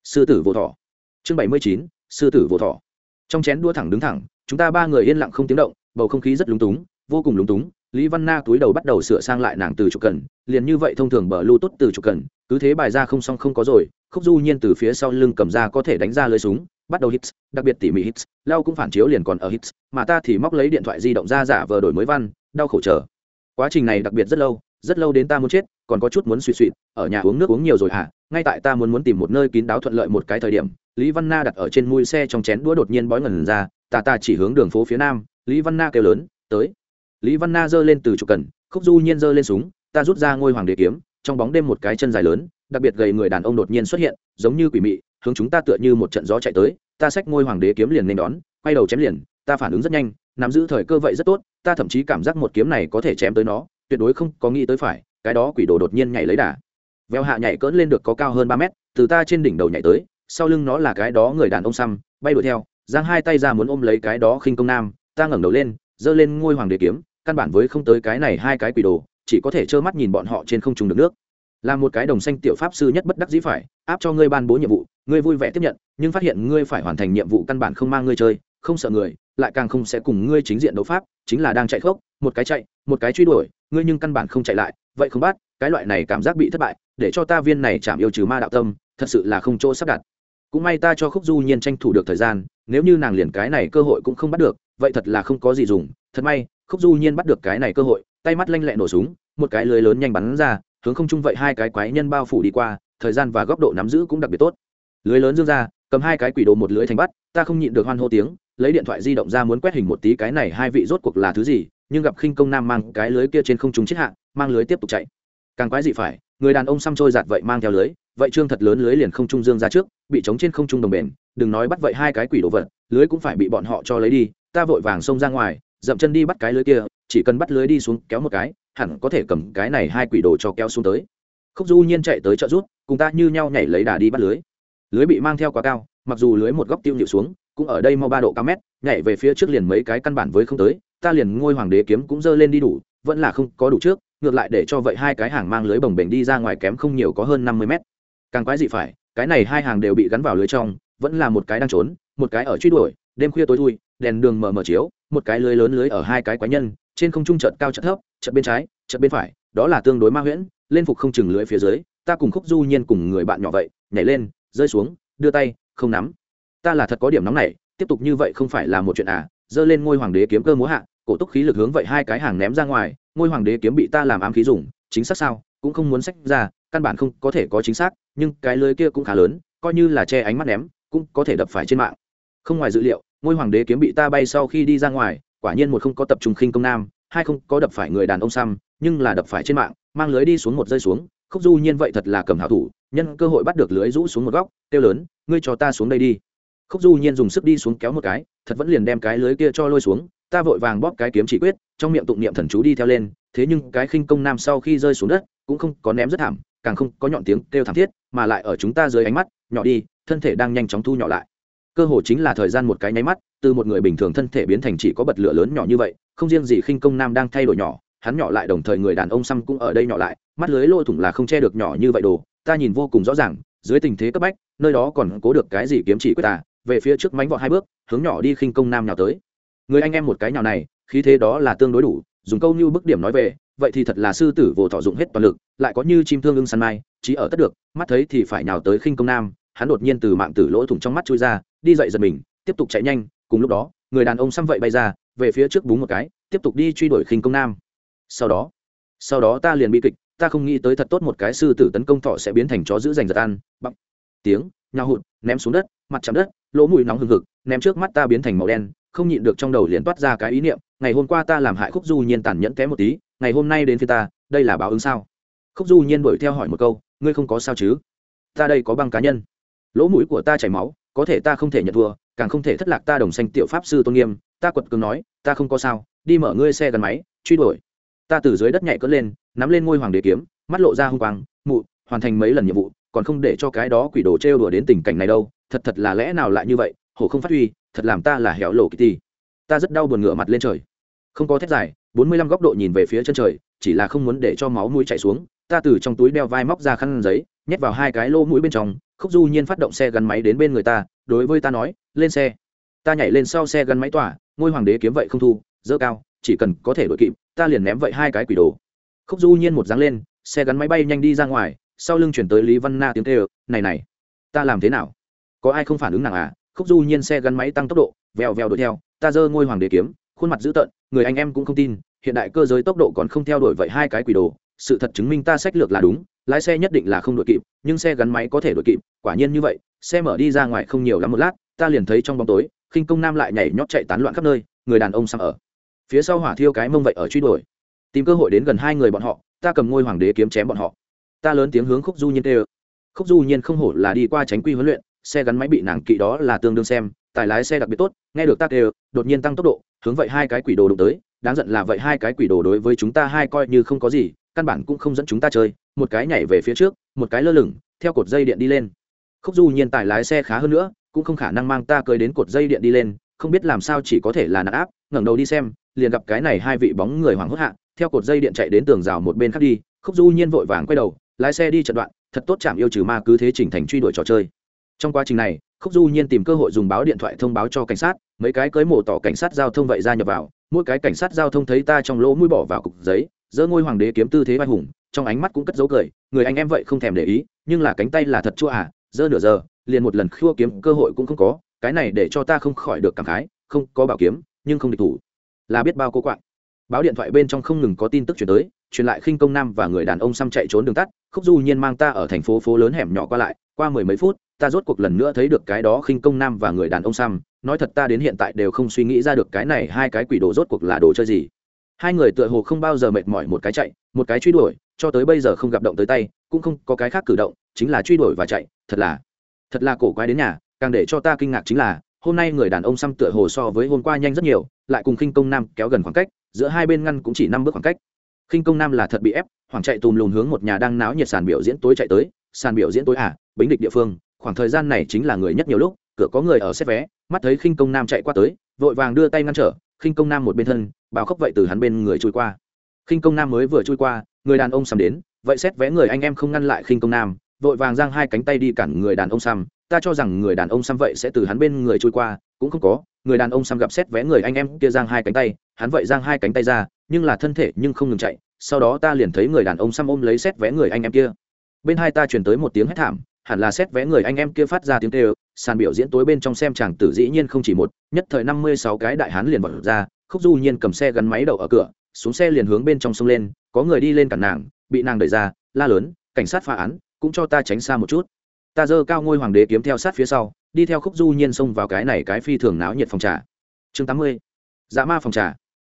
sư tử vô thọ. Chương bảy mươi chín, sư tử vô thọ. Trong chén đua thẳng đứng thẳng, chúng ta ba người yên lặng không tiếng động, bầu không khí rất lúng túng, vô cùng lúng túng lý văn na túi đầu bắt đầu sửa sang lại nàng từ trục cần, liền như vậy thông thường bờ lưu tốt từ trục cần, cứ thế bài ra không xong không có rồi, khúc du nhiên từ phía sau lưng cầm ra có thể đánh ra lưới súng, bắt đầu hits, đặc biệt tỉ mỉ hits, lao cũng phản chiếu liền còn ở hits, mà ta thì móc lấy điện thoại di động ra giả vờ đổi mới văn, đau khổ chờ quá trình này đặc biệt rất lâu rất lâu đến ta muốn chết, còn có chút muốn suy suy, ở nhà uống nước uống nhiều rồi hả? Ngay tại ta muốn muốn tìm một nơi kín đáo thuận lợi một cái thời điểm, lý văn na đặt ở trên mui xe trong chén đũa đột nhiên bói ngần ra, ta ta chỉ hướng đường phố phía nam, lý văn na kêu lớn, tới lý văn na giơ lên từ trục cần, khúc du nhiên giơ lên súng, ta rút ra ngôi hoàng đế kiếm, trong bóng đêm một cái chân dài lớn, đặc biệt gầy người đàn ông đột nhiên xuất hiện, giống như quỷ mị, hướng chúng ta tựa như một trận gió chạy tới, ta xách ngôi hoàng đế kiếm liền nên đón, quay đầu chém liền, ta phản ứng rất nhanh, nắm giữ thời cơ vậy rất tốt, ta thậm chí cảm giác một kiếm này có thể chém tới nó, tuyệt đối không có nghĩ tới phải, cái đó quỷ đồ đột nhiên nhảy lấy đà. Veo hạ nhảy cỡn lên được có cao hơn ba mét, từ ta trên đỉnh đầu nhảy tới, sau lưng nó là cái đó người đàn ông xăm, bay đuổi theo, giang hai tay ra muốn ôm lấy cái đó khinh công nam, ta ngẩng đầu lên, giơ lên ngôi hoàng đế kiếm căn bản với không tới cái này hai cái quỷ đồ, chỉ có thể trơ mắt nhìn bọn họ trên không trùng được nước. Là một cái đồng xanh tiểu pháp sư nhất bất đắc dĩ phải, áp cho ngươi ban bố nhiệm vụ, ngươi vui vẻ tiếp nhận, nhưng phát hiện ngươi phải hoàn thành nhiệm vụ căn bản không mang ngươi chơi, không sợ người, lại càng không sẽ cùng ngươi chính diện đấu pháp, chính là đang chạy khốc, một cái chạy, một cái truy đuổi, ngươi nhưng căn bản không chạy lại, vậy không bắt, cái loại này cảm giác bị thất bại, để cho ta viên này chạm yêu trừ ma đạo tâm, thật sự là không chỗ sắp đặt. Cũng may ta cho khúc du nhiên tranh thủ được thời gian, nếu như nàng liền cái này cơ hội cũng không bắt được, vậy thật là không có gì dùng, thật may khúc du nhiên bắt được cái này cơ hội, tay mắt lanh lẹ nổ súng, một cái lưới lớn nhanh bắn ra, hướng không chung vậy hai cái quái nhân bao phủ đi qua, thời gian và góc độ nắm giữ cũng đặc biệt tốt. Lưới lớn dương ra, cầm hai cái quỷ đồ một lưới thành bắt, ta không nhịn được hoan hô tiếng, lấy điện thoại di động ra muốn quét hình một tí cái này hai vị rốt cuộc là thứ gì, nhưng gặp khinh công nam mang cái lưới kia trên không trung chết hạ, mang lưới tiếp tục chạy. Càng quái gì phải, người đàn ông xăm trôi giạt vậy mang theo lưới, vậy trương thật lớn lưới liền không trung dương ra trước, bị trống trên không trung đồng bền, đừng nói bắt vậy hai cái quỷ đồ vật, lưới cũng phải bị bọn họ cho lấy đi, ta vội vàng xông ra ngoài dậm chân đi bắt cái lưới kia, chỉ cần bắt lưới đi xuống kéo một cái, hẳn có thể cầm cái này hai quỷ đồ cho kéo xuống tới. Khúc du nhiên chạy tới trợ rút cùng ta như nhau nhảy lấy đà đi bắt lưới. Lưới bị mang theo quá cao, mặc dù lưới một góc tiêu nhịu xuống, cũng ở đây mau ba độ cao mét, nhảy về phía trước liền mấy cái căn bản với không tới, ta liền ngôi hoàng đế kiếm cũng dơ lên đi đủ, vẫn là không có đủ trước, ngược lại để cho vậy hai cái hàng mang lưới bồng bềnh đi ra ngoài kém không nhiều có hơn năm mươi mét. Càng quái gì phải, cái này hai hàng đều bị gắn vào lưới trong, vẫn là một cái đang trốn, một cái ở truy đuổi, đêm khuya tối thui, đèn đường mờ mờ chiếu một cái lưới lớn lưới ở hai cái quái nhân, trên không trung chợt cao chợt thấp, chợt bên trái, chợt bên phải, đó là tương đối ma huyễn, lên phục không chừng lưới phía dưới, ta cùng khúc du nhiên cùng người bạn nhỏ vậy, nhảy lên, rơi xuống, đưa tay, không nắm. Ta là thật có điểm nóng này, tiếp tục như vậy không phải là một chuyện à giơ lên ngôi hoàng đế kiếm cơ múa hạ, cổ túc khí lực hướng vậy hai cái hàng ném ra ngoài, ngôi hoàng đế kiếm bị ta làm ám khí dùng, chính xác sao, cũng không muốn sách ra, căn bản không có thể có chính xác, nhưng cái lưới kia cũng khá lớn, coi như là che ánh mắt ném, cũng có thể đập phải trên mạng. Không ngoài dữ liệu ngôi hoàng đế kiếm bị ta bay sau khi đi ra ngoài, quả nhiên một không có tập trung khinh công nam, hai không có đập phải người đàn ông xăm, nhưng là đập phải trên mạng, mang lưới đi xuống một rơi xuống, khúc du nhiên vậy thật là cầm hảo thủ, nhân cơ hội bắt được lưới rũ xuống một góc, kêu lớn, ngươi cho ta xuống đây đi. Khúc du nhiên dùng sức đi xuống kéo một cái, thật vẫn liền đem cái lưới kia cho lôi xuống, ta vội vàng bóp cái kiếm chỉ quyết, trong miệng tụng niệm thần chú đi theo lên, thế nhưng cái khinh công nam sau khi rơi xuống đất, cũng không có ném rất thảm, càng không có nhọn tiếng kêu thảm thiết, mà lại ở chúng ta dưới ánh mắt, nhỏ đi, thân thể đang nhanh chóng thu nhỏ lại cơ hồ chính là thời gian một cái nháy mắt, từ một người bình thường thân thể biến thành chỉ có bật lửa lớn nhỏ như vậy, không riêng gì khinh công nam đang thay đổi nhỏ, hắn nhỏ lại đồng thời người đàn ông xăm cũng ở đây nhỏ lại, mắt lưới lôi thủng là không che được nhỏ như vậy đồ, ta nhìn vô cùng rõ ràng, dưới tình thế cấp bách, nơi đó còn cố được cái gì kiếm chỉ quyết ta, về phía trước mánh vọt hai bước, hướng nhỏ đi khinh công nam nhào tới. Người anh em một cái nhào này, khí thế đó là tương đối đủ, dùng câu như bức điểm nói về, vậy thì thật là sư tử vồ thọ dụng hết toàn lực, lại có như chim thương ưng săn mai chỉ ở tất được, mắt thấy thì phải nhào tới khinh công nam, hắn đột nhiên từ mạng tử lỗ thủng trong mắt chui ra đi dậy giật mình, tiếp tục chạy nhanh, cùng lúc đó, người đàn ông xăm vậy bay ra, về phía trước búng một cái, tiếp tục đi truy đuổi khinh công nam. Sau đó sau đó ta liền bị kịch, ta không nghĩ tới thật tốt một cái sư tử tấn công thọ sẽ biến thành chó giữ giành giật ăn bắp tiếng nhau hụt, ném xuống đất, mặt chạm đất, lỗ mùi nóng hừng hực, ném trước mắt ta biến thành màu đen, không nhịn được trong đầu liền toát ra cái ý niệm, ngày hôm qua ta làm hại khúc du nhiên tàn nhẫn kém một tí, ngày hôm nay đến phía ta, đây là báo ứng sao? Khúc du nhiên đuổi theo hỏi một câu, ngươi không có sao chứ? Ta đây có băng cá nhân. Lỗ mũi của ta chảy máu có thể ta không thể nhận thua, càng không thể thất lạc ta đồng xanh tiểu pháp sư tôn nghiêm, ta quật cường nói, ta không có sao, đi mở ngươi xe gắn máy, truy đuổi. Ta từ dưới đất nhảy cất lên, nắm lên ngôi hoàng đế kiếm, mắt lộ ra hung quang, mụ, hoàn thành mấy lần nhiệm vụ, còn không để cho cái đó quỷ đồ trêu đùa đến tình cảnh này đâu, thật thật là lẽ nào lại như vậy, hổ không phát huy, thật làm ta là hẻo lộ kitty ta rất đau buồn ngửa mặt lên trời. Không có thét dài, bốn mươi lăm góc độ nhìn về phía chân trời, chỉ là không muốn để cho máu mũi chạy xuống, ta từ trong túi đeo vai móc ra khăn giấy, nhét vào hai cái lô mũi bên trong khúc du nhiên phát động xe gắn máy đến bên người ta, đối với ta nói, lên xe. Ta nhảy lên sau xe gắn máy tỏa, ngôi hoàng đế kiếm vậy không thu, dơ cao, chỉ cần có thể đội kịp, ta liền ném vậy hai cái quỷ đồ. Khúc du nhiên một dáng lên, xe gắn máy bay nhanh đi ra ngoài, sau lưng chuyển tới lý văn na tiếng kêu, này này, ta làm thế nào? Có ai không phản ứng nàng à? Khúc du nhiên xe gắn máy tăng tốc độ, vèo vèo đuổi theo, ta giơ ngôi hoàng đế kiếm, khuôn mặt dữ tợn, người anh em cũng không tin, hiện đại cơ giới tốc độ còn không theo đuổi vậy hai cái quỷ đồ, sự thật chứng minh ta sách lược là đúng lái xe nhất định là không đuổi kịp, nhưng xe gắn máy có thể đuổi kịp, quả nhiên như vậy, xe mở đi ra ngoài không nhiều lắm một lát, ta liền thấy trong bóng tối, khinh công nam lại nhảy nhót chạy tán loạn khắp nơi, người đàn ông sang ở. Phía sau hỏa thiêu cái mông vậy ở truy đuổi. Tìm cơ hội đến gần hai người bọn họ, ta cầm ngôi hoàng đế kiếm chém bọn họ. Ta lớn tiếng hướng khúc du nhiên tê khúc du nhiên không hổ là đi qua tránh quy huấn luyện, xe gắn máy bị nàng kỵ đó là tương đương xem, tài lái xe đặc biệt tốt, nghe được ta tê ơ đột nhiên tăng tốc độ, hướng vậy hai cái quỷ đồ đụng tới, đáng giận là vậy hai cái quỷ đồ đối với chúng ta hai coi như không có gì căn bản cũng không dẫn chúng ta chơi, một cái nhảy về phía trước, một cái lơ lửng, theo cột dây điện đi lên. Khúc du nhiên tài lái xe khá hơn nữa, cũng không khả năng mang ta cơi đến cột dây điện đi lên, không biết làm sao chỉ có thể là nặng áp, ngẩng đầu đi xem, liền gặp cái này hai vị bóng người hoảng hốt hạ, theo cột dây điện chạy đến tường rào một bên khác đi, khúc du nhiên vội vàng quay đầu, lái xe đi trận đoạn, thật tốt chạm yêu trừ ma cứ thế chỉnh thành truy đuổi trò chơi. Trong quá trình này, khúc du nhiên tìm cơ hội dùng báo điện thoại thông báo cho cảnh sát, mấy cái cưới mổ tỏ cảnh sát giao thông vậy ra nhập vào, mỗi cái cảnh sát giao thông thấy ta trong lỗ mũi bỏ vào cục giấy giơ ngôi hoàng đế kiếm tư thế vai hùng, trong ánh mắt cũng cất dấu cười, người anh em vậy không thèm để ý, nhưng là cánh tay là thật chua à giơ nửa giờ, liền một lần khua kiếm cơ hội cũng không có, cái này để cho ta không khỏi được cảm khái, không có bảo kiếm, nhưng không địch thủ. Là biết bao cô quạng. Báo điện thoại bên trong không ngừng có tin tức chuyển tới, truyền lại khinh công nam và người đàn ông xăm chạy trốn đường tắt, khúc du nhiên mang ta ở thành phố phố lớn hẻm nhỏ qua lại, qua mười mấy phút, ta rốt cuộc lần nữa thấy được cái đó khinh công nam và người đàn ông xăm, nói thật ta đến hiện tại đều không suy nghĩ ra được cái này hai cái quỷ đồ rốt cuộc là đồ chơi gì hai người tựa hồ không bao giờ mệt mỏi một cái chạy, một cái truy đuổi, cho tới bây giờ không gặp động tới tay, cũng không có cái khác cử động, chính là truy đuổi và chạy, thật là thật là cổ quái đến nhà, càng để cho ta kinh ngạc chính là, hôm nay người đàn ông xăm tựa hồ so với hôm qua nhanh rất nhiều, lại cùng khinh công nam kéo gần khoảng cách, giữa hai bên ngăn cũng chỉ năm bước khoảng cách. Khinh công nam là thật bị ép, hoảng chạy tùm lùn hướng một nhà đang náo nhiệt sàn biểu diễn tối chạy tới, sàn biểu diễn tối à bính địch địa phương, khoảng thời gian này chính là người nhất nhiều lúc, cửa có người ở xếp vé, mắt thấy khinh công nam chạy qua tới, vội vàng đưa tay ngăn trở khinh công nam một bên thân, bao khóc vậy từ hắn bên người trôi qua. Khinh công nam mới vừa trôi qua, người đàn ông sầm đến, vậy xét vẽ người anh em không ngăn lại khinh công nam, vội vàng giang hai cánh tay đi cản người đàn ông xăm. Ta cho rằng người đàn ông xăm vậy sẽ từ hắn bên người trôi qua, cũng không có, người đàn ông xăm gặp xét vẽ người anh em kia giang hai cánh tay, hắn vậy giang hai cánh tay ra, nhưng là thân thể nhưng không ngừng chạy, sau đó ta liền thấy người đàn ông xăm ôm lấy xét vẽ người anh em kia. Bên hai ta truyền tới một tiếng hét thảm, hẳn là xét vẽ người anh em kia phát ra tiếng kêu sàn biểu diễn tối bên trong xem chàng tử dĩ nhiên không chỉ một, nhất thời năm mươi sáu cái đại hán liền bật ra, khúc du nhiên cầm xe gắn máy đậu ở cửa, xuống xe liền hướng bên trong sông lên, có người đi lên cản nàng, bị nàng đẩy ra, la lớn, cảnh sát phá án, cũng cho ta tránh xa một chút. Ta dơ cao ngôi hoàng đế kiếm theo sát phía sau, đi theo khúc du nhiên xông vào cái này cái phi thường náo nhiệt phòng trà. Chương tám mươi dạ ma phòng trà.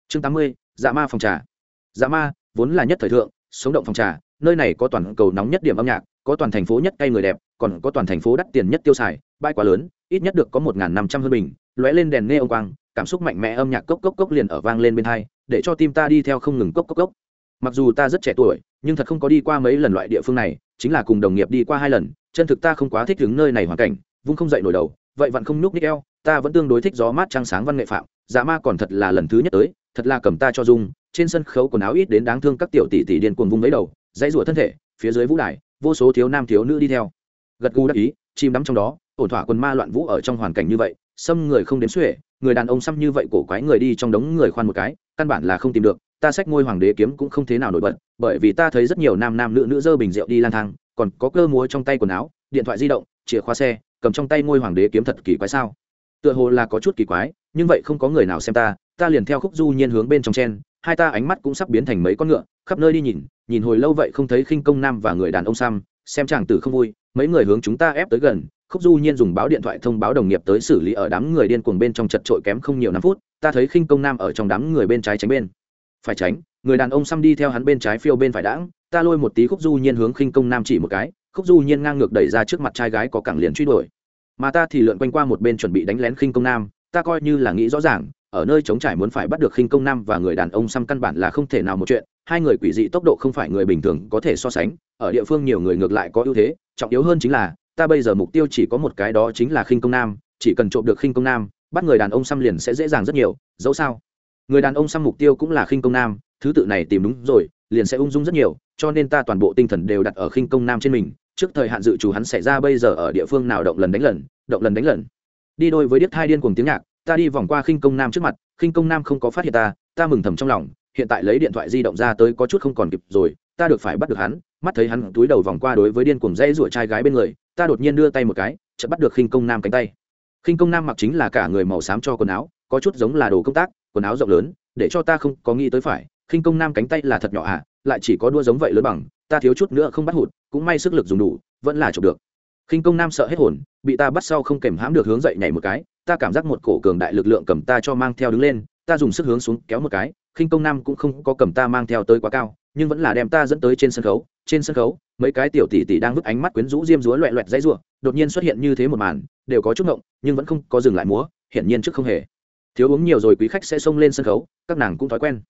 Chương tám mươi dạ ma phòng trà. Dạ ma, vốn là nhất thời thượng, sống động phòng trà, nơi này có toàn cầu nóng nhất điểm âm nhạc có toàn thành phố nhất cây người đẹp, còn có toàn thành phố đắt tiền nhất tiêu xài, bãi quá lớn, ít nhất được có một năm trăm hơn bình, lóe lên đèn nê ông quang, cảm xúc mạnh mẽ âm nhạc cốc cốc cốc liền ở vang lên bên hai, để cho tim ta đi theo không ngừng cốc cốc cốc. Mặc dù ta rất trẻ tuổi, nhưng thật không có đi qua mấy lần loại địa phương này, chính là cùng đồng nghiệp đi qua hai lần, chân thực ta không quá thích đứng nơi này hoàn cảnh, vung không dậy nổi đầu, vậy vẫn không nhúc ních eo, ta vẫn tương đối thích gió mát trăng sáng văn nghệ phạm dạ ma còn thật là lần thứ nhất tới, thật là cầm ta cho dung, trên sân khấu quần áo ít đến đáng thương các tiểu tỷ tỷ điên cuồng vung lấy đầu, dãy rủa thân thể, phía dưới vũ đài vô số thiếu nam thiếu nữ đi theo. Gật gù đắc ý chìm đắm trong đó, ổn thỏa quần ma loạn vũ ở trong hoàn cảnh như vậy, xâm người không đếm xuể, người đàn ông xăm như vậy cổ quái người đi trong đống người khoan một cái, căn bản là không tìm được, ta xách ngôi hoàng đế kiếm cũng không thế nào nổi bật, bởi vì ta thấy rất nhiều nam nam nữ nữ dơ bình rượu đi lang thang, còn có cơ múa trong tay quần áo, điện thoại di động, chìa khóa xe, cầm trong tay ngôi hoàng đế kiếm thật kỳ quái sao? Tựa hồ là có chút kỳ quái, nhưng vậy không có người nào xem ta ta liền theo khúc du nhiên hướng bên trong chen hai ta ánh mắt cũng sắp biến thành mấy con ngựa, khắp nơi đi nhìn nhìn hồi lâu vậy không thấy khinh công nam và người đàn ông sam, xem chàng tử không vui, mấy người hướng chúng ta ép tới gần, khúc du nhiên dùng báo điện thoại thông báo đồng nghiệp tới xử lý ở đám người điên cuồng bên trong chật trội kém không nhiều năm phút, ta thấy khinh công nam ở trong đám người bên trái tránh bên. Phải tránh, người đàn ông xăm đi theo hắn bên trái phiêu bên phải đãng, ta lôi một tí khúc du nhiên hướng khinh công nam chỉ một cái, khúc du nhiên ngang ngược đẩy ra trước mặt trai gái có cẳng liền truy đuổi. Mà ta thì lượn quanh qua một bên chuẩn bị đánh lén khinh công nam, ta coi như là nghĩ rõ ràng ở nơi chống trải muốn phải bắt được khinh công nam và người đàn ông xăm căn bản là không thể nào một chuyện. Hai người quỷ dị tốc độ không phải người bình thường có thể so sánh, ở địa phương nhiều người ngược lại có ưu thế, trọng yếu hơn chính là, ta bây giờ mục tiêu chỉ có một cái đó chính là khinh công nam, chỉ cần trộm được khinh công nam, bắt người đàn ông xăm liền sẽ dễ dàng rất nhiều, dẫu sao? Người đàn ông xăm mục tiêu cũng là khinh công nam, thứ tự này tìm đúng rồi, liền sẽ ung dung rất nhiều, cho nên ta toàn bộ tinh thần đều đặt ở khinh công nam trên mình, trước thời hạn dự trù hắn xảy ra bây giờ ở địa phương nào động lần đánh lần, động lần đánh lần. Đi đôi với điếc thai điên cùng tiếng nhạc ta đi vòng qua khinh công nam trước mặt, khinh công nam không có phát hiện ta ta mừng thầm trong lòng, hiện tại lấy điện thoại di động ra tới có chút không còn kịp rồi, ta được phải bắt được hắn, mắt thấy hắn túi đầu vòng qua đối với điên cuồng dây rủa trai gái bên người, ta đột nhiên đưa tay một cái, chợt bắt được khinh công nam cánh tay. Khinh công nam mặc chính là cả người màu xám cho quần áo, có chút giống là đồ công tác, quần áo rộng lớn, để cho ta không có nghĩ tới phải, khinh công nam cánh tay là thật nhỏ à lại chỉ có đua giống vậy lớn bằng, ta thiếu chút nữa không bắt hụt, cũng may sức lực dùng đủ, vẫn là chụp được. Khinh công nam sợ hết hồn, bị ta bắt sau không kềm hãm được hướng dậy nhảy một cái ta cảm giác một cổ cường đại lực lượng cầm ta cho mang theo đứng lên, ta dùng sức hướng xuống kéo một cái, khinh công nam cũng không có cầm ta mang theo tới quá cao, nhưng vẫn là đem ta dẫn tới trên sân khấu, trên sân khấu, mấy cái tiểu tỷ tỷ đang vứt ánh mắt quyến rũ diêm dúa loẹ loẹt dãy rủa, đột nhiên xuất hiện như thế một màn, đều có chút ngộng, nhưng vẫn không có dừng lại múa, hiển nhiên trước không hề. Thiếu uống nhiều rồi quý khách sẽ xông lên sân khấu, các nàng cũng thói quen.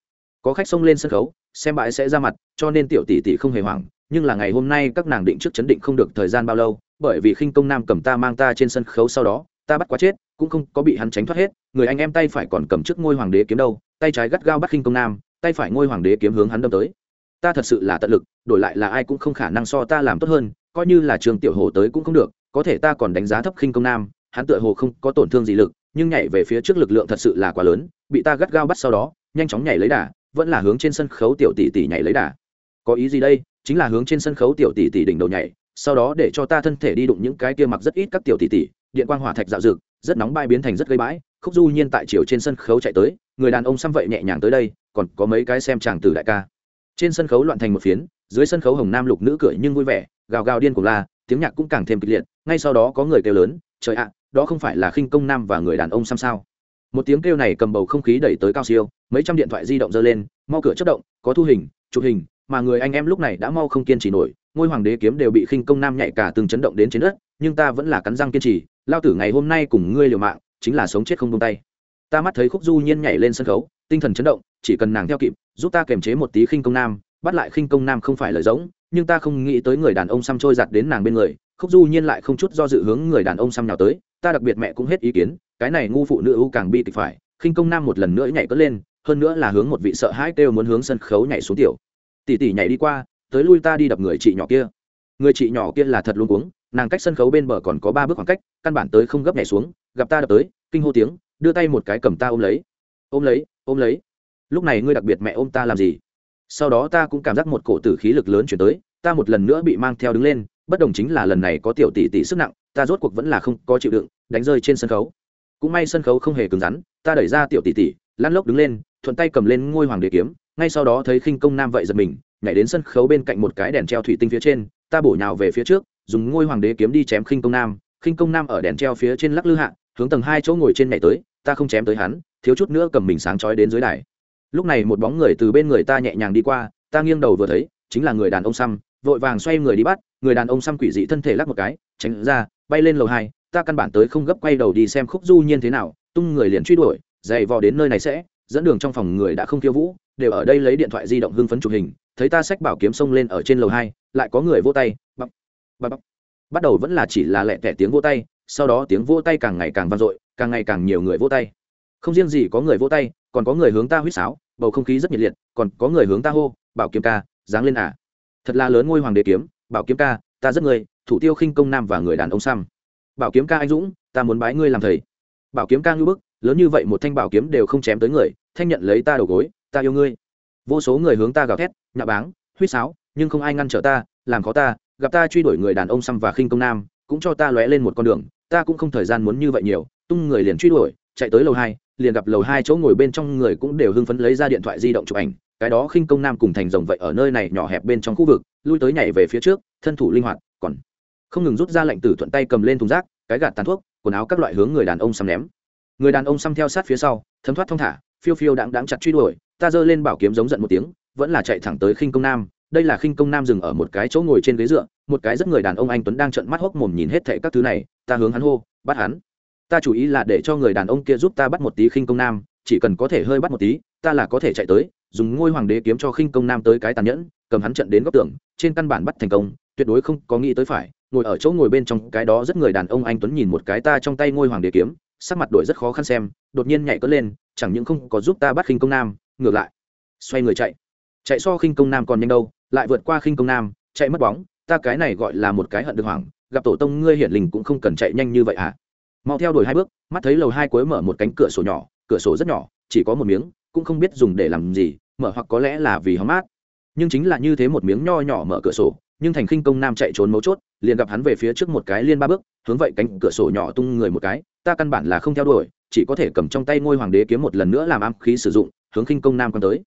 Có khách xông lên sân khấu, xem bãi sẽ ra mặt, cho nên tiểu tỷ tỷ không hề hoảng, nhưng là ngày hôm nay các nàng định trước chấn định không được thời gian bao lâu, bởi vì khinh công nam cầm ta mang ta trên sân khấu sau đó, ta bắt quá chết cũng không có bị hắn tránh thoát hết, người anh em tay phải còn cầm trước ngôi hoàng đế kiếm đâu, tay trái gắt gao bắt khinh công nam, tay phải ngôi hoàng đế kiếm hướng hắn đâm tới. Ta thật sự là tận lực, đổi lại là ai cũng không khả năng so ta làm tốt hơn, coi như là trường tiểu hồ tới cũng không được, có thể ta còn đánh giá thấp khinh công nam, hắn tựa hồ không có tổn thương gì lực, nhưng nhảy về phía trước lực lượng thật sự là quá lớn, bị ta gắt gao bắt sau đó, nhanh chóng nhảy lấy đà, vẫn là hướng trên sân khấu tiểu tỷ tỷ nhảy lấy đà. Có ý gì đây? Chính là hướng trên sân khấu tiểu tỷ tỷ đỉnh đầu nhảy, sau đó để cho ta thân thể đi đụng những cái kia mặc rất ít các tiểu tỷ tỷ, điện quang hỏa thạch dạo dực rất nóng bai biến thành rất gây bãi, khúc du nhiên tại chiều trên sân khấu chạy tới, người đàn ông xăm vậy nhẹ nhàng tới đây, còn có mấy cái xem chàng tử đại ca. Trên sân khấu loạn thành một phiến, dưới sân khấu hồng nam lục nữ cười nhưng vui vẻ, gào gào điên cùng la, tiếng nhạc cũng càng thêm kịch liệt, ngay sau đó có người kêu lớn, trời ạ, đó không phải là khinh công nam và người đàn ông xăm sao? Một tiếng kêu này cầm bầu không khí đẩy tới cao siêu, mấy trăm điện thoại di động dơ lên, mau cửa chất động, có thu hình, chụp hình, mà người anh em lúc này đã mau không kiên trì nổi, ngôi hoàng đế kiếm đều bị khinh công nam nhạy cả từng chấn động đến trên đất, nhưng ta vẫn là cắn răng kiên trì lao tử ngày hôm nay cùng ngươi liều mạng, chính là sống chết không tung tay. Ta mắt thấy khúc du nhiên nhảy lên sân khấu, tinh thần chấn động, chỉ cần nàng theo kịp, giúp ta kềm chế một tí khinh công nam, bắt lại khinh công nam không phải lời giống, nhưng ta không nghĩ tới người đàn ông xăm trôi giặt đến nàng bên người, khúc du nhiên lại không chút do dự hướng người đàn ông xăm nào tới, ta đặc biệt mẹ cũng hết ý kiến, cái này ngu phụ nữ ưu càng bi kịch phải, khinh công nam một lần nữa nhảy cất lên, hơn nữa là hướng một vị sợ hãi kêu muốn hướng sân khấu nhảy xuống tiểu. Tỷ tỷ nhảy đi qua, tới lui ta đi đập người chị nhỏ kia. Người chị nhỏ kia là thật luôn cuống nàng cách sân khấu bên bờ còn có ba bước khoảng cách, căn bản tới không gấp nhảy xuống, gặp ta đập tới, kinh hô tiếng, đưa tay một cái cầm ta ôm lấy. Ôm lấy ôm lấy. Lúc này ngươi đặc biệt mẹ ôm ta làm gì? Sau đó ta cũng cảm giác một cổ tử khí lực lớn chuyển tới, ta một lần nữa bị mang theo đứng lên, bất đồng chính là lần này có tiểu tỷ tỷ sức nặng, ta rốt cuộc vẫn là không có chịu đựng, đánh rơi trên sân khấu. Cũng may sân khấu không hề cứng rắn, ta đẩy ra tiểu tỷ tỷ, lăn lốc đứng lên, thuận tay cầm lên ngôi hoàng đế kiếm, ngay sau đó thấy khinh công nam vậy giật mình, nhảy đến sân khấu bên cạnh một cái đèn treo thủy tinh phía trên, ta bổ nhào về phía trước dùng ngôi hoàng đế kiếm đi chém khinh công nam. Khinh công nam ở đèn treo phía trên lắc lư hạ hướng tầng hai chỗ ngồi trên nhảy tới ta không chém tới hắn thiếu chút nữa cầm mình sáng chói đến dưới đài. Lúc này một bóng người từ bên người ta nhẹ nhàng đi qua ta nghiêng đầu vừa thấy chính là người đàn ông xăm vội vàng xoay người đi bắt người đàn ông xăm quỷ dị thân thể lắc một cái tránh ra bay lên lầu hai ta căn bản tới không gấp quay đầu đi xem khúc du nhiên thế nào tung người liền truy đuổi dày vò đến nơi này sẽ dẫn đường trong phòng người đã không khiêu vũ đều ở đây lấy điện thoại di động hưng phấn chụp hình thấy ta xách bảo kiếm xông lên ở trên lầu hai lại có người vô tay bắp, bắp, bắp. bắt đầu vẫn là chỉ là lẹ tẻ tiếng vô tay sau đó tiếng vô tay càng ngày càng vang dội càng ngày càng nhiều người vô tay. Không riêng gì có người vô tay còn có người hướng ta huýt sáo bầu không khí rất nhiệt liệt còn có người hướng ta hô bảo kiếm ca dáng lên à. Thật là lớn ngôi hoàng đế kiếm bảo kiếm ca ta rất người thủ tiêu khinh công nam và người đàn ông xăm bảo kiếm ca anh dũng ta muốn bái ngươi làm thầy. Bảo kiếm ca ngưu bức lớn như vậy một thanh bảo kiếm đều không chém tới người thanh nhận lấy ta đầu gối ta yêu ngươi. Vô số người hướng ta gào thét nhạ báng huýt sáo nhưng không ai ngăn trở ta làm khó ta gặp ta truy đuổi người đàn ông xăm và khinh công nam, cũng cho ta lóe lên một con đường, ta cũng không thời gian muốn như vậy nhiều. Tung người liền truy đuổi, chạy tới lầu hai, liền gặp lầu hai chỗ ngồi bên trong người cũng đều hưng phấn lấy ra điện thoại di động chụp ảnh. Cái đó khinh công nam cùng thành rồng vậy ở nơi này nhỏ hẹp bên trong khu vực, lui tới nhảy về phía trước, thân thủ linh hoạt, còn không ngừng rút ra lệnh tử thuận tay cầm lên thùng rác, cái gạt tàn thuốc, quần áo các loại hướng người đàn ông xăm ném. Người đàn ông xăm theo sát phía sau, thấm thoát thong thả, phiêu phiêu đáng đáng chặt truy đuổi, ta giơ lên bảo kiếm giống giận một tiếng, vẫn là chạy thẳng tới khinh công nam đây là khinh công nam dừng ở một cái chỗ ngồi trên ghế dựa, một cái rất người đàn ông anh tuấn đang trợn mắt hốc mồm nhìn hết thệ các thứ này, ta hướng hắn hô, bắt hắn. Ta chủ ý là để cho người đàn ông kia giúp ta bắt một tí khinh công nam, chỉ cần có thể hơi bắt một tí, ta là có thể chạy tới, dùng ngôi hoàng đế kiếm cho khinh công nam tới cái tàn nhẫn, cầm hắn trận đến góc tường, trên căn bản bắt thành công, tuyệt đối không có nghĩ tới phải, ngồi ở chỗ ngồi bên trong cái đó rất người đàn ông anh tuấn nhìn một cái ta trong tay ngôi hoàng đế kiếm, sắc mặt đổi rất khó khăn xem, đột nhiên nhảy cất lên, chẳng những không có giúp ta bắt khinh công nam, ngược lại, xoay người chạy. Chạy so khinh công nam còn nhanh đâu lại vượt qua khinh công nam, chạy mất bóng, ta cái này gọi là một cái hận được hoảng, gặp tổ tông ngươi hiển linh cũng không cần chạy nhanh như vậy à? Mau theo đuổi hai bước, mắt thấy lầu hai cuối mở một cánh cửa sổ nhỏ, cửa sổ rất nhỏ, chỉ có một miếng, cũng không biết dùng để làm gì, mở hoặc có lẽ là vì hóng mát. Nhưng chính là như thế một miếng nho nhỏ mở cửa sổ, nhưng thành khinh công nam chạy trốn mấu chốt, liền gặp hắn về phía trước một cái liên ba bước, hướng vậy cánh cửa sổ nhỏ tung người một cái, ta căn bản là không theo đuổi, chỉ có thể cầm trong tay ngôi hoàng đế kiếm một lần nữa làm am khí sử dụng, hướng khinh công nam quan tới.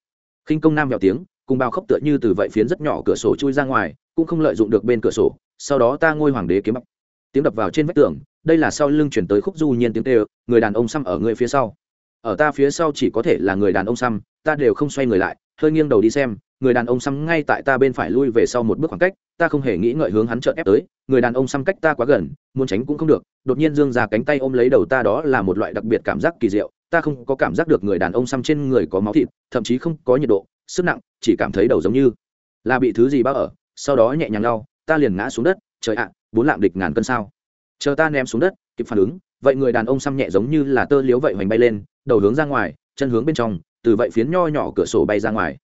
Khinh công nam vẹo tiếng cùng bao khốc tựa như từ vậy phiến rất nhỏ cửa sổ chui ra ngoài, cũng không lợi dụng được bên cửa sổ, sau đó ta ngôi hoàng đế kiếm tiếng đập vào trên vách tường, đây là sau lưng chuyển tới khúc du nhiên tiếng tê người đàn ông xăm ở người phía sau. Ở ta phía sau chỉ có thể là người đàn ông xăm, ta đều không xoay người lại, hơi nghiêng đầu đi xem, người đàn ông xăm ngay tại ta bên phải lui về sau một bước khoảng cách, ta không hề nghĩ ngợi hướng hắn trợn ép tới, người đàn ông xăm cách ta quá gần, muốn tránh cũng không được, đột nhiên dương ra cánh tay ôm lấy đầu ta đó là một loại đặc biệt cảm giác kỳ diệu, ta không có cảm giác được người đàn ông xăm trên người có máu thịt, thậm chí không có nhiệt độ sức nặng, chỉ cảm thấy đầu giống như là bị thứ gì bao ở, sau đó nhẹ nhàng lau, ta liền ngã xuống đất, trời ạ, bốn lạng địch ngàn cân sao. Chờ ta ném xuống đất, kịp phản ứng, vậy người đàn ông xăm nhẹ giống như là tơ liếu vậy hoành bay lên, đầu hướng ra ngoài, chân hướng bên trong, từ vậy phiến nho nhỏ cửa sổ bay ra ngoài.